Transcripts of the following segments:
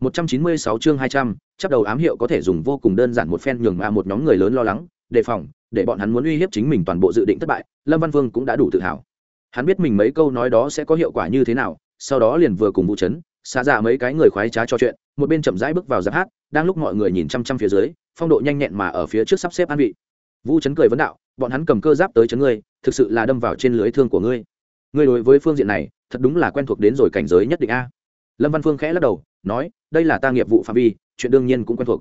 196 chương 200, chấp đầu ám hiệu có thể dùng vô cùng đơn giản một phen nhường mà một nhóm người lớn lo lắng, đề phòng, để bọn hắn muốn uy hiếp chính mình toàn bộ dự định thất bại, Lâm Văn Vương cũng đã đủ tự hào. Hắn biết mình mấy câu nói đó sẽ có hiệu quả như thế nào, sau đó liền vừa cùng Vũ Chấn, xa dạ mấy cái người khoái trá cho chuyện, một bên chậm rãi bước vào giáp hát, đang lúc mọi người nhìn chăm chăm phía dưới, phong độ nhanh nhẹn mà ở phía trước sắp xếp an vị. Vũ Chấn cười vấn đạo, bọn hắn cầm cơ giáp tới chấn ngươi, thực sự là đâm vào trên lưới thương của ngươi. Ngươi đối với phương diện này, thật đúng là quen thuộc đến rồi cảnh giới nhất định a. Lâm Văn Phương khẽ lắc đầu, nói, đây là ta nghiệp vụ phạm vi, chuyện đương nhiên cũng quen thuộc.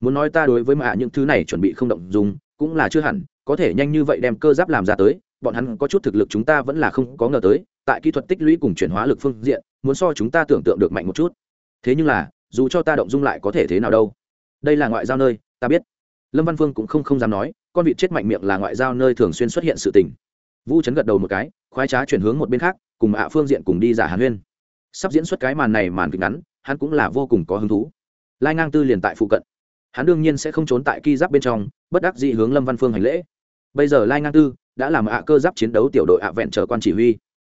Muốn nói ta đối với mạ những thứ này chuẩn bị không động dùng cũng là chưa hẳn có thể nhanh như vậy đem cơ giáp làm ra tới bọn hắn có chút thực lực chúng ta vẫn là không có ngờ tới tại kỹ thuật tích lũy cùng chuyển hóa lực phương diện muốn so chúng ta tưởng tượng được mạnh một chút. Thế nhưng là dù cho ta động dung lại có thể thế nào đâu? Đây là ngoại giao nơi ta biết. Lâm văn phương cũng không không dám nói con vịt chết mạnh miệng là ngoại giao nơi thường xuyên xuất hiện sự tình. Vu chấn gật đầu một cái khoái trá chuyển hướng một bên khác cùng ạ phương diện cùng đi giả hàn huyên sắp diễn xuất cái màn này màn kịch ngắn, hắn cũng là vô cùng có hứng thú. Lai ngang tư liền tại phụ cận. Hắn đương nhiên sẽ không trốn tại ki giáp bên trong, bất đắc dị hướng lâm văn phương hành lễ. Bây giờ lai ngang tư đã làm ạ cơ giáp chiến đấu tiểu đội ạ vẹn trở quan chỉ huy.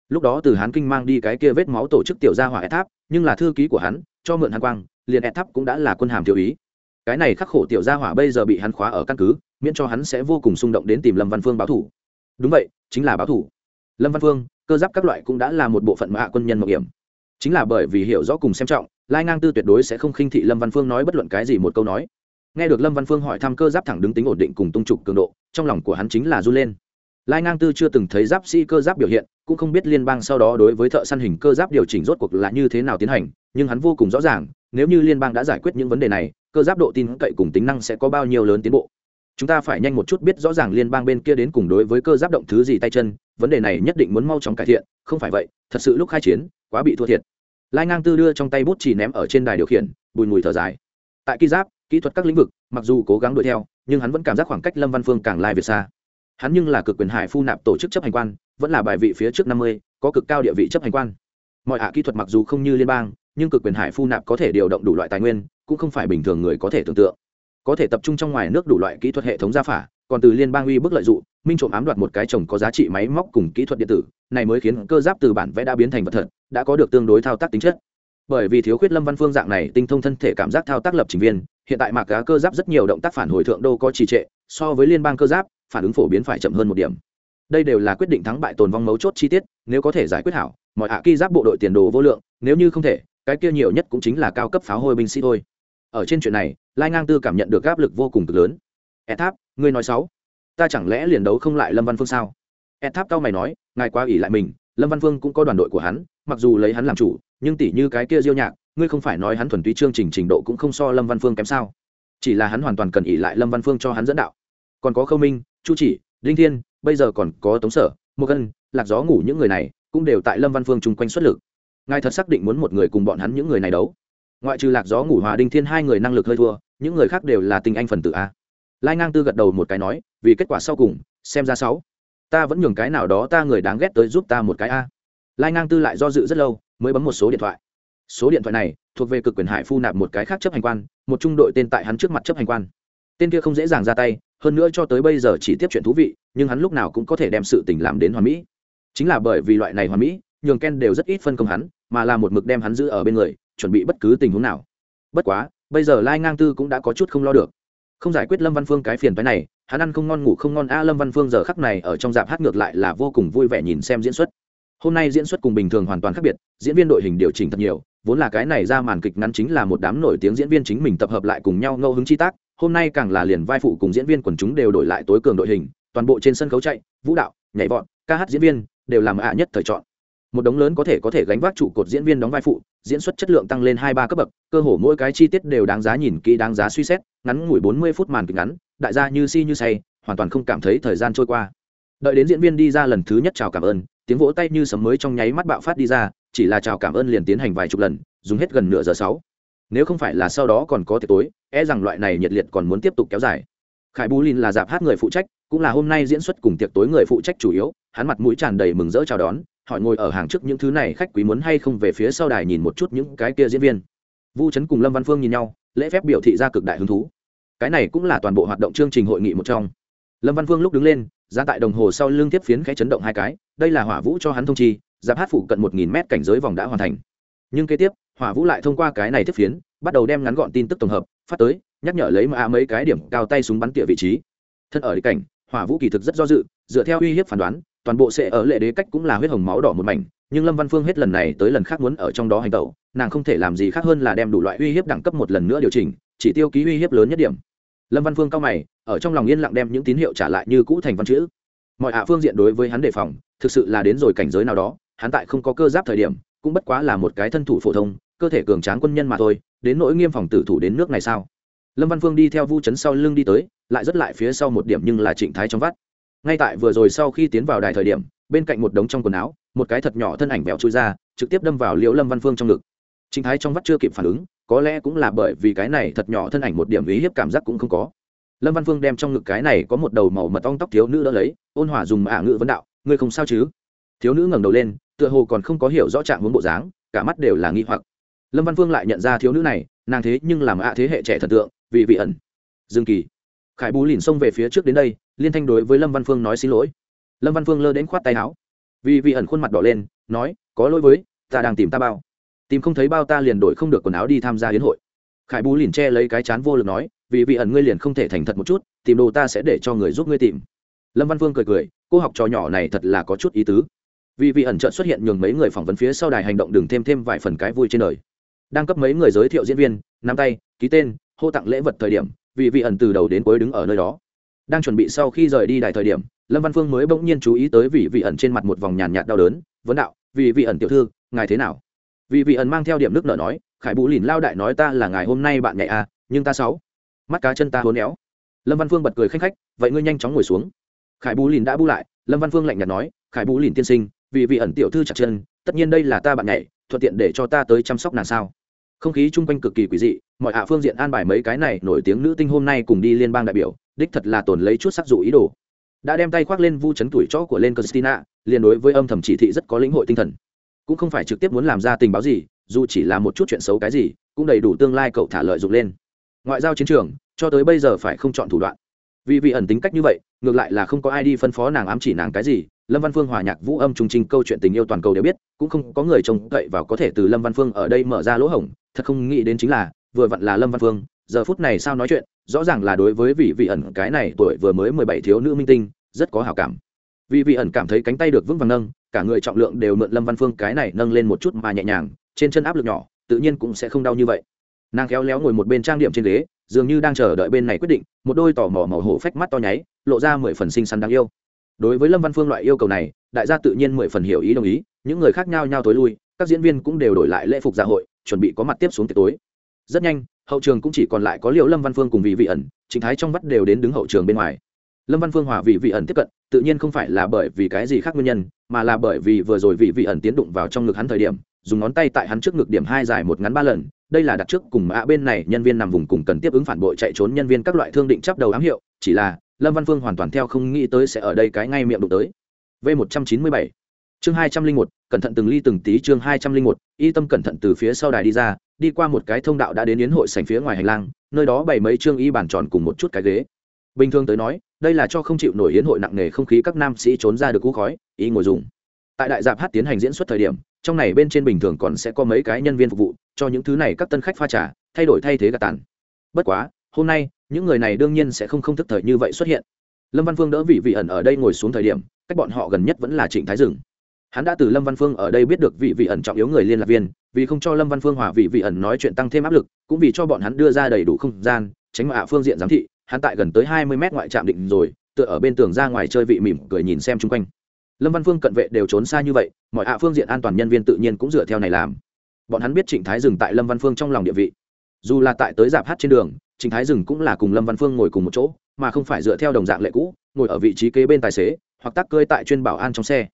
Lúc đó từ hắn kinh mang đi cái kia vết máu tổ chức tiểu gia hỏa tháp nhưng là thư ký của hắn, cho mượn hàn quang, liền tháp cũng đã là quân hàm thiếu ý. Cái này khắc khổ tiểu gia hỏa bây giờ bị hắn khóa ở căn cứ, miễn cho hắn sẽ vô cùng xung động đến tìm lâm văn phương báo thủ. Đúng vậy, chính là báo thủ. Lâm văn phương, cơ giáp các loại cũng đã là một bộ phận mạ quân nhân mạo hiểm chính là bởi vì hiểu rõ cùng xem trọng, lai ngang tư tuyệt đối sẽ không khinh thị lâm văn phương nói bất luận cái gì một câu nói. Nghe được lâm văn phương hỏi thăm cơ giáp thẳng đứng tính ổn định cùng tung trục cường độ, trong lòng của hắn chính là run lên. Lai ngang tư chưa từng thấy giáp sĩ cơ giáp biểu hiện, cũng không biết liên bang sau đó đối với thợ săn hình cơ giáp điều chỉnh rốt cuộc là như thế nào tiến hành, nhưng hắn vô cùng rõ ràng, nếu như liên bang đã giải quyết những vấn đề này, cơ giáp độ tin cậy cùng tính năng sẽ có bao nhiêu lớn tiến bộ chúng ta phải nhanh một chút biết rõ ràng liên bang bên kia đến cùng đối với cơ giáp động thứ gì tay chân, vấn đề này nhất định muốn mau chóng cải thiện, không phải vậy, thật sự lúc khai chiến, quá bị thua thiệt. Lai ngang tư đưa trong tay bút chỉ ném ở trên đài điều khiển, bùi mùi thở dài. Tại ký giáp, kỹ thuật các lĩnh vực, mặc dù cố gắng đuổi theo, nhưng hắn vẫn cảm giác khoảng cách lâm văn phương càng lai việt xa. Hắn nhưng là cực quyền hải phu nạp tổ chức chấp hành quan, vẫn là bài vị phía trước năm mươi, có cực cao địa vị chấp hành quan. Mọi hạ kỹ thuật mặc dù không như liên bang, nhưng cực quyền hải phu nạp có thể điều động đủ loại tài nguyên, cũng không phải bình thường người có thể tưởng tượng có thể tập trung trong ngoài nước đủ loại kỹ thuật hệ thống gia phả, còn từ liên bang uy bức lợi dụng, minh trộm ám đoạt một cái chồng có giá trị máy móc cùng kỹ thuật điện tử, này mới khiến cơ giáp từ bản vẽ đã biến thành vật thật, đã có được tương đối thao tác tính chất. Bởi vì thiếu khuyết lâm văn phương dạng này tinh thông thân thể cảm giác thao tác lập trình viên, hiện tại mạc cá cơ giáp rất nhiều động tác phản hồi thượng đô có trì trệ, so với liên bang cơ giáp, phản ứng phổ biến phải chậm hơn một điểm. Đây đều là quyết định thắng bại tồn vong mấu chốt chi tiết, nếu có thể giải quyết hảo, mọi hạ kỳ giáp bộ đội tiền đồ vô lượng, nếu như không thể, cái kia nhiều nhất cũng chính là cao cấp pháo hôi binh sĩ thôi ở trên chuyện này, lai ngang tư cảm nhận được áp lực vô cùng cực lớn. E tháp, ngươi nói sáu ta chẳng lẽ liền đấu không lại lâm văn phương sao? E tháp cao mày nói, ngài quá ỉ lại mình, lâm văn phương cũng có đoàn đội của hắn, mặc dù lấy hắn làm chủ, nhưng tỷ như cái kia diêu nhạc, ngươi không phải nói hắn thuần túy chương trình trình độ cũng không so lâm văn phương kém sao? Chỉ là hắn hoàn toàn cần ỉ lại lâm văn phương cho hắn dẫn đạo. Còn có khâu minh, chu chỉ, đinh thiên, bây giờ còn có tống sở một cân lạc gió ngủ những người này cũng đều tại lâm văn phương chung quanh xuất lực. Ngài thật xác định muốn một người cùng bọn hắn những người này đấu ngoại trừ lạc gió ngủ hòa đinh thiên hai người năng lực hơi thua, những người khác đều là tinh anh phần tử a. Lai ngang tư gật đầu một cái nói, vì kết quả sau cùng, xem ra sáu. Ta vẫn nhường cái nào đó ta người đáng ghét tới giúp ta một cái a. Lai ngang tư lại do dự rất lâu, mới bấm một số điện thoại. Số điện thoại này, thuộc về cực quyền hải phu nạp một cái khác chấp hành quan, một trung đội tên tại hắn trước mặt chấp hành quan. Tên kia không dễ dàng ra tay, hơn nữa cho tới bây giờ chỉ tiếp chuyện thú vị, nhưng hắn lúc nào cũng có thể đem sự tình làm đến hoàn mỹ. Chính là bởi vì loại này hoàn mỹ, nhường ken đều rất ít phân công hắn, mà là một mực đem hắn giữ ở bên người chuẩn bị bất cứ tình huống nào. Bất quá, bây giờ lai ngang tư cũng đã có chút không lo được. Không giải quyết lâm văn phương cái phiền phái này, hắn ăn không ngon, ngủ không ngon, a, lâm văn phương giờ khắc này ở trong dạp hát ngược lại là vô cùng vui vẻ nhìn xem diễn xuất. Hôm nay diễn xuất cùng bình thường hoàn toàn khác biệt, diễn viên đội hình điều chỉnh thật nhiều, vốn là cái này ra màn kịch ngắn chính là một đám nổi tiếng diễn viên chính mình tập hợp lại cùng nhau ngẫu hứng chi tác, hôm nay càng là liền vai phụ cùng diễn viên quần chúng đều đổi lại tối cường đội hình, toàn bộ trên sân khấu chạy, vũ đạo, nhảy vọt, ca hát diễn viên đều làm ạ nhất thời chọn một đống lớn có thể có thể gánh vác trụ cột diễn viên đóng vai phụ, diễn xuất chất lượng tăng lên hai ba cấp bậc, cơ hồ mỗi cái chi tiết đều đáng giá nhìn kỹ, đáng giá suy xét, ngắn ngủi bốn mươi phút màn kịch ngắn, đại gia như si như say, hoàn toàn không cảm thấy thời gian trôi qua. Đợi đến diễn viên đi ra lần thứ nhất chào cảm ơn, tiếng vỗ tay như sấm mới trong nháy mắt bạo phát đi ra, chỉ là chào cảm ơn liền tiến hành vài chục lần, dùng hết gần nửa giờ sáu. Nếu không phải là sau đó còn có tiệc tối e rằng loại này nhiệt liệt còn muốn tiếp tục kéo dài. Khải bù lin là dạp hát người phụ trách, cũng là hôm nay diễn xuất cùng tiệc tối người phụ trách chủ yếu, hắn mặt mũi tràn đầy mừng rỡ chào đón hỏi ngồi ở hàng trước những thứ này khách quý muốn hay không về phía sau đài nhìn một chút những cái kia diễn viên. Vu trấn cùng lâm văn phương nhìn nhau, lễ phép biểu thị ra cực đại hứng thú. Cái này cũng là toàn bộ hoạt động chương trình hội nghị một trong. Lâm văn phương lúc đứng lên ra tại đồng hồ sau lưng tiếp phiến khẽ chấn động hai cái, đây là hỏa vũ cho hắn thông chi, giáp hát phụ cận một nghìn mét cảnh giới vòng đã hoàn thành. Nhưng kế tiếp, hỏa vũ lại thông qua cái này tiếp phiến, bắt đầu đem ngắn gọn tin tức tổng hợp, phát tới, nhắc nhở lấy mà mấy cái điểm cao tay súng bắn tỉa vị trí. Thân ở đi cảnh, hỏa vũ kỳ thực rất do dự, dựa theo uy hiếp phán đoán toàn bộ sẽ ở lệ đế cách cũng là huyết hồng máu đỏ một mảnh, nhưng lâm văn phương hết lần này tới lần khác muốn ở trong đó hành tẩu, nàng không thể làm gì khác hơn là đem đủ loại uy hiếp đẳng cấp một lần nữa điều chỉnh, chỉ tiêu ký uy hiếp lớn nhất điểm. Lâm văn phương cao mày, ở trong lòng yên lặng đem những tín hiệu trả lại như cũ thành văn chữ. Mọi hạ phương diện đối với hắn đề phòng, thực sự là đến rồi cảnh giới nào đó, hắn tại không có cơ giáp thời điểm, cũng bất quá là một cái thân thủ phổ thông, cơ thể cường tráng quân nhân mà thôi, đến nỗi nghiêm phòng tử thủ đến nước này sao? Lâm văn phương đi theo vu chấn sau lưng đi tới, lại rất lại phía sau một điểm nhưng là trịnh thái trong vắt ngay tại vừa rồi sau khi tiến vào đài thời điểm, bên cạnh một đống trong quần áo, một cái thật nhỏ thân ảnh vẹo chui ra, trực tiếp đâm vào liễu lâm văn phương trong ngực. Trịnh thái trong vắt chưa kịp phản ứng, có lẽ cũng là bởi vì cái này thật nhỏ thân ảnh một điểm ý hiếp cảm giác cũng không có. Lâm văn phương đem trong ngực cái này có một đầu màu mật ong tóc thiếu nữ đỡ lấy, ôn hòa dùng ả ngữ vấn đạo, ngươi không sao chứ? Thiếu nữ ngẩng đầu lên, tựa hồ còn không có hiểu rõ trạng hướng bộ dáng, cả mắt đều là nghi hoặc. Lâm văn phương lại nhận ra thiếu nữ này, nàng thế nhưng làm ạ thế hệ trẻ thần tượng, vì vị ẩn. Dương kỳ. Khải bú lìn xông về phía trước đến đây liên thanh đối với lâm văn phương nói xin lỗi. Lâm văn phương lơ đến khoát tay áo. Vì vị ẩn khuôn mặt đỏ lên, nói, có lỗi với, ta đang tìm ta bao. Tìm không thấy bao ta liền đổi không được quần áo đi tham gia hiến hội. Khải bú liền che lấy cái chán vô lực nói, vì vị ẩn ngươi liền không thể thành thật một chút, tìm đồ ta sẽ để cho người giúp ngươi tìm. Lâm văn phương cười cười, cô học trò nhỏ này thật là có chút ý tứ. Vì vị ẩn trợn xuất hiện nhường mấy người phỏng vấn phía sau đài hành động đừng thêm thêm vài phần cái vui trên đời. Đang cấp mấy người giới thiệu diễn viên, nắm tay, ký tên, hô tặng lễ vật thời điểm, vì vị ẩn từ đầu đến cuối đứng ở nơi đó đang chuẩn bị sau khi rời đi đài thời điểm, lâm văn phương mới bỗng nhiên chú ý tới vị vị ẩn trên mặt một vòng nhàn nhạt đau đớn, vấn đạo vì vị ẩn tiểu thư, ngài thế nào? Vị vị ẩn mang theo điểm nước nở nói, khải bù lìn lao đại nói ta là ngài hôm nay bạn nhạy à nhưng ta sáu. Mắt cá chân ta hốn éo lâm văn phương bật cười khanh khách, vậy ngươi nhanh chóng ngồi xuống. Khải bù lìn đã bu lại, lâm văn phương lạnh nhạt nói, khải bù lìn tiên sinh vì vị ẩn tiểu thư chặt chân, tất nhiên đây là ta bạn nhảy, thuận tiện để cho ta tới chăm sóc nàng sao? Không khí chung quanh cực kỳ quỷ dị, mọi hạ phương diện an bài mấy cái này nổi tiếng nữ tinh hôm nay cùng đi liên bang đại biểu đích thật là tồn lấy chút sắc dụ ý đồ. Đã đem tay khoác lên vu chấn tuổi chó của lên Christina, liền đối với âm thầm chỉ thị rất có lĩnh hội tinh thần. Cũng không phải trực tiếp muốn làm ra tình báo gì dù chỉ là một chút chuyện xấu cái gì cũng đầy đủ tương lai cậu thả lợi dụng lên. Ngoại giao chiến trường cho tới bây giờ phải không chọn thủ đoạn. Vì vị ẩn tính cách như vậy ngược lại là không có ai đi phân phó nàng ám chỉ nàng cái gì lâm văn phương hòa nhạc vũ âm trung trinh câu chuyện tình yêu toàn cầu đều biết, cũng không có người trông cậy vào có thể từ lâm văn phương ở đây mở ra lỗ hổng, thật không nghĩ đến chính là, vừa vặn là lâm văn phương, giờ phút này sao nói chuyện, rõ ràng là đối với vị vị ẩn cái này tuổi vừa mới mười bảy thiếu nữ minh tinh, rất có hào cảm. Vị vị ẩn cảm thấy cánh tay được vững vàng nâng, cả người trọng lượng đều mượn lâm văn phương cái này nâng lên một chút mà nhẹ nhàng, trên chân áp lực nhỏ, tự nhiên cũng sẽ không đau như vậy. Nàng khéo léo ngồi một bên trang điểm trên ghế, dường như đang chờ đợi bên này quyết định, một đôi tò mò màu hổ phách mắt to nháy, lộ ra mười phần xinh xắn đáng yêu đối với lâm văn phương loại yêu cầu này, đại gia tự nhiên mười phần hiểu ý đồng ý, những người khác nhau nhau tối lui, các diễn viên cũng đều đổi lại lễ phục dạ hội, chuẩn bị có mặt tiếp xuống tiệc tối. Rất nhanh, hậu trường cũng chỉ còn lại có liệu lâm văn phương cùng vị vị ẩn chính thái trong vắt đều đến đứng hậu trường bên ngoài. Lâm văn phương hòa vị vị ẩn tiếp cận, tự nhiên không phải là bởi vì cái gì khác nguyên nhân, mà là bởi vì vừa rồi vị vị ẩn tiến đụng vào trong ngực hắn thời điểm, dùng ngón tay tại hắn trước ngực điểm hai dài một ngắn ba lần, đây là đặt trước cùng mã bên này nhân viên nằm vùng cùng cần tiếp ứng phản bội chạy trốn nhân viên các loại thương định chấp đầu ám hiệu, chỉ là lâm văn phương hoàn toàn theo không nghĩ tới sẽ ở đây cái ngay miệng đụng tới. V một trăm chín mươi bảy. Chương hai trăm linh một, cẩn thận từng ly từng tí chương hai trăm linh một, y tâm cẩn thận từ phía sau đài đi ra, đi qua một cái thông đạo đã đến yến hội sành phía ngoài hành lang, nơi đó bày mấy chương y bàn tròn cùng một chút cái ghế. Bình thường tới nói, đây là cho không chịu nổi yến hội nặng nề không khí các nam sĩ trốn ra được cú khói y ngồi dùng. Tại đại dạp hát tiến hành diễn xuất thời điểm, trong này bên trên bình thường còn sẽ có mấy cái nhân viên phục vụ, cho những thứ này các tân khách pha trà, thay đổi thay thế gạt tàn. Bất quá, hôm nay những người này đương nhiên sẽ không không thức thời như vậy xuất hiện. Lâm văn phương đỡ vị vị ẩn ở đây ngồi xuống thời điểm, cách bọn họ gần nhất vẫn là trịnh thái Dừng. hắn đã từ lâm văn phương ở đây biết được vị vị ẩn trọng yếu người liên lạc viên, vì không cho lâm văn phương hòa vị vị ẩn nói chuyện tăng thêm áp lực, cũng vì cho bọn hắn đưa ra đầy đủ không gian, tránh mạ phương diện giám thị, hắn tại gần tới hai mươi mét ngoại trạm định rồi, tựa ở bên tường ra ngoài chơi vị mỉm cười nhìn xem chung quanh. Lâm văn phương cận vệ đều trốn xa như vậy, mọi hạ phương diện an toàn nhân viên tự nhiên cũng dựa theo này làm. Bọn hắn biết trịnh thái dừng tại lâm văn phương trong lòng địa vị. Dù là tại tới dạp hát trên đường trịnh thái dừng cũng là cùng lâm văn phương ngồi cùng một chỗ mà không phải dựa theo đồng dạng lệ cũ ngồi ở vị trí kế bên tài xế hoặc tắc cơi tại chuyên bảo an trong xe.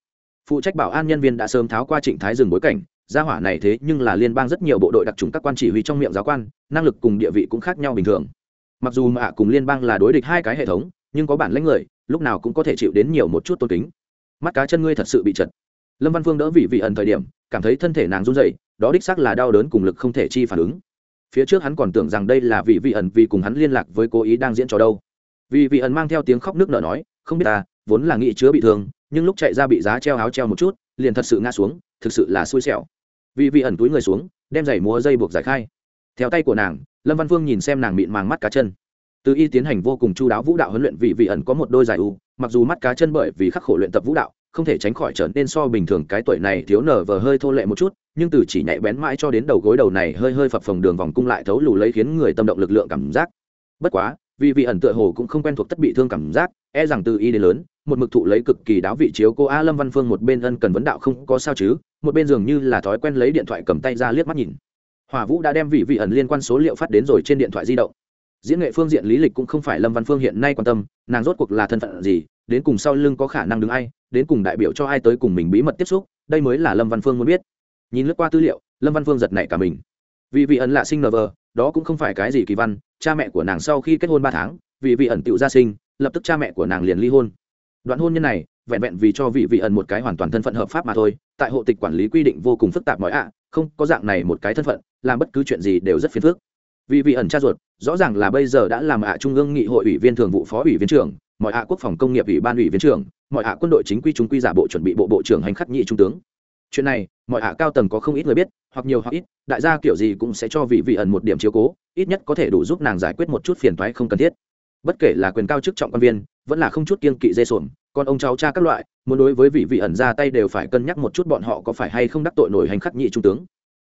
Phụ trách bảo an nhân viên đã sớm tháo qua trịnh thái dừng bối cảnh gia hỏa này thế nhưng là liên bang rất nhiều bộ đội đặc trùng các quan chỉ huy trong miệng giáo quan năng lực cùng địa vị cũng khác nhau bình thường. Mặc dù mà cùng liên bang là đối địch hai cái hệ thống nhưng có bản lãnh người lúc nào cũng có thể chịu đến nhiều một chút tôn kính. Mắt cá chân ngươi thật sự bị chật. Lâm văn phương đỡ vị vị ẩn thời điểm cảm thấy thân thể nàng run rẩy, đó đích xác là đau đớn cùng lực không thể chi phản ứng phía trước hắn còn tưởng rằng đây là vị vị ẩn vì cùng hắn liên lạc với cố ý đang diễn trò đâu. Vì vị ẩn mang theo tiếng khóc nước nở nói, không biết ta, vốn là nghĩ chứa bị thương, nhưng lúc chạy ra bị giá treo áo treo một chút, liền thật sự ngã xuống, thực sự là xui xẻo. Vị vị ẩn túi người xuống, đem giày múa dây buộc giải khai. Theo tay của nàng, lâm văn phương nhìn xem nàng mịn màng mắt cá chân. Từ y tiến hành vô cùng chu đáo vũ đạo huấn luyện, vị vị ẩn có một đôi giải u, mặc dù mắt cá chân bởi vì khắc khổ luyện tập vũ đạo không thể tránh khỏi trở nên so bình thường cái tuổi này thiếu nở vờ hơi thô lệ một chút, nhưng từ chỉ nhạy bén mãi cho đến đầu gối đầu này hơi hơi phập phồng đường vòng cung lại thấu lù lấy khiến người tâm động lực lượng cảm giác. Bất quá, vì vị ẩn tựa hồ cũng không quen thuộc tất bị thương cảm giác e rằng từ y đến lớn, một mực thụ lấy cực kỳ đáo vị chiếu cô a lâm văn phương một bên ân cần vấn đạo không có sao chứ, một bên dường như là thói quen lấy điện thoại cầm tay ra liếc mắt nhìn. Hòa vũ đã đem vị vị ẩn liên quan số liệu phát đến rồi trên điện thoại di động. Diễn nghệ phương diện lý lịch cũng không phải lâm văn phương hiện nay quan tâm, nàng rốt cuộc là thân phận gì đến cùng sau lưng có khả năng đứng ai, đến cùng đại biểu cho ai tới cùng mình bí mật tiếp xúc, đây mới là lâm văn phương muốn biết. Nhìn lướt qua tư liệu, lâm văn phương giật nảy cả mình. Vì vị ẩn lạ sinh nờ vờ, đó cũng không phải cái gì kỳ văn, cha mẹ của nàng sau khi kết hôn ba tháng, vì vị ẩn tựu gia sinh, lập tức cha mẹ của nàng liền ly hôn. Đoạn hôn nhân này, vẹn vẹn vì cho vị vị ẩn một cái hoàn toàn thân phận hợp pháp mà thôi, tại hộ tịch quản lý quy định vô cùng phức tạp mọi ạ, không có dạng này một cái thân phận, làm bất cứ chuyện gì đều rất phiền phức. Vì vị ẩn cha ruột, rõ ràng là bây giờ đã làm ạ trung ương nghị hội ủy viên thường vụ phó ủy viên trưởng mọi hạ quốc phòng công nghiệp ủy ban ủy viên trưởng, mọi hạ quân đội chính quy chúng quy giả bộ chuẩn bị bộ bộ trưởng hành khắc nhị trung tướng. Chuyện này, mọi hạ cao tầng có không ít người biết, hoặc nhiều hoặc ít, đại gia kiểu gì cũng sẽ cho vị vị ẩn một điểm chiếu cố, ít nhất có thể đủ giúp nàng giải quyết một chút phiền toái không cần thiết. Bất kể là quyền cao chức trọng quan viên, vẫn là không chút kiên kỵ dê xuồng còn ông cháu cha các loại, muốn đối với vị vị ẩn ra tay đều phải cân nhắc một chút bọn họ có phải hay không đắc tội nổi hành khắc nhị trung tướng.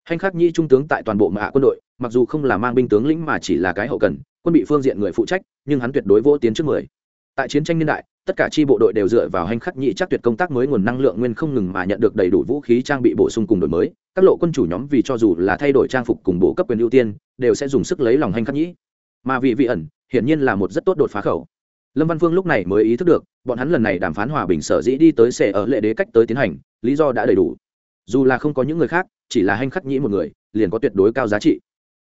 Hành khắc nhị trung tướng tại toàn bộ mạ quân đội, mặc dù không là mang binh tướng lĩnh mà chỉ là cái hậu cần, quân bị phương diện người phụ trách, nhưng hắn tuyệt đối vô tiến trước mười tại chiến tranh niên đại, tất cả chi bộ đội đều dựa vào hành khắc nhị chắc tuyệt công tác mới nguồn năng lượng nguyên không ngừng mà nhận được đầy đủ vũ khí trang bị bổ sung cùng đổi mới. Các lộ quân chủ nhóm vì cho dù là thay đổi trang phục cùng bộ cấp quyền ưu tiên, đều sẽ dùng sức lấy lòng hành khắc nhị. Mà vị vị ẩn, hiển nhiên là một rất tốt đột phá khẩu. Lâm văn phương lúc này mới ý thức được, bọn hắn lần này đàm phán hòa bình sở dĩ đi tới xe ở lệ đế cách tới tiến hành, lý do đã đầy đủ. Dù là không có những người khác, chỉ là hành khắc nhĩ một người, liền có tuyệt đối cao giá trị.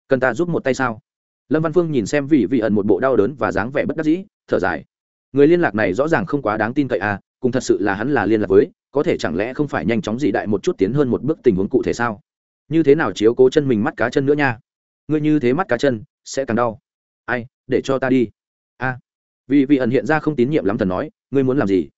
Cần ta giúp một tay sao? Lâm văn phương nhìn xem vị vị ẩn một bộ đau đớn và dáng vẻ bất đắc dĩ, thở dài người liên lạc này rõ ràng không quá đáng tin cậy à cùng thật sự là hắn là liên lạc với, có thể chẳng lẽ không phải nhanh chóng dị đại một chút tiến hơn một bước tình huống cụ thể sao? Như thế nào chiếu cố chân mình mắt cá chân nữa nha? Ngươi như thế mắt cá chân, sẽ càng đau. Ai, để cho ta đi. A. Vì vị ẩn hiện ra không tín nhiệm lắm thần nói, ngươi muốn làm gì?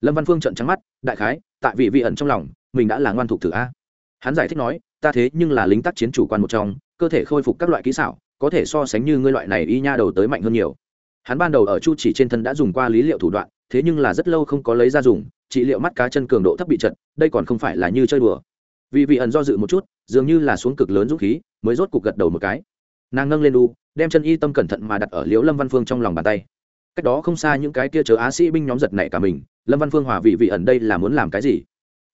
Lâm văn phương trận trắng mắt, đại khái, tại vị vị ẩn trong lòng, mình đã là ngoan thục thử a. Hắn giải thích nói, ta thế nhưng là lính tác chiến chủ quan một trong, cơ thể khôi phục các loại kỹ xảo, có thể so sánh như ngươi loại này y nha đầu tới mạnh hơn nhiều hắn ban đầu ở chu chỉ trên thân đã dùng qua lý liệu thủ đoạn thế nhưng là rất lâu không có lấy ra dùng trị liệu mắt cá chân cường độ thấp bị chật đây còn không phải là như chơi đùa. Vì vị ẩn do dự một chút dường như là xuống cực lớn dũng khí mới rốt cục gật đầu một cái. Nàng nâng lên u, đem chân y tâm cẩn thận mà đặt ở liễu lâm văn phương trong lòng bàn tay. Cách đó không xa những cái kia chớ á sĩ binh nhóm giật này cả mình lâm văn phương hòa vị vị ẩn đây là muốn làm cái gì?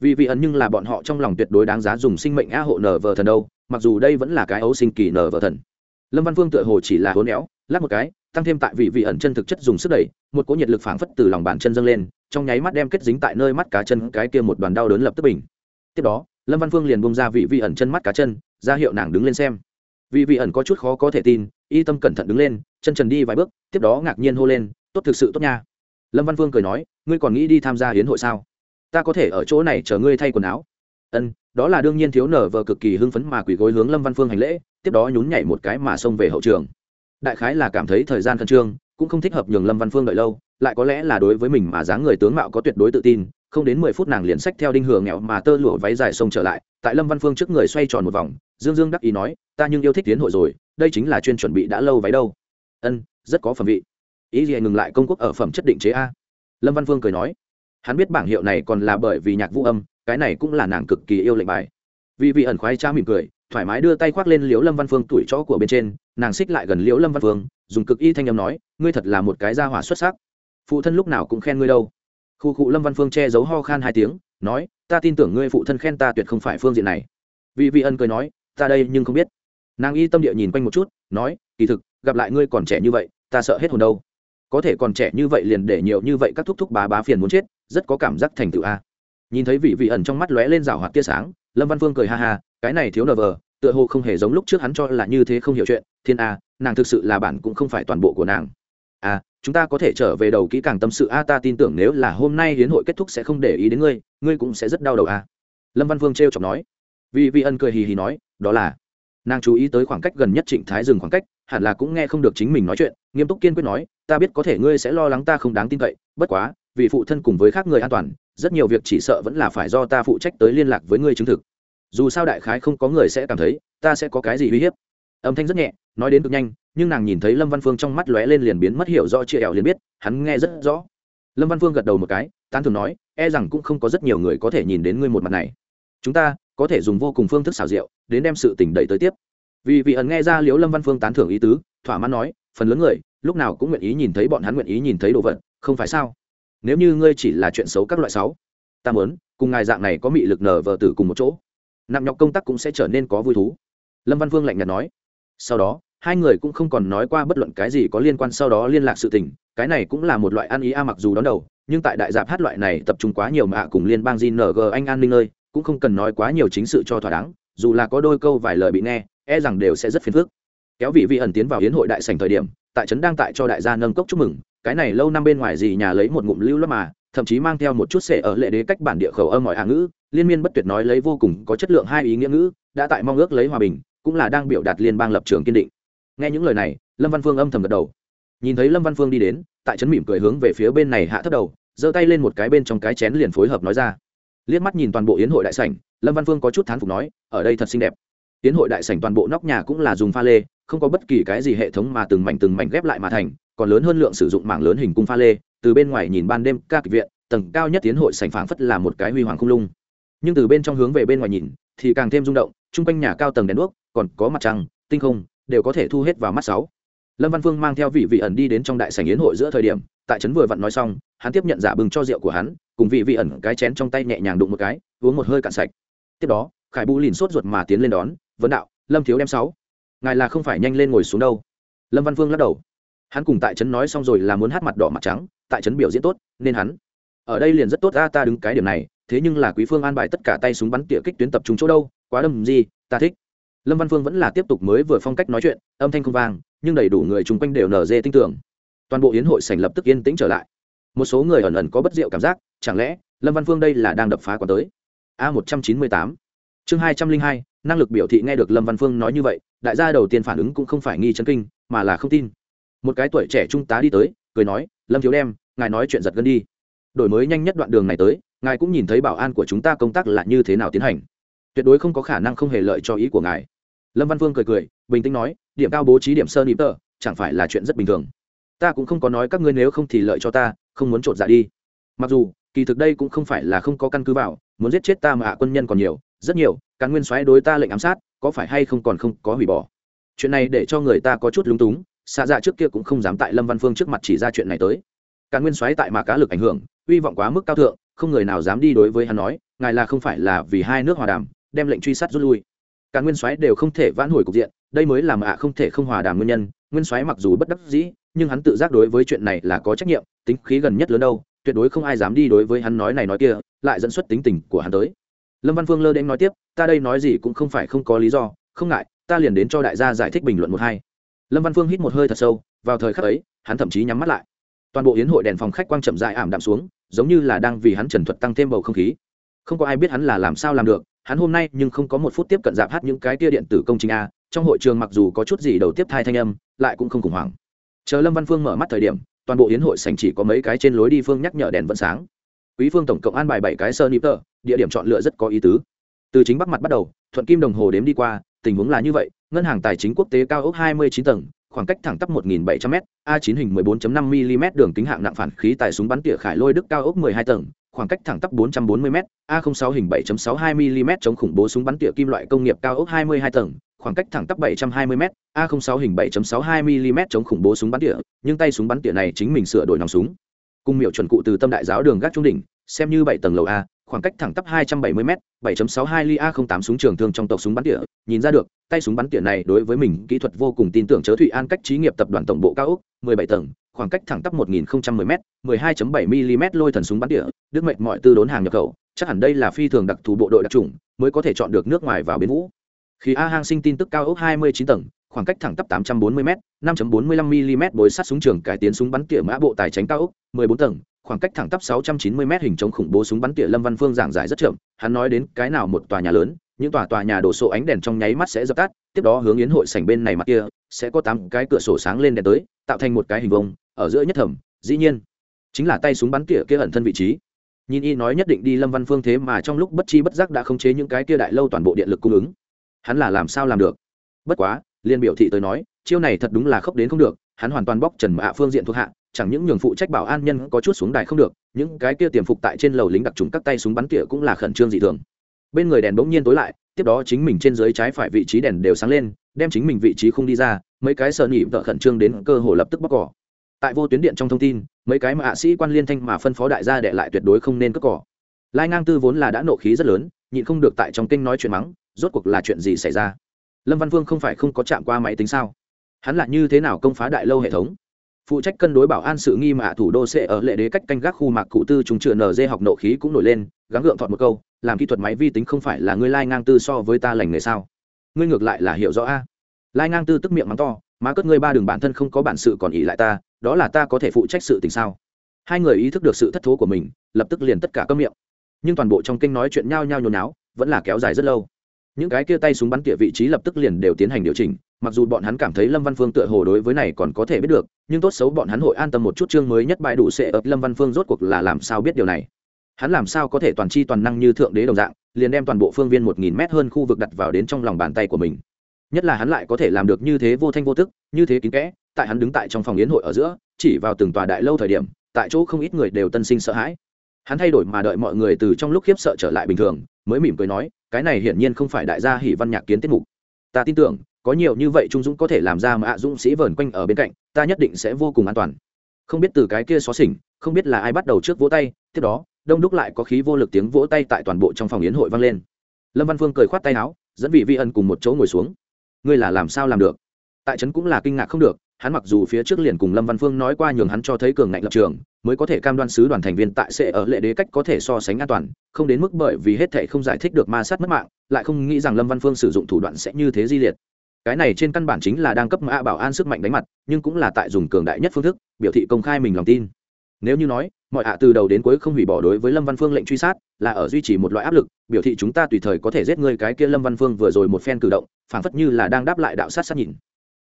Vị vị ẩn nhưng là bọn họ trong lòng tuyệt đối đáng giá dùng sinh mệnh a hộ nở vờ thần đâu mặc dù đây vẫn là cái ấu sinh kỳ nở vờ thần. Lâm văn phương tựa hồ chỉ là hố néo lắc một cái tăng thêm tại vị vị ẩn chân thực chất dùng sức đẩy, một cỗ nhiệt lực phảng phất từ lòng bàn chân dâng lên, trong nháy mắt đem kết dính tại nơi mắt cá chân cái kia một đoàn đau đớn lập tức bình. Tiếp đó, lâm văn phương liền bông ra vị vị ẩn chân mắt cá chân, ra hiệu nàng đứng lên xem. Vị vị ẩn có chút khó có thể tin, y tâm cẩn thận đứng lên, chân trần đi vài bước, tiếp đó ngạc nhiên hô lên, tốt thực sự tốt nha. Lâm văn vương cười nói, ngươi còn nghĩ đi tham gia hiến hội sao? Ta có thể ở chỗ này chờ ngươi thay quần áo. Ân, đó là đương nhiên thiếu nở vờ cực kỳ hưng phấn mà quỳ gối hướng lâm văn phương hành lễ, tiếp đó nhún nhảy một cái mà xông về hậu trường đại khái là cảm thấy thời gian khẩn trương, cũng không thích hợp nhường lâm văn phương đợi lâu, lại có lẽ là đối với mình mà dáng người tướng mạo có tuyệt đối tự tin, không đến mười phút nàng liền sách theo đinh hưởng nghèo mà tơ lụa váy dài xông trở lại, tại lâm văn phương trước người xoay tròn một vòng, dương dương đắc ý nói, ta nhưng yêu thích tiến hội rồi, đây chính là chuyên chuẩn bị đã lâu váy đâu. Ân, rất có phẩm vị. Ý gì ngừng lại công quốc ở phẩm chất định chế a. Lâm văn phương cười nói, hắn biết bảng hiệu này còn là bởi vì nhạc vũ âm, cái này cũng là nàng cực kỳ yêu lệnh bài. Vì vị ẩn khoái cha mỉm cười thoải mái đưa tay khoác lên liễu lâm văn phương tuổi chó của bên trên, nàng xích lại gần liễu lâm văn phương, dùng cực y thanh âm nói, ngươi thật là một cái gia hỏa xuất sắc. Phụ thân lúc nào cũng khen ngươi đâu. Khu cụ lâm văn phương che giấu ho khan hai tiếng, nói, ta tin tưởng ngươi phụ thân khen ta tuyệt không phải phương diện này. Vị vị ân cười nói, ta đây nhưng không biết. Nàng y tâm địa nhìn quanh một chút, nói, kỳ thực, gặp lại ngươi còn trẻ như vậy, ta sợ hết hồn đâu. Có thể còn trẻ như vậy liền để nhiều như vậy các thúc thúc bá bá phiền muốn chết, rất có cảm giác thành tựu a. Nhìn thấy vị vị ẩn trong mắt lóe lên rào hoạt tia sáng, lâm văn phương cười ha ha cái này thiếu nờ vờ, tựa hồ không hề giống lúc trước hắn cho là như thế không hiểu chuyện, thiên a, nàng thực sự là bản cũng không phải toàn bộ của nàng. A chúng ta có thể trở về đầu kỹ càng tâm sự a, ta tin tưởng nếu là hôm nay hiến hội kết thúc sẽ không để ý đến ngươi ngươi cũng sẽ rất đau đầu a. Lâm văn Vương t r chọc nói. Vì Vi ân cười hì hì nói, đó là, nàng chú ý tới khoảng cách gần nhất trịnh thái dừng khoảng cách, hẳn là cũng nghe không được chính mình nói chuyện, nghiêm túc kiên quyết nói, ta biết có thể ngươi sẽ lo lắng ta không đáng tin cậy, bất quá, vì phụ thân cùng với khác người an toàn, rất nhiều việc chỉ sợ vẫn là phải do ta phụ trách tới liên lạc với ngươi chứng thực dù sao đại khái không có người sẽ cảm thấy, ta sẽ có cái gì uy hiếp. Âm thanh rất nhẹ, nói đến cực nhanh, nhưng nàng nhìn thấy lâm văn phương trong mắt lóe lên liền biến mất hiểu rõ chị ẻo liền biết, hắn nghe rất rõ. Lâm văn phương gật đầu một cái, tán thường nói e rằng cũng không có rất nhiều người có thể nhìn đến ngươi một mặt này. Chúng ta có thể dùng vô cùng phương thức xảo diệu, đến đem sự tỉnh đẩy tới tiếp. Vì vị ẩn nghe ra liếu lâm văn phương tán thưởng ý tứ, thỏa mãn nói, phần lớn người, lúc nào cũng nguyện ý nhìn thấy bọn hắn nguyện ý nhìn thấy đồ vật, không phải sao? Nếu như ngươi chỉ là chuyện xấu các loại sáu ta muốn, cùng ngài dạng này có mị lực nở vờ tử cùng một chỗ nặng nhọc công tác cũng sẽ trở nên có vui thú. Lâm văn Vương lạnh nhạt nói. Sau đó, hai người cũng không còn nói qua bất luận cái gì có liên quan sau đó liên lạc sự tình, cái này cũng là một loại ăn ý a mặc dù đón đầu, nhưng tại đại giạp hát loại này tập trung quá nhiều mà cùng liên bang gng anh an ninh nơi, cũng không cần nói quá nhiều chính sự cho thỏa đáng, dù là có đôi câu vài lời bị nghe e rằng đều sẽ rất phiền phức. Kéo vị vị ẩn tiến vào hiến hội đại sành thời điểm, tại trấn đang tại cho đại gia nâng cốc chúc mừng, cái này lâu năm bên ngoài gì nhà lấy một ngụm lưu lắm mà, thậm chí mang theo một chút sệ ở lệ đế cách bản địa khẩu âm mọi hạ ngữ liên miên bất tuyệt nói lấy vô cùng có chất lượng hai ý nghĩa ngữ, đã tại mong ước lấy hòa bình, cũng là đang biểu đạt liên bang lập trường kiên định. Nghe những lời này, lâm văn phương âm thầm gật đầu. Nhìn thấy lâm văn phương đi đến, tại trấn mỉm cười hướng về phía bên này hạ thấp đầu, giơ tay lên một cái bên trong cái chén liền phối hợp nói ra. Liếc mắt nhìn toàn bộ yến hội đại sảnh, lâm văn phương có chút thán phục nói, ở đây thật xinh đẹp. Yến hội đại sảnh toàn bộ nóc nhà cũng là dùng pha lê, không có bất kỳ cái gì hệ thống mà từng mảnh từng mảnh ghép lại mà thành, còn lớn hơn lượng sử dụng mảng lớn hình cung pha lê, từ bên ngoài nhìn ban đêm ca kịch viện, tầng cao nhất tiến hội sảnh phảng phất là một cái huy hoàng không lung nhưng từ bên trong hướng về bên ngoài nhìn, thì càng thêm rung động, chung quanh nhà cao tầng đèn đuốc, còn có mặt trăng, tinh không, đều có thể thu hết vào mắt sáu. Lâm văn phương mang theo vị vị ẩn đi đến trong đại sảnh yến hội giữa thời điểm, tại trấn vừa vặn nói xong, hắn tiếp nhận giả bừng cho rượu của hắn, cùng vị vị ẩn cái chén trong tay nhẹ nhàng đụng một cái, uống một hơi cạn sạch. Tiếp đó, khải bù lìn sốt ruột mà tiến lên đón vấn đạo, lâm thiếu đem sáu. Ngài là không phải nhanh lên ngồi xuống đâu. Lâm văn phương lắc đầu. Hắn cùng tại trấn nói xong rồi là muốn hát mặt đỏ mặt trắng, tại trấn biểu diễn tốt, nên hắn. Ở đây liền rất tốt, a, ta đứng cái điểm này thế nhưng là quý phương an bài tất cả tay súng bắn tỉa kích tuyến tập trung chỗ đâu, quá đâm gì, ta thích. Lâm văn phương vẫn là tiếp tục mới vừa phong cách nói chuyện, âm thanh không vang, nhưng đầy đủ người chung quanh đều nở dê tin tưởng. Toàn bộ yến hội sành lập tức yên tĩnh trở lại. Một số người ẩn ẩn có bất diệu cảm giác, chẳng lẽ lâm văn phương đây là đang đập phá quán tới? A một trăm chín mươi tám. Chương hai trăm linh hai, năng lực biểu thị nghe được lâm văn phương nói như vậy, đại gia đầu tiên phản ứng cũng không phải nghi chấn kinh, mà là không tin. Một cái tuổi trẻ trung tá đi tới, cười nói, lâm thiếu đem, ngài nói chuyện giật gân đi đổi mới nhanh nhất đoạn đường này tới, ngài cũng nhìn thấy bảo an của chúng ta công tác là như thế nào tiến hành. Tuyệt đối không có khả năng không hề lợi cho ý của ngài. Lâm văn Vương cười cười, bình tĩnh nói, điểm cao bố trí điểm sơ nịp tờ, chẳng phải là chuyện rất bình thường. Ta cũng không có nói các ngươi nếu không thì lợi cho ta, không muốn trộn dạ đi. Mặc dù, kỳ thực đây cũng không phải là không có căn cứ vào, muốn giết chết ta mà hạ quân nhân còn nhiều, rất nhiều, cán nguyên soái đối ta lệnh ám sát, có phải hay không còn không có hủy bỏ. Chuyện này để cho người ta có chút lúng túng xa dạ trước kia cũng không dám tại lâm văn phương trước mặt chỉ ra chuyện này tới. Cán nguyên soái tại mà cá lực ảnh hưởng hy vọng quá mức cao thượng, không người nào dám đi đối với hắn nói, ngài là không phải là vì hai nước hòa đàm, đem lệnh truy sát rút lui. Cả nguyên soái đều không thể vãn hồi cục diện, đây mới là mà không thể không hòa đàm nguyên nhân. Nguyên soái mặc dù bất đắc dĩ, nhưng hắn tự giác đối với chuyện này là có trách nhiệm, tính khí gần nhất lớn đâu, tuyệt đối không ai dám đi đối với hắn nói này nói kia, lại dẫn xuất tính tình của hắn tới. Lâm văn phương lơ đến nói tiếp, ta đây nói gì cũng không phải không có lý do, không ngại, ta liền đến cho đại gia giải thích bình luận một hai. Lâm văn phương hít một hơi thật sâu, vào thời khắc ấy, hắn thậm chí nhắm mắt lại. Toàn bộ yến hội đèn phòng khách quang chậm dại ảm đạm xuống giống như là đang vì hắn trần thuật tăng thêm bầu không khí. Không có ai biết hắn là làm sao làm được, hắn hôm nay nhưng không có một phút tiếp cận dạp hát những cái tia điện tử công trình a, trong hội trường mặc dù có chút gì đầu tiếp thai thanh âm, lại cũng không khủng hoảng. Chờ lâm văn phương mở mắt thời điểm, toàn bộ yến hội sành chỉ có mấy cái trên lối đi phương nhắc nhở đèn vẫn sáng. Quý phương tổng cộng an bài bảy cái sơ nịp tờ, địa điểm chọn lựa rất có ý tứ. Từ chính bắc mặt bắt đầu, thuận kim đồng hồ đếm đi qua, tình huống là như vậy, ngân hàng tài chính quốc tế cao ốc 29 tầng khoảng cách thẳng tắp 1.700 m a 9 hình 14.5 mm đường kính hạng nặng phản khí tại súng bắn tỉa khải lôi đức cao ốc 12 tầng, khoảng cách thẳng tắp 440 m a 06 hình 7.62 mm chống khủng bố súng bắn tỉa kim loại công nghiệp cao ốc 22 tầng, khoảng cách thẳng tắp 720 m a 06 hình 7.62 mm chống khủng bố súng bắn tỉa, nhưng tay súng bắn tỉa này chính mình sửa đổi nòng súng. Cung miệu chuẩn cụ từ tâm đại giáo đường gác trung đỉnh, xem như bảy tầng lầu a khoảng cách thẳng tắp 270 m 7.62 ly a 08 súng trường thương trong tộc súng bắn tỉa. Nhìn ra được, tay súng bắn tỉa này đối với mình kỹ thuật vô cùng tin tưởng chớ thụy an cách trí nghiệp tập đoàn tổng bộ cao ốc 17 tầng, khoảng cách thẳng tắp 1010 m 12.7 mm lôi thần súng bắn tỉa đức mệnh mọi tư đốn hàng nhập khẩu. Chắc hẳn đây là phi thường đặc thù bộ đội đặc trùng mới có thể chọn được nước ngoài vào bến vũ. Khi a hang sinh tin tức cao ốc 29 tầng khoảng cách thẳng tắp 840 m 5.45 mm bối sát súng trường cải tiến súng bắn tỉa mã bộ tài tránh cao ốc 14 tầng khoảng cách thẳng tắp 690 m hình chống khủng bố súng bắn tỉa lâm văn phương giảng giải rất chậm hắn nói đến cái nào một tòa nhà lớn những tòa tòa nhà đổ sổ ánh đèn trong nháy mắt sẽ dập tắt tiếp đó hướng yến hội sảnh bên này mặt kia sẽ có tám cái cửa sổ sáng lên đèn tới tạo thành một cái hình vuông, ở giữa nhất thẩm dĩ nhiên chính là tay súng bắn tỉa kia ẩn thân vị trí. Nhìn y nói nhất định đi lâm văn phương thế mà trong lúc bất chi bất giác đã khống chế những cái kia đại lâu toàn bộ điện lực cung ứng. Hắn là làm sao làm được? Bất quá liên biểu thị tới nói, chiêu này thật đúng là khốc đến không được, hắn hoàn toàn bóc trần mạ phương diện thuộc hạ, chẳng những nhường phụ trách bảo an nhân có chút xuống đài không được, những cái kia tiềm phục tại trên lầu lính đặc trùng các tay súng bắn tỉa cũng là khẩn trương dị thường. Bên người đèn bỗng nhiên tối lại, tiếp đó chính mình trên dưới trái phải vị trí đèn đều sáng lên, đem chính mình vị trí không đi ra, mấy cái sợ nhị vợ khẩn trương đến cơ hồ lập tức bóc cỏ. Tại vô tuyến điện trong thông tin, mấy cái mà hạ sĩ quan liên thanh mà phân phó đại gia đệ lại tuyệt đối không nên cất cỏ. Lai ngang tư vốn là đã nộ khí rất lớn, nhịn không được tại trong kinh nói chuyện mắng, rốt cuộc là chuyện gì xảy ra? Lâm văn vương không phải không có chạm qua máy tính sao? Hắn là như thế nào công phá đại lâu hệ thống? Phụ trách cân đối bảo an sự nghi mà thủ đô sẽ ở lệ đế cách canh gác khu mạc cụ tư trùng chữa nd học nộ khí cũng nổi lên, gắng gượng thọt một câu, làm kỹ thuật máy vi tính không phải là ngươi lai ngang tư so với ta lành nghề sao? Ngươi ngược lại là hiểu rõ a. Lai ngang tư tức miệng mắng to, má cất ngươi ba đường bản thân không có bản sự còn ỉ lại ta, đó là ta có thể phụ trách sự tình sao? Hai người ý thức được sự thất thố của mình, lập tức liền tất cả cơm miệng. Nhưng toàn bộ trong kinh nói chuyện nhao nhao nhốn náo vẫn là kéo dài rất lâu những cái kia tay súng bắn tỉa vị trí lập tức liền đều tiến hành điều chỉnh, mặc dù bọn hắn cảm thấy lâm văn phương tựa hồ đối với này còn có thể biết được, nhưng tốt xấu bọn hắn hội an tâm một chút chương mới nhất bãi đủ sẽ ập lâm văn phương rốt cuộc là làm sao biết điều này. Hắn làm sao có thể toàn c h i toàn năng như thượng đế đồng dạng, liền đem toàn bộ phương viên một nghìn mét hơn khu vực đặt vào đến trong lòng bàn tay của mình. Nhất là hắn lại có thể làm được như thế vô thanh vô tức, như thế kín kẽ, tại hắn đứng tại trong phòng yến hội ở giữa, chỉ vào từng tòa đại lâu thời điểm, tại chỗ không ít người đều tân sinh sợ hãi. Hắn thay đổi mà đợi mọi người từ trong lúc khiếp sợ trở lại bình thường mới mỉm cười nói, cái này hiển nhiên không phải đại gia hỷ văn nhạc kiến tiết mục. Ta tin tưởng, có nhiều như vậy trung dũng có thể làm ra mà ạ dũng sĩ vờn quanh ở bên cạnh, ta nhất định sẽ vô cùng an toàn. Không biết từ cái kia xó xỉnh, không biết là ai bắt đầu trước vỗ tay, tiếp đó, đông đúc lại có khí vô lực tiếng vỗ tay tại toàn bộ trong phòng yến hội vang lên. Lâm văn phương cười khoát tay áo, dẫn vị vi ân cùng một chỗ ngồi xuống. Ngươi là làm sao làm được? Tại trấn cũng là kinh ngạc không được hắn mặc dù phía trước liền cùng lâm văn phương nói qua nhường hắn cho thấy cường ngạnh lập trường, mới có thể cam đoan sứ đoàn thành viên tại sẽ ở lệ đế cách có thể so sánh an toàn, không đến mức bởi vì hết thể không giải thích được ma sát mất mạng, lại không nghĩ rằng lâm văn phương sử dụng thủ đoạn sẽ như thế di liệt. Cái này trên căn bản chính là đang cấp mã bảo an sức mạnh đánh mặt, nhưng cũng là tại dùng cường đại nhất phương thức, biểu thị công khai mình lòng tin. Nếu như nói, mọi ạ từ đầu đến cuối không hủy bỏ đối với lâm văn phương lệnh truy sát, là ở duy trì một loại áp lực, biểu thị chúng ta tùy thời có thể giết người cái kia lâm văn phương vừa rồi một phen cử động, phảng phất như là đang đáp lại đạo sát sát nhìn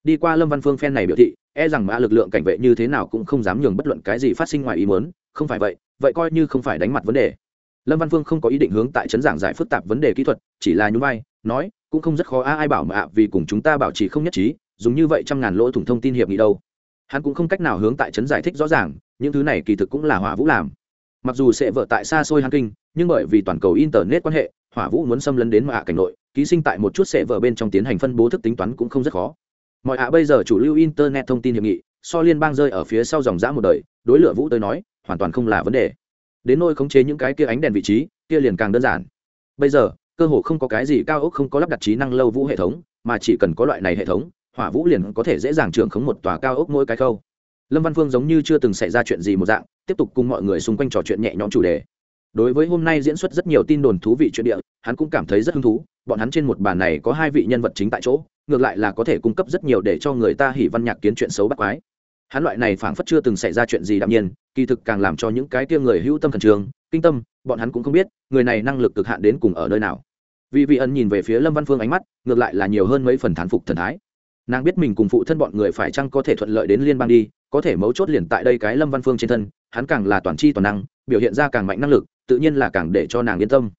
đi qua lâm văn phương phen này biểu thị e rằng mã lực lượng cảnh vệ như thế nào cũng không dám nhường bất luận cái gì phát sinh ngoài ý muốn, không phải vậy vậy coi như không phải đánh mặt vấn đề. Lâm văn phương không có ý định hướng tại chấn giảng giải phức tạp vấn đề kỹ thuật, chỉ là nhún vai, nói, cũng không rất khó, a, ai bảo mà ạ, vì cùng chúng ta bảo trì không nhất trí, dùng như vậy trăm ngàn lỗ thủng thông tin hiệp nghị đâu. Hắn cũng không cách nào hướng tại chấn giải thích rõ ràng, những thứ này kỳ thực cũng là hỏa vũ làm. Mặc dù sẽ vợ tại xa xôi hàn kinh, nhưng bởi vì toàn cầu internet quan hệ, hỏa vũ muốn xâm lấn đến mà cảnh nội, ký sinh tại một chút sẽ vợ bên trong tiến hành phân bố thức tính toán cũng không rất khó mọi ạ, bây giờ chủ lưu internet thông tin hiệp nghị, so liên bang rơi ở phía sau dòng giã một đời, đối lửa vũ tới nói, hoàn toàn không là vấn đề. Đến nôi khống chế những cái kia ánh đèn vị trí, kia liền càng đơn giản. Bây giờ, cơ hồ không có cái gì cao ốc không có lắp đặt trí năng lâu vũ hệ thống, mà chỉ cần có loại này hệ thống, hỏa vũ liền có thể dễ dàng trưởng khống một tòa cao ốc mỗi cái khâu. Lâm văn phương giống như chưa từng xảy ra chuyện gì một dạng, tiếp tục cùng mọi người xung quanh trò chuyện nhẹ nhõm chủ đề. Đối với hôm nay diễn xuất rất nhiều tin đồn thú vị chuyện địa, hắn cũng cảm thấy rất hứng thú bọn hắn trên một bàn này có hai vị nhân vật chính tại chỗ, ngược lại là có thể cung cấp rất nhiều để cho người ta hỉ văn nhạc kiến chuyện xấu bắt quái. Hắn loại này phảng phất chưa từng xảy ra chuyện gì đạm nhiên, kỳ thực càng làm cho những cái tia người hữu tâm thần trường kinh tâm, bọn hắn cũng không biết, người này năng lực cực hạn đến cùng ở nơi nào. Vì vị ân nhìn về phía lâm văn phương ánh mắt, ngược lại là nhiều hơn mấy phần thán phục thần thái. Nàng biết mình cùng phụ thân bọn người phải chăng có thể thuận lợi đến liên bang đi, có thể mấu chốt liền tại đây cái lâm văn phương trên thân, hắn càng là toàn c h i toàn năng, biểu hiện ra càng mạnh năng lực, tự nhiên là càng để cho nàng yên tâm.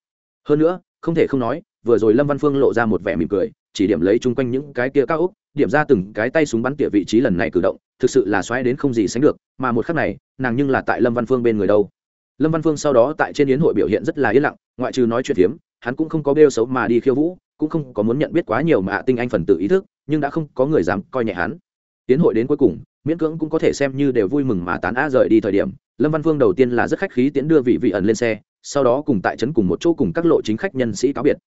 Hơn nữa, không thể không nói vừa rồi lâm văn phương lộ ra một vẻ mỉm cười, chỉ điểm lấy chung quanh những cái kia cao úc điểm ra từng cái tay súng bắn tỉa vị trí lần này cử động, thực sự là xoáy đến không gì sánh được, mà một khắc này, nàng nhưng là tại lâm văn phương bên người đâu. Lâm văn phương sau đó tại trên yến hội biểu hiện rất là yên lặng, ngoại trừ nói chuyện phiếm, hắn cũng không có bêu xấu mà đi khiêu vũ, cũng không có muốn nhận biết quá nhiều mà tinh anh phần tự ý thức, nhưng đã không có người dám coi nhẹ hắn. Tiến hội đến cuối cùng, miễn cưỡng cũng có thể xem như đều vui mừng mà tán a rời đi thời điểm, lâm văn phương đầu tiên là rất khách khí tiễn đưa vị vị ẩn lên xe, sau đó cùng tại trấn cùng một chỗ cùng các lộ chính khách nhân sĩ cáo biệt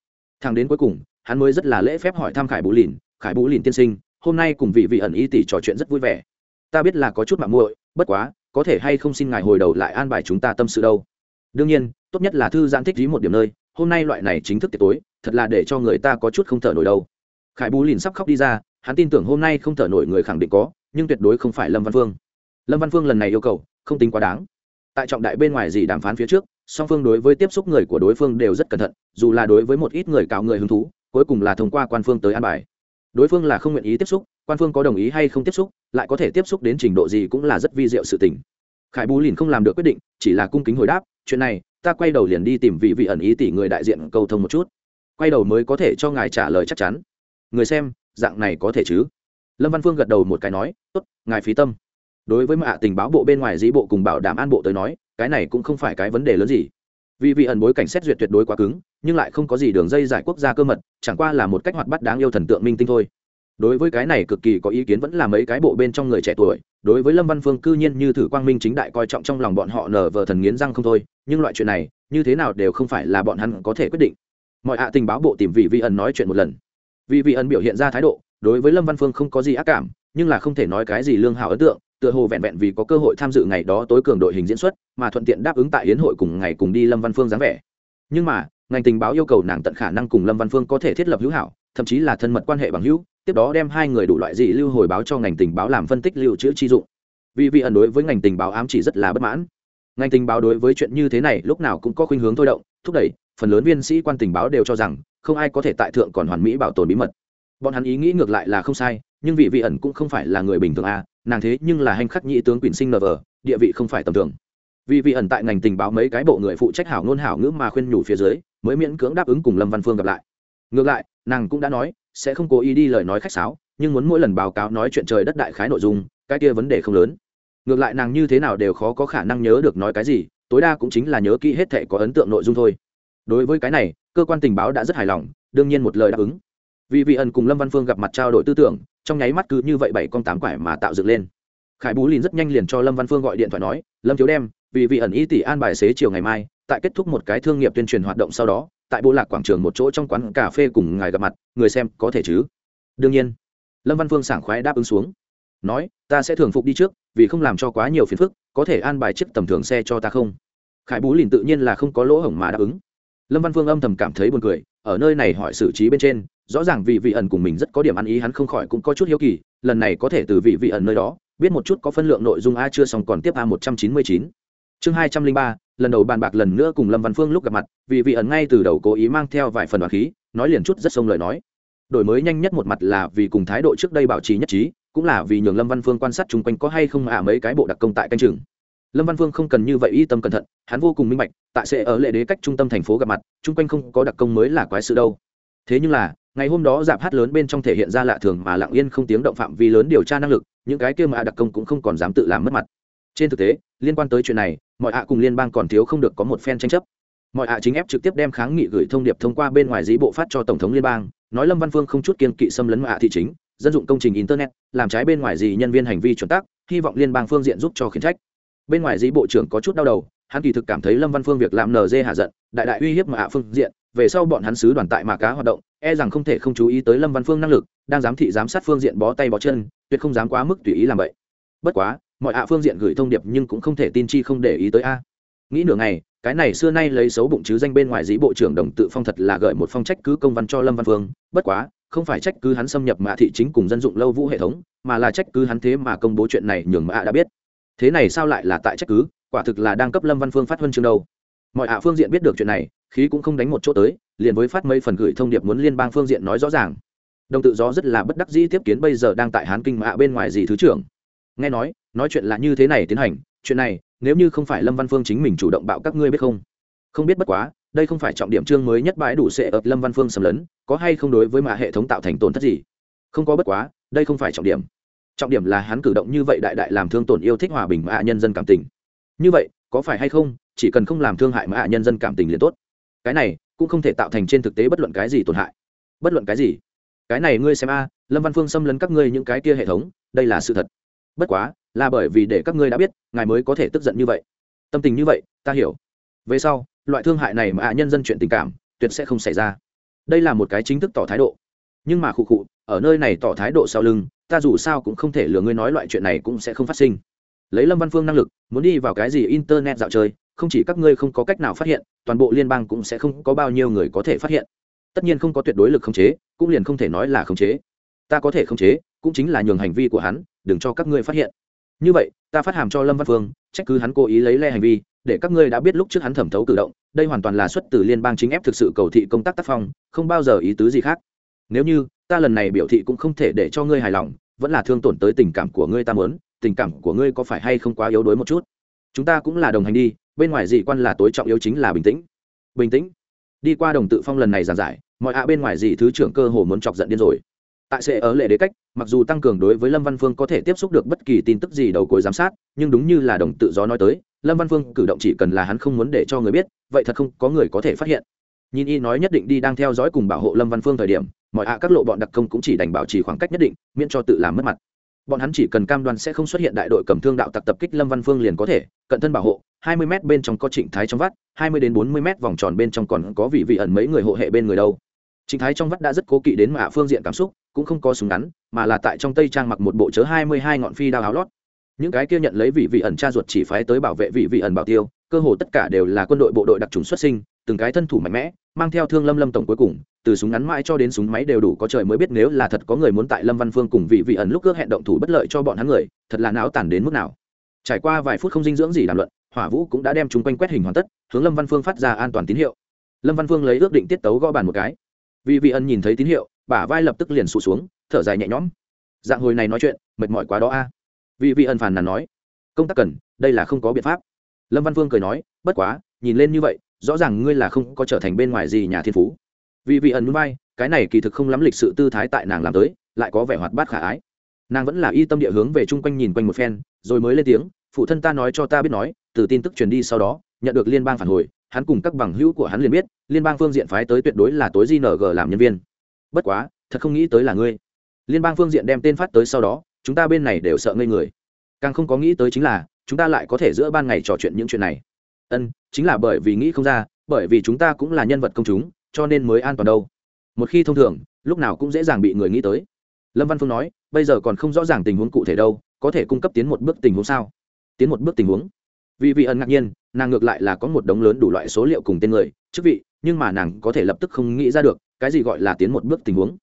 thang đến cuối cùng, hắn mới rất là lễ phép hỏi thăm khải bú lìn, khải bú lìn tiên sinh, hôm nay cùng vị vị ẩn y tỷ trò chuyện rất vui vẻ. Ta biết là có chút mạng muội, bất quá, có thể hay không xin ngài hồi đầu lại an bài chúng ta tâm sự đâu? Đương nhiên, tốt nhất là thư giãn thích dí một điểm nơi, hôm nay loại này chính thức tiệc tối, thật là để cho người ta có chút không thở nổi đâu. Khải bú lìn sắp khóc đi ra, hắn tin tưởng hôm nay không thở nổi người khẳng định có, nhưng tuyệt đối không phải lâm văn phương. Lâm văn phương lần này yêu cầu, không tính quá đáng. Tại trọng đại bên ngoài gì đàm phán phía trước song phương đối với tiếp xúc người của đối phương đều rất cẩn thận, dù là đối với một ít người cào người hứng thú, cuối cùng là thông qua quan phương tới an bài. Đối phương là không nguyện ý tiếp xúc, quan phương có đồng ý hay không tiếp xúc, lại có thể tiếp xúc đến trình độ gì cũng là rất vi diệu sự tình. Khải bú lìn không làm được quyết định, chỉ là cung kính hồi đáp, chuyện này, ta quay đầu liền đi tìm vị vị ẩn ý tỷ người đại diện cầu thông một chút. Quay đầu mới có thể cho ngài trả lời chắc chắn. Người xem, dạng này có thể chứ? Lâm văn phương gật đầu một cái nói, tốt, ngài phí tâm. Đối với mạ tình báo bộ bên ngoài dĩ bộ cùng bảo đảm an bộ tới nói cái này cũng không phải cái vấn đề lớn gì. Vì vị ẩn bối cảnh xét duyệt tuyệt đối quá cứng, nhưng lại không có gì đường dây giải quốc gia cơ mật, chẳng qua là một cách hoạt bắt đáng yêu thần tượng minh tinh thôi. Đối với cái này cực kỳ có ý kiến vẫn là mấy cái bộ bên trong người trẻ tuổi, đối với lâm văn phương cư nhiên như thử quang minh chính đại coi trọng trong lòng bọn họ nở vờ thần nghiến răng không thôi, nhưng loại chuyện này, như thế nào đều không phải là bọn hắn có thể quyết định. Mọi hạ tình báo bộ tìm vị vị ẩn nói chuyện một lần. Vị vị ẩn biểu hiện ra thái độ, đối với lâm văn phương không có gì ác cảm, nhưng là không thể nói cái gì lương hảo ấn tượng tựa hồ vẹn vẹn vì có cơ hội tham dự ngày đó tối cường đội hình diễn xuất, mà thuận tiện đáp ứng tại hiến hội cùng ngày cùng đi lâm văn phương dáng vẻ. Nhưng mà, ngành tình báo yêu cầu nàng tận khả năng cùng lâm văn phương có thể thiết lập hữu hảo, thậm chí là thân mật quan hệ bằng hữu, tiếp đó đem hai người đủ loại dị lưu hồi báo cho ngành tình báo làm phân tích lưu trữ chi dụng. Vì vị ẩn đối với ngành tình báo ám chỉ rất là bất mãn. Ngành tình báo đối với chuyện như thế này lúc nào cũng có khuynh hướng thôi động, thúc đẩy, phần lớn viên sĩ quan tình báo đều cho rằng, không ai có thể tại thượng còn hoàn mỹ bảo tồn bí mật. Bọn hắn ý nghĩ ngược lại là không sai, nhưng vị vị ẩn cũng không phải là người bình thường à nàng thế nhưng là hành khắc nhị tướng quyền sinh nờ địa vị không phải tầm thường. Vì vị ẩn tại ngành tình báo mấy cái bộ người phụ trách hảo ngôn hảo ngữ mà khuyên nhủ phía dưới, mới miễn cưỡng đáp ứng cùng lâm văn phương gặp lại. Ngược lại, nàng cũng đã nói, sẽ không cố ý đi lời nói khách sáo, nhưng muốn mỗi lần báo cáo nói chuyện trời đất đại khái nội dung, cái kia vấn đề không lớn. Ngược lại nàng như thế nào đều khó có khả năng nhớ được nói cái gì, tối đa cũng chính là nhớ kỹ hết thệ có ấn tượng nội dung thôi. Đối với cái này, cơ quan tình báo đã rất hài lòng, đương nhiên một lời đáp ứng vì vị ẩn cùng lâm văn phương gặp mặt trao đổi tư tưởng trong nháy mắt cứ như vậy bảy con tám quải mà tạo dựng lên khải bú lìn rất nhanh liền cho lâm văn phương gọi điện thoại nói lâm thiếu đem vì vị ẩn y tỷ an bài xế chiều ngày mai tại kết thúc một cái thương nghiệp tuyên truyền hoạt động sau đó tại bộ lạc quảng trường một chỗ trong quán cà phê cùng ngài gặp mặt người xem có thể chứ đương nhiên lâm văn phương sảng khoái đáp ứng xuống nói ta sẽ thường phục đi trước vì không làm cho quá nhiều phiền phức có thể an bài chiếc tầm thường xe cho ta không khải bú lìn tự nhiên là không có lỗ hổng mà đáp ứng lâm văn phương âm thầm cảm thấy buồn cười, ở nơi này hỏi xử trí bên trên, rõ ràng vị vị ẩn cùng mình rất có điểm ăn ý, hắn không khỏi cũng có chút hiếu kỳ, lần này có thể từ vị vị ẩn nơi đó, biết một chút có phân lượng nội dung a chưa xong còn tiếp a một trăm chín mươi chín. Chương hai trăm linh ba, lần đầu bàn bạc lần nữa cùng lâm văn phương lúc gặp mặt, vị vị ẩn ngay từ đầu cố ý mang theo vài phần đoàn khí, nói liền chút rất sông lời nói. Đổi mới nhanh nhất một mặt là vì cùng thái độ trước đây bảo trì nhất trí, cũng là vì nhường lâm văn phương quan sát chung quanh có hay không ạ mấy cái bộ đặc công tại canh chừng lâm văn Vương không cần như vậy y tâm cẩn thận, hắn vô cùng minh bạch, tại sẽ ở lệ đế cách trung tâm thành phố gặp mặt, chung quanh không có đặc công mới là quái sự đâu. Thế nhưng là, ngày hôm đó giảm hát lớn bên trong thể hiện ra lạ thường mà lặng yên không tiếng động phạm vi lớn điều tra năng lực, những cái kia mà đặc công cũng không còn dám tự làm mất mặt. Trên thực tế, liên quan tới chuyện này, mọi ạ cùng liên bang còn thiếu không được có một phen tranh chấp. Mọi ạ chính ép trực tiếp đem kháng nghị gửi thông điệp thông qua bên ngoài dĩ bộ phát cho tổng thống liên bang, nói lâm văn phương không chút kiên kỵ xâm lấn mọi ạ thị chính, dân dụng công trình internet, làm trái bên ngoài gì nhân viên hành vi chuẩn tắc, hy vọng liên bang phương diện giúp cho khiển trách bên ngoài dĩ bộ trưởng có chút đau đầu, hắn kỳ thực cảm thấy lâm văn phương việc làm nở dê hạ giận, đại đại uy hiếp mà hạ phương diện, về sau bọn hắn sứ đoàn tại mà cá hoạt động e rằng không thể không chú ý tới lâm văn phương năng lực, đang giám thị giám sát phương diện bó tay bó chân, tuyệt không dám quá mức tùy ý làm vậy. Bất quá, mọi hạ phương diện gửi thông điệp nhưng cũng không thể tin chi không để ý tới a. Nghĩ nửa ngày, cái này xưa nay lấy xấu bụng chứ danh bên ngoài dĩ bộ trưởng đồng tự phong thật là gợi một phong trách cứ công văn cho lâm văn phương, bất quá, không phải trách cứ hắn xâm nhập mạ thị chính cùng dân dụng lâu vũ hệ thống, mà là trách cứ hắn thế mà công bố chuyện này nhường mạ đã biết thế này sao lại là tại trách cứ? Quả thực là đang cấp lâm văn phương phát huân chương đâu. Mọi ạ phương diện biết được chuyện này, khí cũng không đánh một chỗ tới, liền với phát mấy phần gửi thông điệp muốn liên bang phương diện nói rõ ràng. Đồng tự do rất là bất đắc dĩ tiếp kiến bây giờ đang tại hán kinh mạ bên ngoài gì thứ trưởng. Nghe nói nói chuyện là như thế này tiến hành, chuyện này, nếu như không phải lâm văn phương chính mình chủ động bạo các ngươi biết không? Không biết bất quá, đây không phải trọng điểm chương mới nhất bãi đủ sệ ập lâm văn phương xâm lấn, có hay không đối với mạ hệ thống tạo thành tổn thất gì? Không có bất quá, đây không phải trọng điểm trọng điểm là hắn cử động như vậy đại đại làm thương tổn yêu thích hòa bình mạ nhân dân cảm tình. Như vậy, có phải hay không, chỉ cần không làm thương hại mạ nhân dân cảm tình liền tốt. Cái này cũng không thể tạo thành trên thực tế bất luận cái gì tổn hại. Bất luận cái gì. Cái này ngươi xem a, lâm văn phương xâm lấn các ngươi những cái kia hệ thống, đây là sự thật. Bất quá, là bởi vì để các ngươi đã biết, ngài mới có thể tức giận như vậy. Tâm tình như vậy, ta hiểu. Về sau, loại thương hại này mà nhân dân chuyện tình cảm, tuyệt sẽ không xảy ra. Đây là một cái chính thức tỏ thái độ nhưng mà khụ khụ, ở nơi này tỏ thái độ sau lưng, ta dù sao cũng không thể lừa ngươi nói loại chuyện này cũng sẽ không phát sinh. Lấy lâm văn phương năng lực, muốn đi vào cái gì internet dạo chơi, không chỉ các ngươi không có cách nào phát hiện, toàn bộ liên bang cũng sẽ không có bao nhiêu người có thể phát hiện. Tất nhiên không có tuyệt đối lực khống chế, cũng liền không thể nói là khống chế. Ta có thể khống chế, cũng chính là nhường hành vi của hắn, đừng cho các ngươi phát hiện. Như vậy, ta phát hàm cho lâm văn phương, trách cứ hắn cố ý lấy le hành vi, để các ngươi đã biết lúc trước hắn thẩm thấu cử động, đây hoàn toàn là xuất từ liên bang chính ép thực sự cầu thị công tác tác phong, không bao giờ ý tứ gì khác nếu như, ta lần này biểu thị cũng không thể để cho ngươi hài lòng, vẫn là thương tổn tới tình cảm của ngươi ta muốn, tình cảm của ngươi có phải hay không quá yếu đuối một chút? Chúng ta cũng là đồng hành đi, bên ngoài dị quan là tối trọng yếu chính là bình tĩnh. Bình tĩnh. Đi qua đồng tự phong lần này giảng giải, mọi ạ bên ngoài dị thứ trưởng cơ hồ muốn chọc giận điên rồi. Tại sẽ ở lệ đế cách, mặc dù tăng cường đối với lâm văn phương có thể tiếp xúc được bất kỳ tin tức gì đầu cuối giám sát, nhưng đúng như là đồng tự do nói tới, lâm văn phương cử động chỉ cần là hắn không muốn để cho người biết, vậy thật không có người có thể phát hiện nhìn y nói nhất định đi đang theo dõi cùng bảo hộ lâm văn phương thời điểm, mọi ạ các lộ bọn đặc công cũng chỉ đành bảo trì khoảng cách nhất định, miễn cho tự làm mất mặt. Bọn hắn chỉ cần cam đoan sẽ không xuất hiện đại đội cầm thương đạo tặc tập kích lâm văn phương liền có thể, cận thân bảo hộ 20 m bên trong có trịnh thái trong vắt 20 đến 40 m vòng tròn bên trong còn có vị vị ẩn mấy người hộ hệ bên người đâu. Trịnh thái trong vắt đã rất cố kỵ đến mạ phương diện cảm xúc, cũng không có súng ngắn, mà là tại trong tây trang mặc một bộ chớ 22 ngọn phi đao áo lót. Những cái kia nhận lấy vị vị ẩn cha ruột chỉ phái tới bảo vệ vị vị ẩn bảo tiêu, cơ hồ tất cả đều là quân đội bộ đội đặc trùng xuất sinh từng cái thân thủ mạnh mẽ, mang theo thương lâm lâm tổng cuối cùng, từ súng ngắn mãi cho đến súng máy đều đủ có trời mới biết nếu là thật có người muốn tại lâm văn phương cùng vị vị ẩn lúc ước hẹn động thủ bất lợi cho bọn hắn người, thật là não tàn đến mức nào. Trải qua vài phút không dinh dưỡng gì đàm luận, hỏa vũ cũng đã đem chúng quanh quét hình hoàn tất, hướng lâm văn phương phát ra an toàn tín hiệu. Lâm văn phương lấy ước định tiết tấu gõ bàn một cái. Vị vị ẩn nhìn thấy tín hiệu, bả vai lập tức liền sụt xuống, thở dài nhẹ nhõm. Dạng hồi này nói chuyện, mệt mỏi quá đó a. Vị vị ẩn phàn nàn nói, công tác cần, đây là không có biện pháp. Lâm văn phương cười nói, bất quá, nhìn lên như vậy rõ ràng ngươi là không có trở thành bên ngoài gì nhà thiên phú. Vì vị ẩn vai cái này kỳ thực không lắm lịch sự tư thái tại nàng làm tới, lại có vẻ hoạt bát khả ái. Nàng vẫn là y tâm địa hướng về chung quanh nhìn quanh một phen, rồi mới lên tiếng, phụ thân ta nói cho ta biết nói, từ tin tức truyền đi sau đó, nhận được liên bang phản hồi, hắn cùng các bằng hữu của hắn liền biết, liên bang phương diện phái tới tuyệt đối là tối gng làm nhân viên. Bất quá, thật không nghĩ tới là ngươi. Liên bang phương diện đem tên phát tới sau đó, chúng ta bên này đều sợ ngây người. Càng không có nghĩ tới chính là, chúng ta lại có thể giữa ban ngày trò chuyện những chuyện này ân, chính là bởi vì nghĩ không ra, bởi vì chúng ta cũng là nhân vật công chúng, cho nên mới an toàn đâu. Một khi thông thường, lúc nào cũng dễ dàng bị người nghĩ tới. Lâm văn phương nói, bây giờ còn không rõ ràng tình huống cụ thể đâu, có thể cung cấp tiến một bước tình huống sao? Tiến một bước tình huống? Vì vị ẩn ngạc nhiên, nàng ngược lại là có một đống lớn đủ loại số liệu cùng tên người, chức vị, nhưng mà nàng có thể lập tức không nghĩ ra được, cái gì gọi là tiến một bước tình huống?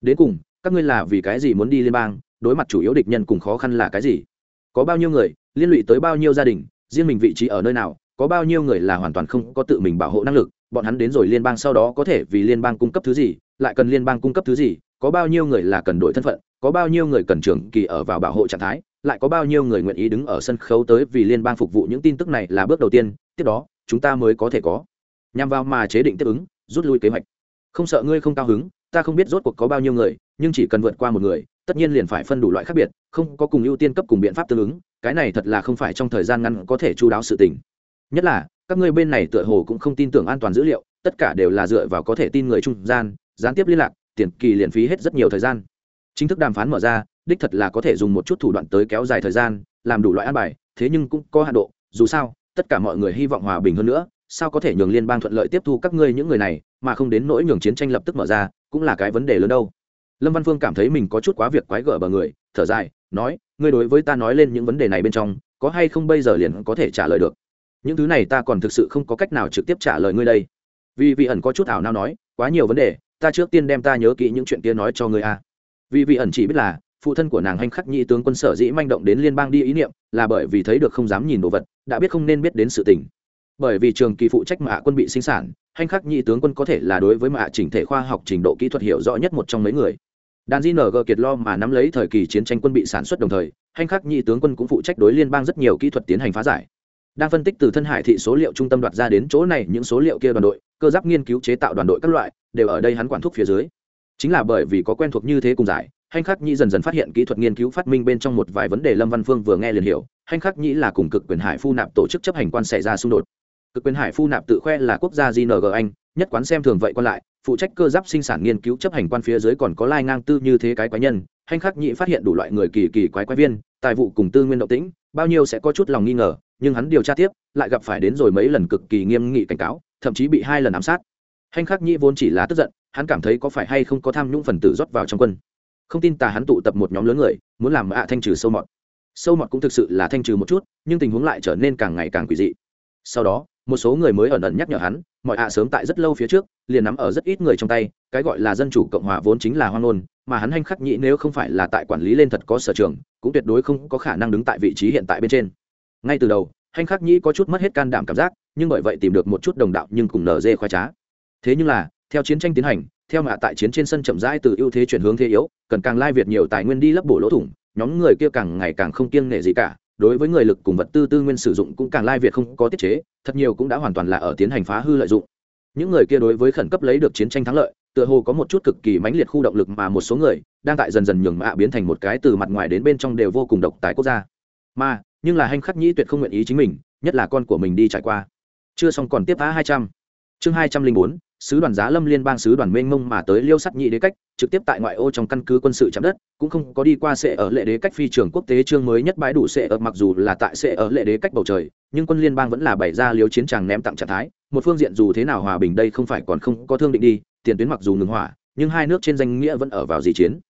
Đến cùng, các ngươi là vì cái gì muốn đi liên bang, đối mặt chủ yếu địch nhân cùng khó khăn là cái gì? Có bao nhiêu người, liên lụy tới bao nhiêu gia đình, riêng mình vị trí ở nơi nào có bao nhiêu người là hoàn toàn không có tự mình bảo hộ năng lực, bọn hắn đến rồi liên bang sau đó có thể vì liên bang cung cấp thứ gì, lại cần liên bang cung cấp thứ gì, có bao nhiêu người là cần đổi thân phận, có bao nhiêu người cần trường kỳ ở vào bảo hộ trạng thái, lại có bao nhiêu người nguyện ý đứng ở sân khấu tới vì liên bang phục vụ những tin tức này là bước đầu tiên, tiếp đó, chúng ta mới có thể có. Nhằm vào mà chế định tiếp ứng, rút lui kế hoạch. Không sợ ngươi không cao hứng, ta không biết rốt cuộc có bao nhiêu người, nhưng chỉ cần vượt qua một người, tất nhiên liền phải phân đủ loại khác biệt, không có cùng ưu tiên cấp cùng biện pháp tương ứng, cái này thật là không phải trong thời gian ngắn có thể chú đáo sự tình nhất là, các ngươi bên này tựa hồ cũng không tin tưởng an toàn dữ liệu, tất cả đều là dựa vào có thể tin người trung gian, gián tiếp liên lạc, tiền kỳ liền phí hết rất nhiều thời gian. Chính thức đàm phán mở ra, đích thật là có thể dùng một chút thủ đoạn tới kéo dài thời gian, làm đủ loại an bài, thế nhưng cũng có hạ độ, dù sao, tất cả mọi người hy vọng hòa bình hơn nữa, sao có thể nhường liên bang thuận lợi tiếp thu các ngươi những người này, mà không đến nỗi nhường chiến tranh lập tức mở ra, cũng là cái vấn đề lớn đâu. Lâm văn phương cảm thấy mình có chút quá việc quái gở bờ người, thở dài, nói, ngươi đối với ta nói lên những vấn đề này bên trong, có hay không bây giờ liền có thể trả lời được? Những thứ này ta còn thực sự không có cách nào trực tiếp trả lời ngươi đây. Vì vị ẩn có chút ảo nào nói, quá nhiều vấn đề, ta trước tiên đem ta nhớ kỹ những chuyện kia nói cho ngươi a. À. vì vị ẩn chỉ biết là, phụ thân của nàng hành khắc nhị tướng quân sở dĩ manh động đến liên bang đi ý niệm, là bởi vì thấy được không dám nhìn đồ vật, đã biết không nên biết đến sự tình. Bởi vì trường kỳ phụ trách mạ quân bị sinh sản, hành khắc nhị tướng quân có thể là đối với mạ chỉnh thể khoa học trình độ kỹ thuật hiểu rõ nhất một trong mấy người. Đàn di ng kiệt lo mà nắm lấy thời kỳ chiến tranh quân bị sản xuất đồng thời, hành khắc nhị tướng quân cũng phụ trách đối liên bang rất nhiều kỹ thuật tiến hành phá giải đang phân tích từ thân hải thị số liệu trung tâm đoạt ra đến chỗ này những số liệu kia đoàn đội, cơ giáp nghiên cứu chế tạo đoàn đội các loại, đều ở đây hắn quản thúc phía dưới. Chính là bởi vì có quen thuộc như thế cùng giải hành khắc nhĩ dần dần phát hiện kỹ thuật nghiên cứu phát minh bên trong một vài vấn đề lâm văn phương vừa nghe liền hiểu hành khắc nhĩ là cùng cực quyền hải phu nạp tổ chức chấp hành quan xảy ra xung đột. Cực quyền hải phu nạp tự khoe là quốc gia gng anh, nhất quán xem thường vậy còn lại, phụ trách cơ giáp sinh sản nghiên cứu chấp hành quan phía dưới còn có lai ngang tư như thế cái quái nhân hành khắc nhĩ phát hiện đủ loại người kỳ kỳ quái quái viên, tài vụ cùng tư nguyên động tĩnh bao nhiêu sẽ có chút lòng nghi ngờ, nhưng hắn điều tra tiếp, lại gặp phải đến rồi mấy lần cực kỳ nghiêm nghị cảnh cáo, thậm chí bị hai lần ám sát. Hành khắc nhĩ vốn chỉ là tức giận, hắn cảm thấy có phải hay không có tham nhũng phần tử rót vào trong quân. Không tin tà hắn tụ tập một nhóm lớn người, muốn làm ạ thanh trừ sâu mọt. Sâu mọt cũng thực sự là thanh trừ một chút, nhưng tình huống lại trở nên càng ngày càng quỷ dị. Sau đó một số người mới ẩn ẩn nhắc nhở hắn, mọi ạ sớm tại rất lâu phía trước, liền nắm ở rất ít người trong tay, cái gọi là dân chủ cộng hòa vốn chính là hoang ngôn, mà hắn hanh khắc nhị nếu không phải là tại quản lý lên thật có sở trường, cũng tuyệt đối không có khả năng đứng tại vị trí hiện tại bên trên. Ngay từ đầu hanh khắc nhĩ có chút mất hết can đảm cảm giác, nhưng bởi vậy tìm được một chút đồng đạo nhưng cùng nở dê khoai trá. Thế nhưng là, theo chiến tranh tiến hành, theo mạ tại chiến trên sân chậm rãi từ ưu thế chuyển hướng thế yếu, cần càng lai việt nhiều tài nguyên đi lấp bổ lỗ thủng, nhóm người kia càng ngày càng không kiêng nể gì cả đối với người lực cùng vật tư tư nguyên sử dụng cũng càng lai việt không có tiết chế, thật nhiều cũng đã hoàn toàn là ở tiến hành phá hư lợi dụng. Những người kia đối với khẩn cấp lấy được chiến tranh thắng lợi, tựa hồ có một chút cực kỳ mãnh liệt khu động lực mà một số người đang tại dần dần nhường mạ biến thành một cái từ mặt ngoài đến bên trong đều vô cùng độc tài quốc gia. Mà, nhưng là hành khắc nhĩ tuyệt không nguyện ý chính mình, nhất là con của mình đi trải qua. Chưa xong còn tiếp phá hai trăm. Chương hai trăm linh bốn, sứ đoàn giá lâm liên bang sứ đoàn mênh mông mà tới liêu sắt nhị đế cách trực tiếp tại ngoại ô trong căn cứ quân sự chạm đất, cũng không có đi qua sẽ ở lệ đế cách phi trường quốc tế chương mới nhất bãi đủ sẽ ở, mặc dù là tại sẽ ở lệ đế cách bầu trời, nhưng quân liên bang vẫn là bày ra liếu chiến tràng ném tặng trạng thái, một phương diện dù thế nào hòa bình đây không phải còn không có thương định đi, tiền tuyến mặc dù ngừng hỏa, nhưng hai nước trên danh nghĩa vẫn ở vào dị chiến.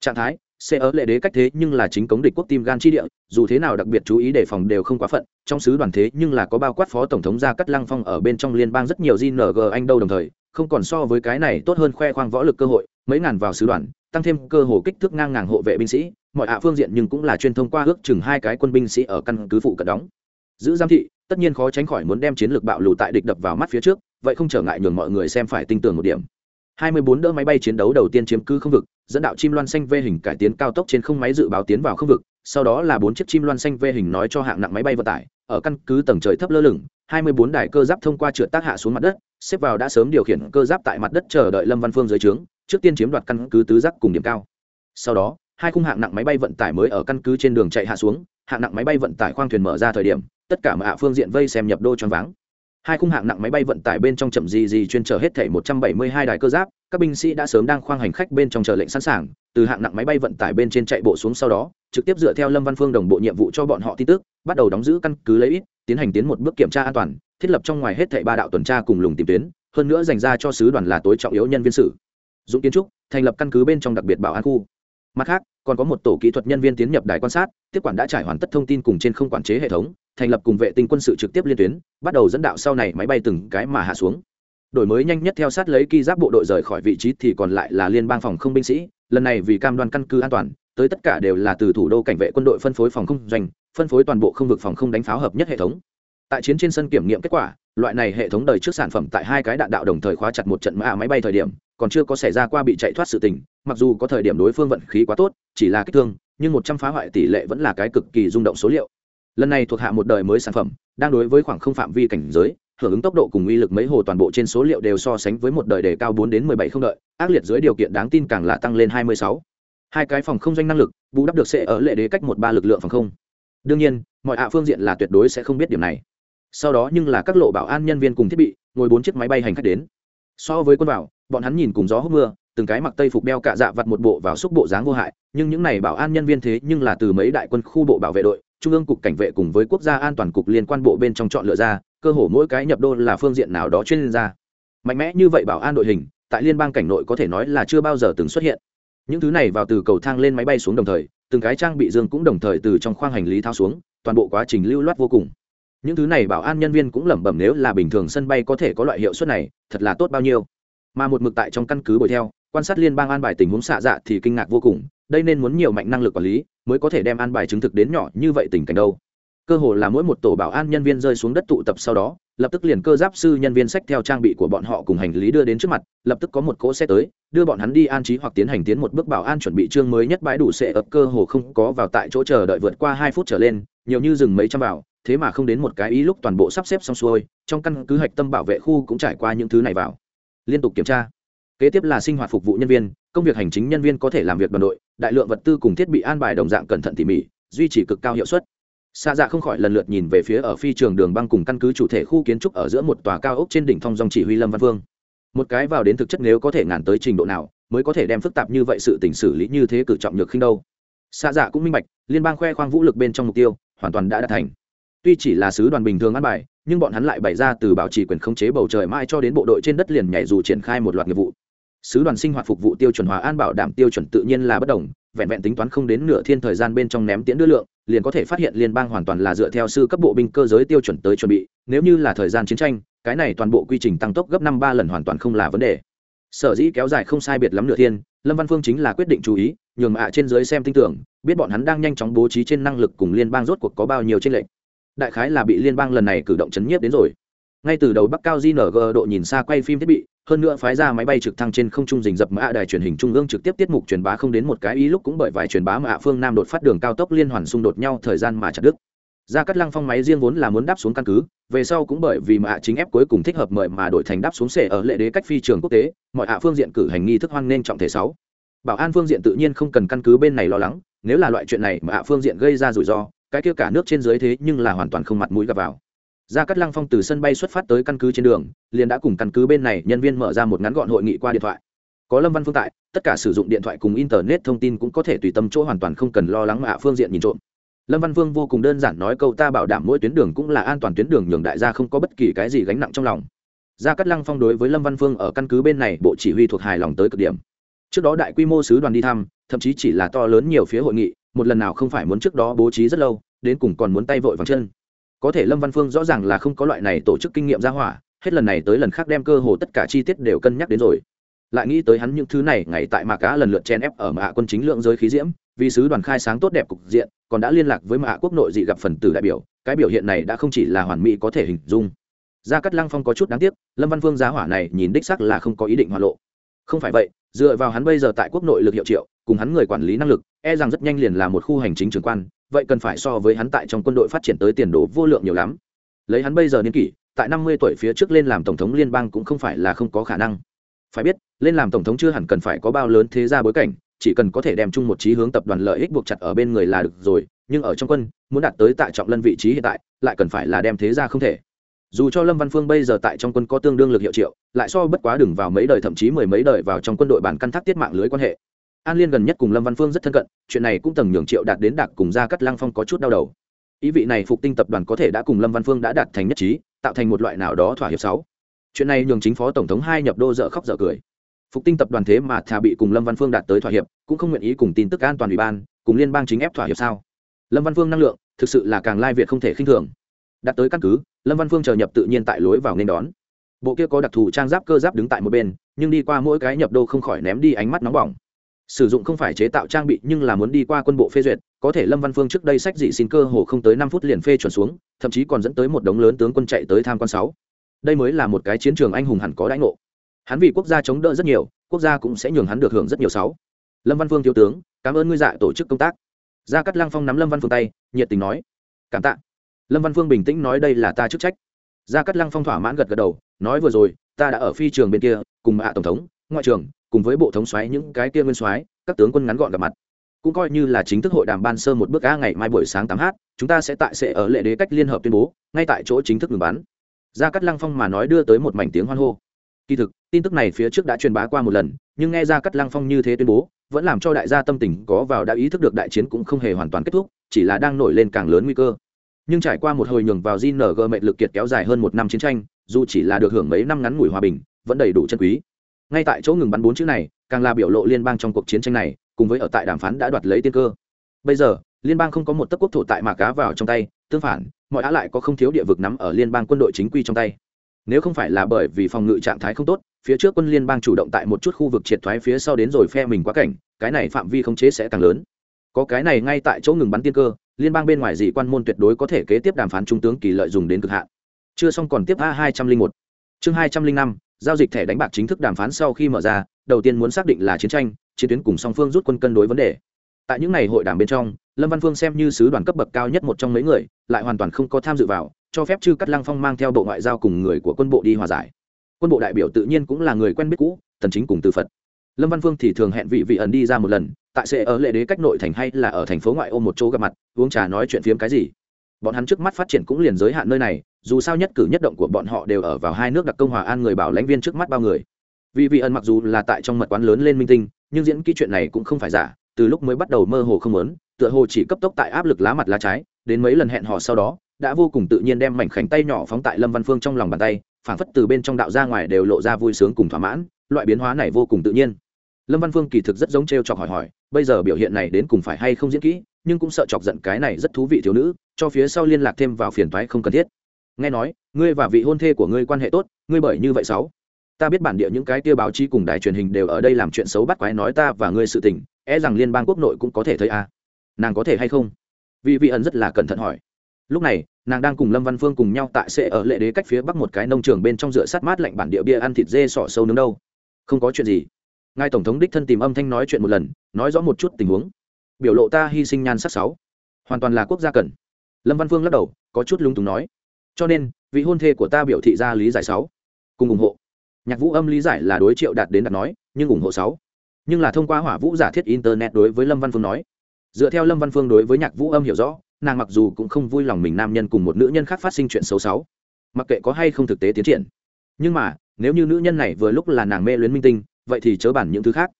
Trạng thái sẽ ở lệ đế cách thế nhưng là chính cống địch quốc tim gan chi địa, dù thế nào đặc biệt chú ý đề phòng đều không quá phận, trong sứ đoàn thế nhưng là có bao quát phó tổng thống gia cắt lăng phong ở bên trong liên bang rất nhiều gng anh đâu đồng thời, không còn so với cái này tốt hơn khoe khoang võ lực cơ hội, mấy ngàn vào sứ đoàn, tăng thêm cơ hồ kích thước ngang ngàng hộ vệ binh sĩ, mọi hạ phương diện nhưng cũng là chuyên thông qua ước chừng hai cái quân binh sĩ ở căn cứ phụ cận đóng. Giữ giám thị, tất nhiên khó tránh khỏi muốn đem chiến lược bạo lù tại địch đập vào mắt phía trước, vậy không trở ngại nhường mọi người xem phải tin tưởng một điểm. 24 đỡ máy bay chiến đấu đầu tiên chiếm cứ không vực dẫn đạo chim loan xanh vê hình cải tiến cao tốc trên không máy dự báo tiến vào không vực, sau đó là bốn chiếc chim loan xanh vê hình nói cho hạng nặng máy bay vận tải, ở căn cứ tầng trời thấp lơ lửng 24 đài cơ giáp thông qua trượt tác hạ xuống mặt đất, xếp vào đã sớm điều khiển cơ giáp tại mặt đất chờ đợi lâm văn phương dưới trướng, trước tiên chiếm đoạt căn cứ tứ giác cùng điểm cao. Sau đó, hai khung hạng nặng máy bay vận tải mới ở căn cứ trên đường chạy hạ xuống, hạng nặng máy bay vận tải khoang thuyền mở ra thời điểm, tất cả hạ phương diện vây xem nhập đô choáng váng hai khung hạng nặng máy bay vận tải bên trong chậm gì gì chuyên chở hết thảy 172 đài cơ giáp, các binh sĩ đã sớm đang khoang hành khách bên trong chờ lệnh sẵn sàng, từ hạng nặng máy bay vận tải bên trên chạy bộ xuống sau đó, trực tiếp dựa theo lâm văn phương đồng bộ nhiệm vụ cho bọn họ tin tức, bắt đầu đóng giữ căn cứ lấy ít, tiến hành tiến một bước kiểm tra an toàn, thiết lập trong ngoài hết thảy ba đạo tuần tra cùng lùng tìm tuyến, hơn nữa dành ra cho sứ đoàn là tối trọng yếu nhân viên sự dũng kiến trúc, thành lập căn cứ bên trong đặc biệt bảo an khu. Mặt khác, còn có một tổ kỹ thuật nhân viên tiến nhập đài quan sát, tiếp quản đã trải hoàn tất thông tin cùng trên không quản chế hệ thống thành lập cùng vệ tinh quân sự trực tiếp liên tuyến, bắt đầu dẫn đạo sau này máy bay từng cái mà hạ xuống. Đổi mới nhanh nhất theo sát lấy ki giáp bộ đội rời khỏi vị trí thì còn lại là liên bang phòng không binh sĩ. Lần này vì cam đoan căn cứ an toàn, tới tất cả đều là từ thủ đô cảnh vệ quân đội phân phối phòng không doanh, phân phối toàn bộ không vực phòng không đánh pháo hợp nhất hệ thống. Tại chiến trên sân kiểm nghiệm kết quả, loại này hệ thống đời trước sản phẩm tại hai cái đạn đạo đồng thời khóa chặt một trận mã máy bay thời điểm, còn chưa có xảy ra qua bị chạy thoát sự tình, mặc dù có thời điểm đối phương vận khí quá tốt, chỉ là kích thương, nhưng một trăm phá hoại tỷ lệ vẫn là cái cực kỳ rung động số liệu lần này thuộc hạ một đời mới sản phẩm, đang đối với khoảng không phạm vi cảnh giới, hưởng ứng tốc độ cùng uy lực mấy hồ toàn bộ trên số liệu đều so sánh với một đời đề cao bốn đến mười bảy không đợi, ác liệt dưới điều kiện đáng tin càng là tăng lên hai mươi sáu. Hai cái phòng không doanh năng lực, bù đắp được sẽ ở lệ đế cách một ba lực lượng phòng không. Đương nhiên, mọi hạ phương diện là tuyệt đối sẽ không biết điểm này. Sau đó nhưng là các lộ bảo an nhân viên cùng thiết bị, ngồi bốn chiếc máy bay hành khách đến. So với quân bảo, bọn hắn nhìn cùng gió hốc mưa, từng cái mặc tây phục đeo cạ dạ vặt một bộ vào xúc bộ dáng vô hại, nhưng những này bảo an nhân viên thế nhưng là từ mấy đại quân khu bộ bảo vệ đội trung ương cục cảnh vệ cùng với quốc gia an toàn cục liên quan bộ bên trong chọn lựa ra, cơ hồ mỗi cái nhập đô là phương diện nào đó chuyên gia. Mạnh mẽ như vậy bảo an đội hình, tại liên bang cảnh nội có thể nói là chưa bao giờ từng xuất hiện. Những thứ này vào từ cầu thang lên máy bay xuống đồng thời, từng cái trang bị dương cũng đồng thời từ trong khoang hành lý thao xuống, toàn bộ quá trình lưu loát vô cùng. Những thứ này bảo an nhân viên cũng lẩm bẩm nếu là bình thường sân bay có thể có loại hiệu suất này, thật là tốt bao nhiêu. Mà một mực tại trong căn cứ bồi theo, quan sát liên bang an bài tình huống xạ dạ thì kinh ngạc vô cùng đây nên muốn nhiều mạnh năng lực quản lý, mới có thể đem an bài chứng thực đến nhỏ như vậy tình cảnh đâu. Cơ hồ là mỗi một tổ bảo an nhân viên rơi xuống đất tụ tập sau đó, lập tức liền cơ giáp sư nhân viên sách theo trang bị của bọn họ cùng hành lý đưa đến trước mặt, lập tức có một cỗ xe tới, đưa bọn hắn đi an trí hoặc tiến hành tiến một bước bảo an chuẩn bị chương mới nhất bãi đủ sệ ập, cơ hồ không có vào tại chỗ chờ đợi vượt qua hai phút trở lên, nhiều như dừng mấy trăm vào, thế mà không đến một cái ý lúc toàn bộ sắp xếp xong xuôi, trong căn cứ hạch tâm bảo vệ khu cũng trải qua những thứ này vào. Liên tục kiểm tra. Kế tiếp là sinh hoạt phục vụ nhân viên công việc hành chính nhân viên có thể làm việc đoàn đội, đại lượng vật tư cùng thiết bị an bài đồng dạng cẩn thận tỉ mỉ, duy trì cực cao hiệu suất. Xa dạ không khỏi lần lượt nhìn về phía ở phi trường đường băng cùng căn cứ chủ thể khu kiến trúc ở giữa một tòa cao ốc trên đỉnh thong dòng chỉ huy lâm văn vương. Một cái vào đến thực chất nếu có thể ngàn tới trình độ nào, mới có thể đem phức tạp như vậy sự tình xử lý như thế cử trọng nhược khinh đâu. Xa dạ cũng minh bạch, liên bang khoe khoang vũ lực bên trong mục tiêu, hoàn toàn đã đạt thành. Tuy chỉ là sứ đoàn bình thường ăn bài, nhưng bọn hắn lại bày ra từ bảo trì quyền khống chế bầu trời mãi cho đến bộ đội trên đất liền nhảy dù triển khai một loạt nghiệp vụ sứ đoàn sinh hoạt phục vụ tiêu chuẩn hòa an bảo đảm tiêu chuẩn tự nhiên là bất đồng, vẹn vẹn tính toán không đến nửa thiên thời gian bên trong ném tiễn đưa lượng, liền có thể phát hiện liên bang hoàn toàn là dựa theo sư cấp bộ binh cơ giới tiêu chuẩn tới chuẩn bị, nếu như là thời gian chiến tranh, cái này toàn bộ quy trình tăng tốc gấp năm ba lần hoàn toàn không là vấn đề. Sở dĩ kéo dài không sai biệt lắm nửa thiên, lâm văn phương chính là quyết định chú ý, nhường ạ trên dưới xem tin tưởng, biết bọn hắn đang nhanh chóng bố trí trên năng lực cùng liên bang rốt cuộc có bao nhiêu trên lệnh đại khái là bị liên bang lần này cử động chấn nhiếp đến rồi. Ngay từ đầu bắc cao gng độ nhìn xa quay phim thiết bị hơn nữa phái ra máy bay trực thăng trên không trung rình dập mã đài truyền hình trung ương trực tiếp tiết mục truyền bá không đến một cái ý lúc cũng bởi vài truyền bá mà phương nam đột phát đường cao tốc liên hoàn xung đột nhau thời gian mà chặt đứt. Ra cắt lăng phong máy riêng vốn là muốn đáp xuống căn cứ, về sau cũng bởi vì mà chính ép cuối cùng thích hợp mời mà đổi thành đáp xuống sệ ở lệ đế cách phi trường quốc tế, mọi hạ phương diện cử hành nghi thức hoan nên trọng thể sáu. Bảo an phương diện tự nhiên không cần căn cứ bên này lo lắng, nếu là loại chuyện này mà hạ phương diện gây ra rủi ro, cái kia cả nước trên dưới thế nhưng là hoàn toàn không mặt mũi gặp vào ra cắt lăng phong từ sân bay xuất phát tới căn cứ trên đường, liền đã cùng căn cứ bên này nhân viên mở ra một ngắn gọn hội nghị qua điện thoại. Có lâm văn phương tại, tất cả sử dụng điện thoại cùng internet thông tin cũng có thể tùy tâm chỗ hoàn toàn không cần lo lắng mà phương diện nhìn trộm. Lâm văn vương vô cùng đơn giản nói câu ta bảo đảm mỗi tuyến đường cũng là an toàn tuyến đường nhường đại gia không có bất kỳ cái gì gánh nặng trong lòng. Gia cát lăng phong đối với lâm văn phương ở căn cứ bên này bộ chỉ huy thuộc hài lòng tới cực điểm. Trước đó đại quy mô sứ đoàn đi thăm, thậm chí chỉ là to lớn nhiều phía hội nghị, một lần nào không phải muốn trước đó bố trí rất lâu, đến cùng còn muốn tay vội vàng chân có thể lâm văn phương rõ ràng là không có loại này tổ chức kinh nghiệm ra hỏa, hết lần này tới lần khác đem cơ hồ tất cả chi tiết đều cân nhắc đến rồi. Lại nghĩ tới hắn những thứ này, ngày tại mạc cá lần lượt chen ép ở mạ quân chính lượng giới khí diễm, vì sứ đoàn khai sáng tốt đẹp cục diện, còn đã liên lạc với mạ quốc nội dị gặp phần tử đại biểu, cái biểu hiện này đã không chỉ là hoàn mỹ có thể hình dung. Gia cát lăng phong có chút đáng tiếc, lâm văn phương giá hỏa này nhìn đích sắc là không có ý định hoa lộ. Không phải vậy, dựa vào hắn bây giờ tại quốc nội lực hiệu triệu, cùng hắn người quản lý năng lực e rằng rất nhanh liền là một khu hành chính trường quan vậy cần phải so với hắn tại trong quân đội phát triển tới tiền đồ vô lượng nhiều lắm. Lấy hắn bây giờ niên kỷ, tại năm mươi tuổi phía trước lên làm tổng thống liên bang cũng không phải là không có khả năng. Phải biết, lên làm tổng thống chưa hẳn cần phải có bao lớn thế gia bối cảnh, chỉ cần có thể đem chung một trí hướng tập đoàn lợi ích buộc chặt ở bên người là được rồi, nhưng ở trong quân, muốn đạt tới tại trọng lân vị trí hiện tại, lại cần phải là đem thế ra không thể. Dù cho lâm văn phương bây giờ tại trong quân có tương đương lực hiệu triệu, lại so bất quá đừng vào mấy đời, thậm chí mười mấy đời vào trong quân đội bản căn thác tiết mạng lưới quan hệ an liên gần nhất cùng lâm văn phương rất thân cận, chuyện này cũng tầng nhường triệu đạt đến đạt cùng gia cắt lăng phong có chút đau đầu. Ý vị này phục tinh tập đoàn có thể đã cùng lâm văn phương đã đạt thành nhất trí, tạo thành một loại nào đó thỏa hiệp sáu chuyện này nhường chính phó tổng thống hai nhập đô dở khóc dở cười. Phục tinh tập đoàn thế mà thà bị cùng lâm văn phương đạt tới thỏa hiệp, cũng không nguyện ý cùng tin tức an toàn ủy ban, cùng liên bang chính ép thỏa hiệp sao? Lâm văn phương năng lượng, thực sự là càng lai việt không thể khinh thường. Đạt tới căn cứ, lâm văn phương chờ nhập tự nhiên tại lối vào nên đón. Bộ kia có đặc thù trang giáp cơ giáp đứng tại một bên, nhưng đi qua mỗi cái nhập đô không khỏi ném đi ánh mắt nóng bỏng sử dụng không phải chế tạo trang bị nhưng là muốn đi qua quân bộ phê duyệt, có thể lâm văn phương trước đây sách dị xin cơ hồ không tới năm phút liền phê chuẩn xuống, thậm chí còn dẫn tới một đống lớn tướng quân chạy tới tham quan sáu. Đây mới là một cái chiến trường anh hùng hẳn có đãi ngộ. Hắn vì quốc gia chống đỡ rất nhiều, quốc gia cũng sẽ nhường hắn được hưởng rất nhiều sáu. Lâm văn phương thiếu tướng, cảm ơn ngươi dạ tổ chức công tác. Gia cát lang phong nắm lâm văn phương tay, nhiệt tình nói, cảm tạ. Lâm văn phương bình tĩnh nói, đây là ta chức trách. Gia cát lang phong thỏa mãn gật gật đầu, nói, vừa rồi, ta đã ở phi trường bên kia, cùng hạ tổng thống, ngoại trưởng cùng với bộ thống xoáy những cái kia nguyên soái, các tướng quân ngắn gọn gặp mặt. Cũng coi như là chính thức hội đàm ban sơ một bước a ngày mai buổi sáng tám h chúng ta sẽ tại sẽ ở lệ đế cách liên hợp tuyên bố, ngay tại chỗ chính thức ngừng bắn. Gia cát lăng phong mà nói đưa tới một mảnh tiếng hoan hô. Kỳ thực, tin tức này phía trước đã truyền bá qua một lần, nhưng nghe ra cắt lăng phong như thế tuyên bố, vẫn làm cho đại gia tâm tình có vào đã ý thức được đại chiến cũng không hề hoàn toàn kết thúc, chỉ là đang nổi lên càng lớn nguy cơ. Nhưng trải qua một hồi nhường vào gng mệnh lực kiệt kéo dài hơn một năm chiến tranh, dù chỉ là được hưởng mấy năm ngắn ngủi hòa bình, vẫn đầy đủ chân quý ngay tại chỗ ngừng bắn bốn chữ này, càng là biểu lộ liên bang trong cuộc chiến tranh này, cùng với ở tại đàm phán đã đoạt lấy tiên cơ. Bây giờ, liên bang không có một tấc quốc thổ tại mà cá vào trong tay, tương phản, mọi á lại có không thiếu địa vực nắm ở liên bang quân đội chính quy trong tay. Nếu không phải là bởi vì phòng ngự trạng thái không tốt, phía trước quân liên bang chủ động tại một chút khu vực triệt thoái phía sau đến rồi phe mình quá cảnh, cái này phạm vi không chế sẽ càng lớn. Có cái này ngay tại chỗ ngừng bắn tiên cơ, liên bang bên ngoài dị quan môn tuyệt đối có thể kế tiếp đàm phán trung tướng kỳ lợi dùng đến cực hạn. Chưa xong còn tiếp a hai trăm linh một. Chương hai trăm linh năm giao dịch thẻ đánh bạc chính thức đàm phán sau khi mở ra, đầu tiên muốn xác định là chiến tranh, chiến tuyến cùng song phương rút quân cân đối vấn đề. Tại những ngày hội đàm bên trong, lâm văn phương xem như sứ đoàn cấp bậc cao nhất một trong mấy người, lại hoàn toàn không có tham dự vào, cho phép chư cắt lăng phong mang theo bộ ngoại giao cùng người của quân bộ đi hòa giải. Quân bộ đại biểu tự nhiên cũng là người quen biết cũ tần chính cùng từ phật. Lâm văn phương thì thường hẹn vị vị ẩn đi ra một lần, tại sẽ ở lệ đế cách nội thành hay là ở thành phố ngoại ô một chỗ gặp mặt, uống trà nói chuyện phiếm cái gì bọn hắn trước mắt phát triển cũng liền giới hạn nơi này, dù sao nhất cử nhất động của bọn họ đều ở vào hai nước đặc công hòa an người bảo lãnh viên trước mắt bao người. Vì vị ẩn mặc dù là tại trong mật quán lớn lên minh tinh, nhưng diễn kỹ chuyện này cũng không phải giả, từ lúc mới bắt đầu mơ hồ không lớn tựa hồ chỉ cấp tốc tại áp lực lá mặt lá trái, đến mấy lần hẹn hò sau đó, đã vô cùng tự nhiên đem mảnh khảnh tay nhỏ phóng tại lâm văn phương trong lòng bàn tay, phảng phất từ bên trong đạo ra ngoài đều lộ ra vui sướng cùng thỏa mãn, loại biến hóa này vô cùng tự nhiên. Lâm văn phương kỳ thực rất giống t r e o chọc hỏi hỏi, bây giờ biểu hiện này đến cùng phải hay không diễn kỹ, nhưng cũng sợ chọc giận cái này rất thú vị thiếu nữ cho phía sau liên lạc thêm vào phiền toái không cần thiết. Nghe nói, ngươi và vị hôn thê của ngươi quan hệ tốt, ngươi bởi như vậy sáu. Ta biết bản địa những cái kia báo chí cùng đài truyền hình đều ở đây làm chuyện xấu bắt quái nói ta và ngươi sự tình e rằng liên bang quốc nội cũng có thể thấy à. nàng có thể hay không? Vị vị ẩn rất là cẩn thận hỏi. Lúc này, nàng đang cùng lâm văn phương cùng nhau tại sẽ ở lệ đế cách phía bắc một cái nông trường bên trong rửa sát mát lạnh bản địa bia ăn thịt dê sọ sâu nướng đâu. Không có chuyện gì. Ngài tổng thống đích thân tìm âm thanh nói chuyện một lần, nói rõ một chút tình huống. Biểu lộ ta hy sinh nhan sắc sáu. Hoàn toàn là quốc gia cần lâm văn phương lắc đầu, có chút lung túng nói. Cho nên, vị hôn thê của ta biểu thị ra lý giải sáu. Cùng ủng hộ. Nhạc vũ âm lý giải là đối triệu đạt đến đặt nói, nhưng ủng hộ sáu. Nhưng là thông qua hỏa vũ giả thiết internet đối với lâm văn phương nói. Dựa theo lâm văn phương đối với nhạc vũ âm hiểu rõ, nàng mặc dù cũng không vui lòng mình nam nhân cùng một nữ nhân khác phát sinh chuyện xấu xấu mặc kệ có hay không thực tế tiến triển. Nhưng mà, nếu như nữ nhân này vừa lúc là nàng mê luyến minh tinh, vậy thì chớ bản những thứ khác.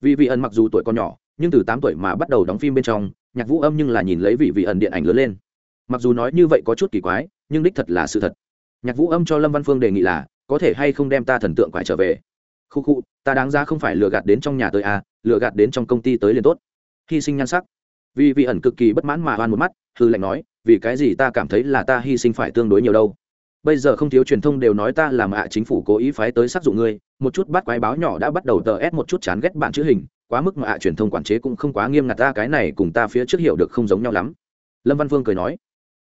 Vì vị ẩn mặc dù tuổi còn nhỏ, nhưng từ tám tuổi mà bắt đầu đóng phim bên trong, nhạc vũ âm nhưng là nhìn lấy vị vị ẩn điện ảnh lớn lên mặc dù nói như vậy có chút kỳ quái, nhưng đích thật là sự thật. Nhạc vũ âm cho lâm văn phương đề nghị là, có thể hay không đem ta thần tượng quải trở về? Khu khu, ta đáng ra không phải lừa gạt đến trong nhà tới à lừa gạt đến trong công ty tới liền tốt. Hy sinh nhan sắc. Vì vị ẩn cực kỳ bất mãn mà oan một mắt, hư lệnh nói, vì cái gì ta cảm thấy là ta hy sinh phải tương đối nhiều đâu. Bây giờ không thiếu truyền thông đều nói ta làm ạ chính phủ cố ý phái tới sắc dụng ngươi, một chút bắt quái báo nhỏ đã bắt đầu tờ ép một chút chán ghét bạn chữ hình, quá mức mà ạ truyền thông quản chế cũng không quá nghiêm ngặt ta, cái này cùng ta phía trước hiểu được không giống nhau lắm. Lâm văn vương cười nói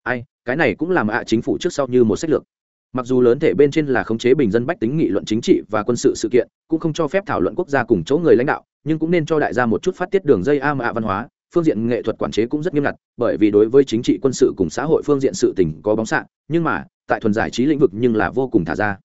ai, cái này cũng làm ạ à chính phủ trước sau như một sách lược. Mặc dù lớn thể bên trên là khống chế bình dân bách tính nghị luận chính trị và quân sự sự kiện, cũng không cho phép thảo luận quốc gia cùng chỗ người lãnh đạo, nhưng cũng nên cho đại gia một chút phát tiết đường dây a mạ văn hóa, phương diện nghệ thuật quản chế cũng rất nghiêm ngặt, bởi vì đối với chính trị quân sự cùng xã hội phương diện sự tình có bóng xạ, nhưng mà, tại thuần giải trí lĩnh vực nhưng là vô cùng thả ra.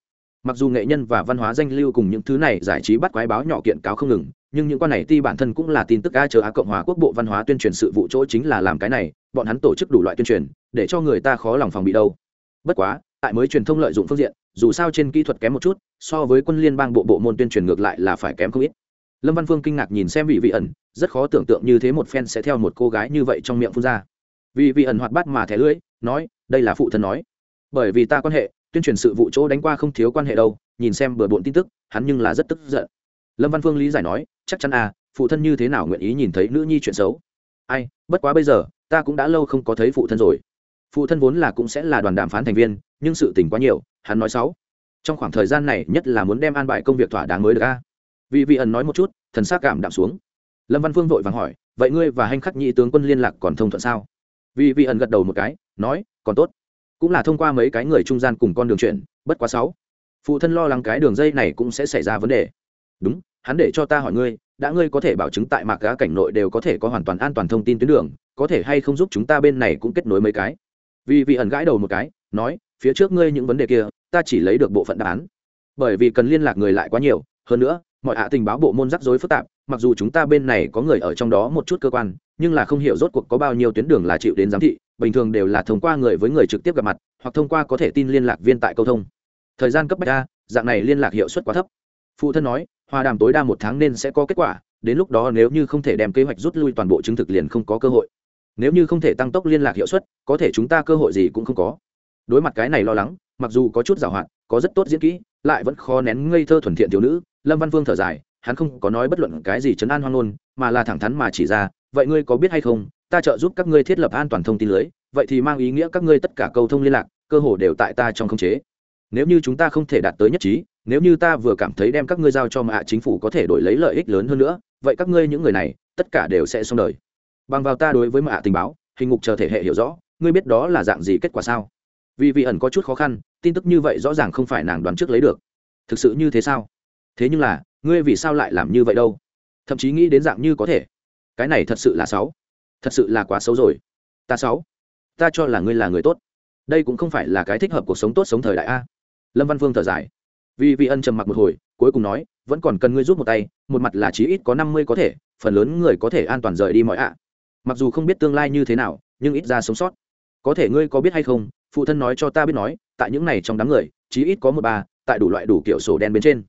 Mặc dù nghệ nhân và văn hóa danh lưu cùng những thứ này giải trí bắt quái báo nhỏ kiện cáo không ngừng, nhưng những quan này ti bản thân cũng là tin tức a chờ á cộng hòa quốc bộ văn hóa tuyên truyền sự vụ chỗ chính là làm cái này bọn hắn tổ chức đủ loại tuyên truyền, để cho người ta khó lòng phòng bị đâu. Bất quá, tại mới truyền thông lợi dụng phương diện, dù sao trên kỹ thuật kém một chút, so với quân liên bang bộ bộ môn tuyên truyền ngược lại là phải kém không ít. Lâm văn phương kinh ngạc nhìn xem vị vị ẩn, rất khó tưởng tượng như thế một phen sẽ theo một cô gái như vậy trong miệng phun ra. Vì vị ẩn hoạt bát mà thẻ lưỡi, nói, đây là phụ thân nói. Bởi vì ta quan hệ, tuyên truyền sự vụ chỗ đánh qua không thiếu quan hệ đâu, nhìn xem bừa bộn tin tức, hắn nhưng là rất tức giận. Lâm văn phương lý giải nói, chắc chắn à phụ thân như thế nào nguyện ý nhìn thấy nữ nhi chuyện xấu? Ai, bất quá bây giờ ta cũng đã lâu không có thấy phụ thân rồi. Phụ thân vốn là cũng sẽ là đoàn đàm phán thành viên nhưng sự tình quá nhiều hắn nói sáu trong khoảng thời gian này nhất là muốn đem an bài công việc thỏa đáng mới được a. Vị vị ẩn nói một chút thần s á c cảm đạm xuống. Lâm văn phương vội vàng hỏi vậy ngươi và hành khắc nhị tướng quân liên lạc còn thông thuận sao? Vị vị ẩn gật đầu một cái nói còn tốt. Cũng là thông qua mấy cái người trung gian cùng con đường chuyện, bất quá sáu. Phụ thân lo lắng cái đường dây này cũng sẽ xảy ra vấn đề. Đúng hắn để cho ta hỏi ngươi đã ngươi có thể bảo chứng tại mạc gá cảnh nội đều có thể có hoàn toàn an toàn thông tin tuyến đường có thể hay không giúp chúng ta bên này cũng kết nối mấy cái. Vì vị ẩn gãi đầu một cái, nói, phía trước ngươi những vấn đề kia, ta chỉ lấy được bộ phận đáp án. Bởi vì cần liên lạc người lại quá nhiều, hơn nữa, mọi hạ tình báo bộ môn rắc rối phức tạp, mặc dù chúng ta bên này có người ở trong đó một chút cơ quan, nhưng là không hiểu rốt cuộc có bao nhiêu tuyến đường là chịu đến giám thị, bình thường đều là thông qua người với người trực tiếp gặp mặt, hoặc thông qua có thể tin liên lạc viên tại câu thông. Thời gian cấp bách a, dạng này liên lạc hiệu suất quá thấp. Phụ thân nói, hòa đàm tối đa một tháng nên sẽ có kết quả, đến lúc đó nếu như không thể đem kế hoạch rút lui toàn bộ chứng thực liền không có cơ hội nếu như không thể tăng tốc liên lạc hiệu suất, có thể chúng ta cơ hội gì cũng không có. Đối mặt cái này lo lắng, mặc dù có chút giảo hoạt, có rất tốt diễn kỹ, lại vẫn khó nén ngây thơ thuần thiện thiếu nữ, lâm văn vương thở dài, hắn không có nói bất luận cái gì chấn an hoang ngôn, mà là thẳng thắn mà chỉ ra, vậy ngươi có biết hay không, ta trợ giúp các ngươi thiết lập an toàn thông tin lưới, vậy thì mang ý nghĩa các ngươi tất cả câu thông liên lạc, cơ hồ đều tại ta trong khống chế. Nếu như chúng ta không thể đạt tới nhất trí, nếu như ta vừa cảm thấy đem các ngươi giao cho mạ chính phủ có thể đổi lấy lợi ích lớn hơn nữa, vậy các ngươi những người này, tất cả đều sẽ xong đời bằng vào ta đối với mạ tình báo, hình ngục chờ thể hệ hiểu rõ, ngươi biết đó là dạng gì kết quả sao? Vì vị ẩn có chút khó khăn, tin tức như vậy rõ ràng không phải nàng đoán trước lấy được. Thực sự như thế sao? Thế nhưng là, ngươi vì sao lại làm như vậy đâu? Thậm chí nghĩ đến dạng như có thể. Cái này thật sự là xấu. Thật sự là quá xấu rồi. Ta xấu. Ta cho là ngươi là người tốt. Đây cũng không phải là cái thích hợp cuộc sống tốt sống thời đại a. Lâm văn phương thở dài. Vì vị ân trầm mặc một hồi, cuối cùng nói, vẫn còn cần ngươi giúp một tay, một mặt là chí ít có năm mươi có thể, phần lớn người có thể an toàn rời đi mọi ạ mặc dù không biết tương lai như thế nào, nhưng ít ra sống sót. Có thể ngươi có biết hay không, phụ thân nói cho ta biết nói, tại những này trong đám người, chí ít có một bà, tại đủ loại đủ kiểu sổ đen bên trên.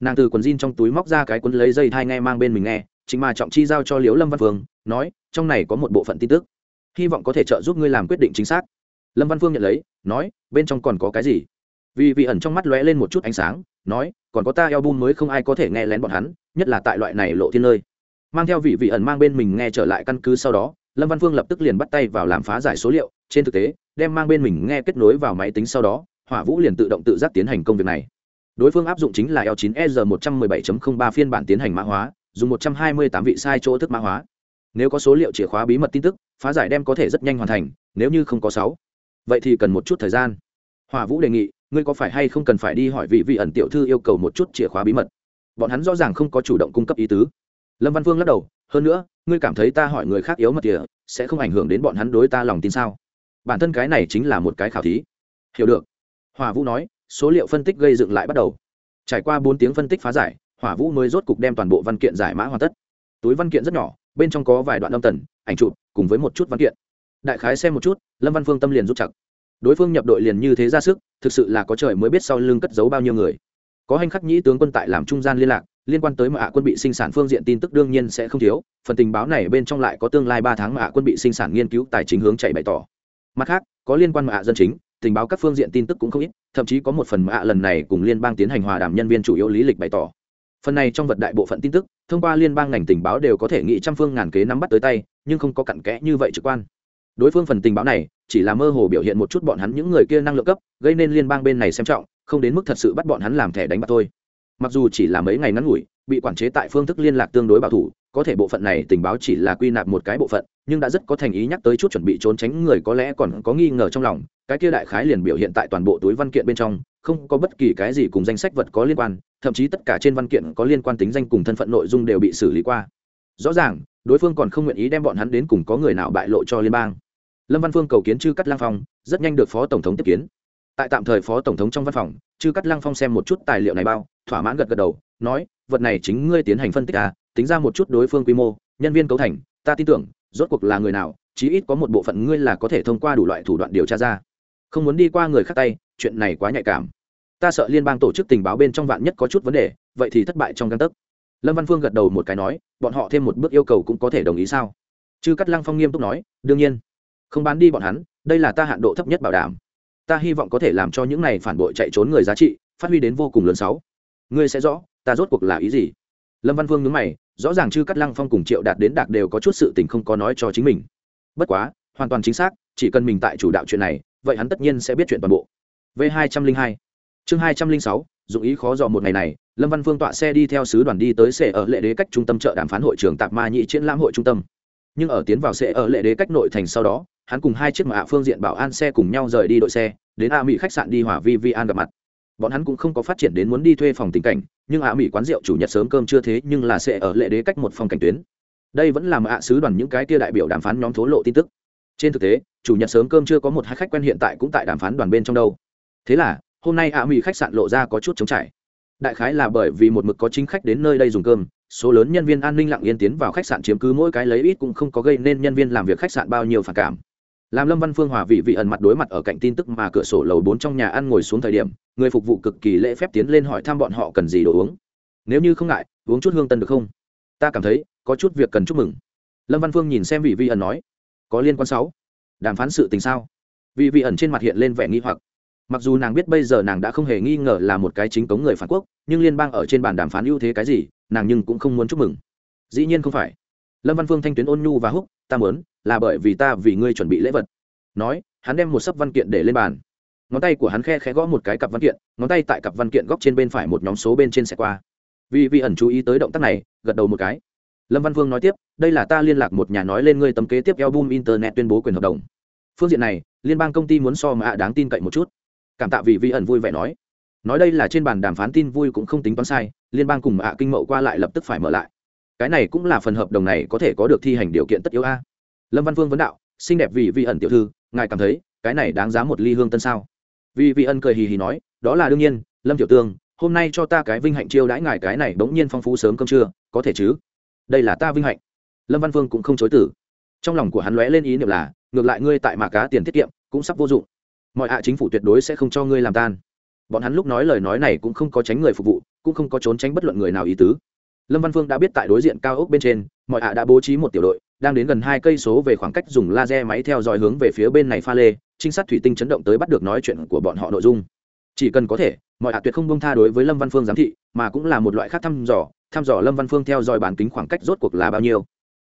Nàng từ quần jean trong túi móc ra cái quấn lấy dây thai nghe mang bên mình nghe, chính mà trọng chi giao cho liễu lâm văn phương, nói, trong này có một bộ phận tin tức. Hy vọng có thể trợ giúp ngươi làm quyết định chính xác. Lâm văn phương nhận lấy, nói, bên trong còn có cái gì? Vì vị ẩn trong mắt lóe lên một chút ánh sáng, nói, còn có ta eo bun mới không ai có thể nghe lén bọn hắn, nhất là tại loại này lộ thiên nơi mang theo vị vị ẩn mang bên mình nghe trở lại căn cứ sau đó, lâm văn phương lập tức liền bắt tay vào làm phá giải số liệu, trên thực tế, đem mang bên mình nghe kết nối vào máy tính sau đó, hỏa vũ liền tự động tự giác tiến hành công việc này. Đối phương áp dụng chính là l 9 e r 117.03 phiên bản tiến hành mã hóa, dùng 128 vị sai chỗ thức mã hóa. Nếu có số liệu chìa khóa bí mật tin tức, phá giải đem có thể rất nhanh hoàn thành, nếu như không có sáu. Vậy thì cần một chút thời gian. Hỏa vũ đề nghị, ngươi có phải hay không cần phải đi hỏi vị vị ẩn tiểu thư yêu cầu một chút chìa khóa bí mật? Bọn hắn rõ ràng không có chủ động cung cấp ý tứ lâm văn phương lắc đầu, hơn nữa, ngươi cảm thấy ta hỏi người khác yếu mật tỉa sẽ không ảnh hưởng đến bọn hắn đối ta lòng tin sao? Bản thân cái này chính là một cái khảo thí. Hiểu được. Hòa vũ nói, số liệu phân tích gây dựng lại bắt đầu. Trải qua bốn tiếng phân tích phá giải, hỏa vũ mới rốt cục đem toàn bộ văn kiện giải mã hoàn tất. Túi văn kiện rất nhỏ, bên trong có vài đoạn âm tần, ảnh chụp, cùng với một chút văn kiện. Đại khái xem một chút, lâm văn phương tâm liền rút chặt. Đối phương nhập đội liền như thế ra sức, thực sự là có trời mới biết sau lưng cất giấu bao nhiêu người. Có hành khắc nhĩ tướng quân tại làm trung gian liên lạc liên quan tới mà ạ quân bị sinh sản phương diện tin tức đương nhiên sẽ không thiếu, phần tình báo này bên trong lại có tương lai ba tháng mà ạ quân bị sinh sản nghiên cứu tài chính hướng chạy bày tỏ. Mặt khác, có liên quan mà ạ dân chính, tình báo các phương diện tin tức cũng không ít, thậm chí có một phần mà ạ lần này cùng liên bang tiến hành hòa đàm nhân viên chủ yếu lý lịch bày tỏ. Phần này trong vật đại bộ phận tin tức, thông qua liên bang ngành tình báo đều có thể nghĩ trăm phương ngàn kế nắm bắt tới tay, nhưng không có cặn kẽ như vậy trực quan. Đối phương phần tình báo này, chỉ là mơ hồ biểu hiện một chút bọn hắn những người kia năng lượng cấp, gây nên liên bang bên này xem trọng, không đến mức thật sự bắt bọn hắn làm thẻ đánh bạc thôi mặc dù chỉ là mấy ngày ngắn ngủi, bị quản chế tại phương thức liên lạc tương đối bảo thủ, có thể bộ phận này tình báo chỉ là quy nạp một cái bộ phận, nhưng đã rất có thành ý nhắc tới chút chuẩn bị trốn tránh người có lẽ còn có nghi ngờ trong lòng, cái kia đại khái liền biểu hiện tại toàn bộ túi văn kiện bên trong, không có bất kỳ cái gì cùng danh sách vật có liên quan, thậm chí tất cả trên văn kiện có liên quan tính danh cùng thân phận nội dung đều bị xử lý qua. Rõ ràng, đối phương còn không nguyện ý đem bọn hắn đến cùng có người nào bại lộ cho liên bang. Lâm văn phương cầu kiến chư cắt lang phong, rất nhanh được phó tổng thống tiếp kiến tại tạm thời phó tổng thống trong văn phòng chư cắt lăng phong xem một chút tài liệu này bao, thỏa mãn gật gật đầu, nói, vật này chính ngươi tiến hành phân tích à tính ra một chút đối phương quy mô, nhân viên cấu thành, ta tin tưởng, rốt cuộc là người nào, chí ít có một bộ phận ngươi là có thể thông qua đủ loại thủ đoạn điều tra ra. Không muốn đi qua người khác tay, chuyện này quá nhạy cảm. Ta sợ liên bang tổ chức tình báo bên trong vạn nhất có chút vấn đề, vậy thì thất bại trong căn tấc. Lâm văn phương gật đầu một cái nói, bọn họ thêm một bước yêu cầu cũng có thể đồng ý sao? Chư cắt lăng phong nghiêm túc nói, đương nhiên. Không bán đi bọn hắn, đây là ta hạn độ thấp nhất bảo đảm ta hy vọng có thể làm cho những này phản bội chạy trốn người giá trị, phát huy đến vô cùng lớn sáu. Ngươi sẽ rõ, ta rốt cuộc là ý gì? Lâm văn vương nhớ mày, rõ ràng chư cắt lăng phong cùng triệu đạt đến đạt đều có chút sự tình không có nói cho chính mình. Bất quá, hoàn toàn chính xác, chỉ cần mình tại chủ đạo chuyện này, vậy hắn tất nhiên sẽ biết chuyện toàn bộ. V hai trăm linh hai. Chương hai trăm linh sáu, dụng ý khó dò một ngày này, lâm văn phương tọa xe đi theo sứ đoàn đi tới xe ở lệ đế cách trung tâm chợ đàm phán hội trường tạp ma nhị triển lãm hội trung tâm nhưng ở tiến vào xe ở lệ đế cách nội thành sau đó, hắn cùng hai chiếc mạ phương diện bảo an xe cùng nhau rời đi đội xe, đến a mỹ khách sạn đi hỏa vi vi an gặp mặt. Bọn hắn cũng không có phát triển đến muốn đi thuê phòng tình cảnh, nhưng a mỹ quán rượu chủ nhật sớm cơm chưa thế nhưng là sẽ ở lệ đế cách một phòng cảnh tuyến. Đây vẫn là mạ sứ đoàn những cái tia đại biểu đàm phán nhóm thố lộ tin tức. Trên thực tế, chủ nhật sớm cơm chưa có một hai khách quen hiện tại cũng tại đàm phán đoàn bên trong đâu. Thế là, hôm nay a mỹ khách sạn lộ ra có chút chống trải đại khái là bởi vì một mực có chính khách đến nơi đây dùng cơm, số lớn nhân viên an ninh lặng yên tiến vào khách sạn chiếm cứ mỗi cái lấy ít cũng không có gây nên nhân viên làm việc khách sạn bao nhiêu phản cảm. Làm lâm văn phương hòa vị vị ẩn mặt đối mặt ở cạnh tin tức mà cửa sổ lầu bốn trong nhà ăn ngồi xuống thời điểm, người phục vụ cực kỳ lễ phép tiến lên hỏi thăm bọn họ cần gì đồ uống. Nếu như không ngại, uống chút hương tân được không? Ta cảm thấy, có chút việc cần chúc mừng. Lâm văn phương nhìn xem vị vị ẩn nói, có liên quan sáu. Đàm phán sự tình sao? Vị vị ẩn trên mặt hiện lên vẻ nghi hoặc mặc dù nàng biết bây giờ nàng đã không hề nghi ngờ là một cái chính cống người phản quốc, nhưng liên bang ở trên bàn đàm phán ưu thế cái gì, nàng nhưng cũng không muốn chúc mừng. Dĩ nhiên không phải. Lâm văn phương thanh tuyến ôn nhu và húc, ta muốn, là bởi vì ta vì ngươi chuẩn bị lễ vật. Nói, hắn đem một sấp văn kiện để lên bàn. Ngón tay của hắn khe khẽ gõ một cái cặp văn kiện, ngón tay tại cặp văn kiện góc trên bên phải một nhóm số bên trên xe qua. Vì vị ẩn chú ý tới động tác này, gật đầu một cái. Lâm văn vương nói tiếp, đây là ta liên lạc một nhà nói lên ngươi tấm kế tiếp album internet tuyên bố quyền hợp đồng. Phương diện này, liên bang công ty muốn so mà đáng tin cậy một chút cảm tạ vì vi ẩn vui vẻ nói. Nói đây là trên bàn đàm phán tin vui cũng không tính toán sai, liên bang cùng ạ kinh mậu qua lại lập tức phải mở lại. Cái này cũng là phần hợp đồng này có thể có được thi hành điều kiện tất yếu a. Lâm văn vương vấn đạo, xinh đẹp vì vi ẩn tiểu thư, ngài cảm thấy cái này đáng giá một ly hương tân sao? Vì vi ẩn cười hì hì nói, đó là đương nhiên, lâm tiểu tương, hôm nay cho ta cái vinh hạnh chiêu đãi ngài cái này bỗng nhiên phong phú sớm cơm trưa, có thể chứ? Đây là ta vinh hạnh. Lâm văn vương cũng không chối tử trong lòng của hắn lóe lên ý niệm là, ngược lại ngươi tại mà cá tiền tiết kiệm cũng sắp vô dụng mọi ạ chính phủ tuyệt đối sẽ không cho ngươi làm tan. Bọn hắn lúc nói lời nói này cũng không có tránh người phục vụ, cũng không có trốn tránh bất luận người nào ý tứ. Lâm văn phương đã biết tại đối diện cao ốc bên trên, mọi ạ đã bố trí một tiểu đội, đang đến gần hai cây số về khoảng cách dùng laser máy theo dõi hướng về phía bên này pha lê, trinh sát thủy tinh chấn động tới bắt được nói chuyện của bọn họ nội dung. Chỉ cần có thể, mọi ạ tuyệt không bông tha đối với lâm văn phương giám thị, mà cũng là một loại khác thăm dò thăm dò lâm văn phương theo dõi bản kính khoảng cách rốt cuộc là bao nhiêu.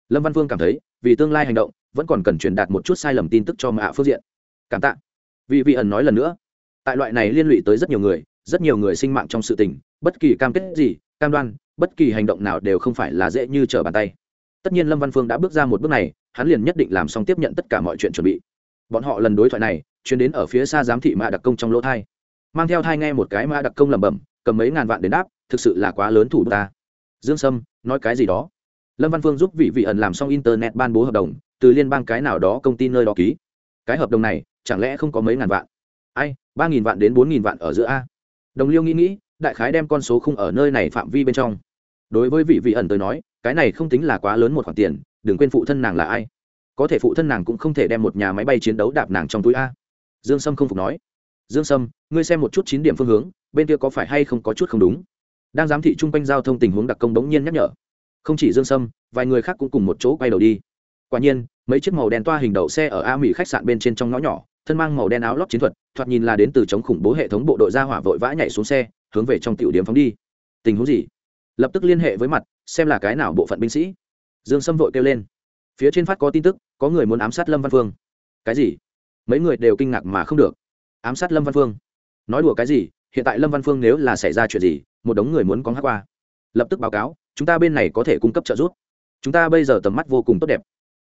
Lâm văn phương cảm thấy, vì tương lai hành động, vẫn còn cần truyền đạt một chút sai lầm tin tức cho mạ phương diện. Cảm tạ vị vị ẩn nói lần nữa. Tại loại này liên lụy tới rất nhiều người, rất nhiều người sinh mạng trong sự tình, bất kỳ cam kết gì, cam đoan, bất kỳ hành động nào đều không phải là dễ như trở bàn tay. Tất nhiên lâm văn phương đã bước ra một bước này, hắn liền nhất định làm xong tiếp nhận tất cả mọi chuyện chuẩn bị. Bọn họ lần đối thoại này chuyến đến ở phía xa giám thị mã đặc công trong lỗ thai. Mang theo thai nghe một cái mã đặc công lẩm bẩm, cầm mấy ngàn vạn đến đáp, thực sự là quá lớn thủ ta. Dương sâm, nói cái gì đó? Lâm văn phương giúp vị vị ẩn làm xong internet ban bố hợp đồng, từ liên bang cái nào đó công ty nơi đó ký cái hợp đồng này chẳng lẽ không có mấy ngàn vạn? Ai, ba nghìn vạn đến bốn nghìn vạn ở giữa a. Đồng liêu nghĩ nghĩ, đại khái đem con số không ở nơi này phạm vi bên trong. Đối với vị vị ẩn tới nói, cái này không tính là quá lớn một khoản tiền, đừng quên phụ thân nàng là ai. Có thể phụ thân nàng cũng không thể đem một nhà máy bay chiến đấu đạp nàng trong túi a. Dương sâm không phục nói. Dương sâm, ngươi xem một chút chín điểm phương hướng, bên kia có phải hay không có chút không đúng? Đang giám thị chung quanh giao thông tình huống đặc công đống nhiên nhắc nhở. Không chỉ dương sâm, vài người khác cũng cùng một chỗ quay đầu đi. Quả nhiên mấy chiếc màu đen toa hình đậu xe ở a mỹ khách sạn bên trên trong ngõ nhỏ, thân mang màu đen áo lót chiến thuật, thoạt nhìn là đến từ chống khủng bố hệ thống bộ đội gia hỏa vội vã nhảy xuống xe, hướng về trong tiểu điểm phóng đi. Tình huống gì? Lập tức liên hệ với mặt, xem là cái nào bộ phận binh sĩ. Dương sâm vội kêu lên. Phía trên phát có tin tức, có người muốn ám sát lâm văn phương. Cái gì? Mấy người đều kinh ngạc mà không được. Ám sát lâm văn phương? Nói đùa cái gì? Hiện tại lâm văn phương nếu là xảy ra chuyện gì, một đống người muốn có hát qua. Lập tức báo cáo, chúng ta bên này có thể cung cấp trợ giúp. Chúng ta bây giờ tầm mắt vô cùng tốt đẹp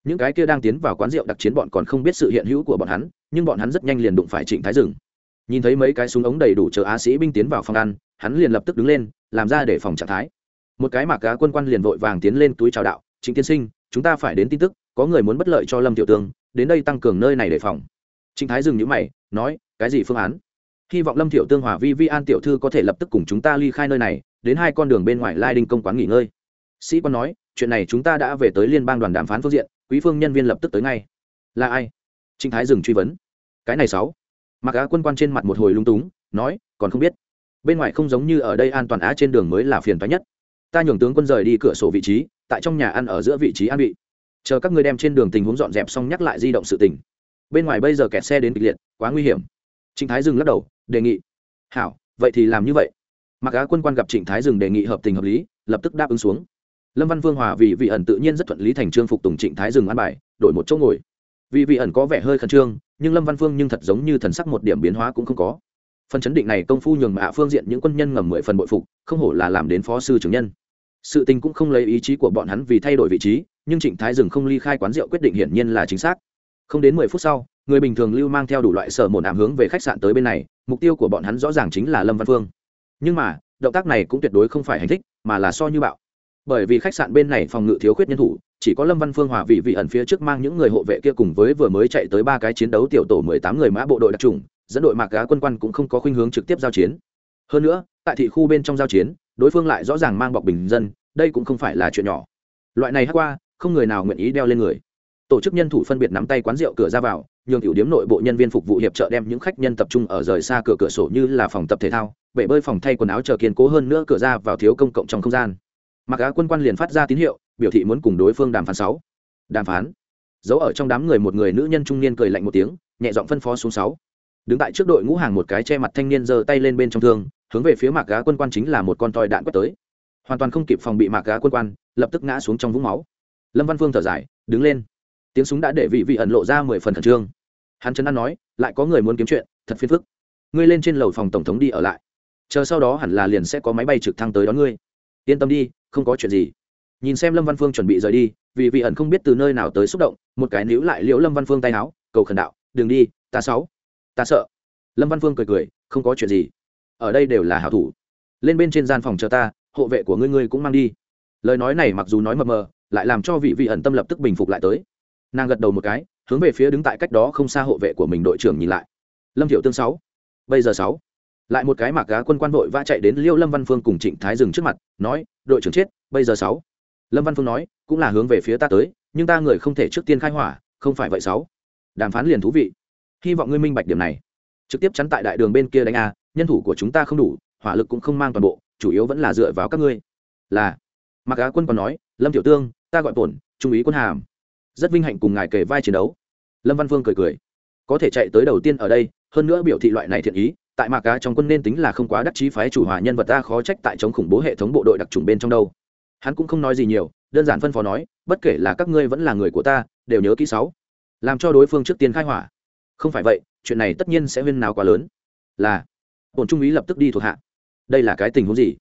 những cái kia đang tiến vào quán rượu đặc chiến bọn còn không biết sự hiện hữu của bọn hắn, nhưng bọn hắn rất nhanh liền đụng phải trịnh thái rừng nhìn thấy mấy cái súng ống đầy đủ chờ á sĩ binh tiến vào phòng ăn, hắn liền lập tức đứng lên, làm ra để phòng trạng thái. Một cái mạc cá quân quan liền vội vàng tiến lên túi chào đạo, trịnh tiên sinh, chúng ta phải đến tin tức, có người muốn bất lợi cho lâm tiểu tương, đến đây tăng cường nơi này để phòng. Trịnh thái dừng nhữ mày, nói, cái gì phương án? Hy vọng lâm tiểu tương hòa vi vi an tiểu thư có thể lập tức cùng chúng ta ly khai nơi này, đến hai con đường bên ngoài lai đinh công quán nghỉ ngơi. Sĩ quan nói, chuyện này chúng ta đã về tới liên bang đoàn đàm phán phương diện quý phương nhân viên lập tức tới ngay. Là ai? Trịnh thái dừng truy vấn. Cái này sáu. Mặc á quân quan trên mặt một hồi lung túng, nói, còn không biết. Bên ngoài không giống như ở đây an toàn á trên đường mới là phiền toái nhất. Ta nhường tướng quân rời đi cửa sổ vị trí, tại trong nhà ăn ở giữa vị trí an bị chờ các người đem trên đường tình huống dọn dẹp xong nhắc lại di động sự tình. Bên ngoài bây giờ kẹt xe đến kịch liệt, quá nguy hiểm. Trịnh thái dừng lắc đầu, đề nghị. Hảo, vậy thì làm như vậy. Mặc á quân quan gặp trịnh thái dừng đề nghị hợp tình hợp lý, lập tức đáp ứng xuống lâm văn vương hòa vì vị ẩn tự nhiên rất thuận lý thành trương phục tùng trịnh thái dừng ăn bài, đổi một chỗ ngồi. Vì vị ẩn có vẻ hơi khẩn trương, nhưng lâm văn phương nhưng thật giống như thần sắc một điểm biến hóa cũng không có. Phần chấn định này công phu nhường mạ phương diện những quân nhân ngầm mười phần bội phục, không hổ là làm đến phó sư trưởng nhân. Sự tình cũng không lấy ý chí của bọn hắn vì thay đổi vị trí, nhưng trịnh thái dừng không ly khai quán rượu quyết định hiển nhiên là chính xác. Không đến mười phút sau, người bình thường lưu mang theo đủ loại sở mồn ảm hướng về khách sạn tới bên này, mục tiêu của bọn hắn rõ ràng chính là lâm văn phương nhưng mà, động tác này cũng tuyệt đối không phải hành thích, mà là so như bạo bởi vì khách sạn bên này phòng ngự thiếu khuyết nhân thủ, chỉ có lâm văn phương hòa vị vị ẩn phía trước mang những người hộ vệ kia cùng với vừa mới chạy tới ba cái chiến đấu tiểu tổ mười tám người mã bộ đội đặc trùng, dẫn đội mạc gá quân quan cũng không có khuynh hướng trực tiếp giao chiến. Hơn nữa, tại thị khu bên trong giao chiến, đối phương lại rõ ràng mang bọc bình dân, đây cũng không phải là chuyện nhỏ. Loại này hát qua, không người nào nguyện ý đeo lên người. Tổ chức nhân thủ phân biệt nắm tay quán rượu cửa ra vào, nhường tiểu điếm nội bộ nhân viên phục vụ hiệp trợ đem những khách nhân tập trung ở rời xa cửa cửa sổ như là phòng tập thể thao, bể bơi phòng thay quần áo chờ kiên cố hơn nữa cửa ra vào thiếu công cộng trong không gian mặc á quân quan liền phát ra tín hiệu, biểu thị muốn cùng đối phương đàm phán sáu. Đàm phán. Giấu ở trong đám người một người nữ nhân trung niên cười lạnh một tiếng, nhẹ giọng phân phó xuống sáu. Đứng tại trước đội ngũ hàng một cái che mặt thanh niên giơ tay lên bên trong thương, hướng về phía mạc gá quân quan chính là một con toi đạn quét tới. Hoàn toàn không kịp phòng bị mạc gá quân quan, lập tức ngã xuống trong vũng máu. Lâm văn phương thở dài, đứng lên. Tiếng súng đã để vị vị ẩn lộ ra mười phần khẩn trương. Hắn chấn an nói, lại có người muốn kiếm chuyện, thật phiền phức. Ngươi lên trên lầu phòng tổng thống đi ở lại. Chờ sau đó hẳn là liền sẽ có máy bay trực thăng tới đón ngươi. Yên tâm đi không có chuyện gì. Nhìn xem lâm văn phương chuẩn bị rời đi, vì vị ẩn không biết từ nơi nào tới xúc động, một cái níu lại liễu lâm văn phương tay áo, cầu khẩn đạo, đừng đi, ta sáu ta sợ. Lâm văn phương cười cười, không có chuyện gì. Ở đây đều là hảo thủ. Lên bên trên gian phòng chờ ta, hộ vệ của ngươi ngươi cũng mang đi. Lời nói này mặc dù nói mờ mờ, lại làm cho vị vị ẩn tâm lập tức bình phục lại tới. Nàng gật đầu một cái, hướng về phía đứng tại cách đó không xa hộ vệ của mình đội trưởng nhìn lại. Lâm thiệu tương sáu. Bây giờ sáu. Lại một cái mặc gá quân quan vội vã chạy đến liêu lâm văn phương cùng trịnh thái dừng trước mặt, nói đội trưởng chết, bây giờ sáu. Lâm văn phương nói, cũng là hướng về phía ta tới, nhưng ta người không thể trước tiên khai hỏa, không phải vậy sáu. Đàm phán liền thú vị. Hy vọng ngươi minh bạch điểm này. Trực tiếp chắn tại đại đường bên kia đánh a, nhân thủ của chúng ta không đủ, hỏa lực cũng không mang toàn bộ, chủ yếu vẫn là dựa vào các ngươi. Là. Mặc á quân còn nói, lâm tiểu tương, ta gọi tổn, trung úy quân hàm. Rất vinh hạnh cùng ngài kể vai chiến đấu. Lâm văn phương cười cười. Có thể chạy tới đầu tiên ở đây, hơn nữa biểu thị loại này thiện ý tại mạc cá trong quân nên tính là không quá đắc chí phái chủ hòa nhân vật ta khó trách tại chống khủng bố hệ thống bộ đội đặc trùng bên trong đâu. Hắn cũng không nói gì nhiều, đơn giản phân phó nói, bất kể là các ngươi vẫn là người của ta, đều nhớ kỹ sáu. Làm cho đối phương trước tiên khai hỏa. Không phải vậy, chuyện này tất nhiên sẽ huyên nào quá lớn. Là. Bổn trung úy lập tức đi thuộc hạ. Đây là cái tình huống gì?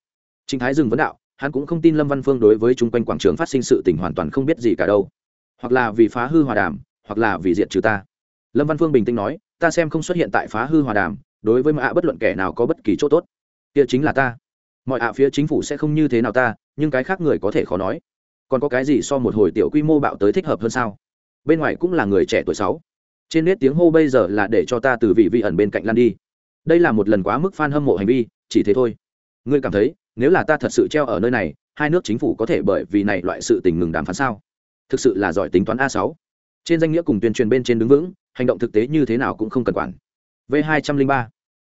Chính thái dừng vấn đạo, hắn cũng không tin lâm văn phương đối với chung quanh quảng trường phát sinh sự tình hoàn toàn không biết gì cả đâu. Hoặc là vì phá hư hòa đàm, hoặc là vì diệt trừ ta. Lâm văn phương bình tĩnh nói, ta xem không xuất hiện tại phá hư hòa đàm đối với mọi ạ bất luận kẻ nào có bất kỳ chỗ tốt. Kia chính là ta. Mọi ạ phía chính phủ sẽ không như thế nào ta, nhưng cái khác người có thể khó nói. Còn có cái gì so một hồi tiểu quy mô bạo tới thích hợp hơn sao? Bên ngoài cũng là người trẻ tuổi sáu. Trên nét tiếng hô bây giờ là để cho ta từ vị vị ẩn bên cạnh lan đi. Đây là một lần quá mức f a n hâm mộ hành vi, chỉ thế thôi. Ngươi cảm thấy, nếu là ta thật sự treo ở nơi này, hai nước chính phủ có thể bởi vì này loại sự tình ngừng đàm phán sao? Thực sự là giỏi tính toán a sáu. Trên danh nghĩa cùng tuyên truyền bên trên đứng vững, hành động thực tế như thế nào cũng không cần quản. V hai trăm linh ba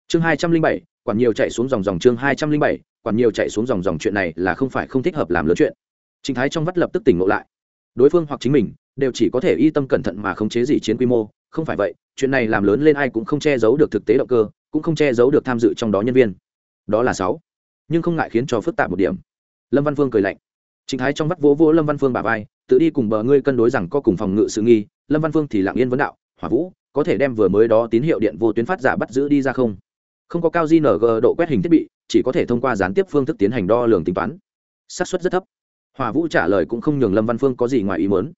chương hai trăm linh bảy quản nhiều chạy xuống dòng dòng chương hai trăm linh bảy quản nhiều chạy xuống dòng dòng chuyện này là không phải không thích hợp làm lớn chuyện Trình Thái trong vắt lập tức tỉnh ngộ lại. Đối phương hoặc chính mình đều chỉ có thể y tâm cẩn thận mà khống chế gì chiến quy mô, không phải vậy, chuyện này làm lớn lên ai cũng không che giấu được thực tế động cơ, cũng không che giấu được tham dự trong đó nhân viên. Đó là sáu. Nhưng không ngại khiến cho phức tạp một điểm. Lâm Văn Phương cười lạnh. Trình Thái trong vắt vỗ vỗ Lâm Văn Phương bả vai, tự đi cùng bờ ngươi cân đối rằng có cùng phòng ngự sự nghi, Lâm Văn Phương thì lặng yên vấn đạo, "Hỏa Vũ, có thể đem vừa mới đó tín hiệu điện vô tuyến phát giả bắt giữ đi ra không?" Không có cao gng độ quét hình thiết bị, chỉ có thể thông qua gián tiếp phương thức tiến hành đo lường tính toán. xác suất rất thấp. Hòa vũ trả lời cũng không nhường lâm văn phương có gì ngoài ý muốn.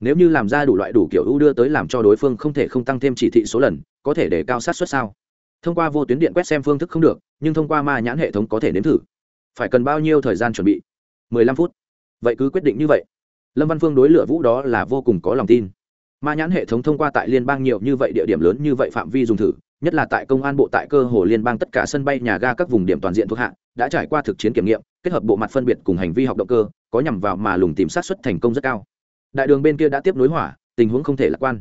Nếu như làm ra đủ loại đủ kiểu ưu đưa tới làm cho đối phương không thể không tăng thêm chỉ thị số lần có thể để cao sát suất sao? Thông qua vô tuyến điện quét xem phương thức không được nhưng thông qua ma nhãn hệ thống có thể nếm thử. Phải cần bao nhiêu thời gian chuẩn bị? Mười lăm phút. Vậy cứ quyết định như vậy. Lâm văn phương đối lửa vũ đó là vô cùng có lòng tin. Ma nhãn hệ thống thông qua tại liên bang nhiều như vậy địa điểm lớn như vậy phạm vi dùng thử nhất là tại công an bộ tại cơ hồ liên bang tất cả sân bay nhà ga các vùng điểm toàn diện thuộc hạ, đã trải qua thực chiến kiểm nghiệm, kết hợp bộ mặt phân biệt cùng hành vi học động cơ, có nhằm vào mà lùng tìm sát xuất thành công rất cao. Đại đường bên kia đã tiếp nối hỏa, tình huống không thể lạc quan.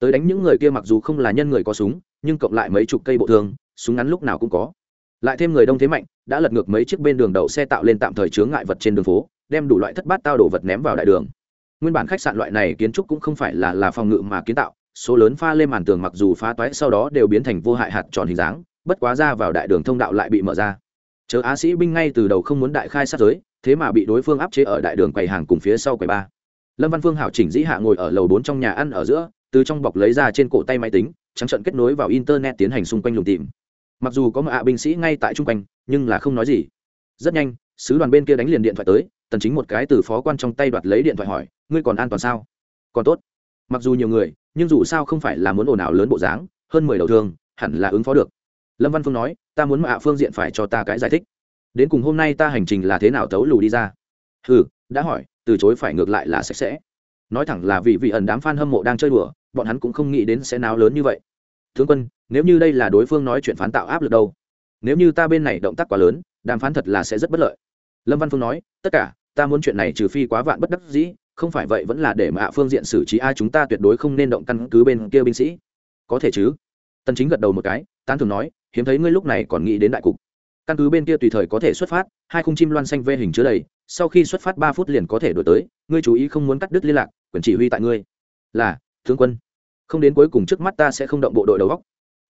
Tới đánh những người kia mặc dù không là nhân người có súng, nhưng cộng lại mấy chục cây bộ thương, súng ngắn lúc nào cũng có. Lại thêm người đông thế mạnh, đã lật ngược mấy chiếc bên đường đậu xe tạo lên tạm thời chướng ngại vật trên đường phố, đem đủ loại thất bát tao đổ vật ném vào đại đường. Nguyên bản khách sạn loại này kiến trúc cũng không phải là là phòng ngự mà kiến tạo số lớn pha lên màn tường mặc dù phá toái sau đó đều biến thành vô hại hạt tròn hình dáng, bất quá ra vào đại đường thông đạo lại bị mở ra. Chớ á sĩ binh ngay từ đầu không muốn đại khai sát giới, thế mà bị đối phương áp chế ở đại đường quầy hàng cùng phía sau quầy ba. Lâm văn phương hảo chỉnh dĩ hạ ngồi ở lầu bốn trong nhà ăn ở giữa, từ trong bọc lấy ra trên cổ tay máy tính, trắng trận kết nối vào internet tiến hành xung quanh lùng tìm. Mặc dù có một ạ binh sĩ ngay tại chung quanh, nhưng là không nói gì. Rất nhanh, sứ đoàn bên kia đánh liền điện thoại tới, tần chính một cái từ phó quan trong tay đoạt lấy điện thoại hỏi, ngươi còn an toàn sao? Còn tốt mặc dù nhiều người, nhưng dù sao không phải là muốn ồn ào lớn bộ dáng, hơn mười đầu thương, hẳn là ứng phó được. Lâm văn phương nói, ta muốn mạ phương diện phải cho ta cái giải thích. Đến cùng hôm nay ta hành trình là thế nào tấu lù đi ra? Ừ đã hỏi, từ chối phải ngược lại là sạch sẽ. Nói thẳng là vì vị ẩn đám f a n hâm mộ đang chơi đùa, bọn hắn cũng không nghĩ đến sẽ nào lớn như vậy. Tướng quân, nếu như đây là đối phương nói chuyện phán tạo áp lực đâu? Nếu như ta bên này động tác quá lớn, đàm phán thật là sẽ rất bất lợi. Lâm văn phương nói, tất cả, ta muốn chuyện này trừ phi quá vạn bất đắc dĩ không phải vậy vẫn là để mà phương diện xử trí ai chúng ta tuyệt đối không nên động căn cứ bên kia binh sĩ. Có thể chứ? Tần chính gật đầu một cái, tán thường nói, hiếm thấy ngươi lúc này còn nghĩ đến đại cục. Căn cứ bên kia tùy thời có thể xuất phát, hai khung chim loan xanh vê hình chứa đầy, sau khi xuất phát ba phút liền có thể đổi tới, ngươi chú ý không muốn cắt đứt liên lạc, quyền chỉ huy tại ngươi. Là, tướng quân. Không đến cuối cùng trước mắt ta sẽ không động bộ đội đầu góc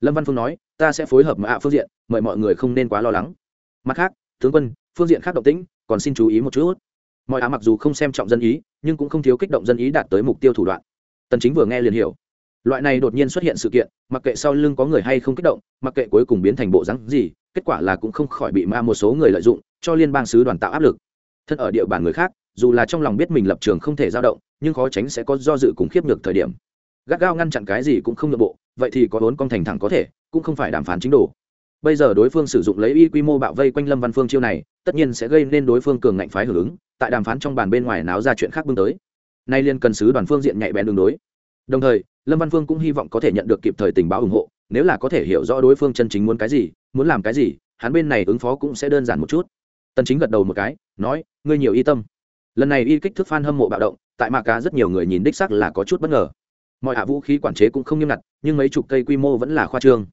lâm văn phương nói, ta sẽ phối hợp mà ạ phương diện, mời mọi người không nên quá lo lắng. Mặt khác, tướng quân, phương diện khác động tĩnh, còn xin chú ý một chút mọi á mặc dù không xem trọng dân ý, nhưng cũng không thiếu kích động dân ý đạt tới mục tiêu thủ đoạn. Tần chính vừa nghe liền hiểu. Loại này đột nhiên xuất hiện sự kiện, mặc kệ sau lưng có người hay không kích động, mặc kệ cuối cùng biến thành bộ rắn gì, kết quả là cũng không khỏi bị ma một số người lợi dụng, cho liên bang sứ đoàn tạo áp lực. Thân ở địa bàn người khác, dù là trong lòng biết mình lập trường không thể dao động, nhưng khó tránh sẽ có do dự cùng khiếp nhược thời điểm. Gắt gao ngăn chặn cái gì cũng không nội bộ, vậy thì có vốn con thành thẳng có thể, cũng không phải đàm phán chính đồ bây giờ đối phương sử dụng lấy y quy mô bạo vây quanh lâm văn phương chiêu này, tất nhiên sẽ gây nên đối phương cường ngạnh phái hưởng ứng, tại đàm phán trong bàn bên ngoài náo ra chuyện khác bưng tới. Nay liên cần sứ đoàn phương diện nhạy bén đường đối. Đồng thời, lâm văn phương cũng hy vọng có thể nhận được kịp thời tình báo ủng hộ, nếu là có thể hiểu rõ đối phương chân chính muốn cái gì, muốn làm cái gì, hắn bên này ứng phó cũng sẽ đơn giản một chút. Tần chính gật đầu một cái, nói, ngươi nhiều y tâm. Lần này y kích thước fan hâm mộ bạo động, tại mạc cá rất nhiều người nhìn đích xác là có chút bất ngờ. Mọi hạ vũ khí quản chế cũng không nghiêm ngặt, nhưng mấy chục cây quy mô vẫn là khoa trương.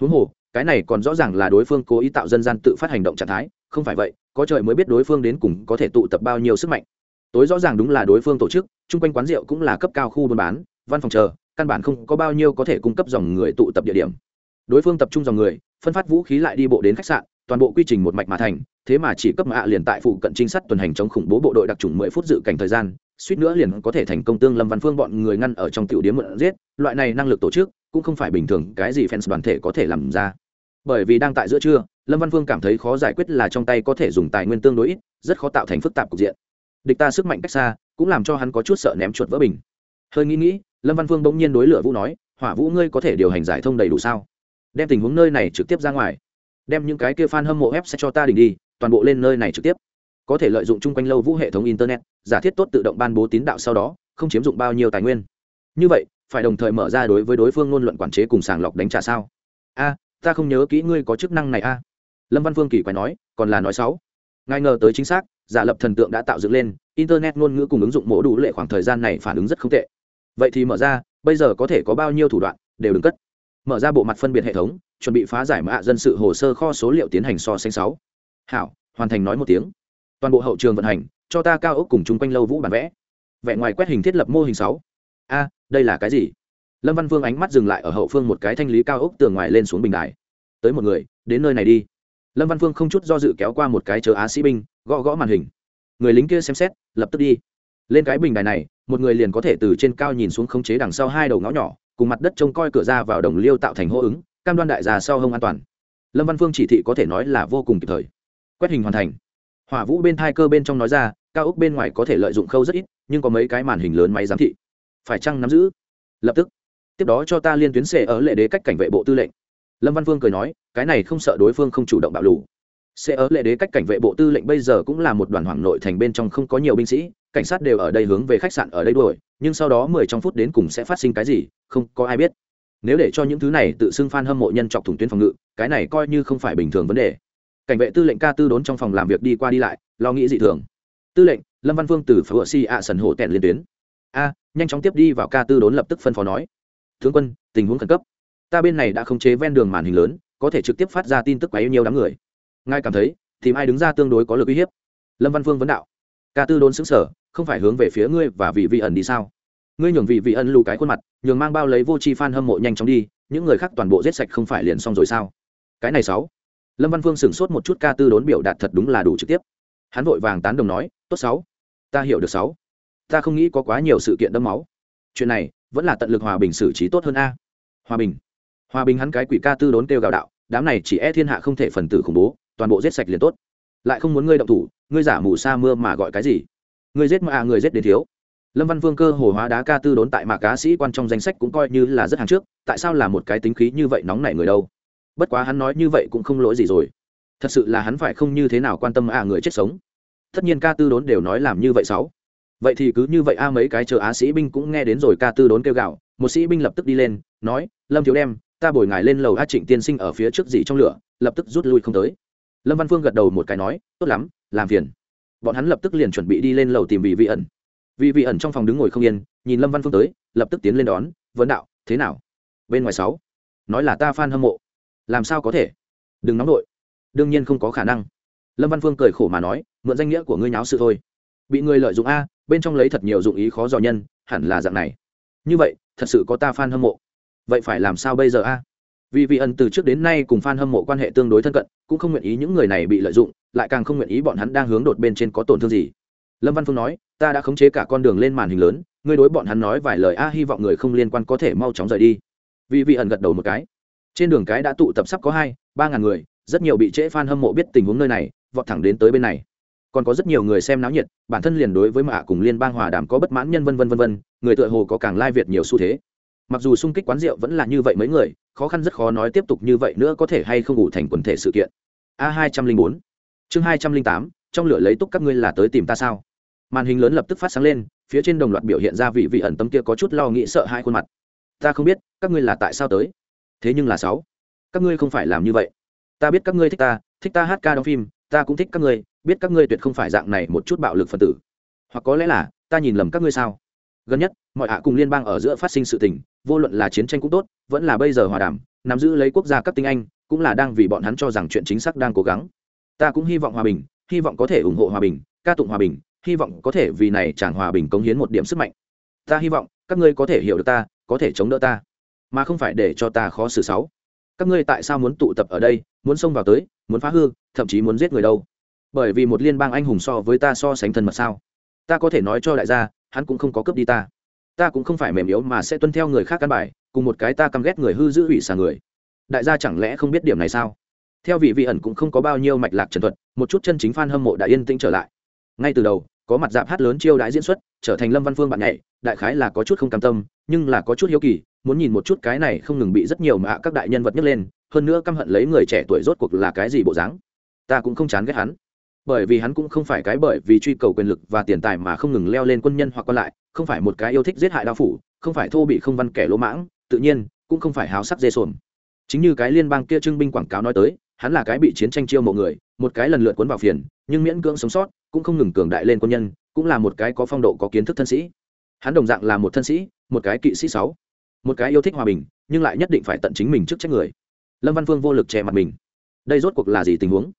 Huống hồ cái này còn rõ ràng là đối phương cố ý tạo dân gian tự phát hành động trạng thái, không phải vậy, có trời mới biết đối phương đến cùng có thể tụ tập bao nhiêu sức mạnh. Tối rõ ràng đúng là đối phương tổ chức, chung quanh quán rượu cũng là cấp cao khu buôn bán, văn phòng chờ, căn bản không có bao nhiêu có thể cung cấp dòng người tụ tập địa điểm. Đối phương tập trung dòng người, phân phát vũ khí lại đi bộ đến khách sạn, toàn bộ quy trình một mạch mà thành, thế mà chỉ cấp mạ liền tại phụ cận trinh sát tuần hành chống khủng bố bộ đội đặc trùng mười phút dự cảnh thời gian, suýt nữa liền có thể thành công tương lâm văn phương bọn người ngăn ở trong tiểu điếm mượn giết, loại này năng lực tổ chức cũng không phải bình thường, cái gì fans đoàn thể có thể làm ra. Bởi vì đang tại giữa trưa, lâm văn Vương cảm thấy khó giải quyết là trong tay có thể dùng tài nguyên tương đối ít, rất khó tạo thành phức tạp cục diện. Địch ta sức mạnh cách xa, cũng làm cho hắn có chút sợ ném chuột vỡ bình. Hơi nghĩ nghĩ, lâm văn Vương bỗng nhiên đối lửa vũ nói, hỏa vũ ngươi có thể điều hành giải thông đầy đủ sao? Đem tình huống nơi này trực tiếp ra ngoài. Đem những cái kia fan hâm mộ ép sẽ cho ta đỉnh đi, toàn bộ lên nơi này trực tiếp. Có thể lợi dụng chung quanh lâu vũ hệ thống internet, giả thiết tốt tự động ban bố tín đạo sau đó, không chiếm dụng bao nhiêu tài nguyên. Như vậy phải đồng thời mở ra đối với đối phương ngôn luận quản chế cùng sàng lọc đánh trả sao? A, ta không nhớ kỹ ngươi có chức năng này a. Lâm văn phương kỳ quái nói, còn là nói sáu ngài ngờ tới chính xác, giả lập thần tượng đã tạo dựng lên, internet ngôn ngữ cùng ứng dụng mổ đủ lệ khoảng thời gian này phản ứng rất không tệ. Vậy thì mở ra, bây giờ có thể có bao nhiêu thủ đoạn, đều đừng cất. Mở ra bộ mặt phân biệt hệ thống, chuẩn bị phá giải mã dân sự hồ sơ kho số liệu tiến hành so sánh sáu. Hảo, hoàn thành nói một tiếng. Toàn bộ hậu trường vận hành, cho ta cao ốc cùng chung quanh lâu vũ bản vẽ. Vẽ ngoài quét hình thiết lập mô hình sáu. A đây là cái gì? Lâm văn vương ánh mắt dừng lại ở hậu phương một cái thanh lý cao ốc tường ngoài lên xuống bình đài. Tới một người, đến nơi này đi. Lâm văn phương không chút do dự kéo qua một cái chờ á sĩ binh, gõ gõ màn hình. Người lính kia xem xét, lập tức đi. Lên cái bình đài này, một người liền có thể từ trên cao nhìn xuống khống chế đằng sau hai đầu ngõ nhỏ, cùng mặt đất trông coi cửa ra vào đồng liêu tạo thành hô ứng, cam đoan đại già sau hông an toàn. Lâm văn phương chỉ thị có thể nói là vô cùng kịp thời. Quét hình hoàn thành. Hỏa vũ bên thai cơ bên trong nói ra, cao ốc bên ngoài có thể lợi dụng khâu rất ít, nhưng có mấy cái màn hình lớn máy giám thị phải chăng nắm giữ? Lập tức. Tiếp đó cho ta liên tuyến xệ ở lệ đế cách cảnh vệ bộ tư lệnh. Lâm văn vương cười nói, cái này không sợ đối phương không chủ động bạo lù. Sẽ ở lệ đế cách cảnh vệ bộ tư lệnh bây giờ cũng là một đoàn hoàng nội thành bên trong không có nhiều binh sĩ, cảnh sát đều ở đây hướng về khách sạn ở đây đuổi, nhưng sau đó mười trong phút đến cùng sẽ phát sinh cái gì, không có ai biết. Nếu để cho những thứ này tự xưng f hâm mộ nhân chọc thủng tuyến phòng ngự, cái này coi như không phải bình thường vấn đề. Cảnh vệ tư lệnh ca tư đốn trong phòng làm việc đi qua đi lại, lo nghĩ dị thường. Tư lệnh, lâm văn vương từ phở si ạ sần hổ tèn liên tuyến. A nhanh chóng tiếp đi vào ca tư đốn lập tức phân phó nói. Tướng quân, tình huống khẩn cấp. Ta bên này đã khống chế ven đường màn hình lớn, có thể trực tiếp phát ra tin tức quá yêu nhiều đám người. Ngài cảm thấy tìm ai đứng ra tương đối có lực uy hiếp? Lâm văn phương vấn đạo. Ca tư đốn xứng sở không phải hướng về phía ngươi và vị vị ẩn đi sao? Ngươi nhường vị vị ẩn lù cái khuôn mặt, nhường mang bao lấy vô tri fan hâm mộ nhanh chóng đi, những người khác toàn bộ giết sạch không phải liền xong rồi sao? Cái này sáu. Lâm văn phương sửng sốt một chút, ca tư đốn biểu đạt thật đúng là đủ trực tiếp. Hắn vội vàng tán đồng nói, tốt sáu. Ta hiểu được sáu ta không nghĩ có quá nhiều sự kiện đẫm máu. Chuyện này vẫn là tận lực hòa bình xử trí tốt hơn a. Hòa bình. Hòa bình hắn cái quỷ ca tư đốn kêu gào đạo, đám này chỉ e thiên hạ không thể phần tử khủng bố, toàn bộ giết sạch liền tốt. Lại không muốn ngươi động thủ, ngươi giả mù sa mưa mà gọi cái gì? Ngươi giết mà à người giết đến thiếu. Lâm văn vương cơ hồ hóa đá ca tư đốn tại mạc cá sĩ quan trong danh sách cũng coi như là rất hàng trước, tại sao là một cái tính khí như vậy nóng nảy người đâu? Bất quá hắn nói như vậy cũng không lỗi gì rồi. Thật sự là hắn phải không như thế nào quan tâm à người chết sống. Tất nhiên ca tư đốn đều nói làm như vậy sáu vậy thì cứ như vậy a, mấy cái chờ á sĩ binh cũng nghe đến rồi ca tư đốn kêu gạo một sĩ binh lập tức đi lên, nói, lâm thiếu đem, ta bồi ngài lên lầu a trịnh tiên sinh ở phía trước gì trong lửa, lập tức rút lui không tới. Lâm văn phương gật đầu một cái nói, tốt lắm, làm phiền. Bọn hắn lập tức liền chuẩn bị đi lên lầu tìm vị vị ẩn. Vị vị ẩn trong phòng đứng ngồi không yên, nhìn lâm văn phương tới, lập tức tiến lên đón vấn đạo, thế nào? Bên ngoài sáu, nói là ta f hâm mộ. Làm sao có thể? Đừng nóng đội đương nhiên không có khả năng. Lâm văn phương cười khổ mà nói, mượn danh nghĩa của ngươi nháo sự thôi bị người lợi dụng a, bên trong lấy thật nhiều dụng ý khó dò nhân, hẳn là dạng này. Như vậy, thật sự có ta f a n hâm mộ. Vậy phải làm sao bây giờ a? Vì vị ẩn từ trước đến nay cùng f a n hâm mộ quan hệ tương đối thân cận, cũng không nguyện ý những người này bị lợi dụng, lại càng không nguyện ý bọn hắn đang hướng đột bên trên có tổn thương gì. Lâm văn phương nói, ta đã khống chế cả con đường lên màn hình lớn, ngươi đối bọn hắn nói vài lời a, hy vọng người không liên quan có thể mau chóng rời đi. Vì vị ẩn gật đầu một cái. Trên đường cái đã tụ tập sắp có hai, ba ngàn người, rất nhiều bị trễ f a n hâm mộ biết tình huống nơi này, vọt thẳng đến tới bên này còn có rất nhiều người xem náo nhiệt, bản thân liền đối với mạ cùng liên bang hòa đàm có bất mãn nhân vân vân vân vân, người tựa hồ có càng lai việt nhiều xu thế. Mặc dù xung kích quán rượu vẫn là như vậy mấy người, khó khăn rất khó nói tiếp tục như vậy nữa có thể hay không ngủ thành quần thể sự kiện. A hai trăm linh bốn. Chương hai trăm linh tám, trong lửa lấy túc các ngươi là tới tìm ta sao? Màn hình lớn lập tức phát sáng lên, phía trên đồng loạt biểu hiện ra vị vị ẩn tâm kia có chút lo nghĩ sợ hai khuôn mặt. Ta không biết, các ngươi là tại sao tới? Thế nhưng là sáu. Các ngươi không phải làm như vậy. Ta biết các ngươi thích ta thích ta hát ca đóng phim ta cũng thích các ngươi, biết các ngươi tuyệt không phải dạng này một chút bạo lực phân tử. Hoặc có lẽ là, ta nhìn lầm các ngươi sao? Gần nhất, mọi hạ cùng liên bang ở giữa phát sinh sự tình, vô luận là chiến tranh cũng tốt, vẫn là bây giờ hòa đàm, nắm giữ lấy quốc gia các tinh anh, cũng là đang vì bọn hắn cho rằng chuyện chính xác đang cố gắng. Ta cũng hy vọng hòa bình, hy vọng có thể ủng hộ hòa bình, ca tụng hòa bình, hy vọng có thể vì này chẳng hòa bình cống hiến một điểm sức mạnh. Ta hy vọng, các ngươi có thể hiểu được ta, có thể chống đỡ ta, mà không phải để cho ta khó xử sáu các ngươi tại sao muốn tụ tập ở đây, muốn xông vào tới, muốn phá hư thậm chí muốn giết người đâu. Bởi vì một liên bang anh hùng so với ta so sánh thân mật sao? Ta có thể nói cho đại gia, hắn cũng không có cướp đi ta. Ta cũng không phải mềm yếu mà sẽ tuân theo người khác căn bài, cùng một cái ta căm ghét người hư giữ hủy xà người. Đại gia chẳng lẽ không biết điểm này sao? Theo vị vị ẩn cũng không có bao nhiêu mạch lạc trần thuật, một chút chân chính f a n hâm mộ đã yên tĩnh trở lại. Ngay từ đầu, có mặt dạp hát lớn chiêu đãi diễn xuất, trở thành lâm văn phương bạn nhảy, đại khái là có chút không cam tâm, nhưng là có chút hiếu kỳ, muốn nhìn một chút cái này không ngừng bị rất nhiều mà các đại nhân vật nhấc lên, hơn nữa căm hận lấy người trẻ tuổi rốt cuộc là cái gì bộ dáng ta cũng không chán ghét hắn. Bởi vì hắn cũng không phải cái bởi vì truy cầu quyền lực và tiền tài mà không ngừng leo lên quân nhân hoặc còn lại, không phải một cái yêu thích giết hại đao phủ, không phải thô bị không văn kẻ lỗ mãng, tự nhiên, cũng không phải háo sắc dê sồn. Chính như cái liên bang kia trưng binh quảng cáo nói tới, hắn là cái bị chiến tranh chiêu mộ người, một cái lần lượt cuốn vào phiền, nhưng miễn cưỡng sống sót, cũng không ngừng cường đại lên quân nhân, cũng là một cái có phong độ, có kiến thức thân sĩ. Hắn đồng dạng là một thân sĩ, một cái kỵ sĩ sáu, một cái yêu thích hòa bình, nhưng lại nhất định phải tận chính mình trước trách người. Lâm văn phương vô lực che mặt mình. Đây rốt cuộc là gì tình huống?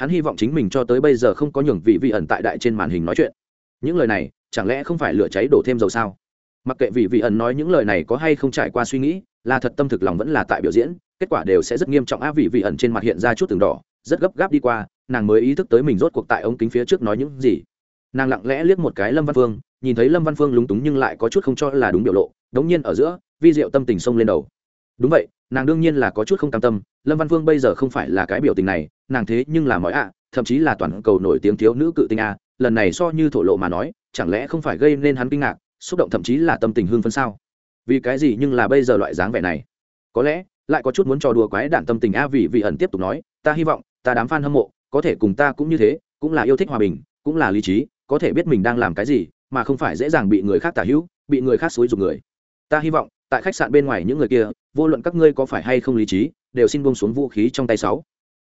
Hắn hy vọng chính mình cho tới bây giờ không có nhường vị vị ẩn tại đại trên màn hình nói chuyện. Những lời này, chẳng lẽ không phải lửa cháy đổ thêm dầu sao? Mặc kệ vị vị ẩn nói những lời này có hay không trải qua suy nghĩ, là thật tâm thực lòng vẫn là tại biểu diễn, kết quả đều sẽ rất nghiêm trọng á, vị vị ẩn trên mặt hiện ra chút từng đỏ, rất gấp gáp đi qua, nàng mới ý thức tới mình rốt cuộc tại ống kính phía trước nói những gì. Nàng lặng lẽ liếc một cái lâm văn phương, nhìn thấy lâm văn phương lúng túng nhưng lại có chút không cho là đúng biểu lộ, đống nhiên ở giữa, vi diệu tâm tình sông lên đầu. Đúng vậy, nàng đương nhiên là có chút không cam tâm lâm văn Vương bây giờ không phải là cái biểu tình này, nàng thế nhưng là mọi ạ, thậm chí là toàn cầu nổi tiếng thiếu nữ cự tinh a, lần này so như thổ lộ mà nói, chẳng lẽ không phải gây nên hắn kinh ngạc, xúc động thậm chí là tâm tình hương phân sao? Vì cái gì nhưng là bây giờ loại dáng vẻ này? Có lẽ, lại có chút muốn trò đùa quái đản tâm tình a vì vị ẩn tiếp tục nói, ta hy vọng, ta đám f a n hâm mộ, có thể cùng ta cũng như thế, cũng là yêu thích hòa bình, cũng là lý trí, có thể biết mình đang làm cái gì, mà không phải dễ dàng bị người khác tả hữu, bị người khác xúi dục người. Ta hy vọng, tại khách sạn bên ngoài những người kia, vô luận các ngươi có phải hay không lý trí đều xin buông xuống vũ khí trong tay sáu.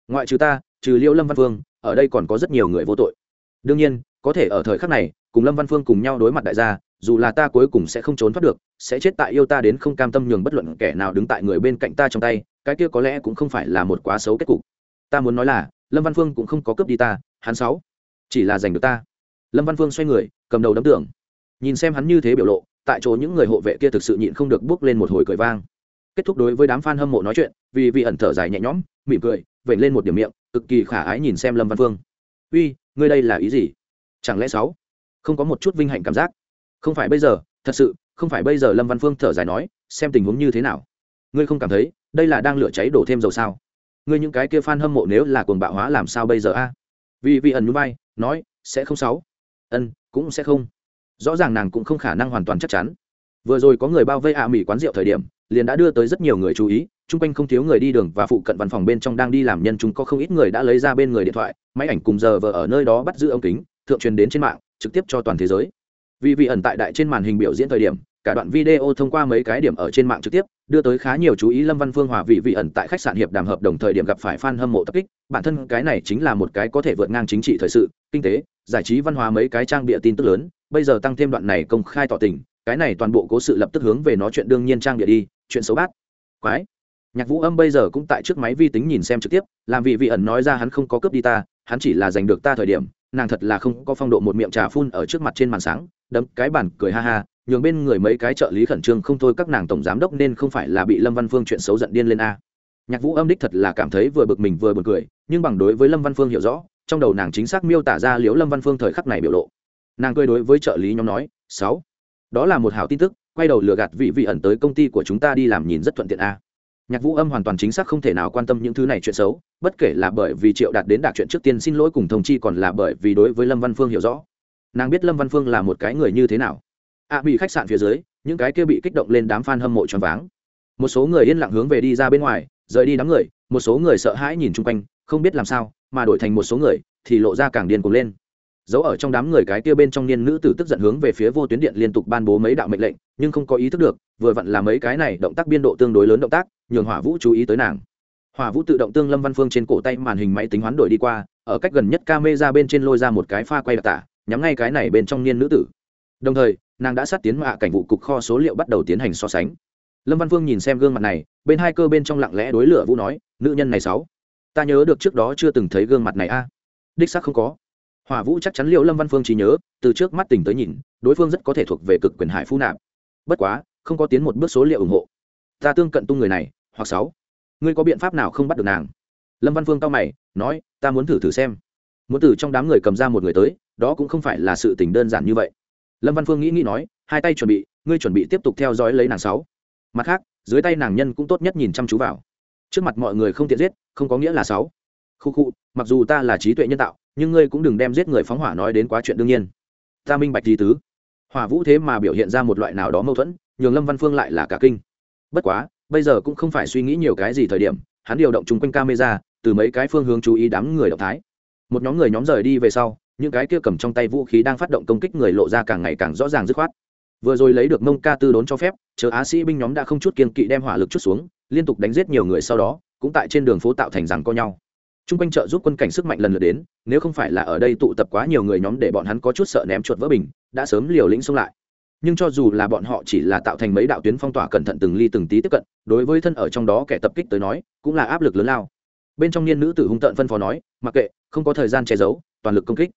Ngoại trừ ta, trừ liêu lâm văn phương, ở đây còn có rất nhiều người vô tội. Đương nhiên, có thể ở thời khắc này, cùng lâm văn phương cùng nhau đối mặt đại gia, dù là ta cuối cùng sẽ không trốn thoát được, sẽ chết tại yêu ta đến không cam tâm nhường bất luận kẻ nào đứng tại người bên cạnh ta trong tay, cái kia có lẽ cũng không phải là một quá xấu kết cục. Ta muốn nói là, lâm văn phương cũng không có cướp đi ta, hắn sáu, chỉ là giành được ta. Lâm văn phương xoay người, cầm đầu đấm tưởng nhìn xem hắn như thế biểu lộ, tại chỗ những người hộ vệ kia thực sự nhịn không được bước lên một hồi cười vang kết thúc đối với đám f a n hâm mộ nói chuyện, vì vị ẩn thở dài nhẹ nhõm, mỉm cười, vểnh lên một điểm miệng, cực kỳ khả ái nhìn xem lâm văn phương. Uy, ngươi đây là ý gì? Chẳng lẽ sáu không có một chút vinh hạnh cảm giác? Không phải bây giờ, thật sự, không phải bây giờ lâm văn phương thở dài nói, xem tình huống như thế nào? Ngươi không cảm thấy, đây là đang lửa cháy đổ thêm dầu sao? Ngươi những cái kia f a n hâm mộ nếu là cuồng bạo hóa làm sao bây giờ a? Vì vị ẩn núi bay nói, sẽ không sáu. Ân, cũng sẽ không. Rõ ràng nàng cũng không khả năng hoàn toàn chắc chắn. Vừa rồi có người bao vây ạ à mỹ quán rượu thời điểm liền đã đưa tới rất nhiều người chú ý, chung quanh không thiếu người đi đường và phụ cận văn phòng bên trong đang đi làm nhân chúng có không ít người đã lấy ra bên người điện thoại, máy ảnh cùng giờ vợ ở nơi đó bắt giữ ống kính, thượng truyền đến trên mạng, trực tiếp cho toàn thế giới. Vì vị ẩn tại đại trên màn hình biểu diễn thời điểm, cả đoạn video thông qua mấy cái điểm ở trên mạng trực tiếp, đưa tới khá nhiều chú ý lâm văn phương hòa vị vị ẩn tại khách sạn hiệp đàm hợp đồng thời điểm gặp phải fan hâm mộ tập kích. Bản thân cái này chính là một cái có thể vượt ngang chính trị thời sự, kinh tế, giải trí văn hóa mấy cái trang bịa tin tức lớn. Bây giờ tăng thêm đoạn này công khai tỏ tình cái này toàn bộ cố sự lập tức hướng về nó chuyện đương nhiên trang địa đi, chuyện xấu bát. Quái. Nhạc vũ âm bây giờ cũng tại trước máy vi tính nhìn xem trực tiếp, làm vị vị ẩn nói ra hắn không có cướp đi ta, hắn chỉ là giành được ta thời điểm, nàng thật là không có phong độ một miệng trà phun ở trước mặt trên màn sáng, đấm cái bản cười ha ha, nhường bên người mấy cái trợ lý khẩn trương không thôi các nàng tổng giám đốc nên không phải là bị lâm văn phương chuyện xấu giận điên lên a. Nhạc vũ âm đích thật là cảm thấy vừa bực mình vừa b u ồ n cười, nhưng bằng đối với lâm văn phương hiểu rõ, trong đầu nàng chính xác miêu tả ra liễu lâm văn phương thời khắc này biểu lộ. Nàng cười đối với trợ lý nhóm nói, sáu đó là một hảo tin tức quay đầu lừa gạt vị vị ẩn tới công ty của chúng ta đi làm nhìn rất thuận tiện a. Nhạc vũ âm hoàn toàn chính xác không thể nào quan tâm những thứ này chuyện xấu bất kể là bởi vì triệu đạt đến đạt chuyện trước tiên xin lỗi cùng thông chi còn là bởi vì đối với lâm văn phương hiểu rõ. Nàng biết lâm văn phương là một cái người như thế nào. Ạ à, bị khách sạn phía dưới những cái kia bị kích động lên đám f a n hâm mộ tròn váng. Một số người yên lặng hướng về đi ra bên ngoài rời đi đám người một số người sợ hãi nhìn chung quanh không biết làm sao mà đổi thành một số người thì lộ ra càng điên cuồng lên giấu ở trong đám người cái kia bên trong niên nữ tử tức giận hướng về phía vô tuyến điện liên tục ban bố mấy đạo mệnh lệnh, nhưng không có ý thức được, vừa vặn là mấy cái này động tác biên độ tương đối lớn động tác, nhường hỏa vũ chú ý tới nàng. Hỏa vũ tự động tương lâm văn phương trên cổ tay màn hình máy tính hoán đổi đi qua, ở cách gần nhất ca mê ra bên trên lôi ra một cái pha quay đặc tả, nhắm ngay cái này bên trong niên nữ tử. Đồng thời, nàng đã sát tiến mạ cảnh vụ cục kho số liệu bắt đầu tiến hành so sánh. Lâm văn phương nhìn xem gương mặt này, bên hai cơ bên trong lặng lẽ đối lửa vũ nói, nữ nhân này sáu, ta nhớ được trước đó chưa từng thấy gương mặt này a. Đích xác không có hỏa vũ chắc chắn liệu lâm văn phương trí nhớ, từ trước mắt tỉnh tới nhìn, đối phương rất có thể thuộc về cực quyền hải phu nạp. Bất quá, không có tiến một bước số liệu ủng hộ. Ta tương cận tung người này, hoặc sáu. Ngươi có biện pháp nào không bắt được nàng? Lâm văn phương cao mày, nói, ta muốn thử thử xem. Muốn từ trong đám người cầm ra một người tới, đó cũng không phải là sự tình đơn giản như vậy. Lâm văn phương nghĩ nghĩ nói, hai tay chuẩn bị, ngươi chuẩn bị tiếp tục theo dõi lấy nàng sáu. Mặt khác, dưới tay nàng nhân cũng tốt nhất nhìn chăm chú vào. Trước mặt mọi người không tiện giết, không có nghĩa là sáu. Khu khu, mặc dù ta là trí tuệ nhân tạo nhưng ngươi cũng đừng đem giết người phóng hỏa nói đến quá chuyện đương nhiên. Ta minh bạch gì tứ? Hỏa vũ thế mà biểu hiện ra một loại nào đó mâu thuẫn, nhường lâm văn phương lại là cả kinh. Bất quá, bây giờ cũng không phải suy nghĩ nhiều cái gì thời điểm, hắn điều động chung quanh camera, từ mấy cái phương hướng chú ý đám người động thái. Một nhóm người nhóm rời đi về sau, những cái kia cầm trong tay vũ khí đang phát động công kích người lộ ra càng ngày càng rõ ràng dứt khoát. Vừa rồi lấy được mông ca tư đốn cho phép, chờ á sĩ binh nhóm đã không chút kiên kỵ đem hỏa lực chút xuống, liên tục đánh giết nhiều người sau đó, cũng tại trên đường phố tạo thành rằng co nhau t r u n g quanh chợ giúp quân cảnh sức mạnh lần lượt đến, nếu không phải là ở đây tụ tập quá nhiều người nhóm để bọn hắn có chút sợ ném chuột vỡ bình, đã sớm liều lĩnh xông lại. Nhưng cho dù là bọn họ chỉ là tạo thành mấy đạo tuyến phong tỏa cẩn thận từng ly từng tí tiếp cận, đối với thân ở trong đó kẻ tập kích tới nói, cũng là áp lực lớn lao. Bên trong niên nữ tử hung tợn phân phó nói, mặc kệ, không có thời gian che giấu, toàn lực công kích.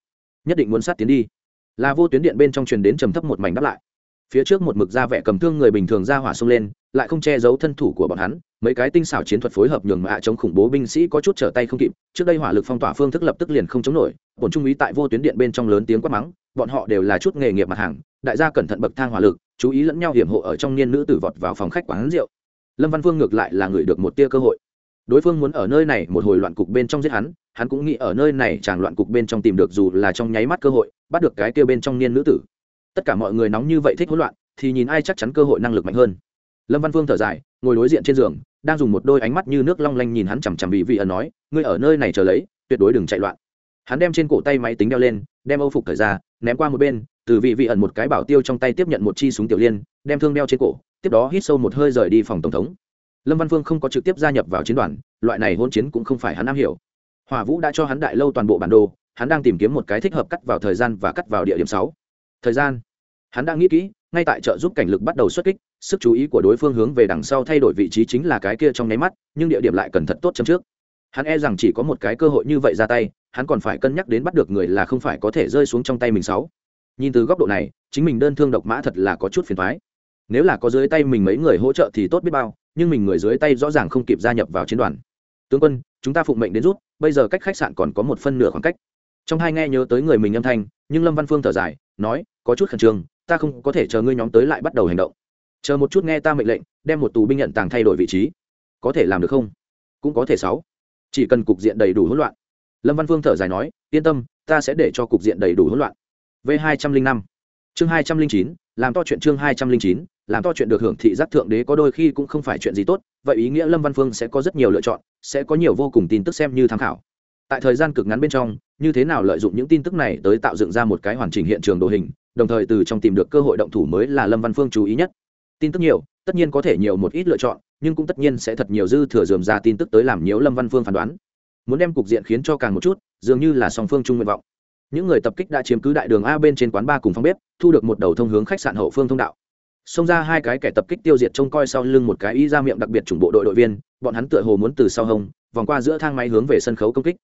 Nhất định muốn sát tiến đi. Là vô tuyến điện bên trong truyền đến trầm thấp một mảnh đáp lại. Phía trước một mực da vẻ cầm thương người bình thường ra hỏa xông lên, lại không che giấu thân thủ của bọn hắn mấy cái tinh xảo chiến thuật phối hợp nhường mạ chống khủng bố binh sĩ có chút trở tay không kịp, trước đây hỏa lực phong tỏa phương thức lập tức liền không chống nổi, bổn trung úy tại vô tuyến điện bên trong lớn tiếng quát mắng, bọn họ đều là chút nghề nghiệp mặt hàng, đại gia cẩn thận bậc thang hỏa lực, chú ý lẫn nhau hiểm hộ ở trong niên nữ tử vọt vào phòng khách quán rượu. Lâm văn phương ngược lại là người được một tia cơ hội. Đối phương muốn ở nơi này một hồi loạn cục bên trong giết hắn hắn cũng nghĩ ở nơi này chàng loạn cục bên trong tìm được dù là trong nháy mắt cơ hội, bắt được cái kia bên trong niên nữ tử. Tất cả mọi người nóng như vậy thích hỗn loạn, thì nhìn ai chắc chắn cơ hội năng lực mạnh hơn. Lâm văn phương thở dài, ngồi đối diện trên giường đang dùng một đôi ánh mắt như nước long lanh nhìn hắn chằm chằm vị vị ẩn nói, ngươi ở nơi này chờ lấy, tuyệt đối đừng chạy loạn. Hắn đem trên cổ tay máy tính đeo lên, đem âu phục thời ra, ném qua một bên, từ vị vị ẩn một cái bảo tiêu trong tay tiếp nhận một chi súng tiểu liên, đem thương đeo trên cổ, tiếp đó hít sâu một hơi rời đi phòng tổng thống. Lâm văn phương không có trực tiếp gia nhập vào chiến đoàn, loại này hôn chiến cũng không phải hắn am hiểu. Hỏa vũ đã cho hắn đại lâu toàn bộ bản đồ, hắn đang tìm kiếm một cái thích hợp cắt vào thời gian và cắt vào địa điểm sáu. Thời gian. Hắn đang nghĩ kỹ ngay tại trợ giúp cảnh lực bắt đầu xuất kích, sức chú ý của đối phương hướng về đằng sau thay đổi vị trí chính là cái kia trong nháy mắt, nhưng địa điểm lại cần thật tốt chấm trước. Hắn e rằng chỉ có một cái cơ hội như vậy ra tay, hắn còn phải cân nhắc đến bắt được người là không phải có thể rơi xuống trong tay mình sáu. Nhìn từ góc độ này, chính mình đơn thương độc mã thật là có chút phiền thoái nếu là có dưới tay mình mấy người hỗ trợ thì tốt biết bao, nhưng mình người dưới tay rõ ràng không kịp gia nhập vào chiến đoàn. Tướng quân, chúng ta phụng mệnh đến rút, bây giờ cách khách sạn còn có một phân nửa khoảng cách. Trong hai nghe nhớ tới người mình âm thanh, nhưng lâm văn phương thở dài, nói, có chút khẩn trương ta không có thể chờ ngươi nhóm tới lại bắt đầu hành động. Chờ một chút nghe ta mệnh lệnh, đem một tù binh nhận tàng thay đổi vị trí. Có thể làm được không? Cũng có thể sáu. Chỉ cần cục diện đầy đủ hỗn loạn. Lâm văn phương thở dài nói, yên tâm, ta sẽ để cho cục diện đầy đủ hỗn loạn. V hai trăm linh năm. Chương hai trăm linh chín, làm to chuyện chương hai trăm linh chín, làm to chuyện được hưởng thị giác thượng đế có đôi khi cũng không phải chuyện gì tốt, vậy ý nghĩa lâm văn phương sẽ có rất nhiều lựa chọn, sẽ có nhiều vô cùng tin tức xem như tham khảo. Tại thời gian cực ngắn bên trong, như thế nào lợi dụng những tin tức này tới tạo dựng ra một cái hoàn chỉnh hiện trường đồ hình đồng thời từ trong tìm được cơ hội động thủ mới là lâm văn phương chú ý nhất. Tin tức nhiều, tất nhiên có thể nhiều một ít lựa chọn, nhưng cũng tất nhiên sẽ thật nhiều dư thừa dườm ra tin tức tới làm nhiễu lâm văn phương phán đoán. Muốn đem cục diện khiến cho càng một chút, dường như là song phương chung nguyện vọng. Những người tập kích đã chiếm cứ đại đường a bên trên quán ba cùng phòng bếp, thu được một đầu thông hướng khách sạn hậu phương thông đạo. Xông ra hai cái kẻ tập kích tiêu diệt trông coi sau lưng một cái y ra miệng đặc biệt chủng bộ đội đội viên, bọn hắn tựa hồ muốn từ sau hông, vòng qua giữa thang máy hướng về sân khấu công kích.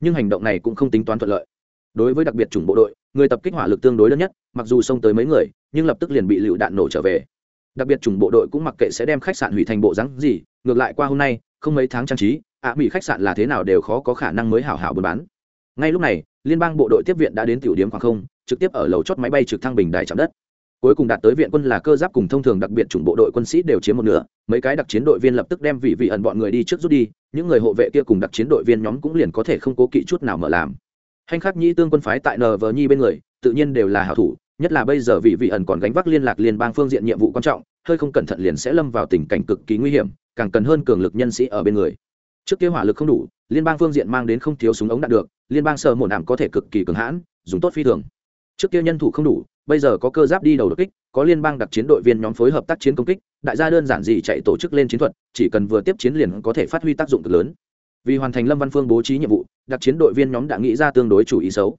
Nhưng hành động này cũng không tính toán thuận lợi đối với đặc biệt chủng bộ đội người tập kích hỏa lực tương đối lớn nhất mặc dù xông tới mấy người nhưng lập tức liền bị lựu đạn nổ trở về. Đặc biệt chủng bộ đội cũng mặc kệ sẽ đem khách sạn hủy thành bộ rắn gì ngược lại qua hôm nay không mấy tháng trang trí ạ à, mỹ khách sạn là thế nào đều khó có khả năng mới hảo hảo buôn bán. Ngay lúc này liên bang bộ đội tiếp viện đã đến tiểu điểm khoảng không trực tiếp ở lầu chót máy bay trực thăng bình đài chạm đất. Cuối cùng đạt tới viện quân là cơ giáp cùng thông thường đặc biệt chủng bộ đội quân sĩ đều chiếm một nửa mấy cái đặc chiến đội viên lập tức đem vị vị ẩn bọn người đi trước rút đi những người hộ vệ kia cùng đặc chiến đội viên nhóm cũng liền có thể không cố kỵ chút nào mở làm hành khắc nhĩ tương quân phái tại nờ vờ nhi bên người, tự nhiên đều là hảo thủ, nhất là bây giờ vị vị ẩn còn gánh vác liên lạc liên bang phương diện nhiệm vụ quan trọng, hơi không cẩn thận liền sẽ lâm vào tình cảnh cực kỳ nguy hiểm, càng cần hơn cường lực nhân sĩ ở bên người. Trước kia hỏa lực không đủ, liên bang phương diện mang đến không thiếu súng ống đạn được, liên bang sơ một nạm có thể cực kỳ cường hãn, dùng tốt phi thường. Trước kia nhân thủ không đủ, bây giờ có cơ giáp đi đầu đột kích, có liên bang đặc chiến đội viên nhóm phối hợp tác chiến công kích, đại gia đơn giản gì chạy tổ chức lên chiến thuật, chỉ cần vừa tiếp chiến liền có thể phát huy tác dụng cực lớn vì hoàn thành lâm văn phương bố trí nhiệm vụ, đặc chiến đội viên nhóm đã nghĩ ra tương đối chủ ý xấu.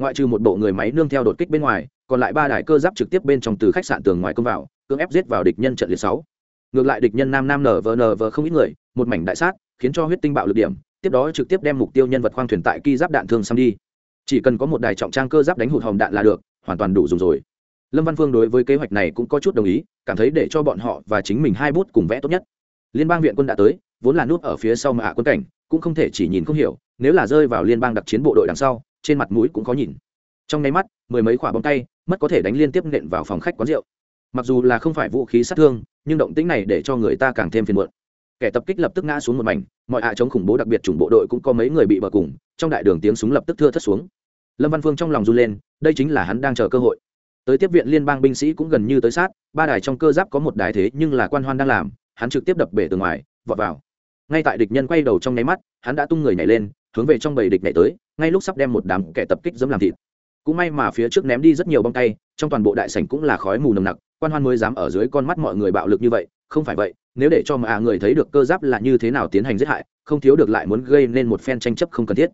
Ngoại trừ một bộ người máy nương theo đột kích bên ngoài, còn lại ba đài cơ giáp trực tiếp bên trong từ khách sạn tường ngoài công vào, cưỡng ép giết vào địch nhân trận liệt sáu. Ngược lại địch nhân nam nam nở vờ nở vờ không ít người, một mảnh đại sát, khiến cho huyết tinh bạo lực điểm, tiếp đó trực tiếp đem mục tiêu nhân vật khoang thuyền tại ki giáp đạn thương xăm đi. Chỉ cần có một đài trọng trang cơ giáp đánh hụt hồng đạn là được, hoàn toàn đủ dùng rồi. Lâm văn phương đối với kế hoạch này cũng có chút đồng ý, cảm thấy để cho bọn họ và chính mình hai bút cùng vẽ tốt nhất. Liên bang viện quân đã tới, vốn là nút ở phía sau mà hạ quân cảnh cũng không thể chỉ nhìn không hiểu, nếu là rơi vào liên bang đặc chiến bộ đội đằng sau, trên mặt mũi cũng có nhìn. Trong nháy mắt, mười mấy quả bóng tay, mất có thể đánh liên tiếp nện vào phòng khách quán rượu. Mặc dù là không phải vũ khí sát thương, nhưng động tĩnh này để cho người ta càng thêm phiền muộn. Kẻ tập kích lập tức ngã xuống một mảnh, mọi hạ chống khủng bố đặc biệt chủng bộ đội cũng có mấy người bị bờ cùng, trong đại đường tiếng súng lập tức thưa thất xuống. Lâm văn phương trong lòng run lên, đây chính là hắn đang chờ cơ hội. Tới tiếp viện liên bang binh sĩ cũng gần như tới sát, ba đài trong cơ giáp có một đài thế nhưng là quan hoan đang làm, hắn trực tiếp đập bể từ ngoài, vọt vào ngay tại địch nhân quay đầu trong nháy mắt, hắn đã tung người nhảy lên, hướng về trong bầy địch nhảy tới, ngay lúc sắp đem một đám kẻ tập kích dẫm làm thịt. Cũng may mà phía trước ném đi rất nhiều bông tay, trong toàn bộ đại sảnh cũng là khói mù nồng nặc, quan hoan mới dám ở dưới con mắt mọi người bạo lực như vậy, không phải vậy, nếu để cho mà à người thấy được cơ giáp là như thế nào tiến hành giết hại, không thiếu được lại muốn gây nên một phen tranh chấp không cần thiết.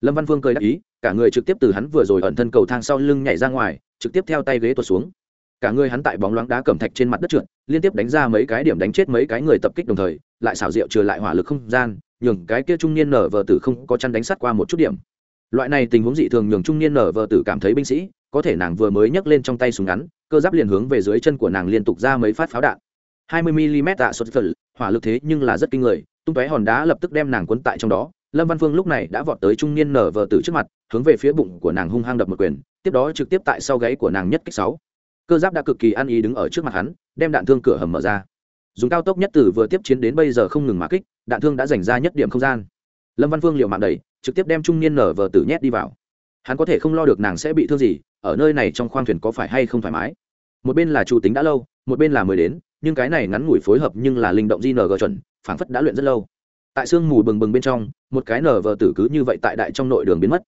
Lâm văn Vương cười đáp ý, cả người trực tiếp từ hắn vừa rồi ẩn thân cầu thang sau lưng nhảy ra ngoài, trực tiếp theo tay ghế tuột xuống cả người hắn tại bóng loáng đá cẩm thạch trên mặt đất trượt, liên tiếp đánh ra mấy cái điểm đánh chết mấy cái người tập kích đồng thời, lại xảo diệu trừ lại hỏa lực không gian, nhường cái kia trung niên nở vờ tử không có chăn đánh sát qua một chút điểm. Loại này tình huống dị thường nhường trung niên nở vờ tử cảm thấy binh sĩ, có thể nàng vừa mới nhấc lên trong tay súng ngắn, cơ giáp liền hướng về dưới chân của nàng liên tục ra mấy phát pháo đạn. 20 mm tạ sốt phật, hỏa lực thế nhưng là rất kinh người, tung tóe hòn đá lập tức đem nàng cuốn tại trong đó. Lâm văn phương lúc này đã vọt tới trung niên nở vờ tử trước mặt, hướng về phía bụng của nàng hung hăng đập một quyền, tiếp đó trực tiếp tại sau gáy của nàng nhất kích sáu cơ giáp đã cực kỳ ăn ý đứng ở trước mặt hắn, đem đạn thương cửa hầm mở ra. Dùng cao tốc nhất từ vừa tiếp chiến đến bây giờ không ngừng mà kích, đạn thương đã dành ra nhất điểm không gian. Lâm văn phương liệu mạng đầy trực tiếp đem trung niên nở vờ tử nhét đi vào. Hắn có thể không lo được nàng sẽ bị thương gì, ở nơi này trong khoang thuyền có phải hay không thoải mái? Một bên là chủ tính đã lâu, một bên là mới đến, nhưng cái này ngắn ngủi phối hợp nhưng là linh động gng chuẩn, phảng phất đã luyện rất lâu. Tại sương mù bừng bừng bên trong, một cái nở vờ tử cứ như vậy tại đại trong nội đường biến mất.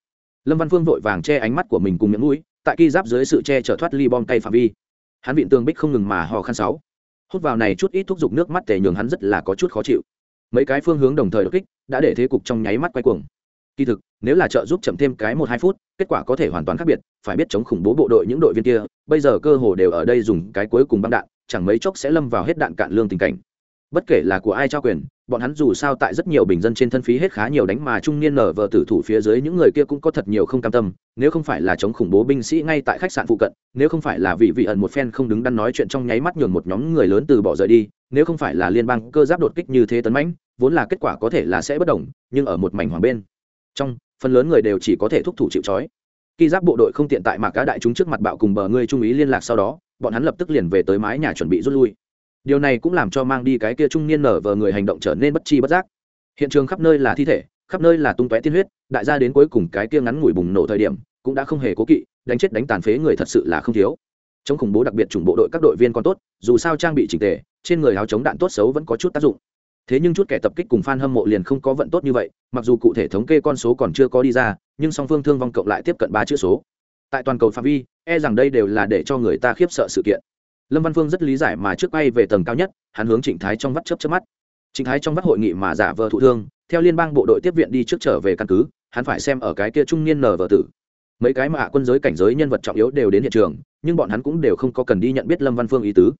Lâm văn phương vội vàng che ánh mắt của mình cùng miệng mũi tại ki giáp dưới sự che chở thoát ly bom tay phạm vi. Hắn vịn tường bích không ngừng mà hò khăn sáu. Hút vào này chút ít thúc giục nước mắt tề nhường hắn rất là có chút khó chịu. Mấy cái phương hướng đồng thời đột kích, đã để thế cục trong nháy mắt quay cuồng. Kỳ thực, nếu là trợ giúp chậm thêm cái một hai phút, kết quả có thể hoàn toàn khác biệt, phải biết chống khủng bố bộ đội những đội viên kia, bây giờ cơ hồ đều ở đây dùng cái cuối cùng băng đạn, chẳng mấy chốc sẽ lâm vào hết đạn cạn lương tình cảnh. Bất kể là của ai trao quyền bọn hắn dù sao tại rất nhiều bình dân trên thân phí hết khá nhiều đánh mà trung niên nở vờ tử thủ phía dưới, những người kia cũng có thật nhiều không cam tâm, nếu không phải là chống khủng bố binh sĩ ngay tại khách sạn phụ cận, nếu không phải là vị vị ẩn một phen không đứng đắn nói chuyện trong nháy mắt nhường một nhóm người lớn từ bỏ rời đi, nếu không phải là liên bang cơ giáp đột kích như thế tấn mãnh, vốn là kết quả có thể là sẽ bất đồng, nhưng ở một mảnh hoàng bên, trong, phần lớn người đều chỉ có thể thúc thủ chịu trói. Khi giáp bộ đội không tiện tại mà cá đại chúng trước mặt bạo cùng bờ ngươi trung ý liên lạc sau đó, bọn hắn lập tức liền về tới mái nhà chuẩn bị rút lui điều này cũng làm cho mang đi cái kia trung niên nở vờ người hành động trở nên bất chi bất giác. Hiện trường khắp nơi là thi thể, khắp nơi là tung tóe tiên huyết, đại gia đến cuối cùng cái kia ngắn ngủi bùng nổ thời điểm, cũng đã không hề cố kỵ, đánh chết đánh tàn phế người thật sự là không thiếu. Chống khủng bố đặc biệt chủng bộ đội các đội viên còn tốt, dù sao trang bị chỉnh tề, trên người áo chống đạn tốt xấu vẫn có chút tác dụng. Thế nhưng chút kẻ tập kích cùng f a n hâm mộ liền không có vận tốt như vậy, mặc dù cụ thể thống kê con số còn chưa có đi ra, nhưng song phương thương vong cộng lại tiếp cận ba chữ số. Tại toàn cầu phạm vi e rằng đây đều là để cho người ta khiếp sợ sự kiện lâm văn phương rất lý giải mà trước bay về tầng cao nhất, hắn hướng trịnh thái trong vắt chấp chấp mắt. Trịnh thái trong vắt hội nghị mà giả vờ thụ thương, theo liên bang bộ đội tiếp viện đi trước trở về căn cứ, hắn phải xem ở cái kia trung niên nở vợ tử. Mấy cái mà quân giới cảnh giới nhân vật trọng yếu đều đến hiện trường, nhưng bọn hắn cũng đều không có cần đi nhận biết lâm văn phương ý tứ.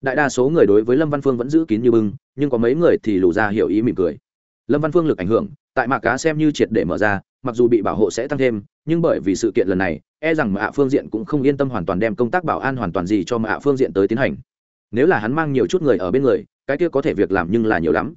Đại đa số người đối với lâm văn phương vẫn giữ kín như bưng, nhưng có mấy người thì lù ra hiểu ý mỉm cười. Lâm văn phương lực ảnh hưởng, tại mạc cá xem như triệt để mở ra mặc dù bị bảo hộ sẽ tăng thêm, nhưng bởi vì sự kiện lần này e rằng mạ phương diện cũng không yên tâm hoàn toàn đem công tác bảo an hoàn toàn gì cho mạ phương diện tới tiến hành. Nếu là hắn mang nhiều chút người ở bên người, cái kia có thể việc làm nhưng là nhiều lắm.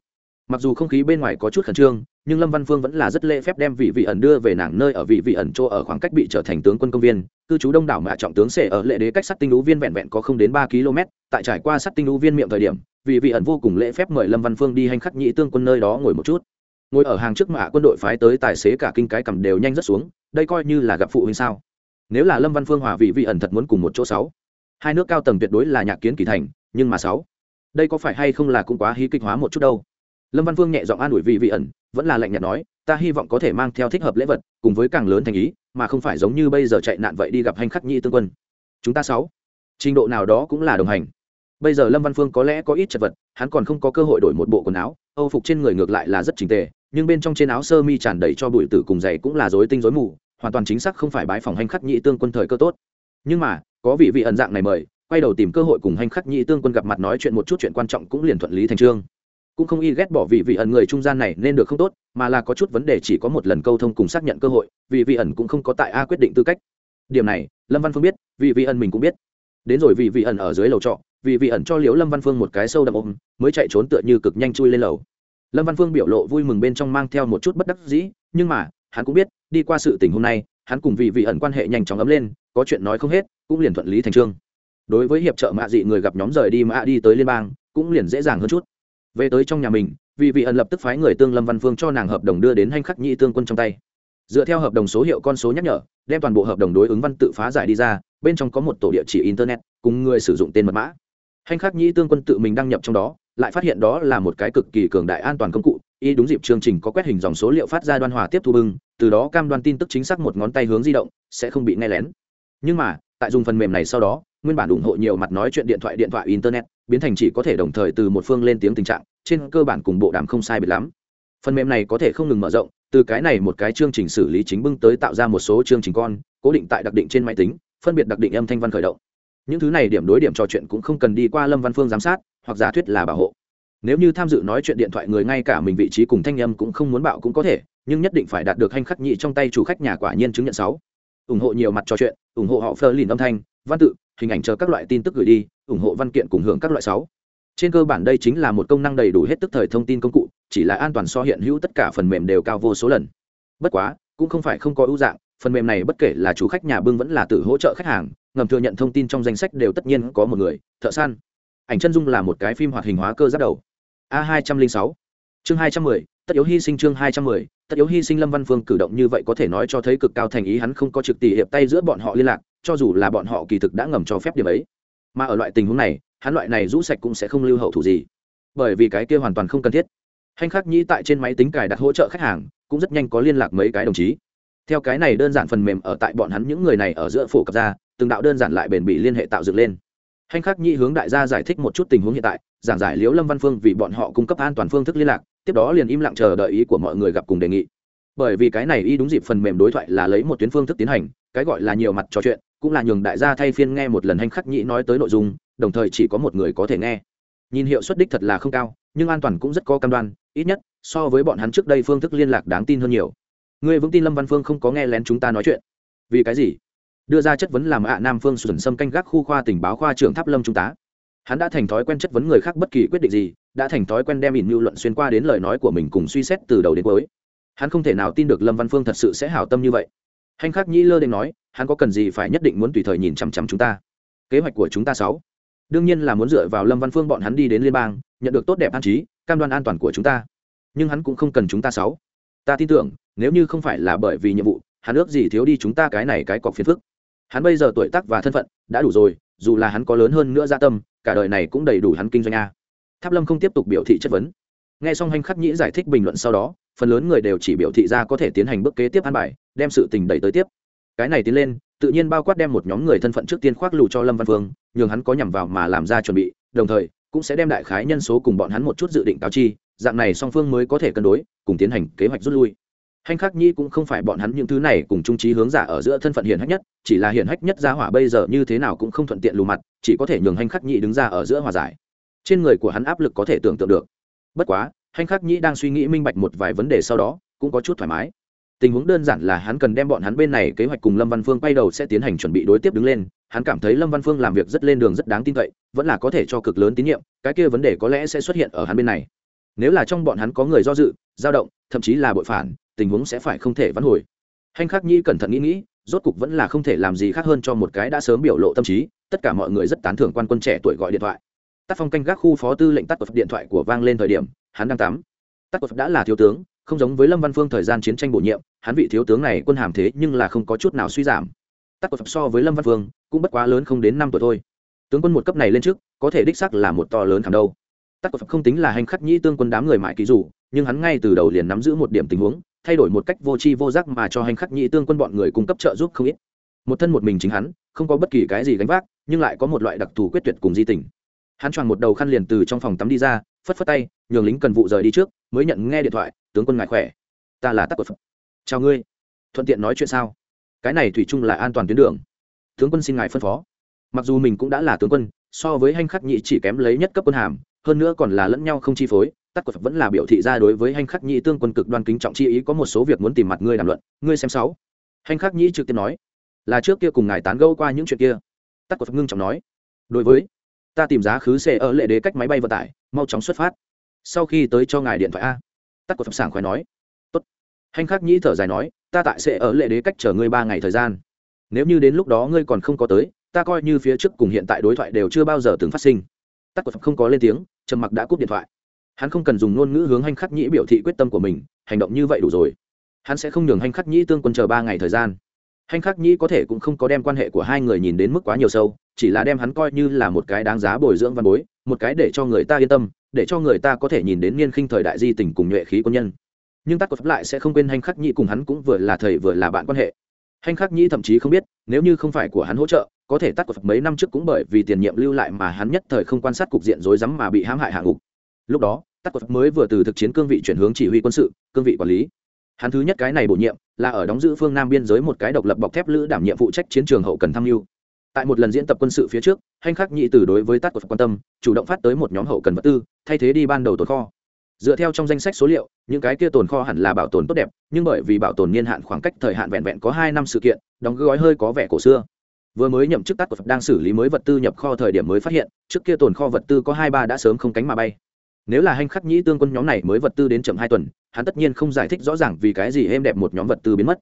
Mặc dù không khí bên ngoài có chút khẩn trương, nhưng lâm văn phương vẫn là rất lễ phép đem vị vị ẩn đưa về nàng nơi ở vị vị ẩn chỗ ở khoảng cách bị trở thành tướng quân công viên. Cư trú đông đảo mạ trọng tướng sẽ ở lệ đế cách sắt tinh lũ viên vẹn vẹn có không đến ba km. Tại trải qua sắt tinh lũ viên miệng thời điểm, vị vị ẩn vô cùng lễ phép mời lâm văn phương đi hành khắc nhị tương quân nơi đó ngồi một chút ngồi ở hàng trước mạ quân đội phái tới tài xế cả kinh cái cầm đều nhanh rất xuống, đây coi như là gặp phụ huynh sao? Nếu là lâm văn phương hòa vị vị ẩn thật muốn cùng một chỗ sáu. Hai nước cao tầng tuyệt đối là nhạc kiến kỳ thành, nhưng mà sáu. Đây có phải hay không là cũng quá hí kịch hóa một chút đâu? Lâm văn phương nhẹ giọng an ủi vị vị ẩn, vẫn là lạnh nhạt nói, ta hy vọng có thể mang theo thích hợp lễ vật, cùng với càng lớn thành ý, mà không phải giống như bây giờ chạy nạn vậy đi gặp hành khắc nhi tương quân. Chúng ta sáu. Trình độ nào đó cũng là đồng hành. Bây giờ lâm văn phương có lẽ có ít chật vật, hắn còn không có cơ hội đổi một bộ quần áo âu phục trên người ngược lại là rất trình tề, nhưng bên trong trên áo sơ mi tràn đầy cho bụi tử cùng giày cũng là rối tinh rối mù, hoàn toàn chính xác không phải bái phòng hành khắc nhị tương quân thời cơ tốt. Nhưng mà, có vị vị ẩn dạng này mời, quay đầu tìm cơ hội cùng hành khắc nhị tương quân gặp mặt nói chuyện một chút chuyện quan trọng cũng liền thuận lý thành trương. Cũng không y ghét bỏ vị vị ẩn người trung gian này nên được không tốt, mà là có chút vấn đề chỉ có một lần câu thông cùng xác nhận cơ hội, vị vị ẩn cũng không có tại a quyết định tư cách. Điểm này, lâm văn phương biết, vị vị ẩn mình cũng biết đến rồi vị vị ẩn ở dưới lầu trọ vị vị ẩn cho liếu lâm văn phương một cái sâu đậm ôm, mới chạy trốn tựa như cực nhanh chui lên lầu. Lâm văn phương biểu lộ vui mừng bên trong mang theo một chút bất đắc dĩ, nhưng mà, hắn cũng biết, đi qua sự tình hôm nay, hắn cùng vị vị ẩn quan hệ nhanh chóng ấm lên, có chuyện nói không hết, cũng liền thuận lý thành trương. Đối với hiệp trợ mạ dị người gặp nhóm rời đi mạ đi tới liên bang, cũng liền dễ dàng hơn chút. Về tới trong nhà mình, vị vị ẩn lập tức phái người tương lâm văn phương cho nàng hợp đồng đưa đến hành khắc nhị tương quân trong tay. Dựa theo hợp đồng số hiệu con số nhắc nhở, đem toàn bộ hợp đồng đối ứng văn tự phá giải đi ra bên trong có một tổ địa chỉ internet, cùng người sử dụng tên mật mã. Hành khắc nhĩ tương quân tự mình đăng nhập trong đó, lại phát hiện đó là một cái cực kỳ cường đại an toàn công cụ. Y đúng dịp chương trình có quét hình dòng số liệu phát ra đoan hòa tiếp thu bưng, từ đó cam đoan tin tức chính xác một ngón tay hướng di động, sẽ không bị nghe lén. Nhưng mà, tại dùng phần mềm này sau đó, nguyên bản ủng hộ nhiều mặt nói chuyện điện thoại điện thoại, internet, biến thành chỉ có thể đồng thời từ một phương lên tiếng tình trạng, trên cơ bản cùng bộ đàm không sai biệt lắm. Phần mềm này có thể không ngừng mở rộng, từ cái này một cái chương trình xử lý chính bưng tới tạo ra một số chương trình con, cố định tại đặc định trên máy tính phân biệt đặc định âm thanh văn khởi động. Những thứ này điểm đối điểm trò chuyện cũng không cần đi qua lâm văn phương giám sát, hoặc giả thuyết là bảo hộ. Nếu như tham dự nói chuyện điện thoại người ngay cả mình vị trí cùng thanh âm cũng không muốn bạo cũng có thể, nhưng nhất định phải đạt được hành khắc nhị trong tay chủ khách nhà quả nhiên chứng nhận sáu. Ủng hộ nhiều mặt trò chuyện, ủng hộ họ phơ lìn âm thanh, văn tự, hình ảnh chờ các loại tin tức gửi đi, ủng hộ văn kiện cùng hưởng các loại sáu. Trên cơ bản đây chính là một công năng đầy đủ hết tức thời thông tin công cụ, chỉ là an toàn so hiện hữu tất cả phần mềm đều cao vô số lần. Bất quá, cũng không phải không có ưu dạng phần mềm này bất kể là chủ khách nhà bưng vẫn là tự hỗ trợ khách hàng, ngầm thừa nhận thông tin trong danh sách đều tất nhiên có một người, thợ săn. Ảnh chân dung là một cái phim hoạt hình hóa cơ giáp đầu. A hai trăm linh sáu. Chương hai trăm mười, tất yếu hy sinh chương hai trăm mười, tất yếu hy sinh lâm văn phương cử động như vậy có thể nói cho thấy cực cao thành ý hắn không có trực tỷ hiệp tay giữa bọn họ liên lạc, cho dù là bọn họ kỳ thực đã ngầm cho phép điểm ấy. Mà ở loại tình huống này, hắn loại này rũ sạch cũng sẽ không lưu hậu thủ gì. Bởi vì cái kia hoàn toàn không cần thiết. Hành khắc nhĩ tại trên máy tính cài đặt hỗ trợ khách hàng, cũng rất nhanh có liên lạc mấy cái đồng chí theo cái này đơn giản phần mềm ở tại bọn hắn những người này ở giữa phổ cập ra, từng đạo đơn giản lại bền bỉ liên hệ tạo dựng lên. Hành khắc nhị hướng đại gia giải thích một chút tình huống hiện tại, giảng giải liễu lâm văn phương vì bọn họ cung cấp an toàn phương thức liên lạc, tiếp đó liền im lặng chờ đợi ý của mọi người gặp cùng đề nghị. Bởi vì cái này y đúng dịp phần mềm đối thoại là lấy một tuyến phương thức tiến hành, cái gọi là nhiều mặt trò chuyện, cũng là nhường đại gia thay phiên nghe một lần hành khắc nhị nói tới nội dung, đồng thời chỉ có một người có thể nghe. Nhìn hiệu suất đích thật là không cao, nhưng an toàn cũng rất có cam đoan, ít nhất so với bọn hắn trước đây phương thức liên lạc đáng tin hơn nhiều. Ngươi vững tin lâm văn phương không có nghe lén chúng ta nói chuyện. Vì cái gì? Đưa ra chất vấn làm ạ nam phương xuẩn xâm canh gác khu khoa tình báo khoa trưởng tháp lâm trung tá hắn đã thành thói quen chất vấn người khác bất kỳ quyết định gì, đã thành thói quen đem ỉn mưu luận xuyên qua đến lời nói của mình cùng suy xét từ đầu đến cuối. Hắn không thể nào tin được lâm văn phương thật sự sẽ hảo tâm như vậy. Hành khắc nhĩ lơ đ nói, hắn có cần gì phải nhất định muốn tùy thời nhìn chằm chằm chúng ta? Kế hoạch của chúng ta sáu. Đương nhiên là muốn dựa vào lâm văn phương bọn hắn đi đến liên bang, nhận được tốt đẹp an trí, cam đoan an toàn của chúng ta. Nhưng hắn cũng không cần chúng ta sáu ta tin tưởng, nếu như không phải là bởi vì nhiệm vụ, hắn ước gì thiếu đi chúng ta cái này cái cọc phiền phức. Hắn bây giờ tuổi tác và thân phận đã đủ rồi, dù là hắn có lớn hơn nữa gia tâm, cả đời này cũng đầy đủ hắn kinh doanh a. Tháp lâm không tiếp tục biểu thị chất vấn. Nghe xong hành khắc nhĩ giải thích bình luận sau đó, phần lớn người đều chỉ biểu thị ra có thể tiến hành bước kế tiếp an bài, đem sự tình đẩy tới tiếp. Cái này tiến lên, tự nhiên bao quát đem một nhóm người thân phận trước tiên khoác lù cho lâm văn phương, nhường hắn có nhằm vào mà làm ra chuẩn bị, đồng thời cũng sẽ đem đại khái nhân số cùng bọn hắn một chút dự định cáo chi, dạng này song phương mới có thể cân đối cùng tiến hành kế hoạch rút lui. Hành khắc nhi cũng không phải bọn hắn những thứ này cùng trung trí hướng giả ở giữa thân phận hiển hách nhất, chỉ là hiển hách nhất gia hỏa bây giờ như thế nào cũng không thuận tiện lù mặt, chỉ có thể nhường hành khắc nhi đứng ra ở giữa hòa giải. Trên người của hắn áp lực có thể tưởng tượng được. Bất quá, hành khắc nhi đang suy nghĩ minh bạch một vài vấn đề sau đó, cũng có chút thoải mái. Tình huống đơn giản là hắn cần đem bọn hắn bên này kế hoạch cùng lâm văn phương quay đầu sẽ tiến hành chuẩn bị đối tiếp đứng lên. Hắn cảm thấy lâm văn phương làm việc rất lên đường rất đáng tin cậy, vẫn là có thể cho cực lớn tín nhiệm, cái kia vấn đề có lẽ sẽ xuất hiện ở hắn bên này. Nếu là trong bọn hắn có người do dự dao động, thậm chí là bội phản, tình huống sẽ phải không thể vãn hồi. Hành khắc nhi cẩn thận nghĩ nghĩ, rốt cục vẫn là không thể làm gì khác hơn cho một cái đã sớm biểu lộ tâm trí, tất cả mọi người rất tán thưởng quan quân trẻ tuổi gọi điện thoại. Tác phong canh gác khu phó tư lệnh tắt của điện thoại của vang lên thời điểm, hắn đang tắm. Tắt của đã là thiếu tướng, không giống với lâm văn phương thời gian chiến tranh bổ nhiệm, hắn vị thiếu tướng này quân hàm thế nhưng là không có chút nào suy giảm. Tắt của so với lâm văn phương, cũng bất quá lớn không đến năm tuổi thôi. Tướng quân một cấp này lên trước, có thể đích sắc là một to lớn khảm đâu. Tắt của không tính là hành khắc nhĩ tương quân đám người mãi ký dù nhưng hắn ngay từ đầu liền nắm giữ một điểm tình huống, thay đổi một cách vô tri vô giác mà cho hành khắc nhị tương quân bọn người cung cấp trợ giúp không ít. Một thân một mình chính hắn, không có bất kỳ cái gì gánh vác, nhưng lại có một loại đặc thù quyết tuyệt cùng di tình. Hắn choàng một đầu khăn liền từ trong phòng tắm đi ra, phất phất tay, nhường lính cần vụ rời đi trước, mới nhận nghe điện thoại, tướng quân ngài khỏe? Ta là tắc quật phật. Chào ngươi. Thuận tiện nói chuyện sao? Cái này thủy chung là an toàn tuyến đường. Tướng quân xin ngài phân phó. Mặc dù mình cũng đã là tướng quân, so với hành khắc nhị chỉ kém lấy nhất cấp quân hàm, hơn nữa còn là lẫn nhau không chi phối tắc của vẫn là biểu thị ra đối với hành khắc Nhĩ tương quân cực đoan kính trọng chi ý, có một số việc muốn tìm mặt ngươi đàm luận. Ngươi xem sáu. Hành khắc Nhĩ trực tiếp nói, là trước kia cùng ngài tán gẫu qua những chuyện kia. Tắc của ngưng trọng nói, đối với, ta tìm giá khứ xe ở lệ đế cách máy bay vận tải, mau chóng xuất phát. Sau khi tới cho ngài điện thoại a. Tắc của sảng khoái nói, tốt. Hành khắc nhĩ thở dài nói, ta tại sẽ ở lệ đế cách chờ ngươi ba ngày thời gian. Nếu như đến lúc đó ngươi còn không có tới, ta coi như phía trước cùng hiện tại đối thoại đều chưa bao giờ từng phát sinh. Tắc của không có lên tiếng, trầm mặc đã cúp điện thoại hắn không cần dùng ngôn ngữ hướng hành khắc nhĩ biểu thị quyết tâm của mình, hành động như vậy đủ rồi. Hắn sẽ không nhường hành khắc nhĩ tương quân chờ ba ngày thời gian. Hành khắc nhĩ có thể cũng không có đem quan hệ của hai người nhìn đến mức quá nhiều sâu, chỉ là đem hắn coi như là một cái đáng giá bồi dưỡng văn bối, một cái để cho người ta yên tâm, để cho người ta có thể nhìn đến niên khinh thời đại di tình cùng nhuệ khí quân nhân. Nhưng tắc cột lại sẽ không quên hành khắc nhĩ cùng hắn cũng vừa là thầy vừa là bạn quan hệ. Hành khắc nhĩ thậm chí không biết, nếu như không phải của hắn hỗ trợ, có thể tắt cột mấy năm trước cũng bởi vì tiền nhiệm lưu lại mà hắn nhất thời không quan sát cục diện rối rắm mà bị hãm hại hạ ngục lúc đó, tắc của mới vừa từ thực chiến cương vị chuyển hướng chỉ huy quân sự, cương vị quản lý. Hắn thứ nhất cái này bổ nhiệm, là ở đóng giữ phương nam biên giới một cái độc lập bọc thép lữ đảm nhiệm phụ trách chiến trường hậu cần tham mưu. Tại một lần diễn tập quân sự phía trước hành khắc nhị từ đối với tắc của quan tâm, chủ động phát tới một nhóm hậu cần vật tư, thay thế đi ban đầu tồn kho. Dựa theo trong danh sách số liệu, những cái kia tồn kho hẳn là bảo tồn tốt đẹp, nhưng bởi vì bảo tồn niên hạn khoảng cách thời hạn vẹn vẹn có hai năm sự kiện, đóng gói hơi có vẻ cổ xưa. Vừa mới nhậm chức tắc của phật đang xử lý mới vật tư nhập kho thời điểm mới phát hiện, trước kia tồn kho vật tư có hai ba đã sớm không cánh mà bay nếu là hành khắc nhĩ tương quân nhóm này mới vật tư đến chậm hai tuần, hắn tất nhiên không giải thích rõ ràng vì cái gì êm đẹp một nhóm vật tư biến mất.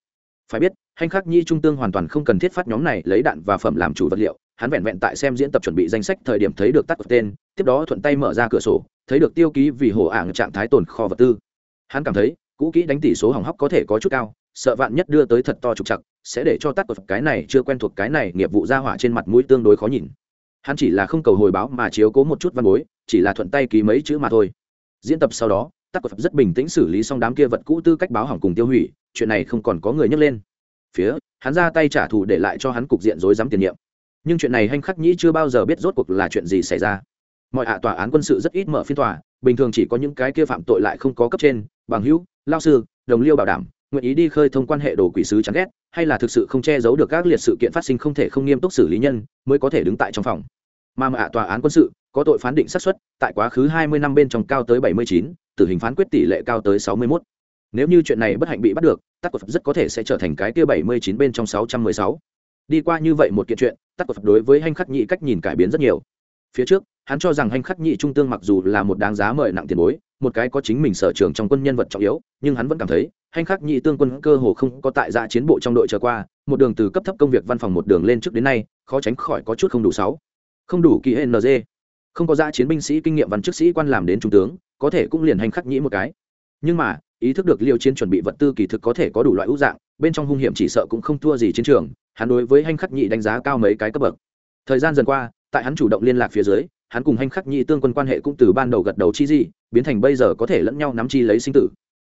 Phải biết, hành khắc nhĩ trung tương hoàn toàn không cần thiết phát nhóm này lấy đạn và phẩm làm chủ vật liệu, hắn vẹn vẹn tại xem diễn tập chuẩn bị danh sách thời điểm thấy được tắt tên, tiếp đó thuận tay mở ra cửa sổ, thấy được tiêu ký vì hổ ảng trạng thái tồn kho vật tư. Hắn cảm thấy, cũ kỹ đánh tỷ số hỏng hóc có thể có chút cao, sợ vạn nhất đưa tới thật to trục chặt sẽ để cho tắt cái này chưa quen thuộc cái này nghiệp vụ ra hỏa trên mặt mũi tương đối khó nhìn hắn chỉ là không cầu hồi báo mà chiếu cố một chút văn bối, chỉ là thuận tay ký mấy chữ mà thôi. Diễn tập sau đó, tắc của phật rất bình tĩnh xử lý xong đám kia vật cũ tư cách báo hỏng cùng tiêu hủy, chuyện này không còn có người nhắc lên. Phía, hắn ra tay trả thù để lại cho hắn cục diện rối rắm tiền nhiệm. Nhưng chuyện này hanh khắc nhĩ chưa bao giờ biết rốt cuộc là chuyện gì xảy ra. Mọi hạ tòa án quân sự rất ít mở phiên tòa, bình thường chỉ có những cái kia phạm tội lại không có cấp trên, bằng hữu, lao sư, đồng liêu bảo đảm nguyện ý đi khơi thông quan hệ đồ quỷ sứ chán ghét hay là thực sự không che giấu được các liệt sự kiện phát sinh không thể không nghiêm túc xử lý nhân mới có thể đứng tại trong phòng mà mà tòa án quân sự có tội phán định xác suất tại quá khứ 20 năm bên trong cao tới 79, tử hình phán quyết tỷ lệ cao tới 61. Nếu như chuyện này bất hạnh bị bắt được, tắc của Phật rất có thể sẽ trở thành cái kia 79 bên trong 616. Đi qua như vậy một kiện chuyện, tắc của Phật đối với hành khắc nhị cách nhìn cải biến rất nhiều. Phía trước, hắn cho rằng hành khắc nhị trung tương mặc dù là một đáng giá mời nặng tiền bối, một cái có chính mình sở trường trong quân nhân vật trọng yếu, nhưng hắn vẫn cảm thấy, hành khắc nhị tương quân cơ hồ không có tại dạ chiến bộ trong đội chờ qua, một đường từ cấp thấp công việc văn phòng một đường lên trước đến nay, khó tránh khỏi có chút không đủ sáu. Không đủ kỳ NG không có dạ chiến binh sĩ kinh nghiệm văn chức sĩ quan làm đến trung tướng có thể cũng liền hành khắc nhĩ một cái. Nhưng mà ý thức được liêu chiến chuẩn bị vật tư kỳ thực có thể có đủ loại ưu dạng bên trong hung hiểm chỉ sợ cũng không thua gì chiến trường hắn đối với hành khắc nhị đánh giá cao mấy cái cấp bậc. Thời gian dần qua tại hắn chủ động liên lạc phía dưới hắn cùng hành khắc nhị tương quân quan hệ cũng từ ban đầu gật đầu chi gì biến thành bây giờ có thể lẫn nhau nắm chi lấy sinh tử.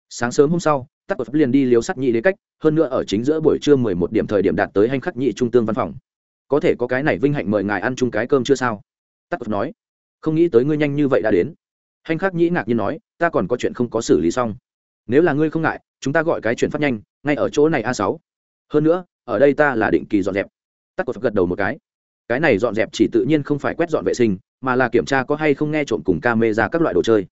Sáng sớm hôm sau tắc bậc liền đi liếu sắt nhị đế cách, hơn nữa ở chính giữa buổi trưa mười một điểm thời điểm đạt tới hành khắc nhị trung tương văn phòng. Có thể có cái này vinh hạnh mời ngài ăn chung cái cơm chưa sao? Tắc bậc nói. Không nghĩ tới ngươi nhanh như vậy đã đến. Hành khắc nhĩ ngạc nhiên nói, ta còn có chuyện không có xử lý xong. Nếu là ngươi không ngại, chúng ta gọi cái chuyện phát nhanh, ngay ở chỗ này a sáu. Hơn nữa, ở đây ta là định kỳ dọn dẹp. Tắc cột gật đầu một cái. Cái này dọn dẹp chỉ tự nhiên không phải quét dọn vệ sinh, mà là kiểm tra có hay không nghe trộm cùng ca mê ra các loại đồ chơi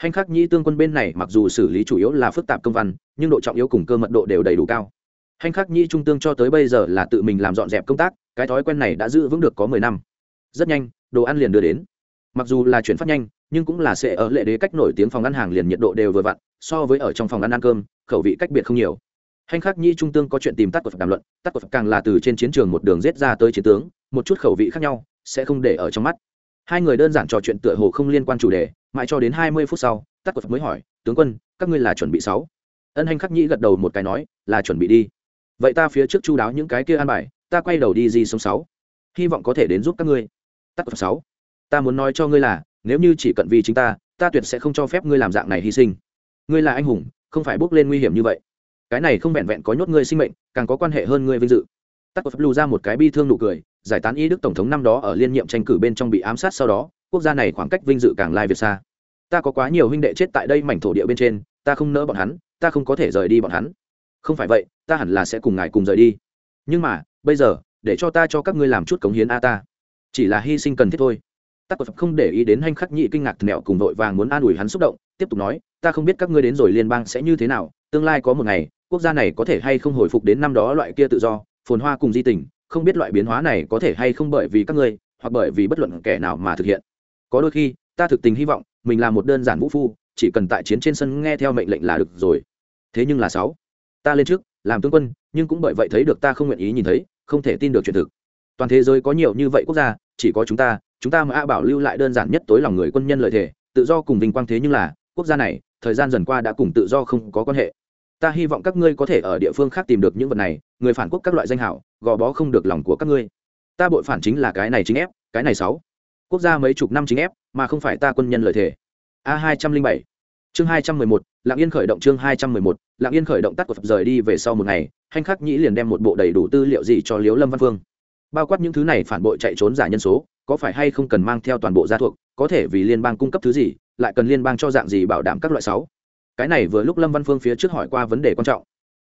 hành khắc nhĩ tương quân bên này mặc dù xử lý chủ yếu là phức tạp công văn, nhưng độ trọng yếu cùng cơ mật độ đều đầy đủ cao. Hành khắc nhĩ trung tương cho tới bây giờ là tự mình làm dọn dẹp công tác, cái thói quen này đã giữ vững được có mười năm. Rất nhanh, đồ ăn liền đưa đến. Mặc dù là chuyển phát nhanh, nhưng cũng là sẽ ở lệ đế cách nổi tiếng phòng ăn hàng liền nhiệt độ đều vừa vặn, so với ở trong phòng ăn ăn cơm, khẩu vị cách biệt không nhiều. Hành khắc nhi trung tương có chuyện tìm tắt của phật đàm luận, tắt của phật càng là từ trên chiến trường một đường rết ra tới chiến tướng, một chút khẩu vị khác nhau, sẽ không để ở trong mắt. Hai người đơn giản trò chuyện tựa hồ không liên quan chủ đề mãi cho đến hai mươi phút sau, Tắc của mới hỏi, tướng quân, các ngươi là chuẩn bị sáu? Ân hành khắc nhĩ gật đầu một cái nói, là chuẩn bị đi. Vậy ta phía trước chu đáo những cái kia an bài, ta quay đầu đi gì sống sáu. Hy vọng có thể đến giúp các ngươi. Tắc của sáu, ta muốn nói cho ngươi là, nếu như chỉ cận vì chính ta ta tuyệt sẽ không cho phép ngươi làm dạng này hy sinh. Ngươi là anh hùng, không phải bước lên nguy hiểm như vậy. Cái này không vẹn vẹn có nhốt ngươi sinh mệnh, càng có quan hệ hơn ngươi vinh dự. Tắc cột lù ra một cái bi thương nụ cười, giải tán y đức tổng thống năm đó ở liên nhiệm tranh cử bên trong bị ám sát sau đó quốc gia này khoảng cách vinh dự càng lai việt xa. Ta có quá nhiều huynh đệ chết tại đây mảnh thổ địa bên trên, ta không nỡ bọn hắn, ta không có thể rời đi bọn hắn. Không phải vậy, ta hẳn là sẽ cùng ngài cùng rời đi. Nhưng mà, bây giờ, để cho ta cho các ngươi làm chút cống hiến a ta. Chỉ là hy sinh cần thiết thôi. Tắc cột không để ý đến hành khắc nhị kinh ngạc nẹo cùng vội vàng muốn an ủi hắn xúc động, tiếp tục nói, ta không biết các ngươi đến rồi liên bang sẽ như thế nào, tương lai có một ngày, quốc gia này có thể hay không hồi phục đến năm đó loại kia tự do, phồn hoa cùng di tình, không biết loại biến hóa này có thể hay không bởi vì các ngươi, hoặc bởi vì bất luận kẻ nào mà thực hiện có đôi khi, ta thực tình hy vọng, mình là một đơn giản vũ phu, chỉ cần tại chiến trên sân nghe theo mệnh lệnh là được rồi. Thế nhưng là sáu, ta lên trước, làm tướng quân, nhưng cũng bởi vậy thấy được ta không nguyện ý nhìn thấy, không thể tin được chuyện thực. Toàn thế giới có nhiều như vậy quốc gia, chỉ có chúng ta chúng ta mà a bảo lưu lại đơn giản nhất tối lòng người quân nhân lợi thể, tự do cùng vinh quang thế nhưng là, quốc gia này, thời gian dần qua đã cùng tự do không có quan hệ. Ta hy vọng các ngươi có thể ở địa phương khác tìm được những vật này, người phản quốc các loại danh hảo, gò bó không được lòng của các ngươi. Ta bội phản chính là cái này chính ép, cái này sáu quốc gia mấy chục năm chính ép, mà không phải ta quân nhân lợi thể a hai trăm linh bảy. Chương hai trăm mười một, lạng yên khởi động chương hai trăm mười một, lạng yên khởi động tắt của phật rời đi về sau một ngày, hành khắc nhĩ liền đem một bộ đầy đủ tư liệu gì cho liếu lâm văn phương. Bao quát những thứ này phản bội chạy trốn giả nhân số, có phải hay không cần mang theo toàn bộ gia thuộc, có thể vì liên bang cung cấp thứ gì, lại cần liên bang cho dạng gì bảo đảm các loại sáu? Cái này vừa lúc lâm văn phương phía trước hỏi qua vấn đề quan trọng.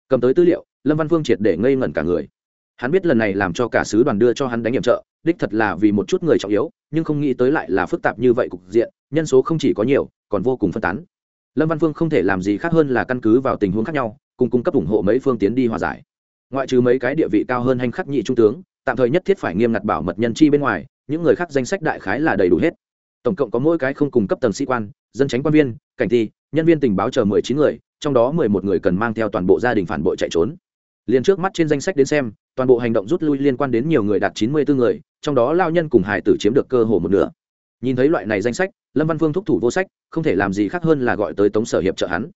Cầm tới tư liệu, lâm văn phương triệt để ngây ngẩn cả người hắn biết lần này làm cho cả sứ đoàn đưa cho hắn đánh nhiệm trợ, đích thật là vì một chút người trọng yếu, nhưng không nghĩ tới lại là phức tạp như vậy cục diện, nhân số không chỉ có nhiều, còn vô cùng phân tán. Lâm văn phương không thể làm gì khác hơn là căn cứ vào tình huống khác nhau, cùng cung cấp ủng hộ mấy phương tiến đi hòa giải. Ngoại trừ mấy cái địa vị cao hơn hành khắc nhị trung tướng, tạm thời nhất thiết phải nghiêm ngặt bảo mật nhân chi bên ngoài, những người khác danh sách đại khái là đầy đủ hết. Tổng cộng có mỗi cái không cung cấp tầng sĩ quan, dân tránh quan viên, cảnh thi, nhân viên tình báo chờ mười chín người, trong đó mười một người cần mang theo toàn bộ gia đình phản bội chạy trốn liền trước mắt trên danh sách đến xem, toàn bộ hành động rút lui liên quan đến nhiều người đạt chín mươi bốn người, trong đó lao nhân cùng hải tử chiếm được cơ hồ một nửa. Nhìn thấy loại này danh sách, lâm văn phương thúc thủ vô sách, không thể làm gì khác hơn là gọi tới tống sở hiệp trợ hắn.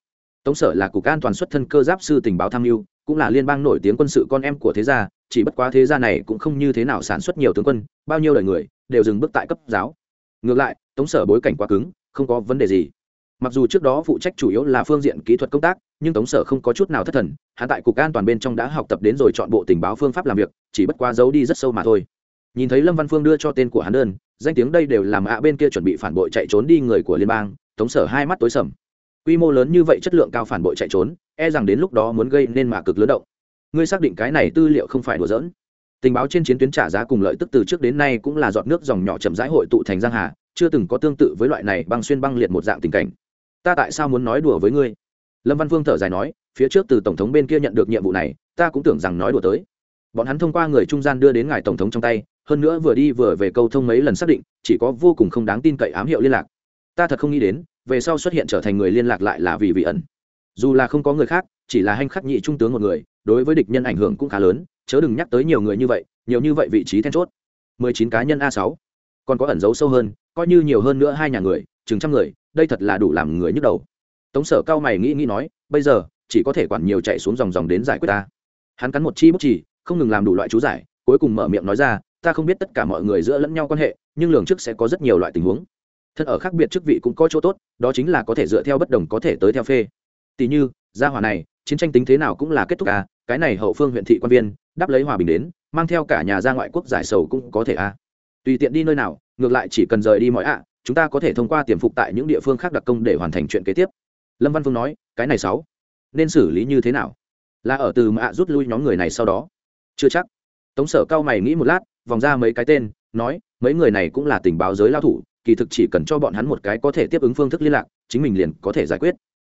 Tống sở là cục an toàn xuất thân cơ giáp sư tình báo tham mưu, cũng là liên bang nổi tiếng quân sự con em của thế gia, chỉ bất quá thế gia này cũng không như thế nào sản xuất nhiều tướng quân, bao nhiêu đời người, đều dừng bước tại cấp giáo. Ngược lại, tống sở bối cảnh quá cứng, không có vấn đề gì mặc dù trước đó phụ trách chủ yếu là phương diện kỹ thuật công tác, nhưng tống sở không có chút nào thất thần, hắn tại cục an toàn bên trong đã học tập đến rồi chọn bộ tình báo phương pháp làm việc, chỉ bất quá giấu đi rất sâu mà thôi. Nhìn thấy lâm văn phương đưa cho tên của hắn đơn, danh tiếng đây đều làm ạ bên kia chuẩn bị phản bội chạy trốn đi người của liên bang, tống sở hai mắt tối sầm. Quy mô lớn như vậy chất lượng cao phản bội chạy trốn e rằng đến lúc đó muốn gây nên mạ cực lớn động. Ngươi xác định cái này tư liệu không phải đùa giỡn. Tình báo trên chiến tuyến trả giá cùng lợi tức từ trước đến nay cũng là giọt nước dòng nhỏ chậm rãi hội tụ thành giang hà, chưa từng có tương tự với loại này băng xuyên băng liệt một dạng tình cảnh ta tại sao muốn nói đùa với ngươi? Lâm văn vương thở dài nói, phía trước từ tổng thống bên kia nhận được nhiệm vụ này, ta cũng tưởng rằng nói đùa tới. Bọn hắn thông qua người trung gian đưa đến ngài tổng thống trong tay, hơn nữa vừa đi vừa về câu thông mấy lần xác định, chỉ có vô cùng không đáng tin cậy ám hiệu liên lạc. Ta thật không nghĩ đến, về sau xuất hiện trở thành người liên lạc lại là vì vị ẩn. Dù là không có người khác, chỉ là hành khắc nhị trung tướng một người, đối với địch nhân ảnh hưởng cũng khá lớn, chớ đừng nhắc tới nhiều người như vậy, nhiều như vậy vị trí then chốt. Mười chín cá nhân a sáu. Còn có ẩn dấu sâu hơn, coi như nhiều hơn nữa hai nhà người, chừng trăm người đây thật là đủ làm người nhức đầu. Tống sở cao mày nghĩ nghĩ nói, bây giờ, chỉ có thể quản nhiều chạy xuống dòng dòng đến giải quyết ta. Hắn cắn một chi bút chỉ không ngừng làm đủ loại chú giải, cuối cùng mở miệng nói ra, ta không biết tất cả mọi người giữa lẫn nhau quan hệ, nhưng lường trước sẽ có rất nhiều loại tình huống. Thân ở khác biệt chức vị cũng có chỗ tốt, đó chính là có thể dựa theo bất đồng có thể tới theo phê. Tỷ như, gia hỏa này, chiến tranh tính thế nào cũng là kết thúc à cái này hậu phương huyện thị quan viên, đáp lấy hòa bình đến, mang theo cả nhà ra ngoại quốc giải sầu cũng có thể à. Tùy tiện đi nơi nào, ngược lại chỉ cần rời đi mọi ạ chúng ta có thể thông qua tiềm phục tại những địa phương khác đặc công để hoàn thành chuyện kế tiếp. Lâm văn phương nói, cái này sáu, nên xử lý như thế nào? Là ở từ mạ rút lui nhóm người này sau đó. Chưa chắc. Tống sở cao mày nghĩ một lát, vòng ra mấy cái tên, nói, mấy người này cũng là tình báo giới lao thủ, kỳ thực chỉ cần cho bọn hắn một cái có thể tiếp ứng phương thức liên lạc, chính mình liền có thể giải quyết.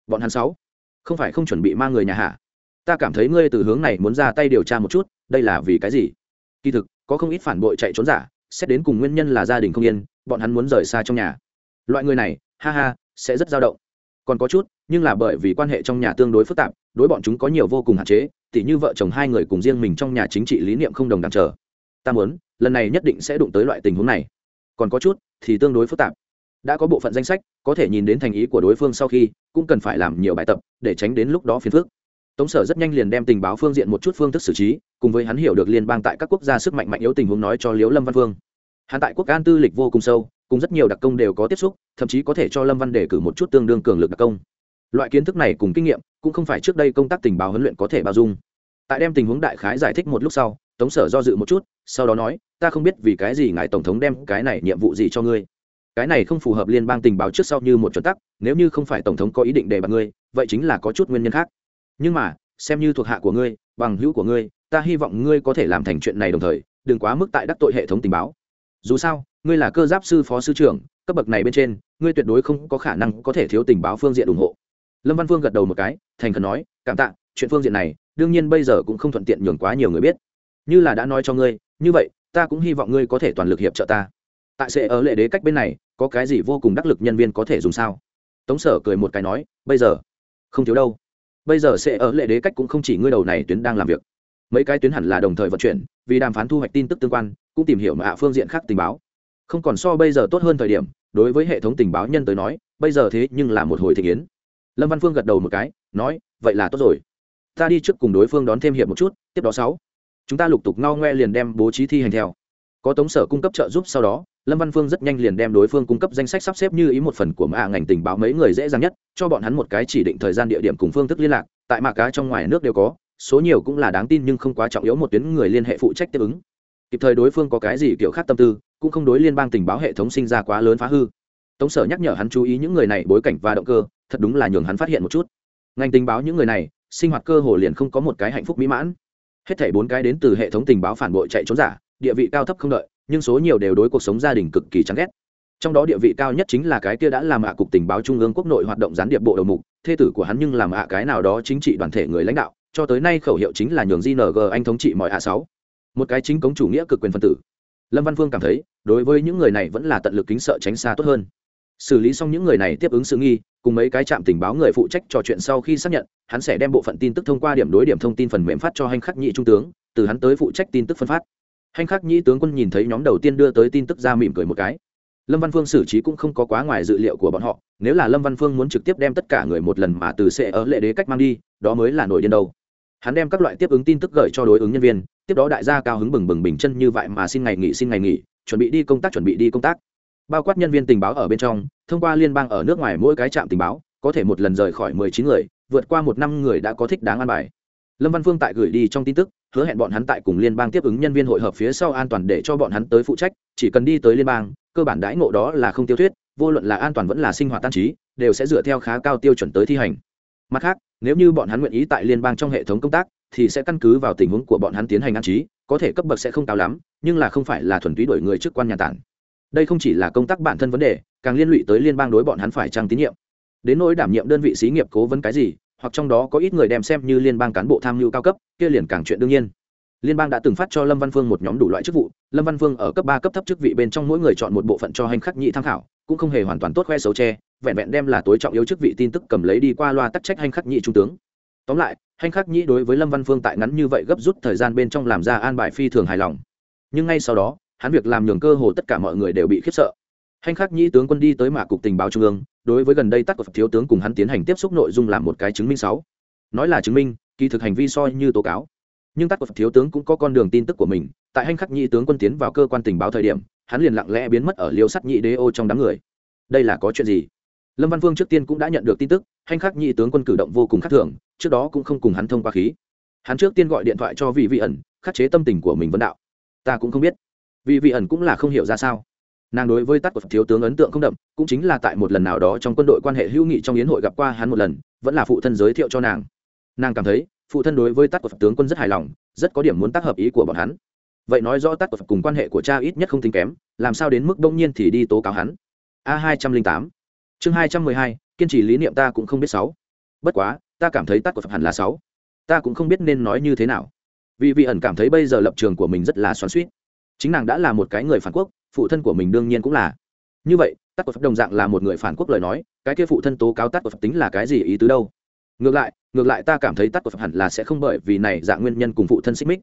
Bọn hắn sáu, không phải không chuẩn bị mang người nhà hạ ta cảm thấy ngươi từ hướng này muốn ra tay điều tra một chút, đây là vì cái gì? Kỳ thực, có không ít phản bội chạy trốn giả, xét đến cùng nguyên nhân là gia đình không yên bọn hắn muốn rời xa trong nhà. Loại người này, ha ha, sẽ rất dao động. Còn có chút, nhưng là bởi vì quan hệ trong nhà tương đối phức tạp, đối bọn chúng có nhiều vô cùng hạn chế, tỉ như vợ chồng hai người cùng riêng mình trong nhà chính trị lý niệm không đồng đẳng trở. Ta muốn, lần này nhất định sẽ đụng tới loại tình huống này. Còn có chút, thì tương đối phức tạp. Đã có bộ phận danh sách, có thể nhìn đến thành ý của đối phương sau khi, cũng cần phải làm nhiều bài tập, để tránh đến lúc đó phiền phức. Tống sở rất nhanh liền đem tình báo phương diện một chút phương thức xử trí, cùng với hắn hiểu được liên bang tại các quốc gia sức mạnh mạnh yếu tình huống nói cho Liễu lâm văn phương hắn tại quốc an tư lịch vô cùng sâu, cùng rất nhiều đặc công đều có tiếp xúc, thậm chí có thể cho lâm văn đề cử một chút tương đương cường lực đặc công. Loại kiến thức này cùng kinh nghiệm, cũng không phải trước đây công tác tình báo huấn luyện có thể bao dung. Tại đem tình huống đại khái giải thích một lúc sau, tống sở do dự một chút, sau đó nói, ta không biết vì cái gì ngài tổng thống đem cái này nhiệm vụ gì cho ngươi. Cái này không phù hợp liên bang tình báo trước sau như một chuẩn tắc, nếu như không phải tổng thống có ý định đề bạt ngươi, vậy chính là có chút nguyên nhân khác. Nhưng mà, xem như thuộc hạ của ngươi, bằng hữu của ngươi, ta hy vọng ngươi có thể làm thành chuyện này đồng thời, đừng quá mức tại đắc tội hệ thống tình báo dù sao, ngươi là cơ giáp sư phó sư trưởng, cấp bậc này bên trên, ngươi tuyệt đối không có khả năng có thể thiếu tình báo phương diện ủng hộ. Lâm văn phương gật đầu một cái, thành khẩn nói, cảm tạ, chuyện phương diện này, đương nhiên bây giờ cũng không thuận tiện nhường quá nhiều người biết. Như là đã nói cho ngươi, như vậy, ta cũng hy vọng ngươi có thể toàn lực hiệp trợ ta. Tại sẽ ở lệ đế cách bên này, có cái gì vô cùng đắc lực nhân viên có thể dùng sao? Tống sở cười một cái nói, bây giờ, không thiếu đâu. Bây giờ sẽ ở lệ đế cách cũng không chỉ ngươi đầu này tuyến đang làm việc mấy cái tuyến hẳn là đồng thời vận chuyển, vì đàm phán thu hoạch tin tức tương quan, cũng tìm hiểu mà hạ phương diện khác tình báo. Không còn so bây giờ tốt hơn thời điểm, đối với hệ thống tình báo nhân tới nói, bây giờ thế nhưng là một hồi thị kiến lâm văn phương gật đầu một cái, nói, vậy là tốt rồi. Ta đi trước cùng đối phương đón thêm hiệp một chút, tiếp đó sáu. Chúng ta lục tục ngao ngoe liền đem bố trí thi hành theo. Có tống sở cung cấp trợ giúp sau đó, lâm văn phương rất nhanh liền đem đối phương cung cấp danh sách sắp xếp như ý một phần của mạ ngành tình báo mấy người dễ dàng nhất, cho bọn hắn một cái chỉ định thời gian địa điểm cùng phương thức liên lạc, tại mạ cá trong ngoài nước đều có số nhiều cũng là đáng tin nhưng không quá trọng yếu một tuyến người liên hệ phụ trách tiếp ứng. Kịp thời đối phương có cái gì kiểu khác tâm tư, cũng không đối liên bang tình báo hệ thống sinh ra quá lớn phá hư. Tống sở nhắc nhở hắn chú ý những người này bối cảnh và động cơ, thật đúng là nhường hắn phát hiện một chút. Ngành tình báo những người này, sinh hoạt cơ hồ liền không có một cái hạnh phúc mỹ mãn. Hết thảy bốn cái đến từ hệ thống tình báo phản bội chạy trốn giả, địa vị cao thấp không đợi, nhưng số nhiều đều đối cuộc sống gia đình cực kỳ chán ghét. Trong đó địa vị cao nhất chính là cái kia đã làm ạ cục tình báo trung ương quốc nội hoạt động gián điệp bộ đầu mục, thê tử của hắn nhưng làm ạ cái nào đó chính trị đoàn thể người lãnh đạo cho tới nay khẩu hiệu chính là nhường gng anh thống trị mọi a sáu. Một cái chính cống chủ nghĩa cực quyền phân tử. Lâm văn phương cảm thấy, đối với những người này vẫn là tận lực kính sợ tránh xa tốt hơn. Xử lý xong những người này tiếp ứng sự nghi, cùng mấy cái trạm tình báo người phụ trách trò chuyện sau khi xác nhận, hắn sẽ đem bộ phận tin tức thông qua điểm đối điểm thông tin phần mềm phát cho hành khắc nhị trung tướng, từ hắn tới phụ trách tin tức phân phát. Hành khắc nhị tướng quân nhìn thấy nhóm đầu tiên đưa tới tin tức ra mỉm cười một cái. Lâm văn phương xử trí cũng không có quá ngoài dự liệu của bọn họ, nếu là lâm văn phương muốn trực tiếp đem tất cả người một lần mà từ sẽ ở lệ đế cách mang đi, đó mới là nổi điên đầu hắn đem các loại tiếp ứng tin tức gửi cho đối ứng nhân viên, tiếp đó đại gia cao hứng bừng bừng bình chân như vậy mà xin ngày nghỉ, xin ngày nghỉ, chuẩn bị đi công tác, chuẩn bị đi công tác. Bao quát nhân viên tình báo ở bên trong, thông qua liên bang ở nước ngoài mỗi cái trạm tình báo, có thể một lần rời khỏi mười chín người, vượt qua một năm người đã có thích đáng an bài. Lâm văn phương tại gửi đi trong tin tức, hứa hẹn bọn hắn tại cùng liên bang tiếp ứng nhân viên hội hợp phía sau an toàn để cho bọn hắn tới phụ trách, chỉ cần đi tới liên bang, cơ bản đãi ngộ đó là không tiêu thuyết, vô luận là an toàn vẫn là sinh hoạt tan trí, đều sẽ dựa theo khá cao tiêu chuẩn tới thi hành mặt khác, nếu như bọn hắn nguyện ý tại liên bang trong hệ thống công tác, thì sẽ căn cứ vào tình huống của bọn hắn tiến hành an trí, có thể cấp bậc sẽ không cao lắm, nhưng là không phải là thuần túy đổi người chức quan nhà tản. Đây không chỉ là công tác bản thân vấn đề, càng liên lụy tới liên bang đối bọn hắn phải trăng tín nhiệm. Đến nỗi đảm nhiệm đơn vị xí nghiệp cố vấn cái gì, hoặc trong đó có ít người đem xem như liên bang cán bộ tham mưu cao cấp, kia liền càng chuyện đương nhiên. Liên bang đã từng phát cho lâm văn phương một nhóm đủ loại chức vụ, lâm văn phương ở cấp ba cấp thấp chức vị bên trong mỗi người chọn một bộ phận cho hành khắc nhị tham khảo, cũng không hề hoàn toàn tốt khoe xấu tre vẹn vẹn đem là tối trọng yếu chức vị tin tức cầm lấy đi qua loa tắc trách hành khắc nhị trung tướng. Tóm lại hành khắc nhị đối với lâm văn phương tại ngắn như vậy gấp rút thời gian bên trong làm ra an bài phi thường hài lòng. Nhưng ngay sau đó, hắn việc làm nhường cơ hồ tất cả mọi người đều bị khiếp sợ. Hành khắc nhị tướng quân đi tới mạc cục tình báo trung ương, đối với gần đây tắc của thiếu tướng cùng hắn tiến hành tiếp xúc nội dung làm một cái chứng minh sáu. Nói là chứng minh, kỳ thực hành vi soi như tố cáo. Nhưng tắc của thiếu tướng cũng có con đường tin tức của mình, tại hành khắc nhị tướng quân tiến vào cơ quan tình báo thời điểm, hắn liền lặng lẽ biến mất ở liêu sắt nhị đế ô trong đám người. Đây là có chuyện gì? Lâm văn vương trước tiên cũng đã nhận được tin tức, hành khắc nhị tướng quân cử động vô cùng khác thường, trước đó cũng không cùng hắn thông qua khí. Hắn trước tiên gọi điện thoại cho vị vị ẩn, khắc chế tâm tình của mình vấn đạo. Ta cũng không biết. Vị vị ẩn cũng là không hiểu ra sao. Nàng đối với tắt của thiếu tướng ấn tượng không đậm, cũng chính là tại một lần nào đó trong quân đội quan hệ hữu nghị trong yến hội gặp qua hắn một lần, vẫn là phụ thân giới thiệu cho nàng. Nàng cảm thấy, phụ thân đối với tắt của tướng quân rất hài lòng, rất có điểm muốn tác hợp ý của bọn hắn. Vậy nói rõ tắt của cùng quan hệ của cha ít nhất không tính kém, làm sao đến mức đông nhiên thì đi tố cáo hắn? A hai trăm linh tám chương hai trăm mười hai, kiên trì lý niệm ta cũng không biết sáu. Bất quá, ta cảm thấy tắt của phật hẳn là sáu. Ta cũng không biết nên nói như thế nào. Vì vị ẩn cảm thấy bây giờ lập trường của mình rất là xoắn suýt chính nàng đã là một cái người phản quốc, phụ thân của mình đương nhiên cũng là. Như vậy tắt của phật đồng dạng là một người phản quốc lời nói, cái kia phụ thân tố cáo tắt của phật tính là cái gì ý tứ đâu? Ngược lại ngược lại ta cảm thấy tắt của phật hẳn là sẽ không bởi vì này dạng nguyên nhân cùng phụ thân xích mích.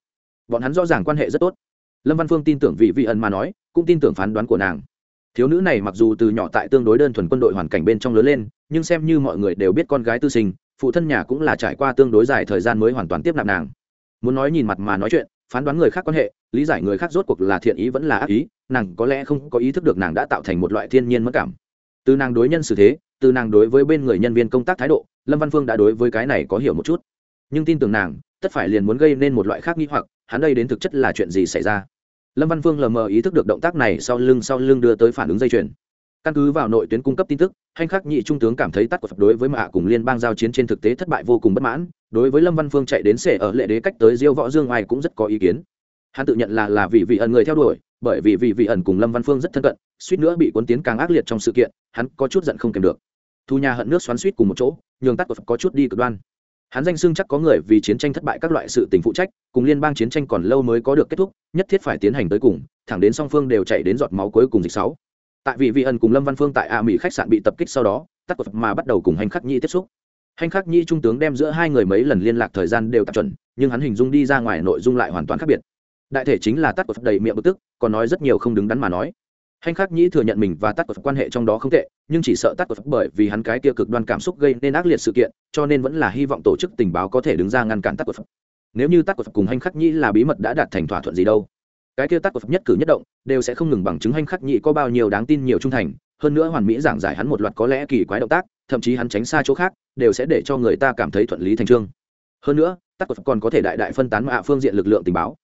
Bọn hắn rõ ràng quan hệ rất tốt. Lâm văn phương tin tưởng vị vị ẩn mà nói, cũng tin tưởng phán đoán của nàng thiếu nữ này mặc dù từ nhỏ tại tương đối đơn thuần quân đội hoàn cảnh bên trong lớn lên, nhưng xem như mọi người đều biết con gái tư sinh, phụ thân nhà cũng là trải qua tương đối dài thời gian mới hoàn toàn tiếp nạp nàng. Muốn nói nhìn mặt mà nói chuyện, phán đoán người khác quan hệ, lý giải người khác rốt cuộc là thiện ý vẫn là ác ý, nàng có lẽ không có ý thức được nàng đã tạo thành một loại thiên nhiên mất cảm. Từ nàng đối nhân xử thế, từ nàng đối với bên người nhân viên công tác thái độ, lâm văn phương đã đối với cái này có hiểu một chút. Nhưng tin tưởng nàng, tất phải liền muốn gây nên một loại khác nghi hoặc, hắn đây đến thực chất là chuyện gì xảy ra? Lâm văn phương lờ mờ ý thức được động tác này sau lưng sau lưng đưa tới phản ứng dây chuyền. Căn cứ vào nội tuyến cung cấp tin tức, hành khắc nhị trung tướng cảm thấy tắt của phật đối với mạ cùng liên bang giao chiến trên thực tế thất bại vô cùng bất mãn, đối với lâm văn phương chạy đến sể ở lệ đế cách tới diêu võ dương ai cũng rất có ý kiến. Hắn tự nhận là là vì vị ẩn người theo đuổi, bởi vì vị vị ẩn cùng lâm văn phương rất thân cận, suýt nữa bị cuốn tiến càng ác liệt trong sự kiện, hắn có chút giận không kèm được. Thu nhà hận nước xoắn suýt cùng một chỗ, nhường tắt của phật có chút đi cực đoan hắn danh xưng chắc có người vì chiến tranh thất bại các loại sự tình phụ trách, cùng liên bang chiến tranh còn lâu mới có được kết thúc, nhất thiết phải tiến hành tới cùng, thẳng đến song phương đều chạy đến giọt máu cuối cùng dịch sáu. Tại vị vị ẩn cùng lâm văn phương tại a mỹ khách sạn bị tập kích sau đó, tắc cột mà bắt đầu cùng hành khắc nhi tiếp xúc. Hành khắc nhi trung tướng đem giữa hai người mấy lần liên lạc thời gian đều tạp chuẩn, nhưng hắn hình dung đi ra ngoài nội dung lại hoàn toàn khác biệt. Đại thể chính là tắc cột đầy miệng bực tức, còn nói rất nhiều không đứng đắn mà nói hành khắc nhĩ thừa nhận mình và tắt của quan hệ trong đó không tệ, nhưng chỉ sợ tắt của bởi vì hắn cái kia cực đoan cảm xúc gây nên ác liệt sự kiện, cho nên vẫn là hy vọng tổ chức tình báo có thể đứng ra ngăn cản tắt của nếu như tắt của cùng hành khắc nhĩ là bí mật đã đạt thành thỏa thuận gì đâu, cái kia tắt của nhất cử nhất động đều sẽ không ngừng bằng chứng hành khắc nhĩ có bao nhiêu đáng tin nhiều trung thành. Hơn nữa hoàn mỹ giảng giải hắn một loạt có lẽ kỳ quái động tác, thậm chí hắn tránh xa chỗ khác, đều sẽ để cho người ta cảm thấy thuận lý thành trương hơn nữa tắt quật còn có thể đại đại phân tán mạ phương diện lực lượng tình báo.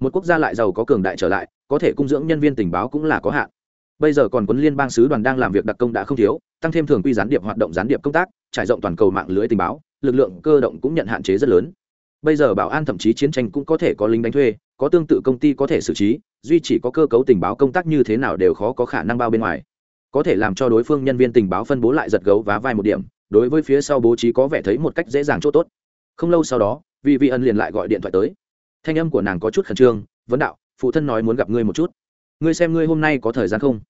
Một quốc gia lại giàu có cường đại trở lại, có thể cung dưỡng nhân viên tình báo cũng là có hạn bây giờ còn quân liên bang sứ đoàn đang làm việc đặc công đã không thiếu, tăng thêm thường quy gián điệp hoạt động gián điệp công tác, trải rộng toàn cầu mạng lưới tình báo, lực lượng cơ động cũng nhận hạn chế rất lớn. Bây giờ bảo an thậm chí chiến tranh cũng có thể có lính đánh thuê, có tương tự công ty có thể xử trí, duy chỉ có cơ cấu tình báo công tác như thế nào đều khó có khả năng bao bên ngoài. Có thể làm cho đối phương nhân viên tình báo phân bố lại giật gấu và vai một điểm, đối với phía sau bố trí có vẻ thấy một cách dễ dàng chỗ tốt. Không lâu sau đó vị vị ân liền lại gọi điện thoại tới. Thanh âm của nàng có chút khẩn trương, vấn đạo, phụ thân nói muốn gặp ngươi một chút. Ngươi xem ngươi hôm nay có thời gian không?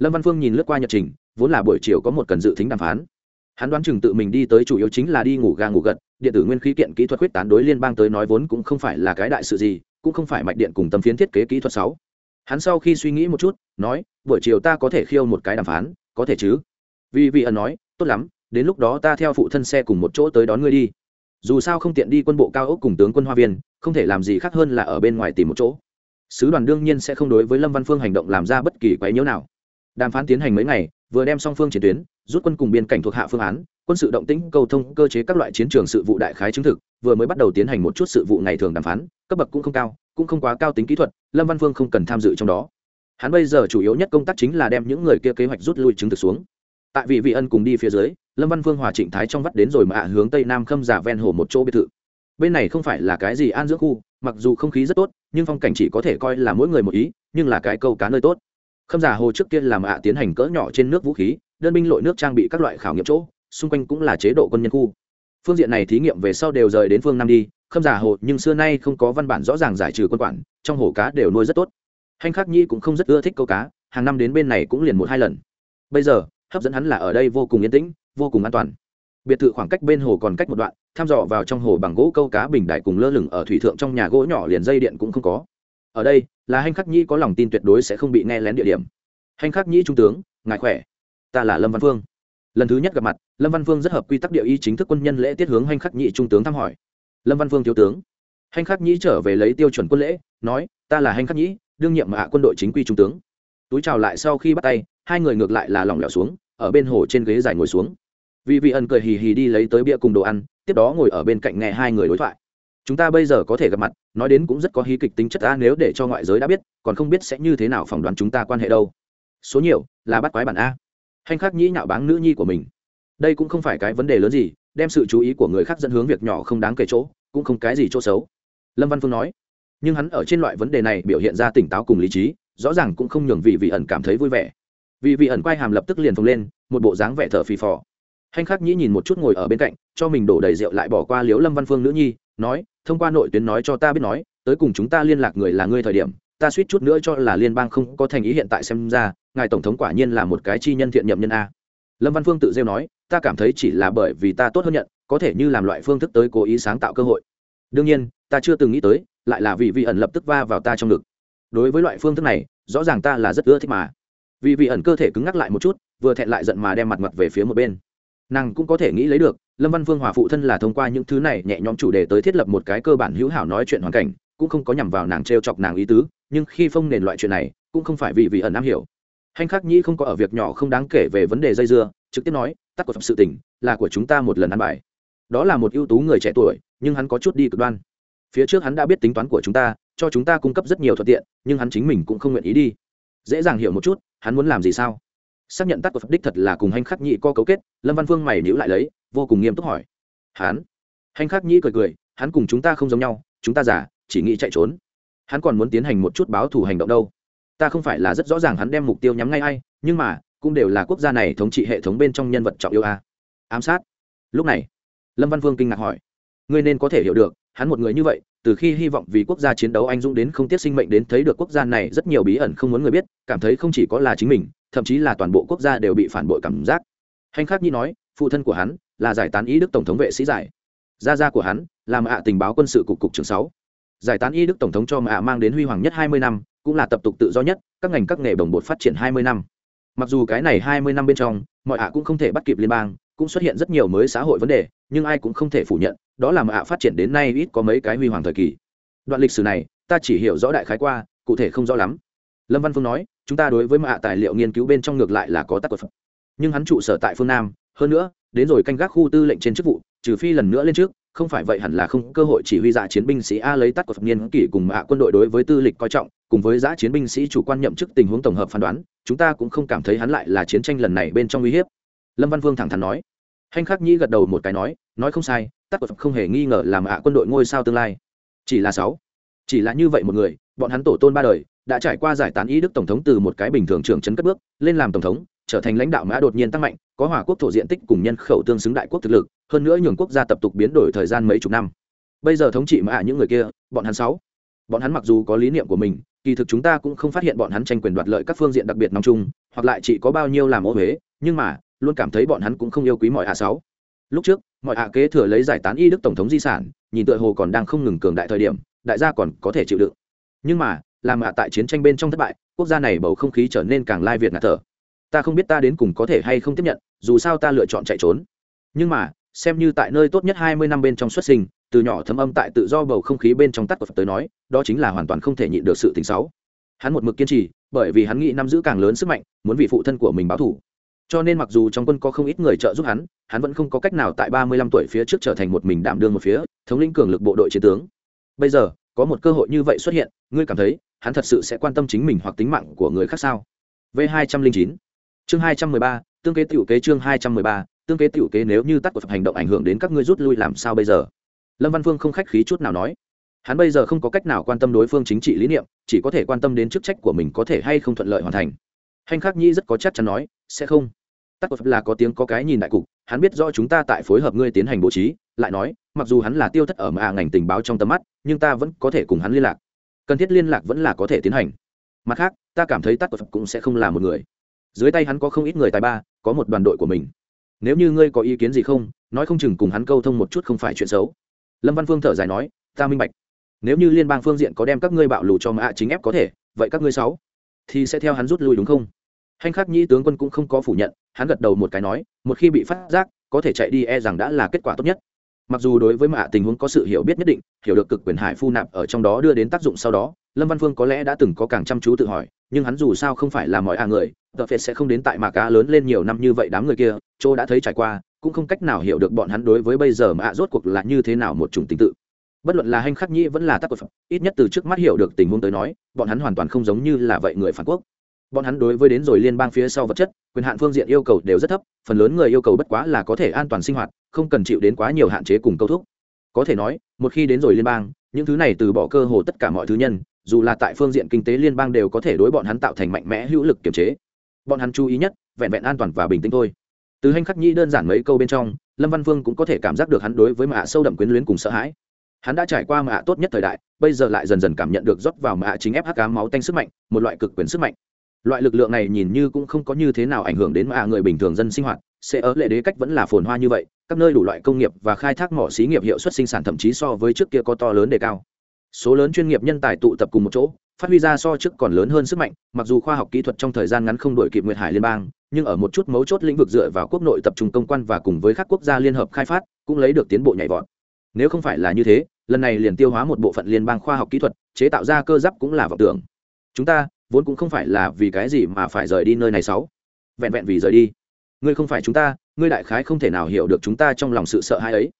Lâm văn phương nhìn lướt qua nhật trình, vốn là buổi chiều có một cần dự tính đàm phán. Hắn đoán chừng tự mình đi tới chủ yếu chính là đi ngủ ga ngủ gật, điện tử nguyên khí kiện kỹ thuật quyết tán đối liên bang tới nói vốn cũng không phải là cái đại sự gì, cũng không phải mạch điện cùng tấm phiến thiết kế kỹ thuật sáu. Hắn sau khi suy nghĩ một chút, nói, buổi chiều ta có thể khiêu một cái đàm phán, có thể chứ? Vì vị ẩn nói, tốt lắm, đến lúc đó ta theo phụ thân xe cùng một chỗ tới đón ngươi đi. Dù sao không tiện đi quân bộ cao ốc cùng tướng quân hoa viên, không thể làm gì khác hơn là ở bên ngoài tìm một chỗ. Sứ đoàn đương nhiên sẽ không đối với lâm văn phương hành động làm ra bất kỳ quái nhiễu nào đàm phán tiến hành mấy ngày, vừa đem song phương chiến tuyến, rút quân cùng biên cảnh thuộc hạ phương án, quân sự động tĩnh cầu thông, cơ chế các loại chiến trường sự vụ đại khái chứng thực, vừa mới bắt đầu tiến hành một chút sự vụ ngày thường đàm phán, cấp bậc cũng không cao, cũng không quá cao tính kỹ thuật, lâm văn phương không cần tham dự trong đó. Hắn bây giờ chủ yếu nhất công tác chính là đem những người kia kế hoạch rút lui chứng thực xuống. Tại vị vị ân cùng đi phía dưới, lâm văn phương hòa trịnh thái trong vắt đến rồi mà ạ hướng tây nam khâm giả ven hồ một chỗ biệt thự. Bên này không phải là cái gì an dưỡng khu, mặc dù không khí rất tốt, nhưng phong cảnh chỉ có thể coi là mỗi người một ý, nhưng là cái câu cá nơi tốt khâm giả hồ trước kia làm ạ tiến hành cỡ nhỏ trên nước vũ khí, đơn binh lội nước trang bị các loại khảo nghiệm chỗ, xung quanh cũng là chế độ quân nhân khu. Phương diện này thí nghiệm về sau đều rời đến phương nam đi, khâm giả hồ nhưng xưa nay không có văn bản rõ ràng giải trừ quân quản, trong hồ cá đều nuôi rất tốt. Hành khắc nhi cũng không rất ưa thích câu cá, hàng năm đến bên này cũng liền một hai lần. Bây giờ, hấp dẫn hắn là ở đây vô cùng yên tĩnh, vô cùng an toàn. Biệt thự khoảng cách bên hồ còn cách một đoạn thăm dò vào trong hồ bằng gỗ câu cá bình đại cùng lơ lửng ở thủy thượng trong nhà gỗ nhỏ liền dây điện cũng không có ở đây là hành khắc nhi có lòng tin tuyệt đối sẽ không bị nghe lén địa điểm. Hành khắc nhi trung tướng, ngài khỏe. Ta là lâm văn phương. Lần thứ nhất gặp mặt, lâm văn phương rất hợp quy tắc địa y chính thức quân nhân lễ tiết hướng hành khắc nhĩ trung tướng thăm hỏi. Lâm văn phương thiếu tướng. Hành khắc nhĩ trở về lấy tiêu chuẩn quân lễ, nói, ta là hành khắc nhĩ, đương nhiệm hạ quân đội chính quy trung tướng. Túi chào lại sau khi bắt tay, hai người ngược lại là lỏng lẻo xuống, ở bên hồ trên ghế dài ngồi xuống. Vì vị ẩn cười hì hì đi lấy tới bia cùng đồ ăn, tiếp đó ngồi ở bên cạnh nghe hai người đối thoại chúng ta bây giờ có thể gặp mặt, nói đến cũng rất có hí kịch tính chất ta nếu để cho ngoại giới đã biết, còn không biết sẽ như thế nào phỏng đoán chúng ta quan hệ đâu. Số nhiều, là bắt quái bản a. Hành khắc nhĩ nhạo báng nữ nhi của mình. Đây cũng không phải cái vấn đề lớn gì, đem sự chú ý của người khác dẫn hướng việc nhỏ không đáng kể chỗ, cũng không cái gì chỗ xấu. Lâm văn phương nói. Nhưng hắn ở trên loại vấn đề này biểu hiện ra tỉnh táo cùng lý trí, rõ ràng cũng không nhường vị vị ẩn cảm thấy vui vẻ. Vị vị ẩn quay hàm lập tức liền phồng lên, một bộ dáng vẻ thở phì phò. Hành khắc nhĩ nhìn một chút ngồi ở bên cạnh, cho mình đổ đầy rượu lại bỏ qua liếu lâm văn phương nữ nhi, nói thông qua nội tuyến nói cho ta biết nói, tới cùng chúng ta liên lạc người là ngươi thời điểm, ta suýt chút nữa cho là liên bang không có thành ý hiện tại xem ra, ngài tổng thống quả nhiên là một cái chi nhân thiện nhậm nhân a. Lâm văn phương tự rêu nói, ta cảm thấy chỉ là bởi vì ta tốt hơn nhận, có thể như làm loại phương thức tới cố ý sáng tạo cơ hội. Đương nhiên, ta chưa từng nghĩ tới, lại là vì vị ẩn lập tức va vào ta trong ngực. Đối với loại phương thức này, rõ ràng ta là rất ưa thích mà. Vì vị ẩn cơ thể cứng ngắc lại một chút, vừa thẹn lại giận mà đem mặt mặt về phía một bên. Nàng cũng có thể nghĩ lấy được lâm văn phương hòa phụ thân là thông qua những thứ này nhẹ nhõm chủ đề tới thiết lập một cái cơ bản hữu hảo nói chuyện hoàn cảnh, cũng không có nhằm vào nàng t r e o chọc nàng ý tứ, nhưng khi phong nền loại chuyện này, cũng không phải vì vị ẩn am hiểu. Hành khắc nhĩ không có ở việc nhỏ không đáng kể về vấn đề dây dưa, trực tiếp nói, tắc của sự tỉnh là của chúng ta một lần ăn bài. Đó là một ưu tú người trẻ tuổi, nhưng hắn có chút đi cực đoan. Phía trước hắn đã biết tính toán của chúng ta, cho chúng ta cung cấp rất nhiều thuận tiện, nhưng hắn chính mình cũng không nguyện ý đi. Dễ dàng hiểu một chút, hắn muốn làm gì sao? Xác nhận tác của phật đích thật là cùng hành khắc nhị co cấu kết, lâm văn phương mày nhữ lại lấy vô cùng nghiêm túc hỏi. Hắn? Hành khắc nhĩ cười cười, hắn cùng chúng ta không giống nhau, chúng ta giả chỉ nghĩ chạy trốn. Hắn còn muốn tiến hành một chút báo thù hành động đâu. Ta không phải là rất rõ ràng hắn đem mục tiêu nhắm ngay ai, nhưng mà, cũng đều là quốc gia này thống trị hệ thống bên trong nhân vật trọng yêu a. Ám sát? Lúc này, lâm văn vương kinh ngạc hỏi. Ngươi nên có thể hiểu được, hắn một người như vậy, từ khi hy vọng vì quốc gia chiến đấu anh dũng đến không tiếc sinh mệnh đến thấy được quốc gia này rất nhiều bí ẩn không muốn người biết, cảm thấy không chỉ có là chính mình, thậm chí là toàn bộ quốc gia đều bị phản bội cảm giác. Hành khắc nhi nói, phụ thân của hắn là giải tán ý đức tổng thống vệ sĩ giải. Gia gia của hắn làm ạ tình báo quân sự cục cục trưởng sáu. Giải tán y đức tổng thống cho mạ mang đến huy hoàng nhất hai mươi năm, cũng là tập tục tự do nhất, các ngành các nghề đồng bột phát triển hai mươi năm. Mặc dù cái này hai mươi năm bên trong, mọi ạ cũng không thể bắt kịp liên bang, cũng xuất hiện rất nhiều mới xã hội vấn đề, nhưng ai cũng không thể phủ nhận, đó là mạ phát triển đến nay ít có mấy cái huy hoàng thời kỳ. Đoạn lịch sử này, ta chỉ hiểu rõ đại khái qua, cụ thể không rõ lắm. Lâm văn phương nói, chúng ta đối với mạ tài liệu nghiên cứu bên trong ngược lại là có tác phẩm nhưng hắn trụ sở tại phương nam, hơn nữa đến rồi canh gác khu tư lệnh trên chức vụ, trừ phi lần nữa lên trước, không phải vậy hẳn là không cơ hội chỉ huy dạ chiến binh sĩ a lấy tắt của phạm niên kỷ cùng hạ quân đội đối với tư lịch coi trọng, cùng với giã chiến binh sĩ chủ quan nhậm chức tình huống tổng hợp phán đoán, chúng ta cũng không cảm thấy hắn lại là chiến tranh lần này bên trong uy hiếp. Lâm văn vương thẳng thắn nói. Hành khắc nhĩ gật đầu một cái nói nói không sai, tắt của phạm không hề nghi ngờ làm hạ quân đội ngôi sao tương lai. Chỉ là sáu, chỉ là như vậy một người, bọn hắn tổ tôn ba đời, đã trải qua giải tán ý đức tổng thống từ một cái bình thường trưởng trấn cất bước, lên làm tổng thống trở thành lãnh đạo mã đột nhiên tăng mạnh, có hòa quốc thổ diện tích cùng nhân khẩu tương xứng đại quốc thực lực, hơn nữa nhường quốc gia tập tục biến đổi thời gian mấy chục năm. Bây giờ thống trị mã những người kia, bọn hắn sáu. Bọn hắn mặc dù có lý niệm của mình, kỳ thực chúng ta cũng không phát hiện bọn hắn tranh quyền đoạt lợi các phương diện đặc biệt nòng chung, hoặc lại chỉ có bao nhiêu làm ô huế nhưng mà, luôn cảm thấy bọn hắn cũng không yêu quý mọi hạ sáu. Lúc trước, mọi hạ kế thừa lấy giải tán y đức tổng thống di sản, nhìn tựa hồ còn đang không ngừng cường đại thời điểm, đại gia còn có thể chịu đựng. Nhưng mà, làm hạ tại chiến tranh bên trong thất bại, quốc gia này bầu không khí trở nên càng lai việt ngạt thở ta không biết ta đến cùng có thể hay không tiếp nhận, dù sao ta lựa chọn chạy trốn. Nhưng mà, xem như tại nơi tốt nhất hai mươi năm bên trong xuất sinh, từ nhỏ thấm âm tại tự do bầu không khí bên trong tắt của phật tới nói, đó chính là hoàn toàn không thể nhịn được sự tình xấu. Hắn một mực kiên trì, bởi vì hắn nghĩ nắm giữ càng lớn sức mạnh, muốn vì phụ thân của mình báo thù. cho nên mặc dù trong quân có không ít người trợ giúp hắn hắn vẫn không có cách nào tại ba mươi lăm tuổi phía trước trở thành một mình đảm đương một phía, thống lĩnh cường lực bộ đội chiến tướng. Bây giờ, có một cơ hội như vậy xuất hiện, ngươi cảm thấy, hắn thật sự sẽ quan tâm chính mình hoặc tính mạng của người khác sao? V hai trăm linh chín chương hai trăm mười ba, tương kế tiểu kế chương hai trăm mười ba, tương kế tiểu kế nếu như tắt của hành động ảnh hưởng đến các ngươi rút lui làm sao bây giờ? Lâm văn phương không khách khí chút nào nói. Hắn bây giờ không có cách nào quan tâm đối phương chính trị lý niệm, chỉ có thể quan tâm đến chức trách của mình có thể hay không thuận lợi hoàn thành. Hành khắc nhi rất có chắc chắn nói, sẽ không. Tắc của là có tiếng có cái nhìn đại cục, hắn biết rõ chúng ta tại phối hợp ngươi tiến hành bố trí, lại nói, mặc dù hắn là tiêu thất ở mà ngành tình báo trong tầm mắt, nhưng ta vẫn có thể cùng hắn liên lạc. Cần thiết liên lạc vẫn là có thể tiến hành. Mặt khác, ta cảm thấy tắc của cũng sẽ không là một người dưới tay hắn có không ít người tài ba, có một đoàn đội của mình. Nếu như ngươi có ý kiến gì không, nói không chừng cùng hắn câu thông một chút không phải chuyện xấu. Lâm văn phương thở dài nói, ta minh bạch. Nếu như liên bang phương diện có đem các ngươi bạo lù cho mã chính ép có thể, vậy các ngươi sáu thì sẽ theo hắn rút lui đúng không? Hành khắc nhĩ tướng quân cũng không có phủ nhận, hắn gật đầu một cái nói, một khi bị phát giác, có thể chạy đi e rằng đã là kết quả tốt nhất. Mặc dù đối với mạ tình huống có sự hiểu biết nhất định, hiểu được cực quyền hải phu nạp ở trong đó đưa đến tác dụng sau đó lâm văn phương có lẽ đã từng có càng chăm chú tự hỏi, nhưng hắn dù sao không phải là mọi a người, tờ phết sẽ không đến tại mà cá lớn lên nhiều năm như vậy đám người kia, chỗ đã thấy trải qua, cũng không cách nào hiểu được bọn hắn đối với bây giờ mạ rốt cuộc là như thế nào một chủng tình tự. Bất luận là hành khắc nhĩ vẫn là tác phẩm ít nhất từ trước mắt hiểu được tình huống tới nói, bọn hắn hoàn toàn không giống như là vậy người phản quốc. Bọn hắn đối với đến rồi liên bang phía sau vật chất, quyền hạn phương diện yêu cầu đều rất thấp, phần lớn người yêu cầu bất quá là có thể an toàn sinh hoạt, không cần chịu đến quá nhiều hạn chế cùng câu thúc. Có thể nói, một khi đến rồi liên bang, những thứ này từ bỏ cơ hồ tất cả mọi thứ nhân dù là tại phương diện kinh tế liên bang đều có thể đối bọn hắn tạo thành mạnh mẽ hữu lực kiểm chế. Bọn hắn chú ý nhất, vẹn vẹn an toàn và bình tĩnh thôi. Từ hành khắc nhi đơn giản mấy câu bên trong, lâm văn vương cũng có thể cảm giác được hắn đối với mạ sâu đậm quyến luyến cùng sợ hãi. Hắn đã trải qua mạ tốt nhất thời đại, bây giờ lại dần dần cảm nhận được rót vào mạ chính ép hắc cá máu tanh sức mạnh, một loại cực quyền sức mạnh. Loại lực lượng này nhìn như cũng không có như thế nào ảnh hưởng đến mạ người bình thường dân sinh hoạt, sẽ ở lệ đế cách vẫn là phồn hoa như vậy, các nơi đủ loại công nghiệp và khai thác mỏ xí nghiệp hiệu suất sinh sản thậm chí so với trước kia có to lớn đề cao số lớn chuyên nghiệp nhân tài tụ tập cùng một chỗ, phát huy ra so trước còn lớn hơn sức mạnh, mặc dù khoa học kỹ thuật trong thời gian ngắn không đổi kịp nguyệt hải liên bang, nhưng ở một chút mấu chốt lĩnh vực dựa vào quốc nội tập trung công quan và cùng với các quốc gia liên hợp khai phát, cũng lấy được tiến bộ nhảy vọt. Nếu không phải là như thế, lần này liền tiêu hóa một bộ phận liên bang khoa học kỹ thuật, chế tạo ra cơ giáp cũng là vọng tưởng. Chúng ta, vốn cũng không phải là vì cái gì mà phải rời đi nơi này sáu. Vẹn vẹn vì rời đi. Ngươi không phải chúng ta, ngươi đại khái không thể nào hiểu được chúng ta trong lòng sự sợ hãi ấy.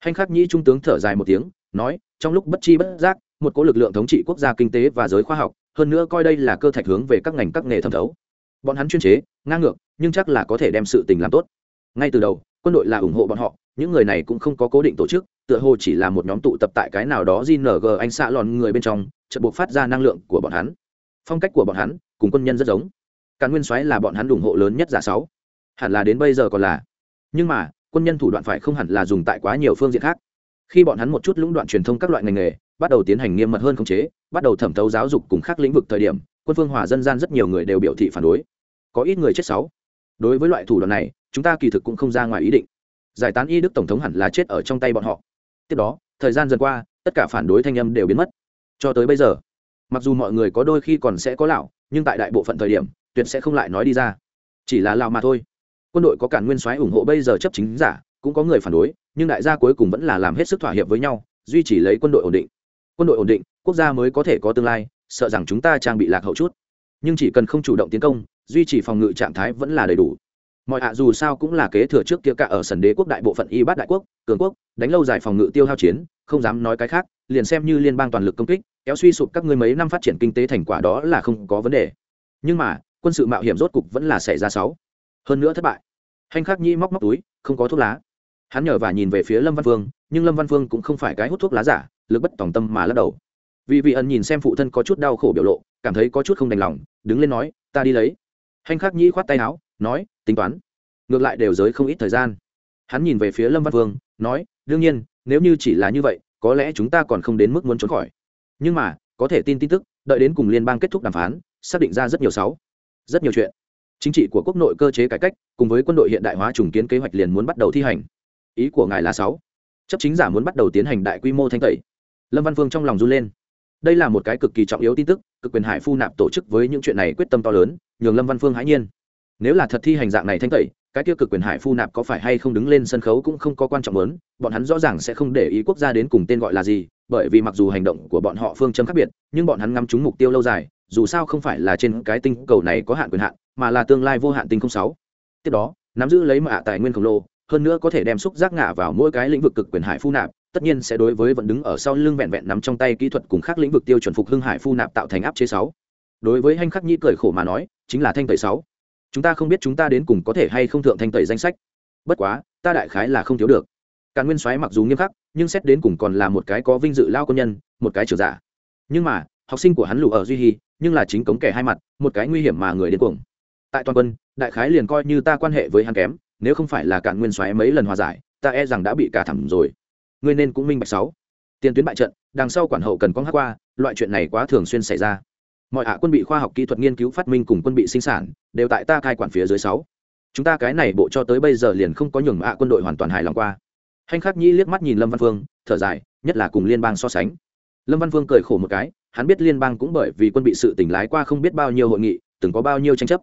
Hành khắc nhĩ trung tướng thở dài một tiếng nói, trong lúc bất chi bất giác, một cỗ lực lượng thống trị quốc gia kinh tế và giới khoa học, hơn nữa coi đây là cơ thạch hướng về các ngành các nghề thẩm thấu. Bọn hắn chuyên chế, ngang ngược, nhưng chắc là có thể đem sự tình làm tốt. Ngay từ đầu, quân đội là ủng hộ bọn họ, những người này cũng không có cố định tổ chức, tựa hồ chỉ là một nhóm tụ tập tại cái nào đó gng anh xạ lòn người bên trong, chợt buộc phát ra năng lượng của bọn hắn. Phong cách của bọn hắn, cùng quân nhân rất giống. Càn nguyên soái là bọn hắn ủng hộ lớn nhất giả sáu. Hẳn là đến bây giờ còn là. Nhưng mà, quân nhân thủ đoạn phải không hẳn là dùng tại quá nhiều phương diện khác khi bọn hắn một chút lũng đoạn truyền thông các loại ngành nghề, bắt đầu tiến hành nghiêm mật hơn khống chế, bắt đầu thẩm thấu giáo dục cùng các lĩnh vực thời điểm, quân phương hòa dân gian rất nhiều người đều biểu thị phản đối. Có ít người chết sáu. Đối với loại thủ đoạn này, chúng ta kỳ thực cũng không ra ngoài ý định. Giải tán y đức tổng thống hẳn là chết ở trong tay bọn họ. Tiếp đó, thời gian dần qua, tất cả phản đối thanh âm đều biến mất. Cho tới bây giờ, mặc dù mọi người có đôi khi còn sẽ có lão, nhưng tại đại bộ phận thời điểm, tuyệt sẽ không lại nói đi ra. Chỉ là lão mà thôi. Quân đội có cản nguyên soái ủng hộ bây giờ chấp chính giả cũng có người phản đối, nhưng đại gia cuối cùng vẫn là làm hết sức thỏa hiệp với nhau, duy trì lấy quân đội ổn định. Quân đội ổn định, quốc gia mới có thể có tương lai, sợ rằng chúng ta trang bị lạc hậu chút. Nhưng chỉ cần không chủ động tiến công, duy trì phòng ngự trạng thái vẫn là đầy đủ. Mọi hạ dù sao cũng là kế thừa trước kia cả ở sần đế quốc đại bộ phận y bát đại quốc, cường quốc, đánh lâu dài phòng ngự tiêu hao chiến, không dám nói cái khác, liền xem như liên bang toàn lực công kích, kéo suy sụp các ngươi mấy năm phát triển kinh tế thành quả đó là không có vấn đề. Nhưng mà, quân sự mạo hiểm rốt cục vẫn là xảy ra sáu hơn nữa thất bại. Hành khắc nhi móc móc túi, không có thuốc lá hắn nhờ và nhìn về phía lâm văn phương, nhưng lâm văn phương cũng không phải cái hút thuốc lá giả, lực bất tòng tâm mà lắc đầu. Vì vị ẩn nhìn xem phụ thân có chút đau khổ biểu lộ, cảm thấy có chút không đành lòng, đứng lên nói, ta đi lấy. Hành khắc Nhĩ khoát tay áo, nói, tính toán. Ngược lại đều giới không ít thời gian. Hắn nhìn về phía lâm văn phương, nói, đương nhiên, nếu như chỉ là như vậy, có lẽ chúng ta còn không đến mức muốn trốn khỏi. Nhưng mà, có thể tin tin tức, đợi đến cùng liên bang kết thúc đàm phán, xác định ra rất nhiều sáu, rất nhiều chuyện. Chính trị của quốc nội cơ chế cải cách, cùng với quân đội hiện đại hóa trùng kiến kế hoạch liền muốn bắt đầu thi hành ý của ngài là sáu. Chấp chính giả muốn bắt đầu tiến hành đại quy mô thanh tẩy. Lâm văn phương trong lòng run lên. Đây là một cái cực kỳ trọng yếu tin tức, cực quyền hải phu nạp tổ chức với những chuyện này quyết tâm to lớn, nhường lâm văn phương hãi nhiên. Nếu là thật thi hành dạng này thanh tẩy, cái tiêu cực quyền hải phu nạp có phải hay không đứng lên sân khấu cũng không có quan trọng lớn, bọn hắn rõ ràng sẽ không để ý quốc gia đến cùng tên gọi là gì, bởi vì mặc dù hành động của bọn họ phương châm khác biệt, nhưng bọn hắn ngắm trúng mục tiêu lâu dài, dù sao không phải là trên cái tinh cầu này có hạn quyền hạn, mà là tương lai vô hạn tinh không sáu. Tiếp đó, nắm giữ lấy mạ tài nguyên khổng lồ hơn nữa có thể đem xúc giác ngã vào mỗi cái lĩnh vực cực quyền hải phu nạp, tất nhiên sẽ đối với vẫn đứng ở sau lưng vẹn vẹn nắm trong tay kỹ thuật cùng khác lĩnh vực tiêu chuẩn phục hưng hải phu nạp tạo thành áp chế sáu. Đối với hành khắc nhi cười khổ mà nói, chính là thanh tẩy sáu. Chúng ta không biết chúng ta đến cùng có thể hay không thượng thanh tẩy danh sách. Bất quá, ta đại khái là không thiếu được. Càn nguyên soái mặc dù nghiêm khắc, nhưng xét đến cùng còn là một cái có vinh dự lao công nhân, một cái trưởng giả. Nhưng mà, học sinh của hắn lù ở duy hy, nhưng là chính cống kẻ hai mặt, một cái nguy hiểm mà người điên cuồng. Tại toàn quân, đại khái liền coi như ta quan hệ với hắn kém nếu không phải là cạn nguyên soái mấy lần hòa giải, ta e rằng đã bị cả thẳm rồi. Ngươi nên cũng minh bạch sáu. Tiền tuyến bại trận, đằng sau quản hậu cần có hát qua, loại chuyện này quá thường xuyên xảy ra. Mọi hạ quân bị khoa học kỹ thuật nghiên cứu phát minh cùng quân bị sinh sản, đều tại ta cai quản phía dưới sáu. Chúng ta cái này bộ cho tới bây giờ liền không có nhường hạ quân đội hoàn toàn hài lòng qua. Hành khắc nhĩ liếc mắt nhìn lâm văn phương, thở dài, nhất là cùng liên bang so sánh. Lâm văn phương cười khổ một cái, hắn biết liên bang cũng bởi vì quân bị sự tỉnh lái qua không biết bao nhiêu hội nghị, từng có bao nhiêu tranh chấp.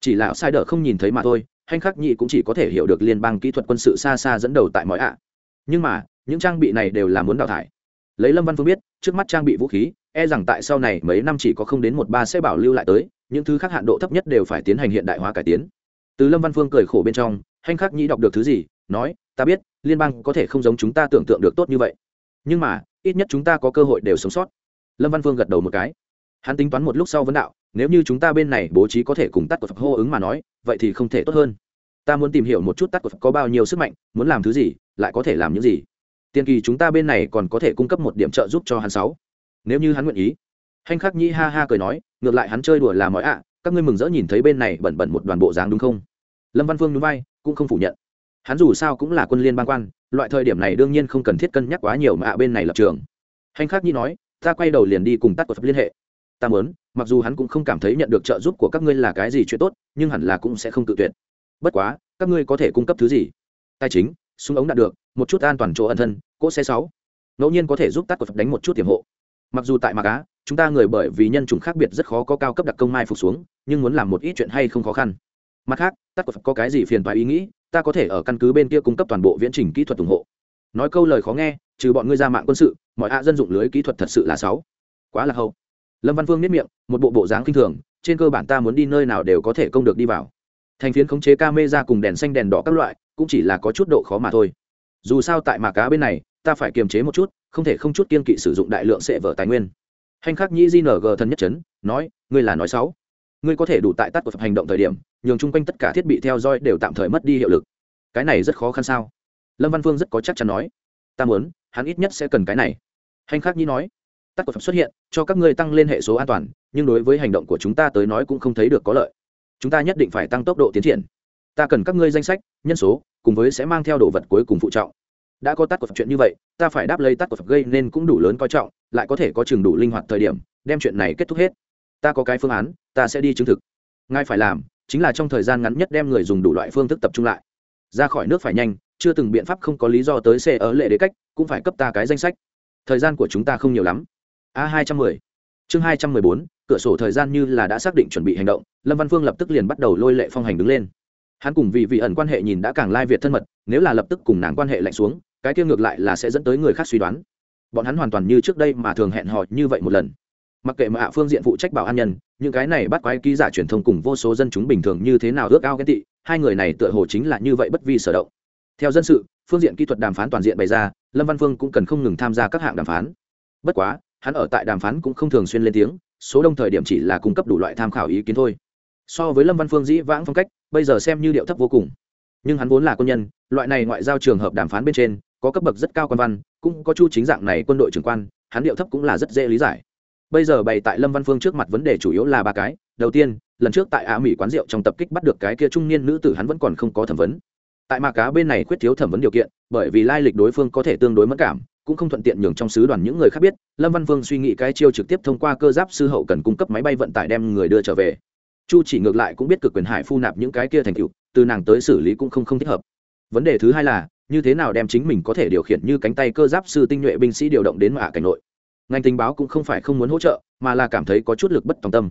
Chỉ là sai đỡ không nhìn thấy mà thôi hành khắc nhị cũng chỉ có thể hiểu được liên bang kỹ thuật quân sự xa xa dẫn đầu tại mọi ạ. Nhưng mà, những trang bị này đều là muốn đào thải. Lấy lâm văn phương biết, trước mắt trang bị vũ khí e rằng tại sau này mấy năm chỉ có không đến một ba sẽ bảo lưu lại tới, những thứ khác hạn độ thấp nhất đều phải tiến hành hiện đại hóa cải tiến. Từ lâm văn phương cười khổ bên trong hành khắc nhị đọc được thứ gì, nói, ta biết, liên bang có thể không giống chúng ta tưởng tượng được tốt như vậy. Nhưng mà, ít nhất chúng ta có cơ hội đều sống sót. Lâm văn phương gật đầu một cái. Hắn tính toán một lúc sau vấn đạo, nếu như chúng ta bên này bố trí có thể cùng tắt của phật hô ứng mà nói, vậy thì không thể tốt hơn ta muốn tìm hiểu một chút tắt của có bao nhiêu sức mạnh, muốn làm thứ gì, lại có thể làm những gì. Tiền kỳ chúng ta bên này còn có thể cung cấp một điểm trợ giúp cho hắn sáu. Nếu như hắn nguyện ý. Hành khắc nhĩ ha ha cười nói, ngược lại hắn chơi đùa là mọi ạ, các ngươi mừng rỡ nhìn thấy bên này bẩn bẩn một đoàn bộ dáng đúng không? Lâm văn phương núi vai, cũng không phủ nhận. Hắn dù sao cũng là quân liên bang quan, loại thời điểm này đương nhiên không cần thiết cân nhắc quá nhiều mà ạ bên này lập trường. Hành khắc nhĩ nói, ta quay đầu liền đi cùng tắt của phật liên hệ. Ta muốn, mặc dù hắn cũng không cảm thấy nhận được trợ giúp của các ngươi là cái gì chuyện tốt, nhưng hẳn là cũng sẽ không tự tuyệt bất quá, các ngươi có thể cung cấp thứ gì? Tài chính, súng ống đạt được, một chút an toàn chỗ ẩn thân, cỗ xe sáu. Ngẫu nhiên có thể giúp tắt của phật đánh một chút tiềm hộ. Mặc dù tại mạc á, chúng ta người bởi vì nhân chủng khác biệt rất khó có cao cấp đặc công mai phục xuống, nhưng muốn làm một ít chuyện hay không khó khăn. Mặt khác tắt của phật có cái gì phiền toái ý nghĩ, ta có thể ở căn cứ bên kia cung cấp toàn bộ viễn trình kỹ thuật ủng hộ. Nói câu lời khó nghe, trừ bọn ngươi ra mạng quân sự, mọi hạ dân dụng lưới kỹ thuật thật sự là sáu. Quá là hậu. Lâm văn phương nếp miệng, một bộ bộ dáng kinh thường, trên cơ bản ta muốn đi nơi nào đều có thể công được đi vào thành phiến khống chế ca mê ra cùng đèn xanh đèn đỏ các loại, cũng chỉ là có chút độ khó mà thôi. Dù sao tại mạc cá bên này, ta phải kiềm chế một chút, không thể không chút kiên kỵ sử dụng đại lượng sệ vở tài nguyên. Hành khắc nhĩ gng thân nhất chấn, nói, ngươi là nói sáu ngươi có thể đủ tại tắt của hành động thời điểm, nhường chung quanh tất cả thiết bị theo dõi đều tạm thời mất đi hiệu lực. Cái này rất khó khăn sao? Lâm văn phương rất có chắc chắn nói. Ta muốn, hắn ít nhất sẽ cần cái này. Hành khắc nhĩ nói, tắt của phật xuất hiện, cho các ngươi tăng lên hệ số an toàn, nhưng đối với hành động của chúng ta tới nói cũng không thấy được có lợi chúng ta nhất định phải tăng tốc độ tiến triển. Ta cần các ngươi danh sách, nhân số, cùng với sẽ mang theo đồ vật cuối cùng phụ trọng. Đã có tắt của chuyện như vậy, ta phải đáp lấy tắt của gây nên cũng đủ lớn coi trọng, lại có thể có chừng đủ linh hoạt thời điểm, đem chuyện này kết thúc hết. Ta có cái phương án, ta sẽ đi chứng thực. Ngài phải làm, chính là trong thời gian ngắn nhất đem người dùng đủ loại phương thức tập trung lại. Ra khỏi nước phải nhanh, chưa từng biện pháp không có lý do tới xe ở lệ đế cách, cũng phải cấp ta cái danh sách. Thời gian của chúng ta không nhiều lắm. A hai trăm mười chương hai trăm mười bốn, cửa sổ thời gian như là đã xác định chuẩn bị hành động, lâm văn phương lập tức liền bắt đầu lôi lệ phong hành đứng lên. Hắn cùng vị vị ẩn quan hệ nhìn đã càng lai việt thân mật, nếu là lập tức cùng nàng quan hệ lạnh xuống, cái kia ngược lại là sẽ dẫn tới người khác suy đoán. Bọn hắn hoàn toàn như trước đây mà thường hẹn hò như vậy một lần. Mặc kệ mà ạ phương diện phụ trách bảo an nhân, những cái này bắt quái ký giả truyền thông cùng vô số dân chúng bình thường như thế nào ước ao ghen tị, hai người này tựa hồ chính là như vậy bất vi sở động. Theo dân sự, phương diện kỹ thuật đàm phán toàn diện bày ra, lâm văn phương cũng cần không ngừng tham gia các hạng đàm phán. Bất quá hắn ở tại đàm phán cũng không thường xuyên lên tiếng, số đông thời điểm chỉ là cung cấp đủ loại tham khảo ý kiến thôi. So với lâm văn phương dĩ vãng phong cách, bây giờ xem như điệu thấp vô cùng. Nhưng hắn vốn là quân nhân, loại này ngoại giao trường hợp đàm phán bên trên, có cấp bậc rất cao quan văn, cũng có chu chính dạng này quân đội trưởng quan, hắn điệu thấp cũng là rất dễ lý giải. Bây giờ bày tại lâm văn phương trước mặt vấn đề chủ yếu là ba cái. Đầu tiên, lần trước tại á mỹ quán rượu trong tập kích bắt được cái kia trung niên nữ tử hắn vẫn còn không có thẩm vấn. Tại mà cá bên này khuyết thiếu thẩm vấn điều kiện, bởi vì lai lịch đối phương có thể tương đối mất cảm cũng không thuận tiện nhường trong sứ đoàn những người khác biết, lâm văn Vương suy nghĩ cái chiêu trực tiếp thông qua cơ giáp sư hậu cần cung cấp máy bay vận tải đem người đưa trở về. Chu chỉ ngược lại cũng biết cực quyền hải phu nạp những cái kia thành tựu, từ nàng tới xử lý cũng không không thích hợp. Vấn đề thứ hai là, như thế nào đem chính mình có thể điều khiển như cánh tay cơ giáp sư tinh nhuệ binh sĩ điều động đến mạ cảnh nội. Ngành tình báo cũng không phải không muốn hỗ trợ, mà là cảm thấy có chút lực bất tòng tâm.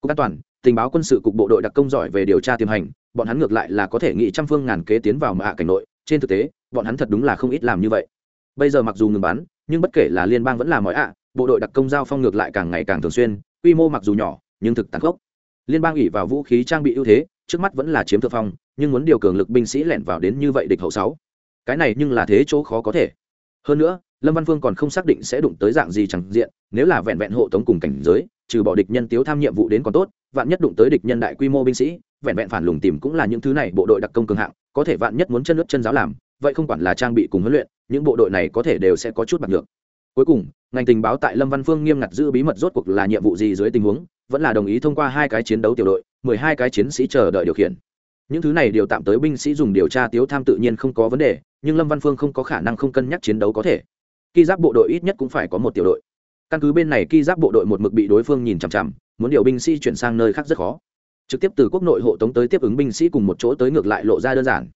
Cục an toàn, tình báo quân sự cục bộ đội đặc công giỏi về điều tra tiềm hành, bọn hắn ngược lại là có thể nghị trăm phương ngàn kế tiến vào mạ cảnh nội. Trên thực tế, bọn hắn thật đúng là không ít làm như vậy bây giờ mặc dù ngừng bắn, nhưng bất kể là liên bang vẫn là mọi ạ, bộ đội đặc công giao phong ngược lại càng ngày càng thường xuyên, quy mô mặc dù nhỏ, nhưng thực tàn khốc. Liên bang ủy vào vũ khí trang bị ưu thế, trước mắt vẫn là chiếm thượng phong, nhưng muốn điều cường lực binh sĩ lẻn vào đến như vậy địch hậu sáu. Cái này nhưng là thế chỗ khó có thể. Hơn nữa, lâm văn phương còn không xác định sẽ đụng tới dạng gì chẳng diện, nếu là vẹn vẹn hộ tống cùng cảnh giới, trừ bỏ địch nhân tiếu tham nhiệm vụ đến còn tốt, vạn nhất đụng tới địch nhân đại quy mô binh sĩ, vẹn vẹn phản lùng tìm cũng là những thứ này bộ đội đặc công cường hạng, có thể vạn nhất muốn chân nước chân giáo làm vậy không quản là trang bị cùng huấn luyện, những bộ đội này có thể đều sẽ có chút bạc được cuối cùng, ngành tình báo tại lâm văn phương nghiêm ngặt giữ bí mật rốt cuộc là nhiệm vụ gì dưới tình huống, vẫn là đồng ý thông qua hai cái chiến đấu tiểu đội, mười hai cái chiến sĩ chờ đợi điều khiển. Những thứ này điều tạm tới binh sĩ dùng điều tra tiếu tham tự nhiên không có vấn đề, nhưng lâm văn phương không có khả năng không cân nhắc chiến đấu có thể. Khi giáp bộ đội ít nhất cũng phải có một tiểu đội. Căn cứ bên này khi giáp bộ đội một mực bị đối phương nhìn chằm chằm, muốn điều binh sĩ chuyển sang nơi khác rất khó. Trực tiếp từ quốc nội hộ tống tới tiếp ứng binh sĩ cùng một chỗ tới ngược lại lộ ra đơn giản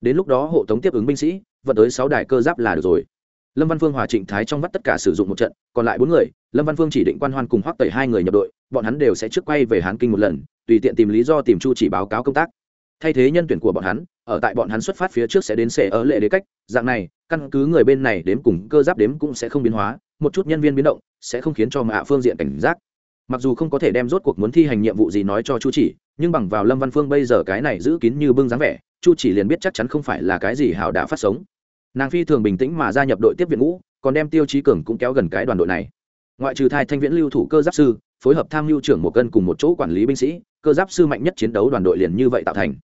đến lúc đó hộ tống tiếp ứng binh sĩ, vận tới sáu đài cơ giáp là được rồi. Lâm văn phương, hòa trịnh thái trong vắt tất cả sử dụng một trận, còn lại bốn người, lâm văn phương chỉ định quan hoan cùng hoắc tẩy hai người nhập đội, bọn hắn đều sẽ trước quay về hán kinh một lần, tùy tiện tìm lý do tìm chu chỉ báo cáo công tác. Thay thế nhân tuyển của bọn hắn, ở tại bọn hắn xuất phát phía trước sẽ đến xe ở lệ đế cách, dạng này, căn cứ người bên này đếm cùng cơ giáp đếm cũng sẽ không biến hóa, một chút nhân viên biến động sẽ không khiến cho mạ phương diện cảnh giác mặc dù không có thể đem rốt cuộc muốn thi hành nhiệm vụ gì nói cho chu chỉ, nhưng bằng vào lâm văn phương bây giờ cái này giữ kín như bưng dáng vẻ, chu chỉ liền biết chắc chắn không phải là cái gì hảo đã phát sống. Nàng phi thường bình tĩnh mà gia nhập đội tiếp viện ngũ, còn đem tiêu chí cường cũng kéo gần cái đoàn đội này. Ngoại trừ thai thanh viễn lưu thủ cơ giáp sư, phối hợp tham mưu trưởng một cân cùng một chỗ quản lý binh sĩ, cơ giáp sư mạnh nhất chiến đấu đoàn đội liền như vậy tạo thành.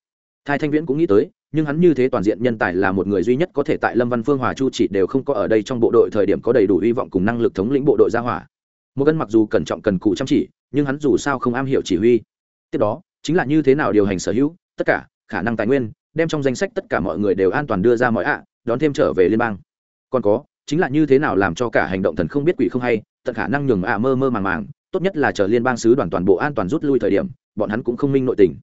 Thai thanh viễn cũng nghĩ tới, nhưng hắn như thế toàn diện nhân tài là một người duy nhất có thể tại lâm văn phương hòa chu chỉ đều không có ở đây trong bộ đội thời điểm có đầy đủ hy vọng cùng năng lực thống lĩnh bộ đội gia hỏa một gân mặc dù cẩn trọng cần cụ chăm chỉ, nhưng hắn dù sao không am hiểu chỉ huy. Tiếp đó, chính là như thế nào điều hành sở hữu, tất cả, khả năng tài nguyên, đem trong danh sách tất cả mọi người đều an toàn đưa ra mọi ạ, đón thêm trở về liên bang. Còn có, chính là như thế nào làm cho cả hành động thần không biết quỷ không hay, tận khả năng nhường ạ mơ mơ màng màng, tốt nhất là chờ liên bang sứ đoàn toàn bộ an toàn rút lui thời điểm, bọn hắn cũng không minh nội tình.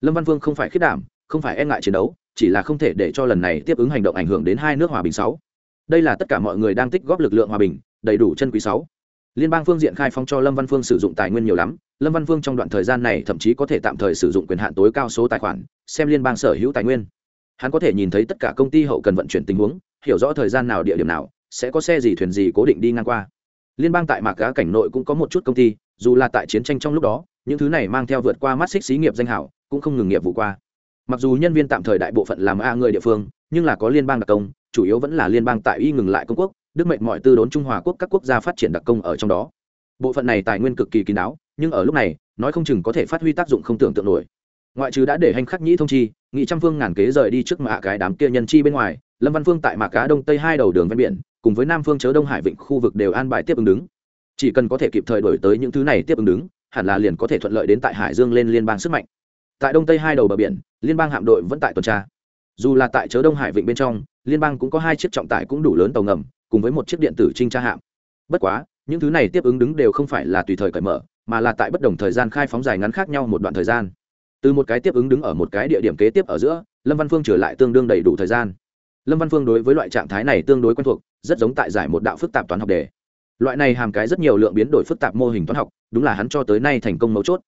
Lâm văn vương không phải khiết đảm, không phải e ngại chiến đấu, chỉ là không thể để cho lần này tiếp ứng hành động ảnh hưởng đến hai nước hòa bình sáu. Đây là tất cả mọi người đang tích góp lực lượng hòa bình, đầy đủ chân quý sáu liên bang phương diện khai phóng cho lâm văn phương sử dụng tài nguyên nhiều lắm, lâm văn phương trong đoạn thời gian này thậm chí có thể tạm thời sử dụng quyền hạn tối cao số tài khoản, xem liên bang sở hữu tài nguyên. Hắn có thể nhìn thấy tất cả công ty hậu cần vận chuyển tình huống, hiểu rõ thời gian nào, địa điểm nào, sẽ có xe gì, thuyền gì cố định đi ngang qua. Liên bang tại mạc cá cảnh nội cũng có một chút công ty, dù là tại chiến tranh trong lúc đó, những thứ này mang theo vượt qua mắt xích xí nghiệp danh hảo, cũng không ngừng nghiệp vụ qua. Mặc dù nhân viên tạm thời đại bộ phận làm a người địa phương, nhưng là có liên bang đặc công, chủ yếu vẫn là liên bang tại y ngừng lại công quốc đức mệnh mọi tư đốn trung hòa quốc các quốc gia phát triển đặc công ở trong đó. Bộ phận này tài nguyên cực kỳ kín đáo, nhưng ở lúc này, nói không chừng có thể phát huy tác dụng không tưởng tượng nổi. Ngoại trừ đã để hành khắc nhĩ thông chi, nghị trăm phương ngàn kế rời đi trước mạ cái đám kia nhân chi bên ngoài, lâm văn phương tại mạc cá đông tây hai đầu đường ven biển, cùng với nam phương chớ đông hải vịnh khu vực đều an bài tiếp ứng đứng. Chỉ cần có thể kịp thời đổi tới những thứ này tiếp ứng đứng, hẳn là liền có thể thuận lợi đến tại hải dương lên liên bang sức mạnh. Tại đông tây hai đầu bờ biển, liên bang hạm đội vẫn tại tuần tra. Dù là tại chớ đông hải vịnh bên trong, liên bang cũng có hai chiếc trọng tải cũng đủ lớn tàu ngầm cùng với một chiếc điện tử trinh tra hạm. Bất quá, những thứ này tiếp ứng đứng đều không phải là tùy thời cởi mở, mà là tại bất đồng thời gian khai phóng dài ngắn khác nhau một đoạn thời gian. Từ một cái tiếp ứng đứng ở một cái địa điểm kế tiếp ở giữa, lâm văn phương trở lại tương đương đầy đủ thời gian. Lâm văn phương đối với loại trạng thái này tương đối quen thuộc, rất giống tại giải một đạo phức tạp toán học đề. Loại này hàm cái rất nhiều lượng biến đổi phức tạp mô hình toán học, đúng là hắn cho tới nay thành công mấu chốt.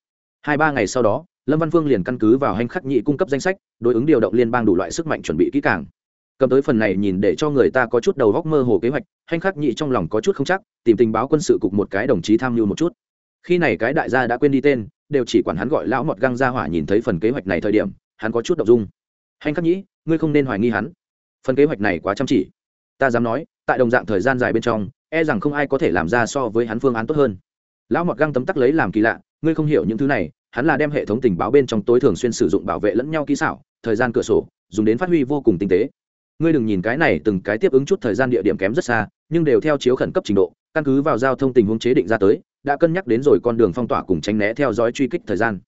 Hai ba ngày sau đó, lâm văn phương liền căn cứ vào hành khắc nhị cung cấp danh sách, đối ứng điều động liên bang đủ loại sức mạnh chuẩn bị kỹ càng cầm tới phần này nhìn để cho người ta có chút đầu góc mơ hồ kế hoạch hành khắc nhị trong lòng có chút không chắc, tìm tình báo quân sự cục một cái đồng chí tham mưu một chút. Khi này cái đại gia đã quên đi tên, đều chỉ quản hắn gọi lão mọt găng ra hỏa nhìn thấy phần kế hoạch này thời điểm, hắn có chút đ ộ n g dung. Hành khắc nhĩ ngươi không nên hoài nghi hắn. Phần kế hoạch này quá chăm chỉ. Ta dám nói, tại đồng dạng thời gian dài bên trong e rằng không ai có thể làm ra so với hắn phương án tốt hơn. Lão mọt găng tấm tắc lấy làm kỳ lạ, ngươi không hiểu những thứ này, hắn là đem hệ thống tình báo bên trong tối thường xuyên sử dụng bảo vệ lẫn nhau kỹ xảo, thời gian cửa sổ, dùng đến phát huy vô cùng tinh tế ngươi đừng nhìn cái này từng cái tiếp ứng chút thời gian địa điểm kém rất xa, nhưng đều theo chiếu khẩn cấp trình độ, căn cứ vào giao thông tình huống chế định ra tới, đã cân nhắc đến rồi con đường phong tỏa cùng tránh né theo dõi truy kích thời gian.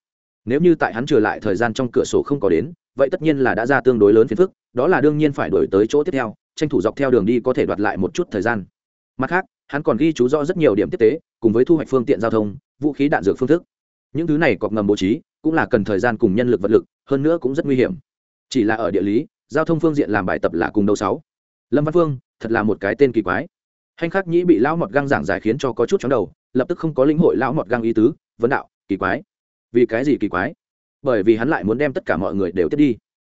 Nếu như tại hắn trừ lại thời gian trong cửa sổ không có đến, vậy tất nhiên là đã ra tương đối lớn phiền phức, đó là đương nhiên phải đổi tới chỗ tiếp theo, tranh thủ dọc theo đường đi có thể đoạt lại một chút thời gian. Mặt khác, hắn còn ghi chú rõ rất nhiều điểm tiếp tế, cùng với thu hoạch phương tiện giao thông, vũ khí đạn dược phương thức. Những thứ này cọc ngầm bố trí, cũng là cần thời gian cùng nhân lực vật lực, hơn nữa cũng rất nguy hiểm. Chỉ là ở địa lý giao thông phương diện làm bài tập là cùng đầu sáu. Lâm văn phương, thật là một cái tên kỳ quái. Hành khắc nhĩ bị lão mọt găng giảng giải khiến cho có chút chóng đầu, lập tức không có lĩnh hội lão mọt găng ý tứ, vấn đạo, kỳ quái. Vì cái gì kỳ quái? Bởi vì hắn lại muốn đem tất cả mọi người đều tiếp đi.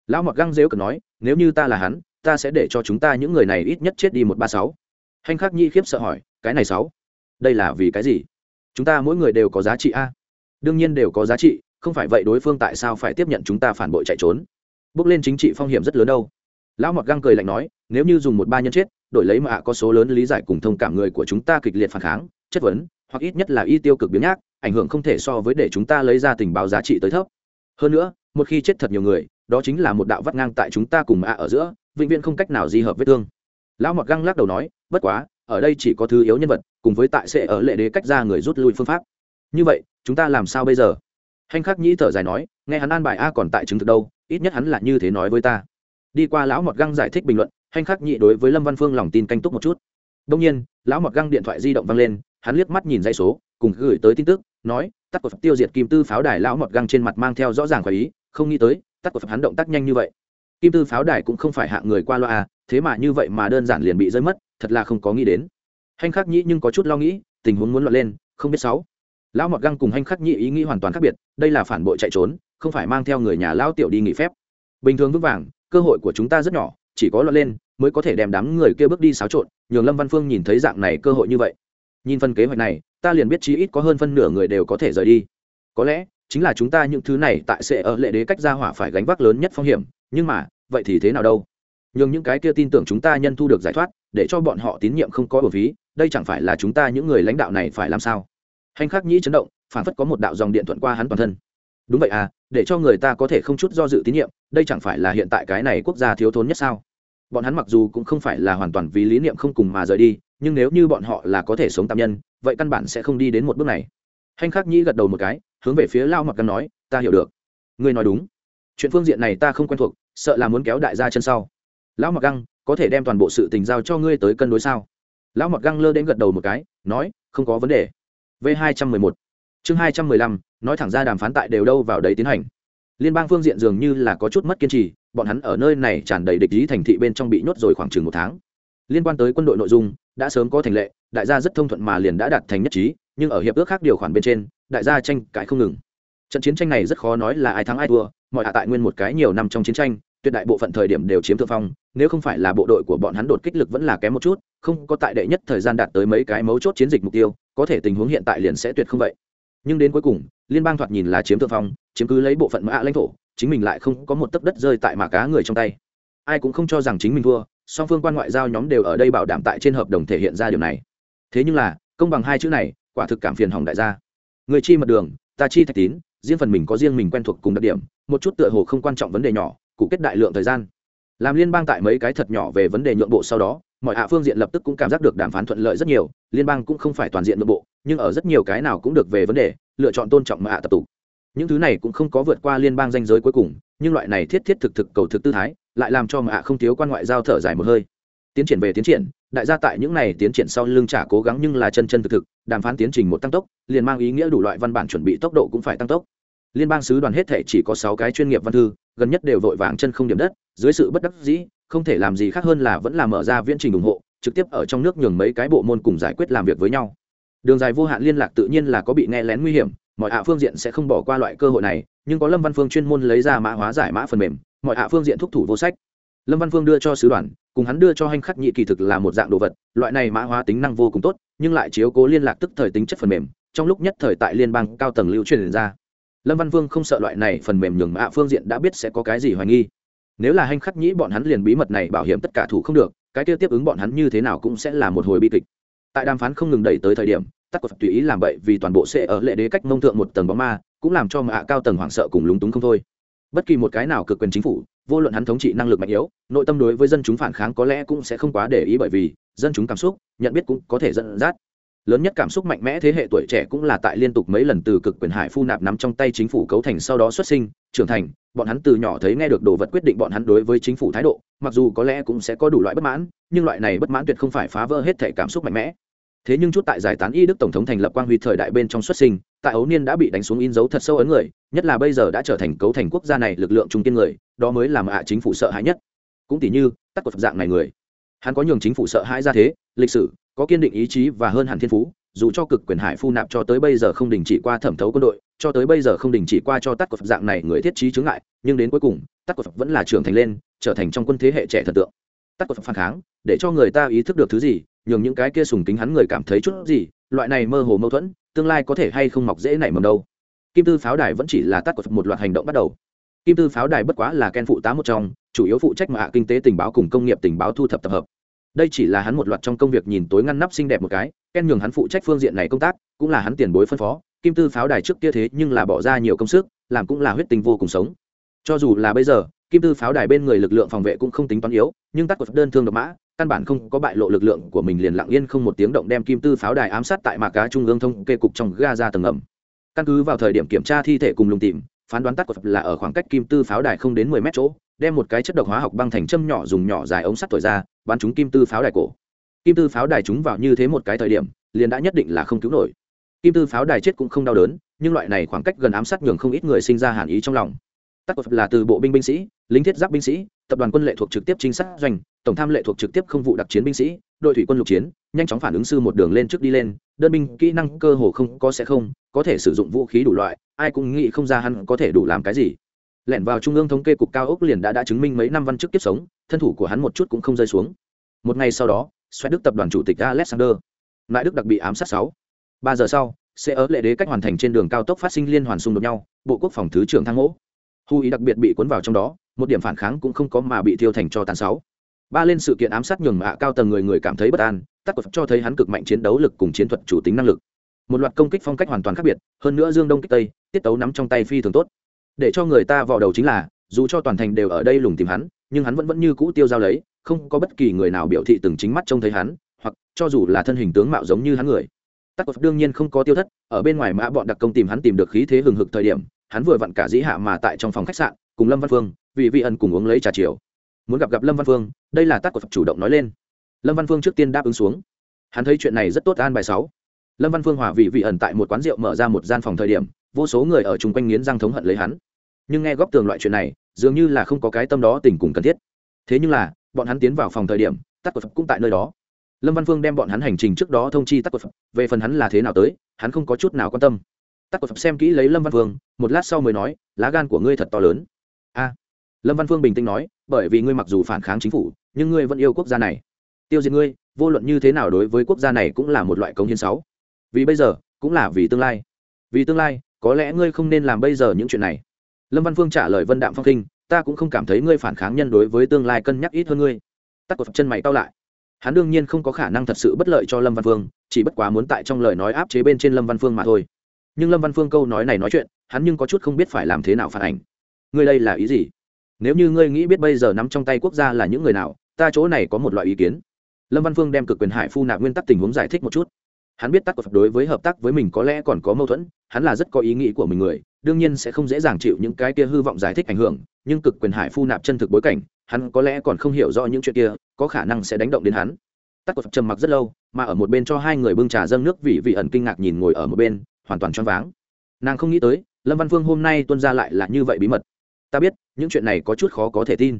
Lão mọt găng dếu cần nói, nếu như ta là hắn, ta sẽ để cho chúng ta những người này ít nhất chết đi một ba sáu. Hành khắc nhĩ khiếp sợ hỏi, cái này sáu? Đây là vì cái gì? Chúng ta mỗi người đều có giá trị a. Đương nhiên đều có giá trị, không phải vậy đối phương tại sao phải tiếp nhận chúng ta phản bội chạy trốn? Bước lên chính trị phong hiểm rất lớn đâu. Lão mọt găng cười lạnh nói, nếu như dùng một ba nhân chết, đổi lấy mà có số lớn lý giải cùng thông cảm người của chúng ta kịch liệt phản kháng, chất vấn, hoặc ít nhất là y tiêu cực biến nhác, ảnh hưởng không thể so với để chúng ta lấy ra tình báo giá trị tới thấp. Hơn nữa, một khi chết thật nhiều người, đó chính là một đạo vắt ngang tại chúng ta cùng mạ ở giữa, vĩnh viễn không cách nào di hợp vết thương. Lão mọt găng lắc đầu nói, bất quá, ở đây chỉ có thứ yếu nhân vật, cùng với tại sẽ ở lệ đế cách ra người rút lui phương pháp. Như vậy, chúng ta làm sao bây giờ? Hành khắc nhĩ thở dài nói, nghe hắn an bài a còn tại chứng thực đâu ít nhất hắn là như thế nói với ta. Đi qua lão mọt găng giải thích bình luận hành khắc nhị đối với lâm văn phương lòng tin canh túc một chút. Đông nhiên, lão mọt găng điện thoại di động văng lên, hắn liếc mắt nhìn dây số, cùng gửi tới tin tức, nói, tắt của phật tiêu diệt kim tư pháo đài, lão mọt găng trên mặt mang theo rõ ràng khỏi ý, không nghĩ tới, tắt của phật hắn động tác nhanh như vậy. Kim tư pháo đài cũng không phải hạng người qua loa à thế mà như vậy mà đơn giản liền bị rơi mất, thật là không có nghĩ đến. Hành khắc nhị nhưng có chút lo nghĩ, tình huống muốn loạn lên, không biết sáu. Lão mọt găng cùng hành khắc nhị ý nghĩ hoàn toàn khác biệt, đây là phản bội chạy trốn không phải mang theo người nhà lão tiểu đi nghỉ phép. Bình thường vững vàng, cơ hội của chúng ta rất nhỏ, chỉ có lọt lên mới có thể đem đám người kia bước đi xáo trộn, nhường lâm văn phương nhìn thấy dạng này cơ hội như vậy. Nhìn phần kế hoạch này, ta liền biết chí ít có hơn phân nửa người đều có thể rời đi. Có lẽ, chính là chúng ta những thứ này tại sẽ ở lệ đế cách ra hỏa phải gánh vác lớn nhất phong hiểm, nhưng mà, vậy thì thế nào đâu? Nhường những cái kia tin tưởng chúng ta nhân thu được giải thoát, để cho bọn họ tín nhiệm không có bổ phí, đây chẳng phải là chúng ta những người lãnh đạo này phải làm sao? Hành khắc nhĩ chấn động, phản phất có một đạo dòng điện thuận qua hắn toàn thân đúng vậy à để cho người ta có thể không chút do dự tín nhiệm, đây chẳng phải là hiện tại cái này quốc gia thiếu thốn nhất sao? Bọn hắn mặc dù cũng không phải là hoàn toàn vì lý niệm không cùng mà rời đi, nhưng nếu như bọn họ là có thể sống tạm nhân, vậy căn bản sẽ không đi đến một bước này. Hành khắc nhĩ gật đầu một cái, hướng về phía lao mặc căn nói, ta hiểu được. Ngươi nói đúng. Chuyện phương diện này ta không quen thuộc, sợ là muốn kéo đại gia chân sau. Lão mặc găng có thể đem toàn bộ sự tình giao cho ngươi tới cân đối sao? Lão mặc găng lơ đến gật đầu một cái, nói, không có vấn đề. V hai trăm mười một chương hai trăm mười lăm, nói thẳng ra đàm phán tại đều đâu vào đấy tiến hành. Liên bang phương diện dường như là có chút mất kiên trì, bọn hắn ở nơi này tràn đầy địch ý thành thị bên trong bị nhốt rồi khoảng chừng một tháng. Liên quan tới quân đội nội dung, đã sớm có thành lệ, đại gia rất thông thuận mà liền đã đạt thành nhất trí, nhưng ở hiệp ước khác điều khoản bên trên, đại gia tranh cãi không ngừng. Trận chiến tranh này rất khó nói là ai thắng ai thua, mọi hạ tại nguyên một cái nhiều năm trong chiến tranh, tuyệt đại bộ phận thời điểm đều chiếm thượng phong, nếu không phải là bộ đội của bọn hắn đột kích lực vẫn là kém một chút, không có tại đệ nhất thời gian đạt tới mấy cái mấu chốt chiến dịch mục tiêu, có thể tình huống hiện tại liền sẽ tuyệt không vậy nhưng đến cuối cùng, liên bang thoạt nhìn là chiếm thượng phong, chiếm cứ lấy bộ phận mã lãnh thổ, chính mình lại không có một tấc đất rơi tại mã cá người trong tay. Ai cũng không cho rằng chính mình thua, song phương quan ngoại giao nhóm đều ở đây bảo đảm tại trên hợp đồng thể hiện ra điều này. Thế nhưng là, công bằng hai chữ này, quả thực cảm phiền hỏng đại gia. Người chi mật đường, ta chi thạch tín, riêng phần mình có riêng mình quen thuộc cùng đặc điểm, một chút tựa hồ không quan trọng vấn đề nhỏ, cụ kết đại lượng thời gian. Làm liên bang tại mấy cái thật nhỏ về vấn đề nhượng bộ sau đó, mọi hạ phương diện lập tức cũng cảm giác được đàm phán thuận lợi rất nhiều, liên bang cũng không phải toàn diện nội bộ nhưng ở rất nhiều cái nào cũng được về vấn đề, lựa chọn tôn trọng mà hạ tập tục. Những thứ này cũng không có vượt qua liên bang danh giới cuối cùng, nhưng loại này thiết thiết thực thực cầu thực tư thái, lại làm cho mạ hạ không thiếu quan ngoại giao thở dài một hơi. Tiến triển về tiến triển, đại gia tại những này tiến triển sau lưng trả cố gắng nhưng là chân chân thực thực, đàm phán tiến trình một tăng tốc, liền mang ý nghĩa đủ loại văn bản chuẩn bị tốc độ cũng phải tăng tốc. Liên bang sứ đoàn hết thể chỉ có sáu cái chuyên nghiệp văn thư, gần nhất đều vội vàng chân không điểm đất, dưới sự bất đắc dĩ, không thể làm gì khác hơn là vẫn là mở ra viễn trình ủng hộ, trực tiếp ở trong nước nhường mấy cái bộ môn cùng giải quyết làm việc với nhau đường dài vô hạn liên lạc tự nhiên là có bị nghe lén nguy hiểm, mọi hạ phương diện sẽ không bỏ qua loại cơ hội này, nhưng có lâm văn phương chuyên môn lấy ra mã hóa giải mã phần mềm, mọi hạ phương diện thúc thủ vô sách. Lâm văn phương đưa cho sứ đoàn, cùng hắn đưa cho hành khắc nhị kỳ thực là một dạng đồ vật, loại này mã hóa tính năng vô cùng tốt, nhưng lại chiếu cố liên lạc tức thời tính chất phần mềm, trong lúc nhất thời tại liên bang cao tầng lưu truyền ra. Lâm văn vương không sợ loại này phần mềm nhường mã phương diện đã biết sẽ có cái gì hoài nghi. Nếu là hành khắc nhĩ bọn hắn liền bí mật này bảo hiểm tất cả thủ không được, cái kia tiếp ứng bọn hắn như thế nào cũng sẽ là một hồi bi kịch tại đàm phán không ngừng đẩy tới thời điểm, tắc cột tùy ý làm vậy vì toàn bộ sẽ ở lệ đế cách mông thượng một tầng bóng ma, cũng làm cho mạ cao tầng hoảng sợ cùng lúng túng không thôi. Bất kỳ một cái nào cực quyền chính phủ, vô luận hắn thống trị năng lực mạnh yếu, nội tâm đối với dân chúng phản kháng có lẽ cũng sẽ không quá để ý bởi vì dân chúng cảm xúc, nhận biết cũng có thể dẫn dắt lớn nhất cảm xúc mạnh mẽ thế hệ tuổi trẻ cũng là tại liên tục mấy lần từ cực quyền hải phu nạp nắm trong tay chính phủ cấu thành sau đó xuất sinh, trưởng thành, bọn hắn từ nhỏ thấy nghe được đồ vật quyết định bọn hắn đối với chính phủ thái độ, mặc dù có lẽ cũng sẽ có đủ loại bất mãn, nhưng loại này bất mãn tuyệt không phải phá vỡ hết thể cảm xúc mạnh mẽ. Thế nhưng chút tại giải tán y đức tổng thống thành lập quang huy thời đại bên trong xuất sinh, tại ấu niên đã bị đánh xuống in dấu thật sâu ấn người, nhất là bây giờ đã trở thành cấu thành quốc gia này lực lượng trung kiên người, đó mới làm ạ chính phủ sợ hãi nhất. Cũng tỷ như, tắc cột dạng này người. Hắn có nhường chính phủ sợ hãi ra thế, lịch sử có kiên định ý chí và hơn hẳn thiên phú, dù cho cực quyền hải phu nạp cho tới bây giờ không đình chỉ qua thẩm thấu quân đội, cho tới bây giờ không đình chỉ qua cho tắc cột dạng này người thiết trí chướng ngại, nhưng đến cuối cùng tắc cột vẫn là trưởng thành lên, trở thành trong quân thế hệ trẻ thần tượng. Tắc cột phản kháng, để cho người ta ý thức được thứ gì, nhường những cái kia sùng kính hắn người cảm thấy chút gì, loại này mơ hồ mâu thuẫn, tương lai có thể hay không mọc dễ nảy mầm đâu. Kim tư pháo đài vẫn chỉ là tắt cột một loạt hành động bắt đầu. Kim tư pháo đài bất quá là ken phụ tá một trong, chủ yếu phụ trách mạ kinh tế tình báo cùng công nghiệp tình báo thu thập tập hợp đây chỉ là hắn một loạt trong công việc nhìn tối ngăn nắp xinh đẹp một cái, ken nhường hắn phụ trách phương diện này công tác, cũng là hắn tiền bối phân phó, kim tư pháo đài trước kia thế nhưng là bỏ ra nhiều công sức, làm cũng là huyết tình vô cùng sống. Cho dù là bây giờ, kim tư pháo đài bên người lực lượng phòng vệ cũng không tính toán yếu, nhưng tắc của đơn thương độc mã, căn bản không có bại lộ lực lượng của mình liền lặng yên không một tiếng động đem kim tư pháo đài ám sát tại mạc cá trung ương thông kê cục trong ga ra tầng ngầm căn cứ vào thời điểm kiểm tra thi thể cùng lùng tìm phán đoán tắt của phật là ở khoảng cách kim tư pháo đài không đến mười mét chỗ, đem một cái chất độc hóa học băng thành châm nhỏ dùng nhỏ dài ống sắt thổi ra, bắn trúng kim tư pháo đài cổ. Kim tư pháo đài chúng vào như thế một cái thời điểm, liền đã nhất định là không cứu nổi. Kim tư pháo đài chết cũng không đau đớn, nhưng loại này khoảng cách gần ám sát nhường không ít người sinh ra hàn ý trong lòng. Tắt của phật là từ bộ binh binh sĩ, lính thiết giáp binh sĩ tập đoàn quân lệ thuộc trực tiếp trinh sát doanh, tổng tham lệ thuộc trực tiếp không vụ đặc chiến binh sĩ, đội thủy quân lục chiến, nhanh chóng phản ứng sư một đường lên trước đi lên, đơn binh kỹ năng cơ hồ không có sẽ không, có thể sử dụng vũ khí đủ loại, ai cũng nghĩ không ra hắn có thể đủ làm cái gì. Lẻn vào trung ương thống kê cục cao ốc liền đã đã chứng minh mấy năm văn chức kiếp sống, thân thủ của hắn một chút cũng không rơi xuống. Một ngày sau đó xoay đức tập đoàn chủ tịch alexander lại đức đặc bị ám sát sáu. Ba giờ sau sẽ ở lệ đế cách hoàn thành trên đường cao tốc phát sinh liên hoàn xung đột nhau, bộ quốc phòng thứ trưởng thang mỗ hù ý đặc biệt bị cuốn vào trong đó, một điểm phản kháng cũng không có mà bị thiêu thành cho tàn sáu. Ba lên sự kiện ám sát nhường mạ cao tầng người người cảm thấy bất an, tắc quật cho thấy hắn cực mạnh chiến đấu lực cùng chiến thuật chủ tính năng lực. Một loạt công kích phong cách hoàn toàn khác biệt, hơn nữa dương đông kích tây, tiết tấu nắm trong tay phi thường tốt. Để cho người ta vào đầu chính là, dù cho toàn thành đều ở đây lùng tìm hắn, nhưng hắn vẫn vẫn như cũ tiêu giao lấy, không có bất kỳ người nào biểu thị từng chính mắt trông thấy hắn, hoặc cho dù là thân hình tướng mạo giống như hắn người. Tắc quật đương nhiên không có tiêu thất, ở bên ngoài mã bọn đặc công tìm hắn tìm được khí thế hừng hực thời điểm hắn vừa vặn cả dĩ hạ mà tại trong phòng khách sạn, cùng lâm văn phương, vì vị ẩn cùng uống lấy trà chiều. Muốn gặp gặp lâm văn phương, đây là tác của phật chủ động nói lên. Lâm văn phương trước tiên đáp ứng xuống. Hắn thấy chuyện này rất tốt, an bài sáu. Lâm văn phương hòa vị vị ẩn tại một quán rượu mở ra một gian phòng thời điểm, vô số người ở chung quanh nghiến răng thống hận lấy hắn. Nhưng nghe góc tường loại chuyện này, dường như là không có cái tâm đó tình cùng cần thiết. Thế nhưng là, bọn hắn tiến vào phòng thời điểm tắc của phật cũng tại nơi đó. Lâm văn phương đem bọn hắn hành trình trước đó thông chi tắc của phật, về phần hắn là thế nào tới, hắn không có chút nào quan tâm tắc của xem kỹ lấy lâm văn phương, một lát sau mới nói, lá gan của ngươi thật to lớn. A. Lâm văn phương bình tĩnh nói, bởi vì ngươi mặc dù phản kháng chính phủ, nhưng ngươi vẫn yêu quốc gia này. Tiêu diệt ngươi, vô luận như thế nào đối với quốc gia này cũng là một loại công hiến sáu. Vì bây giờ, cũng là vì tương lai. Vì tương lai, có lẽ ngươi không nên làm bây giờ những chuyện này. Lâm văn phương trả lời vân đạm phong kinh, ta cũng không cảm thấy ngươi phản kháng nhân đối với tương lai cân nhắc ít hơn ngươi. Tắc cột chân mày cao lại. Hắn đương nhiên không có khả năng thật sự bất lợi cho lâm văn phương, chỉ bất quá muốn tại trong lời nói áp chế bên trên lâm văn phương mà thôi nhưng lâm văn phương câu nói này nói chuyện, hắn nhưng có chút không biết phải làm thế nào phản ảnh. Ngươi đây là ý gì? Nếu như ngươi nghĩ biết bây giờ nắm trong tay quốc gia là những người nào, ta chỗ này có một loại ý kiến. Lâm văn phương đem cực quyền hải phu nạp nguyên tắc tình huống giải thích một chút. Hắn biết tắc của phật đối với hợp tác với mình có lẽ còn có mâu thuẫn, hắn là rất có ý nghĩ của mình người, đương nhiên sẽ không dễ dàng chịu những cái kia hư vọng giải thích ảnh hưởng, nhưng cực quyền hải phu nạp chân thực bối cảnh, hắn có lẽ còn không hiểu rõ những chuyện kia, có khả năng sẽ đánh động đến hắn. Tắc của phật trầm mặc rất lâu, mà ở một bên cho hai người bưng trà dâng nước vị vị ẩn kinh ngạc nhìn ngồi ở một bên hoàn toàn choáng váng. Nàng không nghĩ tới, lâm văn phương hôm nay tuân ra lại là như vậy bí mật. Ta biết, những chuyện này có chút khó có thể tin.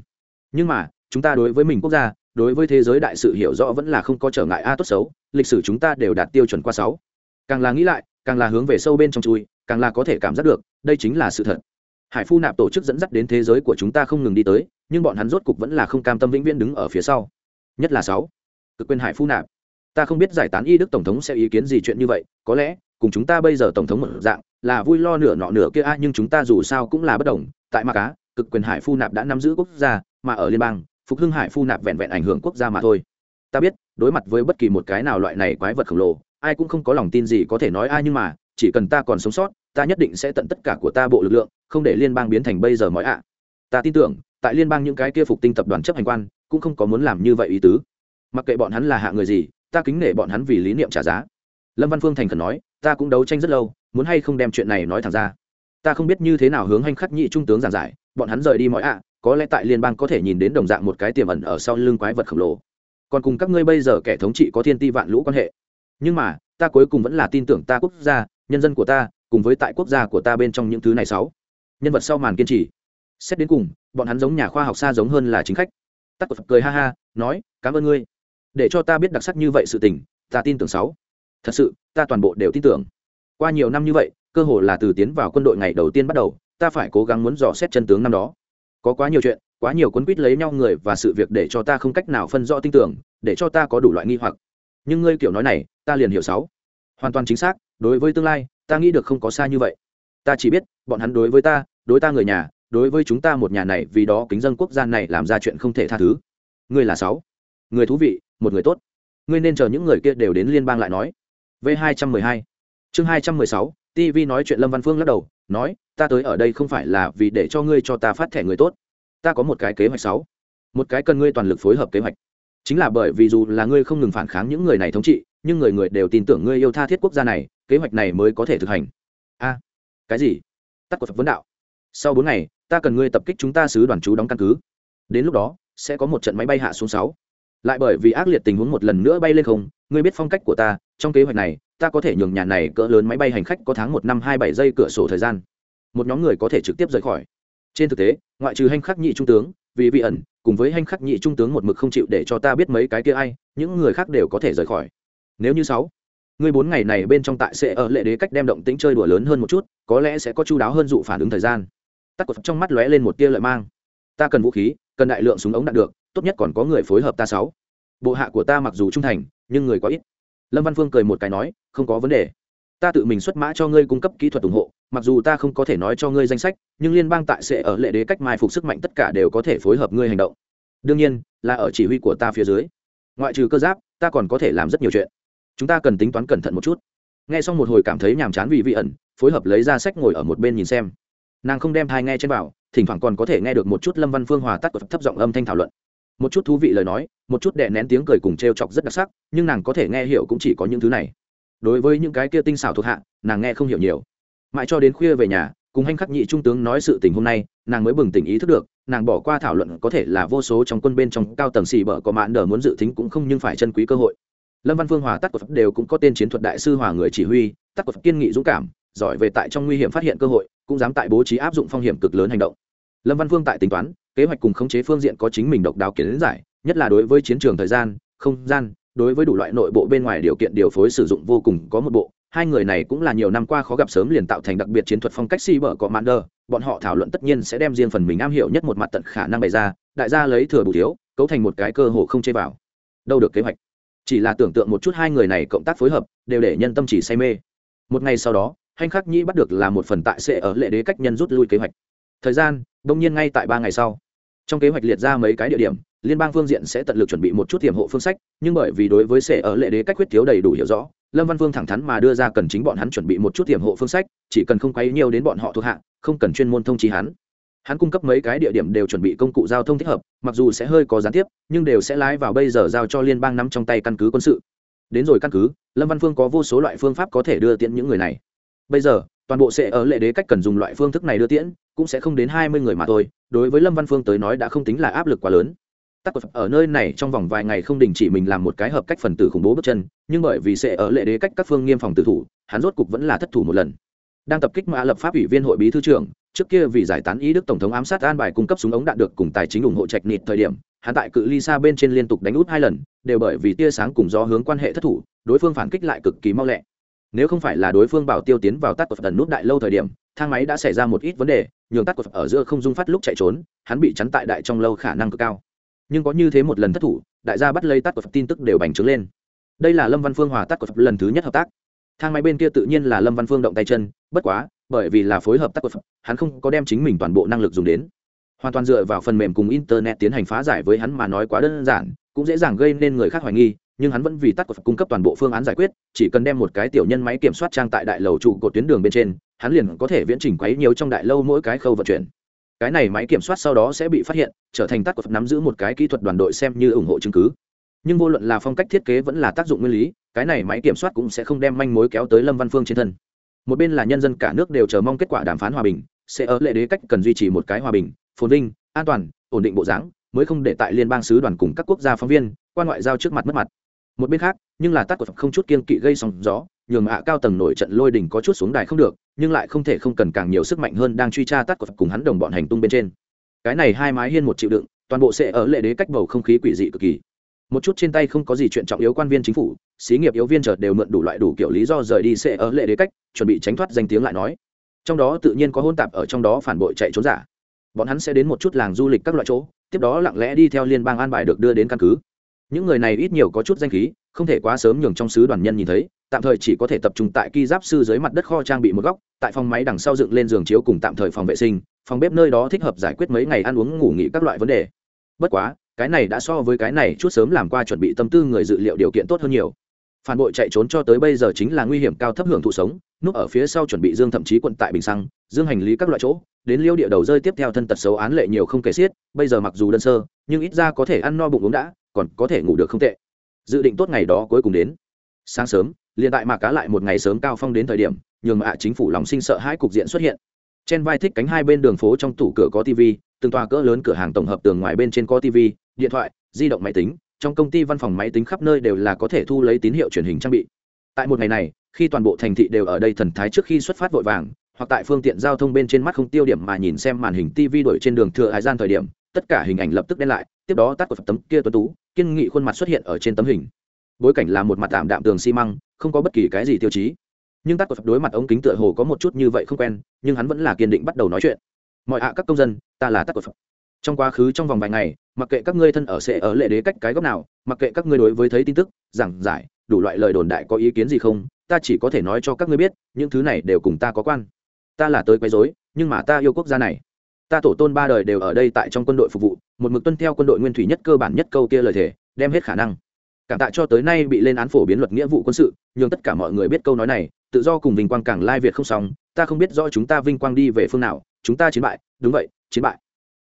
Nhưng mà, chúng ta đối với mình quốc gia, đối với thế giới đại sự hiểu rõ vẫn là không có trở ngại a tốt xấu, lịch sử chúng ta đều đạt tiêu chuẩn qua sáu. Càng là nghĩ lại, càng là hướng về sâu bên trong chui, càng là có thể cảm giác được, đây chính là sự thật. Hải phu nạp tổ chức dẫn dắt đến thế giới của chúng ta không ngừng đi tới, nhưng bọn hắn rốt cục vẫn là không cam tâm vĩnh viễn đứng ở phía sau. Nhất là sáu. Cực quyền hải phu nạp. Ta không biết giải tán y đức tổng thống sẽ ý kiến gì chuyện như vậy, có lẽ cùng chúng ta bây giờ tổng thống một dạng, là vui lo nửa nọ nửa kia a, nhưng chúng ta dù sao cũng là bất đồng. Tại ma cá cực quyền hải phu nạp đã nắm giữ quốc gia, mà ở liên bang, phục hưng hải phu nạp vẹn vẹn ảnh hưởng quốc gia mà thôi. Ta biết, đối mặt với bất kỳ một cái nào loại này quái vật khổng lồ, ai cũng không có lòng tin gì có thể nói ai, nhưng mà, chỉ cần ta còn sống sót, ta nhất định sẽ tận tất cả của ta bộ lực lượng, không để liên bang biến thành bây giờ mọi ạ. Ta tin tưởng, tại liên bang những cái kia phục tinh tập đoàn chấp hành quan, cũng không có muốn làm như vậy ý tứ. Mặc kệ bọn hắn là hạ người gì, ta kính nể bọn hắn vì lý niệm trả giá. Lâm văn phương thành khẩn nói ta cũng đấu tranh rất lâu, muốn hay không đem chuyện này nói thẳng ra. Ta không biết như thế nào hướng hành khắc nhị trung tướng giảng giải, bọn hắn rời đi mọi ạ, có lẽ tại liên bang có thể nhìn đến đồng dạng một cái tiềm ẩn ở sau lưng quái vật khổng lồ. Còn cùng các ngươi bây giờ kẻ thống trị có thiên ti vạn lũ quan hệ. Nhưng mà, ta cuối cùng vẫn là tin tưởng ta quốc gia, nhân dân của ta, cùng với tại quốc gia của ta bên trong những thứ này sáu. Nhân vật sau màn kiên trì. Xét đến cùng, bọn hắn giống nhà khoa học xa giống hơn là chính khách. Tắc của phật cười ha ha, nói, cảm ơn ngươi. Để cho ta biết đặc sắc như vậy sự tình, ta tin tưởng sáu thật sự, ta toàn bộ đều tin tưởng. Qua nhiều năm như vậy, cơ hồ là từ tiến vào quân đội ngày đầu tiên bắt đầu, ta phải cố gắng muốn dò xét chân tướng năm đó. Có quá nhiều chuyện, quá nhiều cuốn quýt lấy nhau người và sự việc để cho ta không cách nào phân rõ tin tưởng, để cho ta có đủ loại nghi hoặc. Nhưng ngươi kiểu nói này, ta liền hiểu sáu. Hoàn toàn chính xác, đối với tương lai, ta nghĩ được không có xa như vậy. Ta chỉ biết, bọn hắn đối với ta, đối ta người nhà, đối với chúng ta một nhà này, vì đó kính dân quốc gia này làm ra chuyện không thể tha thứ. Ngươi là sáu. Người thú vị, một người tốt. Ngươi nên chờ những người kia đều đến liên bang lại nói v hai trăm mười hai. Chương hai trăm mười sáu tv nói chuyện lâm văn phương lắc đầu, nói, ta tới ở đây không phải là vì để cho ngươi cho ta phát thẻ người tốt. Ta có một cái kế hoạch sáu. Một cái cần ngươi toàn lực phối hợp kế hoạch. Chính là bởi vì dù là ngươi không ngừng phản kháng những người này thống trị, nhưng người người đều tin tưởng ngươi yêu tha thiết quốc gia này, kế hoạch này mới có thể thực hành. A, cái gì? Tắt của phật vấn đạo. Sau bốn ngày, ta cần ngươi tập kích chúng ta sứ đoàn chú đóng căn cứ. Đến lúc đó, sẽ có một trận máy bay hạ xuống sáu lại bởi vì ác liệt tình huống một lần nữa bay lên không, ngươi biết phong cách của ta, trong kế hoạch này, ta có thể nhường nhà này cỡ lớn máy bay hành khách có tháng một năm hai bảy giây cửa sổ thời gian. Một nhóm người có thể trực tiếp rời khỏi. Trên thực tế, ngoại trừ hành khắc nhị trung tướng, vì vị ẩn, cùng với hành khắc nhị trung tướng một mực không chịu để cho ta biết mấy cái kia ai, những người khác đều có thể rời khỏi. Nếu như sáu, ngươi bốn ngày này bên trong tại sẽ ở lệ đế cách đem động tĩnh chơi đùa lớn hơn một chút, có lẽ sẽ có chu đáo hơn dụ phản ứng thời gian. Tắc cột trong mắt lóe lên một tia lợi mang. Ta cần vũ khí, cần đại lượng súng ống đạn được tốt nhất còn có người phối hợp ta sáu. Bộ hạ của ta mặc dù trung thành, nhưng người quá ít. Lâm văn phương cười một cái nói, không có vấn đề. Ta tự mình xuất mã cho ngươi cung cấp kỹ thuật ủng hộ, mặc dù ta không có thể nói cho ngươi danh sách, nhưng liên bang tại sẽ ở lệ đế cách mai phục sức mạnh tất cả đều có thể phối hợp ngươi hành động. Đương nhiên, là ở chỉ huy của ta phía dưới. Ngoại trừ cơ giáp, ta còn có thể làm rất nhiều chuyện. Chúng ta cần tính toán cẩn thận một chút. Nghe xong một hồi cảm thấy nhàm chán vì vị ẩn, phối hợp lấy ra sách ngồi ở một bên nhìn xem. Nàng không đem thai nghe trên bảo thỉnh thoảng còn có thể nghe được một chút lâm văn phương hòa tắt của thấp giọng âm thanh thảo luận một chút thú vị lời nói, một chút đè nén tiếng cười cùng t r e o chọc rất đặc sắc, nhưng nàng có thể nghe hiểu cũng chỉ có những thứ này. Đối với những cái kia tinh xảo thuộc hạ, nàng nghe không hiểu nhiều. Mãi cho đến khuya về nhà, cùng hành khắc nhị trung tướng nói sự tình hôm nay, nàng mới bừng tỉnh ý thức được, nàng bỏ qua thảo luận có thể là vô số trong quân bên trong cao tầng xì bở có mạn đờ muốn dự tính cũng không nhưng phải chân quý cơ hội. Lâm văn phương hòa tắc của pháp đều cũng có tên chiến thuật đại sư hòa người chỉ huy, tắc của pháp kiên nghị dũng cảm, giỏi về tại trong nguy hiểm phát hiện cơ hội, cũng dám tại bố trí áp dụng phong hiểm cực lớn hành động lâm văn phương tại tính toán, kế hoạch cùng khống chế phương diện có chính mình độc đáo kiến giải, nhất là đối với chiến trường thời gian, không gian, đối với đủ loại nội bộ bên ngoài điều kiện điều phối sử dụng vô cùng có một bộ. Hai người này cũng là nhiều năm qua khó gặp sớm liền tạo thành đặc biệt chiến thuật phong cách si bở có mander bọn họ thảo luận tất nhiên sẽ đem riêng phần mình am hiểu nhất một mặt tận khả năng bày ra. Đại gia lấy thừa bù thiếu, cấu thành một cái cơ hội không chê vào. Đâu được kế hoạch. Chỉ là tưởng tượng một chút hai người này cộng tác phối hợp, đều để nhân tâm chỉ say mê. Một ngày sau đó hành khắc nhĩ bắt được là một phần tại sẽ ở lệ đế cách nhân rút lui kế hoạch thời gian, đông nhiên ngay tại ba ngày sau. Trong kế hoạch liệt ra mấy cái địa điểm, liên bang phương diện sẽ tận lực chuẩn bị một chút tiềm hộ phương sách, nhưng bởi vì đối với sẽ ở lệ đế cách quyết thiếu đầy đủ hiểu rõ, lâm văn vương thẳng thắn mà đưa ra cần chính bọn hắn chuẩn bị một chút tiềm hộ phương sách, chỉ cần không quấy nhiều đến bọn họ thuộc hạ, không cần chuyên môn thông trí hắn. Hắn cung cấp mấy cái địa điểm đều chuẩn bị công cụ giao thông thích hợp, mặc dù sẽ hơi có gián tiếp, nhưng đều sẽ lái vào bây giờ giao cho liên bang nắm trong tay căn cứ quân sự. Đến rồi căn cứ, lâm văn phương có vô số loại phương pháp có thể đưa tiễn những người này. Bây giờ toàn bộ sẽ ở lệ đế cách cần dùng loại phương thức này đưa tiễn, cũng sẽ không đến hai mươi người mà thôi, đối với lâm văn phương tới nói đã không tính là áp lực quá lớn. Tắc ở nơi này trong vòng vài ngày không đình chỉ mình làm một cái hợp cách phần tử khủng bố bước chân, nhưng bởi vì sẽ ở lệ đế cách các phương nghiêm phòng tử thủ, hắn rốt cục vẫn là thất thủ một lần. Đang tập kích mã lập pháp ủy viên hội bí thư trưởng, trước kia vì giải tán ý đức tổng thống ám sát an bài cung cấp súng ống đạn được cùng tài chính ủng hộ trạch nịt thời điểm, hắn tại cự ly xa bên trên liên tục đánh út hai lần, đều bởi vì tia sáng cùng gió hướng quan hệ thất thủ, đối phương phản kích lại cực kỳ mau lẹ nếu không phải là đối phương bảo tiêu tiến vào tắt của tần nút đại lâu thời điểm, thang máy đã xảy ra một ít vấn đề, nhường tắt của ở giữa không dung phát lúc chạy trốn, hắn bị chắn tại đại trong lâu khả năng cực cao. Nhưng có như thế một lần thất thủ, đại gia bắt lấy tắt của tin tức đều bành trướng lên. Đây là lâm văn phương hòa tắt của lần thứ nhất hợp tác. Thang máy bên kia tự nhiên là lâm văn phương động tay chân, bất quá, bởi vì là phối hợp tác quật hắn không có đem chính mình toàn bộ năng lực dùng đến. Hoàn toàn dựa vào phần mềm cùng internet tiến hành phá giải với hắn mà nói quá đơn giản, cũng dễ dàng gây nên người khác hoài nghi nhưng hắn vẫn vì tắt của cung cấp toàn bộ phương án giải quyết, chỉ cần đem một cái tiểu nhân máy kiểm soát trang tại đại lầu trụ cột tuyến đường bên trên, hắn liền có thể viễn trình quấy nhiều trong đại lâu mỗi cái khâu vận chuyển. Cái này máy kiểm soát sau đó sẽ bị phát hiện, trở thành tắt của nắm giữ một cái kỹ thuật đoàn đội xem như ủng hộ chứng cứ. Nhưng vô luận là phong cách thiết kế vẫn là tác dụng nguyên lý, cái này máy kiểm soát cũng sẽ không đem manh mối kéo tới lâm văn phương trên thân. Một bên là nhân dân cả nước đều chờ mong kết quả đàm phán hòa bình, sẽ ở lệ đế cách cần duy trì một cái hòa bình, phồn vinh, an toàn, ổn định bộ dáng, mới không để tại liên bang sứ đoàn cùng các quốc gia phóng viên, quan ngoại giao trước mặt mất mặt một bên khác, nhưng là tắt của phật không chút kiên kỵ gây sóng gió, nhường ạ cao tầng nổi trận lôi đỉnh có chút xuống đài không được, nhưng lại không thể không cần càng nhiều sức mạnh hơn đang truy tra tắt của phật cùng hắn đồng bọn hành tung bên trên. Cái này hai mái hiên một chịu đựng, toàn bộ sẽ ở lệ đế cách bầu không khí quỷ dị cực kỳ. Một chút trên tay không có gì chuyện trọng yếu quan viên chính phủ, xí nghiệp yếu viên chợt đều mượn đủ loại đủ kiểu lý do rời đi sẽ ở lệ đế cách, chuẩn bị tránh thoát danh tiếng lại nói. Trong đó tự nhiên có hôn tạp ở trong đó phản bội chạy trốn giả. Bọn hắn sẽ đến một chút làng du lịch các loại chỗ, tiếp đó lặng lẽ đi theo liên bang an bài được đưa đến căn cứ những người này ít nhiều có chút danh khí, không thể quá sớm nhường trong sứ đoàn nhân nhìn thấy, tạm thời chỉ có thể tập trung tại ki giáp sư dưới mặt đất kho trang bị một góc, tại phòng máy đằng sau dựng lên giường chiếu cùng tạm thời phòng vệ sinh, phòng bếp nơi đó thích hợp giải quyết mấy ngày ăn uống ngủ nghỉ các loại vấn đề. Bất quá, cái này đã so với cái này chút sớm làm qua chuẩn bị tâm tư người dự liệu điều kiện tốt hơn nhiều. Phản bội chạy trốn cho tới bây giờ chính là nguy hiểm cao thấp hưởng thụ sống, núp ở phía sau chuẩn bị dương thậm chí quận tại bình xăng, dương hành lý các loại chỗ, đến liêu địa đầu rơi tiếp theo thân tật xấu án lệ nhiều không kể xiết, bây giờ mặc dù đơn sơ, nhưng ít ra có thể ăn no bụng uống đã còn có thể ngủ được không tệ. Dự định tốt ngày đó cuối cùng đến. Sáng sớm, liền tại mạc cá lại một ngày sớm cao phong đến thời điểm, nhường mạ chính phủ lòng sinh sợ hai cục diện xuất hiện. Trên vai thích cánh hai bên đường phố trong tủ cửa có tv từng tòa cỡ lớn cửa hàng tổng hợp tường ngoài bên trên có tv điện thoại, di động máy tính, trong công ty văn phòng máy tính khắp nơi đều là có thể thu lấy tín hiệu truyền hình trang bị. Tại một ngày này, khi toàn bộ thành thị đều ở đây thần thái trước khi xuất phát vội vàng, hoặc tại phương tiện giao thông bên trên mắt không tiêu điểm mà nhìn xem màn hình tv đổi trên đường thừa hải gian thời điểm, tất cả hình ảnh lập tức đen lại, tiếp đó tắt của tấm kia tuấn tú kiên nghị khuôn mặt xuất hiện ở trên tấm hình. Bối cảnh là một mặt tạm đạm tường xi măng, không có bất kỳ cái gì tiêu chí. Nhưng tác của phật đối mặt ống kính tựa hồ có một chút như vậy không quen, nhưng hắn vẫn là kiên định bắt đầu nói chuyện. Mọi hạ các công dân, ta là tác của phật trong quá khứ trong vòng vài ngày, mặc kệ các ngươi thân ở sẽ ở lệ đế cách cái góc nào, mặc kệ các ngươi đối với thấy tin tức, giảng giải, đủ loại lời đồn đại có ý kiến gì không, ta chỉ có thể nói cho các ngươi biết, những thứ này đều cùng ta có quan. Ta là tới quấy rối, nhưng mà ta yêu quốc gia này ta tổ tôn ba đời đều ở đây tại trong quân đội phục vụ, một mực tuân theo quân đội nguyên thủy nhất cơ bản nhất câu kia lời thề, đem hết khả năng. Cảm tạ cho tới nay bị lên án phổ biến luật nghĩa vụ quân sự nhưng tất cả mọi người biết câu nói này, tự do cùng vinh quang càng lai việt không xong, ta không biết rõ chúng ta vinh quang đi về phương nào, chúng ta chiến bại, đúng vậy, chiến bại.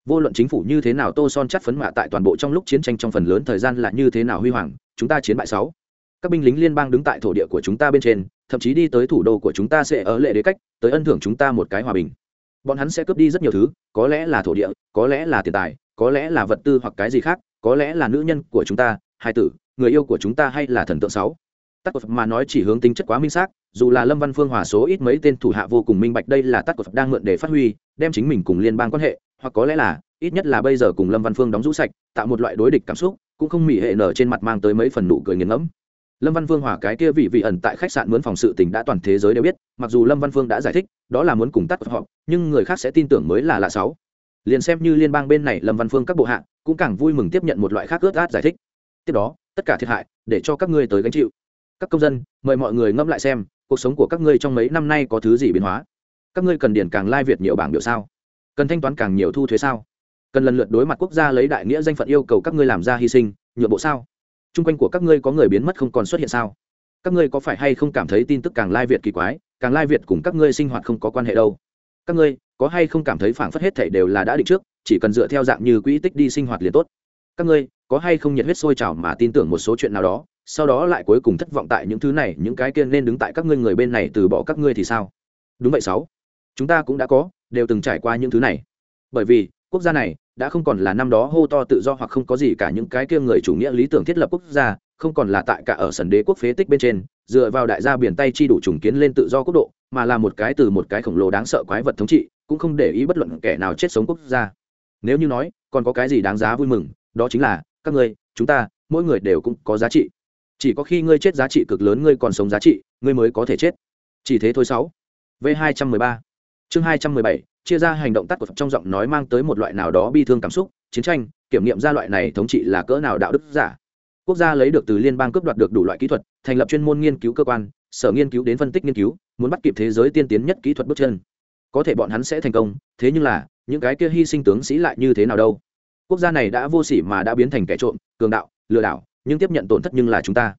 Vô luận chính phủ như thế nào tô son chắt phấn mạ tại toàn bộ trong lúc chiến tranh trong phần lớn thời gian là như thế nào huy hoàng, chúng ta chiến bại sáu. Các binh lính liên bang đứng tại thổ địa của chúng ta bên trên, thậm chí đi tới thủ đô của chúng ta sẽ ở lệ đế cách, tới ân thưởng chúng ta một cái hòa bình bọn hắn sẽ cướp đi rất nhiều thứ, có lẽ là thổ địa, có lẽ là tiền tài, có lẽ là vật tư hoặc cái gì khác, có lẽ là nữ nhân của chúng ta, hai tử, người yêu của chúng ta hay là thần tượng sáu. Tắc cột mà nói chỉ hướng tính chất quá minh xác, dù là lâm văn phương hòa số ít mấy tên thủ hạ vô cùng minh bạch đây là tắc cột đang mượn để phát huy, đem chính mình cùng liên bang quan hệ, hoặc có lẽ là, ít nhất là bây giờ cùng lâm văn phương đóng rũ sạch, tạo một loại đối địch cảm xúc, cũng không mỉ hệ nở trên mặt mang tới mấy phần nụ cười nghiền ngẫm. Lâm văn phương hòa cái kia vị vị ẩn tại khách sạn mướn phòng sự tình đã toàn thế giới đều biết, mặc dù lâm văn phương đã giải thích, đó là muốn cùng tắt họp nhưng người khác sẽ tin tưởng mới là lạ sáu. Liền xem như liên bang bên này lâm văn phương các bộ hạng, cũng càng vui mừng tiếp nhận một loại khác ướt át giải thích. Tiếp đó tất cả thiệt hại để cho các ngươi tới gánh chịu. Các công dân mời mọi người ngẫm lại xem cuộc sống của các ngươi trong mấy năm nay có thứ gì biến hóa? Các ngươi cần điển càng lai việt nhiều bảng biểu sao? Cần thanh toán càng nhiều thu thuế sao? Cần lần lượt đối mặt quốc gia lấy đại nghĩa danh phận yêu cầu các ngươi làm ra hy sinh nhượng bộ sao? Chung quanh của các ngươi có người biến mất không còn xuất hiện sao? Các ngươi có phải hay không cảm thấy tin tức càng lai việt kỳ quái càng lai việt cùng các ngươi sinh hoạt không có quan hệ đâu? Các ngươi, có hay không cảm thấy phảng phất hết thảy đều là đã định trước, chỉ cần dựa theo dạng như quỹ tích đi sinh hoạt liền tốt. Các ngươi, có hay không nhiệt huyết sôi trào mà tin tưởng một số chuyện nào đó, sau đó lại cuối cùng thất vọng tại những thứ này, những cái kia nên đứng tại các ngươi người bên này từ bỏ các ngươi thì sao? Đúng vậy sáu. Chúng ta cũng đã có, đều từng trải qua những thứ này. Bởi vì, quốc gia này, đã không còn là năm đó hô to tự do hoặc không có gì cả những cái kia người chủ nghĩa lý tưởng thiết lập quốc gia, không còn là tại cả ở sần đế quốc phế tích bên trên, dựa vào đại gia biển tay chi đủ trùng kiến lên tự do quốc độ mà là một cái từ một cái khổng lồ đáng sợ quái vật thống trị, cũng không để ý bất luận kẻ nào chết sống quốc gia. Nếu như nói, còn có cái gì đáng giá vui mừng, đó chính là, các ngươi, chúng ta, mỗi người đều cũng có giá trị. Chỉ có khi ngươi chết giá trị cực lớn, ngươi còn sống giá trị, ngươi mới có thể chết. Chỉ thế thôi sáu. V hai trăm mười ba. Chương hai trăm mười bảy, chia ra hành động tắt của Phật trong giọng nói mang tới một loại nào đó bi thương cảm xúc, chiến tranh, kiểm nghiệm ra loại này thống trị là cỡ nào đạo đức giả. Quốc gia lấy được từ liên bang cướp đoạt được đủ loại kỹ thuật, thành lập chuyên môn nghiên cứu cơ quan, sở nghiên cứu đến phân tích nghiên cứu muốn bắt kịp thế giới tiên tiến nhất kỹ thuật bước chân. Có thể bọn hắn sẽ thành công, thế nhưng là, những cái kia hy sinh tướng sĩ lại như thế nào đâu? Quốc gia này đã vô sỉ mà đã biến thành kẻ trộm, cường đạo, lừa đảo, nhưng tiếp nhận tổn thất nhưng là chúng ta.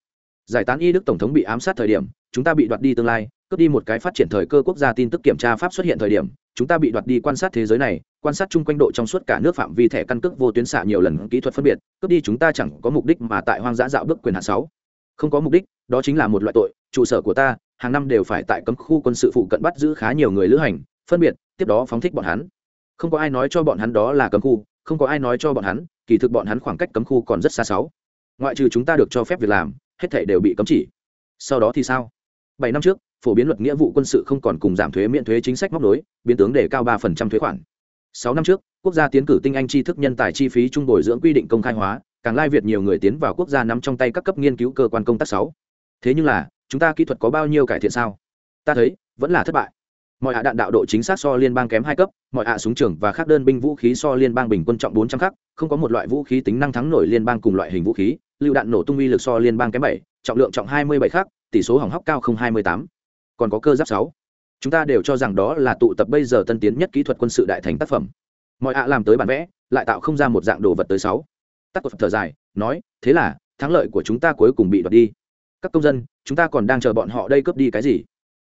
Giải tán y đức tổng thống bị ám sát thời điểm, chúng ta bị đoạt đi tương lai, cướp đi một cái phát triển thời cơ quốc gia tin tức kiểm tra pháp xuất hiện thời điểm, chúng ta bị đoạt đi quan sát thế giới này, quan sát chung quanh độ trong suốt cả nước phạm vi thẻ căn cước vô tuyến xạ nhiều lần kỹ thuật phân biệt, cướp đi chúng ta chẳng có mục đích mà tại hoang dã dạo bước quyền hạ sáu. Không có mục đích, đó chính là một loại tội, trụ sở của ta hàng năm đều phải tại cấm khu quân sự phụ cận bắt giữ khá nhiều người lữ hành, phân biệt, tiếp đó phóng thích bọn hắn. Không có ai nói cho bọn hắn đó là cấm khu, không có ai nói cho bọn hắn, kỳ thực bọn hắn khoảng cách cấm khu còn rất xa sáu. Ngoại trừ chúng ta được cho phép việc làm, hết thể đều bị cấm chỉ. Sau đó thì sao? Bảy năm trước, phổ biến luật nghĩa vụ quân sự không còn cùng giảm thuế miễn thuế chính sách móc đối biến tướng để cao ba phần trăm thuế khoản. Sáu năm trước, quốc gia tiến cử tinh anh tri thức nhân tài chi phí trung bồi dưỡng quy định công khai hóa, càng lai việt nhiều người tiến vào quốc gia nắm trong tay các cấp nghiên cứu cơ quan công tác sáu. Thế nhưng là chúng ta kỹ thuật có bao nhiêu cải thiện sao? Ta thấy, vẫn là thất bại. Mọi hạ đạn đạo độ chính xác so liên bang kém hai cấp, mọi hạ súng trường và các đơn binh vũ khí so liên bang bình quân trọng bốn trăm khắc, không có một loại vũ khí tính năng thắng nổi liên bang cùng loại hình vũ khí, lựu đạn nổ tung uy lực so liên bang kém bảy, trọng lượng trọng hai mươi bảy khắc, tỷ số hỏng hóc cao không hai mươi tám. Còn có cơ giáp sáu. Chúng ta đều cho rằng đó là tụ tập bây giờ tân tiến nhất kỹ thuật quân sự đại thành tác phẩm. Mọi hạ làm tới bản vẽ, lại tạo không ra một dạng đồ vật tới sáu. Tắc phẩm thở dài, nói, thế là, thắng lợi của chúng ta cuối cùng bị đoạt đi các công dân, chúng ta còn đang chờ bọn họ đây cướp đi cái gì?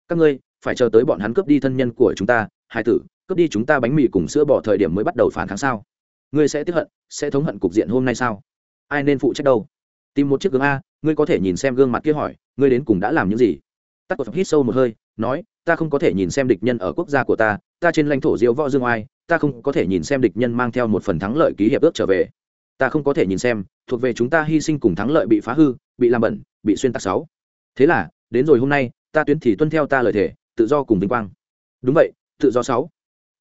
Các ngươi, phải chờ tới bọn hắn cướp đi thân nhân của chúng ta hai tử, cướp đi chúng ta bánh mì cùng sữa bỏ thời điểm mới bắt đầu phản kháng sao? Ngươi sẽ tiếp hận, sẽ thống hận cục diện hôm nay sao? Ai nên phụ trách đâu? Tìm một chiếc gương a, ngươi có thể nhìn xem gương mặt kia hỏi, ngươi đến cùng đã làm những gì? Tắc cột hít sâu một hơi, nói, ta không có thể nhìn xem địch nhân ở quốc gia của ta ta trên lãnh thổ diễu võ dương oai, ta không có thể nhìn xem địch nhân mang theo một phần thắng lợi ký hiệp ước trở về ta không có thể nhìn xem, thuộc về chúng ta hy sinh cùng thắng lợi bị phá hư, bị làm bẩn, bị xuyên tạc sáu. Thế là, đến rồi hôm nay, ta tuyến thì tuân theo ta lời thề, tự do cùng vinh quang. Đúng vậy, tự do sáu.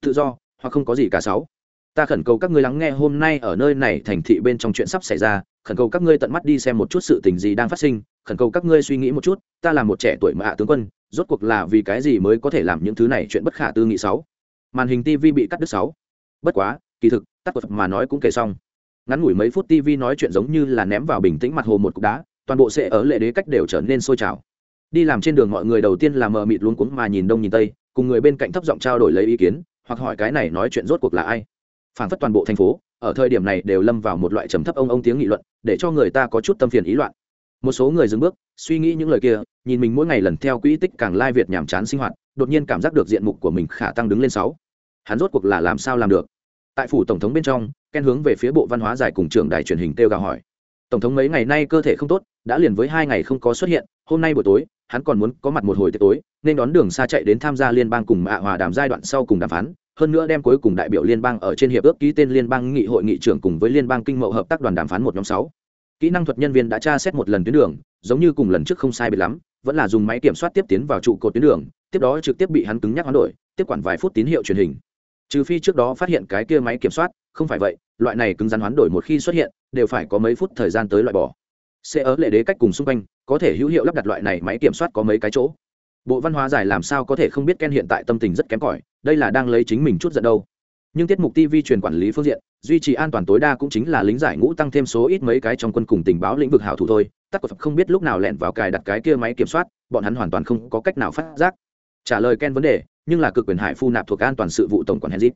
Tự do, hoặc không có gì cả sáu. Ta khẩn cầu các ngươi lắng nghe hôm nay ở nơi này thành thị bên trong chuyện sắp xảy ra, khẩn cầu các ngươi tận mắt đi xem một chút sự tình gì đang phát sinh, khẩn cầu các ngươi suy nghĩ một chút, ta là một trẻ tuổi mà hạ tướng quân, rốt cuộc là vì cái gì mới có thể làm những thứ này chuyện bất khả tư nghị sáu. Màn hình tv bị cắt đứt sáu. Bất quá, kỳ thực, tắt quật mà nói cũng kể xong ngắn ngủi mấy phút tv nói chuyện giống như là ném vào bình tĩnh mặt hồ một cục đá, toàn bộ sẽ ở lệ đế cách đều trở nên sôi trào. Đi làm trên đường mọi người đầu tiên là mờ mịt luống cuống mà nhìn đông nhìn tây, cùng người bên cạnh thấp giọng trao đổi lấy ý kiến, hoặc hỏi cái này nói chuyện rốt cuộc là ai. Phản phất toàn bộ thành phố, ở thời điểm này đều lâm vào một loại trầm thấp ông ông tiếng nghị luận, để cho người ta có chút tâm phiền ý loạn. Một số người dừng bước, suy nghĩ những lời kia, nhìn mình mỗi ngày lần theo quỹ tích càng lai việt nhàm chán sinh hoạt, đột nhiên cảm giác được diện mục của mình khả tăng đứng lên sáu. Hắn rốt cuộc là làm sao làm được? Tại phủ tổng thống bên trong ken hướng về phía bộ văn hóa giải cùng trưởng đài truyền hình kêu gào hỏi. Tổng thống mấy ngày nay cơ thể không tốt, đã liền với hai ngày không có xuất hiện, hôm nay buổi tối, hắn còn muốn có mặt một hồi tiệc tối, nên đón đường xa chạy đến tham gia liên bang cùng mạ hòa đàm giai đoạn sau cùng đàm phán, hơn nữa đem cuối cùng đại biểu liên bang ở trên hiệp ước ký tên liên bang nghị hội nghị trưởng cùng với liên bang kinh mậu hợp tác đoàn đàm phán một nhóm sáu. Kỹ năng thuật nhân viên đã tra xét một lần tuyến đường, giống như cùng lần trước không sai biệt lắm, vẫn là dùng máy kiểm soát tiếp tiến vào trụ cột tuyến đường, tiếp đó trực tiếp bị hắn cứng nhắc hoán đổi, tiếp quản vài phút tín hiệu truyền hình trừ phi trước đó phát hiện cái kia máy kiểm soát, không phải vậy, loại này cứng rắn hoán đổi một khi xuất hiện, đều phải có mấy phút thời gian tới loại bỏ. Sẽ ở lệ đế cách cùng xung quanh, có thể hữu hiệu lắp đặt loại này máy kiểm soát có mấy cái chỗ. Bộ văn hóa giải làm sao có thể không biết ken hiện tại tâm tình rất kém cỏi, đây là đang lấy chính mình chút giận đâu. Nhưng tiết mục tv truyền quản lý phương diện, duy trì an toàn tối đa cũng chính là lính giải ngũ tăng thêm số ít mấy cái trong quân cùng tình báo lĩnh vực hảo thủ thôi. Tắc của không biết lúc nào lẹn vào cài đặt cái kia máy kiểm soát, bọn hắn hoàn toàn không có cách nào phát giác. Trả lời ken vấn đề nhưng là cực quyền hải phu nạp thuộc an toàn sự vụ tổng quản henry.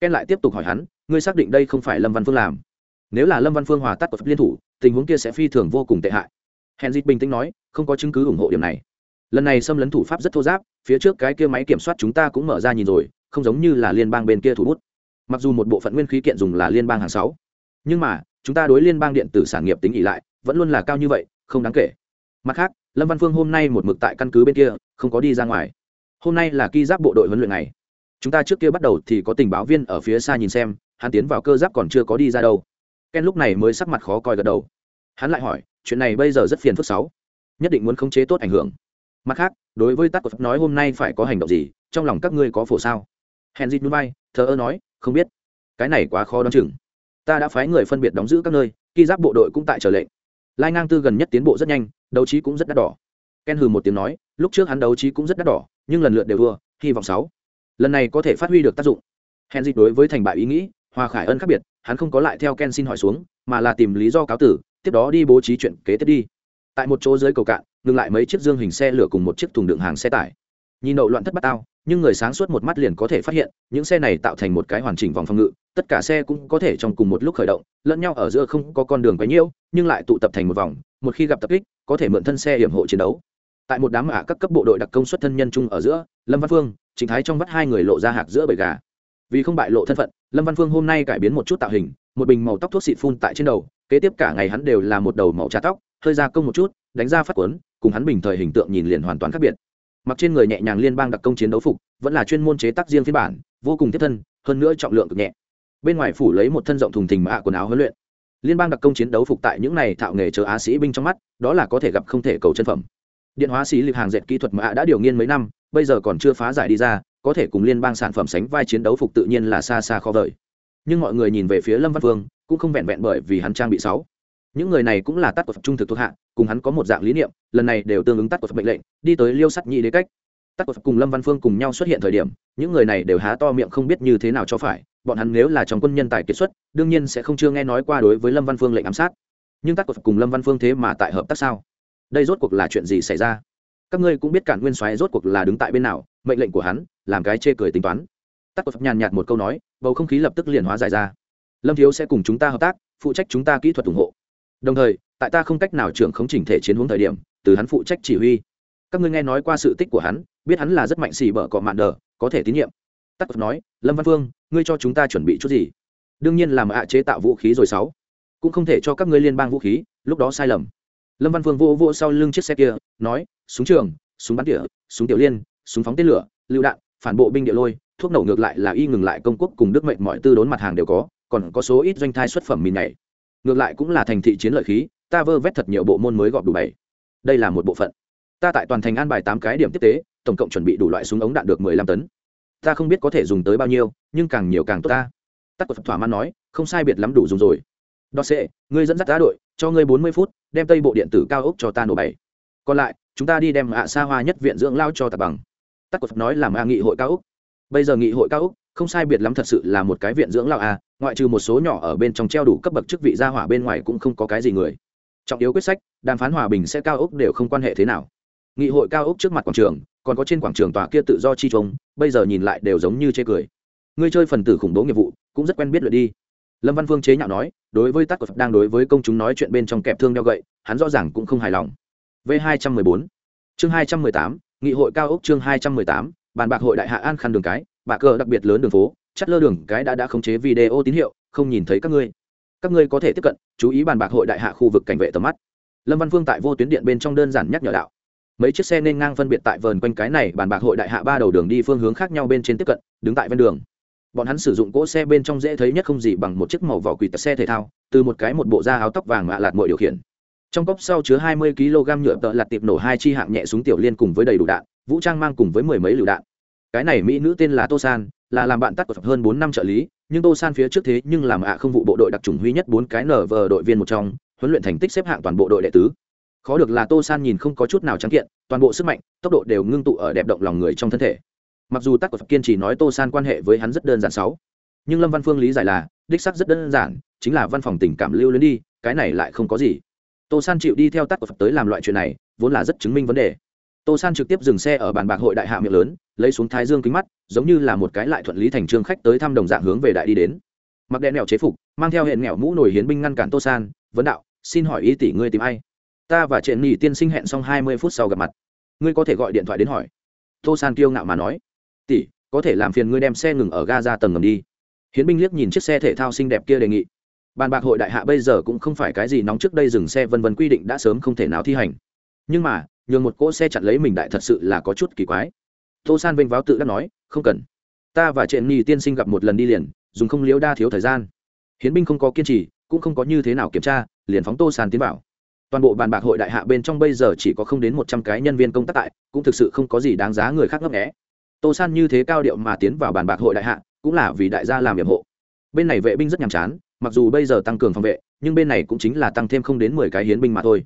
Ken lại tiếp tục hỏi hắn, ngươi xác định đây không phải lâm văn phương làm? Nếu là lâm văn phương hòa tắt của liên thủ, tình huống kia sẽ phi thường vô cùng tệ hại. Henry bình tĩnh nói, không có chứng cứ ủng hộ điểm này. Lần này xâm lấn thủ pháp rất thô giáp, phía trước cái kia máy kiểm soát chúng ta cũng mở ra nhìn rồi, không giống như là liên bang bên kia thủ bút. Mặc dù một bộ phận nguyên khí kiện dùng là liên bang hàng sáu, nhưng mà, chúng ta đối liên bang điện tử sản nghiệp tính ỉ lại, vẫn luôn là cao như vậy, không đáng kể. Mặt khác, lâm văn phương hôm nay một mực tại căn cứ bên kia, không có đi ra ngoài hôm nay là ki giáp bộ đội huấn luyện này chúng ta trước kia bắt đầu thì có tình báo viên ở phía xa nhìn xem, hắn tiến vào cơ giáp còn chưa có đi ra đâu. Ken lúc này mới sắc mặt khó coi gật đầu. Hắn lại hỏi, chuyện này bây giờ rất phiền phức sáu. Nhất định muốn khống chế tốt ảnh hưởng. Mặt khác, đối với tắc của pháp nói hôm nay phải có hành động gì, trong lòng các ngươi có phổ sao? Henry núi bay thờ ơ nói, không biết. Cái này quá khó đoán chừng. Ta đã phái người phân biệt đóng giữ các nơi khi giáp bộ đội cũng tại trở lệnh. Lai ngang tư gần nhất tiến bộ rất nhanh, đấu trí cũng rất đắt đỏ ken hừ một tiếng nói, lúc trước hắn đấu trí cũng rất đắt đỏ, nhưng lần lượt đều thua, hy vọng sáu. Lần này có thể phát huy được tác dụng. Henry đối với thành bại ý nghĩ, hoa khải ân khác biệt, hắn không có lại theo ken xin hỏi xuống, mà là tìm lý do cáo tử, tiếp đó đi bố trí chuyện kế tiếp đi. Tại một chỗ dưới cầu cạn, ngừng lại mấy chiếc dương hình xe lửa cùng một chiếc thùng đựng hàng xe tải. Nhìn đậu loạn thất bát tao, nhưng người sáng suốt một mắt liền có thể phát hiện, những xe này tạo thành một cái hoàn chỉnh vòng phòng ngự, tất cả xe cũng có thể trong cùng một lúc khởi động, lẫn nhau ở giữa không có con đường quấy nhiễu, nhưng lại tụ tập thành một vòng, một khi gặp tập kích, có thể mượn thân xe hiểm hộ chiến đấu tại một đám ả các cấp bộ đội đặc công xuất thân nhân chung ở giữa, lâm văn phương chính thái trong vắt hai người lộ ra hạc giữa bầy gà. Vì không bại lộ thân phận, lâm văn phương hôm nay cải biến một chút tạo hình, một bình màu tóc thuốc xịt phun tại trên đầu, kế tiếp cả ngày hắn đều là một đầu màu trà tóc, hơi ra công một chút, đánh ra phát quấn cùng hắn bình thời hình tượng nhìn liền hoàn toàn khác biệt. Mặc trên người nhẹ nhàng liên bang đặc công chiến đấu phục, vẫn là chuyên môn chế tác riêng phiên bản, vô cùng tiếp thân, hơn nữa trọng lượng cực nhẹ. Bên ngoài phủ lấy một thân rộng thùng thình mạ quần áo huấn luyện. Liên bang đặc công chiến đấu phục tại những này thạo nghề chờ á sĩ binh trong mắt, đó là có thể gặp không thể cầu chân phẩm điện hóa xí lịp hàng dệt kỹ thuật mà đã điều nghiên mấy năm, bây giờ còn chưa phá giải đi ra, có thể cùng liên bang sản phẩm sánh vai chiến đấu phục tự nhiên là xa xa khó vời. Nhưng mọi người nhìn về phía lâm văn phương, cũng không vẹn vẹn bởi vì hắn trang bị sáu. Những người này cũng là tắt của phật trung thực thuộc hạ, cùng hắn có một dạng lý niệm, lần này đều tương ứng tắt của phật mệnh lệnh, đi tới liêu sắt nhị đế cách. Tắt của phật cùng lâm văn phương cùng nhau xuất hiện thời điểm, những người này đều há to miệng không biết như thế nào cho phải, bọn hắn nếu là trong quân nhân tài kiệt xuất, đương nhiên sẽ không chưa nghe nói qua đối với lâm văn phương lệnh ám sát. Nhưng tắt của phật cùng lâm văn phương thế mà tại hợp tác sao? Đây rốt cuộc là chuyện gì xảy ra? Các ngươi cũng biết cản nguyên soái rốt cuộc là đứng tại bên nào, mệnh lệnh của hắn làm cái chê cười tính toán. Tắc cột nhàn nhạt một câu nói, bầu không khí lập tức liền hóa giải ra. Lâm thiếu sẽ cùng chúng ta hợp tác, phụ trách chúng ta kỹ thuật ủng hộ. Đồng thời, tại ta không cách nào trưởng khống chỉnh thể chiến hướng thời điểm, từ hắn phụ trách chỉ huy. Các ngươi nghe nói qua sự tích của hắn, biết hắn là rất mạnh xì bở cọ mạn đờ, có thể tín nhiệm. Tắc nói, lâm văn phương ngươi cho chúng ta chuẩn bị chút gì? Đương nhiên làm ạ chế tạo vũ khí rồi sáu. Cũng không thể cho các ngươi liên bang vũ khí, lúc đó sai lầm lâm văn phương vô vô sau lưng chiếc xe kia, nói, súng trường, súng bắn tỉa, súng tiểu liên, súng phóng tên lửa, lựu đạn, phản bộ binh địa lôi, thuốc nổ ngược lại là y ngừng lại công quốc cùng đức mệnh mọi tư đốn mặt hàng đều có, còn có số ít doanh thai xuất phẩm mìn này ngược lại cũng là thành thị chiến lợi khí, ta vơ vét thật nhiều bộ môn mới gọp đủ bảy. Đây là một bộ phận. Ta tại toàn thành an bài tám cái điểm tiếp tế, tổng cộng chuẩn bị đủ loại súng ống đạn được mười lăm tấn. Ta không biết có thể dùng tới bao nhiêu, nhưng càng nhiều càng tốt ta. Tắc của thỏa mãn nói, không sai biệt lắm đủ dùng rồi đo xệ, ngươi dẫn dắt ta đội, cho ngươi bốn mươi phút, đem tây bộ điện tử cao ốc cho ta nổ bảy. Còn lại, chúng ta đi đem ạ xa hoa nhất viện dưỡng lao cho tạp bằng. Tắc Cột nói làm a nghị hội cao ốc bây giờ nghị hội cao ốc không sai biệt lắm thật sự là một cái viện dưỡng lao a ngoại trừ một số nhỏ ở bên trong treo đủ cấp bậc chức vị gia hỏa bên ngoài cũng không có cái gì người. Trọng yếu quyết sách, đàm phán hòa bình sẽ cao ốc đều không quan hệ thế nào. Nghị hội cao ốc trước mặt quảng trường, còn có trên quảng trường tòa kia tự do chi trống bây giờ nhìn lại đều giống như chê cười. Ngươi chơi phần tử khủng bố nghiệp vụ, cũng rất quen biết lượt đi lâm văn phương chế nhạo nói, đối với tắc của phật đang đối với công chúng nói chuyện bên trong kẹp thương đeo gậy, hắn rõ ràng cũng không hài lòng. V hai trăm mười bốn, chương hai trăm mười tám, nghị hội cao ốc chương hai trăm mười tám, bàn bạc hội đại hạ an khăn đường cái bà cờ đặc biệt lớn đường phố chắt lơ đường cái đã đã khống chế video tín hiệu, không nhìn thấy các ngươi. Các ngươi có thể tiếp cận, chú ý bàn bạc hội đại hạ khu vực cảnh vệ tầm mắt. Lâm văn phương tại vô tuyến điện bên trong đơn giản nhắc nhở đạo. Mấy chiếc xe nên ngang phân biệt tại vườn quanh cái này, bàn bạc hội đại hạ ba đầu đường đi phương hướng khác nhau bên trên tiếp cận, đứng tại ven đường bọn hắn sử dụng cỗ xe bên trong dễ thấy nhất không gì bằng một chiếc màu vỏ quỷ tật xe thể thao, từ một cái một bộ da áo tóc vàng mạ lạt mội điều khiển. Trong cốc sau chứa hai mươi kg nhựa tợ lạt tiệp nổ hai chi hạng nhẹ súng tiểu liên cùng với đầy đủ đạn, vũ trang mang cùng với mười mấy lựu đạn. Cái này mỹ nữ tên là tô san, là làm bạn tắt của hơn bốn năm trợ lý, nhưng tô san phía trước thế nhưng làm ạ không vụ bộ đội đặc trùng huy nhất bốn cái nở vờ đội viên một trong, huấn luyện thành tích xếp hạng toàn bộ đội đệ tứ. Khó được là tô san nhìn không có chút nào trắng kiện, toàn bộ sức mạnh, tốc độ đều ngưng tụ ở đẹp động lòng người trong thân thể mặc dù tắc của kiên trì nói tô san quan hệ với hắn rất đơn giản sáu, nhưng lâm văn phương lý giải là, đích sắc rất đơn giản, chính là văn phòng tình cảm lưu lên đi, cái này lại không có gì. Tô san chịu đi theo tắc của phật tới làm loại chuyện này, vốn là rất chứng minh vấn đề. Tô san trực tiếp dừng xe ở bàn bạc hội đại hạ miệng lớn, lấy xuống thái dương kính mắt, giống như là một cái lại thuận lý thành trương khách tới thăm đồng dạng hướng về đại đi đến. Mặc đèn nghèo chế phục, mang theo hệ nghèo mũ nổi hiến binh ngăn cản tô san, vấn đạo, xin hỏi ý tỷ ngươi tìm ai? Ta và trệ nghỉ tiên sinh hẹn xong hai mươi phút sau gặp mặt. Ngươi có thể gọi điện thoại đến hỏi. Tô san kiêu ngạo mà nói tỷ, có thể làm phiền ngươi đem xe ngừng ở ga ra tầng ngầm đi. Hiến binh liếc nhìn chiếc xe thể thao xinh đẹp kia đề nghị. Bàn bạc hội đại hạ bây giờ cũng không phải cái gì nóng trước đây dừng xe vân vân quy định đã sớm không thể nào thi hành. Nhưng mà, nhường một cỗ xe chặn lấy mình đại thật sự là có chút kỳ quái. Tô san vênh váo tự đã nói, không cần. Ta và trệ nghi tiên sinh gặp một lần đi liền, dùng không liếu đa thiếu thời gian. Hiến binh không có kiên trì, cũng không có như thế nào kiểm tra, liền phóng tô san tiến vào. Toàn bộ bàn bạc hội đại hạ bên trong bây giờ chỉ có không đến một trăm cái nhân viên công tác tại, cũng thực sự không có gì đáng giá người khác ngấp nghẽ tô san như thế cao điệu mà tiến vào bàn bạc hội đại hạ, cũng là vì đại gia làm nhiệm hộ. Bên này vệ binh rất nhàm chán, mặc dù bây giờ tăng cường phòng vệ, nhưng bên này cũng chính là tăng thêm không đến mười cái hiến binh mà thôi.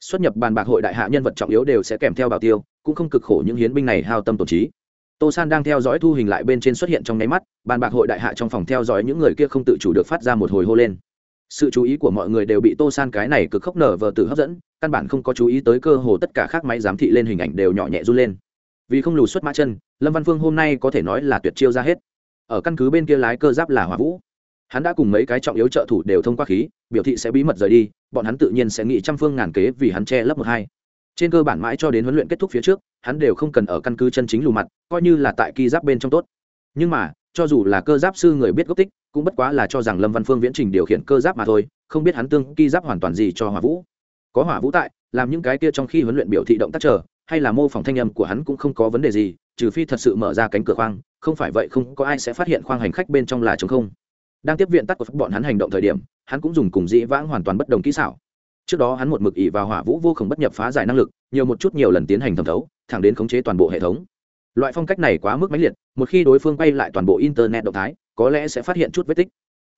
Xuất nhập bàn bạc hội đại hạ nhân vật trọng yếu đều sẽ kèm theo bảo tiêu, cũng không cực khổ những hiến binh này hao tâm tổn trí. Tô san đang theo dõi thu hình lại bên trên xuất hiện trong nháy mắt, bàn bạc hội đại hạ trong phòng theo dõi những người kia không tự chủ được phát ra một hồi hô lên. Sự chú ý của mọi người đều bị tô san cái này cực khốc nở vờ tử hấp dẫn, căn bản không có chú ý tới cơ hồ tất cả các máy giám thị lên hình ảnh đều nhỏ nhẹ run lên. Vì không lùi xuất mã chân lâm văn phương hôm nay có thể nói là tuyệt chiêu ra hết. Ở căn cứ bên kia lái cơ giáp là hỏa vũ. Hắn đã cùng mấy cái trọng yếu trợ thủ đều thông qua khí, biểu thị sẽ bí mật rời đi, bọn hắn tự nhiên sẽ nghĩ trăm phương ngàn kế vì hắn che lấp một hai. Trên cơ bản mãi cho đến huấn luyện kết thúc phía trước, hắn đều không cần ở căn cứ chân chính lù mặt, coi như là tại ki giáp bên trong tốt. Nhưng mà, cho dù là cơ giáp sư người biết gốc tích, cũng bất quá là cho rằng lâm văn phương viễn trình điều khiển cơ giáp mà thôi, không biết hắn tương ki giáp hoàn toàn gì cho hỏa vũ. Có hỏa vũ tại, làm những cái kia trong khi huấn luyện biểu thị động tác chờ, hay là mô phỏng thanh âm của hắn cũng không có vấn đề gì trừ phi thật sự mở ra cánh cửa khoang, không phải vậy không có ai sẽ phát hiện khoang hành khách bên trong là trống không. Đang tiếp viện tắt của bọn hắn hành động thời điểm, hắn cũng dùng cùng dĩ vãng hoàn toàn bất đồng kỹ xảo. Trước đó hắn một mực ỉ vào hỏa vũ vô khổng bất nhập phá giải năng lực, nhiều một chút nhiều lần tiến hành thẩm thấu, thẳng đến khống chế toàn bộ hệ thống. Loại phong cách này quá mức mãnh liệt, một khi đối phương quay lại toàn bộ internet động thái, có lẽ sẽ phát hiện chút vết tích.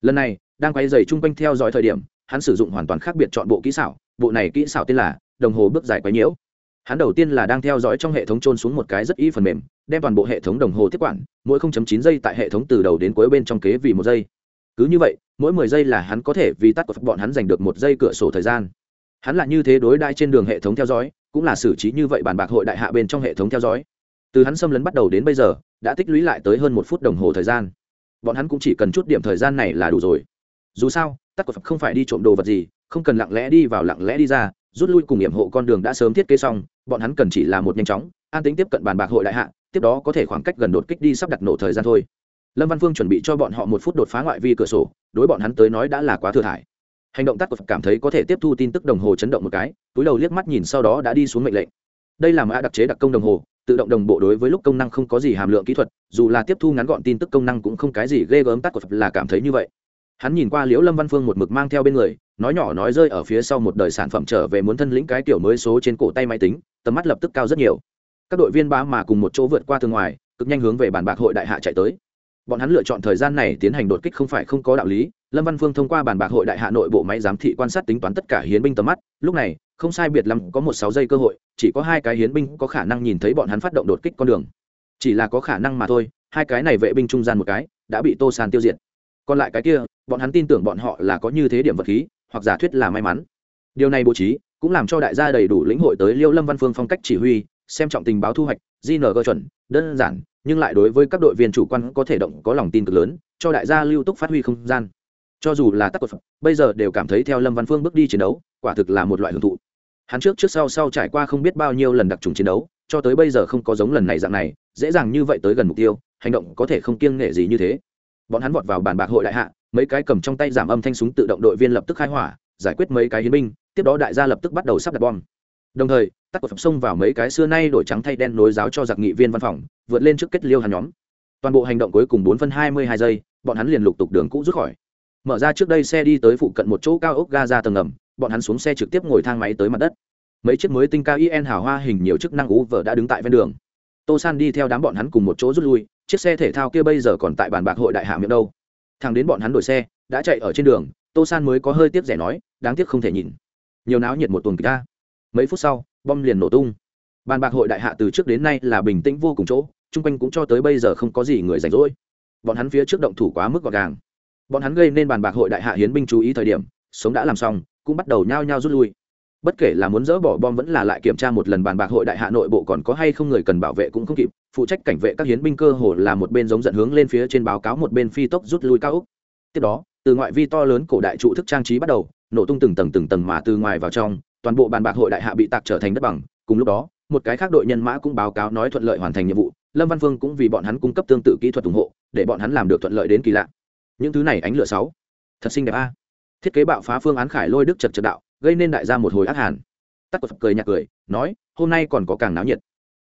Lần này, đang quay dày chung quanh theo dõi thời điểm, hắn sử dụng hoàn toàn khác biệt chọn bộ kỹ xảo, bộ này kỹ xảo tên là đồng hồ bước dài quấy nhiễu hắn đầu tiên là đang theo dõi trong hệ thống trôn xuống một cái rất y phần mềm, đem toàn bộ hệ thống đồng hồ tiếp quản, mỗi 0.9 giây tại hệ thống từ đầu đến cuối bên trong kế vì một giây. Cứ như vậy, mỗi 10 giây là hắn có thể vì tắt của bọn hắn giành được một giây cửa sổ thời gian. Hắn là như thế đối đai trên đường hệ thống theo dõi, cũng là xử trí như vậy bàn bạc hội đại hạ bên trong hệ thống theo dõi. Từ hắn xâm lấn bắt đầu đến bây giờ, đã tích lũy lại tới hơn một phút đồng hồ thời gian. Bọn hắn cũng chỉ cần chút điểm thời gian này là đủ rồi. Dù sao, tắt của phật không phải đi trộm đồ vật gì, không cần lặng lẽ đi vào lặng lẽ đi ra rút lui cùng hiểm hộ con đường đã sớm thiết kế xong, bọn hắn cần chỉ là một nhanh chóng, an tính tiếp cận bàn bạc hội đại hạ, tiếp đó có thể khoảng cách gần đột kích đi sắp đặt nổ thời gian thôi. Lâm văn phương chuẩn bị cho bọn họ một phút đột phá ngoại vi cửa sổ, đối bọn hắn tới nói đã là quá thừa thải. Hành động tắt của phật cảm thấy có thể tiếp thu tin tức đồng hồ chấn động một cái, túi đầu liếc mắt nhìn sau đó đã đi xuống mệnh lệnh. Đây là mã đặc chế đặc công đồng hồ, tự động đồng bộ đối với lúc công năng không có gì hàm lượng kỹ thuật, dù là tiếp thu ngắn gọn tin tức công năng cũng không cái gì ghê gớm tắt của phật là cảm thấy như vậy. Hắn nhìn qua liễu lâm văn phương một mực mang theo bên người nói nhỏ nói rơi ở phía sau một đời sản phẩm trở về muốn thân lĩnh cái kiểu mới số trên cổ tay máy tính, tầm mắt lập tức cao rất nhiều. Các đội viên bá mà cùng một chỗ vượt qua thương ngoài, cực nhanh hướng về bàn bạc hội đại hạ chạy tới. Bọn hắn lựa chọn thời gian này tiến hành đột kích không phải không có đạo lý, lâm văn phương thông qua bàn bạc hội đại hạ nội bộ máy giám thị quan sát tính toán tất cả hiến binh tầm mắt, lúc này, không sai biệt lắm có một sáu giây cơ hội, chỉ có hai cái hiến binh có khả năng nhìn thấy bọn hắn phát động đột kích con đường. Chỉ là có khả năng mà thôi, hai cái này vệ binh trung gian một cái, đã bị tô sàn tiêu diệt. Còn lại cái kia, bọn hắn tin tưởng bọn họ là có như thế điểm vật khí hoặc giả thuyết là may mắn. Điều này bố trí cũng làm cho đại gia đầy đủ lĩnh hội tới liêu lâm văn phương phong cách chỉ huy xem trọng tình báo thu hoạch gng chuẩn đơn giản nhưng lại đối với các đội viên chủ quan có thể động có lòng tin cực lớn cho đại gia lưu túc phát huy không gian. Cho dù là tắc phẩm, bây giờ đều cảm thấy theo lâm văn phương bước đi chiến đấu quả thực là một loại hưởng thụ. Hắn trước trước sau sau trải qua không biết bao nhiêu lần đặc trùng chiến đấu cho tới bây giờ không có giống lần này dạng này dễ dàng như vậy tới gần mục tiêu hành động có thể không kiêng nghệ gì như thế. Bọn hắn vọt vào bàn bạc hội đại hạ mấy cái cầm trong tay giảm âm thanh súng tự động đội viên lập tức khai hỏa, giải quyết mấy cái hiến binh, tiếp đó đại gia lập tức bắt đầu sắp đặt bom. Đồng thời, tắc của phẩm xông vào mấy cái xưa nay đổi trắng thay đen nối giáo cho giặc nghị viên văn phòng, vượt lên trước kết liêu hàng nhóm. Toàn bộ hành động cuối cùng bốn phân hai mươi hai giây, bọn hắn liền lục tục đường cũ rút khỏi. Mở ra trước đây xe đi tới phụ cận một chỗ cao ốc ga ra tầng ngầm, bọn hắn xuống xe trực tiếp ngồi thang máy tới mặt đất. Mấy chiếc mới tinh cao in hào hoa hình nhiều chức năng ú vợ đã đứng tại ven đường. Tô san đi theo đám bọn hắn cùng một chỗ rút lui, chiếc xe thể thao kia bây giờ còn tại bàn bạc hội đại hạ miệng đâu thằng đến bọn hắn đổi xe, đã chạy ở trên đường, tô san mới có hơi tiếc rẻ nói, đáng tiếc không thể nhìn. Nhiều náo nhiệt một tuần kịch mấy phút sau, bom liền nổ tung. Bàn bạc hội đại hạ từ trước đến nay là bình tĩnh vô cùng chỗ, chung quanh cũng cho tới bây giờ không có gì người rảnh rỗi. Bọn hắn phía trước động thủ quá mức gọn gàng. Bọn hắn gây nên bàn bạc hội đại hạ hiến binh chú ý thời điểm, sống đã làm xong, cũng bắt đầu nhao nhao rút lui bất kể là muốn dỡ bỏ bom vẫn là lại kiểm tra một lần bàn bạc hội đại hạ nội bộ còn có hay không người cần bảo vệ cũng không kịp, phụ trách cảnh vệ các hiến binh cơ hồ là một bên giống dẫn hướng lên phía trên báo cáo một bên phi tốc rút lui cao úc. Tiếp đó, từ ngoại vi to lớn cổ đại trụ thức trang trí bắt đầu, nổ tung từng tầng từng tầng mà từ ngoài vào trong, toàn bộ bàn bạc hội đại hạ bị tạc trở thành đất bằng. Cùng lúc đó, một cái khác đội nhân mã cũng báo cáo nói thuận lợi hoàn thành nhiệm vụ, lâm văn phương cũng vì bọn hắn cung cấp tương tự kỹ thuật ủng hộ, để bọn hắn làm được thuận lợi đến kỳ lạ. Những thứ này ánh lửa sáu. Thật xinh đẹp a. Thiết kế bạo phá phương án khải lôi đức chật chật đạo gây nên đại gia một hồi ác hàn. Tắc quật cười nhạt cười, nói, hôm nay còn có càng náo nhiệt.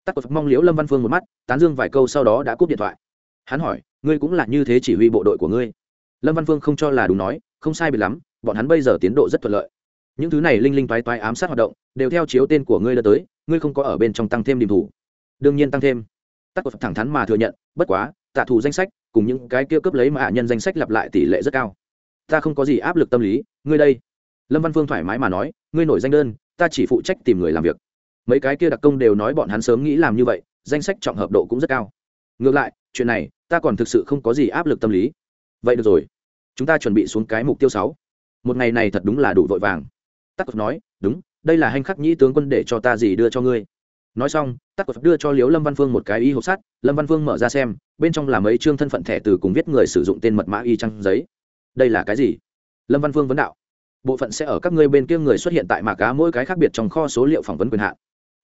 Tắc Cột mong liễu lâm văn phương một mắt, tán dương vài câu sau đó đã cúp điện thoại. Hắn hỏi, ngươi cũng là như thế chỉ huy bộ đội của ngươi? Lâm văn phương không cho là đúng nói, không sai biệt lắm, bọn hắn bây giờ tiến độ rất thuận lợi. Những thứ này linh linh toái toái ám sát hoạt động, đều theo chiếu tên của ngươi lơ tới, ngươi không có ở bên trong tăng thêm điểm thủ. Đương nhiên tăng thêm. Tắc Cột thẳng thắn mà thừa nhận, bất quá, tạ thù danh sách, cùng những cái kia cướp lấy mà hạ nhân danh sách lặp lại tỷ lệ rất cao. Ta không có gì áp lực tâm lý, ngươi đây lâm văn phương thoải mái mà nói, ngươi nổi danh đơn, ta chỉ phụ trách tìm người làm việc. Mấy cái kia đặc công đều nói bọn hắn sớm nghĩ làm như vậy, danh sách trọng hợp độ cũng rất cao. Ngược lại, chuyện này, ta còn thực sự không có gì áp lực tâm lý. Vậy được rồi, chúng ta chuẩn bị xuống cái mục tiêu sáu. Một ngày này thật đúng là đủ vội vàng. Tắc cột nói, đúng, đây là hành khắc nhĩ tướng quân để cho ta gì đưa cho ngươi. Nói xong, tắc cột đưa cho liếu lâm văn phương một cái y hộp sắt, lâm văn phương mở ra xem, bên trong là mấy chương thân phận thẻ từ cùng viết người sử dụng tên mật mã y trăng giấy. Đây là cái gì? Lâm văn phương vấn đạo bộ phận sẽ ở các ngươi bên kia người xuất hiện tại mạc cá mỗi cái khác biệt trong kho số liệu phỏng vấn quyền hạn.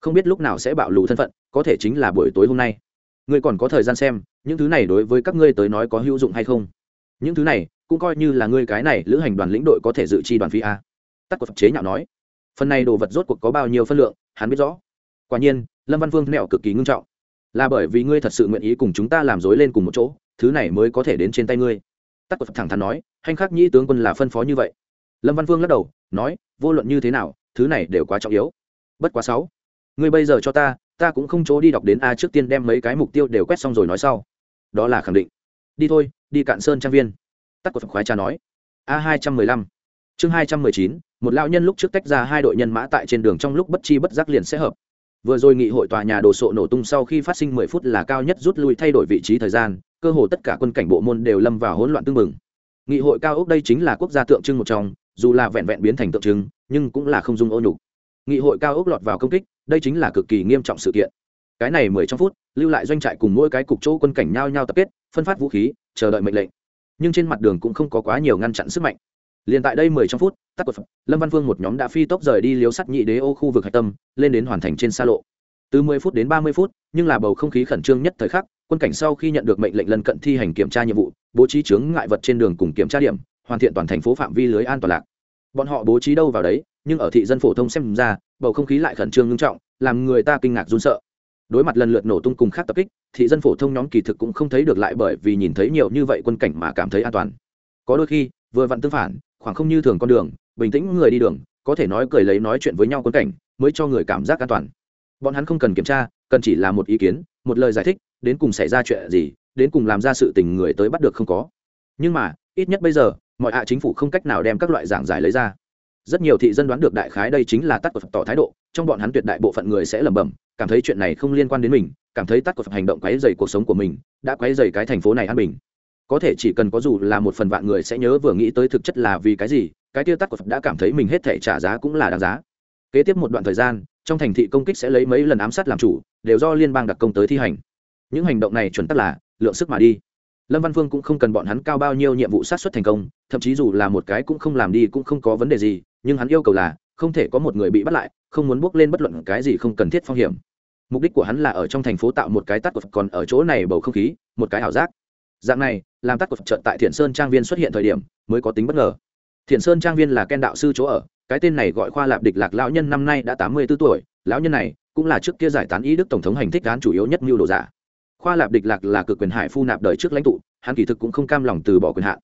Không biết lúc nào sẽ bạo lù thân phận, có thể chính là buổi tối hôm nay. Ngươi còn có thời gian xem, những thứ này đối với các ngươi tới nói có hữu dụng hay không? Những thứ này, cũng coi như là ngươi cái này lữ hành đoàn lĩnh đội có thể dự chi đoàn phi a. Tắc của phật chế nhạo nói. Phần này đồ vật rốt cuộc có bao nhiêu phân lượng, hắn biết rõ. Quả nhiên, lâm văn vương mẹo cực kỳ ngưng trọng. Là bởi vì ngươi thật sự nguyện ý cùng chúng ta làm dối lên cùng một chỗ, thứ này mới có thể đến trên tay ngươi. Tắc của phật thẳng thắn nói, hành khắc nhĩ tướng quân là phân phó như vậy lâm văn vương lắc đầu, nói, vô luận như thế nào, thứ này đều quá trọng yếu. Bất quá sáu, ngươi bây giờ cho ta ta cũng không chỗ đi đọc đến a trước tiên đem mấy cái mục tiêu đều quét xong rồi nói sau. Đó là khẳng định. Đi thôi, đi cạn sơn trang viên. Tắc của phật khoái cha nói. A hai trăm mười lăm. Chương hai trăm mười chín, một lão nhân lúc trước tách ra hai đội nhân mã tại trên đường trong lúc bất chi bất giác liền sẽ hợp. Vừa rồi nghị hội tòa nhà đồ sộ nổ tung sau khi phát sinh mười phút là cao nhất rút lui thay đổi vị trí thời gian, cơ hồ tất cả quân cảnh bộ môn đều lâm vào hỗn loạn tương mừng nghị hội cao ốc đây chính là quốc gia tượng trưng một trong dù là vẹn vẹn biến thành tượng trưng, nhưng cũng là không dung ô nhục. Nghị hội cao ốc lọt vào công kích, đây chính là cực kỳ nghiêm trọng sự kiện. Cái này mười trong phút, lưu lại doanh trại cùng mỗi cái cục chỗ quân cảnh nhau nhau tập kết, phân phát vũ khí, chờ đợi mệnh lệnh. Nhưng trên mặt đường cũng không có quá nhiều ngăn chặn sức mạnh. Liền tại đây mười trong phút, tắc quật lâm văn vương một nhóm đã phi tốc rời đi liếu sắt nhị đế ô khu vực hạch tâm, lên đến hoàn thành trên xa lộ. Từ mười phút đến ba mươi phút, nhưng là bầu không khí khẩn trương nhất thời khắc, quân cảnh sau khi nhận được mệnh lệnh lần cận thi hành kiểm tra nhiệm vụ, bố trí chướng ngại vật trên đường cùng kiểm tra điểm hoàn thiện toàn thành phố phạm vi lưới an toàn lạc. Bọn họ bố trí đâu vào đấy, nhưng ở thị dân phổ thông xem ra, bầu không khí lại khẩn trương nghiêm trọng, làm người ta kinh ngạc run sợ. Đối mặt lần lượt nổ tung cùng khác tập kích, thị dân phổ thông nhóm kỳ thực cũng không thấy được lại bởi vì nhìn thấy nhiều như vậy quân cảnh mà cảm thấy an toàn. Có đôi khi, vừa vặn tương phản, khoảng không như thường con đường, bình tĩnh người đi đường, có thể nói cười lấy nói chuyện với nhau quân cảnh, mới cho người cảm giác an toàn. Bọn hắn không cần kiểm tra, cần chỉ là một ý kiến, một lời giải thích, đến cùng xảy ra chuyện gì, đến cùng làm ra sự tình người tới bắt được không có. Nhưng mà, ít nhất bây giờ mọi hạ chính phủ không cách nào đem các loại giảng giải lấy ra. Rất nhiều thị dân đoán được đại khái đây chính là tắt của phật tỏ thái độ, trong bọn hắn tuyệt đại bộ phận người sẽ lẩm bẩm, cảm thấy chuyện này không liên quan đến mình, cảm thấy tắt của phật hành động quấy dày cuộc sống của mình, đã quấy dày cái thành phố này an bình. Có thể chỉ cần có dù là một phần vạn người sẽ nhớ vừa nghĩ tới thực chất là vì cái gì, cái tiêu tắt của phật đã cảm thấy mình hết thể trả giá cũng là đáng giá. Kế tiếp một đoạn thời gian, trong thành thị công kích sẽ lấy mấy lần ám sát làm chủ, đều do liên bang đặc công tới thi hành. Những hành động này chuẩn tắt là, lượng sức mà đi lâm văn phương cũng không cần bọn hắn cao bao nhiêu nhiệm vụ sát xuất thành công, thậm chí dù là một cái cũng không làm đi cũng không có vấn đề gì, nhưng hắn yêu cầu là, không thể có một người bị bắt lại, không muốn bước lên bất luận cái gì không cần thiết phong hiểm. Mục đích của hắn là ở trong thành phố tạo một cái tắt của còn ở chỗ này bầu không khí, một cái ảo giác. Dạng này, làm tắt của trận tại thiện sơn trang viên xuất hiện thời điểm, mới có tính bất ngờ. Thiện sơn trang viên là ken đạo sư chỗ ở, cái tên này gọi khoa lạp địch lạc lão nhân năm nay đã tám mươi b ố tuổi, lão nhân này cũng là trước kia giải tán ý đức tổng thống hành thích án chủ yếu nhất mưu đồ giả khoa lạp địch lạc là cực quyền hải phu nạp đời trước lãnh tụ, hắn kỳ thực cũng không cam lòng từ bỏ quyền hạn.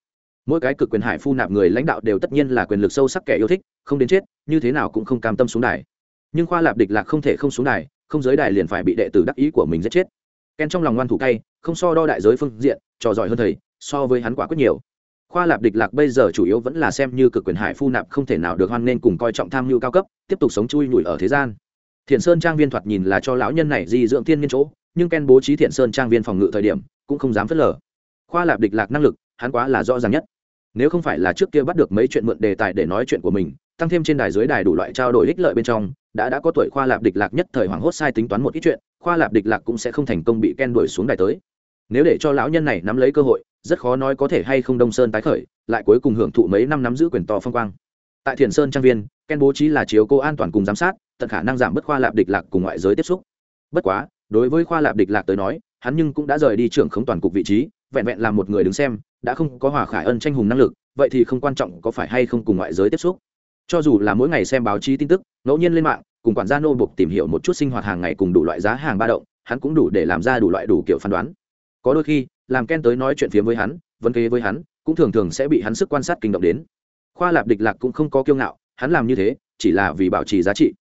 Mỗi cái cực quyền hải phu nạp người lãnh đạo đều tất nhiên là quyền lực sâu sắc kẻ yêu thích, không đến chết, như thế nào cũng không cam tâm xuống đài. Nhưng khoa lạp địch lạc không thể không xuống đài, không giới đài liền phải bị đệ tử đắc ý của mình giết chết. Ken trong lòng ngoan thủ cay, không so đo đại giới phương diện, trò giỏi hơn thầy, so với hắn quả quyết nhiều. Khoa lạp địch lạc bây giờ chủ yếu vẫn là xem như cực quyền hải phu nạp không thể nào được hoan nên cùng coi trọng tham mưu cao cấp, tiếp tục sống chui nhủi ở thế gian. Thiện sơn trang viên thoạt nhìn là cho lão nhân này di dưỡng thiên nhiên chỗ nhưng ken bố trí thiện sơn trang viên phòng ngự thời điểm, cũng không dám phớt lờ. Khoa lạp địch lạc năng lực, hắn quá là rõ ràng nhất. Nếu không phải là trước kia bắt được mấy chuyện mượn đề tài để nói chuyện của mình, tăng thêm trên đài dưới đài đủ loại trao đổi ích lợi bên trong, đã đã có tuổi khoa lạp địch lạc nhất thời hoảng hốt sai tính toán một ít chuyện, khoa lạp địch lạc cũng sẽ không thành công bị ken đuổi xuống đài tới. Nếu để cho lão nhân này nắm lấy cơ hội, rất khó nói có thể hay không đông sơn tái khởi, lại cuối cùng hưởng thụ mấy năm nắm giữ quyền to phong quang. Tại thiền sơn trang viên, ken bố trí là chiếu cô an toàn cùng giám sát, tận khả năng giảm bớt khoa lạp địch lạc cùng ngoại giới tiếp xúc. Bất quá đối với khoa lạp địch lạc tới nói, hắn nhưng cũng đã rời đi trưởng khống toàn cục vị trí, vẹn vẹn là một người đứng xem, đã không có hòa khải ân tranh hùng năng lực, vậy thì không quan trọng có phải hay không cùng ngoại giới tiếp xúc. Cho dù là mỗi ngày xem báo chí tin tức, ngẫu nhiên lên mạng, cùng quản gia nô buộc tìm hiểu một chút sinh hoạt hàng ngày cùng đủ loại giá hàng ba động, hắn cũng đủ để làm ra đủ loại đủ kiểu phán đoán. Có đôi khi, làm ken tới nói chuyện phía với hắn, vấn kế với hắn, cũng thường thường sẽ bị hắn sức quan sát kinh động đến. Khoa lạp địch lạc cũng không có kiêu ngạo, hắn làm như thế, chỉ là vì bảo trì giá trị.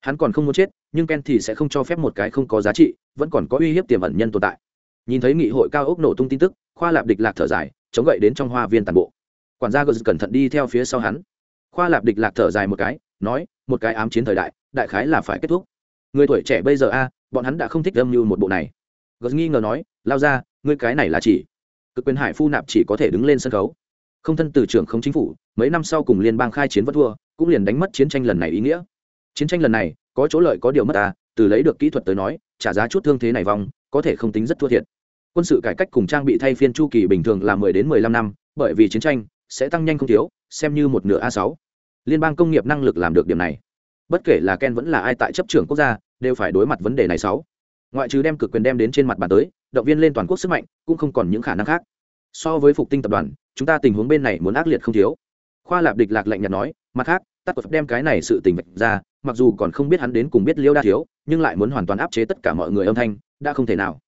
Hắn còn không muốn chết nhưng ken thì sẽ không cho phép một cái không có giá trị, vẫn còn có uy hiếp tiềm ẩn nhân tồn tại. Nhìn thấy nghị hội cao ốc nổ tung tin tức, khoa lạp địch lạc thở dài, chống gậy đến trong hoa viên tàn bộ. Quản gia gờ cẩn thận đi theo phía sau hắn. Khoa lạp địch lạc thở dài một cái, nói, một cái ám chiến thời đại đại khái là phải kết thúc. Người tuổi trẻ bây giờ a, bọn hắn đã không thích âm mưu một bộ này. Gờ nghi ngờ nói, lao ra, ngươi cái này là chỉ, cực quyền hải phu nạp chỉ có thể đứng lên sân khấu. Không thân từ trưởng không chính phủ, mấy năm sau cùng liên bang khai chiến vẫn thua, cũng liền đánh mất chiến tranh lần này ý nghĩa. Chiến tranh lần này có chỗ lợi có điều mất ta, từ lấy được kỹ thuật tới nói, trả giá chút thương thế này vòng có thể không tính rất thua thiệt. Quân sự cải cách cùng trang bị thay phiên chu kỳ bình thường là 10 đến 15 năm, bởi vì chiến tranh sẽ tăng nhanh không thiếu, xem như một nửa a 6 liên bang công nghiệp năng lực làm được điểm này. Bất kể là ken vẫn là ai tại chấp trưởng quốc gia, đều phải đối mặt vấn đề này sáu. Ngoại trừ đem cực quyền đem đến trên mặt bàn tới, động viên lên toàn quốc sức mạnh, cũng không còn những khả năng khác. So với phục tinh tập đoàn, chúng ta tình huống bên này muốn ác liệt không thiếu. Khoa lạp địch lạc lạnh nhạt nói, mặt khác, tắt thuật đem cái này sự tình vạch ra mặc dù còn không biết hắn đến cùng biết liêu đa thiếu, nhưng lại muốn hoàn toàn áp chế tất cả mọi người âm thanh, đã không thể nào.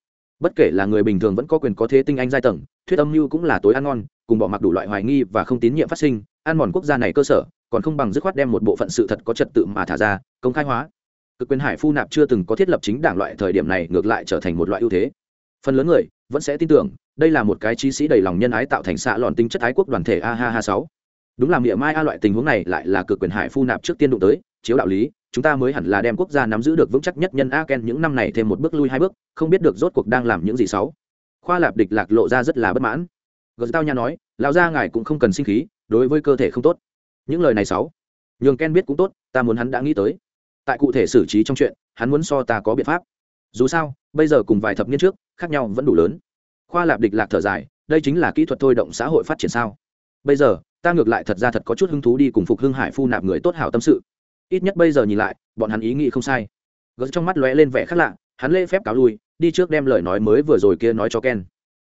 Bất kể là người bình thường vẫn có quyền có thế tinh anh giai tầng, thuyết âm mưu cũng là tối ăn ngon, cùng bỏ mặc đủ loại hoài nghi và không tín nhiệm phát sinh, ăn mòn quốc gia này cơ sở, còn không bằng dứt khoát đem một bộ phận sự thật có trật tự mà thả ra, công khai hóa. Cực quyền hải phu nạp chưa từng có thiết lập chính đảng loại thời điểm này ngược lại trở thành một loại ưu thế. Phần lớn người vẫn sẽ tin tưởng, đây là một cái trí sĩ đầy lòng nhân ái tạo thành xạ lòn tính chất ái quốc đoàn thể a ha ha sáu. Đúng là miệng mai a loại tình huống này lại là cực quyền hải phu nạp trước tiên đụng tới chiếu đạo lý, chúng ta mới hẳn là đem quốc gia nắm giữ được vững chắc nhất nhân a ken những năm này thêm một bước lui hai bước, không biết được rốt cuộc đang làm những gì xấu. Khoa lạp địch lạc lộ ra rất là bất mãn. Gờ tao nha nói, lão gia ngài cũng không cần sinh khí, đối với cơ thể không tốt. Những lời này xấu. Nhường ken biết cũng tốt, ta muốn hắn đã nghĩ tới. Tại cụ thể xử trí trong chuyện, hắn muốn so ta có biện pháp. Dù sao, bây giờ cùng vài thập niên trước, khác nhau vẫn đủ lớn. Khoa lạp địch lạc thở dài, đây chính là kỹ thuật thôi động xã hội phát triển sao? Bây giờ, ta ngược lại thật ra thật có chút hứng thú đi cùng phục hưng hải phu nạp người tốt hảo tâm sự ít nhất bây giờ nhìn lại, bọn hắn ý nghĩ không sai. Gớt trong mắt lóe lên vẻ khác lạ, hắn lê phép cáo lui, đi trước đem lời nói mới vừa rồi kia nói cho ken.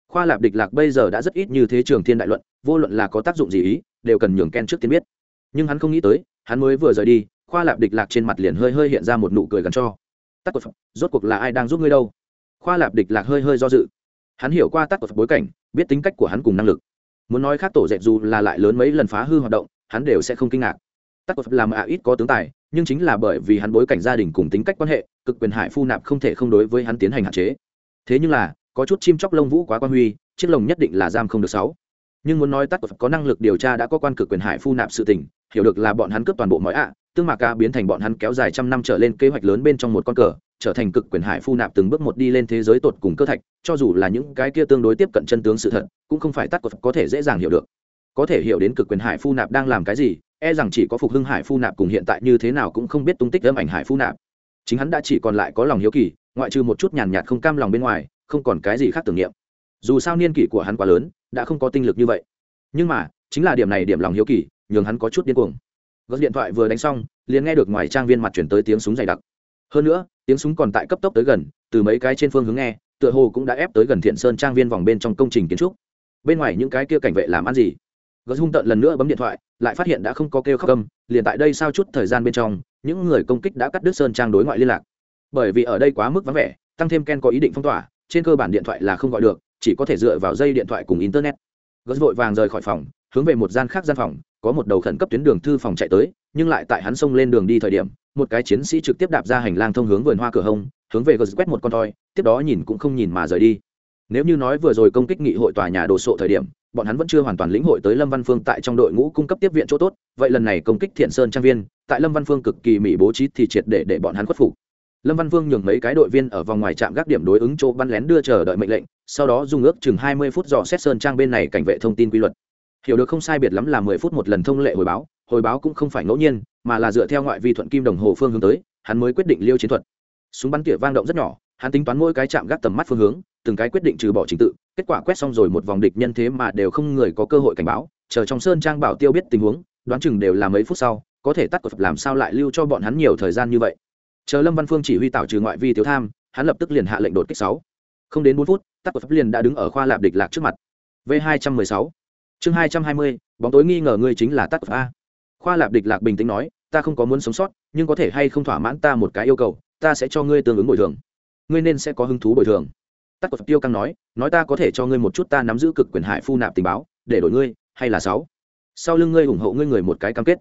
Khoa lạp địch lạc bây giờ đã rất ít như thế trường thiên đại luận, vô luận là có tác dụng gì ý, đều cần nhường ken trước tiên biết. Nhưng hắn không nghĩ tới, hắn mới vừa rời đi, khoa lạp địch lạc trên mặt liền hơi hơi hiện ra một nụ cười gần cho. Tắc cột rốt cuộc là ai đang giúp ngươi đâu? Khoa lạp địch lạc hơi hơi do dự. Hắn hiểu qua tắc cột bối cảnh, biết tính cách của hắn cùng năng lực. Muốn nói khác tổ dẹp dù là lại lớn mấy lần phá hư hoạt động, hắn đều sẽ không kinh ngạc tắc cột làm ạ ít có tướng tài, nhưng chính là bởi vì hắn bối cảnh gia đình cùng tính cách quan hệ, cực quyền hải phu nạp không thể không đối với hắn tiến hành hạn chế. Thế nhưng là, có chút chim chóc lông vũ quá quan huy, chiếc lồng nhất định là giam không được sáu. Nhưng muốn nói tắc có năng lực điều tra đã có quan cực quyền hải phu nạp sự tình, hiểu được là bọn hắn cướp toàn bộ mọi ạ, tương mạc ca biến thành bọn hắn kéo dài trăm năm trở lên kế hoạch lớn bên trong một con cờ, trở thành cực quyền hải phu nạp từng bước một đi lên thế giới tột cùng cơ thạch, cho dù là những cái kia tương đối tiếp cận chân tướng sự thật, cũng không phải tắc của có thể dễ dàng hiểu được. Có thể hiểu đến cực quyền hải phu nạp đang làm cái gì e rằng chỉ có phục hưng hải phu nạp cùng hiện tại như thế nào cũng không biết tung tích âm ảnh hải phu nạp. Chính hắn đã chỉ còn lại có lòng hiếu kỳ, ngoại trừ một chút nhàn nhạt không cam lòng bên ngoài, không còn cái gì khác tưởng niệm. Dù sao niên kỷ của hắn quá lớn, đã không có tinh lực như vậy. Nhưng mà, chính là điểm này điểm lòng hiếu kỳ, nhường hắn có chút điên cuồng. Gật điện thoại vừa đánh xong, liền nghe được ngoài trang viên mặt chuyển tới tiếng súng dày đặc. Hơn nữa, tiếng súng còn tại cấp tốc tới gần, từ mấy cái trên phương hướng nghe, tựa hồ cũng đã ép tới gần thiện sơn trang viên vòng bên trong công trình kiến trúc. Bên ngoài những cái kia cảnh vệ làm ăn gì? Gớt hung tận lần nữa bấm điện thoại, lại phát hiện đã không có kêu khóc âm liền tại đây sao chút thời gian bên trong, những người công kích đã cắt đứt sơn trang đối ngoại liên lạc. Bởi vì ở đây quá mức vắng vẻ, tăng thêm ken có ý định phong tỏa, trên cơ bản điện thoại là không gọi được, chỉ có thể dựa vào dây điện thoại cùng internet. Gớt vội vàng rời khỏi phòng, hướng về một gian khác gian phòng, có một đầu khẩn cấp tuyến đường thư phòng chạy tới, nhưng lại tại hắn xông lên đường đi thời điểm, một cái chiến sĩ trực tiếp đạp ra hành lang thông hướng vườn hoa cửa hông, hướng về gớt quét một con toi, tiếp đó nhìn cũng không nhìn mà rời đi nếu như nói vừa rồi công kích nghị hội tòa nhà đồ sộ thời điểm, bọn hắn vẫn chưa hoàn toàn lĩnh hội tới lâm văn phương tại trong đội ngũ cung cấp tiếp viện chỗ tốt, vậy lần này công kích thiện sơn trang viên, tại lâm văn phương cực kỳ mỹ bố trí thì triệt để để bọn hắn khuất phục. Lâm văn Phương nhường mấy cái đội viên ở vòng ngoài trạm gác điểm đối ứng chỗ bắn lén đưa chờ đợi mệnh lệnh, sau đó dùng ước chừng hai mươi phút dò xét sơn trang bên này cảnh vệ thông tin quy luật. Hiểu được không sai biệt lắm là mười phút một lần thông lệ hồi báo hồi báo cũng không phải ngẫu nhiên, mà là dựa theo ngoại vi thuận kim đồng hồ phương hướng tới, hắn mới quyết định liêu chiến thuật. Súng bắn tỉa vang động rất nhỏ, hắn tính toán mỗi cái chạm gác tầm mắt phương hướng từng cái quyết định trừ bỏ trình tự, kết quả quét xong rồi một vòng địch nhân thế mà đều không người có cơ hội cảnh báo, chờ trong sơn trang bảo tiêu biết tình huống, đoán chừng đều là mấy phút sau, có thể tắt cột làm sao lại lưu cho bọn hắn nhiều thời gian như vậy. Chờ lâm văn phương chỉ huy tạo trừ ngoại vi thiếu tham, hắn lập tức liền hạ lệnh đột kích sáu. Không đến bốn phút tắc cột pháp liền đã đứng ở khoa lạp địch lạc trước mặt. V hai trăm mười sáu. Chương hai trăm hai mươi, bóng tối nghi ngờ ngươi chính là tắc cột a. Khoa lạp địch lạc bình tĩnh nói, ta không có muốn sống sót, nhưng có thể hay không thỏa mãn ta một cái yêu cầu, ta sẽ cho ngươi tương ứng bồi thường. Ngươi nên sẽ có hứng thú bồi thường tắc của tiêu căng nói nói ta có thể cho ngươi một chút ta nắm giữ cực quyền hải phu nạp tình báo, để đổi ngươi, hay là sáu? Sau lưng ngươi ủng hộ ngươi người một cái cam kết.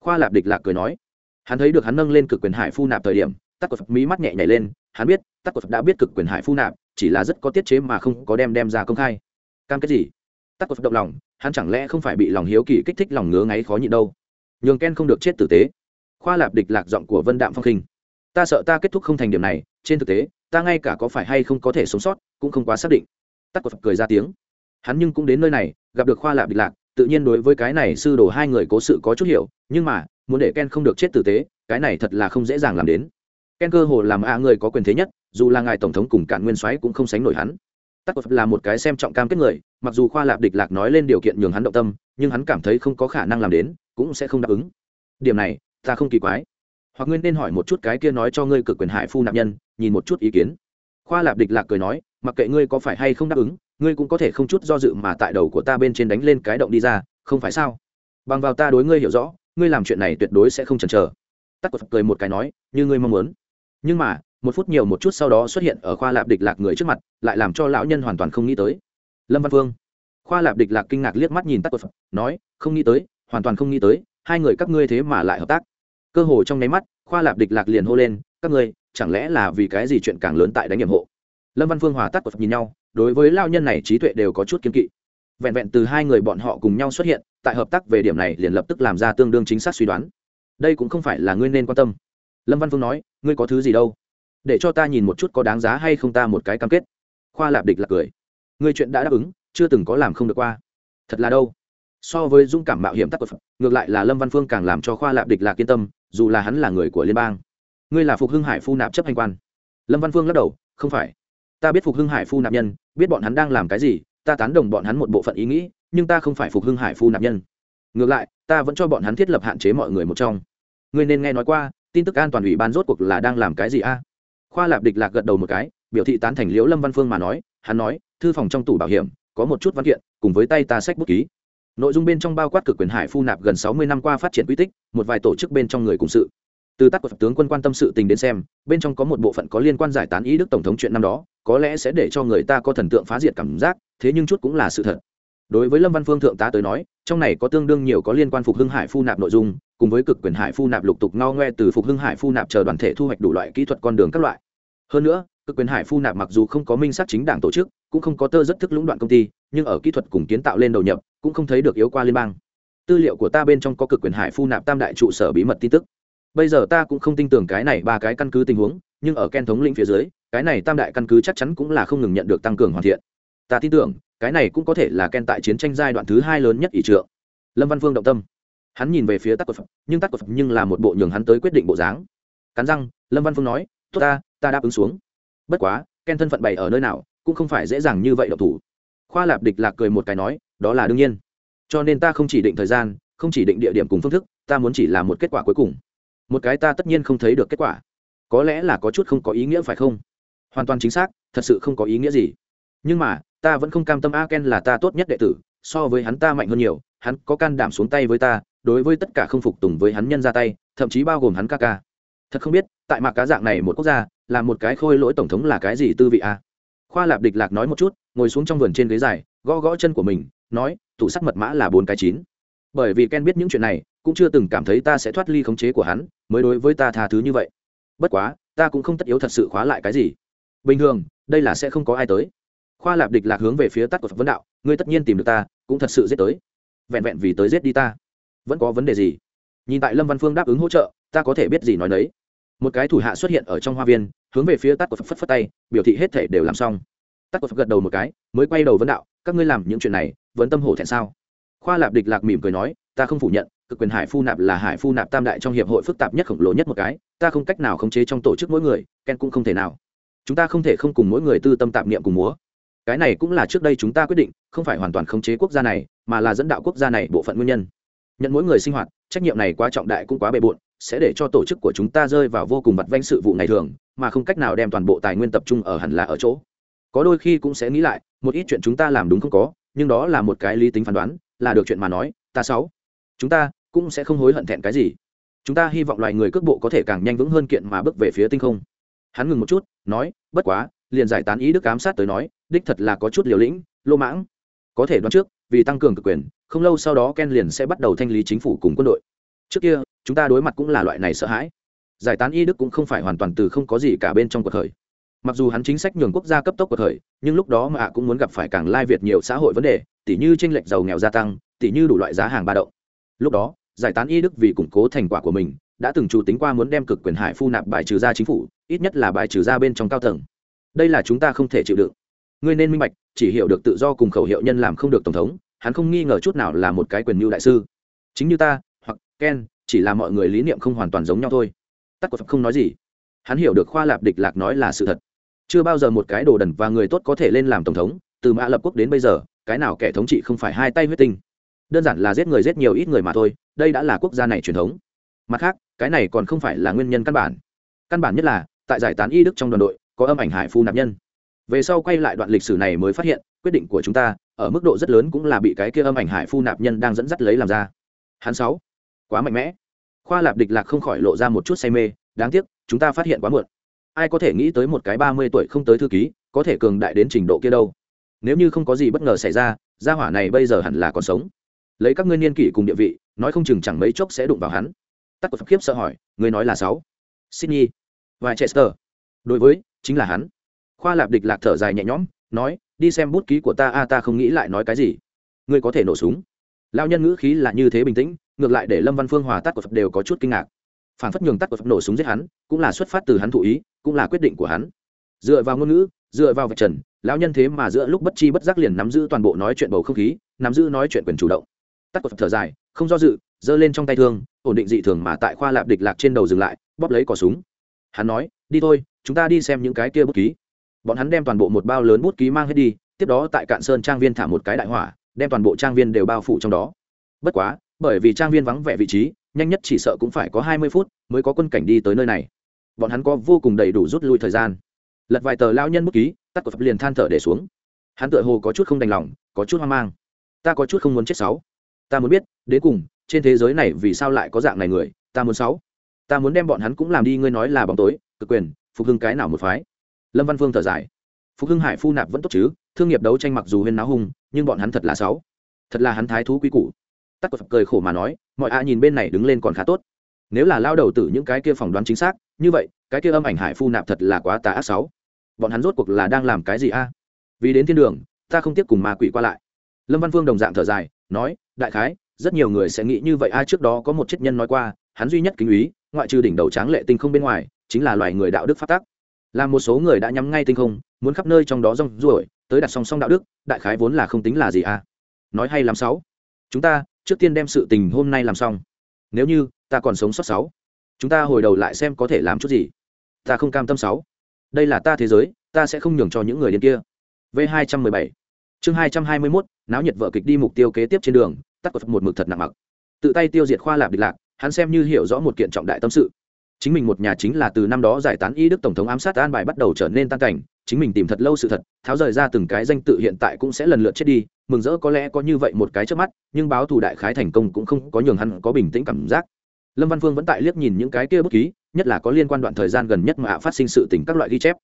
Khoa lạp địch lạc cười nói. Hắn thấy được hắn nâng lên cực quyền hải phu nạp thời điểm, tắc của mí mắt nhẹ nhảy lên, hắn biết, tắc của đã biết cực quyền hải phu nạp, chỉ là rất có tiết chế mà không có đem đem ra công khai. Cam kết gì? Tắc của động lòng, hắn chẳng lẽ không phải bị lòng hiếu kỳ kích thích, lòng ngứa ngáy khó nhịn đâu? Nhường ken không được chết tử tế. Khoa lạp địch lạc giọng của vân đạm phong khinh. Ta sợ ta kết thúc không thành điểm này, trên thực tế ta ngay cả có phải hay không có thể sống sót, cũng không quá xác định. Tắc cột cười ra tiếng. Hắn nhưng cũng đến nơi này, gặp được khoa lạp địch lạc, tự nhiên đối với cái này sư đồ hai người cố sự có chút hiểu, nhưng mà, muốn để ken không được chết tử tế, cái này thật là không dễ dàng làm đến. Ken cơ hồ làm a người có quyền thế nhất, dù là ngài tổng thống cùng cạn nguyên soái cũng không sánh nổi hắn. Tắc cột là một cái xem trọng cam kết người, mặc dù khoa lạp địch lạc nói lên điều kiện nhường hắn động tâm, nhưng hắn cảm thấy không có khả năng làm đến, cũng sẽ không đáp ứng. Điểm này, ta không kỳ quái hoặc nguyên nên hỏi một chút cái kia nói cho ngươi cực quyền hại phu nạp nhân, nhìn một chút ý kiến. Khoa lạp địch lạc cười nói, mặc kệ ngươi có phải hay không đáp ứng, ngươi cũng có thể không chút do dự mà tại đầu của ta bên trên đánh lên cái động đi ra, không phải sao? Bằng vào ta đối ngươi hiểu rõ, ngươi làm chuyện này tuyệt đối sẽ không chần chờ. Tắc cột cười một cái nói, như ngươi mong muốn. Nhưng mà, một phút nhiều một chút sau đó xuất hiện ở khoa lạp địch lạc người trước mặt, lại làm cho lão nhân hoàn toàn không nghĩ tới. Lâm văn phương khoa lạp địch lạc kinh ngạc liếc mắt nhìn tắc cột nói, không nghĩ tới, hoàn toàn không nghĩ tới, hai người các ngươi thế mà lại hợp tác cơ hồ trong nháy mắt, khoa lạp địch lạc liền hô lên, các ngươi, chẳng lẽ là vì cái gì chuyện càng lớn tại đánh nhiệm hộ? Lâm văn phương hòa tắc cột nhìn nhau, đối với lao nhân này trí tuệ đều có chút kiên kỵ. Vẹn vẹn từ hai người bọn họ cùng nhau xuất hiện, tại hợp tác về điểm này liền lập tức làm ra tương đương chính xác suy đoán. Đây cũng không phải là ngươi nên quan tâm. Lâm văn phương nói, ngươi có thứ gì đâu? Để cho ta nhìn một chút có đáng giá hay không ta một cái cam kết. Khoa lạp địch là cười, ngươi chuyện đã đáp ứng, chưa từng có làm không được qua. Thật là đâu? So với dung cảm mạo hiểm tắc của phật ngược lại là lâm văn phương càng làm cho khoa lạp địch lạc yên tâm dù là hắn là người của liên bang. Ngươi là phục hưng hải phu nạp chấp hành quan. Lâm văn phương lắc đầu, không phải. Ta biết phục hưng hải phu nạp nhân, biết bọn hắn đang làm cái gì, ta tán đồng bọn hắn một bộ phận ý nghĩ, nhưng ta không phải phục hưng hải phu nạp nhân. Ngược lại, ta vẫn cho bọn hắn thiết lập hạn chế mọi người một trong. Ngươi nên nghe nói qua, tin tức an toàn ủy ban rốt cuộc là đang làm cái gì a? Khoa lạp địch lạc gật đầu một cái, biểu thị tán thành liễu lâm văn phương mà nói, hắn nói, thư phòng trong tủ bảo hiểm, có một chút văn kiện, cùng với tay ta sách bút ký nội dung bên trong bao quát cực quyền hải phu nạp gần sáu mươi năm qua phát triển quy tích, một vài tổ chức bên trong người cùng sự. Từ tác của tướng quân quan tâm sự tình đến xem, bên trong có một bộ phận có liên quan giải tán ý đức tổng thống chuyện năm đó, có lẽ sẽ để cho người ta có thần tượng phá diệt cảm giác, thế nhưng chút cũng là sự thật. Đối với lâm văn phương thượng tá tới nói, trong này có tương đương nhiều có liên quan phục hưng hải phu nạp nội dung, cùng với cực quyền hải phu nạp lục tục ngao ngoe từ phục hưng hải phu nạp chờ đoàn thể thu hoạch đủ loại kỹ thuật con đường các loại. Hơn nữa, cực quyền hải phu nạp mặc dù không có minh sát chính đảng tổ chức, cũng không có tơ rất thức lũng đoạn công ty nhưng ở kỹ thuật cùng kiến tạo lên đầu nhập, cũng không thấy được yếu qua liên bang. Tư liệu của ta bên trong có cực quyền hải phu nạp tam đại trụ sở bí mật tin tức. Bây giờ ta cũng không tin tưởng cái này ba cái căn cứ tình huống, nhưng ở ken thống lĩnh phía dưới, cái này tam đại căn cứ chắc chắn cũng là không ngừng nhận được tăng cường hoàn thiện. Ta tin tưởng, cái này cũng có thể là ken tại chiến tranh giai đoạn thứ hai lớn nhất ỷ trượng. Lâm văn phương động tâm. Hắn nhìn về phía tắc của phật, nhưng tắc của phật nhưng là một bộ nhường hắn tới quyết định bộ dáng. Cắn răng, lâm văn phương nói, tốt ta ta đáp ứng xuống. Bất quá, ken thân phận bày ở nơi nào, cũng không phải dễ dàng như vậy độc thủ khoa lạp địch lạc cười một cái nói, đó là đương nhiên. Cho nên ta không chỉ định thời gian, không chỉ định địa điểm cùng phương thức, ta muốn chỉ là một kết quả cuối cùng. Một cái ta tất nhiên không thấy được kết quả. Có lẽ là có chút không có ý nghĩa phải không? Hoàn toàn chính xác, thật sự không có ý nghĩa gì. Nhưng mà, ta vẫn không cam tâm a ken là ta tốt nhất đệ tử, so với hắn ta mạnh hơn nhiều, hắn có can đảm xuống tay với ta, đối với tất cả không phục tùng với hắn nhân ra tay, thậm chí bao gồm hắn ca ca. Thật không biết, tại mạc cá dạng này một quốc gia, là một cái khôi lỗi tổng thống là cái gì tư vị a? Khoa lạp địch lạc nói một chút, ngồi xuống trong vườn trên ghế dài, gõ gõ chân của mình, nói tủ sắt mật mã là bốn cái chín. Bởi vì ken biết những chuyện này, cũng chưa từng cảm thấy ta sẽ thoát ly khống chế của hắn, mới đối với ta tha thứ như vậy. Bất quá, ta cũng không tất yếu thật sự khóa lại cái gì. Bình thường, đây là sẽ không có ai tới. Khoa lạp địch lạc hướng về phía tắt của vấn đạo, ngươi tất nhiên tìm được ta, cũng thật sự giết tới. Vẹn vẹn vì tới giết đi ta. Vẫn có vấn đề gì? Nhìn tại lâm văn phương đáp ứng hỗ trợ, ta có thể biết gì nói đấy một cái thủ hạ xuất hiện ở trong hoa viên, hướng về phía tắt của phật phất phất tay, biểu thị hết thể đều làm xong. Tắt của phật gật đầu một cái, mới quay đầu vấn đạo, các ngươi làm những chuyện này, vẫn tâm hổ thẹn sao? Khoa lạp địch lạc mỉm cười nói, ta không phủ nhận, cực quyền hải phu nạp là hải phu nạp tam đại trong hiệp hội phức tạp nhất khổng lồ nhất một cái, ta không cách nào khống chế trong tổ chức mỗi người, ken cũng không thể nào. Chúng ta không thể không cùng mỗi người tư tâm tạp niệm cùng múa. Cái này cũng là trước đây chúng ta quyết định, không phải hoàn toàn khống chế quốc gia này, mà là dẫn đạo quốc gia này bộ phận nguyên nhân nhận mỗi người sinh hoạt, trách nhiệm này quá trọng đại cũng quá bề bộn, sẽ để cho tổ chức của chúng ta rơi vào vô cùng vặt vanh sự vụ ngày thường, mà không cách nào đem toàn bộ tài nguyên tập trung ở hẳn là ở chỗ. Có đôi khi cũng sẽ nghĩ lại, một ít chuyện chúng ta làm đúng không có, nhưng đó là một cái lý tính phán đoán, là được chuyện mà nói, ta sáu. Chúng ta cũng sẽ không hối hận thẹn cái gì. Chúng ta hy vọng loài người cước bộ có thể càng nhanh vững hơn kiện mà bước về phía tinh không. Hắn ngừng một chút, nói, bất quá, liền giải tán ý đức ám sát tới nói, đích thật là có chút liều lĩnh, lô mãng. Có thể đoán trước, vì tăng cường cực quyền không lâu sau đó ken liền sẽ bắt đầu thanh lý chính phủ cùng quân đội. Trước kia, chúng ta đối mặt cũng là loại này sợ hãi. Giải tán y đức cũng không phải hoàn toàn từ không có gì cả bên trong cuộc khởi mặc dù hắn chính sách nhường quốc gia cấp tốc cuộc khởi nhưng lúc đó mà ạ cũng muốn gặp phải càng lai việt nhiều xã hội vấn đề, tỉ như tranh lệch giàu nghèo gia tăng, tỉ như đủ loại giá hàng ba động. Lúc đó, giải tán y đức vì củng cố thành quả của mình, đã từng chủ tính qua muốn đem cực quyền hải phu nạp bài trừ ra chính phủ, ít nhất là bài trừ ra bên trong cao tầng. Đây là chúng ta không thể chịu đựng. Ngươi nên minh bạch, chỉ hiểu được tự do cùng khẩu hiệu nhân làm không được tổng thống hắn không nghi ngờ chút nào là một cái quyền mưu đại sư. Chính như ta, hoặc ken, chỉ là mọi người lý niệm không hoàn toàn giống nhau thôi. Tắc của không nói gì. Hắn hiểu được khoa lạp địch lạc nói là sự thật. Chưa bao giờ một cái đồ đần và người tốt có thể lên làm tổng thống, từ mã lập quốc đến bây giờ, cái nào kẻ thống trị không phải hai tay huyết tinh. Đơn giản là giết người giết nhiều ít người mà thôi, đây đã là quốc gia này truyền thống. Mặt khác, cái này còn không phải là nguyên nhân căn bản. Căn bản nhất là, tại giải tán y đức trong đoàn đội, có âm ảnh hải phu nạp nhân về sau quay lại đoạn lịch sử này mới phát hiện, quyết định của chúng ta, ở mức độ rất lớn cũng là bị cái kia âm ảnh hải phu nạp nhân đang dẫn dắt lấy làm ra. Hắn sáu. Quá mạnh mẽ. Khoa lạp địch lạc không khỏi lộ ra một chút say mê, đáng tiếc, chúng ta phát hiện quá muộn. Ai có thể nghĩ tới một cái ba mươi tuổi không tới thư ký, có thể cường đại đến trình độ kia đâu. Nếu như không có gì bất ngờ xảy ra, gia hỏa này bây giờ hẳn là còn sống. Lấy các ngươi niên kỷ cùng địa vị, nói không chừng chẳng mấy chốc sẽ đụng vào hắn. Tắc của khiếp sợ hỏi người nói là sáu. Sydney. Và chester đối với, chính là hắn khoa lạp địch lạc thở dài nhẹ nhõm, nói, đi xem bút ký của ta, a, ta không nghĩ lại nói cái gì. Ngươi có thể nổ súng. Lao nhân ngữ khí là như thế bình tĩnh, ngược lại để lâm văn phương hòa tắt của phật đều có chút kinh ngạc. Phản phất nhường tắt của phật nổ súng giết hắn, cũng là xuất phát từ hắn thụ ý, cũng là quyết định của hắn. Dựa vào ngôn ngữ, dựa vào vạch trần, lão nhân thế mà giữa lúc bất chi bất giác liền nắm giữ toàn bộ nói chuyện bầu không khí, nắm giữ nói chuyện quyền chủ động. Tắt của phật thở dài, không do dự, giơ lên trong tay thương, ổn định dị thường mà tại khoa lạp địch lạc trên đầu dừng lại, bóp lấy cỏ súng. Hắn nói, đi thôi, chúng ta đi xem những cái kia bút ký bọn hắn đem toàn bộ một bao lớn bút ký mang hết đi, tiếp đó tại cạn sơn trang viên thả một cái đại hỏa, đem toàn bộ trang viên đều bao phủ trong đó. Bất quá, bởi vì trang viên vắng vẻ vị trí, nhanh nhất chỉ sợ cũng phải có hai mươi phút mới có quân cảnh đi tới nơi này. Bọn hắn có vô cùng đầy đủ rút lui thời gian. Lật vài tờ lao nhân bút ký, tắt của pháp liền than thở để xuống. Hắn tựa hồ có chút không đành lòng, có chút hoang mang. Ta có chút không muốn chết sáu. Ta muốn biết, đến cùng, trên thế giới này vì sao lại có dạng này người? Ta muốn sáu. Ta muốn đem bọn hắn cũng làm đi, ngươi nói là bóng tối, cực quyền, phục hưng cái nào một phái lâm văn phương thở dài phục hưng hải phu nạp vẫn tốt chứ thương nghiệp đấu tranh mặc dù huyên náo hung nhưng bọn hắn thật là sáu thật là hắn thái thú quý củ tắc cột cười khổ mà nói mọi a nhìn bên này đứng lên còn khá tốt nếu là lao đầu tử những cái kia phỏng đoán chính xác như vậy cái kia âm ảnh hải phu nạp thật là quá tà ác sáu bọn hắn rốt cuộc là đang làm cái gì a vì đến thiên đường ta không tiếp cùng ma quỷ qua lại lâm văn phương đồng dạng thở dài nói đại khái rất nhiều người sẽ nghĩ như vậy ai trước đó có một chết nhân nói qua hắn duy nhất kính úy ngoại trừ đỉnh đầu tráng lệ tinh không bên ngoài chính là loài người đạo đức phát tác là một số người đã nhắm ngay tinh không, muốn khắp nơi trong đó rong ruổi, tới đặt song song đạo đức, đại khái vốn là không tính là gì à? Nói hay làm sáu. Chúng ta, trước tiên đem sự tình hôm nay làm xong. Nếu như, ta còn sống sót sáu. Chúng ta hồi đầu lại xem có thể làm chút gì. Ta không cam tâm sáu. Đây là ta thế giới, ta sẽ không nhường cho những người đến kia. V hai trăm mười bảy. Chương hai trăm hai mươi mốt, náo nhiệt vợ kịch đi mục tiêu kế tiếp trên đường, tắt cột một mực thật nặng mặc. Tự tay tiêu diệt khoa lạp địch lạc, hắn xem như hiểu rõ một kiện trọng đại tâm sự chính mình một nhà chính là từ năm đó giải tán y đức tổng thống ám sát an bài bắt đầu trở nên tan cảnh, chính mình tìm thật lâu sự thật, tháo rời ra từng cái danh tự hiện tại cũng sẽ lần lượt chết đi, mừng rỡ có lẽ có như vậy một cái trước mắt, nhưng báo thù đại khái thành công cũng không có nhường hắn có bình tĩnh cảm giác. Lâm văn phương vẫn tại liếc nhìn những cái kia bút ký, nhất là có liên quan đoạn thời gian gần nhất mà phát sinh sự tình các loại ghi chép.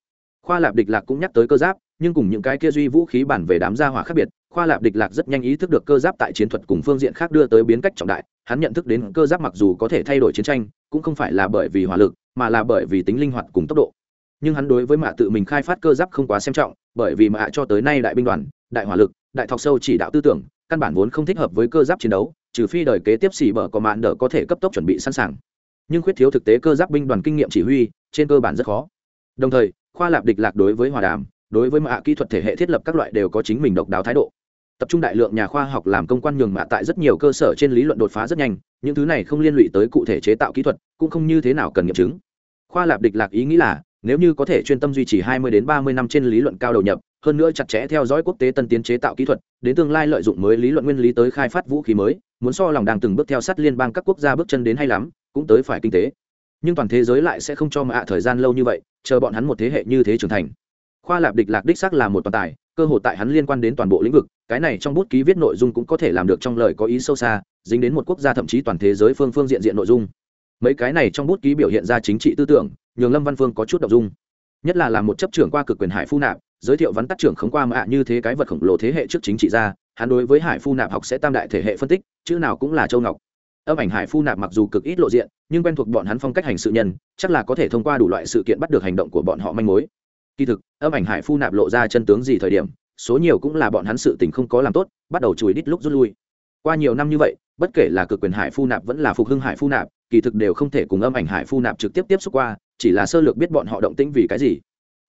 Khoa lạp địch lạc cũng nhắc tới cơ giáp nhưng cùng những cái kia duy vũ khí bản về đám gia hỏa khác biệt, khoa lạp địch lạc rất nhanh ý thức được cơ giáp tại chiến thuật cùng phương diện khác đưa tới biến cách trọng đại, hắn nhận thức đến cơ giáp mặc dù có thể thay đổi chiến tranh, cũng không phải là bởi vì hỏa lực, mà là bởi vì tính linh hoạt cùng tốc độ. Nhưng hắn đối với mạ tự mình khai phát cơ giáp không quá xem trọng, bởi vì mạ cho tới nay đại binh đoàn, đại hỏa lực, đại thọc sâu chỉ đạo tư tưởng, căn bản vốn không thích hợp với cơ giáp chiến đấu, trừ phi đời kế tiếp xỉ bở có mạn đỡ có thể cấp tốc chuẩn bị sẵn sàng. Nhưng khuyết thiếu thực tế cơ giáp binh đoàn kinh nghiệm chỉ huy, trên cơ bản rất khó. Đồng thời, khoa lạp địch lạc đối với hòa đàm đối với mạ kỹ thuật thể hệ thiết lập các loại đều có chính mình độc đáo thái độ. Tập trung đại lượng nhà khoa học làm công quan nhường mạ tại rất nhiều cơ sở trên lý luận đột phá rất nhanh, những thứ này không liên lụy tới cụ thể chế tạo kỹ thuật, cũng không như thế nào cần nghiệm chứng. Khoa lạp địch lạc ý nghĩ là, nếu như có thể chuyên tâm duy trì 20 đến 30 năm trên lý luận cao đầu nhập, hơn nữa chặt chẽ theo dõi quốc tế tân tiến chế tạo kỹ thuật, đến tương lai lợi dụng mới lý luận nguyên lý tới khai phát vũ khí mới, muốn so lòng đang từng bước theo sát liên bang các quốc gia bước chân đến hay lắm, cũng tới phải kinh tế. Nhưng toàn thế giới lại sẽ không cho mạ thời gian lâu như vậy, chờ bọn hắn một thế hệ như thế trưởng thành khoa lạp địch lạc đích xác là một toàn tài cơ hội tại hắn liên quan đến toàn bộ lĩnh vực cái này trong bút ký viết nội dung cũng có thể làm được trong lời có ý sâu xa dính đến một quốc gia thậm chí toàn thế giới phương phương diện diện nội dung. Mấy cái này trong bút ký biểu hiện ra chính trị tư tưởng nhường lâm văn phương có chút đ ộ n g dung. Nhất là làm một chấp trưởng qua cực quyền hải phu nạp giới thiệu vắn tắt trưởng khống qua mạ như thế cái vật khổng lồ thế hệ trước chính trị gia, hắn đối với hải phu nạp học sẽ tam đại thể hệ phân tích chữ nào cũng là châu ngọc. Âm ảnh hải phu nạp mặc dù cực ít lộ diện nhưng quen thuộc bọn hắn phong cách hành sự nhân chắc là có thể thông qua đủ loại sự kiện bắt được hành động của bọn họ manh mối kỳ thực, âm ảnh hải phu nạp lộ ra chân tướng gì thời điểm, số nhiều cũng là bọn hắn sự tình không có làm tốt, bắt đầu chùi đít lúc rút lui. Qua nhiều năm như vậy, bất kể là cực quyền hải phu nạp vẫn là phục hưng hải phu nạp, kỳ thực đều không thể cùng âm ảnh hải phu nạp trực tiếp tiếp xúc qua, chỉ là sơ lược biết bọn họ động tĩnh vì cái gì.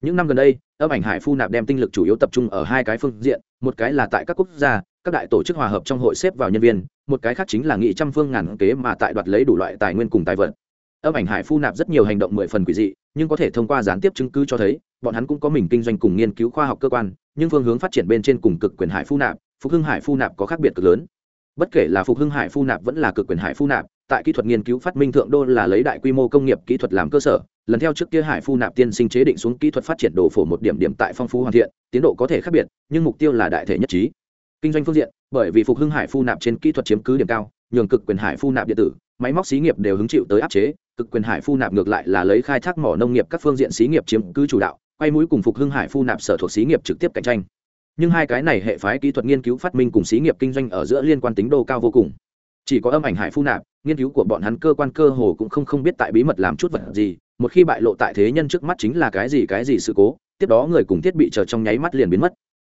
Những năm gần đây, âm ảnh hải phu nạp đem tinh lực chủ yếu tập trung ở hai cái phương diện, một cái là tại các quốc gia, các đại tổ chức hòa hợp trong hội xếp vào nhân viên, một cái khác chính là nghị trăm phương ngàn kế mà tại đoạt lấy đủ loại tài nguyên cùng tài vật. Âm ảnh hải phu nạp rất nhiều hành động mười phần quỷ dị, nhưng có thể thông qua gián tiếp chứng cứ cho thấy bọn hắn cũng có mình kinh doanh cùng nghiên cứu khoa học cơ quan, nhưng phương hướng phát triển bên trên cùng cực quyền hải phu nạp, phục hưng hải phu nạp có khác biệt cực lớn. Bất kể là phục hưng hải phu nạp vẫn là cực quyền hải phu nạp, tại kỹ thuật nghiên cứu phát minh thượng đô là lấy đại quy mô công nghiệp kỹ thuật làm cơ sở, lần theo trước kia hải phu nạp tiên sinh chế định xuống kỹ thuật phát triển đồ phổ một điểm điểm tại phong phú hoàn thiện, tiến độ có thể khác biệt, nhưng mục tiêu là đại thể nhất trí. Kinh doanh phương diện, bởi vì phục hưng hải phu nạp trên kỹ thuật chiếm cứ điểm cao, nhường cực quyền hải phu nạp điện tử, máy móc xí nghiệp đều hứng chịu tới áp chế, cực quyền hải phu nạp ngược lại là lấy khai thác mỏ nông nghiệp các phương diện xí nghiệp chiếm cứ chủ đạo quay mũi cùng phục hưng hải phu nạp sở thuộc xí nghiệp trực tiếp cạnh tranh. Nhưng hai cái này hệ phái kỹ thuật nghiên cứu phát minh cùng xí nghiệp kinh doanh ở giữa liên quan tính đô cao vô cùng. Chỉ có âm ảnh hải phu nạp, nghiên cứu của bọn hắn cơ quan cơ hồ cũng không không biết tại bí mật làm chút vật gì, một khi bại lộ tại thế nhân trước mắt chính là cái gì cái gì sự cố, tiếp đó người cùng thiết bị chờ trong nháy mắt liền biến mất.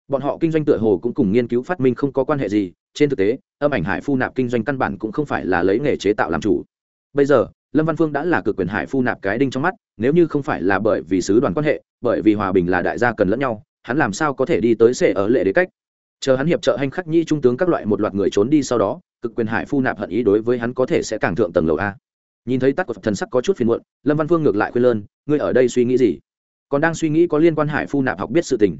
Bọn họ kinh doanh tựa hồ cũng cùng nghiên cứu phát minh không có quan hệ gì, trên thực tế, âm ảnh hải phu nạp kinh doanh căn bản cũng không phải là lấy nghề chế tạo làm chủ. Bây giờ lâm văn phương đã là cực quyền hải phu nạp cái đinh trong mắt, nếu như không phải là bởi vì sứ đoàn quan hệ, bởi vì hòa bình là đại gia cần lẫn nhau, hắn làm sao có thể đi tới sệ ở lệ đế cách? Chờ hắn hiệp trợ hành khắc nhi trung tướng các loại một loạt người trốn đi sau đó, cực quyền hải phu nạp hận ý đối với hắn có thể sẽ càng thượng tầng lầu a. Nhìn thấy tắc của thần sắc có chút phiền muộn, lâm văn phương ngược lại khuyên lơn, ngươi ở đây suy nghĩ gì? Còn đang suy nghĩ có liên quan hải phu nạp học biết sự tình.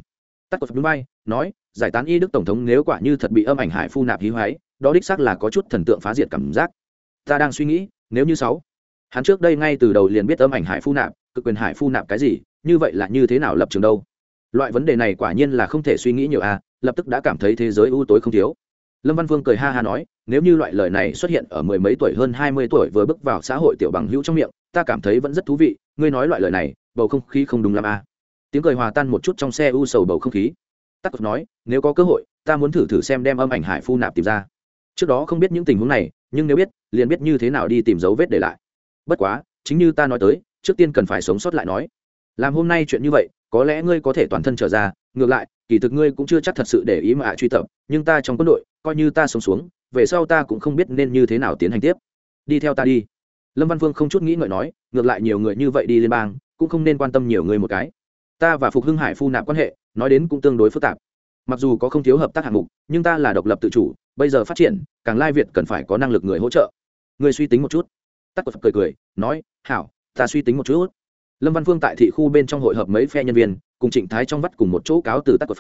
Tắc của núi bay nói, giải tán y đức tổng thống nếu quả như thật bị âm ảnh hải phu nạp hí hoáy, đó đích xác là có chút thần tượng phá diệt cảm giác. Ta đang suy nghĩ, nếu như sáu hắn trước đây ngay từ đầu liền biết âm ảnh hải phu nạp, cực quyền hải phu nạp cái gì, như vậy là như thế nào lập trường đâu? Loại vấn đề này quả nhiên là không thể suy nghĩ nhiều a, lập tức đã cảm thấy thế giới ưu tối không thiếu. Lâm văn vương cười ha ha nói, nếu như loại lời này xuất hiện ở mười mấy tuổi hơn hai mươi tuổi vừa bước vào xã hội tiểu bằng hữu trong miệng, ta cảm thấy vẫn rất thú vị, ngươi nói loại lời này, bầu không khí không đúng l a. Tiếng cười hòa tan một chút trong xe u sầu bầu không khí. Tắc nói, nếu có cơ hội, ta muốn thử thử xem đem âm ảnh hải phu nạp tìm ra. Trước đó không biết những tình huống này, nhưng nếu biết, liền biết như thế nào đi tìm dấu vết để lại bất quá, chính như ta nói tới, trước tiên cần phải sống sót lại nói. Làm hôm nay chuyện như vậy, có lẽ ngươi có thể toàn thân trở ra, ngược lại, kỳ thực ngươi cũng chưa chắc thật sự để ý mà truy tập, nhưng ta trong quân đội, coi như ta sống xuống, về sau ta cũng không biết nên như thế nào tiến hành tiếp. Đi theo ta đi. Lâm văn phương không chút nghĩ ngợi nói, ngược lại nhiều người như vậy đi liên bang, cũng không nên quan tâm nhiều người một cái. Ta và phục hưng hải phu nạp quan hệ, nói đến cũng tương đối phức tạp. Mặc dù có không thiếu hợp tác hạng mục, nhưng ta là độc lập tự chủ, bây giờ phát triển, càng lai việt cần phải có năng lực người hỗ trợ. Người suy tính một chút tắc cột cười cười, nói, hảo, ta suy tính một chút. Lâm văn phương tại thị khu bên trong hội hợp mấy phe nhân viên, cùng trịnh thái trong vắt cùng một chỗ cáo từ tắc cột.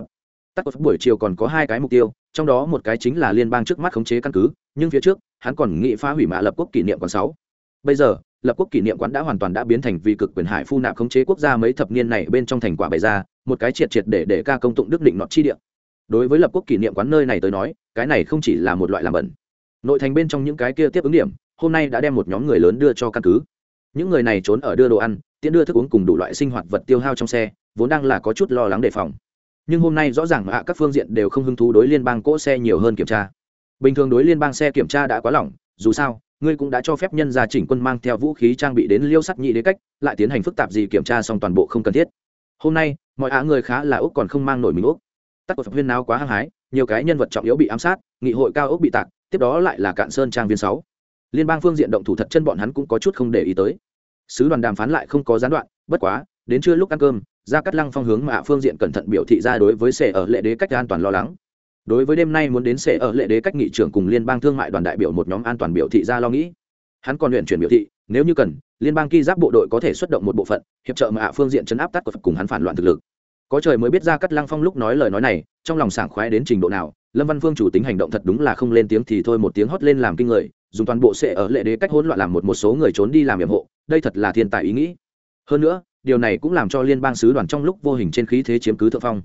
Tắc cột buổi chiều còn có hai cái mục tiêu, trong đó một cái chính là liên bang trước mắt khống chế căn cứ, nhưng phía trước, hắn còn nghị phá hủy mã lập quốc kỷ niệm còn sáu. Bây giờ, lập quốc kỷ niệm quán đã hoàn toàn đã biến thành vì cực quyền hải phu nạp khống chế quốc gia mấy thập niên này bên trong thành quả bày ra, một cái triệt triệt để để ca công tụng đức định nọt chi địa. Đối với lập quốc kỷ niệm quán nơi này tới nói, cái này không chỉ là một loại làm bẩn nội thành bên trong những cái kia tiếp ứng điểm hôm nay đã đem một nhóm người lớn đưa cho căn cứ. Những người này trốn ở đưa đồ ăn, tiễn đưa thức uống cùng đủ loại sinh hoạt vật tiêu hao trong xe, vốn đang là có chút lo lắng đề phòng. Nhưng hôm nay rõ ràng hạ các phương diện đều không hứng thú đối liên bang cỗ xe nhiều hơn kiểm tra. Bình thường đối liên bang xe kiểm tra đã quá lỏng, dù sao, ngươi cũng đã cho phép nhân gia chỉnh quân mang theo vũ khí trang bị đến liêu sắt nhị đế cách, lại tiến hành phức tạp gì kiểm tra xong toàn bộ không cần thiết. Hôm nay, mọi á người khá là úc còn không mang nổi mình úc. Tắc của phật huyên nào quá hăng hái, nhiều cái nhân vật trọng yếu bị ám sát, nghị hội cao úc bị tạc, tiếp đó lại là cạn sơn trang viên sáu liên bang phương diện động thủ thật chân bọn hắn cũng có chút không để ý tới. Sứ đoàn đàm phán lại không có gián đoạn, bất quá, đến trưa lúc ăn cơm ra cắt lăng phong hướng mạ phương diện cẩn thận biểu thị ra đối với sệ ở lệ đế cách an toàn lo lắng. Đối với đêm nay muốn đến sệ ở lệ đế cách nghị trưởng cùng liên bang thương mại đoàn đại biểu một nhóm an toàn biểu thị ra lo nghĩ. Hắn còn luyện chuyển biểu thị, nếu như cần, liên bang ki giáp bộ đội có thể xuất động một bộ phận, hiệp trợ mạ phương diện chấn áp tắt của phật cùng hắn phản loạn thực lực. Có trời mới biết ra cắt lăng phong lúc nói lời nói này, trong lòng sảng khoái đến trình độ nào lâm văn phương chủ tính hành động thật đúng là không lên tiếng thì thôi, một tiếng hót lên làm kinh người, dùng toàn bộ sệ ở lệ đế cách hỗn loạn làm một một số người trốn đi làm nhiệm hộ đây thật là thiên tài ý nghĩ. Hơn nữa, điều này cũng làm cho liên bang sứ đoàn trong lúc vô hình trên khí thế chiếm cứ thượng phong.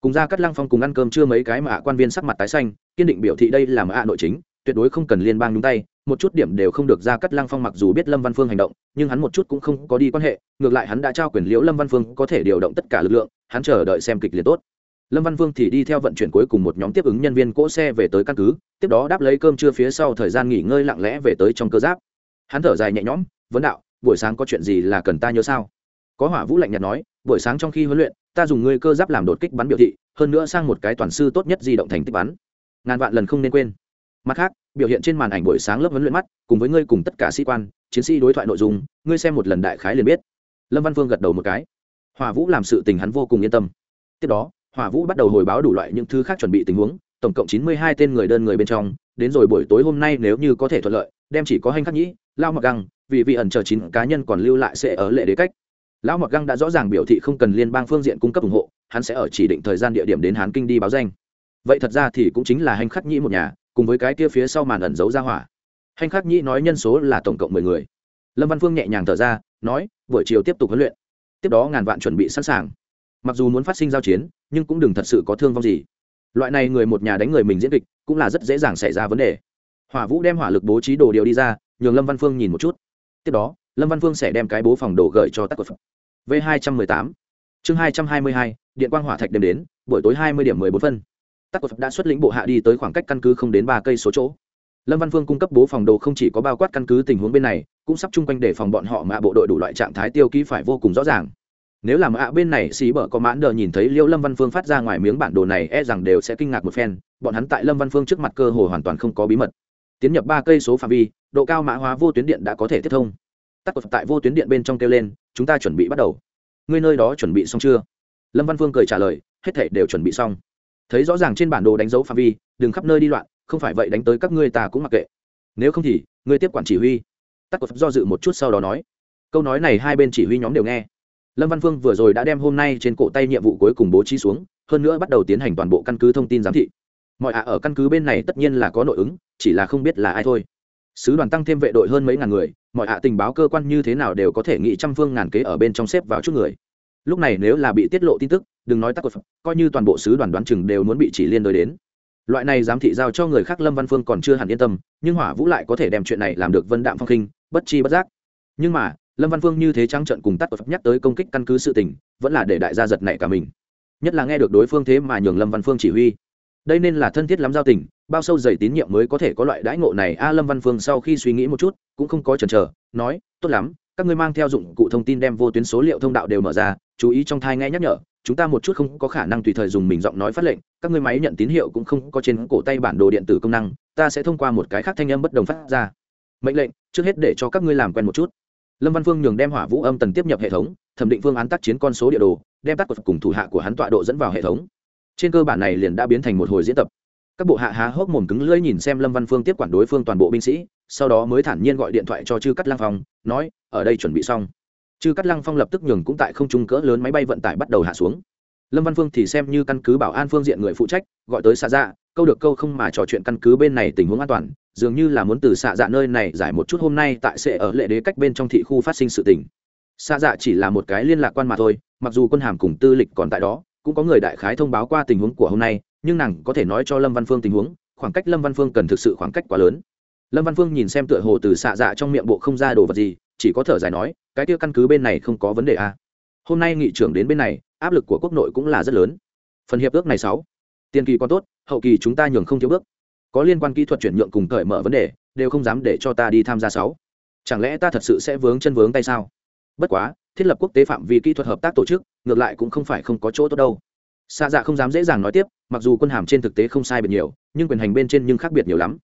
Cùng ra cắt lăng phong cùng ăn cơm chưa mấy cái mà ạ quan viên sắc mặt tái xanh, kiên định biểu thị đây là mà nội chính, tuyệt đối không cần liên bang nhúng tay, một chút điểm đều không được ra cắt lăng phong mặc dù biết lâm văn phương hành động, nhưng hắn một chút cũng không có đi quan hệ, ngược lại hắn đã trao quyền liễu lâm văn phương có thể điều động tất cả lực lượng, hắn chờ đợi xem kịch liệt tốt lâm văn vương thì đi theo vận chuyển cuối cùng một nhóm tiếp ứng nhân viên cỗ xe về tới căn cứ, tiếp đó đáp lấy cơm trưa phía sau thời gian nghỉ ngơi lặng lẽ về tới trong cơ giáp. Hắn thở dài nhẹ nhõm, vấn đạo, buổi sáng có chuyện gì là cần ta nhớ sao? Có hỏa vũ lạnh nhạt nói, buổi sáng trong khi huấn luyện, ta dùng ngươi cơ giáp làm đột kích bắn biểu thị, hơn nữa sang một cái toàn sư tốt nhất di động thành tích bắn. Ngàn vạn lần không nên quên. Mặt khác, biểu hiện trên màn ảnh buổi sáng lớp huấn luyện mắt, cùng với ngươi cùng tất cả sĩ quan, chiến sĩ đối thoại nội dung, ngươi xem một lần đại khái liền biết. Lâm văn vương gật đầu một cái. Hỏa vũ làm sự tình hắn vô cùng yên tâm. Tiếp đó hỏa vũ bắt đầu hồi báo đủ loại những thứ khác chuẩn bị tình huống, tổng cộng chín mươi hai tên người đơn người bên trong, đến rồi buổi tối hôm nay nếu như có thể thuận lợi, đem chỉ có hành khắc nhĩ lao mặc găng vì vị ẩn chờ chín cá nhân còn lưu lại sẽ ở lệ đế cách. Lão mặc găng đã rõ ràng biểu thị không cần liên bang phương diện cung cấp ủng hộ, hắn sẽ ở chỉ định thời gian địa điểm đến hán kinh đi báo danh. Vậy thật ra thì cũng chính là hành khắc nhĩ một nhà, cùng với cái kia phía sau màn ẩn giấu ra hỏa. Hành khắc nhĩ nói nhân số là tổng cộng mười người. Lâm văn phương nhẹ nhàng thở ra, nói, buổi chiều tiếp tục huấn luyện. Tiếp đó ngàn vạn chuẩn bị sẵn sàng mặc dù muốn phát sinh giao chiến, nhưng cũng đừng thật sự có thương vong gì. Loại này người một nhà đánh người mình diễn kịch cũng là rất dễ dàng xảy ra vấn đề. Hỏa vũ đem hỏa lực bố trí đồ điều đi ra, nhường lâm văn phương nhìn một chút. Tiếp đó, lâm văn phương sẽ đem cái bố phòng đồ gợi cho tác quật v hai trăm mười tám. Chương hai trăm hai mươi hai, điện quang hỏa thạch đêm đến, buổi tối hai mươi điểm mười bốn phân. Tác quật đã xuất lĩnh bộ hạ đi tới khoảng cách căn cứ không đến ba cây số chỗ. Lâm văn phương cung cấp bố phòng đồ không chỉ có bao quát căn cứ tình huống bên này, cũng sắp chung quanh để phòng bọn họ mà bộ đội đủ loại trạng thái tiêu ký phải vô cùng rõ ràng nếu làm ạ bên này xí bở có mãn đờ nhìn thấy liêu lâm văn phương phát ra ngoài miếng bản đồ này e rằng đều sẽ kinh ngạc một phen. Bọn hắn tại lâm văn phương trước mặt cơ hồ hoàn toàn không có bí mật. Tiến nhập ba cây số phạm vi, độ cao mã hóa vô tuyến điện đã có thể tiếp thông. Tắc cột tại vô tuyến điện bên trong kêu lên, chúng ta chuẩn bị bắt đầu. Ngươi nơi đó chuẩn bị xong chưa? Lâm văn phương cười trả lời, hết thể đều chuẩn bị xong. Thấy rõ ràng trên bản đồ đánh dấu phạm vi, đừng khắp nơi đi loạn, không phải vậy đánh tới các ngươi ta cũng mặc kệ. Nếu không thì, ngươi tiếp quản chỉ huy. Tắc cột do dự một chút sau đó nói. Câu nói này hai bên chỉ huy nhóm đều nghe lâm văn phương vừa rồi đã đem hôm nay trên cổ tay nhiệm vụ cuối cùng bố trí xuống, hơn nữa bắt đầu tiến hành toàn bộ căn cứ thông tin giám thị. Mọi ạ, ở căn cứ bên này tất nhiên là có nội ứng, chỉ là không biết là ai thôi. Sứ đoàn tăng thêm vệ đội hơn mấy ngàn người, mọi ạ tình báo cơ quan như thế nào đều có thể nghĩ trăm phương ngàn kế ở bên trong xếp vào chút người. Lúc này nếu là bị tiết lộ tin tức, đừng nói tắc cột, coi như toàn bộ sứ đoàn đoán chừng đều muốn bị chỉ liên đối đến. Loại này giám thị giao cho người khác lâm văn phương còn chưa hẳn yên tâm, nhưng hỏa vũ lại có thể đem chuyện này làm được vân đạm phong khinh, bất chi bất giác. Nhưng mà lâm văn phương như thế trắng trận cùng tắt cột nhắc tới công kích căn cứ sự tình, vẫn là để đại gia giật nảy cả mình. Nhất là nghe được đối phương thế mà nhường lâm văn phương chỉ huy. Đây nên là thân thiết lắm giao tình, bao sâu dày tín nhiệm mới có thể có loại đãi ngộ này. A lâm văn phương sau khi suy nghĩ một chút, cũng không có chần chờ, nói, tốt lắm, các ngươi mang theo dụng cụ thông tin đem vô tuyến số liệu thông đạo đều mở ra, chú ý trong thai nghe nhắc nhở, chúng ta một chút không có khả năng tùy thời dùng mình giọng nói phát lệnh, các ngươi máy nhận tín hiệu cũng không có trên cổ tay bản đồ điện tử công năng, ta sẽ thông qua một cái khác thanh âm bất đồng phát ra. Mệnh lệnh, trước hết để cho các ngươi làm quen một chút lâm văn phương nhường đem hỏa vũ âm tần tiếp nhập hệ thống, thẩm định phương án tác chiến con số địa đồ, đem tắt cùng thủ hạ của hắn tọa độ dẫn vào hệ thống. Trên cơ bản này liền đã biến thành một hồi diễn tập. Các bộ hạ há hốc mồm cứng lưỡi nhìn xem lâm văn phương tiếp quản đối phương toàn bộ binh sĩ, sau đó mới thản nhiên gọi điện thoại cho chư cắt lăng phong, nói, ở đây chuẩn bị xong. Chư cắt lăng phong lập tức nhường cũng tại không trung cỡ lớn máy bay vận tải bắt đầu hạ xuống. Lâm văn phương thì xem như căn cứ bảo an phương diện người phụ trách, gọi tới xa dạ câu được câu không mà trò chuyện căn cứ bên này tình huống an toàn, dường như là muốn từ xạ dạ nơi này giải một chút hôm nay tại sẽ ở lệ đế cách bên trong thị khu phát sinh sự tình. Xạ dạ chỉ là một cái liên lạc quan mà thôi, mặc dù quân hàm cùng tư lịch còn tại đó, cũng có người đại khái thông báo qua tình huống của hôm nay, nhưng nàng có thể nói cho lâm văn phương tình huống, khoảng cách lâm văn phương cần thực sự khoảng cách quá lớn. Lâm văn phương nhìn xem tựa hồ từ xạ dạ trong miệng bộ không ra đồ vật gì, chỉ có thở dài nói, cái tiêu căn cứ bên này không có vấn đề à. hôm nay nghị trưởng đến bên này, áp lực của quốc nội cũng là rất lớn. Phần hiệp ước này sáu tiền kỳ còn tốt, hậu kỳ chúng ta nhường không thiếu bước. Có liên quan kỹ thuật chuyển nhượng cùng cởi mở vấn đề, đều không dám để cho ta đi tham gia sáu. Chẳng lẽ ta thật sự sẽ vướng chân vướng tay sao? Bất quá, thiết lập quốc tế phạm vi kỹ thuật hợp tác tổ chức, ngược lại cũng không phải không có chỗ tốt đâu. Xa dạ không dám dễ dàng nói tiếp, mặc dù quân hàm trên thực tế không sai biệt nhiều, nhưng quyền hành bên trên nhưng khác biệt nhiều lắm.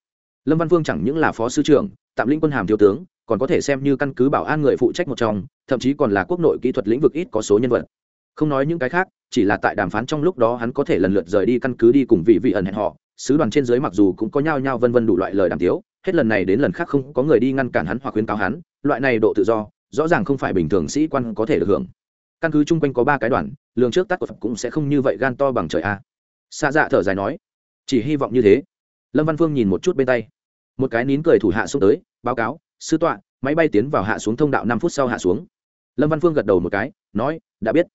Lâm văn Vương chẳng những là phó sư trưởng, tạm lĩnh quân hàm thiếu tướng, còn có thể xem như căn cứ bảo an người phụ trách một trong, thậm chí còn là quốc nội kỹ thuật lĩnh vực ít có số nhân vật không nói những cái khác, chỉ là tại đàm phán trong lúc đó hắn có thể lần lượt rời đi căn cứ đi cùng vị vị ẩn hẹn họ. Sứ đoàn trên dưới mặc dù cũng có nhao nhao vân vân đủ loại lời đàm tiếu, hết lần này đến lần khác không có người đi ngăn cản hắn hoặc khuyến cáo hắn, loại này độ tự do, rõ ràng không phải bình thường sĩ quan có thể được hưởng. Căn cứ chung quanh có ba cái đoàn, lường trước tắt của phật cũng sẽ không như vậy gan to bằng trời a. Xa dạ thở dài nói, chỉ hy vọng như thế. Lâm văn phương nhìn một chút bên tay. Một cái nín cười thủ hạ xuống tới, báo cáo, sư tọa, máy bay tiến vào hạ xuống thông đạo năm phút sau hạ xuống. Lâm văn phương gật đầu một cái, nói, đã biết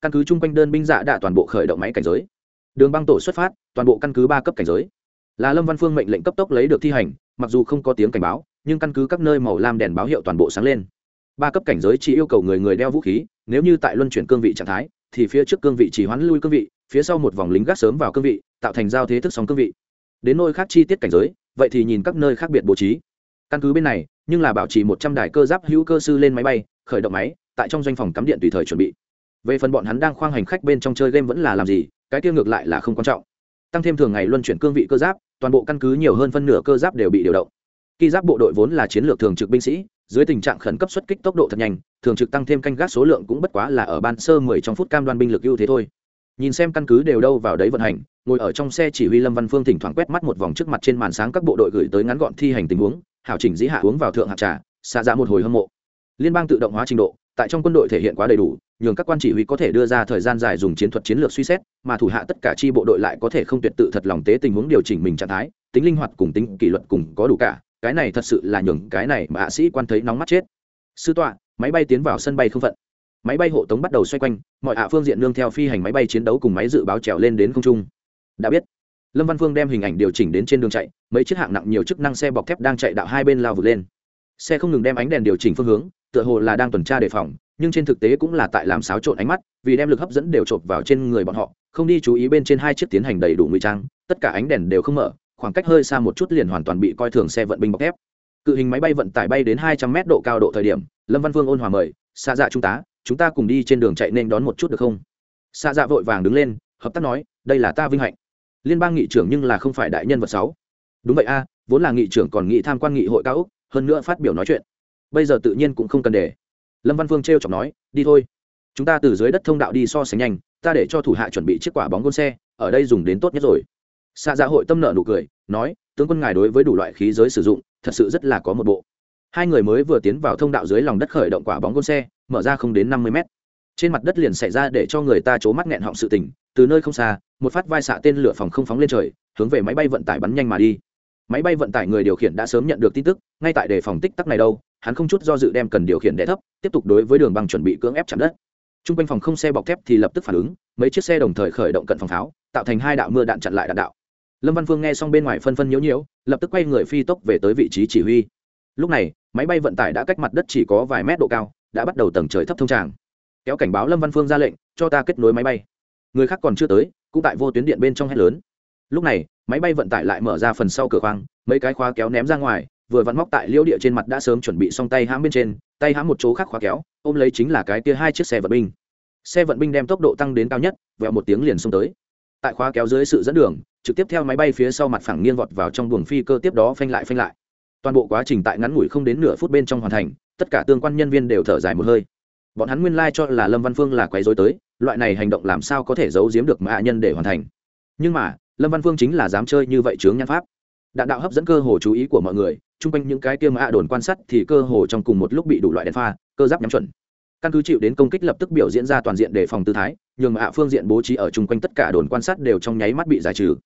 căn cứ chung quanh đơn binh dạ đã toàn bộ khởi động máy cảnh giới. Đường băng tổ xuất phát, toàn bộ căn cứ ba cấp cảnh giới. Là lâm văn phương mệnh lệnh cấp tốc lấy được thi hành, mặc dù không có tiếng cảnh báo, nhưng căn cứ các nơi màu lam đèn báo hiệu toàn bộ sáng lên. Ba cấp cảnh giới chỉ yêu cầu người người đeo vũ khí, nếu như tại luân chuyển cương vị trạng thái, thì phía trước cương vị chỉ hoán lui cương vị, phía sau một vòng lính gác sớm vào cương vị, tạo thành giao thế thức sóng cương vị. Đến nơi khác chi tiết cảnh giới, vậy thì nhìn các nơi khác biệt bố trí. Căn cứ bên này, nhưng là bảo trì một trăm đài cơ giáp hữu cơ sư lên máy bay, khởi động máy, tại trong doanh phòng cắm điện tùy thời chuẩn bị về phần bọn hắn đang khoang hành khách bên trong chơi game vẫn là làm gì, cái tiêu ngược lại là không quan trọng. Tăng thêm thường ngày luân chuyển cương vị cơ giáp, toàn bộ căn cứ nhiều hơn phân nửa cơ giáp đều bị điều động. Khi giáp bộ đội vốn là chiến lược thường trực binh sĩ, dưới tình trạng khẩn cấp xuất kích tốc độ thật nhanh, thường trực tăng thêm canh gác số lượng cũng bất quá là ở ban sơ mười trong phút cam đoan binh lực ưu thế thôi. Nhìn xem căn cứ đều đâu vào đấy vận hành, ngồi ở trong xe chỉ huy lâm văn phương thỉnh thoảng quét mắt một vòng trước mặt trên màn sáng các bộ đội gửi tới ngắn gọn thi hành tình huống, hảo chỉnh dĩ hạ uống vào thượng hạng trà xa ra dạ một hồi hâm mộ. Liên bang tự động hóa trình độ tại trong quân đội thể hiện quá đầy đủ, nhường các quan chỉ huy có thể đưa ra thời gian dài dùng chiến thuật chiến lược suy xét, mà thủ hạ tất cả chi bộ đội lại có thể không tuyệt tự thật lòng tế tình huống điều chỉnh mình trạng thái, tính linh hoạt cùng tính kỷ luật cùng có đủ cả, cái này thật sự là nhường cái này mà hạ sĩ quan thấy nóng mắt chết. Sư tọa, máy bay tiến vào sân bay không phận. Máy bay hộ tống bắt đầu xoay quanh, mọi hạ phương diện nương theo phi hành máy bay chiến đấu cùng máy dự báo trèo lên đến không trung. Đã biết, lâm văn phương đem hình ảnh điều chỉnh đến trên đường chạy, mấy chiếc hạng nặng nhiều chức năng xe bọc thép đang chạy đạo hai bên lao vượt lên xe không ngừng đem ánh đèn điều chỉnh phương hướng, tựa hồ là đang tuần tra đề phòng, nhưng trên thực tế cũng là tại làm xáo trộn ánh mắt, vì đem lực hấp dẫn đều chộp vào trên người bọn họ, không đi chú ý bên trên hai chiếc tiến hành đầy đủ ngụy trang, tất cả ánh đèn đều không mở, khoảng cách hơi xa một chút liền hoàn toàn bị coi thường xe vận binh bọc thép. Cự hình máy bay vận tải bay đến hai trăm mét độ cao độ thời điểm, lâm văn Vương ôn hòa mời xa dạ trung tá chúng ta cùng đi trên đường chạy nên đón một chút được không? Xa dạ vội vàng đứng lên, hợp tác nói, đây là ta vinh hạnh. Liên bang nghị trưởng nhưng là không phải đại nhân vật sáu đúng vậy a, vốn là nghị trưởng còn nghị tham quan nghị hội cao úc hơn nữa phát biểu nói chuyện. Bây giờ tự nhiên cũng không cần để. Lâm văn phương t r e o chọc nói, đi thôi. Chúng ta từ dưới đất thông đạo đi so sánh nhanh, ta để cho thủ hạ chuẩn bị chiếc quả bóng gôn xe, ở đây dùng đến tốt nhất rồi. Xạ dạ hội tâm nợ nụ cười, nói, tướng quân ngài đối với đủ loại khí giới sử dụng, thật sự rất là có một bộ. Hai người mới vừa tiến vào thông đạo dưới lòng đất khởi động quả bóng gôn xe, mở ra không đến năm mươi mét. Trên mặt đất liền xảy ra để cho người ta c mắt nghẹn họng sự tình, từ nơi không xa, một phát vai xạ tên lửa phòng không phóng lên trời, hướng về máy bay vận tải bắn nhanh mà đi máy bay vận tải người điều khiển đã sớm nhận được tin tức, ngay tại đề phòng tích tắc này đâu, hắn không chút do dự đem cần điều khiển đẻ thấp, tiếp tục đối với đường băng chuẩn bị cưỡng ép chạm đất. T r u n g quanh phòng không xe bọc thép thì lập tức phản ứng, mấy chiếc xe đồng thời khởi động cận phòng pháo, tạo thành hai đạo mưa đạn chặn lại đạn đạo. Lâm văn phương nghe xong bên ngoài phân phân nhiễu nhiễu lập tức quay người phi tốc về tới vị trí chỉ huy. Lúc này, máy bay vận tải đã cách mặt đất chỉ có vài mét độ cao, đã bắt đầu tầng trời thấp thông tràng. Kéo cảnh báo lâm văn phương ra lệnh, cho ta kết nối máy bay. Người khác còn chưa tới, cũng tại vô tuyến điện bên trong hét lớn. Lúc này máy bay vận tải lại mở ra phần sau cửa khoang, mấy cái khóa kéo ném ra ngoài, vừa vặn móc tại liêu địa trên mặt đã sớm chuẩn bị xong tay hãm bên trên, tay hãm một chỗ khác khóa kéo, ôm lấy chính là cái kia hai chiếc xe vận binh. Xe vận binh đem tốc độ tăng đến cao nhất, vẹo một tiếng liền xông tới. Tại khóa kéo dưới sự dẫn đường, trực tiếp theo máy bay phía sau mặt phẳng nghiêng vọt vào trong buồng phi cơ tiếp đó phanh lại phanh lại. Toàn bộ quá trình tại ngắn ngủi không đến nửa phút bên trong hoàn thành, tất cả tương quan nhân viên đều thở dài một hơi. Bọn hắn nguyên lai、like、cho là lâm văn phương là quấy dối tới, loại này hành động làm sao có thể giấu giếm được hạ nhân để hoàn thành. Nhưng mà lâm văn phương chính là dám chơi như vậy chướng nhan pháp. Đạn đạo hấp dẫn cơ hồ chú ý của mọi người, chung quanh những cái kia mà ạ đồn quan sát thì cơ hồ trong cùng một lúc bị đủ loại đèn pha, cơ giáp nhắm chuẩn. Căn cứ chịu đến công kích lập tức biểu diễn ra toàn diện đề phòng tư thái, nhường mà ạ phương diện bố trí ở chung quanh tất cả đồn quan sát đều trong nháy mắt bị giải trừ.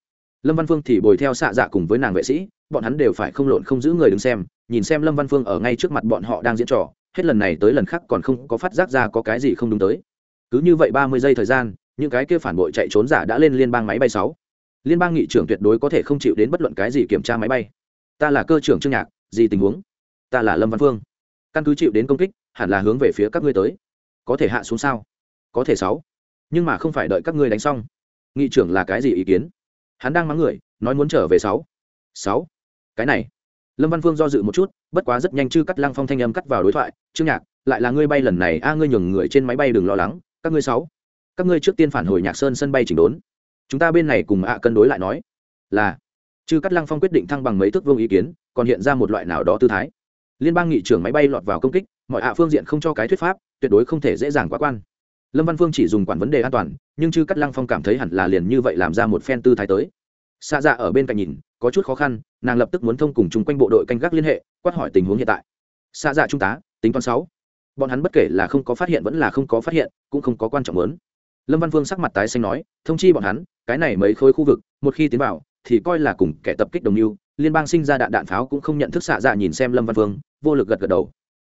Lâm văn phương thì bồi theo xạ dạ cùng với nàng vệ sĩ, bọn hắn đều phải không lộn không giữ người đứng xem, nhìn xem lâm văn phương ở ngay trước mặt bọn họ đang diễn trò, hết lần này tới lần khác còn không có phát giác ra có cái gì không đúng tới. Cứ như vậy ba mươi giây thời gian, những cái kia phản bội chạy trốn giả đã lên liên bang máy bay sáu liên bang nghị trưởng tuyệt đối có thể không chịu đến bất luận cái gì kiểm tra máy bay. Ta là cơ trưởng trương nhạc, gì tình huống? Ta là lâm văn phương. Căn cứ chịu đến công kích, hẳn là hướng về phía các ngươi tới. Có thể hạ xuống sao? Có thể sáu. Nhưng mà không phải đợi các ngươi đánh xong. Nghị trưởng là cái gì ý kiến? Hắn đang mắng người, nói muốn trở về sáu. Sáu. Cái này. Lâm văn phương do dự một chút, bất quá rất nhanh chư cắt lăng phong thanh âm cắt vào đối thoại. Trương nhạc, lại là ngươi bay lần này, a, ngươi nhường người trên máy bay đừng lo lắng. Các ngươi sáu. Các ngươi trước tiên phản hồi nhạc sơn sân bay chỉnh đốn chúng ta bên này cùng ạ cân đối lại nói, là, chư cắt lăng phong quyết định thăng bằng mấy thước vương ý kiến, còn hiện ra một loại nào đó tư thái. Liên bang nghị trưởng máy bay lọt vào công kích, mọi ạ phương diện không cho cái thuyết pháp, tuyệt đối không thể dễ dàng quá quan. Lâm văn phương chỉ dùng quản vấn đề an toàn, nhưng chư cắt lăng phong cảm thấy hẳn là liền như vậy làm ra một phen tư thái tới. Xa dạ ở bên cạnh nhìn, có chút khó khăn, nàng lập tức muốn thông cùng chung quanh bộ đội canh gác liên hệ, quát hỏi tình huống hiện tại. Xa dạ trung tá, tính toán sáu. Bọn hắn bất kể là không có phát hiện vẫn là không có phát hiện, cũng không có quan trọng lớn. Lâm văn phương sắc mặt tái xanh nói, thông chi bọn hắn cái này mấy khối khu vực, một khi tiến vào, thì coi là cùng kẻ tập kích đồng mưu, liên bang sinh ra đạn đạn pháo cũng không nhận thức xạ dạ nhìn xem lâm văn phương, vô lực gật gật đầu.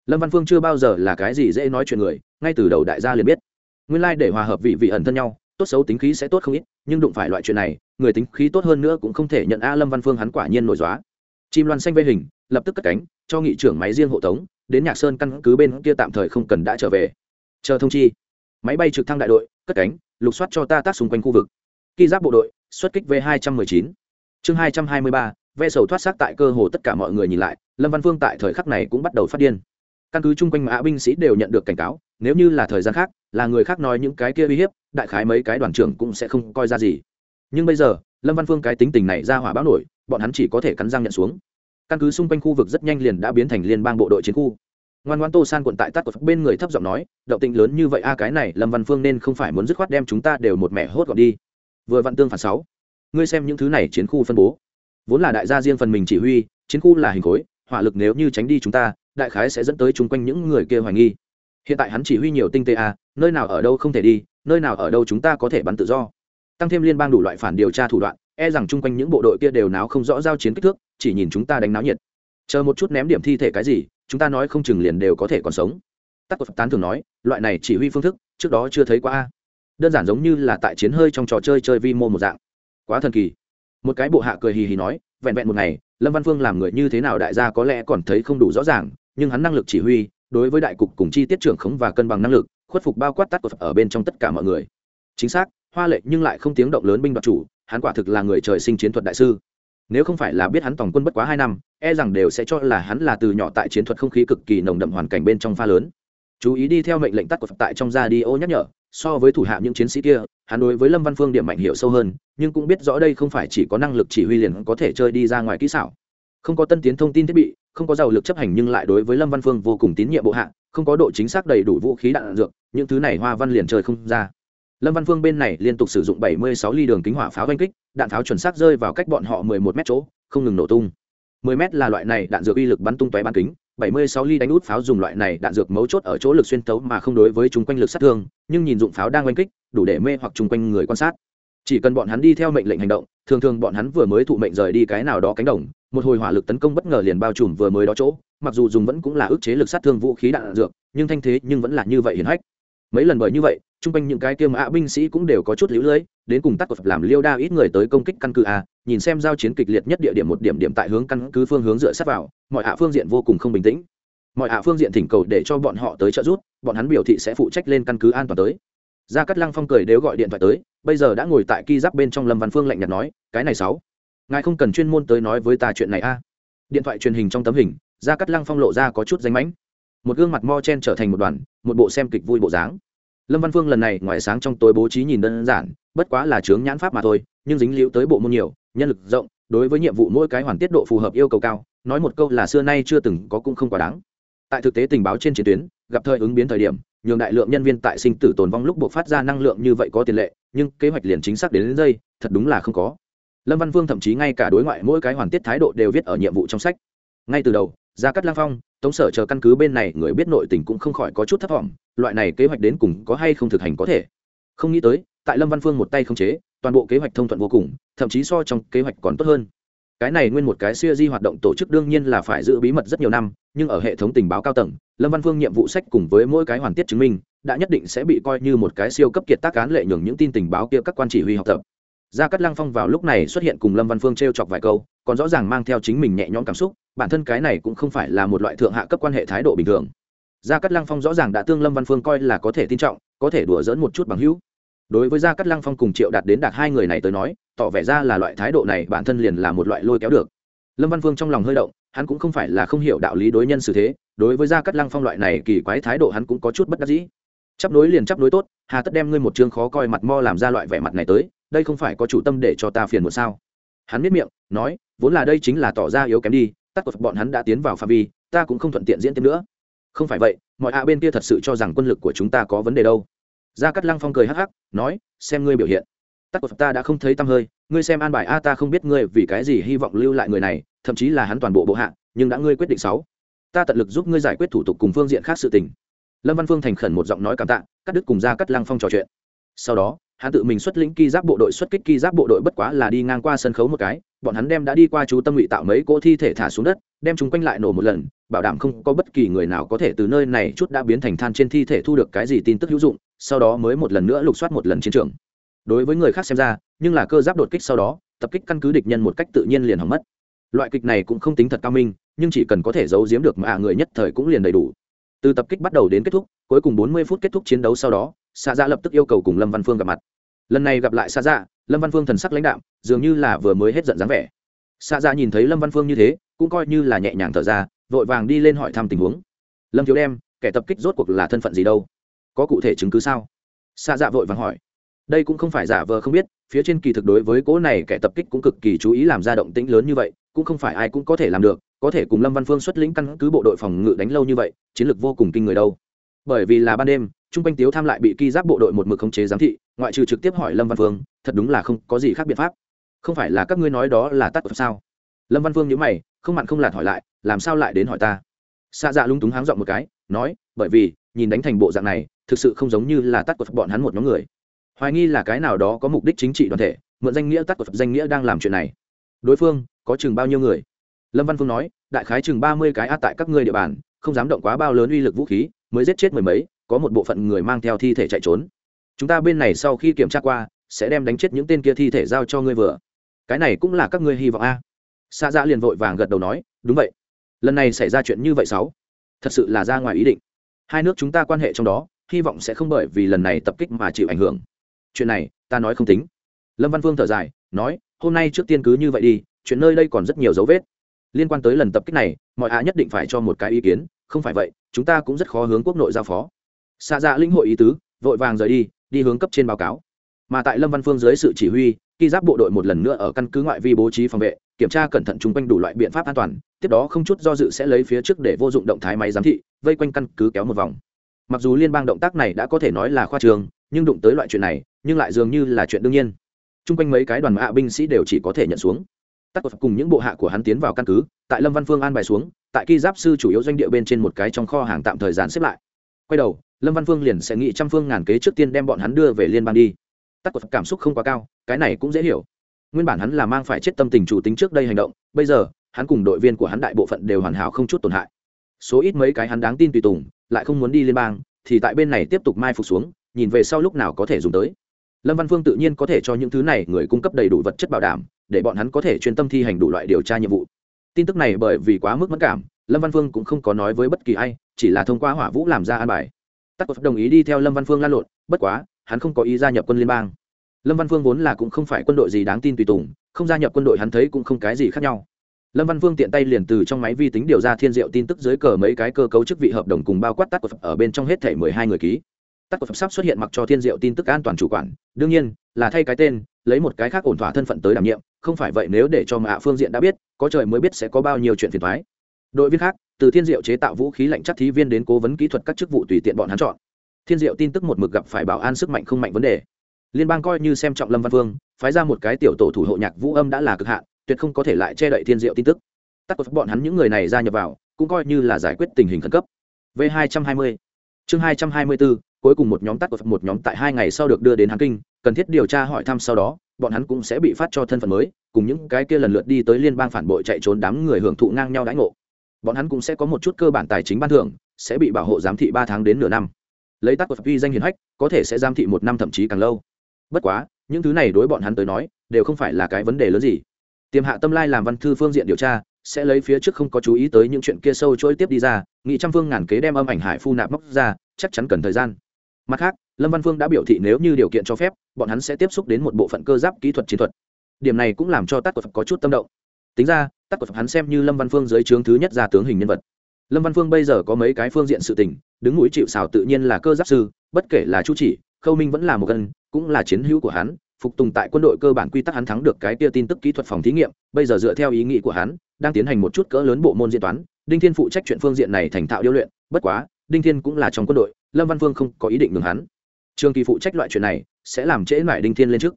Lâm văn phương chưa bao giờ là cái gì dễ nói chuyện người, ngay từ đầu đại gia liền biết. Nguyên lai、like、để hòa hợp vị vị ẩn thân nhau, tốt xấu tính khí sẽ tốt không ít, nhưng đụng phải loại chuyện này, người tính khí tốt hơn nữa cũng không thể nhận a lâm văn phương hắn quả nhiên nổi dóa. Chim loan xanh vây hình, lập tức cất cánh, cho nghị trưởng máy riêng hộ tống, đến nhạc sơn căn cứ bên kia tạm thời không cần đã trở về. Chờ thông chi. Máy bay trực thăng đại đội, cất cánh, lục soát cho ta tác xung quanh khu vực. Kỳ giáp bộ đội, xuất kích v hai trăm m ư ơ i chín. Chương hai trăm hai mươi ba, ve sầu thoát xác tại cơ hồ tất cả mọi người nhìn lại, lâm văn phương tại thời khắc này cũng bắt đầu phát điên. Căn cứ chung quanh mã binh sĩ đều nhận được cảnh cáo, nếu như là thời gian khác, là người khác nói những cái kia uy hiếp, đại khái mấy cái đoàn trưởng cũng sẽ không coi ra gì. Nhưng bây giờ, lâm văn phương cái tính tình này ra hỏa báo nổi, bọn hắn chỉ có thể cắn răng nhận xuống. Căn cứ xung quanh khu vực rất nhanh liền đã biến thành liên bang bộ đội chiến khu. Ngoan ngoãn tô san quận tại tắt của bên người thấp giọng nói, động tĩnh lớn như vậy a, cái này lâm văn phương nên không phải muốn dứt khoát đem chúng ta đều một mẹ hốt gọn đi vừa vặn tương phản sáu. Ngươi xem những thứ này chiến khu phân bố. Vốn là đại gia riêng phần mình chỉ huy, chiến khu là hình khối, hỏa lực nếu như tránh đi chúng ta, đại khái sẽ dẫn tới chung quanh những người kia hoài nghi. Hiện tại hắn chỉ huy nhiều tinh tế a nơi nào ở đâu không thể đi, nơi nào ở đâu chúng ta có thể bắn tự do. Tăng thêm liên bang đủ loại phản điều tra thủ đoạn e rằng chung quanh những bộ đội kia đều náo không rõ giao chiến kích thước, chỉ nhìn chúng ta đánh náo nhiệt. Chờ một chút ném điểm thi thể cái gì, chúng ta nói không chừng liền đều có thể còn sống. Tắc cột tán thường nói, loại này chỉ huy phương thức trước đó chưa thấy qua a đơn giản giống như là tại chiến hơi trong trò chơi chơi vi mô một dạng. Quá thần kỳ. Một cái bộ hạ cười hì hì nói, vẹn vẹn một ngày, lâm văn phương làm người như thế nào đại gia có lẽ còn thấy không đủ rõ ràng, nhưng hắn năng lực chỉ huy, đối với đại cục cùng chi tiết trưởng khống và cân bằng năng lực, khuất phục bao quát tắt của ở bên trong tất cả mọi người. Chính xác, hoa lệ nhưng lại không tiếng động lớn binh đoạt chủ, hắn quả thực là người trời sinh chiến thuật đại sư. Nếu không phải là biết hắn tổng quân bất quá hai năm e rằng đều sẽ cho là hắn là từ nhỏ tại chiến thuật không khí cực kỳ nồng đậm hoàn cảnh bên trong pha lớn. Chú ý đi theo mệnh lệnh tắt của tại trong ra đi ô nhắc nhở so với thủ hạ những chiến sĩ kia, hắn đối với lâm văn phương điểm mạnh hiểu sâu hơn, nhưng cũng biết rõ đây không phải chỉ có năng lực chỉ huy liền có thể chơi đi ra ngoài kỹ xảo. Không có tân tiến thông tin thiết bị, không có giàu lực chấp hành nhưng lại đối với lâm văn phương vô cùng tín nhiệm bộ hạ, không có độ chính xác đầy đủ vũ khí đạn dược, những thứ này hoa văn liền chơi không ra. Lâm văn phương bên này liên tục sử dụng 76 ly đường kính hỏa pháo oanh kích, đạn pháo chuẩn xác rơi vào cách bọn họ 11 mét chỗ, không ngừng nổ tung. 10 mét là loại này đạn dược uy lực bắn tung tóe bán kính 76 ly đánh út pháo dùng loại này đạn dược mấu chốt ở chỗ lực xuyên tấu mà không đối với chúng quanh lực sát thương, nhưng nhìn dụng pháo đang oanh kích, đủ để mê hoặc chúng quanh người quan sát. Chỉ cần bọn hắn đi theo mệnh lệnh hành động, thường thường bọn hắn vừa mới thụ mệnh rời đi cái nào đó cánh đồng, một hồi hỏa lực tấn công bất ngờ liền bao trùm vừa mới đó chỗ, mặc dù dùng vẫn cũng là ức chế lực sát thương vũ khí đạn dược, nhưng thanh thế nhưng vẫn là như vậy hiển hách. Mấy lần bởi như vậy chung quanh những cái kiêm ạ binh sĩ cũng đều có chút lũ lưới, đến cùng tắt cột làm liêu đa ít người tới công kích căn cứ a nhìn xem giao chiến kịch liệt nhất địa điểm một điểm điểm tại hướng căn cứ phương hướng dựa sát vào, mọi ạ phương diện vô cùng không bình tĩnh. Mọi ạ phương diện thỉnh cầu để cho bọn họ tới trợ giúp, bọn hắn biểu thị sẽ phụ trách lên căn cứ an toàn tới. Gia cát lăng phong cười đều gọi điện thoại tới, bây giờ đã ngồi tại ki giáp bên trong lâm văn phương lạnh nhạt nói, cái này sáu, ngài không cần chuyên môn tới nói với ta chuyện này a điện thoại truyền hình trong tấm hình, gia cát lăng phong lộ ra có chút danh mãnh. Một gương mặt mo chen trở thành một đoàn, một bộ xem kịch vui bộ dáng lâm văn phương lần này ngoài sáng trong tối bố trí nhìn đơn giản bất quá là chướng nhãn pháp mà thôi nhưng dính liễu tới bộ môn nhiều nhân lực rộng đối với nhiệm vụ mỗi cái hoàn tiết độ phù hợp yêu cầu cao nói một câu là xưa nay chưa từng có cũng không quá đáng. Tại thực tế tình báo trên chiến tuyến gặp thời ứng biến thời điểm nhường đại lượng nhân viên tại sinh tử tồn vong lúc buộc phát ra năng lượng như vậy có tiền lệ nhưng kế hoạch liền chính xác đến, đến giây, thật đúng là không có. Lâm văn vương thậm chí ngay cả đối ngoại mỗi cái hoàn tiết thái độ đều viết ở nhiệm vụ trong sách. Ngay từ đầu Gia cắt lang phong, tống sở chờ căn cứ bên này, người biết nội tình cũng không khỏi có chút thất vọng loại này kế hoạch đến cùng có hay không thực hành có thể? Không nghĩ tới, tại lâm văn phương một tay không chế, toàn bộ kế hoạch thông thuận vô cùng, thậm chí so trong kế hoạch còn tốt hơn. Cái này nguyên một cái siêu di hoạt động tổ chức đương nhiên là phải giữ bí mật rất nhiều năm, nhưng ở hệ thống tình báo cao tầng, lâm văn phương nhiệm vụ sách cùng với mỗi cái hoàn tiết chứng minh, đã nhất định sẽ bị coi như một cái siêu cấp kiệt tác cán lệ nhường những tin tình báo kia các quan chỉ huy học tập. Gia cát lăng phong vào lúc này xuất hiện cùng lâm văn phương t r e o chọc vài câu còn rõ ràng mang theo chính mình nhẹ nhõm cảm xúc, bản thân cái này cũng không phải là một loại thượng hạ cấp quan hệ thái độ bình thường. Gia cát lăng phong rõ ràng đã tương lâm văn phương coi là có thể tin trọng, có thể đùa dỡn một chút bằng hữu. Đối với gia cát lăng phong cùng triệu đạt đến đạt hai người này tới nói, tỏ vẻ ra là loại thái độ này bản thân liền là một loại lôi kéo được. Lâm văn phương trong lòng hơi động, hắn cũng không phải là không hiểu đạo lý đối nhân xử thế, đối với gia cát lăng phong loại này kỳ quái thái độ hắn cũng có chút bất đắc dĩ. Chấp nối liền chấp nối tốt, hà tất đem ngươi một chương khó coi mặt mo làm ra loại vẻ mặt này tới, đây không phải có chủ tâm để cho ta phiền một sao? Hắn biết miệng, nói, vốn là đây chính là tỏ ra yếu kém đi, tắc của bọn hắn đã tiến vào phạm vi, ta cũng không thuận tiện diễn tiếp nữa. Không phải vậy, mọi ạ bên kia thật sự cho rằng quân lực của chúng ta có vấn đề đâu. Gia cát lăng phong cười hắc hắc, nói, xem ngươi biểu hiện. Tắc của ta đã không thấy tăm hơi, ngươi xem an bài a, ta không biết ngươi vì cái gì hy vọng lưu lại người này, thậm chí là hắn toàn bộ bộ hạ, nhưng đã ngươi quyết định sáu. Ta tận lực giúp ngươi giải quyết thủ tục cùng phương diện khác sự tình. Lâm văn phương thành khẩn một giọng nói cảm tạ, cắt đứt cùng ra cắt lăng phong trò chuyện. Sau đó hắn tự mình xuất lĩnh ki giáp bộ đội xuất kích ki giáp bộ đội bất quá là đi ngang qua sân khấu một cái, bọn hắn đem đã đi qua chú tâm ngụy tạo mấy cỗ thi thể thả xuống đất, đem chúng quanh lại nổ một lần, bảo đảm không có bất kỳ người nào có thể từ nơi này chút đã biến thành than trên thi thể thu được cái gì tin tức hữu dụng, sau đó mới một lần nữa lục soát một lần chiến trường. Đối với người khác xem ra, nhưng là cơ giáp đột kích sau đó, tập kích căn cứ địch nhân một cách tự nhiên liền hỏng mất. Loại kịch này cũng không tính thật cao minh, nhưng chỉ cần có thể giấu giếm được mà người nhất thời cũng liền đầy đủ từ tập kích bắt đầu đến kết thúc, cuối cùng bốn mươi phút kết thúc chiến đấu sau đó xa dạ lập tức yêu cầu cùng lâm văn phương gặp mặt. Lần này gặp lại xa dạ lâm văn phương thần sắc lãnh đạo dường như là vừa mới hết giận dáng vẻ. Xa dạ nhìn thấy lâm văn phương như thế, cũng coi như là nhẹ nhàng thở ra, vội vàng đi lên hỏi thăm tình huống. Lâm thiếu đem, kẻ tập kích rốt cuộc là thân phận gì đâu? Có cụ thể chứng cứ sao? Xa dạ vội vàng hỏi. Đây cũng không phải giả vờ không biết, phía trên kỳ thực đối với cỗ này kẻ tập kích cũng cực kỳ chú ý làm ra động tĩnh lớn như vậy, cũng không phải ai cũng có thể làm được có thể cùng lâm văn phương xuất lĩnh căn cứ bộ đội phòng ngự đánh lâu như vậy, chiến lược vô cùng kinh người đâu. Bởi vì là ban đêm chung quanh tiếu tham lại bị ki giáp bộ đội một mực khống chế giám thị, ngoại trừ trực tiếp hỏi lâm văn phương, thật đúng là không có gì khác biện pháp. Không phải là các ngươi nói đó là tắt sao? Lâm văn phương nhớ mày, không mặn không lạt hỏi lại, làm sao lại đến hỏi ta? Xa dạ lung túng háng dọn một cái, nói, bởi vì, nhìn đánh thành bộ dạng này, thực sự không giống như là tắt của bọn hắn một nhóm người. Hoài nghi là cái nào đó có mục đích chính trị đoàn thể, mượn danh nghĩa tắt của danh nghĩa đang làm chuyện này. Đối phương, có chừng bao nhiêu người? Lâm văn phương nói, đại khái chừng ba mươi cái a tại các ngươi địa bàn, không dám động quá bao lớn uy lực vũ khí, mới giết chết mười mấy, có một bộ phận người mang theo thi thể chạy trốn. Chúng ta bên này sau khi kiểm tra qua, sẽ đem đánh chết những tên kia thi thể giao cho ngươi vừa. Cái này cũng là các ngươi hy vọng a. Xa ra dạ liền vội vàng gật đầu nói, đúng vậy. Lần này xảy ra chuyện như vậy sáu, thật sự là ra ngoài ý định. Hai nước chúng ta quan hệ trong đó, hy vọng sẽ không bởi vì lần này tập kích mà chịu ảnh hưởng. Chuyện này, ta nói không tính. Lâm văn phương thở dài, nói, hôm nay trước tiên cứ như vậy đi, chuyện nơi đây còn rất nhiều dấu vết liên quan tới lần tập kích này, mọi hạ nhất định phải cho một cái ý kiến, không phải vậy, chúng ta cũng rất khó hướng quốc nội giao phó. Xa dạ linh hội ý tứ, vội vàng rời đi đi hướng cấp trên báo cáo. Mà tại lâm văn phương dưới sự chỉ huy khi giáp bộ đội một lần nữa ở căn cứ ngoại vi bố trí phòng vệ, kiểm tra cẩn thận chung quanh đủ loại biện pháp an toàn, tiếp đó không chút do dự sẽ lấy phía trước để vô dụng động thái máy giám thị, vây quanh căn cứ kéo một vòng. Mặc dù liên bang động tác này đã có thể nói là khoa trường, nhưng đụng tới loại chuyện này, nhưng lại dường như là chuyện đương nhiên. Chung quanh mấy cái đoàn hạ binh sĩ đều chỉ có thể nhận xuống tắc cùng những bộ hạ của hắn tiến vào căn cứ, tại lâm văn phương an bài xuống, tại khi giáp sư chủ yếu doanh địa bên trên một cái trong kho hàng tạm thời gian xếp lại. Quay đầu, lâm văn phương liền sẽ nghĩ trăm phương ngàn kế trước tiên đem bọn hắn đưa về liên bang đi. Tắc cảm xúc không quá cao, cái này cũng dễ hiểu. Nguyên bản hắn là mang phải chết tâm tình chủ tính trước đây hành động, bây giờ, hắn cùng đội viên của hắn đại bộ phận đều hoàn hảo không chút tổn hại. Số ít mấy cái hắn đáng tin tùy tùng, lại không muốn đi liên bang, thì tại bên này tiếp tục mai phục xuống, nhìn về sau lúc nào có thể dùng tới. Lâm văn phương tự nhiên có thể cho những thứ này người cung cấp đầy đủ vật chất bảo đảm để bọn hắn có thể chuyên tâm thi hành đủ loại điều tra nhiệm vụ. Tin tức này bởi vì quá mức mất cảm, lâm văn phương cũng không có nói với bất kỳ ai, chỉ là thông qua hỏa vũ làm ra an bài. Tắc đồng ý đi theo lâm văn phương lan lộn, bất quá, hắn không có ý gia nhập quân liên bang. Lâm văn phương vốn là cũng không phải quân đội gì đáng tin tùy tùng, không gia nhập quân đội hắn thấy cũng không cái gì khác nhau. Lâm văn phương tiện tay liền từ trong máy vi tính điều ra thiên diệu tin tức dưới cờ mấy cái cơ cấu chức vị hợp đồng cùng bao quát tắc của ở bên trong hết thể mười hai người ký. Tắc của sắp xuất hiện mặc cho thiên diệu tin tức an toàn chủ quản, đương nhiên, là thay cái tên lấy một cái khác ổn thỏa thân phận tới đảm nhiệm, không phải vậy nếu để cho mạ phương diện đã biết, có trời mới biết sẽ có bao nhiêu chuyện phiền thoái đội viên khác, từ thiên diệu chế tạo vũ khí lạnh chắc thí viên đến cố vấn kỹ thuật các chức vụ tùy tiện bọn hắn chọn. Thiên diệu tin tức một mực gặp phải bảo an sức mạnh không mạnh vấn đề. Liên bang coi như xem trọng lâm văn vương, phái ra một cái tiểu tổ thủ hộ nhạc vũ âm đã là cực hạn, tuyệt không có thể lại che đậy thiên diệu tin tức. Tắc của bọn hắn những người này gia nhập vào, cũng coi như là giải quyết tình hình khẩn cấp. V 220 chương 224 cuối cùng một nhóm tắc của một nhóm tại hai ngày sau được đưa đến hán kinh cần thiết điều tra hỏi thăm sau đó, bọn hắn cũng sẽ bị phát cho thân phận mới, cùng những cái kia lần lượt đi tới liên bang phản bội chạy trốn đám người hưởng thụ ngang nhau đãi ngộ. Bọn hắn cũng sẽ có một chút cơ bản tài chính ban thưởng, sẽ bị bảo hộ giám thị ba tháng đến nửa năm. Lấy tắc của vi danh hiền hách, có thể sẽ giám thị một năm thậm chí càng lâu. Bất quá, những thứ này đối bọn hắn tới nói, đều không phải là cái vấn đề lớn gì. Tiềm hạ tâm lai làm văn thư phương diện điều tra, sẽ lấy phía trước không có chú ý tới những chuyện kia sâu trôi tiếp đi ra nghị trăm phương ngàn kế đem âm ảnh hải phu nạp móc ra, chắc chắn cần thời gian. Mặt khác lâm văn phương đã biểu thị nếu như điều kiện cho phép, bọn hắn sẽ tiếp xúc đến một bộ phận cơ giáp kỹ thuật chiến thuật. Điểm này cũng làm cho tắc của phật có chút tâm động. Tính ra tắc của phật hắn xem như lâm văn phương dưới trướng thứ nhất ra tướng hình nhân vật. Lâm văn phương bây giờ có mấy cái phương diện sự tình, đứng mũi chịu xào tự nhiên là cơ giáp sư, bất kể là chu chỉ, khâu minh vẫn là một gân cũng là chiến hữu của hắn, phục tùng tại quân đội cơ bản quy tắc hắn thắng được cái kia tin tức kỹ thuật phòng thí nghiệm, bây giờ dựa theo ý nghĩ của hắn, đang tiến hành một chút cỡ lớn bộ môn diễn toán, đinh thiên phụ trách chuyện phương diện này thành thạo điêu luyện, bất quá, đinh thiên cũng là trong quân đội, lâm văn phương không có ý định ngừng hắn trường kỳ phụ trách loại chuyện này, sẽ làm trễ lại đinh thiên lên trước.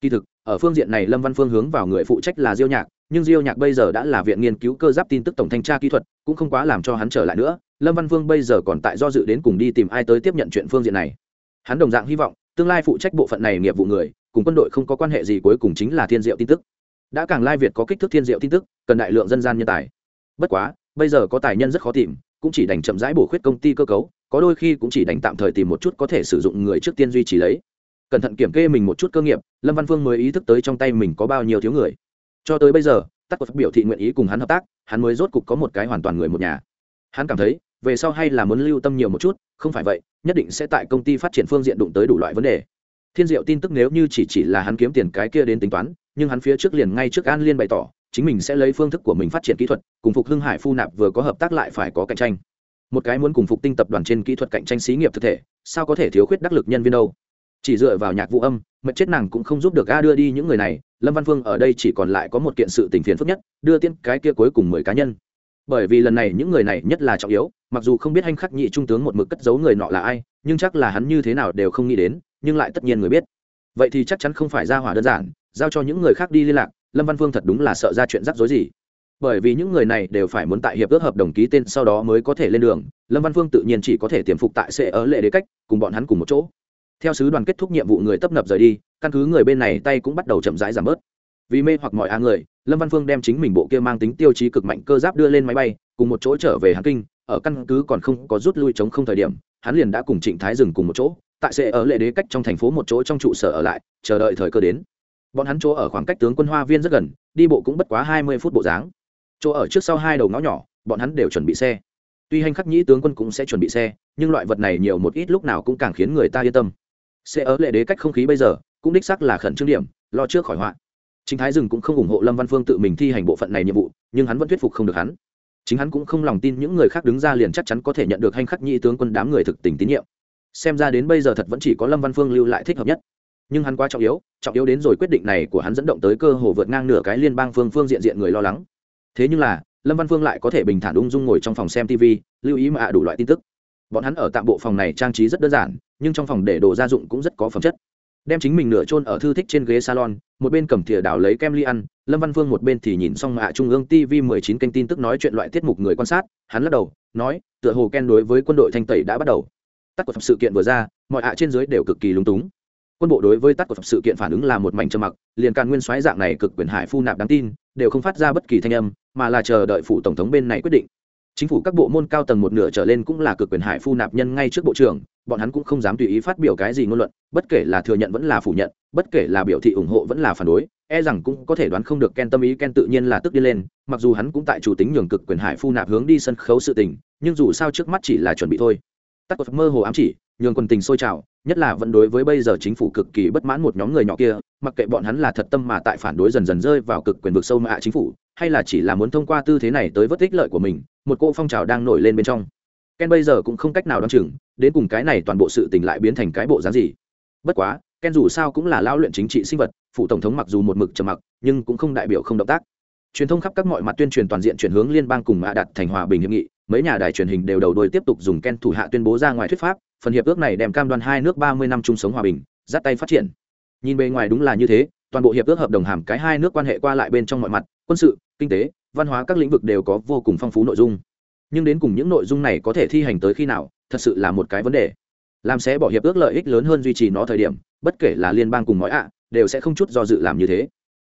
Kỳ thực, ở phương diện này lâm văn phương hướng vào người phụ trách là diêu nhạc, nhưng diêu nhạc bây giờ đã là viện nghiên cứu cơ giáp tin tức tổng thanh tra kỹ thuật, cũng không quá làm cho hắn trở lại nữa. Lâm văn phương bây giờ còn tại do dự đến cùng đi tìm ai tới tiếp nhận chuyện phương diện này. Hắn đồng dạng hy vọng, tương lai phụ trách bộ phận này nghiệp vụ người, cùng quân đội không có quan hệ gì cuối cùng chính là thiên diệu tin tức. Đã càng lai việt có kích thước thiên diệu tin tức, cần đại lượng dân gian nhân tài. Bất quá, bây giờ có tài nhân rất khó tìm, cũng chỉ đành chậm rãi bổ khuyết công ty cơ cấu có đôi khi cũng chỉ đành tạm thời tìm một chút có thể sử dụng người trước tiên duy trì lấy. Cẩn thận kiểm kê mình một chút cơ nghiệp, lâm văn phương mới ý thức tới trong tay mình có bao nhiêu thiếu người. Cho tới bây giờ, tắc của biểu thị nguyện ý cùng hắn hợp tác, hắn mới rốt cục có một cái hoàn toàn người một nhà. Hắn cảm thấy, về sau hay là muốn lưu tâm nhiều một chút, không phải vậy, nhất định sẽ tại công ty phát triển phương diện đụng tới đủ loại vấn đề. Thiên diệu tin tức nếu như chỉ chỉ là hắn kiếm tiền cái kia đến tính toán, nhưng hắn phía trước liền ngay trước an liên bày tỏ, chính mình sẽ lấy phương thức của mình phát triển kỹ thuật, cùng phục hưng hải phu nạp vừa có hợp tác lại phải có cạnh tranh một cái muốn cùng phục tinh tập đoàn trên kỹ thuật cạnh tranh xí nghiệp thực thể, sao có thể thiếu khuyết đắc lực nhân viên đâu? Chỉ dựa vào nhạc vụ âm mật chết nàng cũng không giúp được a đưa đi những người này, lâm văn phương ở đây chỉ còn lại có một kiện sự tình phiền phức nhất, đưa tiên cái kia cuối cùng mười cá nhân. Bởi vì lần này những người này nhất là trọng yếu, mặc dù không biết anh khắc nhị trung tướng một mực cất giấu người nọ là ai, nhưng chắc là hắn như thế nào đều không nghĩ đến, nhưng lại tất nhiên người biết. Vậy thì chắc chắn không phải ra hỏa đơn giản, giao cho những người khác đi liên lạc, lâm văn phương thật đúng là sợ ra chuyện rắc rối gì bởi vì những người này đều phải muốn tại hiệp ước hợp đồng ký tên sau đó mới có thể lên đường, lâm văn phương tự nhiên chỉ có thể tiềm phục tại sẽ ở lệ đế cách, cùng bọn hắn cùng một chỗ. Theo sứ đoàn kết thúc nhiệm vụ người tấp nập rời đi, căn cứ người bên này tay cũng bắt đầu chậm rãi giảm bớt. Vì mê hoặc mọi a người, lâm văn phương đem chính mình bộ kia mang tính tiêu chí cực mạnh cơ giáp đưa lên máy bay, cùng một chỗ trở về hàn kinh, ở căn cứ còn không có rút lui chống không thời điểm, hắn liền đã cùng trịnh thái dừng cùng một chỗ, tại sẽ ở lệ đế cách trong thành phố một chỗ trong trụ sở ở lại, chờ đợi thời cơ đến. Bọn hắn chỗ ở khoảng cách tướng quân hoa viên rất gần, đi bộ cũng bất quá hai mươi phút bộ dáng chỗ ở trước sau hai đầu ngõ nhỏ, bọn hắn đều chuẩn bị xe. Tuy hành khắc nhĩ tướng quân cũng sẽ chuẩn bị xe, nhưng loại vật này nhiều một ít lúc nào cũng càng khiến người ta yên tâm. Xe ở lệ đế cách không khí bây giờ cũng đích sắc là khẩn trương điểm, lo trước khỏi họa. Chính thái dừng cũng không ủng hộ lâm văn phương tự mình thi hành bộ phận này nhiệm vụ, nhưng hắn vẫn thuyết phục không được hắn. Chính hắn cũng không lòng tin những người khác đứng ra liền chắc chắn có thể nhận được hành khắc nhĩ tướng quân đám người thực tình tín nhiệm. Xem ra đến bây giờ thật vẫn chỉ có lâm văn phương lưu lại thích hợp nhất. Nhưng hắn quá trọng yếu trọng yếu đến rồi quyết định này của hắn dẫn động tới cơ hồ vượt ngang nửa cái liên bang phương phương diện diện người lo lắng thế nhưng là, lâm văn phương lại có thể bình thản ung dung ngồi trong phòng xem tv lưu ý mà ạ đủ loại tin tức. Bọn hắn ở tạm bộ phòng này trang trí rất đơn giản, nhưng trong phòng để đồ gia dụng cũng rất có phẩm chất. Đem chính mình nửa chôn ở thư thích trên ghế salon, một bên cầm thìa đào lấy kem ly ăn, lâm văn phương một bên thì nhìn xong ạ trung ương tv 19 kênh tin tức nói chuyện loại tiết mục người quan sát, hắn lắc đầu, nói, tựa hồ ken đối với quân đội thanh tẩy đã bắt đầu. Tắt cuộc sự kiện vừa ra, mọi ạ trên dưới đều cực kỳ lúng túng quân bộ đối với tác của sự kiện phản ứng là một mảnh trầm mặc, liền càn nguyên soái dạng này cực quyền hải phu nạp đáng tin, đều không phát ra bất kỳ thanh âm, mà là chờ đợi phủ tổng thống bên này quyết định. Chính phủ các bộ môn cao tầng một nửa trở lên cũng là cực quyền hải phu nạp nhân ngay trước bộ trưởng, bọn hắn cũng không dám tùy ý phát biểu cái gì ngôn luận, bất kể là thừa nhận vẫn là phủ nhận, bất kể là biểu thị ủng hộ vẫn là phản đối e rằng cũng có thể đoán không được ken tâm ý ken tự nhiên là tức đi lên, mặc dù hắn cũng tại chủ tính nhường cực quyền hải phu nạp hướng đi sân khấu sự tình, nhưng dù sao trước mắt chỉ là chuẩn bị thôi tắc cột mơ hồ ám chỉ, nhường quần tình sôi trào, nhất là vẫn đối với bây giờ chính phủ cực kỳ bất mãn một nhóm người nhỏ kia, mặc kệ bọn hắn là thật tâm mà tại phản đối dần dần rơi vào cực quyền vực sâu mà chính phủ, hay là chỉ là muốn thông qua tư thế này tới vớt ích lợi của mình, một cô phong trào đang nổi lên bên trong. Ken bây giờ cũng không cách nào đ o á n chừng, đến cùng cái này toàn bộ sự tình lại biến thành cái bộ dáng gì. Bất quá, ken dù sao cũng là lao luyện chính trị sinh vật, phủ tổng thống mặc dù một mực trầm mặc, nhưng cũng không đại biểu không động tác. Truyền thông khắp các mọi mặt tuyên truyền toàn diện chuyển hướng liên bang cùng mạ đặt thành hòa bình hiệp nghị mấy nhà đài truyền hình đều đầu đuôi tiếp tục dùng ken thủ hạ tuyên bố ra ngoài thuyết pháp, phần hiệp ước này đem cam đoan hai nước ba mươi năm chung sống hòa bình, dắt tay phát triển. Nhìn bề ngoài đúng là như thế, toàn bộ hiệp ước hợp đồng hàm cái hai nước quan hệ qua lại bên trong mọi mặt, quân sự, kinh tế, văn hóa các lĩnh vực đều có vô cùng phong phú nội dung. Nhưng đến cùng những nội dung này có thể thi hành tới khi nào, thật sự là một cái vấn đề. Làm sẽ bỏ hiệp ước lợi ích lớn hơn duy trì nó thời điểm, bất kể là liên bang cùng nói ạ, đều sẽ không chút do dự làm như thế.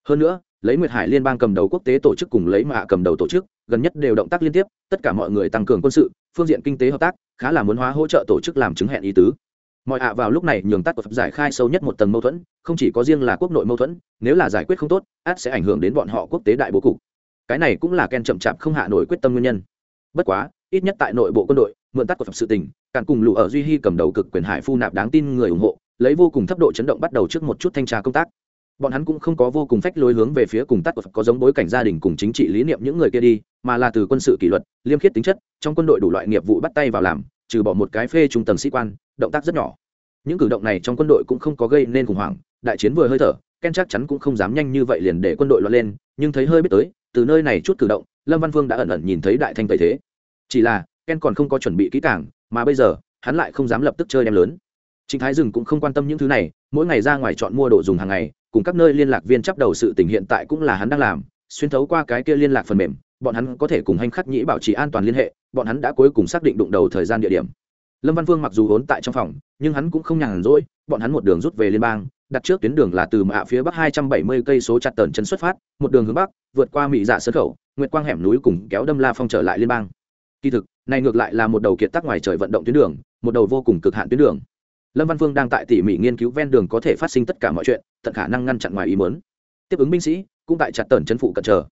Hơn nữa, lấy nguyệt hải liên bang cầm đầu quốc tế tổ chức cùng lấy mạ cầm đầu tổ chức gần nhất đều động tác liên tiếp, tất cả mọi người tăng cường quân sự, phương diện kinh tế hợp tác, khá là muốn hóa hỗ trợ tổ chức làm chứng hẹn ý tứ. Mọi ạ vào lúc này nhường tắt của giải khai sâu nhất một tầng mâu thuẫn, không chỉ có riêng là quốc nội mâu thuẫn, nếu là giải quyết không tốt, át sẽ ảnh hưởng đến bọn họ quốc tế đại bố cục. Cái này cũng là ken chậm chạp không hạ nổi quyết tâm nguyên nhân. Bất quá, ít nhất tại nội bộ quân đội, mượn tắt của pháp sự tình, càng cùng lũ ở duy hy cầm đầu cực quyền hải phu nạp đáng tin người ủng hộ, lấy vô cùng thấp độ chấn động bắt đầu trước một chút thanh tra công tác bọn hắn cũng không có vô cùng phách lối hướng về phía cùng tắt của phật có giống bối cảnh gia đình cùng chính trị lý niệm những người kia đi mà là từ quân sự kỷ luật liêm khiết tính chất trong quân đội đủ loại nghiệp vụ bắt tay vào làm trừ bỏ một cái phê trung tầng sĩ quan động tác rất nhỏ. Những cử động này trong quân đội cũng không có gây nên khủng hoảng đại chiến vừa hơi thở ken chắc chắn cũng không dám nhanh như vậy liền để quân đội loạn lên nhưng thấy hơi biết tới từ nơi này chút cử động lâm văn vương đã ẩn ẩn nhìn thấy đại thanh tẩy thế. Chỉ là ken còn không có chuẩn bị kỹ càng mà bây giờ hắn lại không dám lập tức chơi đem lớn. Trịnh Thái Dừng cũng không quan tâm những thứ này, mỗi ngày ra ngoài chọn mua đồ dùng hàng ngày, cùng các nơi liên lạc viên chấp đầu sự tình hiện tại cũng là hắn đang làm, xuyên thấu qua cái kia liên lạc phần mềm, bọn hắn có thể cùng hành khắc nhĩ bảo trì an toàn liên hệ, bọn hắn đã cuối cùng xác định đụng đầu thời gian địa điểm. Lâm Văn Vương mặc dù vốn tại trong phòng, nhưng hắn cũng không nhàn rỗi, bọn hắn một đường rút về liên bang, đặt trước tuyến đường là từ mạ phía bắc 270 cây số chặt tần chân xuất phát, một đường hướng bắc, vượt qua mỹ dạ sơn khẩu, nguyệt quang hẻm núi cùng kéo đâm la phong trở lại liên bang. Kỳ thực, này ngược lại là một đầu kiệt tác ngoài trời vận động tuyến đường, một đầu vô cùng cực hạn tuyến đường. Lâm Văn Vương đang tại tỉ mỉ nghiên cứu ven đường có thể phát sinh tất cả mọi chuyện, tận khả năng ngăn chặn ngoài ý muốn. Tiếp ứng binh sĩ cũng tại chặt tần chân phụ cận chờ.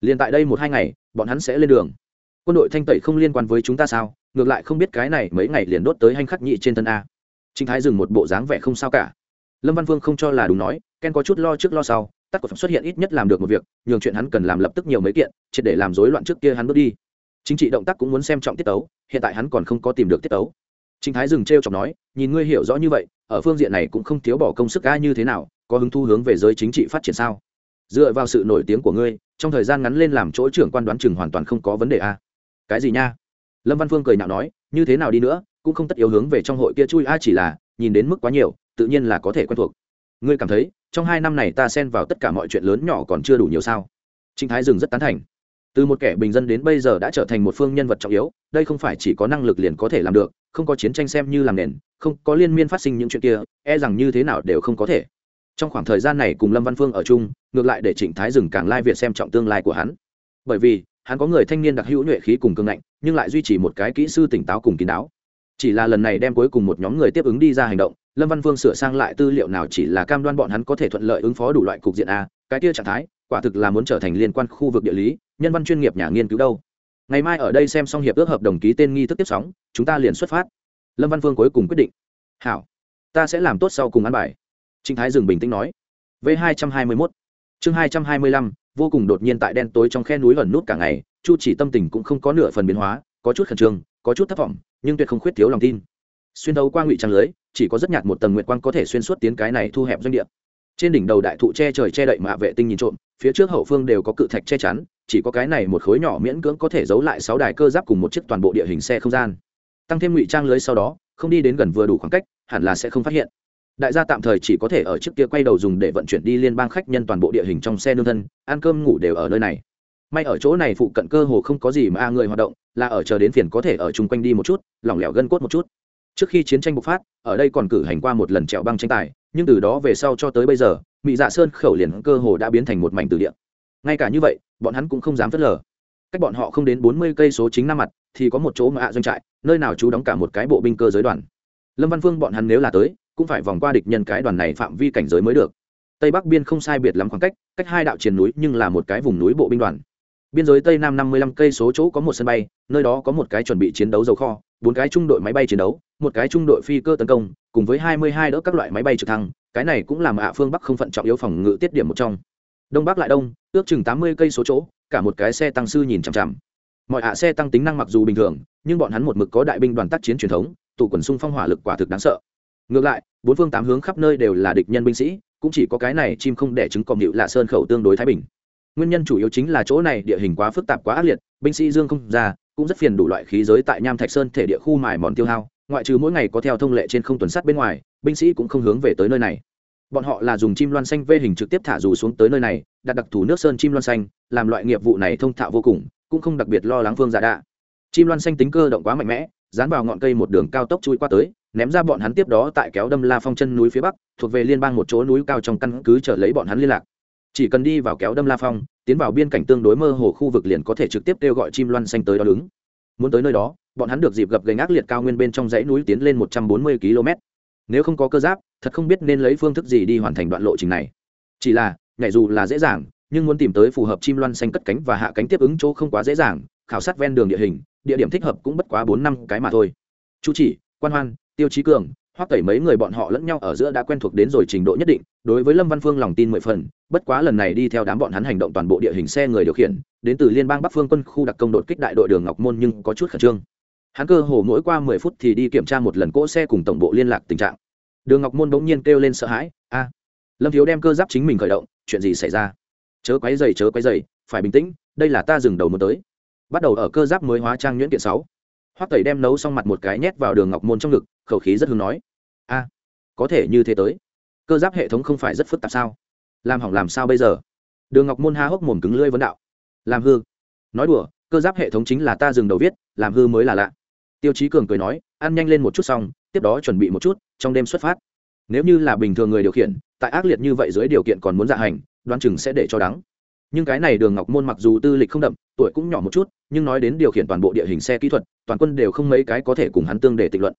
Liên tại đây một hai ngày, bọn hắn sẽ lên đường. Quân đội thanh tẩy không liên quan với chúng ta sao? Ngược lại không biết cái này mấy ngày liền đốt tới hành khắc nhị trên thân a. Trình Thái dừng một bộ dáng vẻ không sao cả lâm văn vương không cho là đúng nói ken có chút lo trước lo sau tắc của phẩm xuất hiện ít nhất làm được một việc nhường chuyện hắn cần làm lập tức nhiều mấy kiện triệt để làm rối loạn trước kia hắn bước đi chính trị động tác cũng muốn xem trọng tiết tấu hiện tại hắn còn không có tìm được tiết tấu Trình thái dừng trêu chọc nói, nhìn ngươi hiểu rõ như vậy, ở phương diện này cũng không thiếu bỏ công sức ca như thế nào, có hứng thu hướng về giới chính trị phát triển sao? Dựa vào sự nổi tiếng của ngươi, trong thời gian ngắn lên làm chỗ trưởng quan đoán chừng hoàn toàn không có vấn đề a. Cái gì nha? Lâm văn phương cười nhạo nói, như thế nào đi nữa, cũng không tất yếu hướng về trong hội kia chui a, chỉ là, nhìn đến mức quá nhiều, tự nhiên là có thể quen thuộc. Ngươi cảm thấy, trong hai năm này ta xen vào tất cả mọi chuyện lớn nhỏ còn chưa đủ nhiều sao? Trình thái dừng rất tán thành từ một kẻ bình dân đến bây giờ đã trở thành một phương nhân vật trọng yếu, đây không phải chỉ có năng lực liền có thể làm được, không có chiến tranh xem như làm nền, không có liên miên phát sinh những chuyện kia e rằng như thế nào đều không có thể. Trong khoảng thời gian này cùng lâm văn phương ở chung, ngược lại để trịnh thái dừng càng lai việt xem trọng tương lai của hắn. Bởi vì, hắn có người thanh niên đặc hữu nhuệ khí cùng cương ngạnh, nhưng lại duy trì một cái kỹ sư tỉnh táo cùng kín đáo. Chỉ là lần này đem cuối cùng một nhóm người tiếp ứng đi ra hành động, lâm văn phương sửa sang lại tư liệu nào chỉ là cam đoan bọn hắn có thể thuận lợi ứng phó đủ loại cục diện a, cái kia trạng thái, quả thực là muốn trở thành liên quan khu vực địa lý nhân văn chuyên nghiệp nhà nghiên cứu đâu. Ngày mai ở đây xem xong hiệp ước hợp đồng ký tên nghi thức tiếp sóng, chúng ta liền xuất phát. Lâm văn phương cuối cùng quyết định. Hảo, ta sẽ làm tốt sau cùng ăn bài. Trinh thái dừng bình tĩnh nói. V hai trăm hai mươi mốt. Chương hai trăm hai mươi lăm, vô cùng đột nhiên tại đen tối trong khe núi gần nút cả ngày, chu chỉ tâm tình cũng không có nửa phần biến hóa, có chút khẩn trương, có chút thất vọng, nhưng tuyệt không khuyết thiếu lòng tin. Xuyên đấu qua ngụy trang lưới, chỉ có rất nhạt một tầng nguyệt quang có thể xuyên suốt tiến cái này thu hẹp doanh địa. Trên đỉnh đầu đại thụ che trời che đậy mạ vệ tinh nhìn trộm, phía trước hậu phương đều có cự thạch che chắn chỉ có cái này một khối nhỏ miễn cưỡng có thể giấu lại sáu đài cơ giáp cùng một chiếc toàn bộ địa hình xe không gian. Tăng thêm ngụy trang lưới sau đó, không đi đến gần vừa đủ khoảng cách, hẳn là sẽ không phát hiện. Đại gia tạm thời chỉ có thể ở trước kia quay đầu dùng để vận chuyển đi liên bang khách nhân toàn bộ địa hình trong xe nương thân, ăn cơm ngủ đều ở nơi này. May ở chỗ này phụ cận cơ hồ không có gì mà a người hoạt động, là ở chờ đến phiền có thể ở chung quanh đi một chút, lỏng lẻo gân cốt một chút. Trước khi chiến tranh bộc phát, ở đây còn cử hành qua một lần trèo băng tranh tài, nhưng từ đó về sau cho tới bây giờ mỹ dạ sơn khẩu liền cơ hồ đã biến thành một mảnh từ địa ngay cả như vậy, bọn hắn cũng không dám phớt lờ. Cách bọn họ không đến bốn mươi cây số chính năm mặt, thì có một chỗ mà ạ doanh trại, nơi nào chú đóng cả một cái bộ binh cơ giới đoàn. Lâm văn phương bọn hắn nếu là tới, cũng phải vòng qua địch nhân cái đoàn này phạm vi cảnh giới mới được. Tây bắc biên không sai biệt lắm khoảng cách cách hai đạo triền núi nhưng là một cái vùng núi bộ binh đoàn. Biên giới tây nam năm mươi lăm cây số chỗ có một sân bay, nơi đó có một cái chuẩn bị chiến đấu dầu kho, bốn cái trung đội máy bay chiến đấu, một cái trung đội phi cơ tấn công, cùng với hai mươi hai đỡ các loại máy bay trực thăng, cái này cũng làm ạ phương bắc không phận trọng yếu phòng ngự tiết điểm một trong đông bắc lại đông, ước chừng tám mươi cây số chỗ, cả một cái xe tăng sư nhìn chằm chằm. Mọi ạ xe tăng tính năng mặc dù bình thường, nhưng bọn hắn một mực có đại binh đoàn tác chiến truyền thống, tụ quần xung phong hỏa lực quả thực đáng sợ. Ngược lại, bốn phương tám hướng khắp nơi đều là địch nhân binh sĩ, cũng chỉ có cái này chim không đẻ trứng cọm hiệu lạ sơn khẩu tương đối thái bình. Nguyên nhân chủ yếu chính là chỗ này địa hình quá phức tạp quá ác liệt, binh sĩ dương không ra, cũng rất phiền đủ loại khí giới tại nham thạch sơn thể địa khu mài mòn tiêu hao, ngoại trừ mỗi ngày có theo thông lệ trên không tuần sắt bên ngoài, binh sĩ cũng không hướng về tới nơi này bọn họ là dùng chim loan xanh vê hình trực tiếp thả dù xuống tới nơi này, đặt đặc thù nước sơn chim loan xanh, làm loại nghiệp vụ này thông thạo vô cùng, cũng không đặc biệt lo lắng phương giả đạ. Chim loan xanh tính cơ động quá mạnh mẽ, dán vào ngọn cây một đường cao tốc chui qua tới, ném ra bọn hắn tiếp đó tại kéo đâm la phong chân núi phía bắc, thuộc về liên bang một chỗ núi cao trong căn cứ chờ lấy bọn hắn liên lạc. Chỉ cần đi vào kéo đâm la phong, tiến vào biên cảnh tương đối mơ hồ khu vực liền có thể trực tiếp kêu gọi chim loan xanh tới đó đứng. Muốn tới nơi đó, bọn hắn được dịp gặp gành ác liệt cao nguyên bên trong dãy núi tiến lên một trăm bốn mươi km nếu không có cơ giáp, thật không biết nên lấy phương thức gì đi hoàn thành đoạn lộ trình này. Chỉ là, nhảy dù là dễ dàng, nhưng muốn tìm tới phù hợp chim loan xanh cất cánh và hạ cánh tiếp ứng chỗ không quá dễ dàng, khảo sát ven đường địa hình, địa điểm thích hợp cũng bất quá bốn năm cái mà thôi. Chú chỉ, quan hoan, tiêu chí cường hoặc tẩy mấy người bọn họ lẫn nhau ở giữa đã quen thuộc đến rồi trình độ nhất định, đối với lâm văn phương lòng tin mười phần, bất quá lần này đi theo đám bọn hắn hành động toàn bộ địa hình xe người điều khiển, đến từ liên bang bắc phương quân khu đặc công đột kích đại đội đường ngọc môn nhưng có chút khẩn trương hắn cơ hồ mỗi qua mười phút thì đi kiểm tra một lần cỗ xe cùng tổng bộ liên lạc tình trạng. Đường ngọc môn bỗng nhiên kêu lên sợ hãi, a! Lâm thiếu đem cơ giáp chính mình khởi động, chuyện gì xảy ra? Chớ quấy dày chớ quấy dày phải bình tĩnh, đây là ta dừng đầu muốn tới. Bắt đầu ở cơ giáp mới hóa trang nhuyễn kiện sáu. Hoắc tẩy đem nấu xong mặt một cái nhét vào đường ngọc môn trong ngực, khẩu khí rất hưng nói, a, có thể như thế tới. Cơ giáp hệ thống không phải rất phức tạp sao? Làm hỏng làm sao bây giờ? Đường ngọc môn ha hốc mồm cứng lưỡi vấn đạo, làm hư. Nói đùa, cơ giáp hệ thống chính là ta dừng đầu viết, làm hư mới là lạ tiêu chí cường cười nói, ăn nhanh lên một chút xong, tiếp đó chuẩn bị một chút, trong đêm xuất phát. Nếu như là bình thường người điều khiển, tại ác liệt như vậy dưới điều kiện còn muốn dạ hành, đoán chừng sẽ để cho đắng. Nhưng cái này đường ngọc môn mặc dù tư lịch không đậm, tuổi cũng nhỏ một chút, nhưng nói đến điều khiển toàn bộ địa hình xe kỹ thuật, toàn quân đều không mấy cái có thể cùng hắn tương để tịch luận.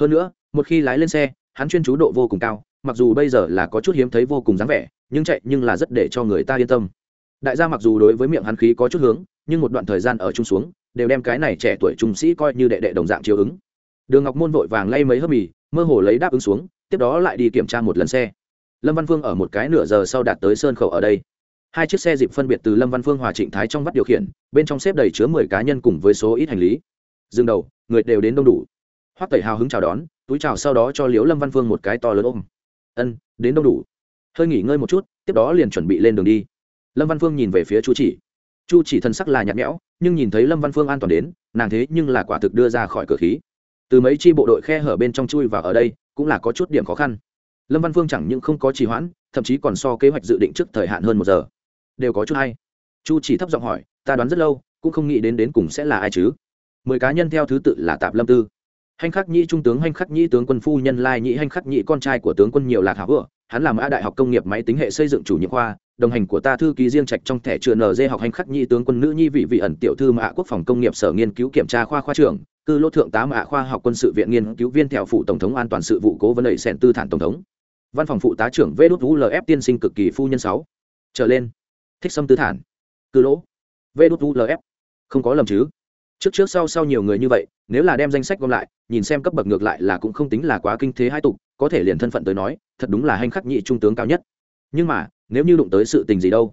Hơn nữa, một khi lái lên xe, hắn chuyên chú độ vô cùng cao, mặc dù bây giờ là có chút hiếm thấy vô cùng dáng vẻ, nhưng chạy nhưng là rất để cho người ta yên tâm. Đại gia mặc dù đối với miệng hắn khí có chút hướng, nhưng một đoạn thời gian ở chung xuống đều đem cái này trẻ tuổi trung sĩ coi như đệ đệ đồng dạng chiếu ứng. Đường ngọc môn vội vàng lay mấy hớp mì, mơ hồ lấy đáp ứng xuống, tiếp đó lại đi kiểm tra một lần xe. Lâm văn phương ở một cái nửa giờ sau đạt tới sơn khẩu ở đây. Hai chiếc xe dịp phân biệt từ lâm văn phương hòa trịnh thái trong vắt điều khiển, bên trong xếp đầy chứa mười cá nhân cùng với số ít hành lý. Dừng đầu, người đều đến đông đủ. Hoắc tẩy hào hứng chào đón, túi chào sau đó cho liếu lâm văn phương một cái to lớn ôm. Ân, đến đông đủ. Hơi nghỉ ngơi một chút, tiếp đó liền chuẩn bị lên đường đi. Lâm văn phương nhìn về phía chu chỉ chu chỉ thân sắc là nhạt nhẽo, nhưng nhìn thấy lâm văn phương an toàn đến, nàng thế nhưng là quả thực đưa ra khỏi cửa khí. Từ mấy chi bộ đội khe hở bên trong chui vào ở đây, cũng là có chút điểm khó khăn. Lâm văn phương chẳng những không có trì hoãn, thậm chí còn so kế hoạch dự định trước thời hạn hơn một giờ. Đều có chút hay. Chu chỉ thấp giọng hỏi, ta đoán rất lâu, cũng không nghĩ đến đến cùng sẽ là ai chứ? Mười cá nhân theo thứ tự là tạp lâm tư. Hành khắc nhĩ trung tướng, hành khắc nhĩ tướng quân phu nhân, lai nhĩ hành khắc nhĩ con trai của tướng quân nhiều lạc hảo vừa hắn làm a đại học công nghiệp máy tính hệ xây dựng chủ nhiệm khoa, đồng hành của ta thư ký riêng trạch trong thẻ trường nz học hành khắc nhi tướng quân nữ nhi vị vị ẩn tiểu thư mã quốc phòng công nghiệp sở nghiên cứu kiểm tra khoa khoa trưởng, cư lô thượng tá mã khoa học quân sự viện nghiên cứu viên theo phụ tổng thống an toàn sự vụ cố vấn đẩy sẹn tư thản tổng thống. Văn phòng phụ tá trưởng vê đút lf tiên sinh cực kỳ phu nhân sáu. Trở lên. Thích xâm tư thản. Cư lỗ. Vê đút lf không có lầm chứ. Trước trước sau sau nhiều người như vậy, nếu là đem danh sách gom lại, nhìn xem cấp bậc ngược lại là cũng không tính là quá kinh thế hai tục có thể liền thân phận tới nói, thật đúng là hành khắc nhị trung tướng cao nhất. Nhưng mà, nếu như đụng tới sự tình gì đâu?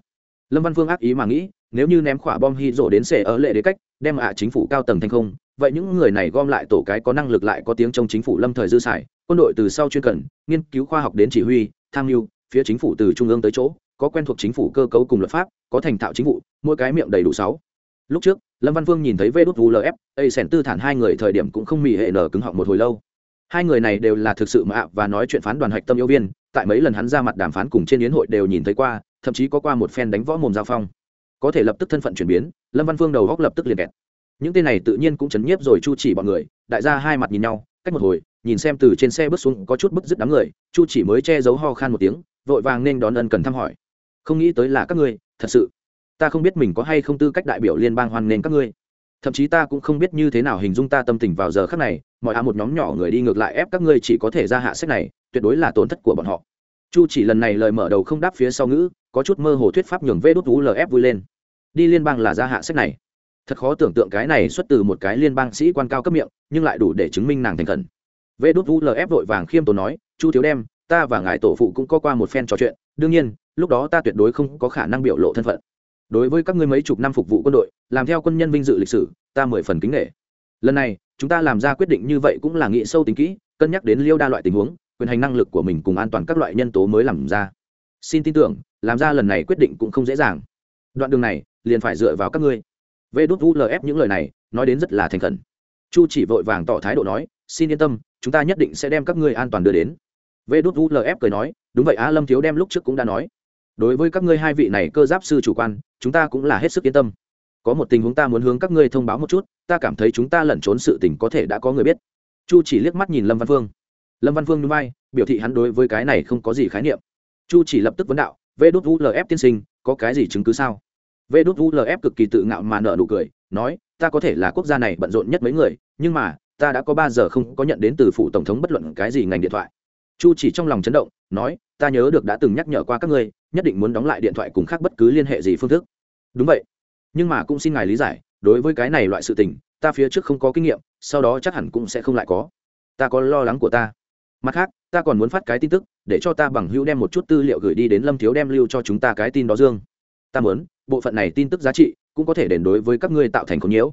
Lâm văn phương ác ý mà nghĩ, nếu như ném khỏa bom hy rổ đến xe ở lệ đế cách, đem ạ chính phủ cao tầng thành không, vậy những người này gom lại tổ cái có năng lực lại có tiếng trong chính phủ lâm thời dư xài, quân đội từ sau chuyên cần, nghiên cứu khoa học đến chỉ huy, tham mưu, phía chính phủ từ trung ương tới chỗ, có quen thuộc chính phủ cơ cấu cùng luật pháp, có thành thạo chính vụ, mỗi cái miệng đầy đủ sáu. Lúc trước, lâm văn vương nhìn thấy vê đốt vulf ây sẻn tư thản hai người thời điểm cũng không mỉ hệ nở cứng họng một hồi lâu hai người này đều là thực sự mạ và nói chuyện phán đoàn hạch tâm yêu viên, tại mấy lần hắn ra mặt đàm phán cùng trên yến hội đều nhìn thấy qua, thậm chí có qua một phen đánh võ mồm giao phong. Có thể lập tức thân phận chuyển biến, lâm văn phương đầu góc lập tức liền kẹt. Những tên này tự nhiên cũng chấn nhiếp rồi chu chỉ bọn người, đại gia hai mặt nhìn nhau, cách một hồi, nhìn xem từ trên xe bước xuống có chút bức dứt đám người, chu chỉ mới che giấu ho khan một tiếng, vội vàng nên đón ân cần thăm hỏi. Không nghĩ tới là các ngươi, thật sự. Ta không biết mình có hay không tư cách đại biểu liên bang hoan nghênh các ngươi thậm chí ta cũng không biết như thế nào hình dung ta tâm tình vào giờ khác này, mọi a một nhóm nhỏ người đi ngược lại ép các ngươi chỉ có thể ra hạ sách này, tuyệt đối là tổn thất của bọn họ. Chu chỉ lần này lời mở đầu không đáp phía sau ngữ, có chút mơ hồ thuyết pháp nhường vê đốt lf vui lên. Đi liên bang là ra hạ sách này. Thật khó tưởng tượng cái này xuất từ một cái liên bang sĩ quan cao cấp miệng, nhưng lại đủ để chứng minh nàng thành khẩn. Vê đốt lf vội vàng khiêm tốn nói, chu thiếu đem, ta và ngài tổ phụ cũng có qua một phen trò chuyện, đương nhiên, lúc đó ta tuyệt đối không có khả năng biểu lộ thân phận đối với các ngươi mấy chục năm phục vụ quân đội, làm theo quân nhân vinh dự lịch sử, ta mười phần kính nghệ lần này, chúng ta làm ra quyết định như vậy cũng là nghĩ sâu tính kỹ, cân nhắc đến liêu đa loại tình huống, quyền hành năng lực của mình cùng an toàn các loại nhân tố mới làm ra. Xin tin tưởng, làm ra lần này quyết định cũng không dễ dàng. Đoạn đường này, liền phải dựa vào các ngươi. Vê đút ulf những lời này, nói đến rất là thành khẩn. Chu chỉ vội vàng tỏ thái độ nói, xin yên tâm, chúng ta nhất định sẽ đem các ngươi an toàn đưa đến. Vê đút ulf cười nói, đúng vậy á, lâm thiếu đem lúc trước cũng đã nói đối với các ngươi hai vị này cơ giáp sư chủ quan, chúng ta cũng là hết sức yên tâm. Có một tình huống ta muốn hướng các ngươi thông báo một chút, ta cảm thấy chúng ta lẩn trốn sự tình có thể đã có người biết. Chu chỉ liếc mắt nhìn lâm văn phương. Lâm văn phương núi bay biểu thị hắn đối với cái này không có gì khái niệm. Chu chỉ lập tức vấn đạo, vê đốt ulf tiên sinh, có cái gì chứng cứ sao? Vê đốt ulf cực kỳ tự ngạo mà nợ nụ cười, nói, ta có thể là quốc gia này bận rộn nhất mấy người, nhưng mà, ta đã có ba giờ không có nhận đến từ phủ tổng thống bất luận cái gì ngành điện thoại. Chu chỉ trong lòng chấn động, nói, ta nhớ được đã từng nhắc nhở qua các ngươi nhất định muốn đóng lại điện thoại cùng khác bất cứ liên hệ gì phương thức. Đúng vậy. Nhưng mà cũng xin ngài lý giải, đối với cái này loại sự tình, ta phía trước không có kinh nghiệm, sau đó chắc hẳn cũng sẽ không lại có. Ta có lo lắng của ta. Mặt khác, ta còn muốn phát cái tin tức, để cho ta bằng hữu đem một chút tư liệu gửi đi đến lâm thiếu đem lưu cho chúng ta cái tin đó dương. Ta muốn, bộ phận này tin tức giá trị cũng có thể đền đối với các ngươi tạo thành khốn nhiễu.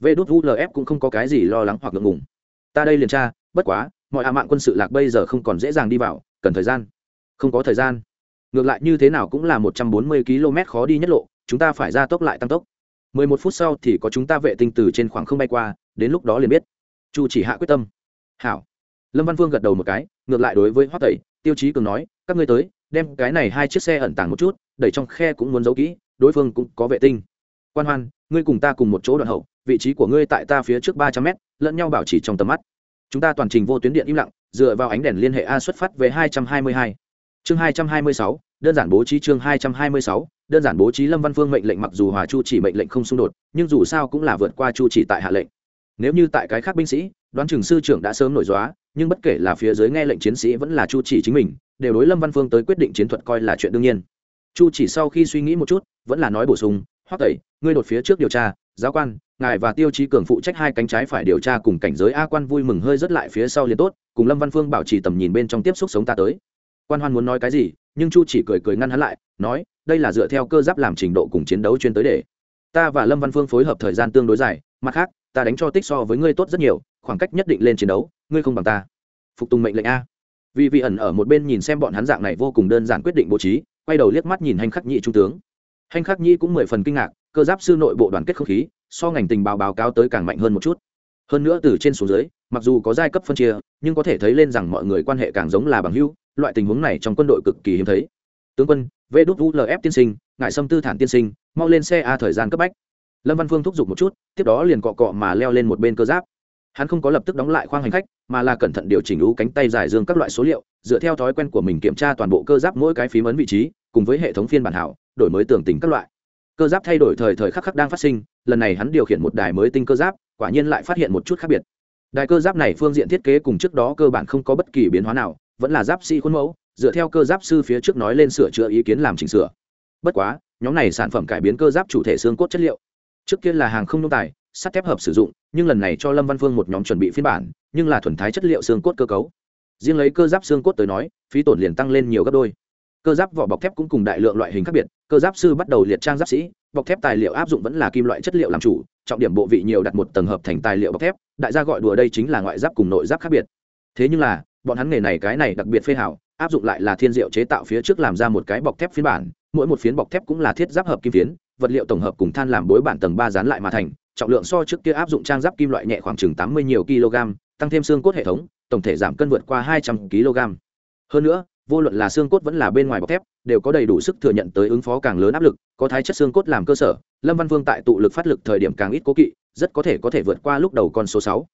Vê đốt ulf cũng không có cái gì lo lắng hoặc ngượng ngùng. Ta đây liền tra, bất quá, mọi hạ mạng quân sự lạc bây giờ không còn dễ dàng đi vào, cần thời gian. Không có thời gian ngược lại như thế nào cũng là một trăm bốn mươi km khó đi nhất lộ, chúng ta phải ra tốc lại tăng tốc. mười một phút sau thì có chúng ta vệ tinh từ trên khoảng không bay qua, đến lúc đó liền biết. Chu chỉ hạ quyết tâm. Hảo. Lâm văn Vương gật đầu một cái, ngược lại đối với hoắc tẩy, tiêu chí cường nói, các ngươi tới, đem cái này hai chiếc xe ẩn tàng một chút đẩy trong khe cũng muốn giấu kỹ, đối phương cũng có vệ tinh. Quan hoan, ngươi cùng ta cùng một chỗ đoạn hậu, vị trí của ngươi tại ta phía trước ba trăm mét, lẫn nhau bảo trì trong tầm mắt. Chúng ta toàn trình vô tuyến điện im lặng, dựa vào ánh đèn liên hệ a xuất phát về hai trăm hai mươi hai chương hai trăm hai mươi sáu, đơn giản bố trí chương hai trăm hai mươi sáu, đơn giản bố trí lâm văn phương mệnh lệnh mặc dù hòa chu chỉ mệnh lệnh không xung đột, nhưng dù sao cũng là vượt qua chu chỉ tại hạ lệnh. Nếu như tại cái khác binh sĩ, đoán chừng sư trưởng đã sớm nổi dóa nhưng bất kể là phía dưới nghe lệnh chiến sĩ vẫn là chu chỉ chính mình, đều đối lâm văn phương tới quyết định chiến thuật coi là chuyện đương nhiên. Chu chỉ sau khi suy nghĩ một chút, vẫn là nói bổ sung, hoắc tẩy, ngươi đột phía trước điều tra, giáo quan, ngài và tiêu chí cường phụ trách hai cánh trái phải điều tra cùng cảnh giới a quan vui mừng hơi rất lại phía sau liền tốt, cùng lâm văn phương bảo trì tầm nhìn bên trong tiếp xúc sống ta tới quan hoan muốn nói cái gì, nhưng chu chỉ cười cười ngăn hắn lại, nói, đây là dựa theo cơ giáp làm trình độ cùng chiến đấu chuyên tới để. Ta và lâm văn phương phối hợp thời gian tương đối dài, mặt khác, ta đánh cho tích so với ngươi tốt rất nhiều, khoảng cách nhất định lên chiến đấu, ngươi không bằng ta. Phục tùng mệnh lệnh a. Vì vị ẩn ở một bên nhìn xem bọn hắn dạng này vô cùng đơn giản quyết định bố trí, quay đầu liếc mắt nhìn hành khắc nhị trung tướng. Hành khắc nhị cũng mười phần kinh ngạc, cơ giáp sư nội bộ đoàn kết không khí, so ngành tình báo báo cáo tới càng mạnh hơn một chút. Hơn nữa từ trên xuống dưới, mặc dù có giai cấp phân chia, nhưng có thể thấy lên rằng mọi người quan hệ càng giống là bằng hữu loại tình huống này trong quân đội cực kỳ hiếm thấy. Tướng quân vê đút ulf tiên sinh ngại xâm tư thản tiên sinh, mau lên xe a thời gian cấp bách. Lâm văn phương thúc giục một chút, tiếp đó liền cọ cọ mà leo lên một bên cơ giáp. Hắn không có lập tức đóng lại khoang hành khách, mà là cẩn thận điều chỉnh ú cánh tay dài dương các loại số liệu, dựa theo thói quen của mình kiểm tra toàn bộ cơ giáp mỗi cái phím ấn vị trí, cùng với hệ thống phiên bản hảo, đổi mới tưởng tình các loại. Cơ giáp thay đổi thời thời khắc khắc đang phát sinh, lần này hắn điều khiển một đài mới tinh cơ giáp, quả nhiên lại phát hiện một chút khác biệt. Đài cơ giáp này phương diện thiết kế cùng trước đó cơ bản không có bất kỳ biến hóa nào vẫn là giáp sĩ khuôn mẫu, dựa theo cơ giáp sư phía trước nói lên sửa chữa ý kiến làm chỉnh sửa. Bất quá, nhóm này sản phẩm cải biến cơ giáp chủ thể xương cốt chất liệu. Trước kia là hàng không nông tài, sắt thép hợp sử dụng, nhưng lần này cho lâm văn phương một nhóm chuẩn bị phiên bản, nhưng là thuần thái chất liệu xương cốt cơ cấu. Riêng lấy cơ giáp xương cốt tới nói, phí tổn liền tăng lên nhiều gấp đôi. Cơ giáp vỏ bọc thép cũng cùng đại lượng loại hình khác biệt, cơ giáp sư bắt đầu liệt trang giáp sĩ, bọc thép tài liệu áp dụng vẫn là kim loại chất liệu làm chủ, trọng điểm bộ vị nhiều đặt một tầng hợp thành tài liệu bọc thép, đại gia gọi đùa đây chính là ngoại giáp cùng nội giáp khác biệt. Thế nhưng là bọn hắn nghề này cái này đặc biệt phê hảo, áp dụng lại là thiên diệu chế tạo phía trước làm ra một cái bọc thép phiên bản, mỗi một phiến bọc thép cũng là thiết giáp hợp kim phiến, vật liệu tổng hợp cùng than làm bối bản tầng ba dán lại mà thành, trọng lượng so trước kia áp dụng trang giáp kim loại nhẹ khoảng chừng tám mươi nhiều kg, tăng thêm xương cốt hệ thống, tổng thể giảm cân vượt qua hai trăm kg. Hơn nữa, vô luận là xương cốt vẫn là bên ngoài bọc thép, đều có đầy đủ sức thừa nhận tới ứng phó càng lớn áp lực, có thái chất xương cốt làm cơ sở, lâm văn vương tại tụ lực phát lực thời điểm càng ít cố kỵ, rất có thể có thể vượt qua lúc đầu con số sáu.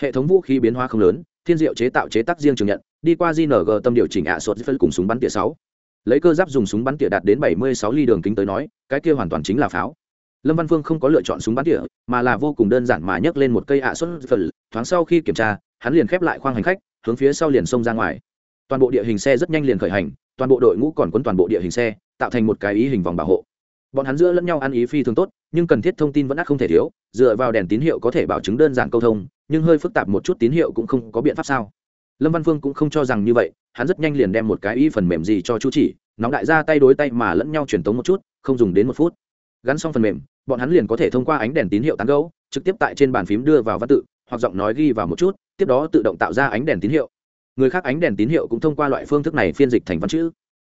Hệ thống vũ khí biến hóa không lớn thiên diệu chế tạo chế tác riêng trường nhận, đi qua gng tâm điều chỉnh ạ sốt phân cùng súng bắn tỉa sáu. Lấy cơ giáp dùng súng bắn tỉa đạt đến bảy mươi sáu ly đường kính tới nói, cái kia hoàn toàn chính là pháo. Lâm văn phương không có lựa chọn súng bắn tỉa, mà là vô cùng đơn giản mà nhấc lên một cây ạ sốt phân, thoáng sau khi kiểm tra, hắn liền khép lại khoang hành khách, hướng phía sau liền xông ra ngoài. Toàn bộ địa hình xe rất nhanh liền khởi hành, toàn bộ đội ngũ còn quấn toàn bộ địa hình xe, tạo thành một cái ý hình vòng bảo hộ. Bọn hắn giữa lẫn nhau ăn ý phi thường tốt, nhưng cần thiết thông tin vẫn ắt không thể thiếu, dựa vào đèn tín hiệu có thể bảo chứng đơn giản câu thông nhưng hơi phức tạp một chút tín hiệu cũng không có biện pháp sao? Lâm văn phương cũng không cho rằng như vậy, hắn rất nhanh liền đem một cái y phần mềm gì cho chú chỉ, nóng đại ra tay đối tay mà lẫn nhau truyền tống một chút, không dùng đến một phút. Gắn xong phần mềm, bọn hắn liền có thể thông qua ánh đèn tín hiệu tán gấu trực tiếp tại trên bàn phím đưa vào văn tự, hoặc giọng nói ghi vào một chút, tiếp đó tự động tạo ra ánh đèn tín hiệu. Người khác ánh đèn tín hiệu cũng thông qua loại phương thức này phiên dịch thành văn chữ.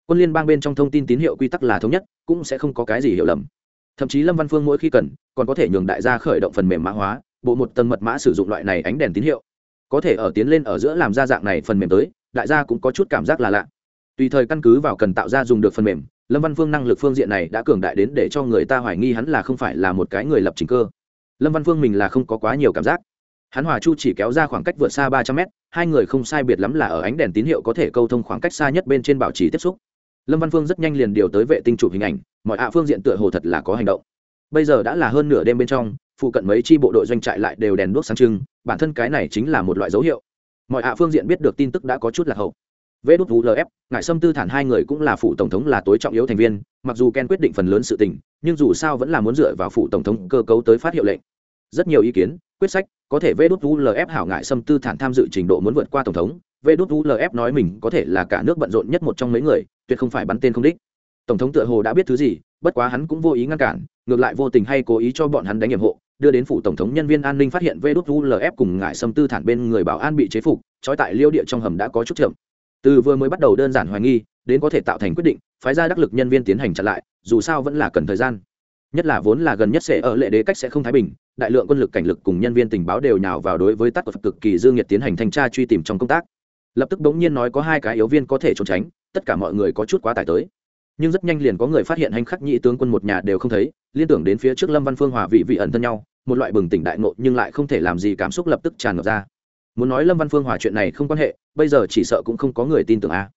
Quân liên bang bên trong thông tin tín hiệu quy tắc là thống nhất, cũng sẽ không có cái gì hiểu lầm. Thậm chí lâm văn phương mỗi khi cần, còn có thể nhường đại gia khởi động phần mềm mã hóa bộ một tầng mật mã sử dụng loại này ánh đèn tín hiệu. Có thể ở tiến lên ở giữa làm ra dạng này phần mềm tới, đại gia cũng có chút cảm giác là lạ. Tùy thời căn cứ vào cần tạo ra dùng được phần mềm, lâm văn phương năng lực phương diện này đã cường đại đến để cho người ta hoài nghi hắn là không phải là một cái người lập trình cơ. Lâm văn phương mình là không có quá nhiều cảm giác. Hắn hòa chu chỉ kéo ra khoảng cách vượt xa ba trăm mét, hai người không sai biệt lắm là ở ánh đèn tín hiệu có thể câu thông khoảng cách xa nhất bên trên bảo trì tiếp xúc. Lâm văn phương rất nhanh liền điều tới vệ tinh chụp hình ảnh, mọi ạ phương diện tựa hồ thật là có hành động. Bây giờ đã là hơn nửa đêm bên trong phụ cận mấy chi bộ đội doanh trại lại đều đèn đuốc sáng trưng, bản thân cái này chính là một loại dấu hiệu. Mọi ạ phương diện biết được tin tức đã có chút lạc hậu. Vê đút lf ngại xâm tư thản hai người cũng là phụ tổng thống là tối trọng yếu thành viên, mặc dù ken quyết định phần lớn sự tình, nhưng dù sao vẫn là muốn dựa vào phụ tổng thống cơ cấu tới phát hiệu lệnh. Rất nhiều ý kiến, quyết sách, có thể vê đút lf hảo ngại xâm tư thản tham dự trình độ muốn vượt qua tổng thống, vê đút lf nói mình có thể là cả nước bận rộn nhất một trong mấy người, tuyệt không phải bắn tên không đích. Tổng thống tựa hồ đã biết thứ gì, bất quá hắn cũng vô ý ngăn cản, ngược lại vô tình hay cố ý cho bọn hắn đánh nhiệm hộ đưa đến phủ tổng thống nhân viên an ninh phát hiện vê đút ulf cùng ngại xâm tư thản bên người bảo an bị chế phục, trói tại liêu địa trong hầm đã có chút chậm. Từ vừa mới bắt đầu đơn giản hoài nghi, đến có thể tạo thành quyết định, phái ra đắc lực nhân viên tiến hành chặn lại, dù sao vẫn là cần thời gian. Nhất là vốn là gần nhất sẽ ở lệ đế cách sẽ không thái bình, đại lượng quân lực cảnh lực cùng nhân viên tình báo đều nhào vào đối với tắt của cực kỳ dương nhiệt tiến hành thanh tra truy tìm trong công tác. Lập tức bỗng nhiên nói có hai cái yếu viên có thể trốn tránh, tất cả mọi người có chút quá tải tới. Nhưng rất nhanh liền có người phát hiện hành khắc nhị tướng quân một nhà đều không thấy, liên tưởng đến phía trước lâm văn phương hòa vị vị ẩn thân nhau một loại bừng tỉnh đại ngộ nhưng lại không thể làm gì cảm xúc lập tức tràn ngập ra. Muốn nói lâm văn phương hòa chuyện này không quan hệ, bây giờ chỉ sợ cũng không có người tin tưởng a.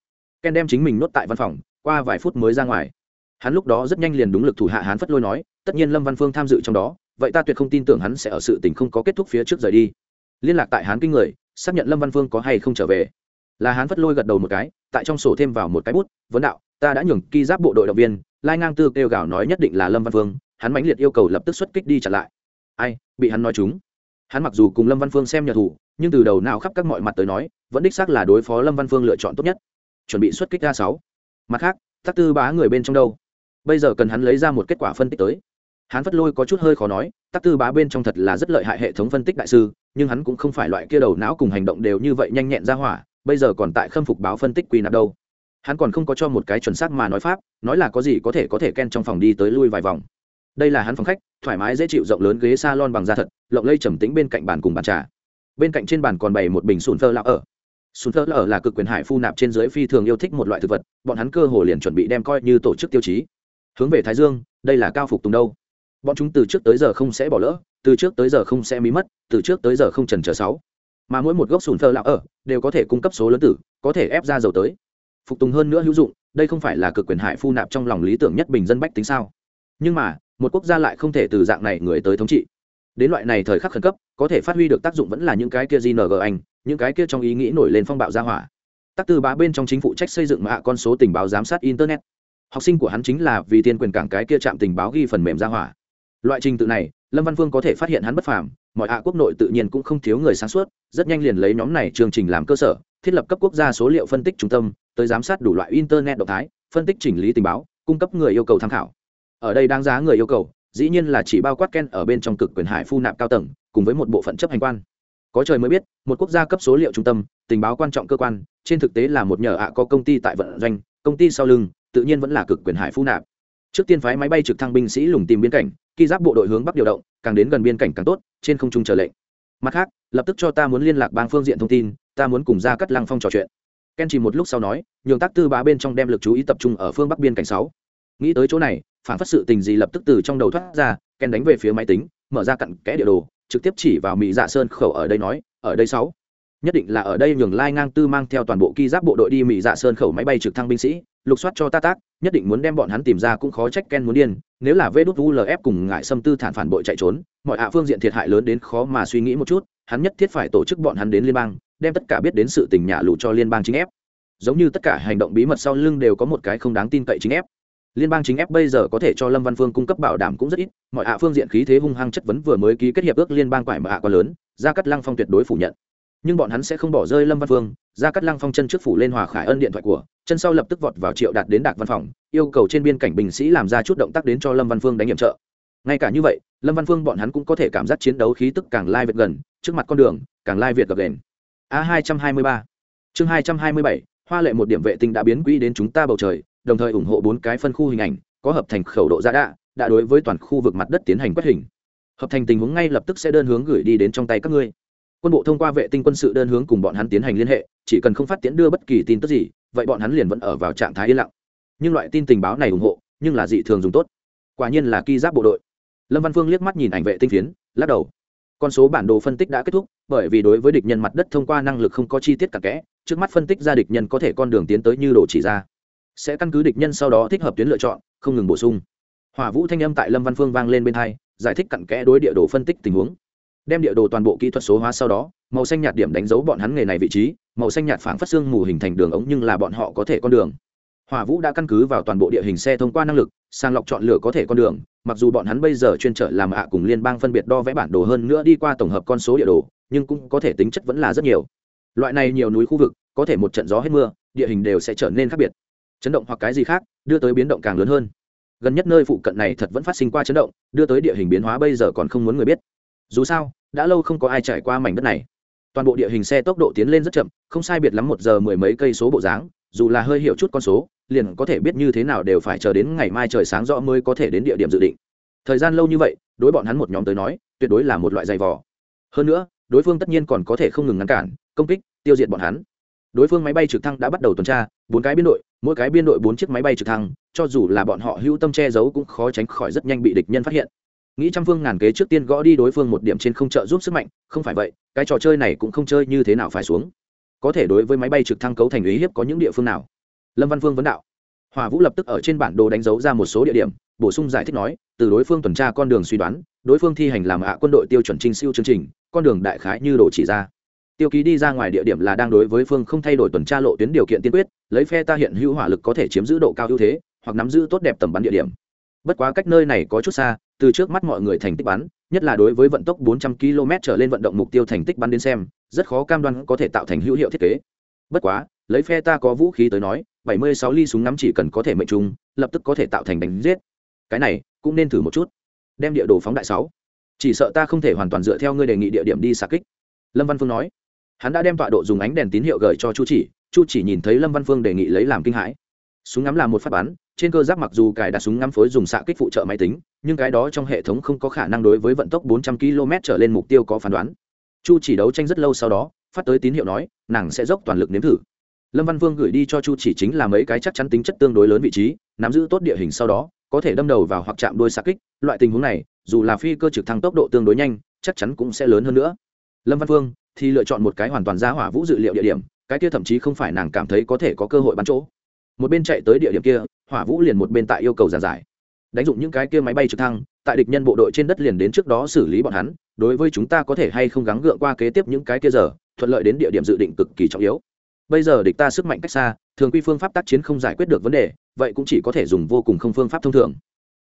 Ken đem chính mình nốt tại văn phòng, qua vài phút mới ra ngoài. Hắn lúc đó rất nhanh liền đúng lực thủ hạ hắn phất lôi nói, tất nhiên lâm văn phương tham dự trong đó, vậy ta tuyệt không tin tưởng hắn sẽ ở sự tình không có kết thúc phía trước rời đi. Liên lạc tại hắn kinh người, xác nhận lâm văn phương có hay không trở về. Là hắn phất lôi gật đầu một cái, tại trong sổ thêm vào một cái bút, vấn đạo, ta đã nhường ki giáp bộ đội động viên, lai ngang tư kêu gào nói nhất định là lâm văn phương, hắn mãnh liệt yêu cầu lập tức xuất kích đi trả lại ai, bị hắn nói chúng? Hắn mặc dù cùng lâm văn phương xem nhà thủ, nhưng từ đầu nào khắp các mọi mặt tới nói, vẫn đích xác là đối phó lâm văn phương lựa chọn tốt nhất. Chuẩn bị xuất kích ra sáu. Mặt khác tắc tư bá người bên trong đâu? Bây giờ cần hắn lấy ra một kết quả phân tích tới. Hắn phất lôi có chút hơi khó nói tắc tư bá bên trong thật là rất lợi hại hệ thống phân tích đại sư, nhưng hắn cũng không phải loại kia đầu não cùng hành động đều như vậy nhanh nhẹn ra hỏa, bây giờ còn tại khâm phục báo phân tích quy nạp đâu. Hắn còn không có cho một cái chuẩn xác mà nói pháp, nói là có gì có thể có thể ken trong phòng đi tới lui vài vòng đây là hắn phòng khách, thoải mái dễ chịu rộng lớn ghế s a lon bằng da thật, lộng lây trầm tính bên cạnh bàn cùng bàn trà. Bên cạnh trên bàn còn bày một bình sùn thơ lạc ở. Sùn thơ lở là cực quyền hải phu nạp trên dưới phi thường yêu thích một loại thực vật, bọn hắn cơ hồ liền chuẩn bị đem coi như tổ chức tiêu chí. Hướng về thái dương, đây là cao phục tùng đâu. Bọn chúng từ trước tới giờ không sẽ bỏ lỡ, từ trước tới giờ không sẽ mí mất, từ trước tới giờ không trần trở sáu. Mà mỗi một gốc sùn thơ lão ở đều có thể cung cấp số lớn tử, có thể ép ra dầu tới. Phục tùng hơn nữa hữu dụng, đây không phải là cực quyền hải phu nạp trong lòng lý tưởng nhất bình dân bách tính sao? Nhưng mà một quốc gia lại không thể từ dạng này người tới thống trị. Đến loại này thời khắc khẩn cấp, có thể phát huy được tác dụng vẫn là những cái kia gng anh, những cái kia trong ý nghĩ nổi lên phong bạo gia hỏa. Tác tư bá bên trong chính phụ trách xây dựng mạ con số tình báo giám sát internet. Học sinh của hắn chính là vì tiên quyền cảng cái kia chạm tình báo ghi phần mềm gia hỏa. Loại trình tự này, lâm văn phương có thể phát hiện hắn bất phàm, mọi hạ quốc nội tự nhiên cũng không thiếu người sáng suốt, rất nhanh liền lấy nhóm này chương trình làm cơ sở, thiết lập cấp quốc gia số liệu phân tích trung tâm, tới giám sát đủ loại internet động thái, phân tích chỉnh lý tình báo, cung cấp người yêu cầu tham khảo ở đây đáng giá người yêu cầu, dĩ nhiên là chỉ bao quát ken ở bên trong cực quyền hải phu nạp cao tầng, cùng với một bộ phận chấp hành quan. Có trời mới biết, một quốc gia cấp số liệu trung tâm, tình báo quan trọng cơ quan, trên thực tế là một nhờ ạ có công ty tại vận doanh, công ty sau lưng, tự nhiên vẫn là cực quyền hải phu nạp. Trước tiên phái máy bay trực thăng binh sĩ lùng tìm biên cảnh, khi giáp bộ đội hướng bắc điều động, càng đến gần biên cảnh càng tốt, trên không trung chờ lệnh. Mặt khác, lập tức cho ta muốn liên lạc bang phương diện thông tin, ta muốn cùng ra cắt lăng phong trò chuyện. Ken chỉ một lúc sau nói, nhường tác tư bá bên trong đem lực chú ý tập trung ở phương bắc biên cảnh sáu. Nghĩ tới chỗ này phản phát sự tình gì lập tức từ trong đầu thoát ra, ken đánh về phía máy tính, mở ra cặn kẽ địa đồ, trực tiếp chỉ vào mỹ dạ sơn khẩu ở đây nói, ở đây sáu. Nhất định là ở đây nhường lai ngang tư mang theo toàn bộ ki giáp bộ đội đi mỹ dạ sơn khẩu máy bay trực thăng binh sĩ, lục soát cho ta tác, nhất định muốn đem bọn hắn tìm ra cũng khó trách ken muốn điên, nếu là vê đút ulf cùng ngại xâm tư thản phản bội chạy trốn, mọi hạ phương diện thiệt hại lớn đến khó mà suy nghĩ một chút, hắn nhất thiết phải tổ chức bọn hắn đến liên bang, đem tất cả biết đến sự tình nhà lụ cho liên bang chính ép. Giống như tất cả hành động bí mật sau lưng đều có một cái không đáng tin cậy chính ép liên bang chính ép bây giờ có thể cho lâm văn phương cung cấp bảo đảm cũng rất ít, mọi hạ phương diện khí thế hung hăng chất vấn vừa mới ký kết hiệp ước liên bang quải mà hạ quá lớn, gia cắt lăng phong tuyệt đối phủ nhận. Nhưng bọn hắn sẽ không bỏ rơi lâm văn phương, gia cắt lăng phong chân trước phủ lên hòa khải ân điện thoại của, chân sau lập tức vọt vào triệu đạt đến đạc văn phòng, yêu cầu trên biên cảnh binh sĩ làm ra chút động tác đến cho lâm văn phương đánh nhiệm trợ. Ngay cả như vậy, lâm văn phương bọn hắn cũng có thể cảm giác chiến đấu khí tức càng lai việt gần, trước mặt con đường, càng lai việt gập đền a hai trăm hai mươi ba. Chương hai trăm hai mươi bảy, hoa lệ một điểm vệ tinh đã biến quỹ đến chúng ta bầu trời đồng thời ủng hộ bốn cái phân khu hình ảnh, có hợp thành khẩu độ giá đạ, đã đối với toàn khu vực mặt đất tiến hành quét hình. Hợp thành tình huống ngay lập tức sẽ đơn hướng gửi đi đến trong tay các ngươi. Quân bộ thông qua vệ tinh quân sự đơn hướng cùng bọn hắn tiến hành liên hệ, chỉ cần không phát tiến đưa bất kỳ tin tức gì, vậy bọn hắn liền vẫn ở vào trạng thái yên lặng. Nhưng loại tin tình báo này ủng hộ, nhưng là dị thường dùng tốt. Quả nhiên là ki giáp bộ đội. Lâm văn phương liếc mắt nhìn ảnh vệ tinh phiến, lắc đầu. Con số bản đồ phân tích đã kết thúc, bởi vì đối với địch nhân mặt đất thông qua năng lực không có chi tiết cả kẽ, trước mắt phân tích ra địch nhân có thể con đường tiến tới như đồ chỉ ra sẽ căn cứ địch nhân sau đó thích hợp tuyến lựa chọn, không ngừng bổ sung. Hỏa vũ thanh âm tại lâm văn phương vang lên bên hai, giải thích cặn kẽ đối địa đồ phân tích tình huống. Đem địa đồ toàn bộ kỹ thuật số hóa sau đó, màu xanh nhạt điểm đánh dấu bọn hắn nghề này vị trí, màu xanh nhạt phảng phát xương mù hình thành đường ống nhưng là bọn họ có thể con đường. Hỏa vũ đã căn cứ vào toàn bộ địa hình xe thông qua năng lực, sàng lọc chọn lựa có thể con đường, mặc dù bọn hắn bây giờ chuyên trở làm ạ à cùng liên bang phân biệt đo vẽ bản đồ hơn nữa đi qua tổng hợp con số địa đồ, nhưng cũng có thể tính chất vẫn là rất nhiều. Loại này nhiều núi khu vực, có thể một trận gió hết mưa, địa hình đều sẽ trở nên khác biệt chấn động hoặc cái gì khác, đưa tới biến động càng lớn hơn. Gần nhất nơi phụ cận này thật vẫn phát sinh qua chấn động, đưa tới địa hình biến hóa bây giờ còn không muốn người biết. Dù sao, đã lâu không có ai trải qua mảnh đất này. Toàn bộ địa hình xe tốc độ tiến lên rất chậm, không sai biệt lắm một giờ mười mấy cây số bộ dáng, dù là hơi hiểu chút con số, liền có thể biết như thế nào đều phải chờ đến ngày mai trời sáng rõ mới có thể đến địa điểm dự định. Thời gian lâu như vậy, đối bọn hắn một nhóm tới nói, tuyệt đối là một loại dày vò. Hơn nữa, đối phương tất nhiên còn có thể không ngừng ngăn cản, công kích, tiêu diệt bọn hắn. Đối phương máy bay trực thăng đã bắt đầu tuần tra, bốn cái biến đội mỗi cái biên đội bốn chiếc máy bay trực thăng, cho dù là bọn họ hữu tâm che giấu cũng khó tránh khỏi rất nhanh bị địch nhân phát hiện. Nghĩ trăm phương ngàn kế trước tiên gõ đi đối phương một điểm trên không trợ giúp sức mạnh, không phải vậy, cái trò chơi này cũng không chơi như thế nào phải xuống. Có thể đối với máy bay trực thăng cấu thành ý hiếp có những địa phương nào? Lâm văn phương vấn đạo. Hòa vũ lập tức ở trên bản đồ đánh dấu ra một số địa điểm, bổ sung giải thích nói, từ đối phương tuần tra con đường suy đoán, đối phương thi hành làm hạ quân đội tiêu chuẩn trinh siêu chương trình, con đường đại khái như đồ chỉ ra. Tiêu ký đi ra ngoài địa điểm là đang đối với phương không thay đổi tuần tra lộ tuyến điều kiện tiên quyết lấy phe ta hiện hữu hỏa lực có thể chiếm giữ độ cao ưu thế, hoặc nắm giữ tốt đẹp tầm bắn địa điểm. Bất quá cách nơi này có chút xa, từ trước mắt mọi người thành tích bắn, nhất là đối với vận tốc 400 km trở lên vận động mục tiêu thành tích bắn đến xem, rất khó cam đoan có thể tạo thành hữu hiệu thiết kế. Bất quá, lấy phe ta có vũ khí tới nói 76 ly súng ngắm chỉ cần có thể mệnh trung, lập tức có thể tạo thành đánh giết. Cái này, cũng nên thử một chút. Đem địa đồ phóng đại sáu. Chỉ sợ ta không thể hoàn toàn dựa theo ngươi đề nghị địa điểm đi xạ kích. Lâm văn phương nói. Hắn đã đem tọa độ dùng ánh đèn tín hiệu gửi cho chu chỉ chu chỉ nhìn thấy lâm văn phương đề nghị lấy làm kinh hãi. Súng ngắm là một phát bắn, trên cơ giáp mặc dù cài đặt súng ngắm phối dùng xạ kích phụ trợ máy tính, nhưng cái đó trong hệ thống không có khả năng đối với vận tốc 400 km trở lên mục tiêu có phán đoán. Chu chỉ đấu tranh rất lâu sau đó, phát tới tín hiệu nói, nàng sẽ dốc toàn lực nếm thử. Lâm văn vương gửi đi cho chu chỉ chính là mấy cái chắc chắn tính chất tương đối lớn vị trí, nắm giữ tốt địa hình sau đó, có thể đâm đầu vào hoặc chạm đôi xạ kích, loại tình huống này, dù là phi cơ trực thăng tốc độ tương đối nhanh, chắc chắn cũng sẽ lớn hơn nữa. Lâm văn Vương thì lựa chọn một cái hoàn toàn ra hỏa vũ dự liệu địa điểm cái kia thậm chí không phải nàng cảm thấy có thể có cơ hội bắn chỗ. Một bên chạy tới địa điểm kia, hỏa vũ liền một bên tại yêu cầu giàn giải. Đánh dụng những cái kia máy bay trực thăng, tại địch nhân bộ đội trên đất liền đến trước đó xử lý bọn hắn, đối với chúng ta có thể hay không gắng gượng qua kế tiếp những cái kia giờ, thuận lợi đến địa điểm dự định cực kỳ trọng yếu. Bây giờ địch ta sức mạnh cách xa, thường quy phương pháp tác chiến không giải quyết được vấn đề, vậy cũng chỉ có thể dùng vô cùng không phương pháp thông thường.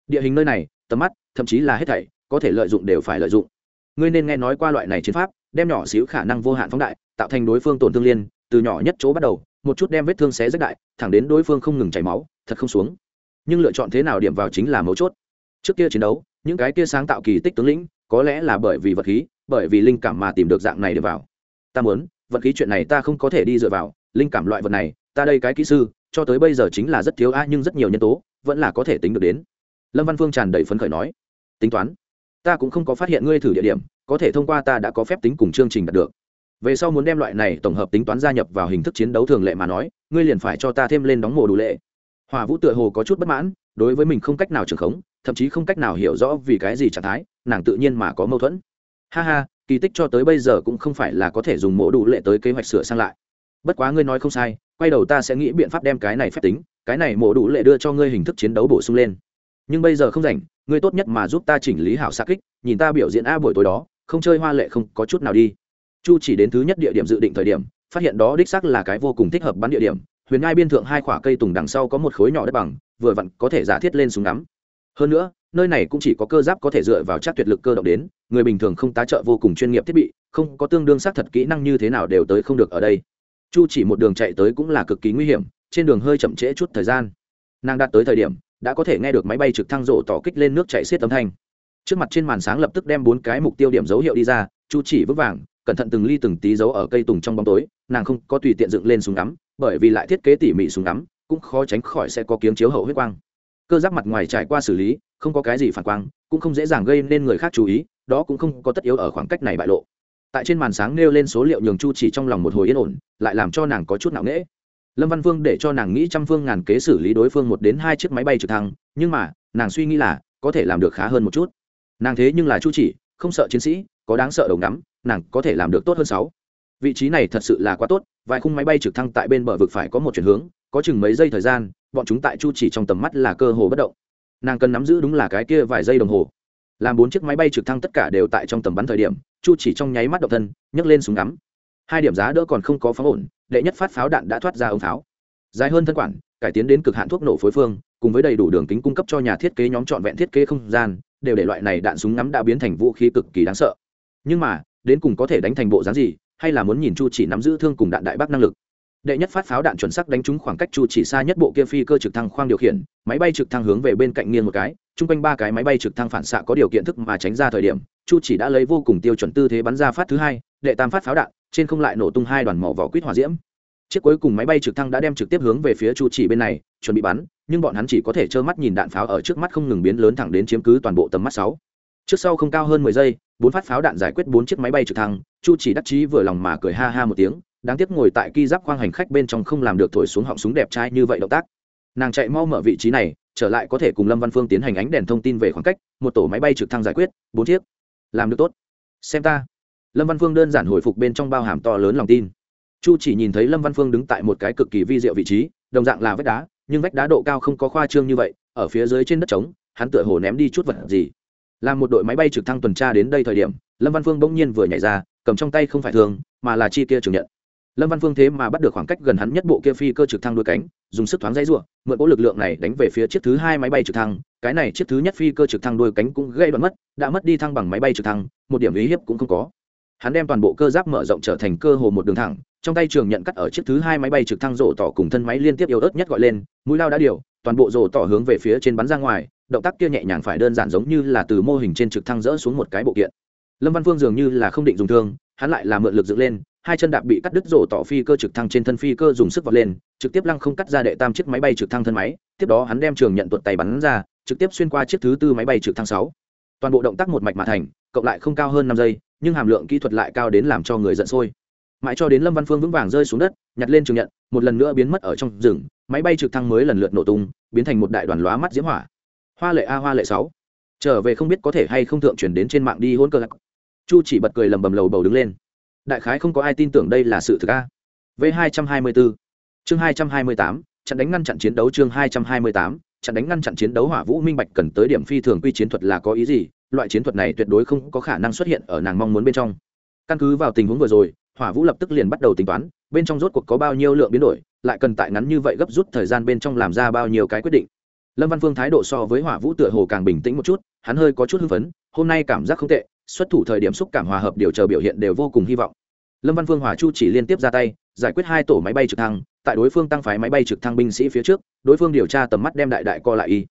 Địa hình nơi này, tầm mắt, thậm chí là hết thảy, có thể lợi dụng đều phải lợi dụng. Ngươi nên nghe nói qua loại này chiến pháp, đem nhỏ xíu khả năng vô hạn phóng đại, tạo thành đối phương tổn thương liên từ nhỏ nhất chỗ bắt đầu, một chút đem vết thương xé rách đại, thẳng đến đối phương không ngừng chảy máu, thật không xuống. Nhưng lựa chọn thế nào điểm vào chính là mấu chốt. Trước kia chiến đấu, những cái kia sáng tạo kỳ tích tướng lĩnh, có lẽ là bởi vì vật khí, bởi vì linh cảm mà tìm được dạng này để vào. Ta muốn, vật khí chuyện này ta không có thể đi dựa vào, linh cảm loại vật này, ta đây cái kỹ sư, cho tới bây giờ chính là rất thiếu a, nhưng rất nhiều nhân tố, vẫn là có thể tính được đến. Lâm văn phương tràn đầy phấn khởi nói, tính toán, ta cũng không có phát hiện ngươi thử địa điểm, có thể thông qua ta đã có phép tính cùng chương trình đạt được về sau muốn đem loại này tổng hợp tính toán gia nhập vào hình thức chiến đấu thường lệ mà nói, ngươi liền phải cho ta thêm lên đóng mồ đủ lệ. Hòa vũ tựa hồ có chút bất mãn, đối với mình không cách nào trưởng khống, thậm chí không cách nào hiểu rõ vì cái gì trạng thái, nàng tự nhiên mà có mâu thuẫn. Ha ha, kỳ tích cho tới bây giờ cũng không phải là có thể dùng mổ đủ lệ tới kế hoạch sửa sang lại. Bất quá ngươi nói không sai, quay đầu ta sẽ nghĩ biện pháp đem cái này phép tính, cái này mổ đủ lệ đưa cho ngươi hình thức chiến đấu bổ sung lên. Nhưng bây giờ không rảnh, ngươi tốt nhất mà giúp ta chỉnh lý hảo xa kích, nhìn ta biểu diễn a buổi tối đó, không chơi hoa lệ không có chút nào đi chu chỉ đến thứ nhất địa điểm dự định thời điểm, phát hiện đó đích xác là cái vô cùng thích hợp bắn địa điểm. Huyền ngai biên thượng hai khoả cây tùng đằng sau có một khối nhỏ đất bằng, vừa vặn có thể giả thiết lên súng ngắm. Hơn nữa, nơi này cũng chỉ có cơ giáp có thể dựa vào chắc tuyệt lực cơ động đến, người bình thường không tá trợ vô cùng chuyên nghiệp thiết bị, không có tương đương xác thật kỹ năng như thế nào đều tới không được ở đây. Chu chỉ một đường chạy tới cũng là cực kỳ nguy hiểm, trên đường hơi chậm trễ chút thời gian. Nàng đạt tới thời điểm, đã có thể nghe được máy bay trực thăng rộ tỏ kích lên nước chạy xiết âm thanh. Trước mặt trên màn sáng lập tức đem bốn cái mục tiêu điểm dấu hiệu đi ra, chu chỉ vững vàng cẩn thận từng ly từng tí dấu ở cây tùng trong bóng tối, nàng không có tùy tiện dựng lên súng ngắm, bởi vì lại thiết kế tỉ mỉ súng ngắm, cũng khó tránh khỏi sẽ có kiếm chiếu hậu huyết quang. Cơ giáp mặt ngoài trải qua xử lý, không có cái gì phản quang, cũng không dễ dàng gây nên người khác chú ý, đó cũng không có tất yếu ở khoảng cách này bại lộ. Tại trên màn sáng nêu lên số liệu nhường chu chỉ trong lòng một hồi yên ổn, lại làm cho nàng có chút nặng nễ lâm văn vương để cho nàng nghĩ trăm phương ngàn kế xử lý đối phương một đến hai chiếc máy bay trực thăng, nhưng mà, nàng suy nghĩ là, có thể làm được khá hơn một chút. Nàng thế nhưng là chu chỉ, không sợ chiến sĩ, có đáng sợ đầu ngắm nàng có thể làm được tốt hơn sáu. Vị trí này thật sự là quá tốt, vài khung máy bay trực thăng tại bên bờ vực phải có một chuyển hướng, có chừng mấy giây thời gian, bọn chúng tại chu chỉ trong tầm mắt là cơ hồ bất động. Nàng cần nắm giữ đúng là cái kia vài giây đồng hồ. Làm bốn chiếc máy bay trực thăng tất cả đều tại trong tầm bắn thời điểm, chu chỉ trong nháy mắt động thân, nhấc lên súng ngắm. Hai điểm giá đỡ còn không có pháo ổn, đệ nhất phát pháo đạn đã thoát ra ống pháo. Dài hơn thân quản, cải tiến đến cực hạn thuốc nổ phối phương, cùng với đầy đủ đường kính cung cấp cho nhà thiết kế nhóm trọn vẹn thiết kế không gian, đều để loại này đạn súng ngắm đã biến thành vũ khí cực kỳ đáng sợ. Nhưng mà đến cùng có thể đánh thành bộ dáng gì, hay là muốn nhìn chu chỉ nắm giữ thương cùng đạn đại bác năng lực. Đệ nhất phát pháo đạn chuẩn xác đánh trúng khoảng cách chu chỉ xa nhất bộ kia phi cơ trực thăng khoang điều khiển, máy bay trực thăng hướng về bên cạnh nghiêng một cái, chung quanh ba cái máy bay trực thăng phản xạ có điều kiện thức mà tránh ra thời điểm, chu chỉ đã lấy vô cùng tiêu chuẩn tư thế bắn ra phát thứ hai, đệ tam phát pháo đạn, trên không lại nổ tung hai đoàn màu vỏ quýt hỏa diễm. Chiếc cuối cùng máy bay trực thăng đã đem trực tiếp hướng về phía chu chỉ bên này, chuẩn bị bắn, nhưng bọn hắn chỉ có thể trơ mắt nhìn đạn pháo ở trước mắt không ngừng biến lớn thẳng đến chiếm cứ toàn bộ tầm mắt sáu trước sau không cao hơn mười giây, bốn phát pháo đạn giải quyết bốn chiếc máy bay trực thăng, chu chỉ đắc chí vừa lòng mà cười ha ha một tiếng, đáng tiếc ngồi tại ki giáp khoang hành khách bên trong không làm được thổi xuống họng súng đẹp trai như vậy động tác. Nàng chạy mau mở vị trí này, trở lại có thể cùng lâm văn phương tiến hành ánh đèn thông tin về khoảng cách, một tổ máy bay trực thăng giải quyết, bốn chiếc. Làm được tốt. Xem ta. Lâm văn phương đơn giản hồi phục bên trong bao hàm to lớn lòng tin. Chu chỉ nhìn thấy lâm văn phương đứng tại một cái cực kỳ vi diệu vị trí, đồng dạng là vách đá, nhưng vách đá độ cao không có khoa trương như vậy, ở phía dưới trên đất trống, hắn tựa hồ ném đi chút vật gì làm một đội máy bay trực thăng tuần tra đến đây thời điểm, lâm văn phương bỗng nhiên vừa nhảy ra, cầm trong tay không phải thường, mà là chi kia trường nhận. Lâm văn phương thế mà bắt được khoảng cách gần hắn nhất bộ kia phi cơ trực thăng đuôi cánh, dùng sức thoáng dãy ruộng mượn cỗ lực lượng này đánh về phía chiếc thứ hai máy bay trực thăng. Cái này chiếc thứ nhất phi cơ trực thăng đuôi cánh cũng gây đoạn mất, đã mất đi thăng bằng máy bay trực thăng, một điểm ý hiếp cũng không có. Hắn đem toàn bộ cơ giáp mở rộng trở thành cơ hồ một đường thẳng, trong tay trường nhận cắt ở chiếc thứ hai máy bay trực thăng rổ tỏ cùng thân máy liên tiếp yếu ớt nhất gọi lên, mũi lao đã điều toàn bộ rổ tỏ hướng về phía trên bắn ra ngoài, động tác kia nhẹ nhàng phải đơn giản giống như là từ mô hình trên trực thăng rỡ xuống một cái bộ kiện. Lâm văn phương dường như là không định dùng thương, hắn lại là mượn lực dựng lên, hai chân đạp bị cắt đứt rổ tỏ phi cơ trực thăng trên thân phi cơ dùng sức vọt lên, trực tiếp lăng không cắt ra đệ tam chiếc máy bay trực thăng thân máy, tiếp đó hắn đem trường nhận tuột tay bắn ra, trực tiếp xuyên qua chiếc thứ tư máy bay trực thăng sáu. Toàn bộ động tác một mạch mà thành, cộng lại không cao hơn năm giây, nhưng hàm lượng kỹ thuật lại cao đến làm cho người giận sôi mãi cho đến lâm văn phương vững vàng rơi xuống đất, nhặt lên trường nhận, một lần nữa biến mất ở trong rừng, máy bay trực thăng mới lần lượt nổ tung, biến thành một đại đoàn lóa mắt diễm hỏa. Hoa lệ a, hoa lệ sáu. Trở về không biết có thể hay không thượng chuyển đến trên mạng đi hôn cơ lạc. Chu chỉ bật cười lầm bầm lầu bầu đứng lên. Đại khái không có ai tin tưởng đây là sự thực a. V hai trăm hai mươi bốn. Chương hai trăm hai mươi tám, trận đánh ngăn chặn chiến đấu chương hai trăm hai mươi tám, trận đánh ngăn chặn chiến đấu hỏa vũ minh bạch cần tới điểm phi thường quy chiến thuật là có ý gì, loại chiến thuật này tuyệt đối không có khả năng xuất hiện ở nàng mong muốn bên trong. Căn cứ vào tình huống vừa rồi hỏa vũ lập tức liền bắt đầu tính toán, bên trong rốt cuộc có bao nhiêu lượng biến đổi, lại cần tại ngắn như vậy gấp rút thời gian bên trong làm ra bao nhiêu cái quyết định. Lâm văn phương thái độ so với hỏa vũ tựa hồ càng bình tĩnh một chút, hắn hơi có chút hưng phấn, hôm nay cảm giác không tệ, xuất thủ thời điểm xúc cảm hòa hợp điều chờ biểu hiện đều vô cùng hy vọng. Lâm văn phương hòa chu chỉ liên tiếp ra tay, giải quyết hai tổ máy bay trực thăng, tại đối phương tăng phái máy bay trực thăng binh sĩ phía trước, đối phương điều tra tầm mắt đem đại đại co lại y.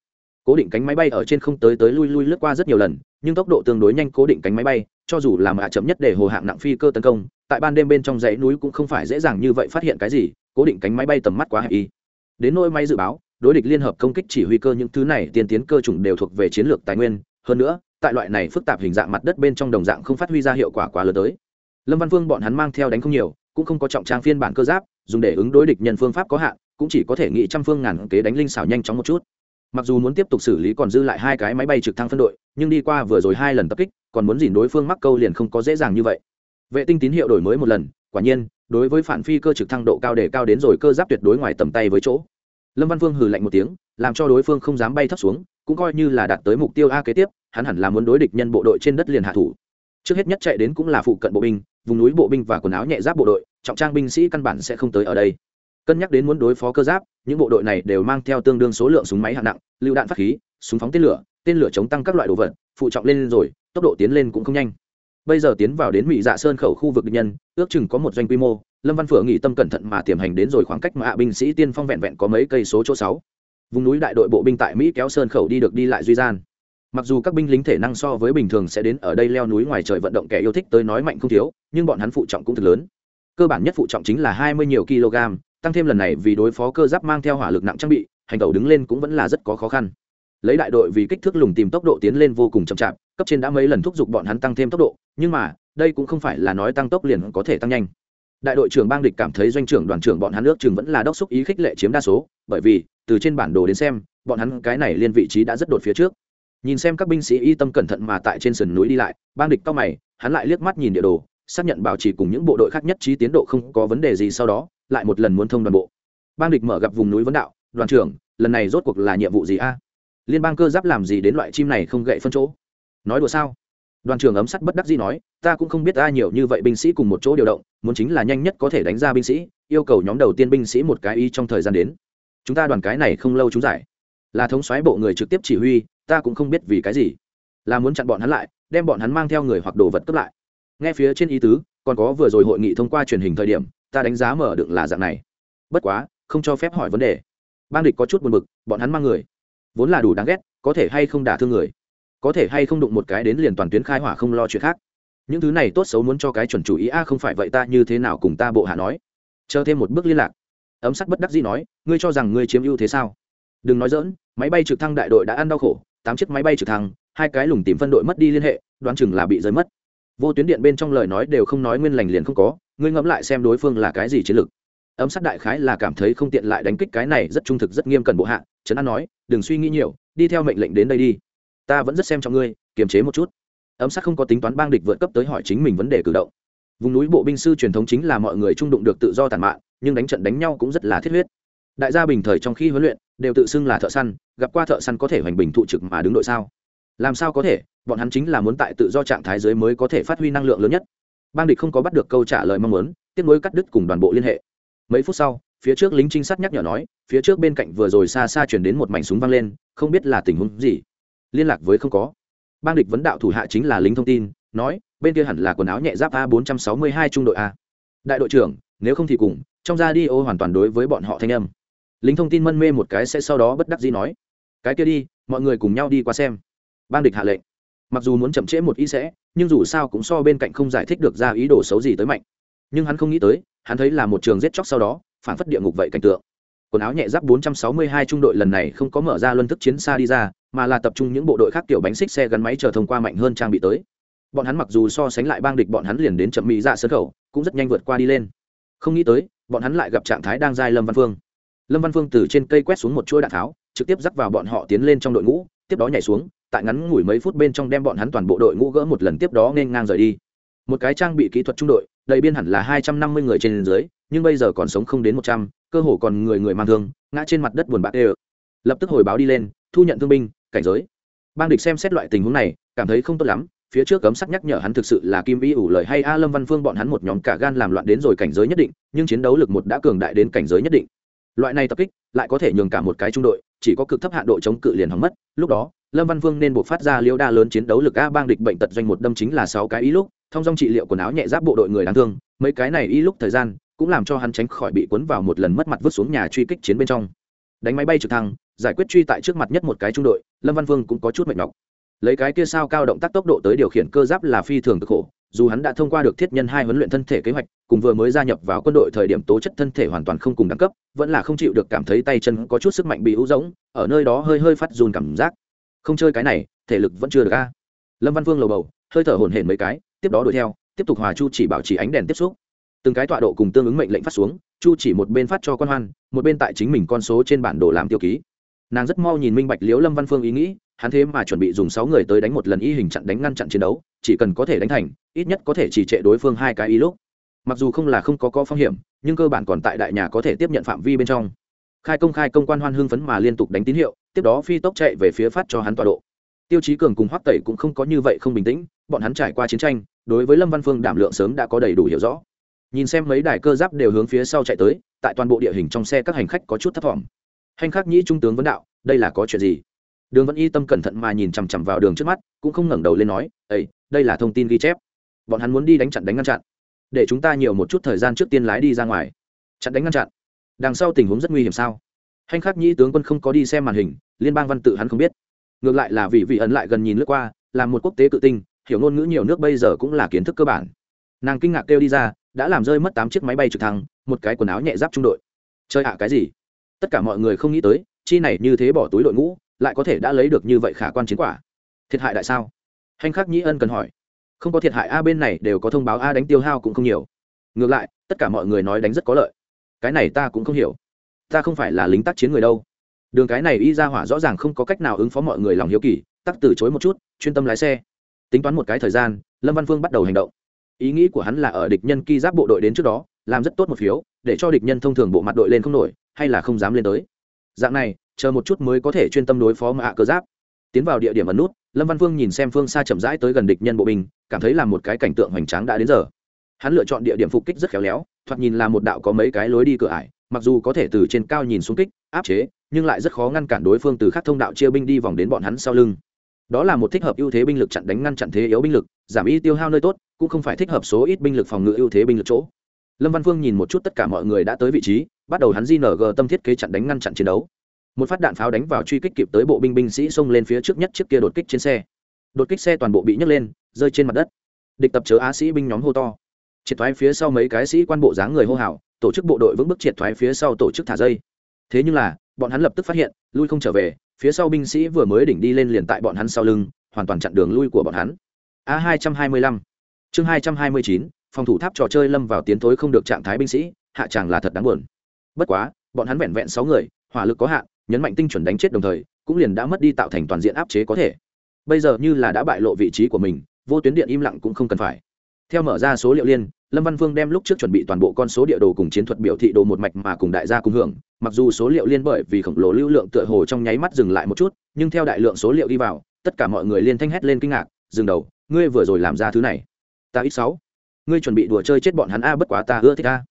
Cố định cánh máy bay ở trên không tới tới lui lui lướt qua rất nhiều lần, nhưng tốc độ tương đối nhanh cố định cánh máy bay cho dù làm hạ chậm nhất để hồ hạng nặng phi cơ tấn công, tại ban đêm bên trong dãy núi cũng không phải dễ dàng như vậy phát hiện cái gì, cố định cánh máy bay tầm mắt quá hẹp y. Đến nỗi máy dự báo, đối địch liên hợp công kích chỉ huy cơ những thứ này tiên tiến cơ chủng đều thuộc về chiến lược tài nguyên, hơn nữa, tại loại này phức tạp hình dạng mặt đất bên trong đồng dạng không phát huy ra hiệu quả quá lớn tới. Lâm văn vương bọn hắn mang theo đánh không nhiều, cũng không có trọng trang phiên bản cơ giáp, dùng để ứng đối địch nhân phương pháp có hạn, cũng chỉ có thể nghĩ trăm phương ngàn kế đánh linh xảo nhanh chóng một chút mặc dù muốn tiếp tục xử lý còn dư lại hai cái máy bay trực thăng phân đội, nhưng đi qua vừa rồi hai lần tập kích, còn muốn dìn đối phương mắc câu liền không có dễ dàng như vậy. Vệ tinh tín hiệu đổi mới một lần, quả nhiên, đối với phản phi cơ trực thăng độ cao để cao đến rồi cơ giáp tuyệt đối ngoài tầm tay với chỗ. Lâm văn vương hừ lạnh một tiếng, làm cho đối phương không dám bay thấp xuống, cũng coi như là đạt tới mục tiêu a kế tiếp, hắn hẳn là muốn đối địch nhân bộ đội trên đất liền hạ thủ. Trước hết nhất chạy đến cũng là phụ cận bộ binh, vùng núi bộ binh và quần áo nhẹ giáp bộ đội, trọng trang binh sĩ căn bản sẽ không tới ở đây cân nhắc đến muốn đối phó cơ giáp, những bộ đội này đều mang theo tương đương số lượng súng máy hạng nặng, lựu đạn phát khí, súng phóng tên lửa tên lửa chống tăng các loại đồ vật, phụ trọng lên rồi, tốc độ tiến lên cũng không nhanh. Bây giờ tiến vào đến mỹ dạ sơn khẩu khu vực địch nhân, ước chừng có một doanh quy mô, lâm văn phượng nghĩ tâm cẩn thận mà tiềm hành đến rồi khoảng cách mà hạ binh sĩ tiên phong vẹn vẹn có mấy cây số chỗ sáu. Vùng núi đại đội bộ binh tại mỹ kéo sơn khẩu đi được đi lại duy gian. Mặc dù các binh lính thể năng so với bình thường sẽ đến ở đây leo núi ngoài trời vận động kẻ yêu thích tới nói mạnh không thiếu, nhưng bọn hắn phụ trọng cũng thật lớn. Cơ bản nhất phụ trọng chính là hai mươi nhiều kg tăng thêm lần này vì đối phó cơ giáp mang theo hỏa lực nặng trang bị, hành tẩu đứng lên cũng vẫn là rất có khó khăn. Lấy đại đội vì kích thước lùng tìm tốc độ tiến lên vô cùng chậm chạp, cấp trên đã mấy lần thúc giục bọn hắn tăng thêm tốc độ, nhưng mà, đây cũng không phải là nói tăng tốc liền có thể tăng nhanh. Đại đội trưởng bang địch cảm thấy doanh trưởng đoàn trưởng bọn hắn nước chừng vẫn là đốc xúc ý khích lệ chiếm đa số, bởi vì, từ trên bản đồ đến xem, bọn hắn cái này liên vị trí đã rất đột phía trước. Nhìn xem các binh sĩ y tâm cẩn thận mà tại trên sườn núi đi lại, bang địch cao mày, hắn lại liếc mắt nhìn địa đồ, xác nhận bảo trì cùng những bộ đội khác nhất trí tiến độ không có vấn đề gì sau đó lại một lần muốn thông đoàn bộ. Bang địch mở gặp vùng núi vấn đạo, đoàn trưởng, lần này rốt cuộc là nhiệm vụ gì a? Liên bang cơ giáp làm gì đến loại chim này không gậy phân chỗ? Nói đùa sao? Đoàn trưởng ấm sắt bất đắc dĩ nói, ta cũng không biết ai nhiều như vậy binh sĩ cùng một chỗ điều động, muốn chính là nhanh nhất có thể đánh ra binh sĩ, yêu cầu nhóm đầu tiên binh sĩ một cái y trong thời gian đến. Chúng ta đoàn cái này không lâu chúng giải. Là thống soái bộ người trực tiếp chỉ huy, ta cũng không biết vì cái gì. Là muốn chặn bọn hắn lại, đem bọn hắn mang theo người hoặc đồ vật cấp lại. Nghe phía trên ý tứ, còn có vừa rồi hội nghị thông qua truyền hình thời điểm ta đánh giá mở đựng là dạng này. Bất quá, không cho phép hỏi vấn đề. Bang địch có chút buồn bực, bọn hắn mang người. Vốn là đủ đáng ghét, có thể hay không đả thương người. Có thể hay không đụng một cái đến liền toàn tuyến khai hỏa không lo chuyện khác. Những thứ này tốt xấu muốn cho cái chuẩn chủ ý a, không phải vậy ta như thế nào cùng ta bộ hạ nói. Chờ thêm một bước liên lạc. Ấm sắc bất đắc dĩ nói, ngươi cho rằng ngươi chiếm ưu thế sao? Đừng nói dỡn máy bay trực thăng đại đội đã ăn đau khổ, tám chiếc máy bay trực thăng, hai cái lùng tìm phân đội mất đi liên hệ, đoán chừng là bị rơi mất. Vô tuyến điện bên trong lời nói đều không nói nguyên lành liền không có ngươi ngẫm lại xem đối phương là cái gì chiến lược. Ấm sát đại khái là cảm thấy không tiện lại đánh kích cái này rất trung thực, rất nghiêm cần bộ hạ. Trấn an nói, đừng suy nghĩ nhiều, đi theo mệnh lệnh đến đây đi. Ta vẫn rất xem trọng ngươi, kiềm chế một chút. Ấm sát không có tính toán bang địch vượt cấp tới hỏi chính mình vấn đề cử động. Vùng núi bộ binh sư truyền thống chính là mọi người trung đụng được tự do tàn mạn, nhưng đánh trận đánh nhau cũng rất là thiết huyết. Đại gia bình thời trong khi huấn luyện, đều tự xưng là thợ săn, gặp qua thợ săn có thể hoành bình thụ trực mà đứng đội sao? Làm sao có thể? Bọn hắn chính là muốn tại tự do trạng thái dưới mới có thể phát huy năng lượng lớn nhất bang địch không có bắt được câu trả lời mong muốn tiếp nối cắt đứt cùng đoàn bộ liên hệ. Mấy phút sau, phía trước lính trinh sát nhắc nhở nói, phía trước bên cạnh vừa rồi xa xa chuyển đến một mảnh súng văng lên, không biết là tình huống gì. Liên lạc với không có. Bang địch vấn đạo thủ hạ chính là lính thông tin, nói, bên kia hẳn là quần áo nhẹ giáp a bốn trăm sáu mươi hai trung đội a. Đại đội trưởng, nếu không thì cùng, trong ra đi ô hoàn toàn đối với bọn họ thanh âm. Lính thông tin mân mê một cái sẽ sau đó bất đắc dĩ nói, cái kia đi, mọi người cùng nhau đi qua xem. Bang địch hạ lệnh mặc dù muốn chậm trễ một ý sẽ, nhưng dù sao cũng so bên cạnh không giải thích được ra ý đồ xấu gì tới mạnh. Nhưng hắn không nghĩ tới, hắn thấy là một trường giết chóc sau đó, phản phất địa ngục vậy cảnh tượng. Quần áo nhẹ giáp 462 trung đội lần này không có mở ra luân thức chiến xa đi ra, mà là tập trung những bộ đội khác tiểu bánh xích xe gắn máy chờ thông qua mạnh hơn trang bị tới. Bọn hắn mặc dù so sánh lại bang địch bọn hắn liền đến chậm mỹ ra dạ sân khẩu, cũng rất nhanh vượt qua đi lên. Không nghĩ tới, bọn hắn lại gặp trạng thái đang dai lâm văn phương. Lâm văn phương từ trên cây quét xuống một chuỗi đạn tháo, trực tiếp dắt vào bọn họ tiến lên trong đội ngũ tiếp đó nhảy xuống, tại ngắn ngủi mấy phút bên trong đem bọn hắn toàn bộ đội ngũ gỡ một lần tiếp đó nên ngang rời đi. Một cái trang bị kỹ thuật trung đội, đầy biên hẳn là hai trăm năm mươi người trên dưới, nhưng bây giờ còn sống không đến một trăm, cơ hồ còn người người mang thương, ngã trên mặt đất buồn bã ê lập tức hồi báo đi lên, thu nhận thương binh, cảnh giới. Bang địch xem xét loại tình huống này, cảm thấy không tốt lắm, phía trước cấm sắc nhắc nhở hắn thực sự là kim y ủ lời hay a lâm văn phương bọn hắn một nhóm cả gan làm loạn đến rồi cảnh giới nhất định, nhưng chiến đấu lực một đã cường đại đến cảnh giới nhất định loại này tập kích lại có thể nhường cả một cái trung đội, chỉ có cực thấp hạn độ chống cự liền hỏng mất. Lúc đó, lâm văn Vương nên buộc phát ra liêu đa lớn chiến đấu lực a bang địch bệnh tật doanh một đâm chính là sáu cái ý lúc, thông dong trị liệu quần áo nhẹ giáp bộ đội người đáng thương. Mấy cái này ý lúc thời gian cũng làm cho hắn tránh khỏi bị cuốn vào một lần mất mặt vứt xuống nhà truy kích chiến bên trong. Đánh máy bay trực thăng, giải quyết truy tại trước mặt nhất một cái trung đội, lâm văn vương cũng có chút mệt nhọc. Lấy cái kia sao cao động tác tốc độ tới điều khiển cơ giáp là phi thường cực khổ dù hắn đã thông qua được thiết nhân hai huấn luyện thân thể kế hoạch, cùng vừa mới gia nhập vào quân đội thời điểm tố chất thân thể hoàn toàn không cùng đẳng cấp, vẫn là không chịu được cảm thấy tay chân có chút sức mạnh bị hữu rỗng, ở nơi đó hơi hơi phát dùn cảm giác. Không chơi cái này, thể lực vẫn chưa được a. Lâm văn vương lầu bầu, hơi thở hổn hển mấy cái, tiếp đó đuổi theo, tiếp tục hòa chu chỉ bảo trì ánh đèn tiếp xúc. Từng cái tọa độ cùng tương ứng mệnh lệnh phát xuống, chu chỉ một bên phát cho quan hoan, một bên tại chính mình con số trên bản đồ làm tiêu ký nàng rất mau nhìn minh bạch liễu lâm văn phương ý nghĩ, hắn thế mà chuẩn bị dùng sáu người tới đánh một lần y hình chặn đánh ngăn chặn chiến đấu, chỉ cần có thể đánh thành, ít nhất có thể chỉ trệ đối phương hai cái ý lúc. Mặc dù không là không có có phong hiểm, nhưng cơ bản còn tại đại nhà có thể tiếp nhận phạm vi bên trong. Khai công khai công quan hoan hưng phấn mà liên tục đánh tín hiệu, tiếp đó phi tốc chạy về phía phát cho hắn tọa độ. Tiêu chí cường cùng hoắc tẩy cũng không có như vậy không bình tĩnh, bọn hắn trải qua chiến tranh, đối với lâm văn phương đảm lượng sớm đã có đầy đủ hiểu rõ. Nhìn xem mấy đài cơ giáp đều hướng phía sau chạy tới, tại toàn bộ địa hình trong xe các hành khách có chút thấp thỏm hành khắc nhĩ trung tướng vấn đạo, đây là có chuyện gì? Đường vẫn y tâm cẩn thận mà nhìn chằm chằm vào đường trước mắt, cũng không ngẩng đầu lên nói ây đây là thông tin ghi chép. Bọn hắn muốn đi đánh chặn đánh ngăn chặn. Để chúng ta nhiều một chút thời gian trước tiên lái đi ra ngoài. Chặn đánh ngăn chặn? Đằng sau tình huống rất nguy hiểm sao? Hành khắc nhĩ tướng quân không có đi xem màn hình, liên bang văn tự hắn không biết. Ngược lại là vì vị ẩn lại gần nhìn lướt qua, là một quốc tế cự tinh, hiểu ngôn ngữ nhiều nước bây giờ cũng là kiến thức cơ bản. Nàng kinh ngạc kêu đi ra, đã làm rơi mất tám chiếc máy bay trực thăng, một cái quần áo nhẹ giáp trung đội. Chơi ạ, cái gì? Tất cả mọi người không nghĩ tới, chi này như thế bỏ túi đội ngũ, lại có thể đã lấy được như vậy khả quan chiến quả. Thiệt hại tại sao? Hành khắc nhĩ ân cần hỏi. Không có thiệt hại a bên này đều có thông báo a đánh tiêu hao cũng không nhiều. Ngược lại, tất cả mọi người nói đánh rất có lợi. Cái này ta cũng không hiểu. Ta không phải là lính tác chiến người đâu. Đường cái này y ra hỏa rõ ràng không có cách nào ứng phó mọi người lòng hiếu kỳ, tắc từ chối một chút, chuyên tâm lái xe. Tính toán một cái thời gian, lâm văn phương bắt đầu hành động. Ý nghĩ của hắn là ở địch nhân ki giáp bộ đội đến trước đó, làm rất tốt một phiếu, để cho địch nhân thông thường bộ mặt đội lên không nổi hay là không dám lên tới. Dạng này, chờ một chút mới có thể chuyên tâm đối phó mạ cơ giáp. Tiến vào địa điểm ẩn nút, lâm văn Vương nhìn xem phương xa chậm rãi tới gần địch nhân bộ binh, cảm thấy là một cái cảnh tượng hoành tráng đã đến giờ. Hắn lựa chọn địa điểm phục kích rất khéo léo, thoạt nhìn là một đạo có mấy cái lối đi cửa ải, mặc dù có thể từ trên cao nhìn xuống kích, áp chế, nhưng lại rất khó ngăn cản đối phương từ các thông đạo chia binh đi vòng đến bọn hắn sau lưng. Đó là một thích hợp ưu thế binh lực chặn đánh ngăn chặn thế yếu binh lực, giảm y tiêu hao nơi tốt, cũng không phải thích hợp số ít binh lực phòng ngự ưu thế binh lực chỗ lâm văn phương nhìn một chút tất cả mọi người đã tới vị trí, bắt đầu hắn di ng tâm thiết kế chặn đánh ngăn chặn chiến đấu. Một phát đạn pháo đánh vào truy kích kịp tới bộ binh binh sĩ xông lên phía trước nhất chiếc kia đột kích trên xe. Đột kích xe toàn bộ bị nhấc lên, rơi trên mặt đất. Địch tập chớ á sĩ binh nhóm hô to. Triệt thoái phía sau mấy cái sĩ quan bộ dáng người hô hào, tổ chức bộ đội vững bước triệt thoái phía sau tổ chức thả dây. Thế nhưng là, bọn hắn lập tức phát hiện, lui không trở về, phía sau binh sĩ vừa mới đỉnh đi lên liền tại bọn hắn sau lưng, hoàn toàn chặn đường lui của bọn hắn. A hai trăm hai mươi lăm. Chương hai trăm hai mươi chín phòng thủ tháp trò chơi lâm vào tiến thối không được trạng thái binh sĩ, hạ tràng là thật đáng buồn. Bất quá, bọn hắn vẹn vẹn sáu người, hỏa lực có hạn, nhấn mạnh tinh chuẩn đánh chết đồng thời, cũng liền đã mất đi tạo thành toàn diện áp chế có thể. Bây giờ như là đã bại lộ vị trí của mình, vô tuyến điện im lặng cũng không cần phải. Theo mở ra số liệu liên, lâm văn vương đem lúc trước chuẩn bị toàn bộ con số địa đồ cùng chiến thuật biểu thị đồ một mạch mà cùng đại gia cùng hưởng, mặc dù số liệu liên bởi vì khổng lồ lưu lượng tựa hồ trong nháy mắt dừng lại một chút, nhưng theo đại lượng số liệu đi vào, tất cả mọi người liên thanh hét lên kinh ngạc, dừng đầu, ngươi vừa rồi làm ra thứ này. Ta ít sáu ngươi chuẩn bị đùa chơi chết bọn hắn a, bất quá ta ưa thích a.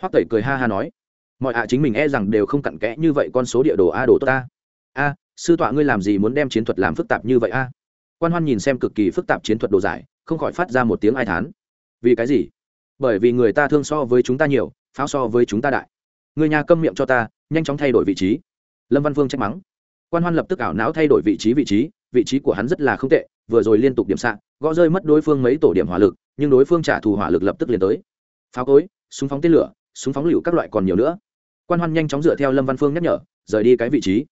Hoắc tẩy cười ha ha nói, mọi ạ chính mình e rằng đều không cặn kẽ như vậy con số địa đồ a, đồ tốt ta. A, sư tọa ngươi làm gì muốn đem chiến thuật làm phức tạp như vậy a? Quan hoan nhìn xem cực kỳ phức tạp chiến thuật đồ giải, không khỏi phát ra một tiếng ai thán. Vì cái gì? Bởi vì người ta thương so với chúng ta nhiều, pháo so với chúng ta đại. Người nhà câm miệng cho ta, nhanh chóng thay đổi vị trí. Lâm văn vương trách mắng. Quan hoan lập tức ảo não thay đổi vị trí vị trí vị trí của hắn rất là không tệ, vừa rồi liên tục điểm xạ gõ rơi mất đối phương mấy tổ điểm hỏa lực, nhưng đối phương trả thù hỏa lực lập tức liền tới. Pháo cối, súng phóng tên lửa, súng phóng lựu các loại còn nhiều nữa. Quan hoan nhanh chóng dựa theo lâm văn phương nhắc nhở, rời đi cái vị trí.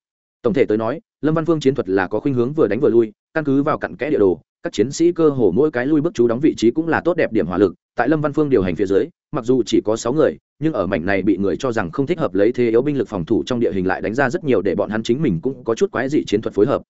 Tổng thể tới nói, lâm văn phương chiến thuật là có khuynh hướng vừa đánh vừa lui, căn cứ vào cặn kẽ địa đồ, các chiến sĩ cơ hồ mỗi cái lui bước chú đóng vị trí cũng là tốt đẹp điểm hỏa lực, tại lâm văn phương điều hành phía dưới, mặc dù chỉ có sáu người, nhưng ở mảnh này bị người cho rằng không thích hợp lấy thế yếu binh lực phòng thủ trong địa hình lại đánh ra rất nhiều để bọn hắn chính mình cũng có chút quái dị chiến thuật phối hợp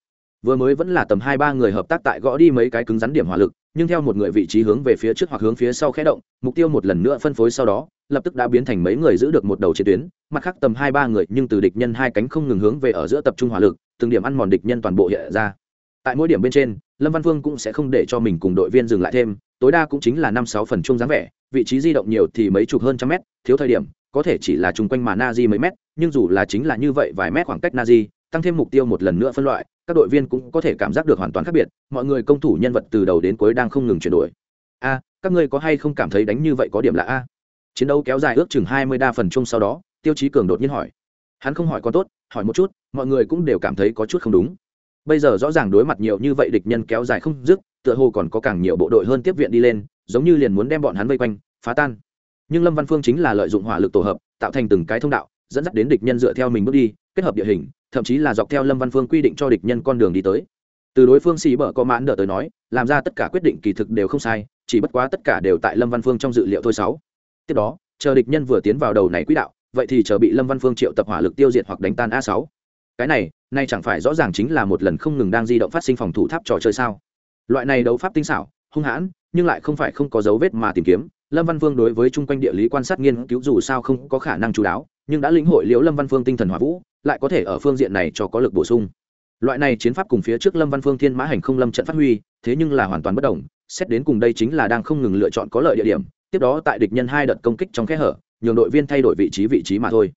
vừa mới vẫn là tầm hai ba người hợp tác tại gõ đi mấy cái cứng rắn điểm hỏa lực, nhưng theo một người vị trí hướng về phía trước hoặc hướng phía sau khẽ động, mục tiêu một lần nữa phân phối sau đó, lập tức đã biến thành mấy người giữ được một đầu chiến tuyến, mặt khác tầm hai ba người, nhưng từ địch nhân hai cánh không ngừng hướng về ở giữa tập trung hỏa lực, từng điểm ăn mòn địch nhân toàn bộ hiện ra. Tại mỗi điểm bên trên, lâm văn vương cũng sẽ không để cho mình cùng đội viên dừng lại thêm, tối đa cũng chính là năm sáu phần chung dáng vẻ, vị trí di động nhiều thì mấy chục hơn trăm mét, thiếu thời điểm, có thể chỉ là chung quanh mà na di mấy mét, nhưng dù là chính là như vậy vài mét khoảng cách na di tăng thêm mục tiêu một lần nữa phân loại các đội viên cũng có thể cảm giác được hoàn toàn khác biệt, mọi người công thủ nhân vật từ đầu đến cuối đang không ngừng chuyển đổi. A, các ngươi có hay không cảm thấy đánh như vậy có điểm là a? Chiến đấu kéo dài ước chừng hai mươi đa phần chung sau đó, tiêu chí cường đột nhiên hỏi. Hắn không hỏi có tốt, hỏi một chút, mọi người cũng đều cảm thấy có chút không đúng. Bây giờ rõ ràng đối mặt nhiều như vậy địch nhân kéo dài không dứt, tựa hồ còn có càng nhiều bộ đội hơn tiếp viện đi lên, giống như liền muốn đem bọn hắn vây quanh, phá tan. Nhưng lâm văn phương chính là lợi dụng hỏa lực tổ hợp, tạo thành từng cái thông đạo, dẫn dắt đến địch nhân dựa theo mình bước đi kết hợp địa hình, thậm chí là dọc theo lâm văn phương quy định cho địch nhân con đường đi tới. Từ đối phương xì bở có mãn đỡ tới nói, làm ra tất cả quyết định kỳ thực đều không sai, chỉ bất quá tất cả đều tại lâm văn phương trong dự liệu thôi sáu. Tiếp đó, chờ địch nhân vừa tiến vào đầu này quỹ đạo, vậy thì chờ bị lâm văn phương triệu tập hỏa lực tiêu diệt hoặc đánh tan a sáu. Cái này, nay chẳng phải rõ ràng chính là một lần không ngừng đang di động phát sinh phòng thủ tháp trò chơi sao? Loại này đấu pháp tinh xảo, hung hãn, nhưng lại không phải không có dấu vết mà tìm kiếm. Lâm văn vương đối với chung quanh địa lý quan sát nghiên cứu dù sao không có khả năng chú đáo nhưng đã lĩnh hội liễu lâm văn phương tinh thần hỏa vũ, lại có thể ở phương diện này cho có lực bổ sung. Loại này chiến pháp cùng phía trước lâm văn phương thiên mã hành không lâm trận phát huy, thế nhưng là hoàn toàn bất đồng, xét đến cùng đây chính là đang không ngừng lựa chọn có lợi địa điểm, tiếp đó tại địch nhân hai đợt công kích trong kẽ hở, nhường đội viên thay đổi vị trí vị trí mà thôi.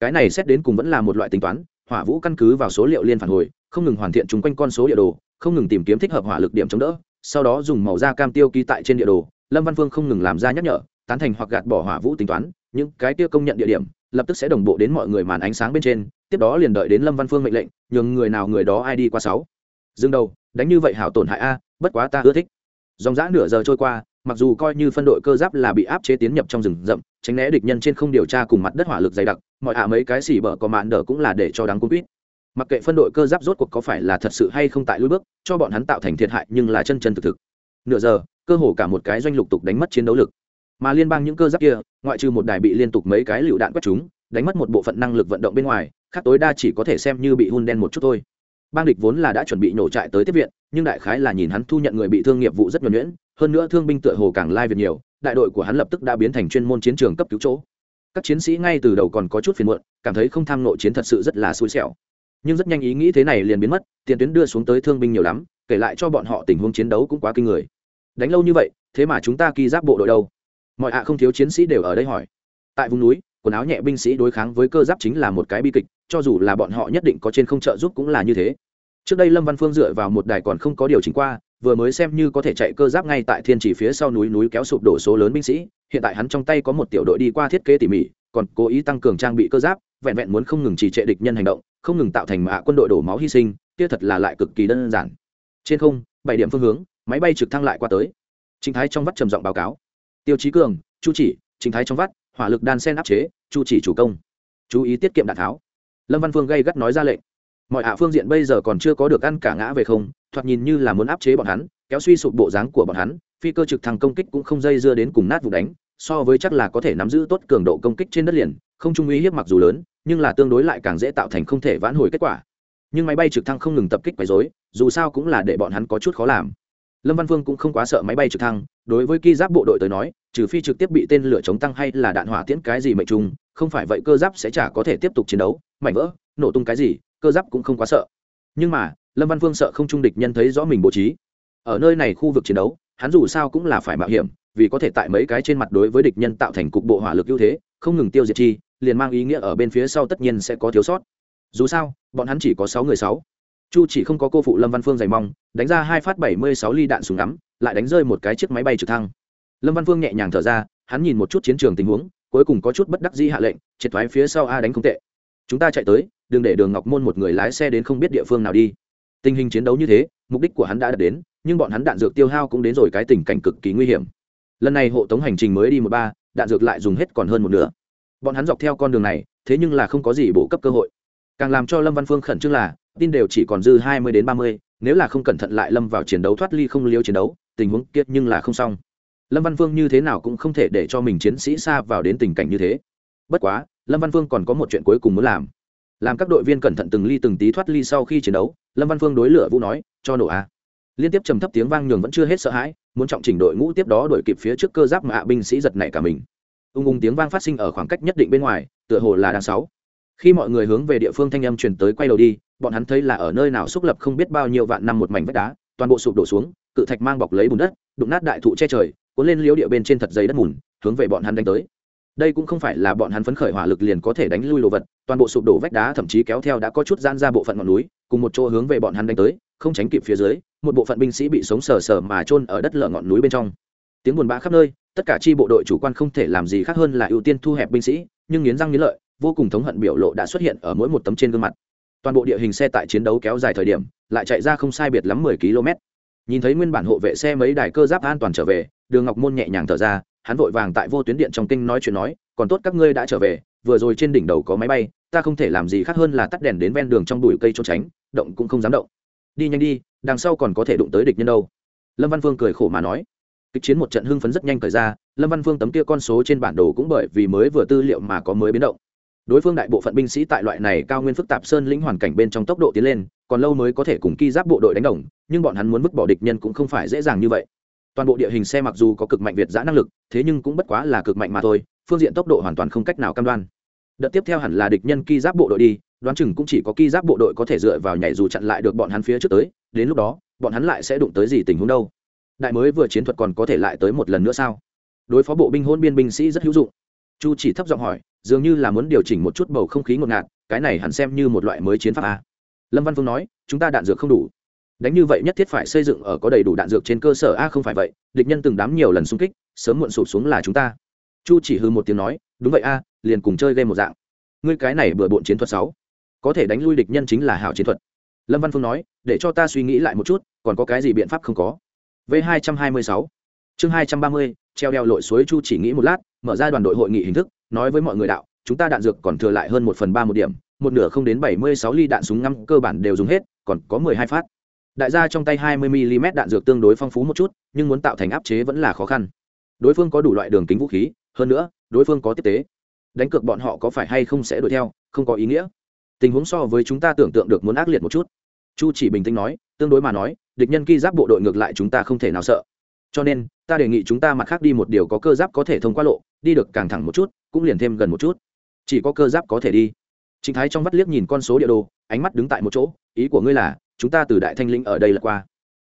Cái này xét đến cùng vẫn là một loại tính toán, hỏa vũ căn cứ vào số liệu liên phản hồi, không ngừng hoàn thiện chung quanh con số địa đồ, không ngừng tìm kiếm thích hợp hỏa lực điểm chống đỡ, sau đó dùng màu da cam tiêu ký tại trên địa đồ, lâm văn phương không ngừng làm ra nhắc nhở, tán thành hoặc gạt bỏ hỏa vũ tính toán, những cái tiêu công nhận địa điểm lập tức sẽ đồng bộ đến mọi người màn ánh sáng bên trên, tiếp đó liền đợi đến lâm văn phương mệnh lệnh, nhường người nào người đó ai đi qua sáu. Dừng đầu, đánh như vậy hảo tổn hại a, bất quá ta ưa thích. Dòng dã nửa giờ trôi qua, mặc dù coi như phân đội cơ giáp là bị áp chế tiến nhập trong rừng rậm, tránh né địch nhân trên không điều tra cùng mặt đất hỏa lực dày đặc, mọi ạ mấy cái xỉ bở có mạn đỡ cũng là để cho đáng cung quýt. Mặc kệ phân đội cơ giáp rốt cuộc có phải là thật sự hay không tại lối bước, cho bọn hắn tạo thành thiệt hại nhưng là chân chân thực thực. Nửa giờ, cơ hồ cả một cái doanh lục tục đánh mất chiến đấu lực mà liên bang những cơ giáp kia, ngoại trừ một đài bị liên tục mấy cái lựu đạn quét chúng, đánh mất một bộ phận năng lực vận động bên ngoài, khác tối đa chỉ có thể xem như bị hun đen một chút thôi. Bang địch vốn là đã chuẩn bị nổ trại tới tiếp viện, nhưng đại khái là nhìn hắn thu nhận người bị thương nghiệp vụ rất nhuẩn nhuyễn, hơn nữa thương binh tựa hồ càng lai việc nhiều, đại đội của hắn lập tức đã biến thành chuyên môn chiến trường cấp cứu chỗ. Các chiến sĩ ngay từ đầu còn có chút phiền muộn, cảm thấy không tham nội chiến thật sự rất là xui xẻo. Nhưng rất nhanh ý nghĩ thế này liền biến mất, tiền tuyến đưa xuống tới thương binh nhiều lắm, kể lại cho bọn họ tình huống chiến đấu cũng quá kinh người. Đánh lâu như vậy, thế mà chúng ta kỳ giáp bộ đội đâu? Mọi ạ không thiếu chiến sĩ đều ở đây hỏi. Tại vùng núi, quần áo nhẹ binh sĩ đối kháng với cơ giáp chính là một cái bi kịch, cho dù là bọn họ nhất định có trên không trợ giúp cũng là như thế. Trước đây lâm văn phương dựa vào một đài còn không có điều chỉnh qua, vừa mới xem như có thể chạy cơ giáp ngay tại thiên chỉ phía sau núi núi kéo sụp đổ số lớn binh sĩ, hiện tại hắn trong tay có một tiểu đội đi qua thiết kế tỉ mỉ, còn cố ý tăng cường trang bị cơ giáp, vẹn vẹn muốn không ngừng trì trệ địch nhân hành động, không ngừng tạo thành mạ quân đội đổ máu hy sinh, kia thật là lại cực kỳ đơn giản. Trên không, bảy điểm phương hướng, máy bay trực thăng lại qua tới. Chính thái trong vắt trầm giọng báo cáo tiêu chí cường, chu chỉ chính thái trong vắt, hỏa lực đan sen áp chế, chu chỉ chủ công. Chú ý tiết kiệm đạn tháo. Lâm văn phương gây gắt nói ra lệnh. Mọi hạ phương diện bây giờ còn chưa có được ăn cả ngã về không, thoạt nhìn như là muốn áp chế bọn hắn, kéo suy sụp bộ dáng của bọn hắn, phi cơ trực thăng công kích cũng không dây dưa đến cùng nát vụ đánh, so với chắc là có thể nắm giữ tốt cường độ công kích trên đất liền, không trung uy hiếp mặc dù lớn, nhưng là tương đối lại càng dễ tạo thành không thể vãn hồi kết quả. Nhưng máy bay trực thăng không ngừng tập kích quấy rối, dù sao cũng là để bọn hắn có chút khó làm lâm văn phương cũng không quá sợ máy bay trực thăng, đối với ki giáp bộ đội tới nói, trừ phi trực tiếp bị tên lửa chống tăng hay là đạn hỏa tiễn cái gì mệnh trùng không phải vậy cơ giáp sẽ chả có thể tiếp tục chiến đấu, mảnh vỡ, nổ tung cái gì, cơ giáp cũng không quá sợ. Nhưng mà, lâm văn phương sợ không trung địch nhân thấy rõ mình bố trí. Ở nơi này khu vực chiến đấu, hắn dù sao cũng là phải mạo hiểm, vì có thể tại mấy cái trên mặt đối với địch nhân tạo thành cục bộ hỏa lực ưu thế, không ngừng tiêu diệt chi, liền mang ý nghĩa ở bên phía sau tất nhiên sẽ có thiếu sót. Dù sao, bọn hắn chỉ có sáu người sáu chu chỉ không có cô phụ lâm văn phương dày mong, đánh ra hai phát bảy mươi sáu ly đạn súng ngắm, lại đánh rơi một cái chiếc máy bay trực thăng. Lâm văn phương nhẹ nhàng thở ra, hắn nhìn một chút chiến trường tình huống, cuối cùng có chút bất đắc dĩ hạ lệnh, triệt thoái phía sau a đánh không tệ. Chúng ta chạy tới, đừng để đường ngọc môn một người lái xe đến không biết địa phương nào đi. Tình hình chiến đấu như thế, mục đích của hắn đã đạt đến, nhưng bọn hắn đạn dược tiêu hao cũng đến rồi cái tình cảnh cực kỳ nguy hiểm. Lần này hộ tống hành trình mới đi một ba, đạn dược lại dùng hết còn hơn một nửa. Bọn hắn dọc theo con đường này, thế nhưng là không có gì bổ cấp cơ hội. Càng làm cho lâm văn phương khẩn trương là tin đều chỉ còn dư hai mươi đến ba mươi, nếu là không cẩn thận lại lâm vào chiến đấu thoát ly không liêu chiến đấu, tình huống kiệt nhưng là không xong. Lâm văn Vương như thế nào cũng không thể để cho mình chiến sĩ xa vào đến tình cảnh như thế. Bất quá, lâm văn Vương còn có một chuyện cuối cùng muốn làm. Làm các đội viên cẩn thận từng ly từng tí thoát ly sau khi chiến đấu, lâm văn phương đối lửa vũ nói, cho nổ a. Liên tiếp trầm thấp tiếng vang nhường vẫn chưa hết sợ hãi, muốn trọng chỉnh đội ngũ tiếp đó đuổi kịp phía trước cơ giáp mà hạ binh sĩ giật nảy cả mình. Ung ung tiếng vang phát sinh ở khoảng cách nhất định bên ngoài, tựa hồ là đang sáu khi mọi người hướng về địa phương thanh âm truyền tới quay đầu đi, bọn hắn thấy là ở nơi nào xúc lập không biết bao nhiêu vạn năm một mảnh vách đá, toàn bộ sụp đổ xuống, cự thạch mang bọc lấy bùn đất, đụng nát đại thụ che trời, cuốn lên liếu địa bên trên thật dày đất mùn, hướng về bọn hắn đánh tới. Đây cũng không phải là bọn hắn phấn khởi hỏa lực liền có thể đánh lui đồ vật, toàn bộ sụp đổ vách đá thậm chí kéo theo đã có chút gian ra bộ phận ngọn núi, cùng một chỗ hướng về bọn hắn đánh tới, không tránh kịp phía dưới, một bộ phận binh sĩ bị sống sờ sờ mà chôn ở đất lở ngọn núi bên trong. Tiếng buồn bã khắp nơi, tất cả chi bộ đội chủ quan không thể làm gì khác hơn là ưu tiên thu hẹp binh sĩ, nhưng nghiến răng nghiến lợi vô cùng thống hận biểu lộ đã xuất hiện ở mỗi một tấm trên gương mặt. Toàn bộ địa hình xe tại chiến đấu kéo dài thời điểm, lại chạy ra không sai biệt lắm mười km. Nhìn thấy nguyên bản hộ vệ xe mấy đài cơ giáp an toàn trở về, đường ngọc môn nhẹ nhàng thở ra, hắn vội vàng tại vô tuyến điện trong kinh nói chuyện nói, còn tốt các ngươi đã trở về, vừa rồi trên đỉnh đầu có máy bay, ta không thể làm gì khác hơn là tắt đèn đến ven đường trong bụi cây trốn tránh, động cũng không dám động. Đi nhanh đi, đằng sau còn có thể đụng tới địch nhân đâu. Lâm văn Vương cười khổ mà nói. Kịch chiến một trận hưng phấn rất nhanh thời ra, lâm văn Vương tấm kia con số trên bản đồ cũng bởi vì mới vừa tư liệu mà có mới biến động đối phương đại bộ phận binh sĩ tại loại này cao nguyên phức tạp sơn lĩnh hoàn cảnh bên trong tốc độ tiến lên, còn lâu mới có thể cùng ki giáp bộ đội đánh đồng, nhưng bọn hắn muốn vứt bỏ địch nhân cũng không phải dễ dàng như vậy. Toàn bộ địa hình xe mặc dù có cực mạnh việt giã năng lực, thế nhưng cũng bất quá là cực mạnh mà thôi, phương diện tốc độ hoàn toàn không cách nào cam đoan. Đợt tiếp theo hẳn là địch nhân ki giáp bộ đội đi, đoán chừng cũng chỉ có ki giáp bộ đội có thể dựa vào nhảy dù chặn lại được bọn hắn phía trước tới, đến lúc đó, bọn hắn lại sẽ đụng tới gì tình huống đâu? Đại mới vừa chiến thuật còn có thể lại tới một lần nữa sao? Đối phó bộ binh hôn biên binh sĩ rất hữu dụng. Chu chỉ thấp giọng hỏi dường như là muốn điều chỉnh một chút bầu không khí ngột ngạt, cái này hẳn xem như một loại mới chiến pháp a. Lâm văn phương nói, chúng ta đạn dược không đủ. Đánh như vậy nhất thiết phải xây dựng ở có đầy đủ đạn dược trên cơ sở a, không phải vậy, địch nhân từng đám nhiều lần xung kích, sớm muộn sụp xuống là chúng ta. Chu chỉ hư một tiếng nói, đúng vậy a, liền cùng chơi game một dạng. Ngươi cái này bừa bộn chiến thuật sáu. Có thể đánh lui địch nhân chính là hảo chiến thuật. Lâm văn phương nói, để cho ta suy nghĩ lại một chút, còn có cái gì biện pháp không có? V hai trăm hai mươi sáu. Chương hai trăm ba mươi, treo đeo lội suối chu chỉ nghĩ một lát, mở ra đoàn đội hội nghị hình thức nói với mọi người đạo, chúng ta đạn dược còn thừa lại hơn một phần ba một điểm, một nửa không đến bảy mươi sáu ly đạn súng ngắm cơ bản đều dùng hết, còn có mười hai phát. Đại gia trong tay hai mươi mm đạn dược tương đối phong phú một chút, nhưng muốn tạo thành áp chế vẫn là khó khăn. Đối phương có đủ loại đường kính vũ khí, hơn nữa, đối phương có tiếp tế. Đánh cược bọn họ có phải hay không sẽ đuổi theo, không có ý nghĩa. Tình huống so với chúng ta tưởng tượng được muốn ác liệt một chút. Chu chỉ bình tĩnh nói, tương đối mà nói, địch nhân ki giáp bộ đội ngược lại chúng ta không thể nào sợ. Cho nên, ta đề nghị chúng ta mặt khác đi một điều có cơ giáp có thể thông qua lộ đi được càng thẳng một chút, cũng liền thêm gần một chút. Chỉ có cơ giáp có thể đi. Chính thái trong vắt liếc nhìn con số địa đồ, ánh mắt đứng tại một chỗ, ý của ngươi là, chúng ta từ đại thanh Linh ở đây là qua.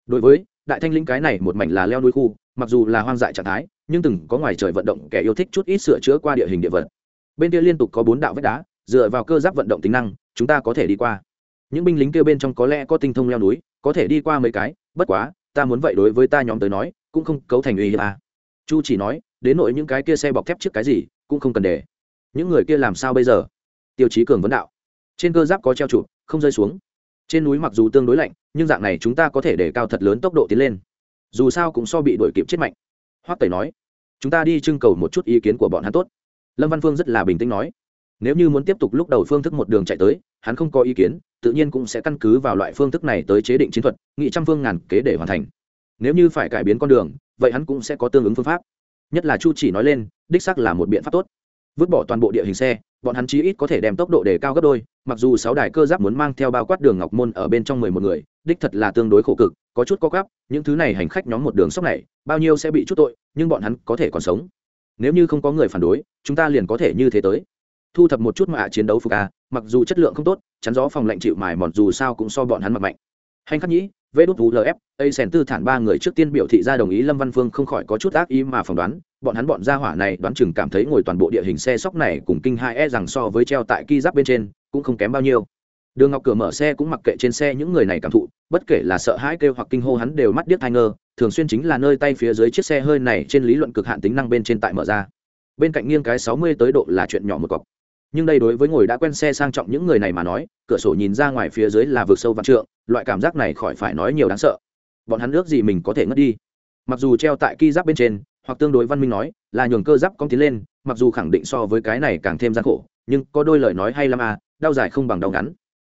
Đối với, đại thanh Linh cái này một mảnh là leo núi khu, mặc dù là hoang dại trạng thái, nhưng từng có ngoài trời vận động kẻ yêu thích chút ít sửa chữa qua địa hình địa vật. Bên kia liên tục có bốn đạo vách đá, dựa vào cơ giáp vận động tính năng, chúng ta có thể đi qua. Những binh lính kia bên trong có lẽ có tinh thông leo núi, có thể đi qua mấy cái, bất quá, ta muốn vậy đối với ta nhóm tới nói, cũng không cấu thành uy hiếp à chu chỉ nói, đến nội những cái kia xe bọc thép trước cái gì, cũng không cần để. Những người kia làm sao bây giờ? Tiêu chí cường vấn đạo. Trên cơ giáp có treo trụ không rơi xuống. Trên núi mặc dù tương đối lạnh, nhưng dạng này chúng ta có thể để cao thật lớn tốc độ tiến lên. Dù sao cũng so bị đuổi kịp chết mạnh. Hoắc tẩy nói, chúng ta đi trưng cầu một chút ý kiến của bọn hắn tốt. Lâm văn phương rất là bình tĩnh nói, nếu như muốn tiếp tục lúc đầu phương thức một đường chạy tới, hắn không có ý kiến, tự nhiên cũng sẽ căn cứ vào loại phương thức này tới chế định chiến thuật, nghị trăm phương ngàn kế để hoàn thành. Nếu như phải cải biến con đường vậy hắn cũng sẽ có tương ứng phương pháp. Nhất là chu chỉ nói lên, đích sắc là một biện pháp tốt. Vứt bỏ toàn bộ địa hình xe, bọn hắn chí ít có thể đem tốc độ để cao gấp đôi, mặc dù sáu đài cơ giáp muốn mang theo bao quát đường ngọc môn ở bên trong mười một người, đích thật là tương đối khổ cực, có chút có gấp những thứ này hành khách nhóm một đường sốc này, bao nhiêu sẽ bị chút tội, nhưng bọn hắn có thể còn sống. Nếu như không có người phản đối, chúng ta liền có thể như thế tới. Thu thập một chút mạ chiến đấu phục a, mặc dù chất lượng không tốt, chắn gió phòng lạnh chịu mài mòn dù sao cũng so bọn hắn mặc mạnh. Hành khắc nhĩ vê đút lf a sen tư thản ba người trước tiên biểu thị ra đồng ý lâm văn phương không khỏi có chút ác ý mà phỏng đoán, bọn hắn bọn gia hỏa này đoán chừng cảm thấy ngồi toàn bộ địa hình xe sóc này cùng kinh hai e rằng so với treo tại ki giáp bên trên, cũng không kém bao nhiêu. Đường ngọc cửa mở xe cũng mặc kệ trên xe những người này cảm thụ, bất kể là sợ hãi kêu hoặc kinh hô hắn đều mắt điếc thai ngơ, thường xuyên chính là nơi tay phía dưới chiếc xe hơi này trên lý luận cực hạn tính năng bên trên tại mở ra. Bên cạnh nghiêng cái sáu mươi tới độ là chuyện nhỏ một cọc. Nhưng đây đối với ngồi đã quen xe sang trọng những người này mà nói, cửa sổ nhìn ra ngoài phía dưới là vực sâu vạn trượng loại cảm giác này khỏi phải nói nhiều đáng sợ. Bọn hắn ước gì mình có thể ngất đi. Mặc dù treo tại ki giáp bên trên, hoặc tương đối văn minh nói, là nhường cơ giáp cong tiến lên, mặc dù khẳng định so với cái này càng thêm gian khổ, nhưng có đôi lời nói hay lắm à đau dài không bằng đau ngắn.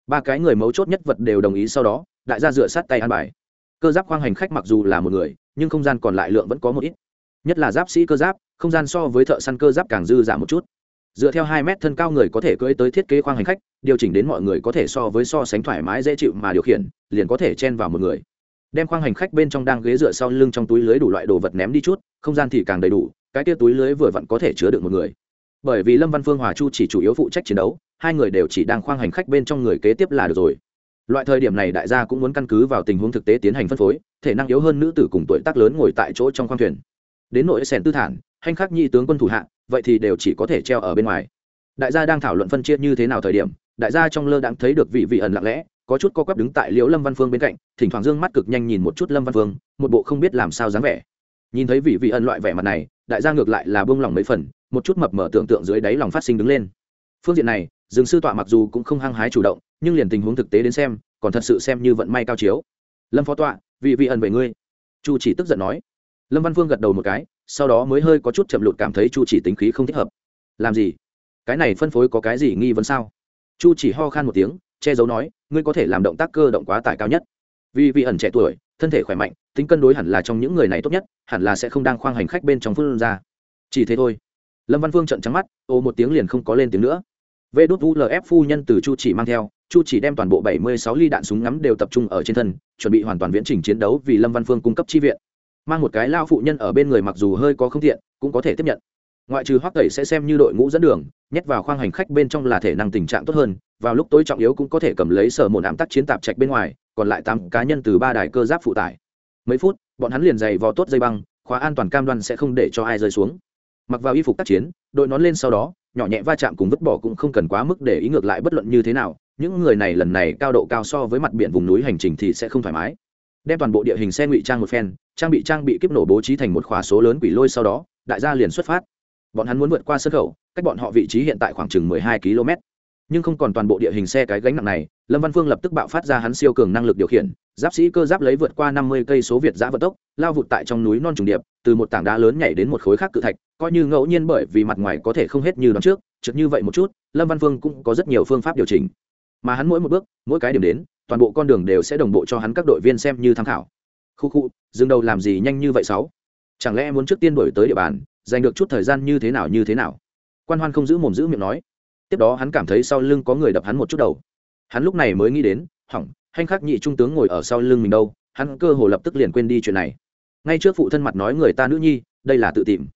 Ba cái người mấu chốt nhất vật đều đồng ý sau đó, đại gia dựa sát tay an bài. Cơ giáp khoang hành khách mặc dù là một người, nhưng không gian còn lại lượng vẫn có một ít. Nhất là giáp sĩ cơ giáp, không gian so với thợ săn cơ giáp càng dư giảm một chút dựa theo hai mét thân cao người có thể cưỡi tới thiết kế khoang hành khách, điều chỉnh đến mọi người có thể so với so sánh thoải mái dễ chịu mà điều khiển, liền có thể chen vào một người. Đem khoang hành khách bên trong đang ghế dựa sau lưng trong túi lưới đủ loại đồ vật ném đi chút, không gian thì càng đầy đủ, cái tia túi lưới vừa vặn có thể chứa được một người. Bởi vì lâm văn phương, hòa chu chỉ chủ yếu phụ trách chiến đấu, hai người đều chỉ đang khoang hành khách bên trong người kế tiếp là được rồi. Loại thời điểm này đại gia cũng muốn căn cứ vào tình huống thực tế tiến hành phân phối, thể năng yếu hơn nữ tử cùng tuổi tác lớn ngồi tại chỗ trong khoang thuyền. Đến nội sèn tư thản, hành khắc nhị tướng quân thủ hạ vậy thì đều chỉ có thể treo ở bên ngoài. Đại gia đang thảo luận phân chia như thế nào thời điểm, đại gia trong lơ đãng thấy được vị vị ẩn lặng lẽ, có chút co quắp đứng tại liễu lâm văn phương bên cạnh, thỉnh thoảng dương mắt cực nhanh nhìn một chút lâm văn phương, một bộ không biết làm sao dáng vẻ. Nhìn thấy vị vị ẩn loại vẻ mặt này, đại gia ngược lại là bông lòng mấy phần, một chút mập mở tưởng tượng dưới đáy lòng phát sinh đứng lên. Phương diện này, dương sư tọa mặc dù cũng không hăng hái chủ động, nhưng liền tình huống thực tế đến xem, còn thật sự xem như vận may cao chiếu. Lâm phó tọa, vị vị ẩn về ngươi. Chu chỉ tức giận nói. Lâm văn phương gật đầu một cái sau đó mới hơi có chút chậm lụt cảm thấy chu chỉ tính khí không thích hợp. Làm gì? Cái này phân phối có cái gì nghi vấn sao? Chu chỉ ho khan một tiếng, che giấu nói, ngươi có thể làm động tác cơ động quá tải cao nhất. Vì vị ẩn trẻ tuổi, thân thể khỏe mạnh, tính cân đối hẳn là trong những người này tốt nhất, hẳn là sẽ không đang khoang hành khách bên trong phương ra. Chỉ thế thôi. Lâm văn phương trận trắng mắt, ô một tiếng liền không có lên tiếng nữa. Vê đốt ulf phu nhân từ chu chỉ mang theo, chu chỉ đem toàn bộ 76 ly đạn súng ngắm đều tập trung ở trên thân, chuẩn bị hoàn toàn viễn trình chiến đấu vì lâm văn phương cung cấp chi viện mang một cái lao phụ nhân ở bên người mặc dù hơi có không thiện cũng có thể tiếp nhận. Ngoại trừ hoắc tẩy sẽ xem như đội ngũ dẫn đường, nhét vào khoang hành khách bên trong là thể năng tình trạng tốt hơn, vào lúc tối trọng yếu cũng có thể cầm lấy sở một ám tắc chiến tạp trạch bên ngoài, còn lại tám cá nhân từ ba đài cơ giáp phụ tải. Mấy phút, bọn hắn liền giày vò tốt dây băng, khóa an toàn cam đoan sẽ không để cho ai rơi xuống. Mặc vào y phục tác chiến, đội nón lên sau đó, nhỏ nhẹ va chạm cùng vứt bỏ cũng không cần quá mức để ý ngược lại bất luận như thế nào, những người này lần này cao độ cao so với mặt biển vùng núi hành trình thì sẽ không thoải mái đem toàn bộ địa hình xe ngụy trang một phen, trang bị trang bị kiếp nổ bố trí thành một khóa số lớn quỷ lôi sau đó, đại gia liền xuất phát. Bọn hắn muốn vượt qua sân khẩu, cách bọn họ vị trí hiện tại khoảng chừng mười hai km. Nhưng không còn toàn bộ địa hình xe cái gánh nặng này, lâm văn phương lập tức bạo phát ra hắn siêu cường năng lực điều khiển, giáp sĩ cơ giáp lấy vượt qua năm mươi cây số việt giã vận tốc, lao vụt tại trong núi non trùng điệp, từ một tảng đá lớn nhảy đến một khối khác cự thạch, coi như ngẫu nhiên bởi vì mặt ngoài có thể không hết như đón trước trực như vậy một chút, lâm văn phương cũng có rất nhiều phương pháp điều chỉnh. Mà hắn mỗi một bước, mỗi cái điểm đến toàn bộ con đường đều sẽ đồng bộ cho hắn các đội viên xem như tham khảo. Khu khu, dừng đầu làm gì nhanh như vậy sáu? Chẳng lẽ muốn trước tiên đổi tới địa bàn, giành được chút thời gian như thế nào như thế nào? Quan hoan không giữ mồm giữ miệng nói. Tiếp đó hắn cảm thấy sau lưng có người đập hắn một chút đầu. Hắn lúc này mới nghĩ đến, hỏng, hành khắc nhị trung tướng ngồi ở sau lưng mình đâu, hắn cơ hồ lập tức liền quên đi chuyện này. Ngay trước phụ thân mặt nói người ta nữ nhi, đây là tự tìm.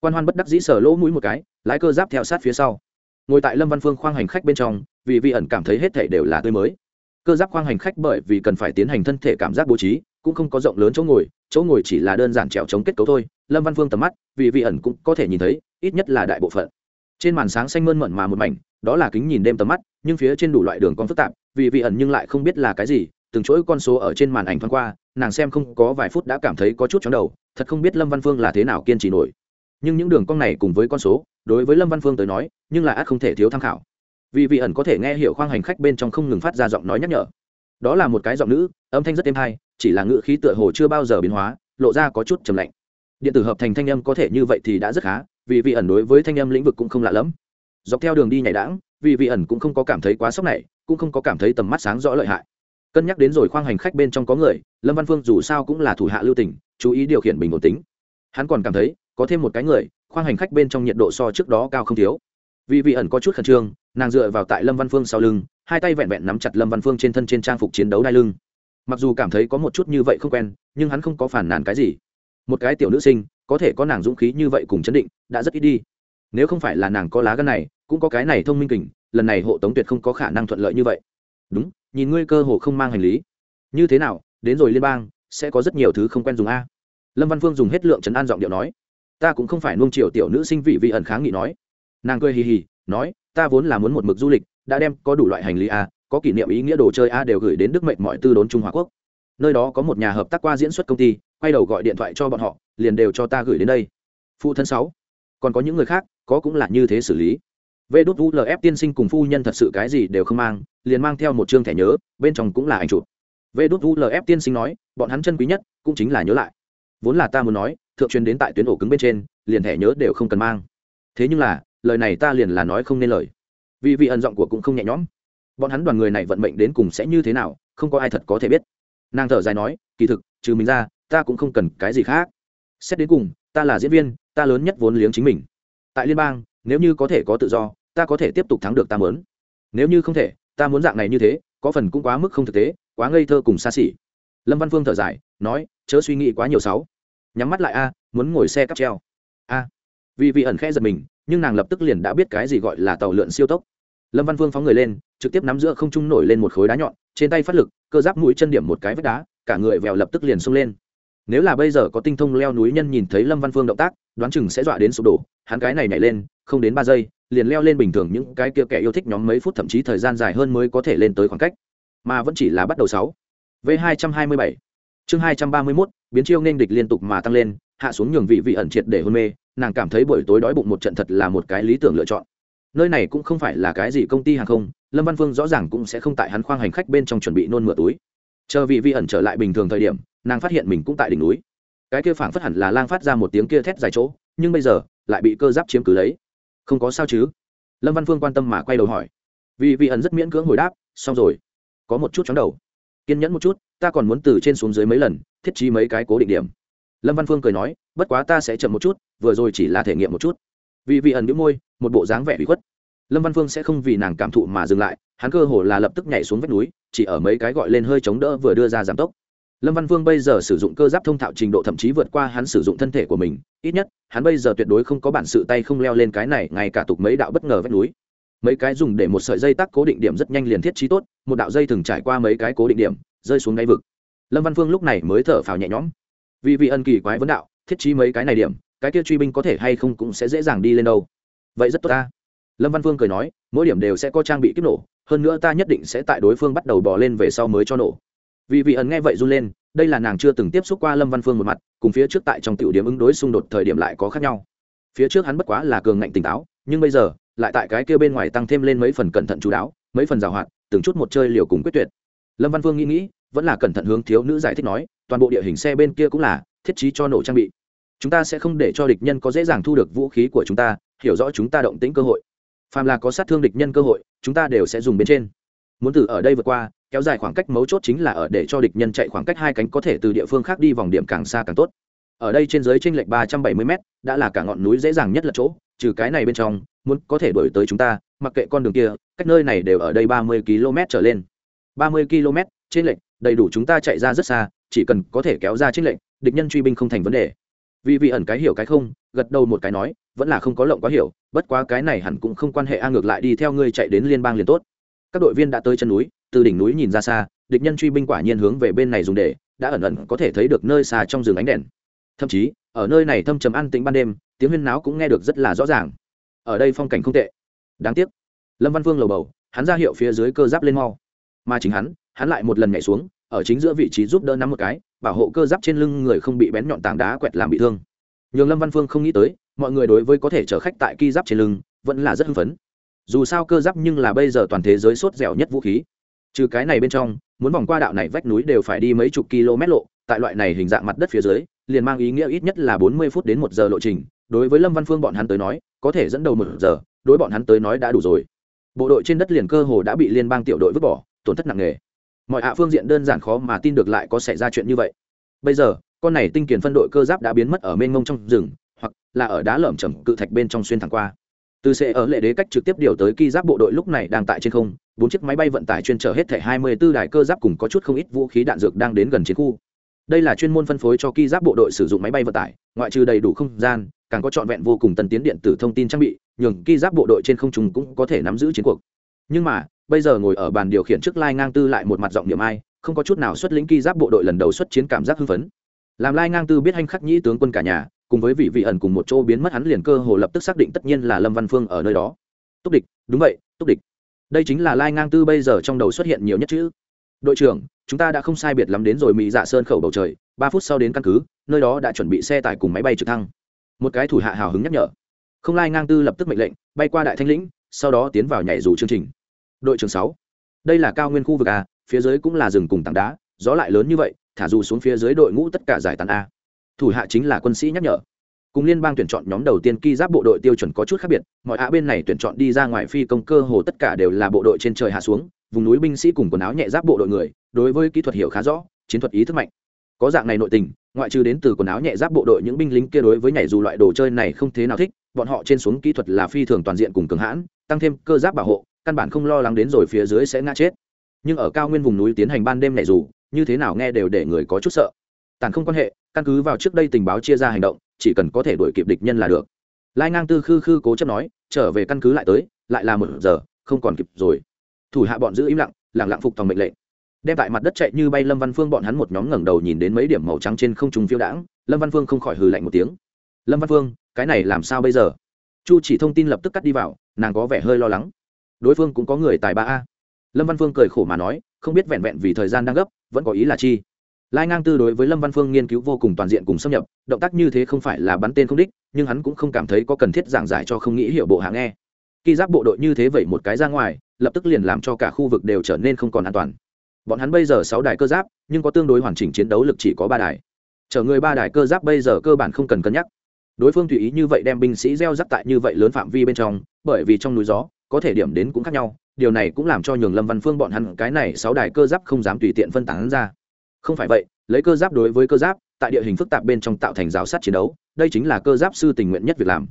Quan hoan bất đắc dĩ sở lỗ mũi một cái, lái cơ giáp theo sát phía sau. Ngồi tại lâm văn phương khoang hành khách bên trong, vì vi ẩn cảm thấy hết thể đều là tươi mới cơ giáp khoang hành khách bởi vì cần phải tiến hành thân thể cảm giác bố trí, cũng không có rộng lớn chỗ ngồi chỗ ngồi chỉ là đơn giản trèo chống kết cấu thôi. Lâm văn phương tầm mắt, vì vị ẩn cũng có thể nhìn thấy, ít nhất là đại bộ phận. Trên màn sáng xanh mơn mận mà một mảnh, đó là kính nhìn đêm tầm mắt, nhưng phía trên đủ loại đường con phức tạp, vì vị ẩn nhưng lại không biết là cái gì, từng chuỗi con số ở trên màn ảnh thoáng qua, nàng xem không có vài phút đã cảm thấy có chút chóng đầu, thật không biết lâm văn phương là thế nào kiên trì nổi. Nhưng những đường cong này cùng với con số, đối với lâm văn phương tới nói, nhưng là ắt không thể thiếu tham khảo vì vị ẩn có thể nghe hiểu khoang hành khách bên trong không ngừng phát ra giọng nói nhắc nhở. Đó là một cái giọng nữ, âm thanh rất êm hay, chỉ là ngữ khí tựa hồ chưa bao giờ biến hóa, lộ ra có chút trầm lạnh. Điện tử hợp thành thanh âm có thể như vậy thì đã rất khá, vì vị ẩn đối với thanh âm lĩnh vực cũng không lạ lẫm. Dọc theo đường đi nhảy đãng, vì vị ẩn cũng không có cảm thấy quá sốc này, cũng không có cảm thấy tầm mắt sáng rõ lợi hại. Cân nhắc đến rồi khoang hành khách bên trong có người, lâm văn phương dù sao cũng là thủ hạ lưu tình, chú ý điều khiển bình ổn tính. Hắn còn cảm thấy, có thêm một cái người, khoang hành khách bên trong nhiệt độ so trước đó cao không thiếu vì vị ẩn có chút khẩn trương, nàng dựa vào tại lâm văn phương sau lưng, hai tay vẹn vẹn nắm chặt lâm văn phương trên thân trên trang phục chiến đấu đai lưng. Mặc dù cảm thấy có một chút như vậy không quen, nhưng hắn không có phản nàn cái gì. Một cái tiểu nữ sinh, có thể có nàng dũng khí như vậy cùng chấn định, đã rất ít đi. Nếu không phải là nàng có lá gân này, cũng có cái này thông minh kình, lần này hộ tống tuyệt không có khả năng thuận lợi như vậy. Đúng, nhìn ngươi cơ hồ không mang hành lý. Như thế nào, đến rồi liên bang, sẽ có rất nhiều thứ không quen dùng a. Lâm văn phương dùng hết lượng chấn an giọng điệu nói. Ta cũng không phải nuông chiều tiểu nữ sinh vị vị ẩn kháng nghị nói nàng cười hì hì, nói, ta vốn là muốn một mực du lịch, đã đem có đủ loại hành lý a, có kỷ niệm ý nghĩa đồ chơi a đều gửi đến đức mệnh mọi tư đốn trung hòa quốc. Nơi đó có một nhà hợp tác qua diễn xuất công ty, quay đầu gọi điện thoại cho bọn họ, liền đều cho ta gửi đến đây. Phụ thân sáu. Còn có những người khác, có cũng là như thế xử lý. Vê đốt ulf tiên sinh cùng phu nhân thật sự cái gì đều không mang, liền mang theo một chương thẻ nhớ, bên trong cũng là ảnh chụp. Vê đốt ulf tiên sinh nói, bọn hắn chân quý nhất, cũng chính là nhớ lại. Vốn là ta muốn nói, thượng truyền đến tại tuyến ổ cứng bên trên, liền thẻ nhớ đều không cần mang. Thế nhưng là lời này ta liền là nói không nên lời. Vì vị ẩn giọng của cũng không nhẹ nhõm. Bọn hắn đoàn người này vận mệnh đến cùng sẽ như thế nào, không có ai thật có thể biết. Nàng thở dài nói, kỳ thực, trừ mình ra, ta cũng không cần cái gì khác. Xét đến cùng, ta là diễn viên, ta lớn nhất vốn liếng chính mình. Tại liên bang, nếu như có thể có tự do, ta có thể tiếp tục thắng được ta muốn. Nếu như không thể, ta muốn dạng này như thế, có phần cũng quá mức không thực tế, quá ngây thơ cùng xa xỉ. Lâm văn phương thở dài, nói, chớ suy nghĩ quá nhiều sáu nhắm mắt lại a, muốn ngồi xe cắp treo. A. Vì vị ẩn khẽ giật mình nhưng nàng lập tức liền đã biết cái gì gọi là tàu lượn siêu tốc. Lâm văn Vương phóng người lên, trực tiếp nắm giữa không trung nổi lên một khối đá nhọn, trên tay phát lực, cơ giáp mũi chân điểm một cái vách đá, cả người vèo lập tức liền xông lên. Nếu là bây giờ có tinh thông leo núi nhân nhìn thấy lâm văn phương động tác, đoán chừng sẽ dọa đến sụp đổ, hắn cái này nhảy lên, không đến ba giây, liền leo lên bình thường những cái kia kẻ yêu thích nhóm mấy phút thậm chí thời gian dài hơn mới có thể lên tới khoảng cách. Mà vẫn chỉ là bắt đầu sáu. V hai trăm hai mươi bảy. Chương hai trăm ba mươi mốt, biến chiêu nên địch liên tục mà tăng lên hạ xuống nhường vị vị ẩn triệt để hôn mê, nàng cảm thấy buổi tối đói bụng một trận thật là một cái lý tưởng lựa chọn. Nơi này cũng không phải là cái gì công ty hàng không, lâm văn phương rõ ràng cũng sẽ không tại hắn khoang hành khách bên trong chuẩn bị nôn mửa túi. Chờ vị vị ẩn trở lại bình thường thời điểm, nàng phát hiện mình cũng tại đỉnh núi. Cái kia phảng phất hẳn là lang phát ra một tiếng kia thét dài chỗ, nhưng bây giờ, lại bị cơ giáp chiếm cứ lấy. Không có sao chứ? Lâm văn phương quan tâm mà quay đầu hỏi. Vì vị ẩn rất miễn cưỡng hồi đáp, xong rồi. Có một chút chóng đầu. Kiên nhẫn một chút, ta còn muốn từ trên xuống dưới mấy lần, thiết trí mấy cái cố định điểm lâm văn phương cười nói, bất quá ta sẽ chậm một chút, vừa rồi chỉ là thể nghiệm một chút. Vì vị ẩn đĩu môi, một bộ dáng vẻ bị khuất. Lâm văn phương sẽ không vì nàng cảm thụ mà dừng lại, hắn cơ hồ là lập tức nhảy xuống vách núi, chỉ ở mấy cái gọi lên hơi chống đỡ vừa đưa ra giảm tốc. Lâm văn vương bây giờ sử dụng cơ giáp thông thạo trình độ thậm chí vượt qua hắn sử dụng thân thể của mình, ít nhất, hắn bây giờ tuyệt đối không có bản sự tay không leo lên cái này, ngay cả tục mấy đạo bất ngờ vách núi. Mấy cái dùng để một sợi dây tắc cố định điểm rất nhanh liền thiết trí tốt, một đạo dây thường trải qua mấy cái cố định điểm, rơi xuống đáy vực. Lâm văn phương lúc này mới thở phào nhẹ nhõm vì vị ân kỳ quái vấn đạo, thiết trí mấy cái này điểm, cái kia truy binh có thể hay không cũng sẽ dễ dàng đi lên đâu. Vậy rất tốt ta. Lâm văn phương cười nói, mỗi điểm đều sẽ có trang bị kích nổ, hơn nữa ta nhất định sẽ tại đối phương bắt đầu bỏ lên về sau mới cho nổ. Vì vị ẩn nghe vậy run lên, đây là nàng chưa từng tiếp xúc qua lâm văn phương một mặt, cùng phía trước tại trong tiểu điểm ứng đối xung đột thời điểm lại có khác nhau. Phía trước hắn bất quá là cường ngạnh tỉnh táo, nhưng bây giờ, lại tại cái kia bên ngoài tăng thêm lên mấy phần cẩn thận chú đáo, mấy phần giàu hoạt, từng chút một chơi liều cùng quyết tuyệt. Lâm văn phương nghĩ nghĩ vẫn là cẩn thận hướng thiếu nữ giải thích nói, toàn bộ địa hình xe bên kia cũng là thiết trí cho nổ trang bị. Chúng ta sẽ không để cho địch nhân có dễ dàng thu được vũ khí của chúng ta, hiểu rõ chúng ta động tĩnh cơ hội. Phàm là có sát thương địch nhân cơ hội, chúng ta đều sẽ dùng bên trên. Muốn từ ở đây vượt qua, kéo dài khoảng cách mấu chốt chính là ở để cho địch nhân chạy khoảng cách hai cánh có thể từ địa phương khác đi vòng điểm càng xa càng tốt. Ở đây trên dưới tranh lệch ba trăm bảy mươi m đã là cả ngọn núi dễ dàng nhất là chỗ, trừ cái này bên trong, muốn có thể đổi tới chúng ta, mặc kệ con đường kia, cách nơi này đều ở đây ba mươi km trở lên. ba mươi km trên lệch đầy đủ chúng ta chạy ra rất xa, chỉ cần có thể kéo ra trích lệnh, địch nhân truy binh không thành vấn đề. Vì vị ẩn cái hiểu cái không, gật đầu một cái nói, vẫn là không có lộng quá hiểu, bất quá cái này hẳn cũng không quan hệ, a, ngược lại đi theo ngươi chạy đến liên bang liền tốt. Các đội viên đã tới chân núi, từ đỉnh núi nhìn ra xa, địch nhân truy binh quả nhiên hướng về bên này dùng để, đã ẩn ẩn có thể thấy được nơi xa trong rừng ánh đèn. Thậm chí, ở nơi này thâm trầm ăn tĩnh ban đêm, tiếng huyên náo cũng nghe được rất là rõ ràng. Ở đây phong cảnh không tệ. Đáng tiếc. Lâm văn vương lầu bầu, hắn ra hiệu phía dưới cơ giáp lên mau mà chính hắn hắn lại một lần nhảy xuống, ở chính giữa vị trí giúp đỡ nắm một cái, bảo hộ cơ giáp trên lưng người không bị bén nhọn tảng đá quẹt làm bị thương. Nhường lâm văn phương không nghĩ tới, mọi người đối với có thể chở khách tại ki giáp trên lưng, vẫn là rất hưng phấn. Dù sao cơ giáp nhưng là bây giờ toàn thế giới sốt dẻo nhất vũ khí. Trừ cái này bên trong, muốn vòng qua đạo này vách núi đều phải đi mấy chục km lộ, tại loại này hình dạng mặt đất phía dưới, liền mang ý nghĩa ít nhất là bốn mươi phút đến một giờ lộ trình. Đối với lâm văn phương bọn hắn tới nói, có thể dẫn đầu một giờ, đối bọn hắn tới nói đã đủ rồi. Bộ đội trên đất liền cơ hồ đã bị liên bang tiểu đội vứt bỏ tổn thất nặng nề. Mọi hạ phương diện đơn giản khó mà tin được lại có xảy ra chuyện như vậy. Bây giờ, con này tinh kiền phân đội cơ giáp đã biến mất ở mênh mông trong rừng, hoặc là ở đá lởm chầm cự thạch bên trong xuyên thẳng qua. Từ xe ở lệ đế cách trực tiếp điều tới ki giáp bộ đội lúc này đang tại trên không, bốn chiếc máy bay vận tải chuyên chở hết thẻ hai mươi 24 đài cơ giáp cùng có chút không ít vũ khí đạn dược đang đến gần chiến khu. Đây là chuyên môn phân phối cho ki giáp bộ đội sử dụng máy bay vận tải, ngoại trừ đầy đủ không gian, càng có trọn vẹn vô cùng tân tiến điện tử thông tin trang bị, nhường ki giáp bộ đội trên không trung cũng có thể nắm giữ chiến cuộc. Nhưng mà bây giờ ngồi ở bàn điều khiển trước lai ngang tư lại một mặt giọng niệm ai, không có chút nào xuất lĩnh ki giáp bộ đội lần đầu xuất chiến cảm giác hưng phấn. Làm lai ngang tư biết hành khắc nhĩ tướng quân cả nhà, cùng với vị vị ẩn cùng một chỗ biến mất hắn liền cơ hồ lập tức xác định tất nhiên là lâm văn phương ở nơi đó. Túc địch, đúng vậy, túc địch. Đây chính là lai ngang tư bây giờ trong đầu xuất hiện nhiều nhất chữ đội trưởng, chúng ta đã không sai biệt lắm đến rồi mỹ dạ sơn khẩu bầu trời, ba phút sau đến căn cứ, nơi đó đã chuẩn bị xe tải cùng máy bay trực thăng. Một cái thủ hạ hào hứng nhắc nhở. Không lai ngang tư lập tức mệnh lệnh, bay qua đại thanh lĩnh, sau đó tiến vào nhảy dù chương trình đội trưởng sáu. Đây là cao nguyên khu vực a, phía dưới cũng là rừng cùng tảng đá, gió lại lớn như vậy, thả dù xuống phía dưới đội ngũ tất cả giải tán a. Thủ hạ chính là quân sĩ nhắc nhở. Cùng liên bang tuyển chọn nhóm đầu tiên ki giáp bộ đội tiêu chuẩn có chút khác biệt, mọi ạ bên này tuyển chọn đi ra ngoài phi công cơ hồ tất cả đều là bộ đội trên trời hạ xuống, vùng núi binh sĩ cùng quần áo nhẹ giáp bộ đội người, đối với kỹ thuật hiểu khá rõ, chiến thuật ý thức mạnh. Có dạng này nội tình, ngoại trừ đến từ quần áo nhẹ giáp bộ đội những binh lính kia đối với nhảy dù loại đồ chơi này không thế nào thích, bọn họ trên xuống kỹ thuật là phi thường toàn diện cùng cường hãn, tăng thêm cơ giáp bảo hộ căn bản không lo lắng đến rồi phía dưới sẽ ngã chết. Nhưng ở cao nguyên vùng núi tiến hành ban đêm này dù, như thế nào nghe đều để người có chút sợ. Tàn không quan hệ, căn cứ vào trước đây tình báo chia ra hành động, chỉ cần có thể đuổi kịp địch nhân là được. Lai ngang tư khư khư cố chấp nói, trở về căn cứ lại tới, lại là một giờ, không còn kịp rồi. Thủ hạ bọn giữ im lặng lẳng lặng phục tòng mệnh lệnh. Đem tại mặt đất chạy như bay lâm văn phương bọn hắn một nhóm ngẩng đầu nhìn đến mấy điểm màu trắng trên không trung phiêu đãng, lâm văn phương không khỏi hừ lạnh một tiếng. Lâm văn phương, cái này làm sao bây giờ? Chu chỉ thông tin lập tức cắt đi vào, nàng có vẻ hơi lo lắng đối phương cũng có người tài ba a. Lâm văn phương cười khổ mà nói, không biết vẹn vẹn vì thời gian đang gấp, vẫn có ý là chi. Lai ngang tư đối với lâm văn phương nghiên cứu vô cùng toàn diện cùng xâm nhập, động tác như thế không phải là bắn tên không đích, nhưng hắn cũng không cảm thấy có cần thiết giảng giải cho không nghĩ hiểu bộ hạng nghe. Khi giáp bộ đội như thế vậy một cái ra ngoài, lập tức liền làm cho cả khu vực đều trở nên không còn an toàn. Bọn hắn bây giờ sáu đài cơ giáp, nhưng có tương đối hoàn chỉnh chiến đấu lực chỉ có ba đài. Chở người ba đài cơ giáp bây giờ cơ bản không cần cân nhắc. Đối phương tùy ý như vậy đem binh sĩ gieo rắc tại như vậy lớn phạm vi bên trong, bởi vì trong núi gió có thể điểm đến cũng khác nhau, điều này cũng làm cho nhường lâm văn phương bọn hắn cái này sáu đài cơ giáp không dám tùy tiện phân tán ra. Không phải vậy, lấy cơ giáp đối với cơ giáp, tại địa hình phức tạp bên trong tạo thành giáo sát chiến đấu, đây chính là cơ giáp sư tình nguyện nhất việc làm.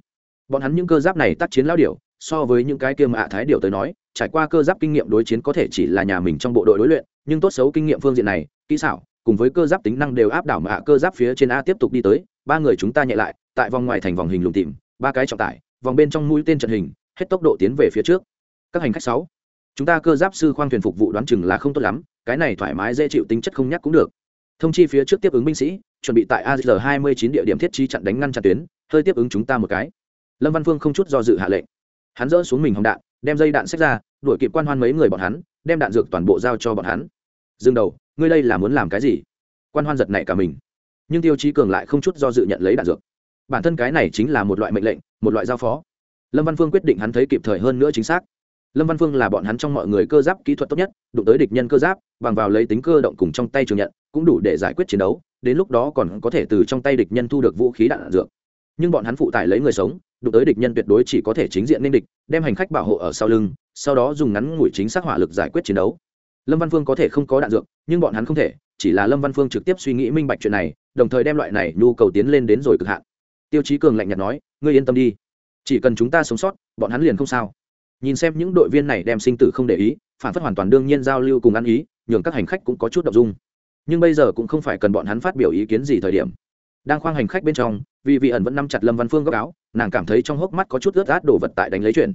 Bọn hắn những cơ giáp này tác chiến lao điệu so với những cái kia mà ạ thái điều tới nói, trải qua cơ giáp kinh nghiệm đối chiến có thể chỉ là nhà mình trong bộ đội đối luyện, nhưng tốt xấu kinh nghiệm phương diện này, kỹ xảo, cùng với cơ giáp tính năng đều áp đảo mà ạ cơ giáp phía trên a tiếp tục đi tới, ba người chúng ta nhẹ lại, tại vòng ngoài thành vòng hình lùng tìm, ba cái trọng tải, vòng bên trong mũi tên trận hình hết tốc độ tiến về phía trước. Các hành khách sáu, chúng ta cơ giáp sư khoang thuyền phục vụ đoán chừng là không tốt lắm, cái này thoải mái, dễ chịu, tính chất không nhắc cũng được. Thông chi phía trước tiếp ứng binh sĩ, chuẩn bị tại Azr hai mươi chín địa điểm thiết trí chặn đánh ngăn chặn tuyến, hơi tiếp ứng chúng ta một cái. Lâm văn phương không chút do dự hạ lệnh. Hắn dỡ xuống mình hồng đạn, đem dây đạn xách ra, đuổi kịp quan hoan mấy người bọn hắn, đem đạn dược toàn bộ giao cho bọn hắn. Dừng đầu, ngươi đây là muốn làm cái gì? Quan hoan giật nảy cả mình. Nhưng tiêu chí cường lại không chút do dự nhận lấy đạn dược. Bản thân cái này chính là một loại mệnh lệnh, một loại giao phó lâm văn phương quyết định hắn thấy kịp thời hơn nữa chính xác. Lâm văn phương là bọn hắn trong mọi người cơ giáp kỹ thuật tốt nhất, đụng tới địch nhân cơ giáp, bằng vào lấy tính cơ động cùng trong tay trường nhận, cũng đủ để giải quyết chiến đấu, đến lúc đó còn có thể từ trong tay địch nhân thu được vũ khí đạn dược. Nhưng bọn hắn phụ tải lấy người sống, đụng tới địch nhân tuyệt đối chỉ có thể chính diện nên địch, đem hành khách bảo hộ ở sau lưng, sau đó dùng ngắn ngủi chính xác hỏa lực giải quyết chiến đấu. Lâm văn phương có thể không có đạn dược, nhưng bọn hắn không thể, chỉ là lâm văn phương trực tiếp suy nghĩ minh bạch chuyện này, đồng thời đem loại này nhu cầu tiến lên đến rồi cực hạn. Tiêu chí cường lạnh nhạt nói, ngươi yên tâm đi chỉ cần chúng ta sống sót, bọn hắn liền không sao. Nhìn xem những đội viên này đem sinh tử không để ý, phản phất hoàn toàn đương nhiên giao lưu cùng ăn ý, nhường các hành khách cũng có chút đ ộ n g dung. Nhưng bây giờ cũng không phải cần bọn hắn phát biểu ý kiến gì thời điểm. Đang khoang hành khách bên trong vì vị ẩn vẫn nắm chặt lâm văn phương góc áo, nàng cảm thấy trong hốc mắt có chút ướt át đổ vật tại đánh lấy chuyện.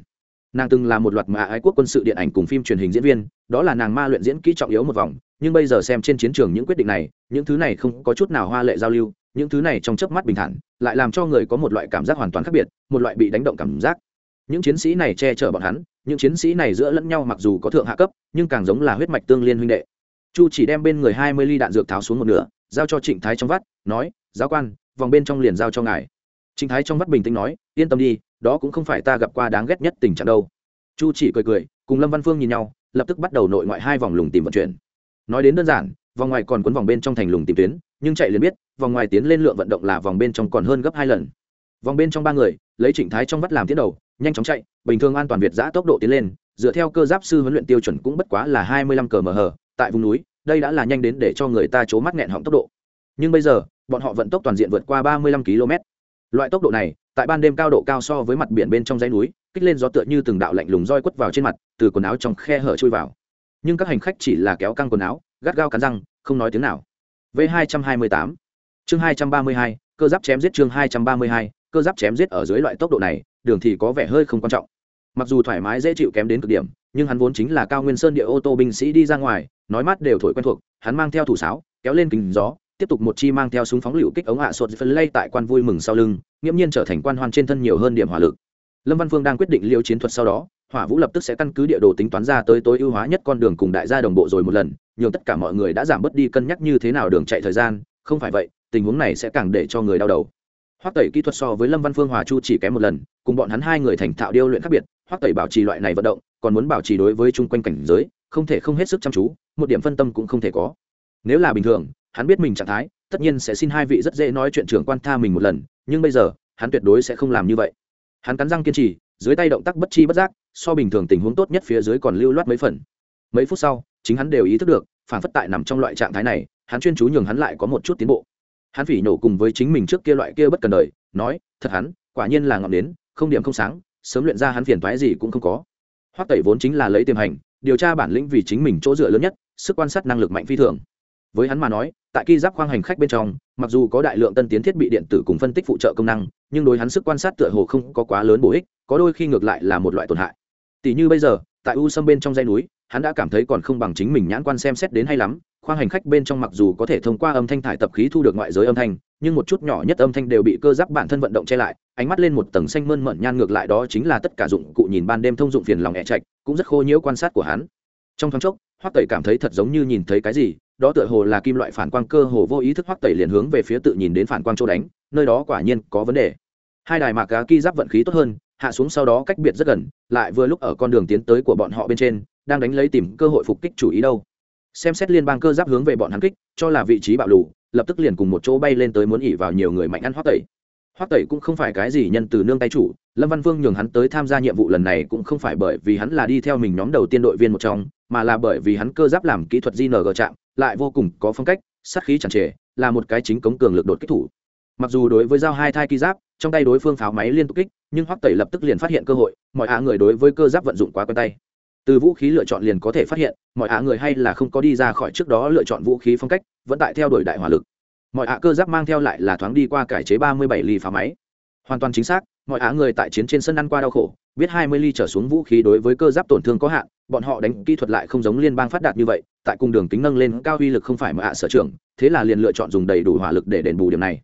Nàng từng là một loạt mà ái quốc quân sự điện ảnh cùng phim truyền hình diễn viên, đó là nàng ma luyện diễn kỹ trọng yếu một vòng, nhưng bây giờ xem trên chiến trường những quyết định này, những thứ này không có chút nào hoa lệ giao lưu những thứ này trong chớp mắt bình thản, lại làm cho người có một loại cảm giác hoàn toàn khác biệt, một loại bị đánh động cảm giác. Những chiến sĩ này che chở bọn hắn, những chiến sĩ này giữa lẫn nhau mặc dù có thượng hạ cấp, nhưng càng giống là huyết mạch tương liên huynh đệ. Chu chỉ đem bên người hai mươi ly đạn dược tháo xuống một nửa, giao cho trịnh thái trong vắt, nói, giáo quan, vòng bên trong liền giao cho ngài. Trịnh thái trong vắt bình tĩnh nói, yên tâm đi, đó cũng không phải ta gặp qua đáng ghét nhất tình trạng đâu. Chu chỉ cười cười, cùng lâm văn phương nhìn nhau, lập tức bắt đầu nội ngoại hai vòng lùng tìm vận chuyển. Nói đến đơn giản vòng ngoài còn cuốn vòng bên trong thành lùng tìm tuyến, nhưng chạy liền biết, vòng ngoài tiến lên lượng vận động là vòng bên trong còn hơn gấp hai lần. Vòng bên trong ba người, lấy trịnh thái trong vắt làm tiến đầu, nhanh chóng chạy, bình thường an toàn việt giã tốc độ tiến lên, dựa theo cơ giáp sư huấn luyện tiêu chuẩn cũng bất quá là hai mươi lăm cờ mờ hờ tại vùng núi, đây đã là nhanh đến để cho người ta c mắt nghẹn họng tốc độ. Nhưng bây giờ, bọn họ vận tốc toàn diện vượt qua ba mươi lăm km. Loại tốc độ này, tại ban đêm cao độ cao so với mặt biển bên trong dãy núi, kích lên gió tựa như từng đạo lạnh lùng roi quất vào trên mặt, từ quần áo trong khe hở chui vào. Nhưng các hành khách chỉ là kéo căng quần áo gắt gao cắn răng, không nói tiếng nào. V hai trăm hai mươi tám. Chương hai trăm ba mươi hai, cơ giáp chém giết chương hai trăm ba mươi hai, cơ giáp chém giết ở dưới loại tốc độ này, đường thì có vẻ hơi không quan trọng. Mặc dù thoải mái dễ chịu kém đến cực điểm, nhưng hắn vốn chính là cao nguyên sơn địa ô tô binh sĩ đi ra ngoài, nói mắt đều thổi quen thuộc, hắn mang theo thủ sáo, kéo lên kính gió, tiếp tục một chi mang theo súng phóng lựu kích ống hạ à sột phân lay tại quan vui mừng sau lưng, nghiễm nhiên trở thành quan hoan trên thân nhiều hơn điểm hỏa lực. Lâm văn phương đang quyết định liêu chiến thuật sau đó, hỏa vũ lập tức sẽ căn cứ địa đồ tính toán ra tới tối ưu hóa nhất con đường cùng đại gia đồng bộ rồi một lần nhường tất cả mọi người đã giảm bớt đi cân nhắc như thế nào đường chạy thời gian, không phải vậy, tình huống này sẽ càng để cho người đau đầu. Hoắc tẩy kỹ thuật so với lâm văn phương hòa chu chỉ kém một lần, cùng bọn hắn hai người thành thạo điêu luyện khác biệt, hoắc tẩy bảo trì loại này vận động, còn muốn bảo trì đối với chung quanh cảnh giới, không thể không hết sức chăm chú, một điểm phân tâm cũng không thể có. Nếu là bình thường, hắn biết mình trạng thái, tất nhiên sẽ xin hai vị rất dễ nói chuyện trưởng quan tha mình một lần, nhưng bây giờ, hắn tuyệt đối sẽ không làm như vậy. Hắn cắn răng kiên trì, dưới tay động tác bất chi bất giác, so bình thường tình huống tốt nhất phía dưới còn lưu loát mấy phần mấy phút sau, chính hắn đều ý thức được, phản phất tại nằm trong loại trạng thái này, hắn chuyên chú nhường hắn lại có một chút tiến bộ. Hắn phỉ nổ cùng với chính mình trước kia loại kia bất cần đời, nói, thật hắn, quả nhiên là ngọn đến không điểm không sáng, sớm luyện ra hắn phiền thoái gì cũng không có. Hoắc tẩy vốn chính là lấy tiềm hành, điều tra bản lĩnh vì chính mình chỗ dựa lớn nhất, sức quan sát năng lực mạnh phi thường. Với hắn mà nói, tại khi giáp khoang hành khách bên trong, mặc dù có đại lượng tân tiến thiết bị điện tử cùng phân tích phụ trợ công năng, nhưng đối hắn sức quan sát tựa hồ không có quá lớn bổ ích, có đôi khi ngược lại là một loại tổn hại. Tỷ như bây giờ, tại u sâm bên trong dãy núi hắn đã cảm thấy còn không bằng chính mình nhãn quan xem xét đến hay lắm, khoang hành khách bên trong mặc dù có thể thông qua âm thanh thải tập khí thu được ngoại giới âm thanh, nhưng một chút nhỏ nhất âm thanh đều bị cơ giáp bản thân vận động che lại, ánh mắt lên một tầng xanh mơn mận nhan ngược lại đó chính là tất cả dụng cụ nhìn ban đêm thông dụng phiền lòng ẹ chạch cũng rất khô nhiễu quan sát của hắn. Trong thoáng chốc, hoắc tẩy cảm thấy thật giống như nhìn thấy cái gì, đó tựa hồ là kim loại phản quang cơ hồ vô ý thức hoắc tẩy liền hướng về phía tự nhìn đến phản quang chỗ đánh, nơi đó quả nhiên có vấn đề. Hai đài mạc cá ki giáp vận khí tốt hơn, hạ xuống sau đó cách biệt rất gần, lại vừa lúc ở con đường tiến tới của bọn họ bên trên đang đánh lấy tìm cơ hội phục kích chủ ý đâu. Xem xét liên bang cơ giáp hướng về bọn hắn kích, cho là vị trí bạo lù, lập tức liền cùng một chỗ bay lên tới muốn ỉ vào nhiều người mạnh ăn hoắc tẩy. Hoắc tẩy cũng không phải cái gì nhân từ nương tay chủ, lâm văn vương nhường hắn tới tham gia nhiệm vụ lần này cũng không phải bởi vì hắn là đi theo mình nhóm đầu tiên đội viên một trong, mà là bởi vì hắn cơ giáp làm kỹ thuật gng chạm, lại vô cùng có phong cách, sát khí chẳng trề, là một cái chính cống cường lực đột kích thủ. Mặc dù đối với giao hai thai ký giáp, trong tay đối phương pháo máy liên tục kích, nhưng hoắc tẩy lập tức liền phát hiện cơ hội, mọi hạ người đối với cơ giáp vận dụng quá quen tay từ vũ khí lựa chọn liền có thể phát hiện, mọi hạ người hay là không có đi ra khỏi trước đó lựa chọn vũ khí phong cách, vẫn tại theo đuổi đại hỏa lực. Mọi hạ cơ giáp mang theo lại là thoáng đi qua cải chế ba mươi bảy ly pháo máy. Hoàn toàn chính xác, mọi hạ người tại chiến trên sân ăn qua đau khổ, biết hai mươi ly trở xuống vũ khí đối với cơ giáp tổn thương có hạn, bọn họ đánh kỹ thuật lại không giống liên bang phát đạt như vậy, tại cung đường kính nâng lên cao uy lực không phải mà hạ sở trường, thế là liền lựa chọn dùng đầy đủ hỏa lực để đền bù điểm này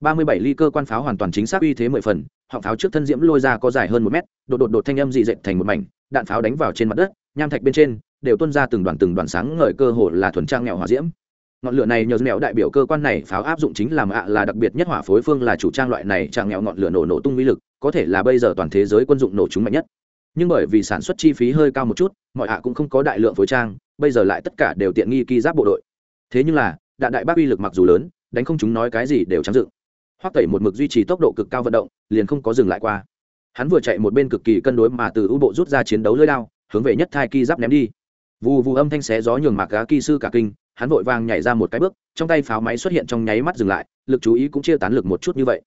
ba mươi bảy ly cơ quan pháo hoàn toàn chính xác uy thế mười phần, họng pháo trước thân diễm lôi ra có dài hơn một mét, đột đột đột thanh âm dị dệt thành một mảnh, đạn pháo đánh vào trên mặt đất, nham thạch bên trên, đều tuôn ra từng đoàn từng đoàn sáng ngời cơ hồ là thuần trang nghèo hỏa diễm. Ngọn lửa này nhờ mẹo đại biểu cơ quan này pháo áp dụng chính làm ạ là đặc biệt nhất hỏa phối phương là chủ trang loại này trang nghèo ngọn lửa nổ nổ tung uy lực, có thể là bây giờ toàn thế giới quân dụng nổ chúng mạnh nhất. Nhưng bởi vì sản xuất chi phí hơi cao một chút, mọi ạ cũng không có đại lượng phối trang, bây giờ lại tất cả đều tiện nghi ki giáp bộ đội. Thế nhưng là, đạn đại bác uy lực mặc dù lớn, đánh không chúng nói cái gì đều trắng dựng hoắc tẩy một mực duy trì tốc độ cực cao vận động, liền không có dừng lại qua. Hắn vừa chạy một bên cực kỳ cân đối mà từ ưu bộ rút ra chiến đấu lưỡi đao, hướng về nhất thai ki giáp ném đi. Vù vù âm thanh xé gió nhường mạc gá kỳ sư cả kinh, hắn vội vàng nhảy ra một cái bước, trong tay pháo máy xuất hiện trong nháy mắt dừng lại, lực chú ý cũng chia tán lực một chút như vậy.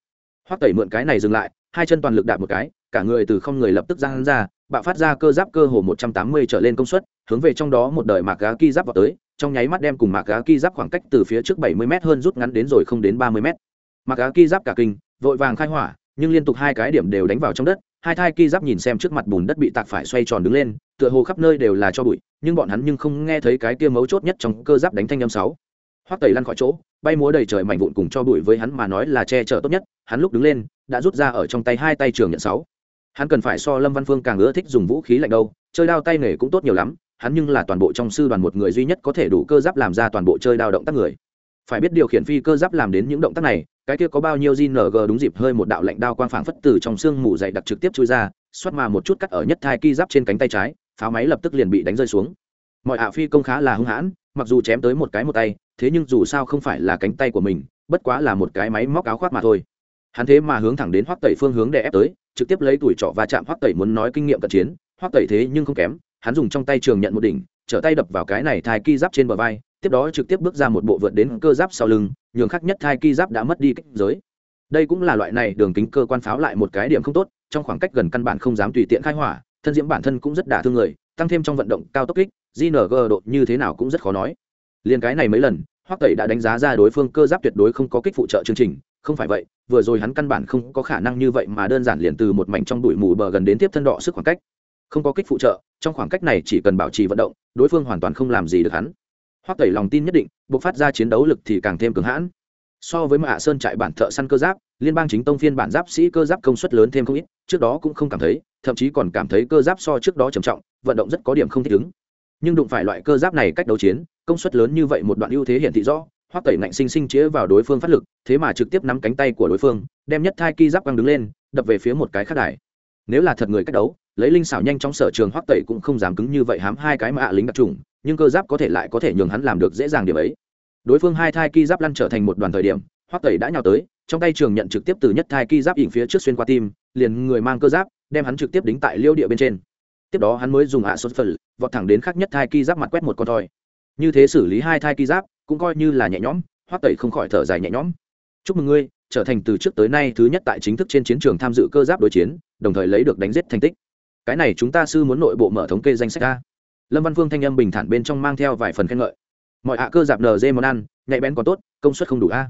Hoắc tẩy mượn cái này dừng lại, hai chân toàn lực đạp một cái, cả người từ không người lập tức giang ra, bạo phát ra cơ giáp cơ hồ một trăm tám mươi trở lên công suất, hướng về trong đó một đời mạc gá ki giáp vào tới, trong nháy mắt đem cùng mạc gá ki giáp khoảng cách từ phía trước bảy mươi m hơn rút ngắn đến rồi không đến ba mươi m Mặc Á ki giáp cả kinh, vội vàng khai hỏa, nhưng liên tục hai cái điểm đều đánh vào trong đất, hai thai ki giáp nhìn xem trước mặt bùn đất bị tạc phải xoay tròn đứng lên, tựa hồ khắp nơi đều là cho bụi, nhưng bọn hắn nhưng không nghe thấy cái kia mấu chốt nhất trong cơ giáp đánh thanh âm sáu. Hoắc tẩy lăn khỏi chỗ, bay múa đầy trời mảnh vụn cùng cho bụi với hắn mà nói là che chở tốt nhất, hắn lúc đứng lên, đã rút ra ở trong tay hai tay trường nhận sáu. Hắn cần phải so lâm văn phương càng ưa thích dùng vũ khí lạnh đâu, chơi đao tay nghề cũng tốt nhiều lắm, hắn nhưng là toàn bộ trong sư đoàn một người duy nhất có thể đủ cơ giáp làm ra toàn bộ chơi đao động tác người phải biết điều khiển phi cơ giáp làm đến những động tác này cái kia có bao nhiêu JNG đúng dịp hơi một đạo lạnh đao quang phảng phất từ trong xương mù dày đặc trực tiếp chui ra, xoát mà một chút cắt ở nhất thai ki giáp trên cánh tay trái, pháo máy lập tức liền bị đánh rơi xuống. Mọi ạ phi công khá là hung hãn, mặc dù chém tới một cái một tay, thế nhưng dù sao không phải là cánh tay của mình, bất quá là một cái máy móc áo khoác mà thôi. Hắn thế mà hướng thẳng đến Hoắc Tẩy phương hướng để ép tới, trực tiếp lấy tuổi trọ và chạm Hoắc Tẩy muốn nói kinh nghiệm cận chiến, Hoắc Tẩy thế nhưng không kém, hắn dùng trong tay trường nhận một đỉnh, trở tay đập vào cái này thai ki giáp trên bờ vai, tiếp đó trực tiếp bước ra một bộ vượt đến cơ giáp sau lưng, nhường khắc nhất thai ki giáp đã mất đi kích giới. Đây cũng là loại này đường kính cơ quan pháo lại một cái điểm không tốt trong khoảng cách gần căn bản không dám tùy tiện khai hỏa thân diễm bản thân cũng rất đả thương người tăng thêm trong vận động cao tốc kích gng độ như thế nào cũng rất khó nói. Liền cái này mấy lần hoắc tẩy đã đánh giá ra đối phương cơ giáp tuyệt đối không có kích phụ trợ chương trình không phải vậy vừa rồi hắn căn bản không có khả năng như vậy mà đơn giản liền từ một mảnh trong bụi mù bờ gần đến tiếp thân đỏ sức khoảng cách không có kích phụ trợ, trong khoảng cách này chỉ cần bảo trì vận động, đối phương hoàn toàn không làm gì được hắn. Hoắc tẩy lòng tin nhất định buộc phát ra chiến đấu lực thì càng thêm cứng hãn. So với mạ sơn trại bản thợ săn cơ giáp, liên bang chính tông phiên bản giáp sĩ cơ giáp công suất lớn thêm không ít, trước đó cũng không cảm thấy, thậm chí còn cảm thấy cơ giáp so trước đó trầm trọng, vận động rất có điểm không thích ứng. Nhưng đụng phải loại cơ giáp này cách đấu chiến, công suất lớn như vậy một đoạn ưu thế hiện thị rõ, hoắc tẩy nạnh sinh sinh chĩa vào đối phương phát lực, thế mà trực tiếp nắm cánh tay của đối phương, đem nhất thai ki giáp quăng đứng lên, đập về phía một cái khác đài. Nếu là thật người cách đấu lấy linh xảo nhanh trong sở trường hoắc tẩy cũng không dám cứng như vậy, hám hai cái mạ lính đặc trùng, nhưng cơ giáp có thể lại có thể nhường hắn làm được dễ dàng điểm ấy. Đối phương hai thai ki giáp lăn trở thành một đoàn thời điểm, hoắc tẩy đã nhào tới, trong tay trường nhận trực tiếp từ nhất thai ki giáp ỉn phía trước xuyên qua tim, liền người mang cơ giáp, đem hắn trực tiếp đính tại liêu địa bên trên. Tiếp đó hắn mới dùng ạ sốt phật vọt thẳng đến khắc nhất thai ki giáp mặt quét một con thoi. Như thế xử lý hai thai ki giáp, cũng coi như là nhẹ nhõm, hoắc tẩy không khỏi thở dài nhẹ nhõm. Chúc mừng ngươi, trở thành từ trước tới nay thứ nhất tại chính thức trên chiến trường tham dự cơ giáp đối chiến, đồng thời lấy được đánh giết thành tích cái này chúng ta sư muốn nội bộ mở thống kê danh sách ra lâm văn phương thanh âm bình thản bên trong mang theo vài phần khen ngợi. Mọi hạ cơ giáp dê món ăn, nhạy bén còn tốt, công suất không đủ a.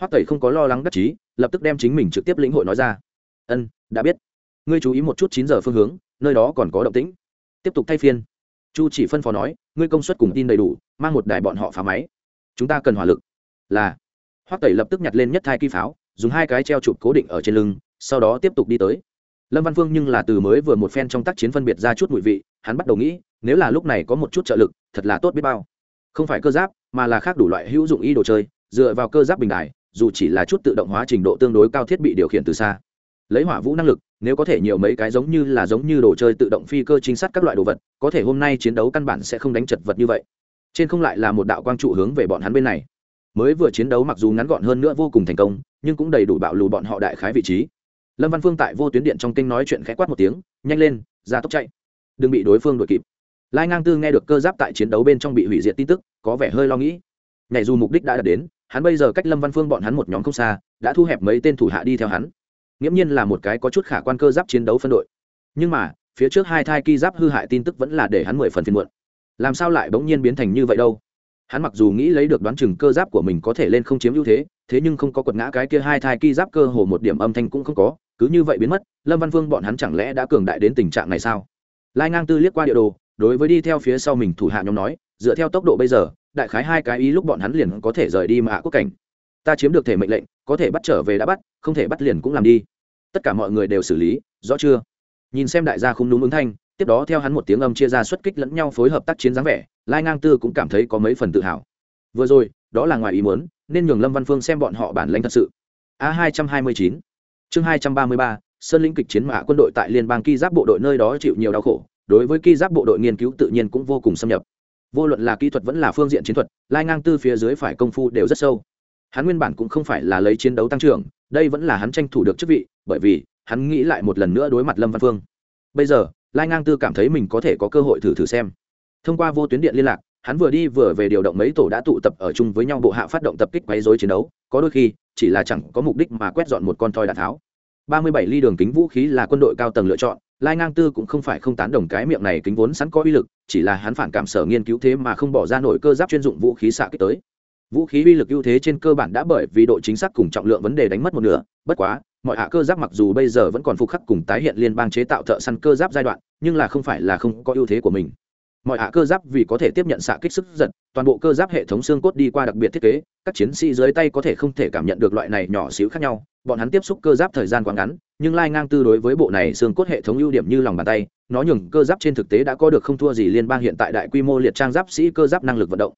Hoắc tẩy không có lo lắng đắc chí, lập tức đem chính mình trực tiếp lĩnh hội nói ra. Ân, đã biết. Ngươi chú ý một chút chín giờ phương hướng, nơi đó còn có động tĩnh. Tiếp tục thay phiên. Chu chỉ phân phó nói, ngươi công suất cùng tin đầy đủ, mang một đài bọn họ phá máy. Chúng ta cần hỏa lực. Là. Hoắc tẩy lập tức nhặt lên nhất thai kỳ pháo, dùng hai cái treo chụp cố định ở trên lưng, sau đó tiếp tục đi tới lâm văn phương nhưng là từ mới vừa một phen trong tác chiến phân biệt ra chút mùi vị, hắn bắt đầu nghĩ, nếu là lúc này có một chút trợ lực, thật là tốt biết bao. Không phải cơ giáp, mà là khác đủ loại hữu dụng y đồ chơi, dựa vào cơ giáp bình đài, dù chỉ là chút tự động hóa trình độ tương đối cao thiết bị điều khiển từ xa. Lấy hỏa vũ năng lực, nếu có thể nhiều mấy cái giống như là giống như đồ chơi tự động phi cơ chính sát các loại đồ vật, có thể hôm nay chiến đấu căn bản sẽ không đánh chật vật như vậy. Trên không lại là một đạo quang trụ hướng về bọn hắn bên này. Mới vừa chiến đấu mặc dù ngắn gọn hơn nữa vô cùng thành công, nhưng cũng đầy đủ bạo lù bọn họ đại khái vị trí lâm văn phương tại vô tuyến điện trong kinh nói chuyện khẽ quát một tiếng, nhanh lên, ra tốc chạy. Đừng bị đối phương đuổi kịp. Lai ngang tư nghe được cơ giáp tại chiến đấu bên trong bị hủy diệt tin tức, có vẻ hơi lo nghĩ. Nhảy dù mục đích đã đạt đến, hắn bây giờ cách lâm văn phương bọn hắn một nhóm không xa, đã thu hẹp mấy tên thủ hạ đi theo hắn. Nghiễm nhiên là một cái có chút khả quan cơ giáp chiến đấu phân đội. Nhưng mà, phía trước hai thai ki giáp hư hại tin tức vẫn là để hắn mười phần phiên muộn. Làm sao lại bỗng nhiên biến thành như vậy đâu? Hắn mặc dù nghĩ lấy được đoán chừng cơ giáp của mình có thể lên không chiếm ưu thế thế nhưng không có quật ngã cái kia hai thai ki giáp cơ hồ một điểm âm thanh cũng không có cứ như vậy biến mất, lâm văn phương bọn hắn chẳng lẽ đã cường đại đến tình trạng này sao? Lai ngang tư liếc qua địa đồ, đối với đi theo phía sau mình thủ hạ nhóm nói, dựa theo tốc độ bây giờ, đại khái hai cái ý lúc bọn hắn liền có thể rời đi mà quốc cảnh. Ta chiếm được thể mệnh lệnh, có thể bắt trở về đã bắt, không thể bắt liền cũng làm đi. Tất cả mọi người đều xử lý, rõ chưa? Nhìn xem đại gia không đúng ứng thanh, tiếp đó theo hắn một tiếng âm chia ra xuất kích lẫn nhau phối hợp tác chiến dáng vẻ, lai ngang tư cũng cảm thấy có mấy phần tự hào. Vừa rồi, đó là ngoài ý muốn, nên nhường lâm văn phương xem bọn họ bản lãnh thật sự. A hai trăm hai mươi chín chương hai trăm ba mươi ba, sơn lĩnh kịch chiến mã quân đội tại liên bang ki giáp bộ đội nơi đó chịu nhiều đau khổ, đối với ki giáp bộ đội nghiên cứu tự nhiên cũng vô cùng xâm nhập. Vô luận là kỹ thuật vẫn là phương diện chiến thuật, lai ngang tư phía dưới phải công phu đều rất sâu. Hắn nguyên bản cũng không phải là lấy chiến đấu tăng trưởng, đây vẫn là hắn tranh thủ được chức vị, bởi vì hắn nghĩ lại một lần nữa đối mặt lâm văn phương. Bây giờ, lai ngang tư cảm thấy mình có thể có cơ hội thử thử xem. Thông qua vô tuyến điện liên lạc hắn vừa đi vừa về điều động mấy tổ đã tụ tập ở chung với nhau bộ hạ phát động tập kích quấy rối chiến đấu, có đôi khi, chỉ là chẳng có mục đích mà quét dọn một con toy đạn tháo. Ba mươi bảy ly đường kính vũ khí là quân đội cao tầng lựa chọn, lai ngang tư cũng không phải không tán đồng cái miệng này kính vốn sẵn có uy lực, chỉ là hắn phản cảm sở nghiên cứu thế mà không bỏ ra nổi cơ giáp chuyên dụng vũ khí xạ kích tới. Vũ khí uy lực ưu thế trên cơ bản đã bởi vì độ chính xác cùng trọng lượng vấn đề đánh mất một nửa, bất quá, mọi hạ cơ giáp mặc dù bây giờ vẫn còn phục khắc cùng tái hiện liên bang chế tạo thợ săn cơ giáp giai đoạn, nhưng là không phải là không có ưu thế của mình mọi hạ cơ giáp vì có thể tiếp nhận xạ kích sức giật, toàn bộ cơ giáp hệ thống xương cốt đi qua đặc biệt thiết kế, các chiến sĩ dưới tay có thể không thể cảm nhận được loại này nhỏ xíu khác nhau, bọn hắn tiếp xúc cơ giáp thời gian quá ngắn, nhưng lai ngang tư đối với bộ này xương cốt hệ thống ưu điểm như lòng bàn tay, nó nhường cơ giáp trên thực tế đã có được không thua gì liên bang hiện tại đại quy mô liệt trang giáp sĩ cơ giáp năng lực vận động.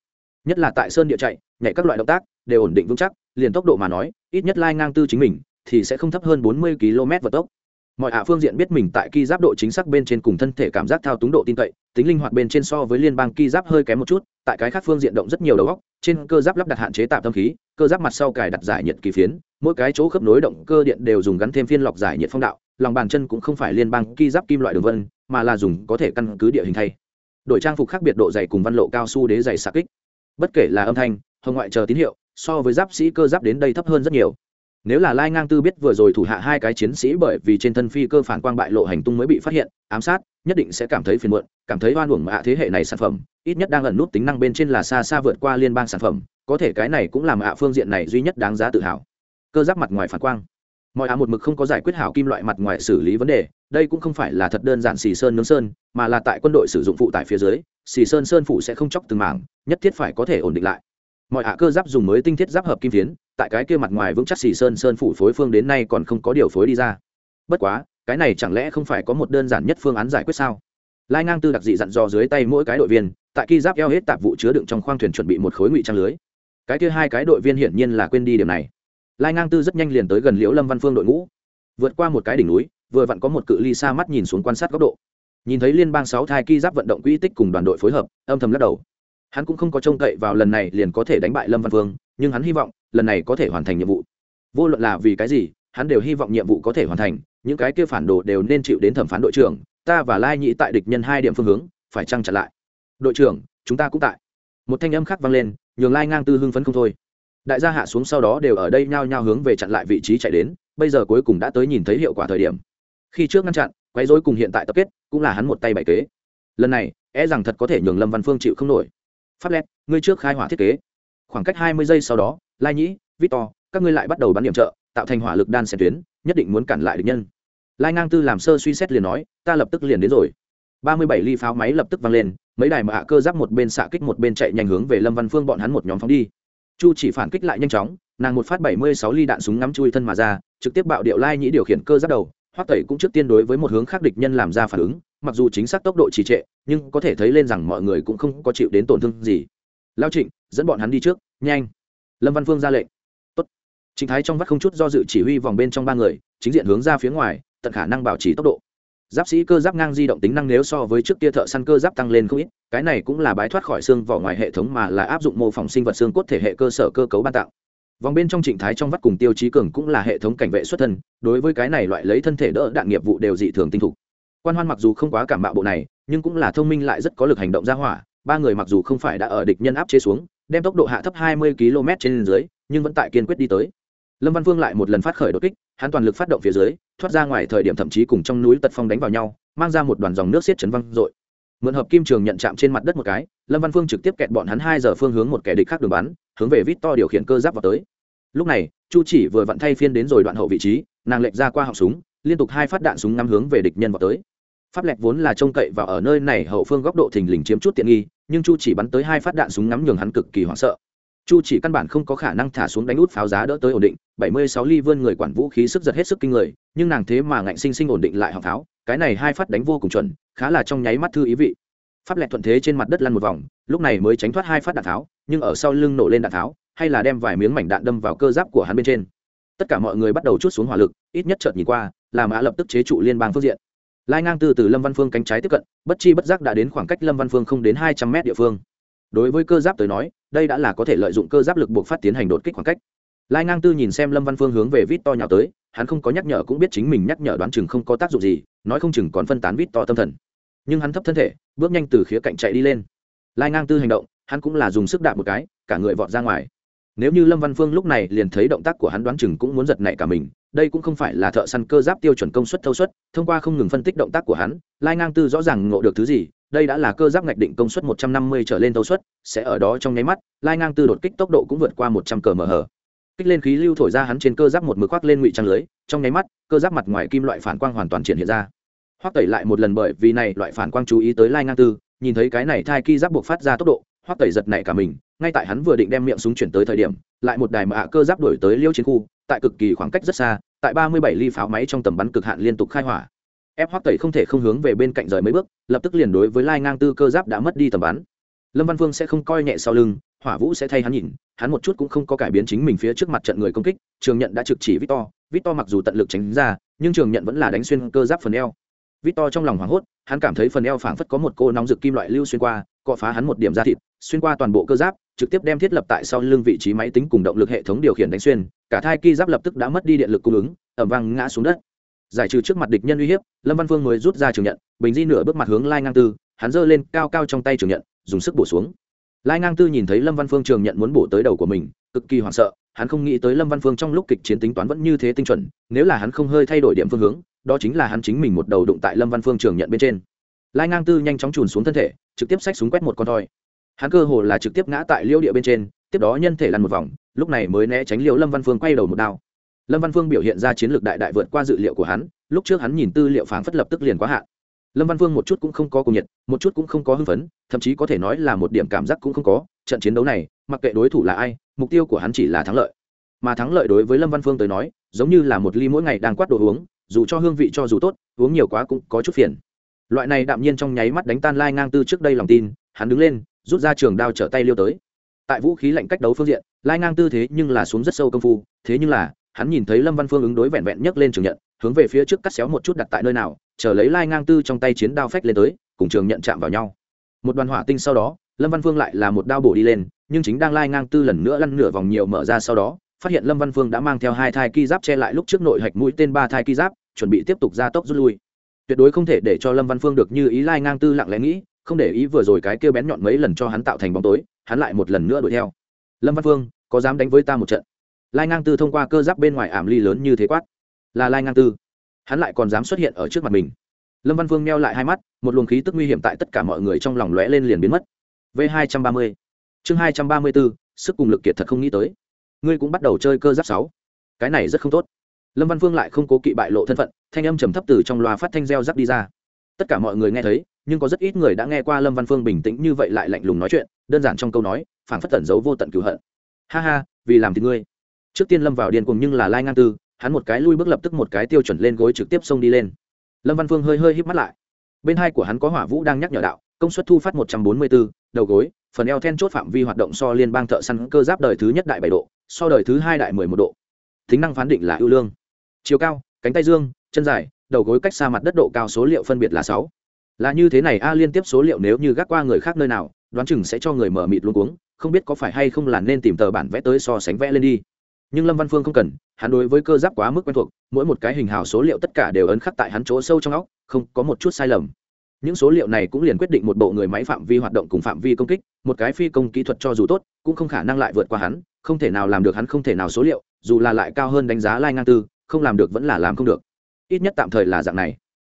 Nhất là tại sơn địa chạy, nhảy các loại động tác, đều ổn định vững chắc, liền tốc độ mà nói, ít nhất lai ngang tư chính mình, thì sẽ không thấp hơn 40 km vận tốc mọi hạ phương diện biết mình tại ki giáp độ chính xác bên trên cùng thân thể cảm giác thao túng độ tin cậy, tính linh hoạt bên trên so với liên bang ki giáp hơi kém một chút, tại cái khác phương diện động rất nhiều đầu góc trên cơ giáp lắp đặt hạn chế tạm tâm khí, cơ giáp mặt sau cài đặt giải nhiệt kỳ phiến, mỗi cái chỗ khớp nối động cơ điện đều dùng gắn thêm phiên lọc giải nhiệt phong đạo, lòng bàn chân cũng không phải liên bang ki giáp kim loại đường vân, mà là dùng có thể căn cứ địa hình thay. Đổi trang phục khác biệt độ dày cùng văn lộ cao su đế dày xạ kích. Bất kể là âm thanh, hồng ngoại chờ tín hiệu, so với giáp sĩ cơ giáp đến đây thấp hơn rất nhiều nếu là lai ngang tư biết vừa rồi thủ hạ hai cái chiến sĩ bởi vì trên thân phi cơ phản quang bại lộ hành tung mới bị phát hiện, ám sát, nhất định sẽ cảm thấy phiền muộn, cảm thấy oan uổng mạ thế hệ này sản phẩm, ít nhất đang ẩn nút tính năng bên trên là xa xa vượt qua liên bang sản phẩm, có thể cái này cũng làm ạ phương diện này duy nhất đáng giá tự hào. Cơ giáp mặt ngoài phản quang. Mọi ạ một mực không có giải quyết hảo kim loại mặt ngoài xử lý vấn đề, đây cũng không phải là thật đơn giản xì sơn nướng sơn, mà là tại quân đội sử dụng phụ tải phía dưới, xì sơn sơn phủ sẽ không chóc từng mảng, nhất thiết phải có thể ổn định lại. Mọi hạ cơ giáp dùng mới tinh thiết giáp hợp kim phiến tại cái kia mặt ngoài vững chắc xì sơn sơn phủ phối phương đến nay còn không có điều phối đi ra. Bất quá, cái này chẳng lẽ không phải có một đơn giản nhất phương án giải quyết sao? Lai ngang tư đặc dị dặn dò dưới tay mỗi cái đội viên, tại khi giáp eo hết tạp vụ chứa đựng trong khoang thuyền chuẩn bị một khối ngụy trang lưới. Cái kia hai cái đội viên hiển nhiên là quên đi điểm này. Lai ngang tư rất nhanh liền tới gần liễu lâm văn phương đội ngũ. Vượt qua một cái đỉnh núi, vừa vặn có một cự ly xa mắt nhìn xuống quan sát góc độ. Nhìn thấy liên bang sáu thai ki giáp vận động quỹ tích cùng đoàn đội phối hợp, âm thầm lắc đầu. Hắn cũng không có trông cậy vào lần này liền có thể đánh bại lâm văn phương, nhưng hắn hy vọng lần này có thể hoàn thành nhiệm vụ. Vô luận là vì cái gì, hắn đều hy vọng nhiệm vụ có thể hoàn thành, những cái kia phản đồ đều nên chịu đến thẩm phán đội trưởng, ta và lai nhị tại địch nhân hai điểm phương hướng, phải trăng chặn lại. Đội trưởng, chúng ta cũng tại. Một thanh âm khác vang lên, nhường lai ngang tư hưng phấn không thôi. Đại gia hạ xuống sau đó đều ở đây nhao nhao hướng về chặn lại vị trí chạy đến, bây giờ cuối cùng đã tới nhìn thấy hiệu quả thời điểm. Khi trước ngăn chặn, quấy rối cùng hiện tại tập kết, cũng là hắn một tay bày kế. Lần này e rằng thật có thể nhường lâm văn phương chịu không nổi. Pháp lét ngươi trước khai hỏa thiết kế. Khoảng cách hai mươi giây sau đó lai nhĩ, victor, các ngươi lại bắt đầu bắn điểm trợ, tạo thành hỏa lực đan xen tuyến, nhất định muốn cản lại địch nhân. Lai ngang tư làm sơ suy xét liền nói, ta lập tức liền đến rồi. Ba mươi bảy ly pháo máy lập tức vang lên, mấy đài mà hạ cơ giáp một bên xạ kích một bên chạy nhanh hướng về lâm văn phương bọn hắn một nhóm phóng đi. Chu chỉ phản kích lại nhanh chóng, nàng một phát bảy mươi sáu ly đạn súng ngắm chui thân mà ra, trực tiếp bạo điệu lai nhĩ điều khiển cơ giáp đầu, hoắc tẩy cũng trước tiên đối với một hướng khác địch nhân làm ra phản ứng, mặc dù chính xác tốc độ trì trệ, nhưng có thể thấy lên rằng mọi người cũng không có chịu đến tổn thương gì. Lao trịnh, dẫn bọn hắn đi trước, nhanh lâm văn phương ra lệnh. Tốt. chính thái trong vắt không chút do dự chỉ huy vòng bên trong ba người, chính diện hướng ra phía ngoài, tận khả năng bảo trì tốc độ. Giáp sĩ cơ giáp ngang di động tính năng nếu so với trước kia thợ săn cơ giáp tăng lên không ít, cái này cũng là bái thoát khỏi xương vỏ ngoài hệ thống mà là áp dụng mô phỏng sinh vật xương cốt thể hệ cơ sở cơ cấu ban tặng vòng bên trong trịnh thái trong vắt cùng tiêu chí cường cũng là hệ thống cảnh vệ xuất thân, đối với cái này loại lấy thân thể đỡ đạn nghiệp vụ đều dị thường tinh thục. Quan hoan mặc dù không quá cảm bạo bộ này, nhưng cũng là thông minh lại rất có lực hành động ra hỏa, ba người mặc dù không phải đã ở địch nhân áp chế xuống đem tốc độ hạ thấp 20 km trên dưới, nhưng vẫn tại kiên quyết đi tới. Lâm văn vương lại một lần phát khởi đột kích, hắn toàn lực phát động phía dưới, thoát ra ngoài thời điểm thậm chí cùng trong núi tật phong đánh vào nhau, mang ra một đoàn dòng nước xiết chấn văng rồi. mượn hợp kim trường nhận chạm trên mặt đất một cái, lâm văn phương trực tiếp kẹt bọn hắn hai giờ phương hướng một kẻ địch khác đường bắn, hướng về vít to điều khiển cơ giáp vào tới. Lúc này, chu chỉ vừa vặn thay phiên đến rồi đoạn hậu vị trí, nàng lệch ra qua họng súng, liên tục hai phát đạn súng ngắm hướng về địch nhân vào tới pháp lệch vốn là trông cậy và ở nơi này, hậu phương góc độ thình lình chiếm chút tiện nghi, nhưng chu chỉ bắn tới hai phát đạn súng ngắm nhường hắn cực kỳ hoảng sợ. Chu chỉ căn bản không có khả năng thả xuống đánh út pháo giá đỡ tới ổn định, bảy mươi sáu ly vươn người quản vũ khí sức giật hết sức kinh người, nhưng nàng thế mà ngạnh sinh sinh ổn định lại họng pháo, cái này hai phát đánh vô cùng chuẩn, khá là trong nháy mắt thư ý vị. Pháp lẹt thuận thế trên mặt đất lăn một vòng, lúc này mới tránh thoát hai phát đạn tháo nhưng ở sau lưng nổ lên đạn tháo hay là đem vài miếng mảnh đạn đâm vào cơ giáp của hắn bên trên. Tất cả mọi người bắt đầu chút xuống hỏa lực, ít nhất chợt nhìn qua, là á lập tức chế trụ liên bang phương diện lai ngang từ từ lâm văn phương cánh trái tiếp cận, bất chi bất giác đã đến khoảng cách lâm văn phương không đến hai trăm mét địa phương. Đối với cơ giáp tới nói, đây đã là có thể lợi dụng cơ giáp lực buộc phát tiến hành đột kích khoảng cách. Lai ngang tư nhìn xem lâm văn phương hướng về vít to nhào tới, hắn không có nhắc nhở cũng biết chính mình nhắc nhở đoán chừng không có tác dụng gì, nói không chừng còn phân tán vít to tâm thần. Nhưng hắn thấp thân thể, bước nhanh từ khía cạnh chạy đi lên. Lai ngang tư hành động, hắn cũng là dùng sức đạp một cái, cả người vọt ra ngoài nếu như lâm văn phương lúc này liền thấy động tác của hắn đoán chừng cũng muốn giật nảy cả mình, đây cũng không phải là thợ săn cơ giáp tiêu chuẩn công suất thâu suất, thông qua không ngừng phân tích động tác của hắn, lai ngang tư rõ ràng ngộ được thứ gì, đây đã là cơ giáp ngạch định công suất một trăm năm mươi trở lên thâu suất, sẽ ở đó trong nháy mắt, lai ngang tư đột kích tốc độ cũng vượt qua một trăm cờ mờ hờ kích lên khí lưu thổi ra hắn trên cơ giáp một mực khoác lên ngụy trang lưới, trong nháy mắt, cơ giáp mặt ngoài kim loại phản quang hoàn toàn triển hiện ra. Hoắc tẩy lại một lần bởi vì này loại phản quang chú ý tới lai ngang tư, nhìn thấy cái này thai ki giáp buộc phát ra tốc độ, hoắc tẩy giật nảy cả mình ngay tại hắn vừa định đem miệng súng chuyển tới thời điểm, lại một đài mạ cơ giáp đổi tới liêu chiến khu, tại cực kỳ khoảng cách rất xa, tại ba mươi bảy ly pháo máy trong tầm bắn cực hạn liên tục khai hỏa. Ép hoắc tẩy không thể không hướng về bên cạnh rời mấy bước, lập tức liền đối với lai ngang tư cơ giáp đã mất đi tầm bắn. Lâm văn Vương sẽ không coi nhẹ sau lưng, hỏa vũ sẽ thay hắn nhìn, hắn một chút cũng không có cải biến chính mình phía trước mặt trận người công kích, trường nhận đã trực chỉ victor victor mặc dù tận lực tránh ra, nhưng trường nhận vẫn là đánh xuyên cơ giáp phần eo. Victor trong lòng hoảng hốt, hắn cảm thấy phần eo phảng phất có một cô nóng rực kim loại lưu xuyên qua, cọ phá hắn một điểm da thịt, xuyên qua toàn bộ cơ giáp trực tiếp đem thiết lập tại sau lưng vị trí máy tính cùng động lực hệ thống điều khiển đánh xuyên, cả thai ki giáp lập tức đã mất đi điện lực cung ứng ẩm vang ngã xuống đất. Giải trừ trước mặt địch nhân uy hiếp, lâm văn phương mới rút ra trường nhận, bình di nửa bước mặt hướng lai ngang tư, hắn giơ lên cao cao trong tay trường nhận, dùng sức bổ xuống. Lai ngang tư nhìn thấy lâm văn phương trường nhận muốn bổ tới đầu của mình, cực kỳ hoảng sợ, hắn không nghĩ tới lâm văn phương trong lúc kịch chiến tính toán vẫn như thế tinh chuẩn, nếu là hắn không hơi thay đổi điểm phương hướng, đó chính là hắn chính mình một đầu đụng tại lâm văn phương trường nhận bên trên. Lai ngang tư nhanh chóng trùn xuống thân thể, trực tiếp xách súng quét một con thoi hắn cơ hồ là trực tiếp ngã tại liêu địa bên trên, tiếp đó nhân thể lăn một vòng, lúc này mới né tránh liêu lâm văn phương quay đầu một đao. Lâm văn phương biểu hiện ra chiến lược đại đại vượt qua dự liệu của hắn, lúc trước hắn nhìn tư liệu phán phất lập tức liền quá hạn. Lâm văn phương một chút cũng không có cùng nhiệt, một chút cũng không có hưng phấn, thậm chí có thể nói là một điểm cảm giác cũng không có, trận chiến đấu này, mặc kệ đối thủ là ai, mục tiêu của hắn chỉ là thắng lợi. Mà thắng lợi đối với lâm văn phương tới nói, giống như là một ly mỗi ngày đang quát đồ uống, dù cho hương vị cho dù tốt, uống nhiều quá cũng có chút phiền. Loại này đạm nhiên trong nháy mắt đánh tan lai ngang tư trước đây lòng tin, hắn đứng lên rút ra trường đao trở tay liêu tới. Tại vũ khí lạnh cách đấu phương diện, lai ngang tư thế nhưng là xuống rất sâu công phu, thế nhưng là, hắn nhìn thấy lâm văn phương ứng đối vẹn vẹn nhấc lên trường nhận, hướng về phía trước cắt xéo một chút đặt tại nơi nào, chờ lấy lai ngang tư trong tay chiến đao phách lên tới, cùng trường nhận chạm vào nhau. Một đoàn hỏa tinh sau đó, lâm văn phương lại là một đao bổ đi lên, nhưng chính đang lai ngang tư lần nữa lăn nửa vòng nhiều mở ra sau đó, phát hiện lâm văn phương đã mang theo hai thai ki giáp che lại lúc trước nội hạch mũi tên ba thai ki giáp, chuẩn bị tiếp tục ra tốc rút lui. Tuyệt đối không thể để cho lâm văn phương được như ý lai ngang tư lặng lẽ nghĩ không để ý vừa rồi cái kêu bén nhọn mấy lần cho hắn tạo thành bóng tối, hắn lại một lần nữa đuổi theo. Lâm văn phương, có dám đánh với ta một trận? Lai ngang tư thông qua cơ giáp bên ngoài ảm ly lớn như thế quát. Là lai ngang tư. Hắn lại còn dám xuất hiện ở trước mặt mình. Lâm văn phương meo lại hai mắt, một luồng khí tức nguy hiểm tại tất cả mọi người trong lòng lóe lên liền biến mất. V hai trăm ba mươi. Chương hai trăm ba mươi bốn sức cùng lực kiệt thật không nghĩ tới. Ngươi cũng bắt đầu chơi cơ giáp sáu. Cái này rất không tốt. Lâm văn phương lại không cố kỵ bại lộ thân phận, thanh âm trầm thấp từ trong loa phát thanh reo rắc đi ra. Tất cả mọi người nghe thấy nhưng có rất ít người đã nghe qua lâm văn phương bình tĩnh như vậy lại lạnh lùng nói chuyện, đơn giản trong câu nói phản phất tẩn giấu vô tận cửu hận. Ha ha, vì làm thì ngươi. Trước tiên lâm vào điên cùng nhưng là lai ngang tư, hắn một cái lui bước lập tức một cái tiêu chuẩn lên gối trực tiếp xông đi lên. Lâm văn phương hơi hơi híp mắt lại. Bên hai của hắn có hỏa vũ đang nhắc nhở đạo, công suất thu phát một trăm bốn mươi bốn đầu gối, phần eo then chốt phạm vi hoạt động so liên bang thợ săn cơ giáp đời thứ nhất đại bảy độ, so đời thứ hai đại mười một độ. Tính năng phán định là ưu lương. Chiều cao, cánh tay dương, chân dài, đầu gối cách xa mặt đất độ cao số liệu phân biệt là sáu là như thế này, a liên tiếp số liệu nếu như gác qua người khác nơi nào, đoán chừng sẽ cho người mở mịt luôn cuống, không biết có phải hay không là nên tìm tờ bản vẽ tới so sánh vẽ lên đi. Nhưng lâm văn phương không cần, hắn đối với cơ giáp quá mức quen thuộc, mỗi một cái hình hào số liệu tất cả đều ấn khắc tại hắn chỗ sâu trong óc, không có một chút sai lầm. Những số liệu này cũng liền quyết định một bộ người máy phạm vi hoạt động cùng phạm vi công kích, một cái phi công kỹ thuật cho dù tốt, cũng không khả năng lại vượt qua hắn, không thể nào làm được hắn không thể nào số liệu, dù là lại cao hơn đánh giá lai ngang tư, không làm được vẫn là làm không được. Ít nhất tạm thời là dạng này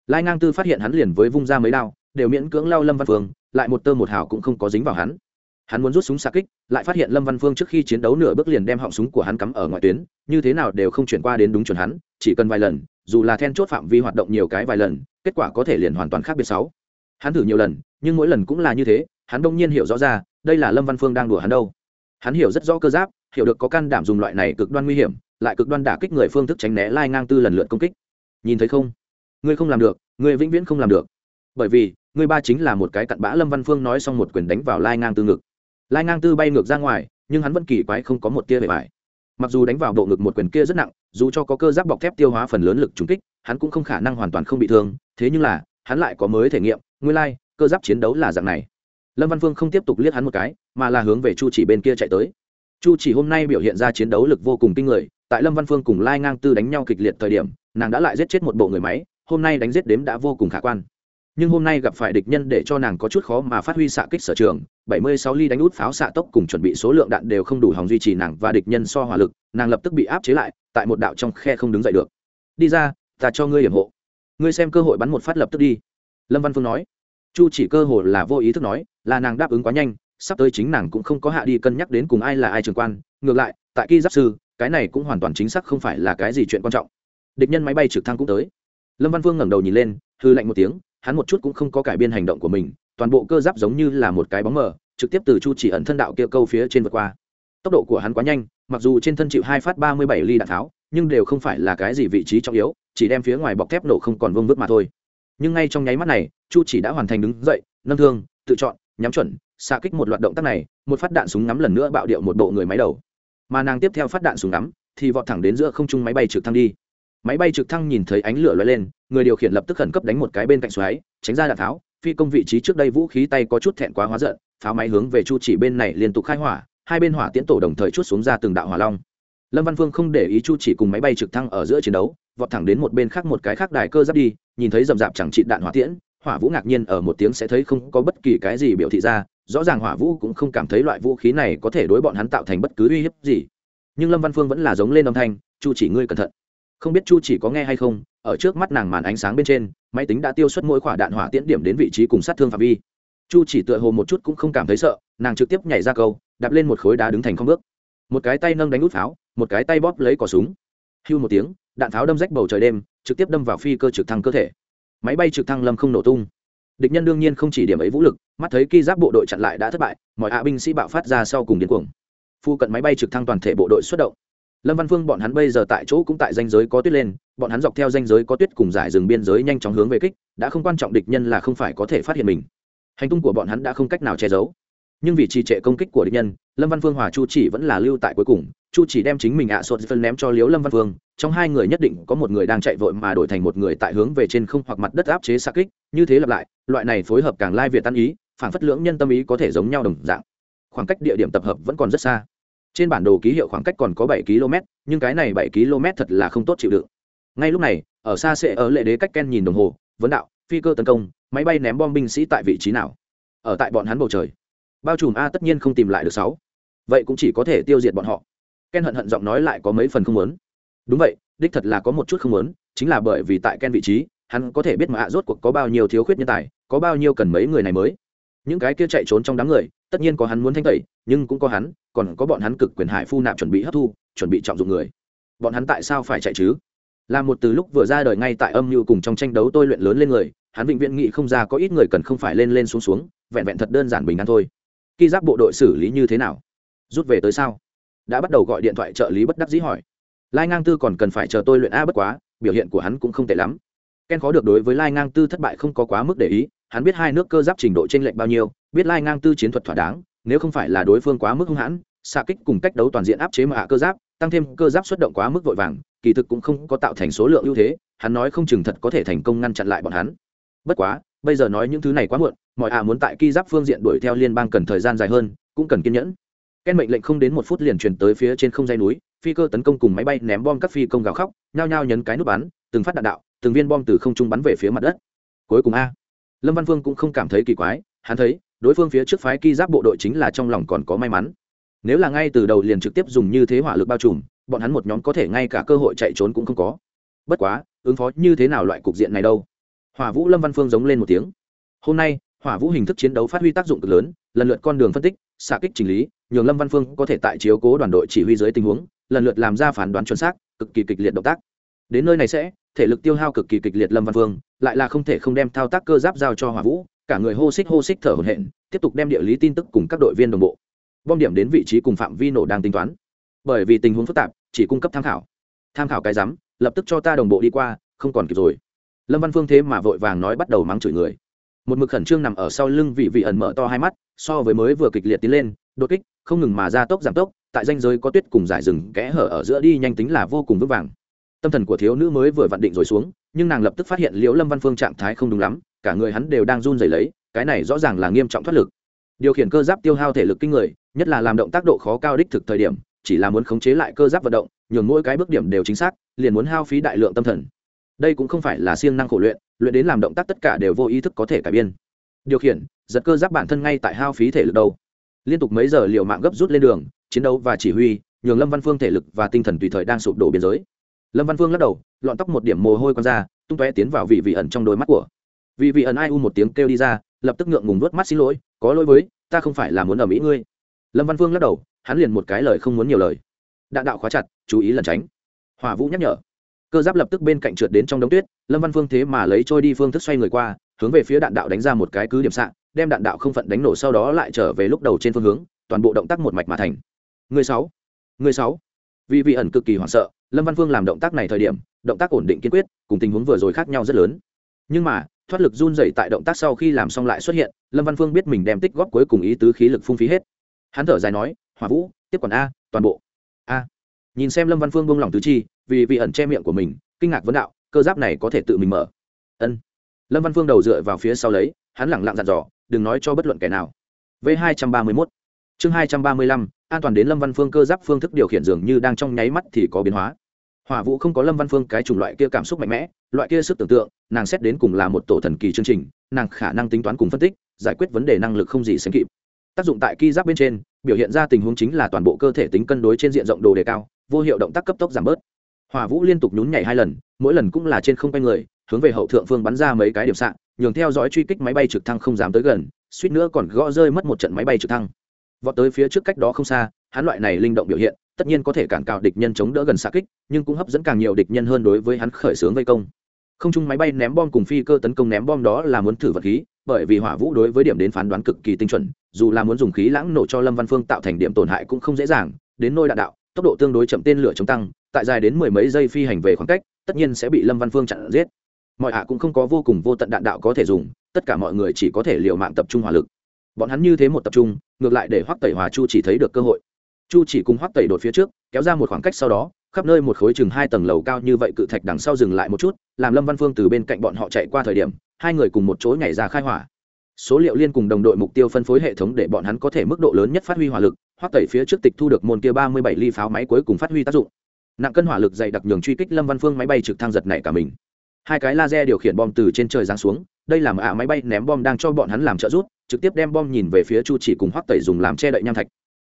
lai ngang tư phát hiện hắn liền với vung ra mấy đao, đều miễn cưỡng lao lâm văn phương, lại một tơ một hào cũng không có dính vào hắn. Hắn muốn rút súng xa kích, lại phát hiện lâm văn phương trước khi chiến đấu nửa bước liền đem họng súng của hắn cắm ở ngoại tuyến, như thế nào đều không chuyển qua đến đúng chuẩn hắn, chỉ cần vài lần, dù là then chốt phạm vi hoạt động nhiều cái vài lần, kết quả có thể liền hoàn toàn khác biệt sáu. Hắn thử nhiều lần, nhưng mỗi lần cũng là như thế, hắn đông nhiên hiểu rõ ra, đây là lâm văn phương đang đùa hắn đâu. Hắn hiểu rất rõ cơ giáp, hiểu được có can đảm dùng loại này cực đoan nguy hiểm, lại cực đoan đả kích người phương thức tránh né lai ngang tư lần lượt công kích. Nhìn thấy không? Ngươi không làm được ngươi vĩnh viễn không làm được. Bởi vì ngươi ba chính là một cái cặn bã lâm văn phương nói xong một quyền đánh vào lai ngang tư ngực. Lai ngang tư bay ngược ra ngoài nhưng hắn vẫn kỳ quái không có một tia bề bài mặc dù đánh vào bộ ngực một quyền kia rất nặng dù cho có cơ giáp bọc thép tiêu hóa phần lớn lực trúng kích hắn cũng không khả năng hoàn toàn không bị thương thế nhưng là hắn lại có mới thể nghiệm nguyên lai、like, cơ giáp chiến đấu là dạng này. Lâm văn phương không tiếp tục liếc hắn một cái mà là hướng về chu chỉ bên kia chạy tới. Chu chỉ hôm nay biểu hiện ra chiến đấu lực vô cùng kinh người tại lâm văn phương cùng lai ngang tư đánh nhau kịch liệt thời điểm nàng đã lại giết chết một bộ người máy hôm nay đánh giết đếm đã vô cùng khả quan. Nhưng hôm nay gặp phải địch nhân để cho nàng có chút khó mà phát huy xạ kích sở trường 76 ly đánh út pháo xạ tốc cùng chuẩn bị số lượng đạn đều không đủ hòng duy trì nàng và địch nhân so hỏa lực, nàng lập tức bị áp chế lại, tại một đạo trong khe không đứng dậy được. Đi ra, ta cho ngươi hiểm hộ. Ngươi xem cơ hội bắn một phát lập tức đi. Lâm văn phương nói. Chu chỉ cơ hội là vô ý thức nói, là nàng đáp ứng quá nhanh, sắp tới chính nàng cũng không có hạ đi cân nhắc đến cùng ai là ai trường quan, ngược lại, tại kỳ giáp sư, cái này cũng hoàn toàn chính xác không phải là cái gì chuyện quan trọng. Địch nhân máy bay trực thăng cũng tới lâm văn Vương ngẩng đầu nhìn lên, hư lạnh một tiếng, hắn một chút cũng không có cải biên hành động của mình, toàn bộ cơ giáp giống như là một cái bóng mờ, trực tiếp từ chu chỉ ẩn thân đạo kia câu phía trên vượt qua. Tốc độ của hắn quá nhanh, mặc dù trên thân chịu hai phát ba mươi bảy ly đạn tháo, nhưng đều không phải là cái gì vị trí trọng yếu, chỉ đem phía ngoài bọc thép nổ không còn vương vức mà thôi. Nhưng ngay trong nháy mắt này, chu chỉ đã hoàn thành đứng dậy, nâng thương, tự chọn, nhắm chuẩn, xạ kích một loạt động tác này, một phát đạn súng ngắm lần nữa bạo điệu một bộ người máy đầu. Mà nàng tiếp theo phát đạn súng ngắm, thì vọt thẳng đến giữa không trung máy bay trực thăng đi máy bay trực thăng nhìn thấy ánh lửa lóe lên, người điều khiển lập tức khẩn cấp đánh một cái bên cạnh xoáy, tránh ra đạn tháo. Phi công vị trí trước đây vũ khí tay có chút thẹn quá hóa giận, pháo máy hướng về chu chỉ bên này liên tục khai hỏa, hai bên hỏa tiễn tổ đồng thời chút xuống ra từng đạo hỏa long. Lâm văn phương không để ý chu chỉ cùng máy bay trực thăng ở giữa chiến đấu, vọt thẳng đến một bên khác một cái khác đài cơ giáp đi, nhìn thấy rầm rạp chẳng trị đạn hỏa tiễn, hỏa vũ ngạc nhiên ở một tiếng sẽ thấy không có bất kỳ cái gì biểu thị ra, rõ ràng hỏa vũ cũng không cảm thấy loại vũ khí này có thể đối bọn hắn tạo thành bất cứ uy hiếp gì. Nhưng lâm văn phương vẫn là giống lên âm thanh, chu chỉ ngươi cẩn thận không biết chu chỉ có nghe hay không, ở trước mắt nàng màn ánh sáng bên trên, máy tính đã tiêu xuất mỗi quả đạn hỏa tiễn điểm đến vị trí cùng sát thương phạm vi. Chu chỉ tựa hồ một chút cũng không cảm thấy sợ, nàng trực tiếp nhảy ra câu, đạp lên một khối đá đứng thành không bước. Một cái tay nâng đánh út pháo, một cái tay bóp lấy cỏ súng. Hưu một tiếng, đạn pháo đâm rách bầu trời đêm, trực tiếp đâm vào phi cơ trực thăng cơ thể. Máy bay trực thăng lâm không nổ tung. Địch nhân đương nhiên không chỉ điểm ấy vũ lực, mắt thấy ki giáp bộ đội chặn lại đã thất bại, mọi hạ binh sĩ bạo phát ra sau cùng điên cuồng. Phu cận máy bay trực thăng toàn thể bộ đội xuất động lâm văn phương bọn hắn bây giờ tại chỗ cũng tại danh giới có tuyết lên, bọn hắn dọc theo danh giới có tuyết cùng giải rừng biên giới nhanh chóng hướng về kích, đã không quan trọng địch nhân là không phải có thể phát hiện mình. Hành tung của bọn hắn đã không cách nào che giấu. Nhưng vì trì trệ công kích của địch nhân, lâm văn phương hòa chu chỉ vẫn là lưu tại cuối cùng, chu chỉ đem chính mình ạ à sột phân ném cho liếu lâm văn phương, trong hai người nhất định có một người đang chạy vội mà đổi thành một người tại hướng về trên không hoặc mặt đất áp chế xa kích, như thế lặp lại, loại này phối hợp càng lai việt tan ý phản phất lưỡng nhân tâm ý có thể giống nhau đồng dạng. Khoảng cách địa điểm tập hợp vẫn còn rất xa trên bản đồ ký hiệu khoảng cách còn có bảy km, nhưng cái này bảy km thật là không tốt chịu đựng. Ngay lúc này, ở xa sẽ ở lệ đế cách ken nhìn đồng hồ, vấn đạo, phi cơ tấn công, máy bay ném bom binh sĩ tại vị trí nào? Ở tại bọn hắn bầu trời. Bao trùm a tất nhiên không tìm lại được sáu. Vậy cũng chỉ có thể tiêu diệt bọn họ. Ken hận hận giọng nói lại có mấy phần không muốn. Đúng vậy, đích thật là có một chút không muốn, chính là bởi vì tại ken vị trí, hắn có thể biết mà ạ rốt cuộc có bao nhiêu thiếu khuyết nhân tài, có bao nhiêu cần mấy người này mới những cái kia chạy trốn trong đám người, tất nhiên có hắn muốn thanh tẩy, nhưng cũng có hắn, còn có bọn hắn cực quyền hải phu nạp chuẩn bị hấp thu, chuẩn bị trọng dụng người. Bọn hắn tại sao phải chạy chứ? Là một từ lúc vừa ra đời ngay tại âm mưu cùng trong tranh đấu tôi luyện lớn lên người, hắn vĩnh viễn nghị không ra có ít người cần không phải lên lên xuống xuống, vẹn vẹn thật đơn giản bình an thôi. Khi giáp bộ đội xử lý như thế nào? Rút về tới sao? Đã bắt đầu gọi điện thoại trợ lý bất đắc dĩ hỏi. Lai ngang tư còn cần phải chờ tôi luyện a bất quá, biểu hiện của hắn cũng không tệ lắm. Ken khó được đối với lai ngang tư thất bại không có quá mức để ý hắn biết hai nước cơ giáp trình độ t r ê n lệch bao nhiêu, biết lai ngang tư chiến thuật thỏa đáng, nếu không phải là đối phương quá mức hung hãn, xạ kích cùng cách đấu toàn diện áp chế mà hạ cơ giáp, tăng thêm cơ giáp xuất động quá mức vội vàng, kỳ thực cũng không có tạo thành số lượng ưu thế, hắn nói không chừng thật có thể thành công ngăn chặn lại bọn hắn. Bất quá, bây giờ nói những thứ này quá muộn, mọi ạ muốn tại ki giáp phương diện đuổi theo liên bang cần thời gian dài hơn, cũng cần kiên nhẫn. Ken mệnh lệnh không đến một phút liền truyền tới phía trên không dây núi, phi cơ tấn công cùng máy bay ném bom các phi công gào khóc, nhao nhao nhấn cái nút bắn, từng phát đạn đạo, từng viên bom từ không trung bắn về phía mặt đất. Cuối cùng a lâm văn phương cũng không cảm thấy kỳ quái, hắn thấy, đối phương phía trước phái ki giáp bộ đội chính là trong lòng còn có may mắn. Nếu là ngay từ đầu liền trực tiếp dùng như thế hỏa lực bao trùm, bọn hắn một nhóm có thể ngay cả cơ hội chạy trốn cũng không có. Bất quá, ứng phó như thế nào loại cục diện này đâu? Hỏa vũ lâm văn phương giống lên một tiếng. Hôm nay, hỏa vũ hình thức chiến đấu phát huy tác dụng cực lớn, lần lượt con đường phân tích, xạ kích chỉnh lý, nhường lâm văn phương có thể tại chiếu cố đoàn đội chỉ huy dưới tình huống, lần lượt làm ra phán đoán chuẩn xác, cực kỳ kịch liệt động tác đến nơi này sẽ, thể lực tiêu hao cực kỳ kịch liệt lâm văn Vương, lại là không thể không đem thao tác cơ giáp giao cho hỏa vũ, cả người hô xích hô xích thở hổn hển, tiếp tục đem địa lý tin tức cùng các đội viên đồng bộ. Bom điểm đến vị trí cùng phạm vi nổ đang tính toán. Bởi vì tình huống phức tạp, chỉ cung cấp tham khảo. Tham khảo cái rắm lập tức cho ta đồng bộ đi qua, không còn kịp rồi. Lâm văn phương thế mà vội vàng nói bắt đầu mắng chửi người. Một mực khẩn trương nằm ở sau lưng vị vị ẩn mở to hai mắt, so với mới vừa kịch liệt tiến lên, đột kích, không ngừng mà ra tốc giảm tốc, tại danh giới có tuyết cùng giải rừng kẽ hở ở giữa đi nhanh tính là vô cùng vững vàng tâm thần của thiếu nữ mới vừa vặn định rồi xuống, nhưng nàng lập tức phát hiện liễu lâm văn phương trạng thái không đúng lắm, cả người hắn đều đang run rẩy lấy, cái này rõ ràng là nghiêm trọng thoát lực. Điều khiển cơ giáp tiêu hao thể lực kinh người, nhất là làm động tác độ khó cao đích thực thời điểm, chỉ là muốn khống chế lại cơ giáp vận động, nhường mỗi cái bước điểm đều chính xác, liền muốn hao phí đại lượng tâm thần. Đây cũng không phải là siêng năng khổ luyện luyện đến làm động tác tất cả đều vô ý thức có thể cải biên. Điều khiển, giật cơ giáp bản thân ngay tại hao phí thể lực đâu. Liên tục mấy giờ liệu mạng gấp rút lên đường, chiến đấu và chỉ huy, nhường lâm văn phương thể lực và tinh thần tùy thời đang sụp đổ biên giới lâm văn phương lắc đầu, lọn tóc một điểm mồ hôi con ra, tung tóe tiến vào vị vị ẩn trong đôi mắt của. Vị vị ẩn ai u một tiếng kêu đi ra, lập tức ngượng ngùng nuốt mắt xin lỗi, có lỗi với, ta không phải là muốn ở mỹ ngươi. Lâm văn phương lắc đầu, hắn liền một cái lời không muốn nhiều lời. Đạn đạo khóa chặt, chú ý lẩn tránh. Hỏa vũ nhắc nhở. Cơ giáp lập tức bên cạnh trượt đến trong đống tuyết, lâm văn phương thế mà lấy trôi đi phương thức xoay người qua, hướng về phía đạn đạo đánh ra một cái cứ điểm xạ, đem đạn đạo không phận đánh nổ sau đó lại trở về lúc đầu trên phương hướng, toàn bộ động tác một mạch mà thành. Người sáu. Người sáu vì vị ẩn cực kỳ hoảng sợ, lâm văn phương làm động tác này thời điểm, động tác ổn định kiên quyết, cùng tình huống vừa rồi khác nhau rất lớn. Nhưng mà, thoát lực run dày tại động tác sau khi làm xong lại xuất hiện, lâm văn phương biết mình đem tích góp cuối cùng ý tứ khí lực phung phí hết. Hắn thở dài nói, hỏa vũ, tiếp quản a, toàn bộ. A. Nhìn xem lâm văn phương bông lòng tứ chi, vì vị ẩn che miệng của mình, kinh ngạc vấn đạo, cơ giáp này có thể tự mình mở? Ân. Lâm văn phương đầu dựa vào phía sau lấy, hắn lẳng lặng dặn dò, đừng nói cho bất luận kẻ nào. V hai trăm ba mươi mốt chương hai trăm ba mươi lăm, an toàn đến lâm văn phương cơ giáp phương thức điều khiển dường như đang trong nháy mắt thì có biến hóa. Hỏa vũ không có lâm văn phương cái chủng loại kia cảm xúc mạnh mẽ, loại kia sức tưởng tượng, nàng xét đến cùng là một tổ thần kỳ chương trình, nàng khả năng tính toán cùng phân tích, giải quyết vấn đề năng lực không gì sánh kịp. Tác dụng tại ki giáp bên trên, biểu hiện ra tình huống chính là toàn bộ cơ thể tính cân đối trên diện rộng đồ đề cao, vô hiệu động tác cấp tốc giảm bớt. Hỏa vũ liên tục nhún nhảy hai lần, mỗi lần cũng là trên không quay người, hướng về hậu thượng phương bắn ra mấy cái điểm sạn, nhường theo dõi truy kích máy bay trực thăng không dám tới gần, suýt nữa còn gõ rơi mất một trận máy bay trực thăng vọt tới phía trước cách đó không xa, hắn loại này linh động biểu hiện, tất nhiên có thể cản cào địch nhân chống đỡ gần xa kích, nhưng cũng hấp dẫn càng nhiều địch nhân hơn đối với hắn khởi xướng vây công. Không chung máy bay ném bom cùng phi cơ tấn công ném bom đó là muốn thử vật khí, bởi vì hỏa vũ đối với điểm đến phán đoán cực kỳ tinh chuẩn, dù là muốn dùng khí lãng nổ cho lâm văn phương tạo thành điểm tổn hại cũng không dễ dàng, đến nôi đạn đạo, tốc độ tương đối chậm tên lửa chống tăng, tại dài đến mười mấy giây phi hành về khoảng cách, tất nhiên sẽ bị lâm văn phương chặn giết. Mọi hạ cũng không có vô cùng vô tận đạn đạo có thể dùng, tất cả mọi người chỉ có thể liều mạng tập trung hỏa lực. Bọn hắn như thế một tập trung ngược lại để hoắc tẩy hòa chu chỉ thấy được cơ hội. Chu chỉ cùng hoắc tẩy đột phía trước, kéo ra một khoảng cách sau đó, khắp nơi một khối chừng hai tầng lầu cao như vậy cự thạch đằng sau dừng lại một chút, làm lâm văn phương từ bên cạnh bọn họ chạy qua thời điểm, hai người cùng một chỗ nhảy ra khai hỏa. Số liệu liên cùng đồng đội mục tiêu phân phối hệ thống để bọn hắn có thể mức độ lớn nhất phát huy hỏa lực, hoắc tẩy phía trước tịch thu được môn kia ba mươi bảy ly pháo máy cuối cùng phát huy tác dụng. Nặng cân hỏa lực dày đặc nhường truy kích lâm văn phương máy bay trực thăng giật này cả mình. Hai cái laser điều khiển bom từ trên trời giáng xuống đây là ạ máy bay ném bom đang cho bọn hắn làm trợ giúp, trực tiếp đem bom nhìn về phía chu chỉ cùng hoắc tẩy dùng làm che đậy nham thạch.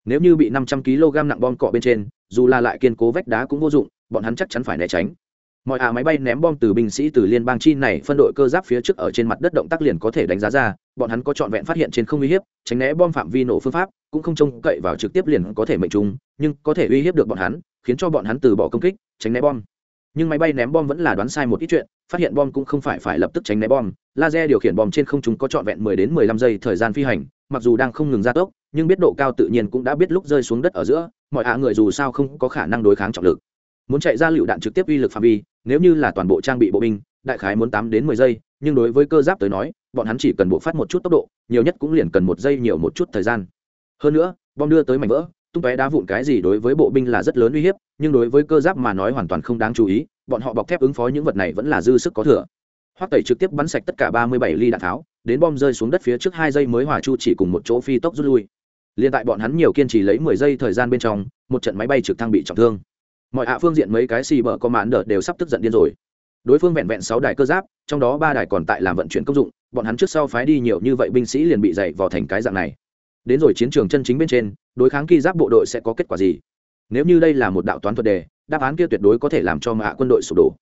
Nếu như bị năm trăm kg nặng bom cọ bên trên, dù là lại kiên cố vách đá cũng vô dụng, bọn hắn chắc chắn phải né tránh. Mọi ạ máy bay ném bom từ binh sĩ từ liên bang chi này phân đội cơ giáp phía trước ở trên mặt đất động tác liền có thể đánh giá ra, bọn hắn có trọn vẹn phát hiện trên không uy hiếp, tránh né bom phạm vi nổ phương pháp, cũng không trông cậy vào trực tiếp liền có thể mệnh trùng nhưng có thể uy hiếp được bọn hắn, khiến cho bọn hắn từ bỏ công kích, tránh né bom nhưng máy bay ném bom vẫn là đoán sai một ít chuyện, phát hiện bom cũng không phải phải lập tức tránh né bom. Laser điều khiển bom trên không chúng có trọn vẹn 10 đến 15 giây thời gian phi hành, mặc dù đang không ngừng gia tốc, nhưng biết độ cao tự nhiên cũng đã biết lúc rơi xuống đất ở giữa, mọi hạ người dù sao không có khả năng đối kháng trọng lực. Muốn chạy ra lựu đạn trực tiếp uy lực phạm vi, nếu như là toàn bộ trang bị bộ binh, đại khái muốn 8 đến mười giây, nhưng đối với cơ giáp tới nói, bọn hắn chỉ cần bộ phát một chút tốc độ, nhiều nhất cũng liền cần một giây nhiều một chút thời gian. Hơn nữa, bom đưa tới mảnh vỡ tung tóe đá vụn cái gì đối với bộ binh là rất lớn uy hiếp, nhưng đối với cơ giáp mà nói hoàn toàn không đáng chú ý, bọn họ bọc thép ứng phó những vật này vẫn là dư sức có thừa. Hoắc tẩy trực tiếp bắn sạch tất cả ba mươi bảy ly đạn tháo, đến bom rơi xuống đất phía trước hai giây mới hòa chu chỉ cùng một chỗ phi tốc rút lui. Liên tại bọn hắn nhiều kiên trì lấy mười giây thời gian bên trong, một trận máy bay trực thăng bị trọng thương. Mọi hạ phương diện mấy cái xì bờ có mãn đợt đều sắp tức giận điên rồi. Đối phương vẹn vẹn sáu đài cơ giáp, trong đó ba đài còn tại làm vận chuyển công dụng, bọn hắn trước sau phái đi nhiều như vậy binh sĩ liền bị dày vào thành cái dạng này đến rồi chiến trường chân chính bên trên, đối kháng ki giáp bộ đội sẽ có kết quả gì? Nếu như đây là một đạo toán thuật đề, đáp án kia tuyệt đối có thể làm cho mạ quân đội sụp đổ.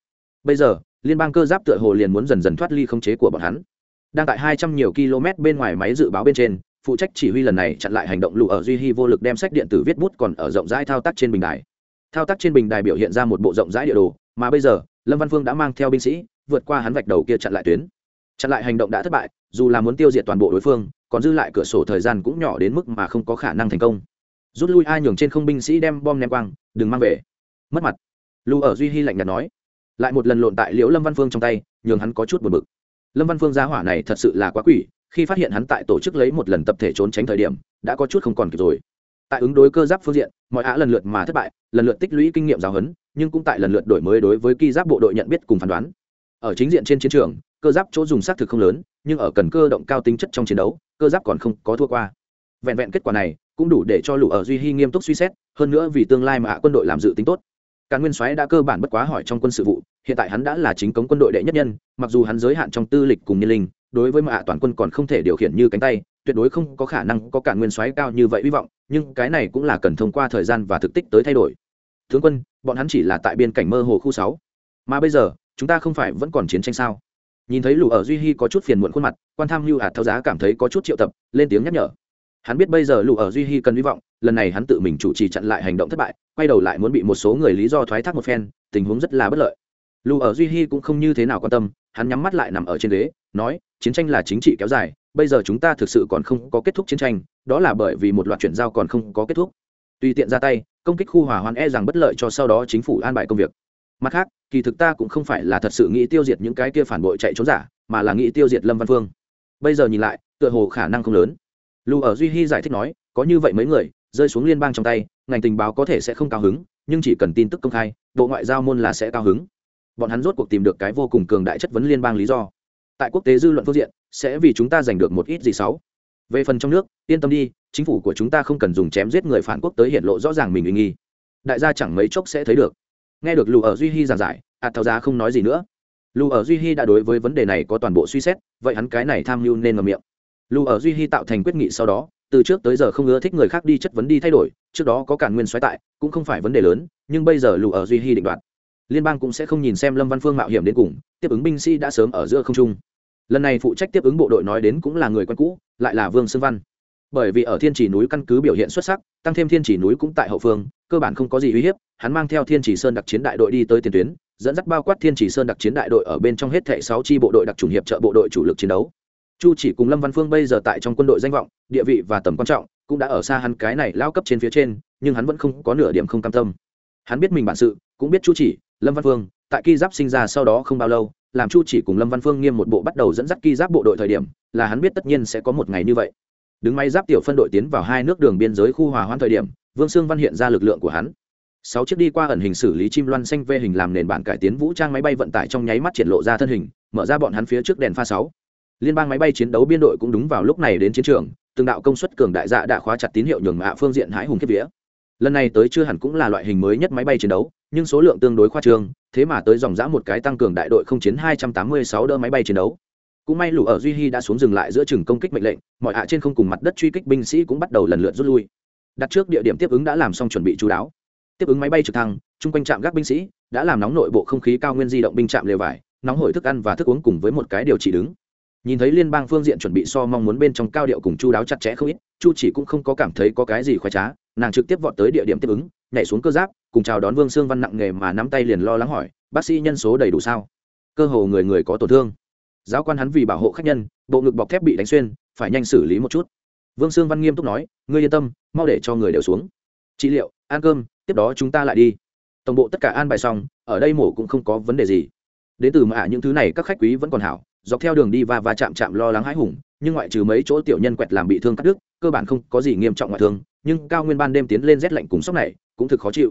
Bây giờ, liên bang cơ giáp tựa hồ liền muốn dần dần thoát ly khống chế của bọn hắn. Đang tại hai trăm nhiều km bên ngoài máy dự báo bên trên, phụ trách chỉ huy lần này chặn lại hành động lụ ở duy hy vô lực đem sách điện tử viết bút còn ở rộng rãi thao tác trên bình đài. Thao tác trên bình đài biểu hiện ra một bộ rộng rãi địa đồ, mà bây giờ, lâm văn phương đã mang theo binh sĩ, vượt qua hắn vạch đầu kia chặn lại tuyến. Chặn lại hành động đã thất bại, dù là muốn tiêu diệt toàn bộ đối phương còn dư lại cửa sổ thời gian cũng nhỏ đến mức mà không có khả năng thành công. Rút lui ai nhường trên không binh sĩ đem bom ném quang, đừng mang về. Mất mặt. Lưu ở duy hy lạnh nhạt nói. Lại một lần lộn tại liễu lâm văn phương trong tay, nhường hắn có chút buồn bực. Lâm văn phương gia hỏa này thật sự là quá quỷ, khi phát hiện hắn tại tổ chức lấy một lần tập thể trốn tránh thời điểm, đã có chút không còn kịp rồi. Tại ứng đối cơ giáp phương diện, mọi á lần lượt mà thất bại, lần lượt tích lũy kinh nghiệm giáo huấn, nhưng cũng tại lần lượt đổi mới đối với ki giáp bộ đội nhận biết cùng phán đoán. Ở chính diện trên chiến trường, cơ giáp chỗ dùng xác thực không lớn, nhưng ở cần cơ động cao tính chất trong chiến đấu cơ giáp còn không có thua qua vẹn vẹn kết quả này cũng đủ để cho lũ ở duy hy nghiêm túc suy xét hơn nữa vì tương lai mà hạ quân đội làm dự tính tốt Càn Nguyên Soái đã cơ bản bất quá hỏi trong quân sự vụ, hiện tại hắn đã là chính cống quân đội đệ nhất nhân, mặc dù hắn giới hạn trong tư lịch cùng nhân linh, đối với mạ toàn quân còn không thể điều khiển như cánh tay, tuyệt đối không có khả năng có Càn Nguyên Soái cao như vậy hy vọng, nhưng cái này cũng là cần thông qua thời gian và thực tích tới thay đổi. Tướng quân, bọn hắn chỉ là tại biên cảnh mơ hồ khu sáu, Mà bây giờ, chúng ta không phải vẫn còn chiến tranh sao? Nhìn thấy Lũ ở Duy Hi có chút phiền muộn khuôn mặt, quan tham lưu hạt theo giá cảm thấy có chút triệu tập, lên tiếng nhắc nhở. Hắn biết bây giờ lũ ở duy hy cần hy vọng lần này hắn tự mình chủ trì chặn lại hành động thất bại quay đầu lại muốn bị một số người lý do thoái thác một phen tình huống rất là bất lợi. Lũ ở duy hy cũng không như thế nào quan tâm hắn nhắm mắt lại nằm ở trên ghế nói chiến tranh là chính trị kéo dài bây giờ chúng ta thực sự còn không có kết thúc chiến tranh đó là bởi vì một loạt chuyển giao còn không có kết thúc. Tùy tiện ra tay công kích khu hòa hoạn e rằng bất lợi cho sau đó chính phủ an bài công việc mặt khác, kỳ thực ta cũng không phải là thật sự nghĩ tiêu diệt những cái kia phản bội chạy trốn giả, mà là nghĩ tiêu diệt lâm văn phương. Bây giờ nhìn lại, tựa hồ khả năng không lớn. Lù ở duy hy giải thích nói, có như vậy mấy người, rơi xuống liên bang trong tay, ngành tình báo có thể sẽ không cao hứng, nhưng chỉ cần tin tức công khai, bộ ngoại giao môn là sẽ cao hứng. Bọn hắn rốt cuộc tìm được cái vô cùng cường đại chất vấn liên bang lý do. Tại quốc tế dư luận phương diện, sẽ vì chúng ta giành được một ít gì xấu. Về phần trong nước, yên tâm đi, chính phủ của chúng ta không cần dùng chém giết người phản quốc tới hiện lộ rõ ràng mình uy nghi. Đại gia chẳng mấy chốc sẽ thấy được nghe được lù ở duy hy giảng giải ạt thao giá không nói gì nữa. Lù ở duy hy đã đối với vấn đề này có toàn bộ suy xét, vậy hắn cái này tham mưu nên ngầm miệng. Lù ở duy hy tạo thành quyết nghị sau đó, từ trước tới giờ không ưa thích người khác đi chất vấn đi thay đổi, trước đó có cản nguyên xoáy tại, cũng không phải vấn đề lớn, nhưng bây giờ lù ở duy hy định đoạt. Liên bang cũng sẽ không nhìn xem lâm văn phương mạo hiểm đến cùng, tiếp ứng binh sĩ đã sớm ở giữa không trung. Lần này phụ trách tiếp ứng bộ đội nói đến cũng là người quen cũ, lại là vương sương văn bởi vì ở thiên chỉ núi căn cứ biểu hiện xuất sắc, tăng thêm thiên chỉ núi cũng tại hậu phương, cơ bản không có gì uy hiếp, hắn mang theo thiên chỉ sơn đặc chiến đại đội đi tới tiền tuyến, dẫn dắt bao quát thiên chỉ sơn đặc chiến đại đội ở bên trong hết thệ sáu chi bộ đội đặc trùng hiệp trợ bộ đội chủ lực chiến đấu. Chu chỉ cùng lâm văn phương bây giờ tại trong quân đội danh vọng, địa vị và tầm quan trọng cũng đã ở xa hắn cái này lao cấp trên phía trên, nhưng hắn vẫn không có nửa điểm không cam tâm. Hắn biết mình bản sự, cũng biết chu chỉ, lâm văn phương, tại ki giáp sinh ra sau đó không bao lâu, làm chu chỉ cùng lâm văn phương nghiêm một bộ bắt đầu dẫn dắt ki giáp bộ đội thời điểm, là hắn biết tất nhiên sẽ có một ngày như vậy đứng máy giáp tiểu phân đội tiến vào hai nước đường biên giới khu hòa hoãn thời điểm, vương sương văn hiện ra lực lượng của hắn. Sáu chiếc đi qua ẩn hình xử lý chim loan xanh vê hình làm nền bản cải tiến vũ trang máy bay vận tải trong nháy mắt triển lộ ra thân hình, mở ra bọn hắn phía trước đèn pha sáu. Liên bang máy bay chiến đấu biên đội cũng đúng vào lúc này đến chiến trường, từng đạo công suất cường đại dạ đã khóa chặt tín hiệu nhường hạ phương diện hãi hùng kiếp vía. Lần này tới chưa hẳn cũng là loại hình mới nhất máy bay chiến đấu, nhưng số lượng tương đối khoa trương, thế mà tới dòng dã một cái tăng cường đại đội không chiến hai trăm tám mươi sáu đỡ máy bay chiến đấu cũng may lũ ở duy hy đã xuống dừng lại giữa chừng công kích mệnh lệnh, mọi hạ trên không cùng mặt đất truy kích binh sĩ cũng bắt đầu lần lượt rút lui. Đặt trước địa điểm tiếp ứng đã làm xong chuẩn bị chú đáo. Tiếp ứng máy bay trực thăng, chung quanh trạm gác binh sĩ đã làm nóng nội bộ không khí cao nguyên di động binh trạm lều vải, nóng hổi thức ăn và thức uống cùng với một cái điều trị đứng. Nhìn thấy liên bang phương diện chuẩn bị so mong muốn bên trong cao điệu cùng chu đáo chặt chẽ không ít, chu chỉ cũng không có cảm thấy có cái gì khoái trá, nàng trực tiếp vọt tới địa điểm tiếp ứng, nhảy xuống cơ giáp, cùng chào đón vương sương văn nặng nghề mà nắm tay liền lo lắng hỏi, bác sĩ nhân số đầy đủ sao? Cơ hồ người người có tổn thương giáo quan hắn vì bảo hộ khách nhân, bộ ngực bọc thép bị đánh xuyên, phải nhanh xử lý một chút. Vương sương văn nghiêm túc nói, ngươi yên tâm, mau để cho người đều xuống. Trị liệu, ăn cơm, tiếp đó chúng ta lại đi. Tổng bộ tất cả an bài xong, ở đây mổ cũng không có vấn đề gì. Đến từ mà những thứ này, các khách quý vẫn còn hảo, dọc theo đường đi và va chạm chạm lo lắng hãi hùng, nhưng ngoại trừ mấy chỗ tiểu nhân quẹt làm bị thương cắt đứt, cơ bản không có gì nghiêm trọng ngoại thương, nhưng cao nguyên ban đêm tiến lên rét lạnh cùng sốc này, cũng thực khó chịu.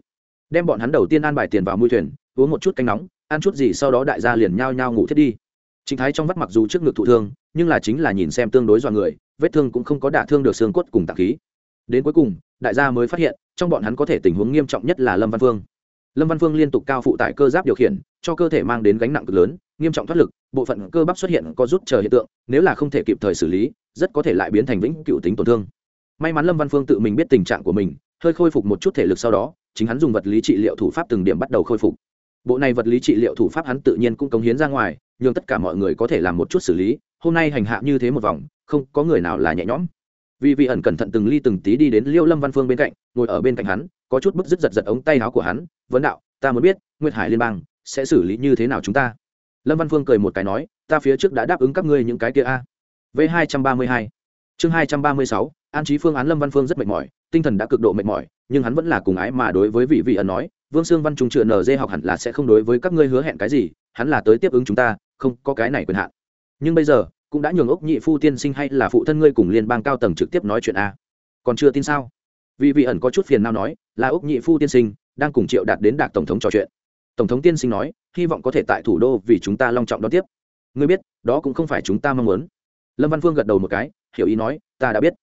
Đem bọn hắn đầu tiên an bài tiền vào mui thuyền, uống một chút canh nóng, ăn chút gì sau đó đại gia liền nhao nhao ngủ thiết đi. Trịnh Thái trong vắt mặc dù trước ngực thụ thương, nhưng là chính là nhìn xem tương đối dọa người, vết thương cũng không có đả thương được xương cốt cùng tạng khí. Đến cuối cùng, đại gia mới phát hiện, trong bọn hắn có thể tình huống nghiêm trọng nhất là Lâm Văn Vương. Lâm Văn Vương liên tục cao phụ tại cơ giáp điều khiển, cho cơ thể mang đến gánh nặng cực lớn, nghiêm trọng thoát lực, bộ phận cơ bắp xuất hiện có rút chờ hiện tượng, nếu là không thể kịp thời xử lý, rất có thể lại biến thành vĩnh cửu tính tổn thương. May mắn Lâm Văn Phương tự mình biết tình trạng của mình, hơi khôi phục một chút thể lực sau đó, chính hắn dùng vật lý trị liệu thủ pháp từng điểm bắt đầu khôi phục bộ này vật lý trị liệu thủ pháp hắn tự nhiên cũng cống hiến ra ngoài nhưng tất cả mọi người có thể làm một chút xử lý, hôm nay hành hạ như thế một vòng, không có người nào là nhẹ nhõm. Vì vị ẩn cẩn thận từng ly từng tí đi đến liêu lâm văn phương bên cạnh, ngồi ở bên cạnh hắn, có chút bức dứt giật giật ống tay áo của hắn, vấn đạo, ta muốn biết, nguyệt hải liên bang sẽ xử lý như thế nào chúng ta? Lâm văn phương cười một cái nói, ta phía trước đã đáp ứng các ngươi những cái kia a. V hai trăm ba mươi hai. Chương hai trăm ba mươi sáu, an trí phương án lâm văn phương rất mệt mỏi, tinh thần đã cực độ mệt mỏi, nhưng hắn vẫn là cùng ái mà đối với vị vị ẩn nói vương sương văn trung chữa nd học hẳn là sẽ không đối với các ngươi hứa hẹn cái gì, hắn là tới tiếp ứng chúng ta, không có cái này quyền hạn. Nhưng bây giờ, cũng đã nhường ốc nhị phu tiên sinh hay là phụ thân ngươi cùng liên bang cao tầng trực tiếp nói chuyện a. Còn chưa tin sao? Vì vị ẩn có chút phiền nào nói, là ốc nhị phu tiên sinh, đang cùng triệu đạt đến đạc tổng thống trò chuyện. Tổng thống tiên sinh nói, hy vọng có thể tại thủ đô vì chúng ta long trọng đón tiếp. Ngươi biết, đó cũng không phải chúng ta mong muốn. Lâm văn phương gật đầu một cái, hiểu ý nói, ta đã biết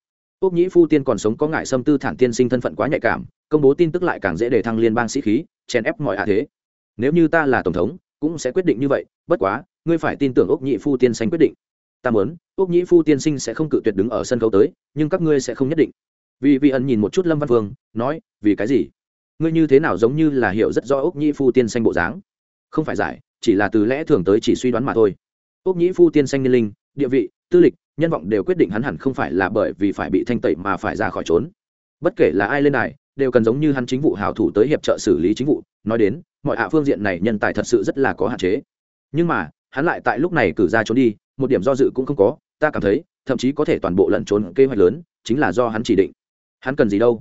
ốc nhĩ phu tiên còn sống có ngại xâm tư thản tiên sinh thân phận quá nhạy cảm, công bố tin tức lại càng dễ để thăng liên bang sĩ khí, chèn ép mọi hạ thế. Nếu như ta là tổng thống, cũng sẽ quyết định như vậy, bất quá, ngươi phải tin tưởng ốc nhị phu tiên sinh quyết định. Ta muốn ốc nhị phu tiên sinh sẽ không cự tuyệt đứng ở sân khấu tới, nhưng các ngươi sẽ không nhất định. Vì vị ẩn nhìn một chút lâm văn vương nói, vì cái gì? Ngươi như thế nào giống như là hiểu rất rõ ốc nhị phu tiên sinh bộ dáng? Không phải giải, chỉ là từ lẽ thường tới chỉ suy đoán mà thôi. Ốc nhị phu tiên sinh niên linh, địa vị, tư lịch nhân vọng đều quyết định hắn hẳn không phải là bởi vì phải bị thanh tẩy mà phải ra khỏi trốn. Bất kể là ai lên này, đều cần giống như hắn chính vụ hào thủ tới hiệp trợ xử lý chính vụ. Nói đến, mọi hạ phương diện này nhân tài thật sự rất là có hạn chế. Nhưng mà, hắn lại tại lúc này cử ra trốn đi, một điểm do dự cũng không có. Ta cảm thấy, thậm chí có thể toàn bộ lẩn trốn kế hoạch lớn, chính là do hắn chỉ định. Hắn cần gì đâu?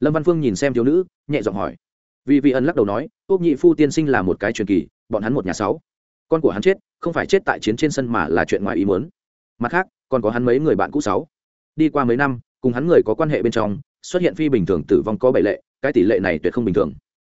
Lâm văn phương nhìn xem thiếu nữ, nhẹ giọng hỏi. Vì vị ân lắc đầu nói, úc nhị phu tiên sinh là một cái truyền kỳ, bọn hắn một nhà sáu. Con của hắn chết, không phải chết tại chiến trên sân mà là chuyện ngoài ý muốn. Mặt khác còn có hắn mấy người bạn cũ sáu. Đi qua mấy năm, cùng hắn người có quan hệ bên trong, xuất hiện phi bình thường tử vong có bảy lệ, cái tỷ lệ này tuyệt không bình thường.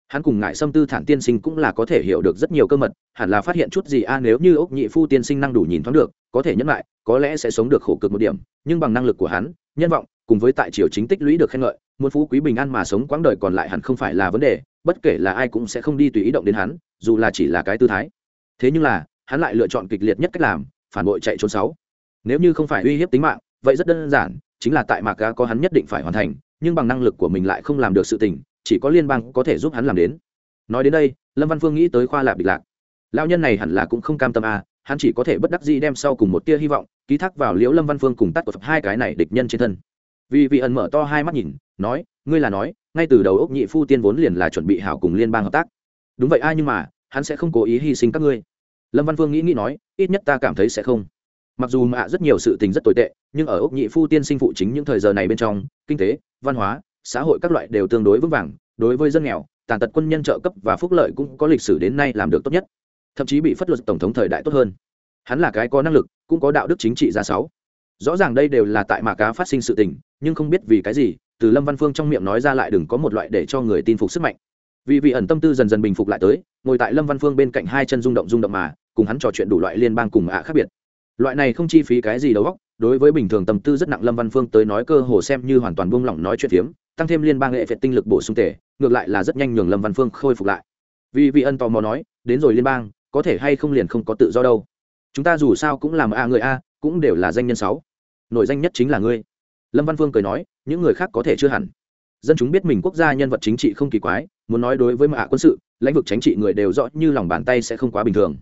Hắn cùng ngại xâm tư thản tiên sinh cũng là có thể hiểu được rất nhiều cơ mật, hẳn là phát hiện chút gì a à, nếu như ốc nhị phu tiên sinh năng đủ nhìn thoáng được, có thể nhẫn lại, có lẽ sẽ sống được khổ cực một điểm, nhưng bằng năng lực của hắn, nhân vọng, cùng với tại triều chính tích lũy được khen ngợi, muốn phú quý bình an mà sống quãng đời còn lại hẳn không phải là vấn đề, bất kể là ai cũng sẽ không đi tùy ý động đến hắn, dù là chỉ là cái tư thái. Thế nhưng là, hắn lại lựa chọn kịch liệt nhất cách làm, phản bội chạy trốn sáu nếu như không phải uy hiếp tính mạng, vậy rất đơn giản, chính là tại mạc gà có hắn nhất định phải hoàn thành, nhưng bằng năng lực của mình lại không làm được sự tình, chỉ có liên bang có thể giúp hắn làm đến. Nói đến đây, lâm văn phương nghĩ tới khoa lạp địch lạc. Lao nhân này hẳn là cũng không cam tâm à hắn chỉ có thể bất đắc dĩ đem sau cùng một tia hy vọng, ký thác vào liễu lâm văn phương cùng tắt của hai cái này địch nhân trên thân. Vì vị ẩn mở to hai mắt nhìn, nói, ngươi là nói, ngay từ đầu ốc nhị phu tiên vốn liền là chuẩn bị hảo cùng liên bang hợp tác. Đúng vậy ai nhưng mà, hắn sẽ không cố ý hy sinh các ngươi. Lâm văn phương nghĩ nghĩ nói, ít nhất ta cảm thấy sẽ không mặc dù mạ rất nhiều sự tình rất tồi tệ, nhưng ở ốc nhị phu tiên sinh phụ chính những thời giờ này bên trong, kinh tế, văn hóa, xã hội các loại đều tương đối vững vàng, đối với dân nghèo, tàn tật quân nhân trợ cấp và phúc lợi cũng có lịch sử đến nay làm được tốt nhất. Thậm chí bị phất luật tổng thống thời đại tốt hơn. Hắn là cái có năng lực, cũng có đạo đức chính trị ra sáu. Rõ ràng đây đều là tại mạ cá phát sinh sự tình, nhưng không biết vì cái gì, từ lâm văn phương trong miệng nói ra lại đừng có một loại để cho người tin phục sức mạnh. Vì vị ẩn tâm tư dần dần bình phục lại tới, ngồi tại lâm văn phương bên cạnh hai chân rung động rung động mà, cùng hắn trò chuyện đủ loại liên bang cùng ạ khác biệt loại này không chi phí cái gì đầu góc đối với bình thường tâm tư rất nặng lâm văn phương tới nói cơ hồ xem như hoàn toàn buông lỏng nói chuyện phiếm, tăng thêm liên bang nghệ phệt tinh lực bổ sung tể ngược lại là rất nhanh nhường lâm văn phương khôi phục lại. Vì vị ân tò mò nói, đến rồi liên bang, có thể hay không liền không có tự do đâu. Chúng ta dù sao cũng làm a người a, cũng đều là danh nhân sáu. Nội danh nhất chính là ngươi. Lâm văn phương cười nói, những người khác có thể chưa hẳn. Dân chúng biết mình quốc gia nhân vật chính trị không kỳ quái, muốn nói đối với mạ quân sự, lãnh vực chính trị người đều rõ như lòng bàn tay sẽ không quá bình thường.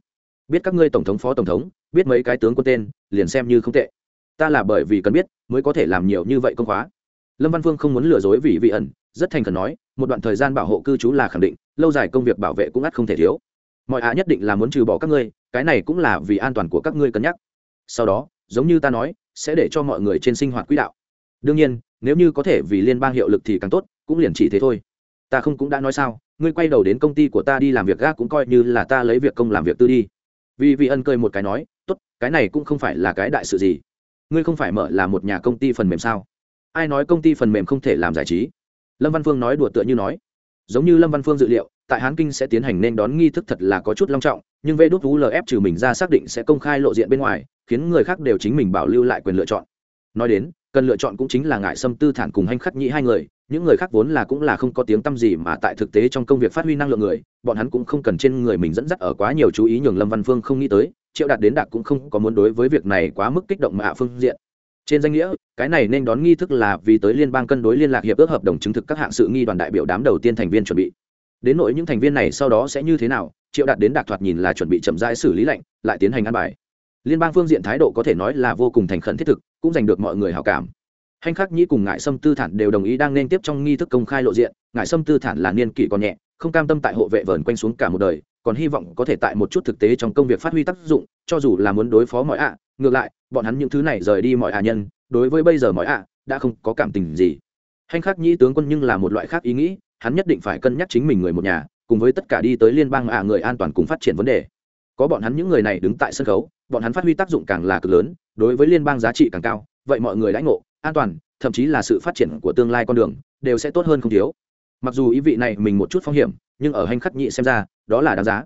Biết các ngươi tổng thống, phó tổng thống biết mấy cái tướng quân tên, liền xem như không tệ. Ta là bởi vì cần biết, mới có thể làm nhiều như vậy công khóa. Lâm văn phương không muốn lừa dối vì vị ẩn, rất thành khẩn nói, một đoạn thời gian bảo hộ cư trú là khẳng định, lâu dài công việc bảo vệ cũng ắt không thể thiếu. Mọi ạ nhất định là muốn trừ bỏ các ngươi, cái này cũng là vì an toàn của các ngươi cân nhắc. Sau đó, giống như ta nói, sẽ để cho mọi người trên sinh hoạt quỹ đạo. Đương nhiên, nếu như có thể vì liên bang hiệu lực thì càng tốt, cũng liền chỉ thế thôi. Ta không cũng đã nói sao, ngươi quay đầu đến công ty của ta đi làm việc gác cũng coi như là ta lấy việc công làm việc tư đi. Vì vị ân cười một cái nói tốt, cái này cũng không phải là cái đại sự gì. Ngươi không phải mở là một nhà công ty phần mềm sao? Ai nói công ty phần mềm không thể làm giải trí? Lâm văn phương nói đùa tựa như nói. Giống như lâm văn phương dự liệu, tại hán kinh sẽ tiến hành nên đón nghi thức thật là có chút long trọng, nhưng vê đốt lf trừ mình ra xác định sẽ công khai lộ diện bên ngoài, khiến người khác đều chính mình bảo lưu lại quyền lựa chọn. Nói đến, cần lựa chọn cũng chính là ngại xâm tư thản cùng hành khắc nhĩ hai người, những người khác vốn là cũng là không có tiếng tăm gì mà tại thực tế trong công việc phát huy năng lượng người, bọn hắn cũng không cần trên người mình dẫn dắt ở quá nhiều chú ý nhường lâm văn phương không nghĩ tới triệu đạt đến đạt cũng không có muốn đối với việc này quá mức kích động mà hạ phương diện. Trên danh nghĩa, cái này nên đón nghi thức là vì tới liên bang cân đối liên lạc hiệp ước hợp đồng chứng thực các hạng sự nghi đoàn đại biểu đám đầu tiên thành viên chuẩn bị. Đến nỗi những thành viên này sau đó sẽ như thế nào, triệu đạt đến đạt thoạt nhìn là chuẩn bị chậm rãi xử lý lệnh lại tiến hành ăn bài. Liên bang phương diện thái độ có thể nói là vô cùng thành khẩn thiết thực, cũng giành được mọi người hào cảm. Hành khắc nhĩ cùng ngại sâm tư thản đều đồng ý đang nên tiếp trong nghi thức công khai lộ diện ngại sâm tư thản là niên kỷ còn nhẹ, không cam tâm tại hộ vệ vờn quanh xuống cả một đời còn hy vọng có thể tại một chút thực tế trong công việc phát huy tác dụng, cho dù là muốn đối phó mọi ạ, ngược lại, bọn hắn những thứ này rời đi mọi ạ nhân, đối với bây giờ mọi ạ, đã không có cảm tình gì. Hành khắc nhĩ tướng quân nhưng là một loại khác ý nghĩ, hắn nhất định phải cân nhắc chính mình người một nhà, cùng với tất cả đi tới liên bang ạ người an toàn cùng phát triển vấn đề. Có bọn hắn những người này đứng tại sân khấu, bọn hắn phát huy tác dụng càng là cực lớn, đối với liên bang giá trị càng cao, vậy mọi người lãnh ngộ, an toàn, thậm chí là sự phát triển của tương lai con đường, đều sẽ tốt hơn không thiếu mặc dù ý vị này mình một chút phong hiểm, nhưng ở hành khắc nhị xem ra, đó là đáng giá.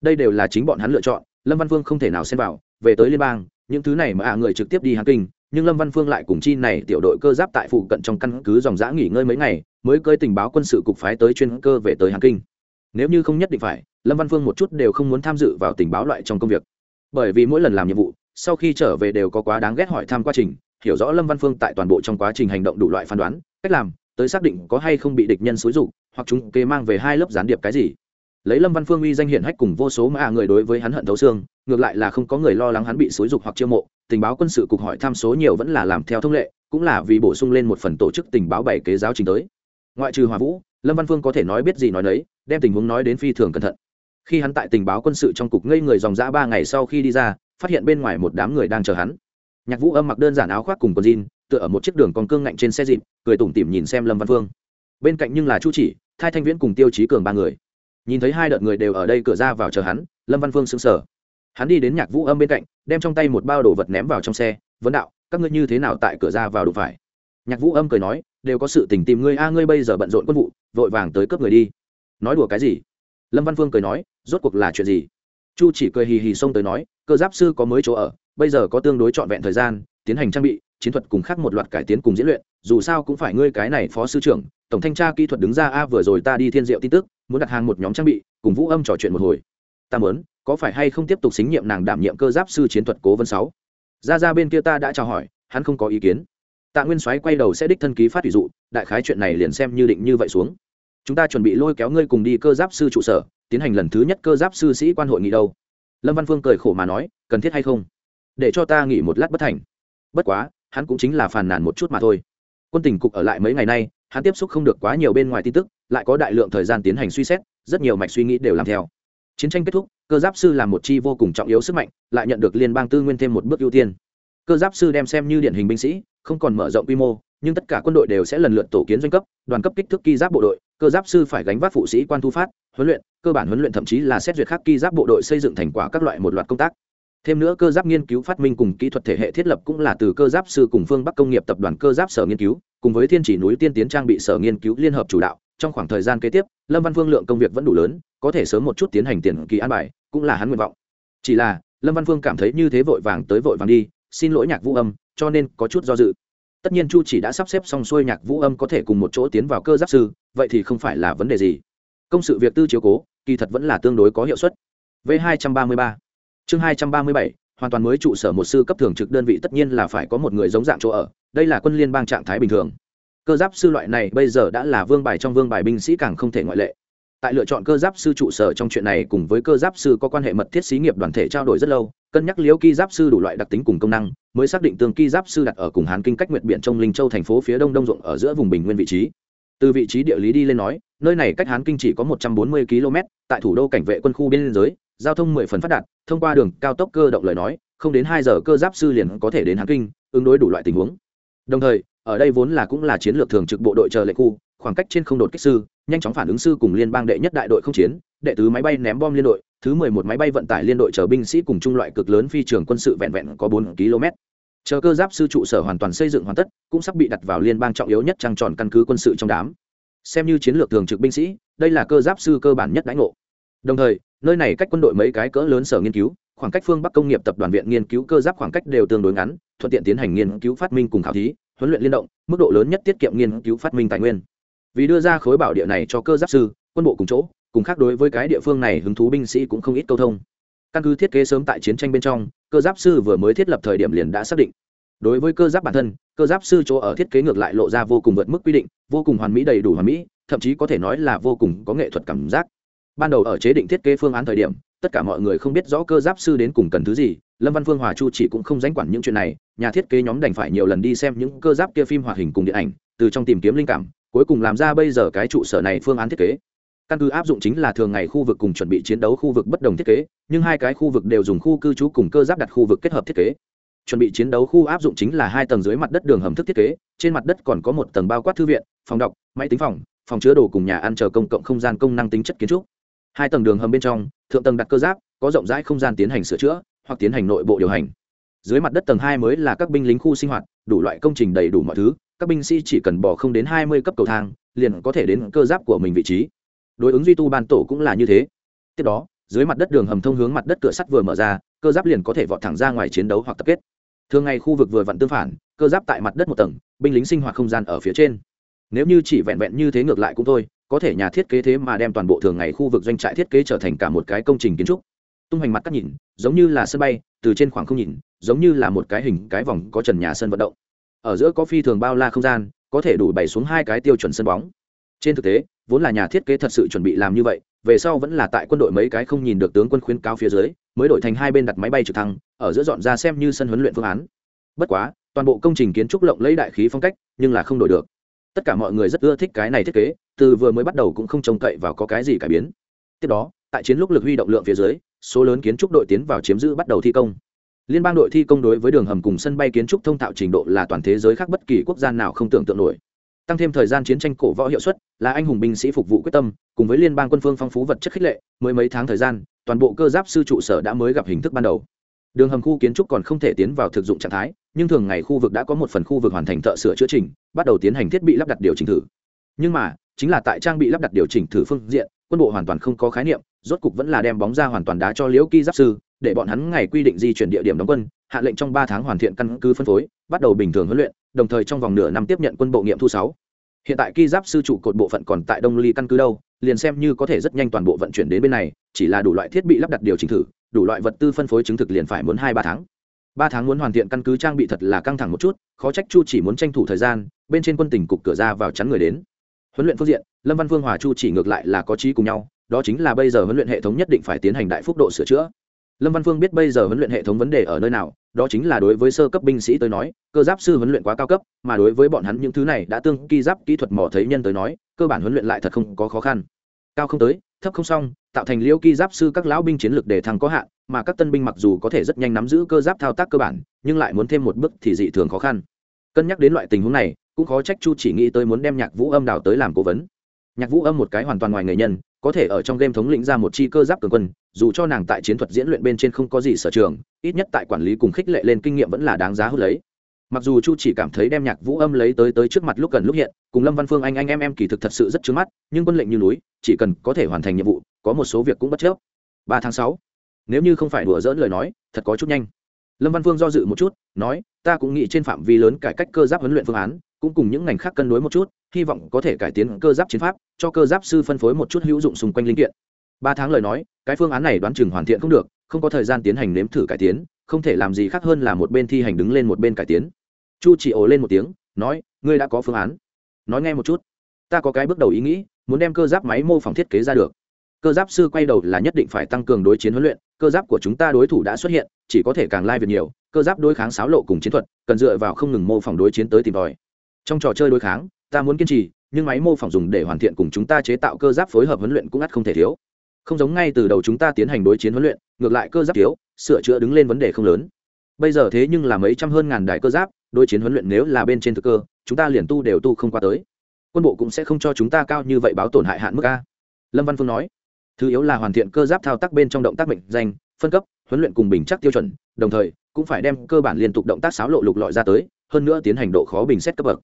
Đây đều là chính bọn hắn lựa chọn, lâm văn vương không thể nào xem vào, về tới liên bang, những thứ này mà ạ người trực tiếp đi hàn kinh, nhưng lâm văn phương lại cùng chi này tiểu đội cơ giáp tại phụ cận trong căn cứ dòng giã nghỉ ngơi mấy ngày, mới cơi tình báo quân sự cục phái tới chuyên cơ về tới hàn kinh. Nếu như không nhất định phải, lâm văn phương một chút đều không muốn tham dự vào tình báo loại trong công việc. Bởi vì mỗi lần làm nhiệm vụ, sau khi trở về đều có quá đáng ghét hỏi thăm quá trình, hiểu rõ lâm văn phương tại toàn bộ trong quá trình hành động đủ loại phán đoán, cách làm tới xác định có hay không bị địch nhân xúi rục hoặc chúng kê mang về hai lớp gián điệp cái gì. Lấy lâm văn phương uy danh hiển hách cùng vô số mã người đối với hắn hận thấu xương, ngược lại là không có người lo lắng hắn bị xúi rục hoặc chiêu mộ, tình báo quân sự cục hỏi tham số nhiều vẫn là làm theo thông lệ, cũng là vì bổ sung lên một phần tổ chức tình báo bảy kế giáo trình tới. Ngoại trừ hòa vũ, lâm văn phương có thể nói biết gì nói đấy đem tình huống nói đến phi thường cẩn thận. Khi hắn tại tình báo quân sự trong cục ngây người dòng dã ba ngày sau khi đi ra, phát hiện bên ngoài một đám người đang chờ hắn. Nhạc vũ âm mặc đơn giản áo khoác cùng con jean tựa ở một chiếc đường còn cương ngạnh trên xe dịp, cười tủm tỉm nhìn xem lâm văn phương. Bên cạnh nhưng là chu chỉ thai thanh viễn cùng tiêu chí cường ba người. Nhìn thấy hai đợt người đều ở đây cửa ra vào chờ hắn, lâm văn phương sững sờ. Hắn đi đến nhạc vũ âm bên cạnh, đem trong tay một bao đồ vật ném vào trong xe, vấn đạo, các ngươi như thế nào tại cửa ra vào đủ phải? Nhạc vũ âm cười nói, đều có sự tình tìm ngươi, a, ngươi bây giờ bận rộn quân vụ, vội vàng tới cướp người đi. Nói đùa cái gì? Lâm văn phương cười nói, rốt cuộc là chuyện gì? Chu chỉ cười hì hì xông tới nói, cơ giáp sư có mới chỗ ở, bây giờ có tương đối trọn vẹn thời gian, tiến hành trang bị chiến thuật cùng khác một loạt cải tiến cùng diễn luyện, dù sao cũng phải ngươi cái này phó sư trưởng, tổng thanh tra kỹ thuật đứng ra a, vừa rồi ta đi thiên diệu tin tức, muốn đặt hàng một nhóm trang bị, cùng vũ âm trò chuyện một hồi. Ta muốn, có phải hay không tiếp tục xính nhiệm nàng đảm nhiệm cơ giáp sư chiến thuật cố vấn sáu? Ra ra bên kia ta đã chào hỏi, hắn không có ý kiến. Tạ nguyên soái quay đầu sẽ đích thân ký phát ủy dụ, đại khái chuyện này liền xem như định như vậy xuống. Chúng ta chuẩn bị lôi kéo ngươi cùng đi cơ giáp sư trụ sở, tiến hành lần thứ nhất cơ giáp sư sĩ quan hội nghị đâu. Lâm văn phương cười khổ mà nói, cần thiết hay không? Để cho ta nghỉ một lát bất thành. Bất quá hắn cũng chính là phàn nàn một chút mà thôi. Quân tình cục ở lại mấy ngày nay, hắn tiếp xúc không được quá nhiều bên ngoài tin tức, lại có đại lượng thời gian tiến hành suy xét, rất nhiều mạch suy nghĩ đều làm theo. Chiến tranh kết thúc, cơ giáp sư là một chi vô cùng trọng yếu sức mạnh, lại nhận được liên bang tư nguyên thêm một bước ưu tiên. Cơ giáp sư đem xem như điển hình binh sĩ, không còn mở rộng quy mô, nhưng tất cả quân đội đều sẽ lần lượt tổ kiến doanh cấp, đoàn cấp kích thước ki giáp bộ đội, cơ giáp sư phải gánh vác phụ sĩ quan thu phát, huấn luyện, cơ bản huấn luyện thậm chí là xét duyệt khác ki giáp bộ đội xây dựng thành quả các loại một loạt công tác thêm nữa cơ giáp nghiên cứu phát minh cùng kỹ thuật thể hệ thiết lập cũng là từ cơ giáp sư cùng phương bắc công nghiệp tập đoàn cơ giáp sở nghiên cứu, cùng với thiên chỉ núi tiên tiến trang bị sở nghiên cứu liên hợp chủ đạo, trong khoảng thời gian kế tiếp, lâm văn phương lượng công việc vẫn đủ lớn, có thể sớm một chút tiến hành tiền kỳ an bài, cũng là hắn nguyện vọng. Chỉ là, lâm văn phương cảm thấy như thế vội vàng tới vội vàng đi, xin lỗi nhạc vũ âm, cho nên có chút do dự. Tất nhiên chu chỉ đã sắp xếp xong xuôi nhạc vũ âm có thể cùng một chỗ tiến vào cơ giáp sư, vậy thì không phải là vấn đề gì. Công sự việc tư chiếu cố, kỳ thật vẫn là tương đối có hiệu suất. V 233 chương 237 hoàn toàn mới trụ sở một sư cấp thường trực đơn vị tất nhiên là phải có một người giống dạng chỗ ở, đây là quân liên bang trạng thái bình thường. Cơ giáp sư loại này bây giờ đã là vương bài trong vương bài binh sĩ càng không thể ngoại lệ. Tại lựa chọn cơ giáp sư trụ sở trong chuyện này cùng với cơ giáp sư có quan hệ mật thiết xí nghiệp đoàn thể trao đổi rất lâu, cân nhắc liếu ki giáp sư đủ loại đặc tính cùng công năng, mới xác định tương ki giáp sư đặt ở cùng hán kinh cách nguyện biển trong linh châu thành phố phía đông đông ruộng ở giữa vùng bình nguyên vị trí. Từ vị trí địa lý đi lên nói, nơi này cách hán kinh chỉ có một trăm bốn mươi km tại thủ đô cảnh vệ quân khu biên giới giao thông mười phần phát đạt, thông qua đường cao tốc cơ động lời nói, không đến hai giờ cơ giáp sư liền có thể đến hán kinh, ứng đối đủ loại tình huống. Đồng thời, ở đây vốn là cũng là chiến lược thường trực bộ đội chờ lệ khu, khoảng cách trên không đột kích sư, nhanh chóng phản ứng sư cùng liên bang đệ nhất đại đội không chiến, đệ tứ máy bay ném bom liên đội, thứ mười một máy bay vận tải liên đội chở binh sĩ cùng trung loại cực lớn phi trường quân sự vẹn vẹn có bốn km. Chờ cơ giáp sư trụ sở hoàn toàn xây dựng hoàn tất, cũng sắp bị đặt vào liên bang trọng yếu nhất trăng tròn căn cứ quân sự trong đám. Xem như chiến lược thường trực binh sĩ, đây là cơ giáp sư cơ bản nhất đánh ngộ. Đồng thời nơi này cách quân đội mấy cái cỡ lớn sở nghiên cứu, khoảng cách phương bắc công nghiệp tập đoàn viện nghiên cứu cơ giáp khoảng cách đều tương đối ngắn, thuận tiện tiến hành nghiên cứu phát minh cùng khảo thí, huấn luyện liên động, mức độ lớn nhất tiết kiệm nghiên cứu phát minh tài nguyên. Vì đưa ra khối bảo địa này cho cơ giáp sư, quân bộ cùng chỗ, cùng khác đối với cái địa phương này hứng thú binh sĩ cũng không ít câu thông. Căn cứ thiết kế sớm tại chiến tranh bên trong, cơ giáp sư vừa mới thiết lập thời điểm liền đã xác định. Đối với cơ giáp bản thân, cơ giáp sư chỗ ở thiết kế ngược lại lộ ra vô cùng vượt mức quy định, vô cùng hoàn mỹ đầy đủ hoàn mỹ, thậm chí có thể nói là vô cùng có nghệ thuật cảm giác ban đầu ở chế định thiết kế phương án thời điểm, tất cả mọi người không biết rõ cơ giáp sư đến cùng cần thứ gì, lâm văn phương, hòa chu chỉ cũng không danh quản những chuyện này, nhà thiết kế nhóm đành phải nhiều lần đi xem những cơ giáp kia phim hoạt hình cùng điện ảnh, từ trong tìm kiếm linh cảm, cuối cùng làm ra bây giờ cái trụ sở này phương án thiết kế. Căn cứ áp dụng chính là thường ngày khu vực cùng chuẩn bị chiến đấu khu vực bất đồng thiết kế, nhưng hai cái khu vực đều dùng khu cư trú cùng cơ giáp đặt khu vực kết hợp thiết kế. Chuẩn bị chiến đấu khu áp dụng chính là hai tầng dưới mặt đất đường hầm thức thiết kế, trên mặt đất còn có một tầng bao quát thư viện, phòng đọc, máy tính phòng phòng chứa đồ cùng nhà ăn chờ công cộng không gian công năng tính chất kiến trúc hai tầng đường hầm bên trong, thượng tầng đặt cơ giáp, có rộng rãi không gian tiến hành sửa chữa, hoặc tiến hành nội bộ điều hành. Dưới mặt đất tầng hai mới là các binh lính khu sinh hoạt, đủ loại công trình đầy đủ mọi thứ, các binh sĩ chỉ cần bỏ không đến hai mươi cấp cầu thang, liền có thể đến cơ giáp của mình vị trí. Đối ứng duy tu ban tổ cũng là như thế. Tiếp đó, dưới mặt đất đường hầm thông hướng mặt đất cửa sắt vừa mở ra, cơ giáp liền có thể vọt thẳng ra ngoài chiến đấu hoặc tập kết. Thường ngày khu vực vừa vặn tương phản, cơ giáp tại mặt đất một tầng, binh lính sinh hoạt không gian ở phía trên. Nếu như chỉ vẹn vẹn như thế ngược lại cũng thôi có thể nhà thiết kế thế mà đem toàn bộ thường ngày khu vực doanh trại thiết kế trở thành cả một cái công trình kiến trúc. Tung hoành mặt cắt nhìn, giống như là sân bay, từ trên khoảng không nhìn, giống như là một cái hình, cái vòng có trần nhà sân vận động. Ở giữa có phi thường bao la không gian, có thể đủ bày xuống hai cái tiêu chuẩn sân bóng. Trên thực tế, vốn là nhà thiết kế thật sự chuẩn bị làm như vậy, về sau vẫn là tại quân đội mấy cái không nhìn được tướng quân khuyến cáo phía dưới, mới đổi thành hai bên đặt máy bay trực thăng, ở giữa dọn ra xem như sân huấn luyện phương án. Bất quá, toàn bộ công trình kiến trúc lộng lấy đại khí phong cách, nhưng là không đổi được tất cả mọi người rất ưa thích cái này thiết kế, từ vừa mới bắt đầu cũng không trông cậy vào có cái gì cải biến. Tiếp đó, tại chiến lúc lực huy động lượng phía dưới, số lớn kiến trúc đội tiến vào chiếm giữ bắt đầu thi công. Liên bang đội thi công đối với đường hầm cùng sân bay kiến trúc thông thạo trình độ là toàn thế giới khác bất kỳ quốc gia nào không tưởng tượng nổi. Tăng thêm thời gian chiến tranh cổ võ hiệu suất, là anh hùng binh sĩ phục vụ quyết tâm, cùng với liên bang quân phương phong phú vật chất khích lệ, mới mấy tháng thời gian, toàn bộ cơ giáp sư trụ sở đã mới gặp hình thức ban đầu đường hầm khu kiến trúc còn không thể tiến vào thực dụng trạng thái, nhưng thường ngày khu vực đã có một phần khu vực hoàn thành thợ sửa chữa trình bắt đầu tiến hành thiết bị lắp đặt điều chỉnh thử. Nhưng mà, chính là tại trang bị lắp đặt điều chỉnh thử phương diện, quân bộ hoàn toàn không có khái niệm, rốt cục vẫn là đem bóng ra hoàn toàn đá cho liễu ki giáp sư, để bọn hắn ngày quy định di chuyển địa điểm đóng quân, hạ lệnh trong ba tháng hoàn thiện căn cứ phân phối, bắt đầu bình thường huấn luyện, đồng thời trong vòng nửa năm tiếp nhận quân bộ nghiệm thu sáu. Hiện tại ki giáp sư trụ cột bộ phận còn tại đông ly căn cứ đâu, liền xem như có thể rất nhanh toàn bộ vận chuyển đến bên này, chỉ là đủ loại thiết bị lắp đặt điều chỉnh thử đủ loại vật tư phân phối chứng thực liền phải muốn hai ba tháng. Ba tháng muốn hoàn thiện căn cứ trang bị thật là căng thẳng một chút, khó trách chu chỉ muốn tranh thủ thời gian, bên trên quân tỉnh cục cửa ra vào chắn người đến. Huấn luyện phương diện, lâm văn Vương hòa chu chỉ ngược lại là có trí cùng nhau, đó chính là bây giờ huấn luyện hệ thống nhất định phải tiến hành đại phúc độ sửa chữa. Lâm văn phương biết bây giờ huấn luyện hệ thống vấn đề ở nơi nào, đó chính là đối với sơ cấp binh sĩ tới nói, cơ giáp sư huấn luyện quá cao cấp, mà đối với bọn hắn những thứ này đã tương kỳ giáp kỹ thuật mỏ thấy nhân tới nói, cơ bản huấn luyện lại thật không có khó khăn cao không tới, thấp không xong, tạo thành liêu ki giáp sư các lão binh chiến lược để thăng có hạn, mà các tân binh mặc dù có thể rất nhanh nắm giữ cơ giáp thao tác cơ bản, nhưng lại muốn thêm một bước thì dị thường khó khăn. Cân nhắc đến loại tình huống này, cũng khó trách chu chỉ nghĩ tới muốn đem nhạc vũ âm đào tới làm cố vấn. Nhạc vũ âm một cái hoàn toàn ngoài người nhân, có thể ở trong game thống lĩnh ra một chi cơ giáp cường quân, dù cho nàng tại chiến thuật diễn luyện bên trên không có gì sở trường, ít nhất tại quản lý cùng khích lệ lên kinh nghiệm vẫn là đáng giá hút lấy mặc dù chu chỉ cảm thấy đem nhạc vũ âm lấy tới tới trước mặt lúc gần lúc hiện, cùng lâm văn phương anh anh em em kỳ thực thật sự rất trứng mắt, nhưng quân lệnh như núi, chỉ cần có thể hoàn thành nhiệm vụ, có một số việc cũng bất chấp. Ba tháng sáu, nếu như không phải đùa dỡn lời nói, thật có chút nhanh. Lâm văn phương do dự một chút, nói, ta cũng nghĩ trên phạm vi lớn cải cách cơ giáp huấn luyện phương án, cũng cùng những ngành khác cân đối một chút, hy vọng có thể cải tiến cơ giáp chiến pháp, cho cơ giáp sư phân phối một chút hữu dụng xung quanh linh kiện. Ba tháng lời nói, cái phương án này đoán chừng hoàn thiện không được, không có thời gian tiến hành nếm thử cải tiến, không thể làm gì khác hơn là một bên thi hành đứng lên một bên cải tiến chu chỉ ồ lên một tiếng, nói, ngươi đã có phương án. Nói nghe một chút. Ta có cái bước đầu ý nghĩ, muốn đem cơ giáp máy mô phỏng thiết kế ra được. Cơ giáp sư quay đầu là nhất định phải tăng cường đối chiến huấn luyện, cơ giáp của chúng ta đối thủ đã xuất hiện, chỉ có thể càng lai việc nhiều, cơ giáp đối kháng xáo lộ cùng chiến thuật, cần dựa vào không ngừng mô phỏng đối chiến tới tìm tòi. Trong trò chơi đối kháng, ta muốn kiên trì, nhưng máy mô phỏng dùng để hoàn thiện cùng chúng ta chế tạo cơ giáp phối hợp huấn luyện cũng ắt không thể thiếu. Không giống ngay từ đầu chúng ta tiến hành đối chiến huấn luyện, ngược lại cơ giáp thiếu, sửa chữa đứng lên vấn đề không lớn. Bây giờ thế nhưng là mấy trăm hơn ngàn đại cơ giáp đối chiến huấn luyện nếu là bên trên thực cơ, chúng ta liền tu đều tu không qua tới. Quân bộ cũng sẽ không cho chúng ta cao như vậy báo tổn hại hạn mức a. Lâm văn phương nói. Thứ yếu là hoàn thiện cơ giáp thao tác bên trong động tác mệnh danh, phân cấp, huấn luyện cùng bình chắc tiêu chuẩn, đồng thời, cũng phải đem cơ bản liên tục động tác xáo lộ lục lọi ra tới, hơn nữa tiến hành độ khó bình xét cấp bậc.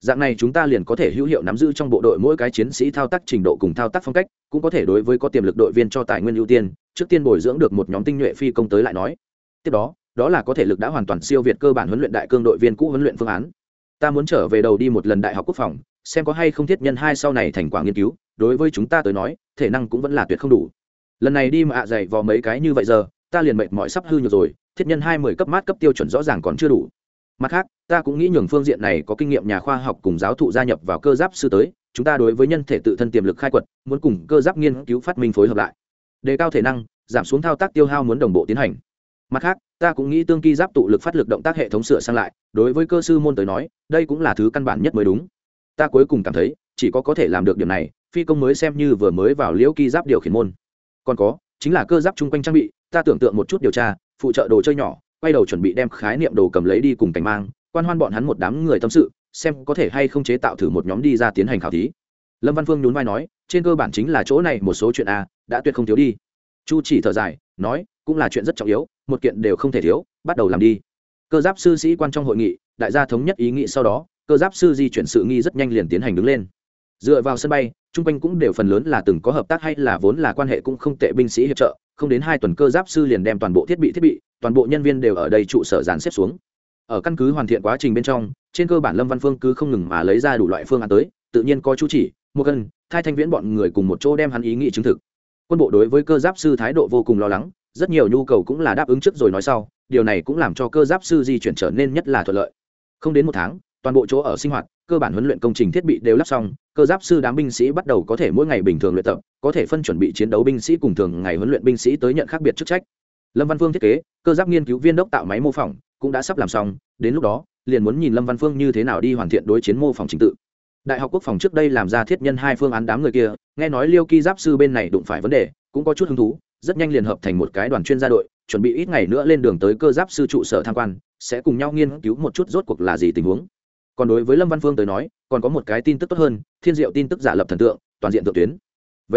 Dạng này chúng ta liền có thể hữu hiệu nắm giữ trong bộ đội mỗi cái chiến sĩ thao tác trình độ cùng thao tác phong cách, cũng có thể đối với có tiềm lực đội viên cho tài nguyên ưu tiên, trước tiên bồi dưỡng được một nhóm tinh nhuệ phi công tới lại nói. Tiếp đó đó là có thể lực đã hoàn toàn siêu việt cơ bản huấn luyện đại cương đội viên cũ huấn luyện phương án. Ta muốn trở về đầu đi một lần đại học quốc phòng, xem có hay không thiết nhân hai sau này thành quả nghiên cứu, đối với chúng ta tới nói, thể năng cũng vẫn là tuyệt không đủ. Lần này đi mà ạ dày vào mấy cái như vậy giờ, ta liền mệt mỏi sắp hư nhiều rồi, thiết nhân hai mươi cấp mát cấp tiêu chuẩn rõ ràng còn chưa đủ. Mặt khác, ta cũng nghĩ nhường phương diện này có kinh nghiệm nhà khoa học cùng giáo thụ gia nhập vào cơ giáp sư tới, chúng ta đối với nhân thể tự thân tiềm lực khai quật, muốn cùng cơ giáp nghiên cứu phát minh phối hợp lại. Đề cao thể năng, giảm xuống thao tác tiêu hao muốn đồng bộ tiến hành mặt khác, ta cũng nghĩ tương kỳ giáp tụ lực phát lực động tác hệ thống sửa sang lại, đối với cơ sư môn tới nói, đây cũng là thứ căn bản nhất mới đúng. Ta cuối cùng cảm thấy, chỉ có có thể làm được điểm này, phi công mới xem như vừa mới vào liễu kỳ giáp điều khiển môn. Còn có, chính là cơ giáp chung quanh trang bị, ta tưởng tượng một chút điều tra, phụ trợ đồ chơi nhỏ, quay đầu chuẩn bị đem khái niệm đồ cầm lấy đi cùng cảnh mang, quan hoan bọn hắn một đám người tâm sự, xem có thể hay không chế tạo thử một nhóm đi ra tiến hành khảo thí. Lâm văn phương nhún vai nói, trên cơ bản chính là chỗ này một số chuyện a đã tuyệt không thiếu đi. Chu chỉ thở dài, nói cũng là chuyện rất trọng yếu, một kiện đều không thể thiếu, bắt đầu làm đi. Cơ giáp sư sĩ quan trong hội nghị, đại gia thống nhất ý nghĩ sau đó, cơ giáp sư di chuyển sự nghi rất nhanh liền tiến hành đứng lên. Dựa vào sân bay, chung quanh cũng đều phần lớn là từng có hợp tác hay là vốn là quan hệ cũng không tệ binh sĩ hiệp trợ, không đến hai tuần cơ giáp sư liền đem toàn bộ thiết bị thiết bị, toàn bộ nhân viên đều ở đây trụ sở dàn xếp xuống. Ở căn cứ hoàn thiện quá trình bên trong, trên cơ bản lâm văn phương cứ không ngừng mà lấy ra đủ loại phương án tới, tự nhiên có chú chỉ, một cân thai thanh viễn bọn người cùng một chỗ đem hắn ý nghĩ chứng thực. Quân bộ đối với cơ giáp sư thái độ vô cùng lo lắng rất nhiều nhu cầu cũng là đáp ứng trước rồi nói sau, điều này cũng làm cho cơ giáp sư di chuyển trở nên nhất là thuận lợi. Không đến một tháng, toàn bộ chỗ ở sinh hoạt, cơ bản huấn luyện công trình thiết bị đều lắp xong, cơ giáp sư đám binh sĩ bắt đầu có thể mỗi ngày bình thường luyện tập, có thể phân chuẩn bị chiến đấu binh sĩ cùng thường ngày huấn luyện binh sĩ tới nhận khác biệt chức trách. Lâm văn phương thiết kế, cơ giáp nghiên cứu viên đốc tạo máy mô phỏng, cũng đã sắp làm xong, đến lúc đó, liền muốn nhìn lâm văn phương như thế nào đi hoàn thiện đối chiến mô phỏng trình tự. Đại học quốc phòng trước đây làm ra thiết nhân hai phương án đám người kia, nghe nói liêu ki giáp sư bên này đụng phải vấn đề, cũng có chút hứng thú rất nhanh liền hợp thành một cái đoàn chuyên gia đội, chuẩn bị ít ngày nữa lên đường tới cơ giáp sư trụ sở tham quan, sẽ cùng nhau nghiên cứu một chút rốt cuộc là gì tình huống. Còn đối với lâm văn phương tới nói, còn có một cái tin tức tốt hơn, thiên diệu tin tức giả lập thần tượng, toàn diện thượng tuyến. V.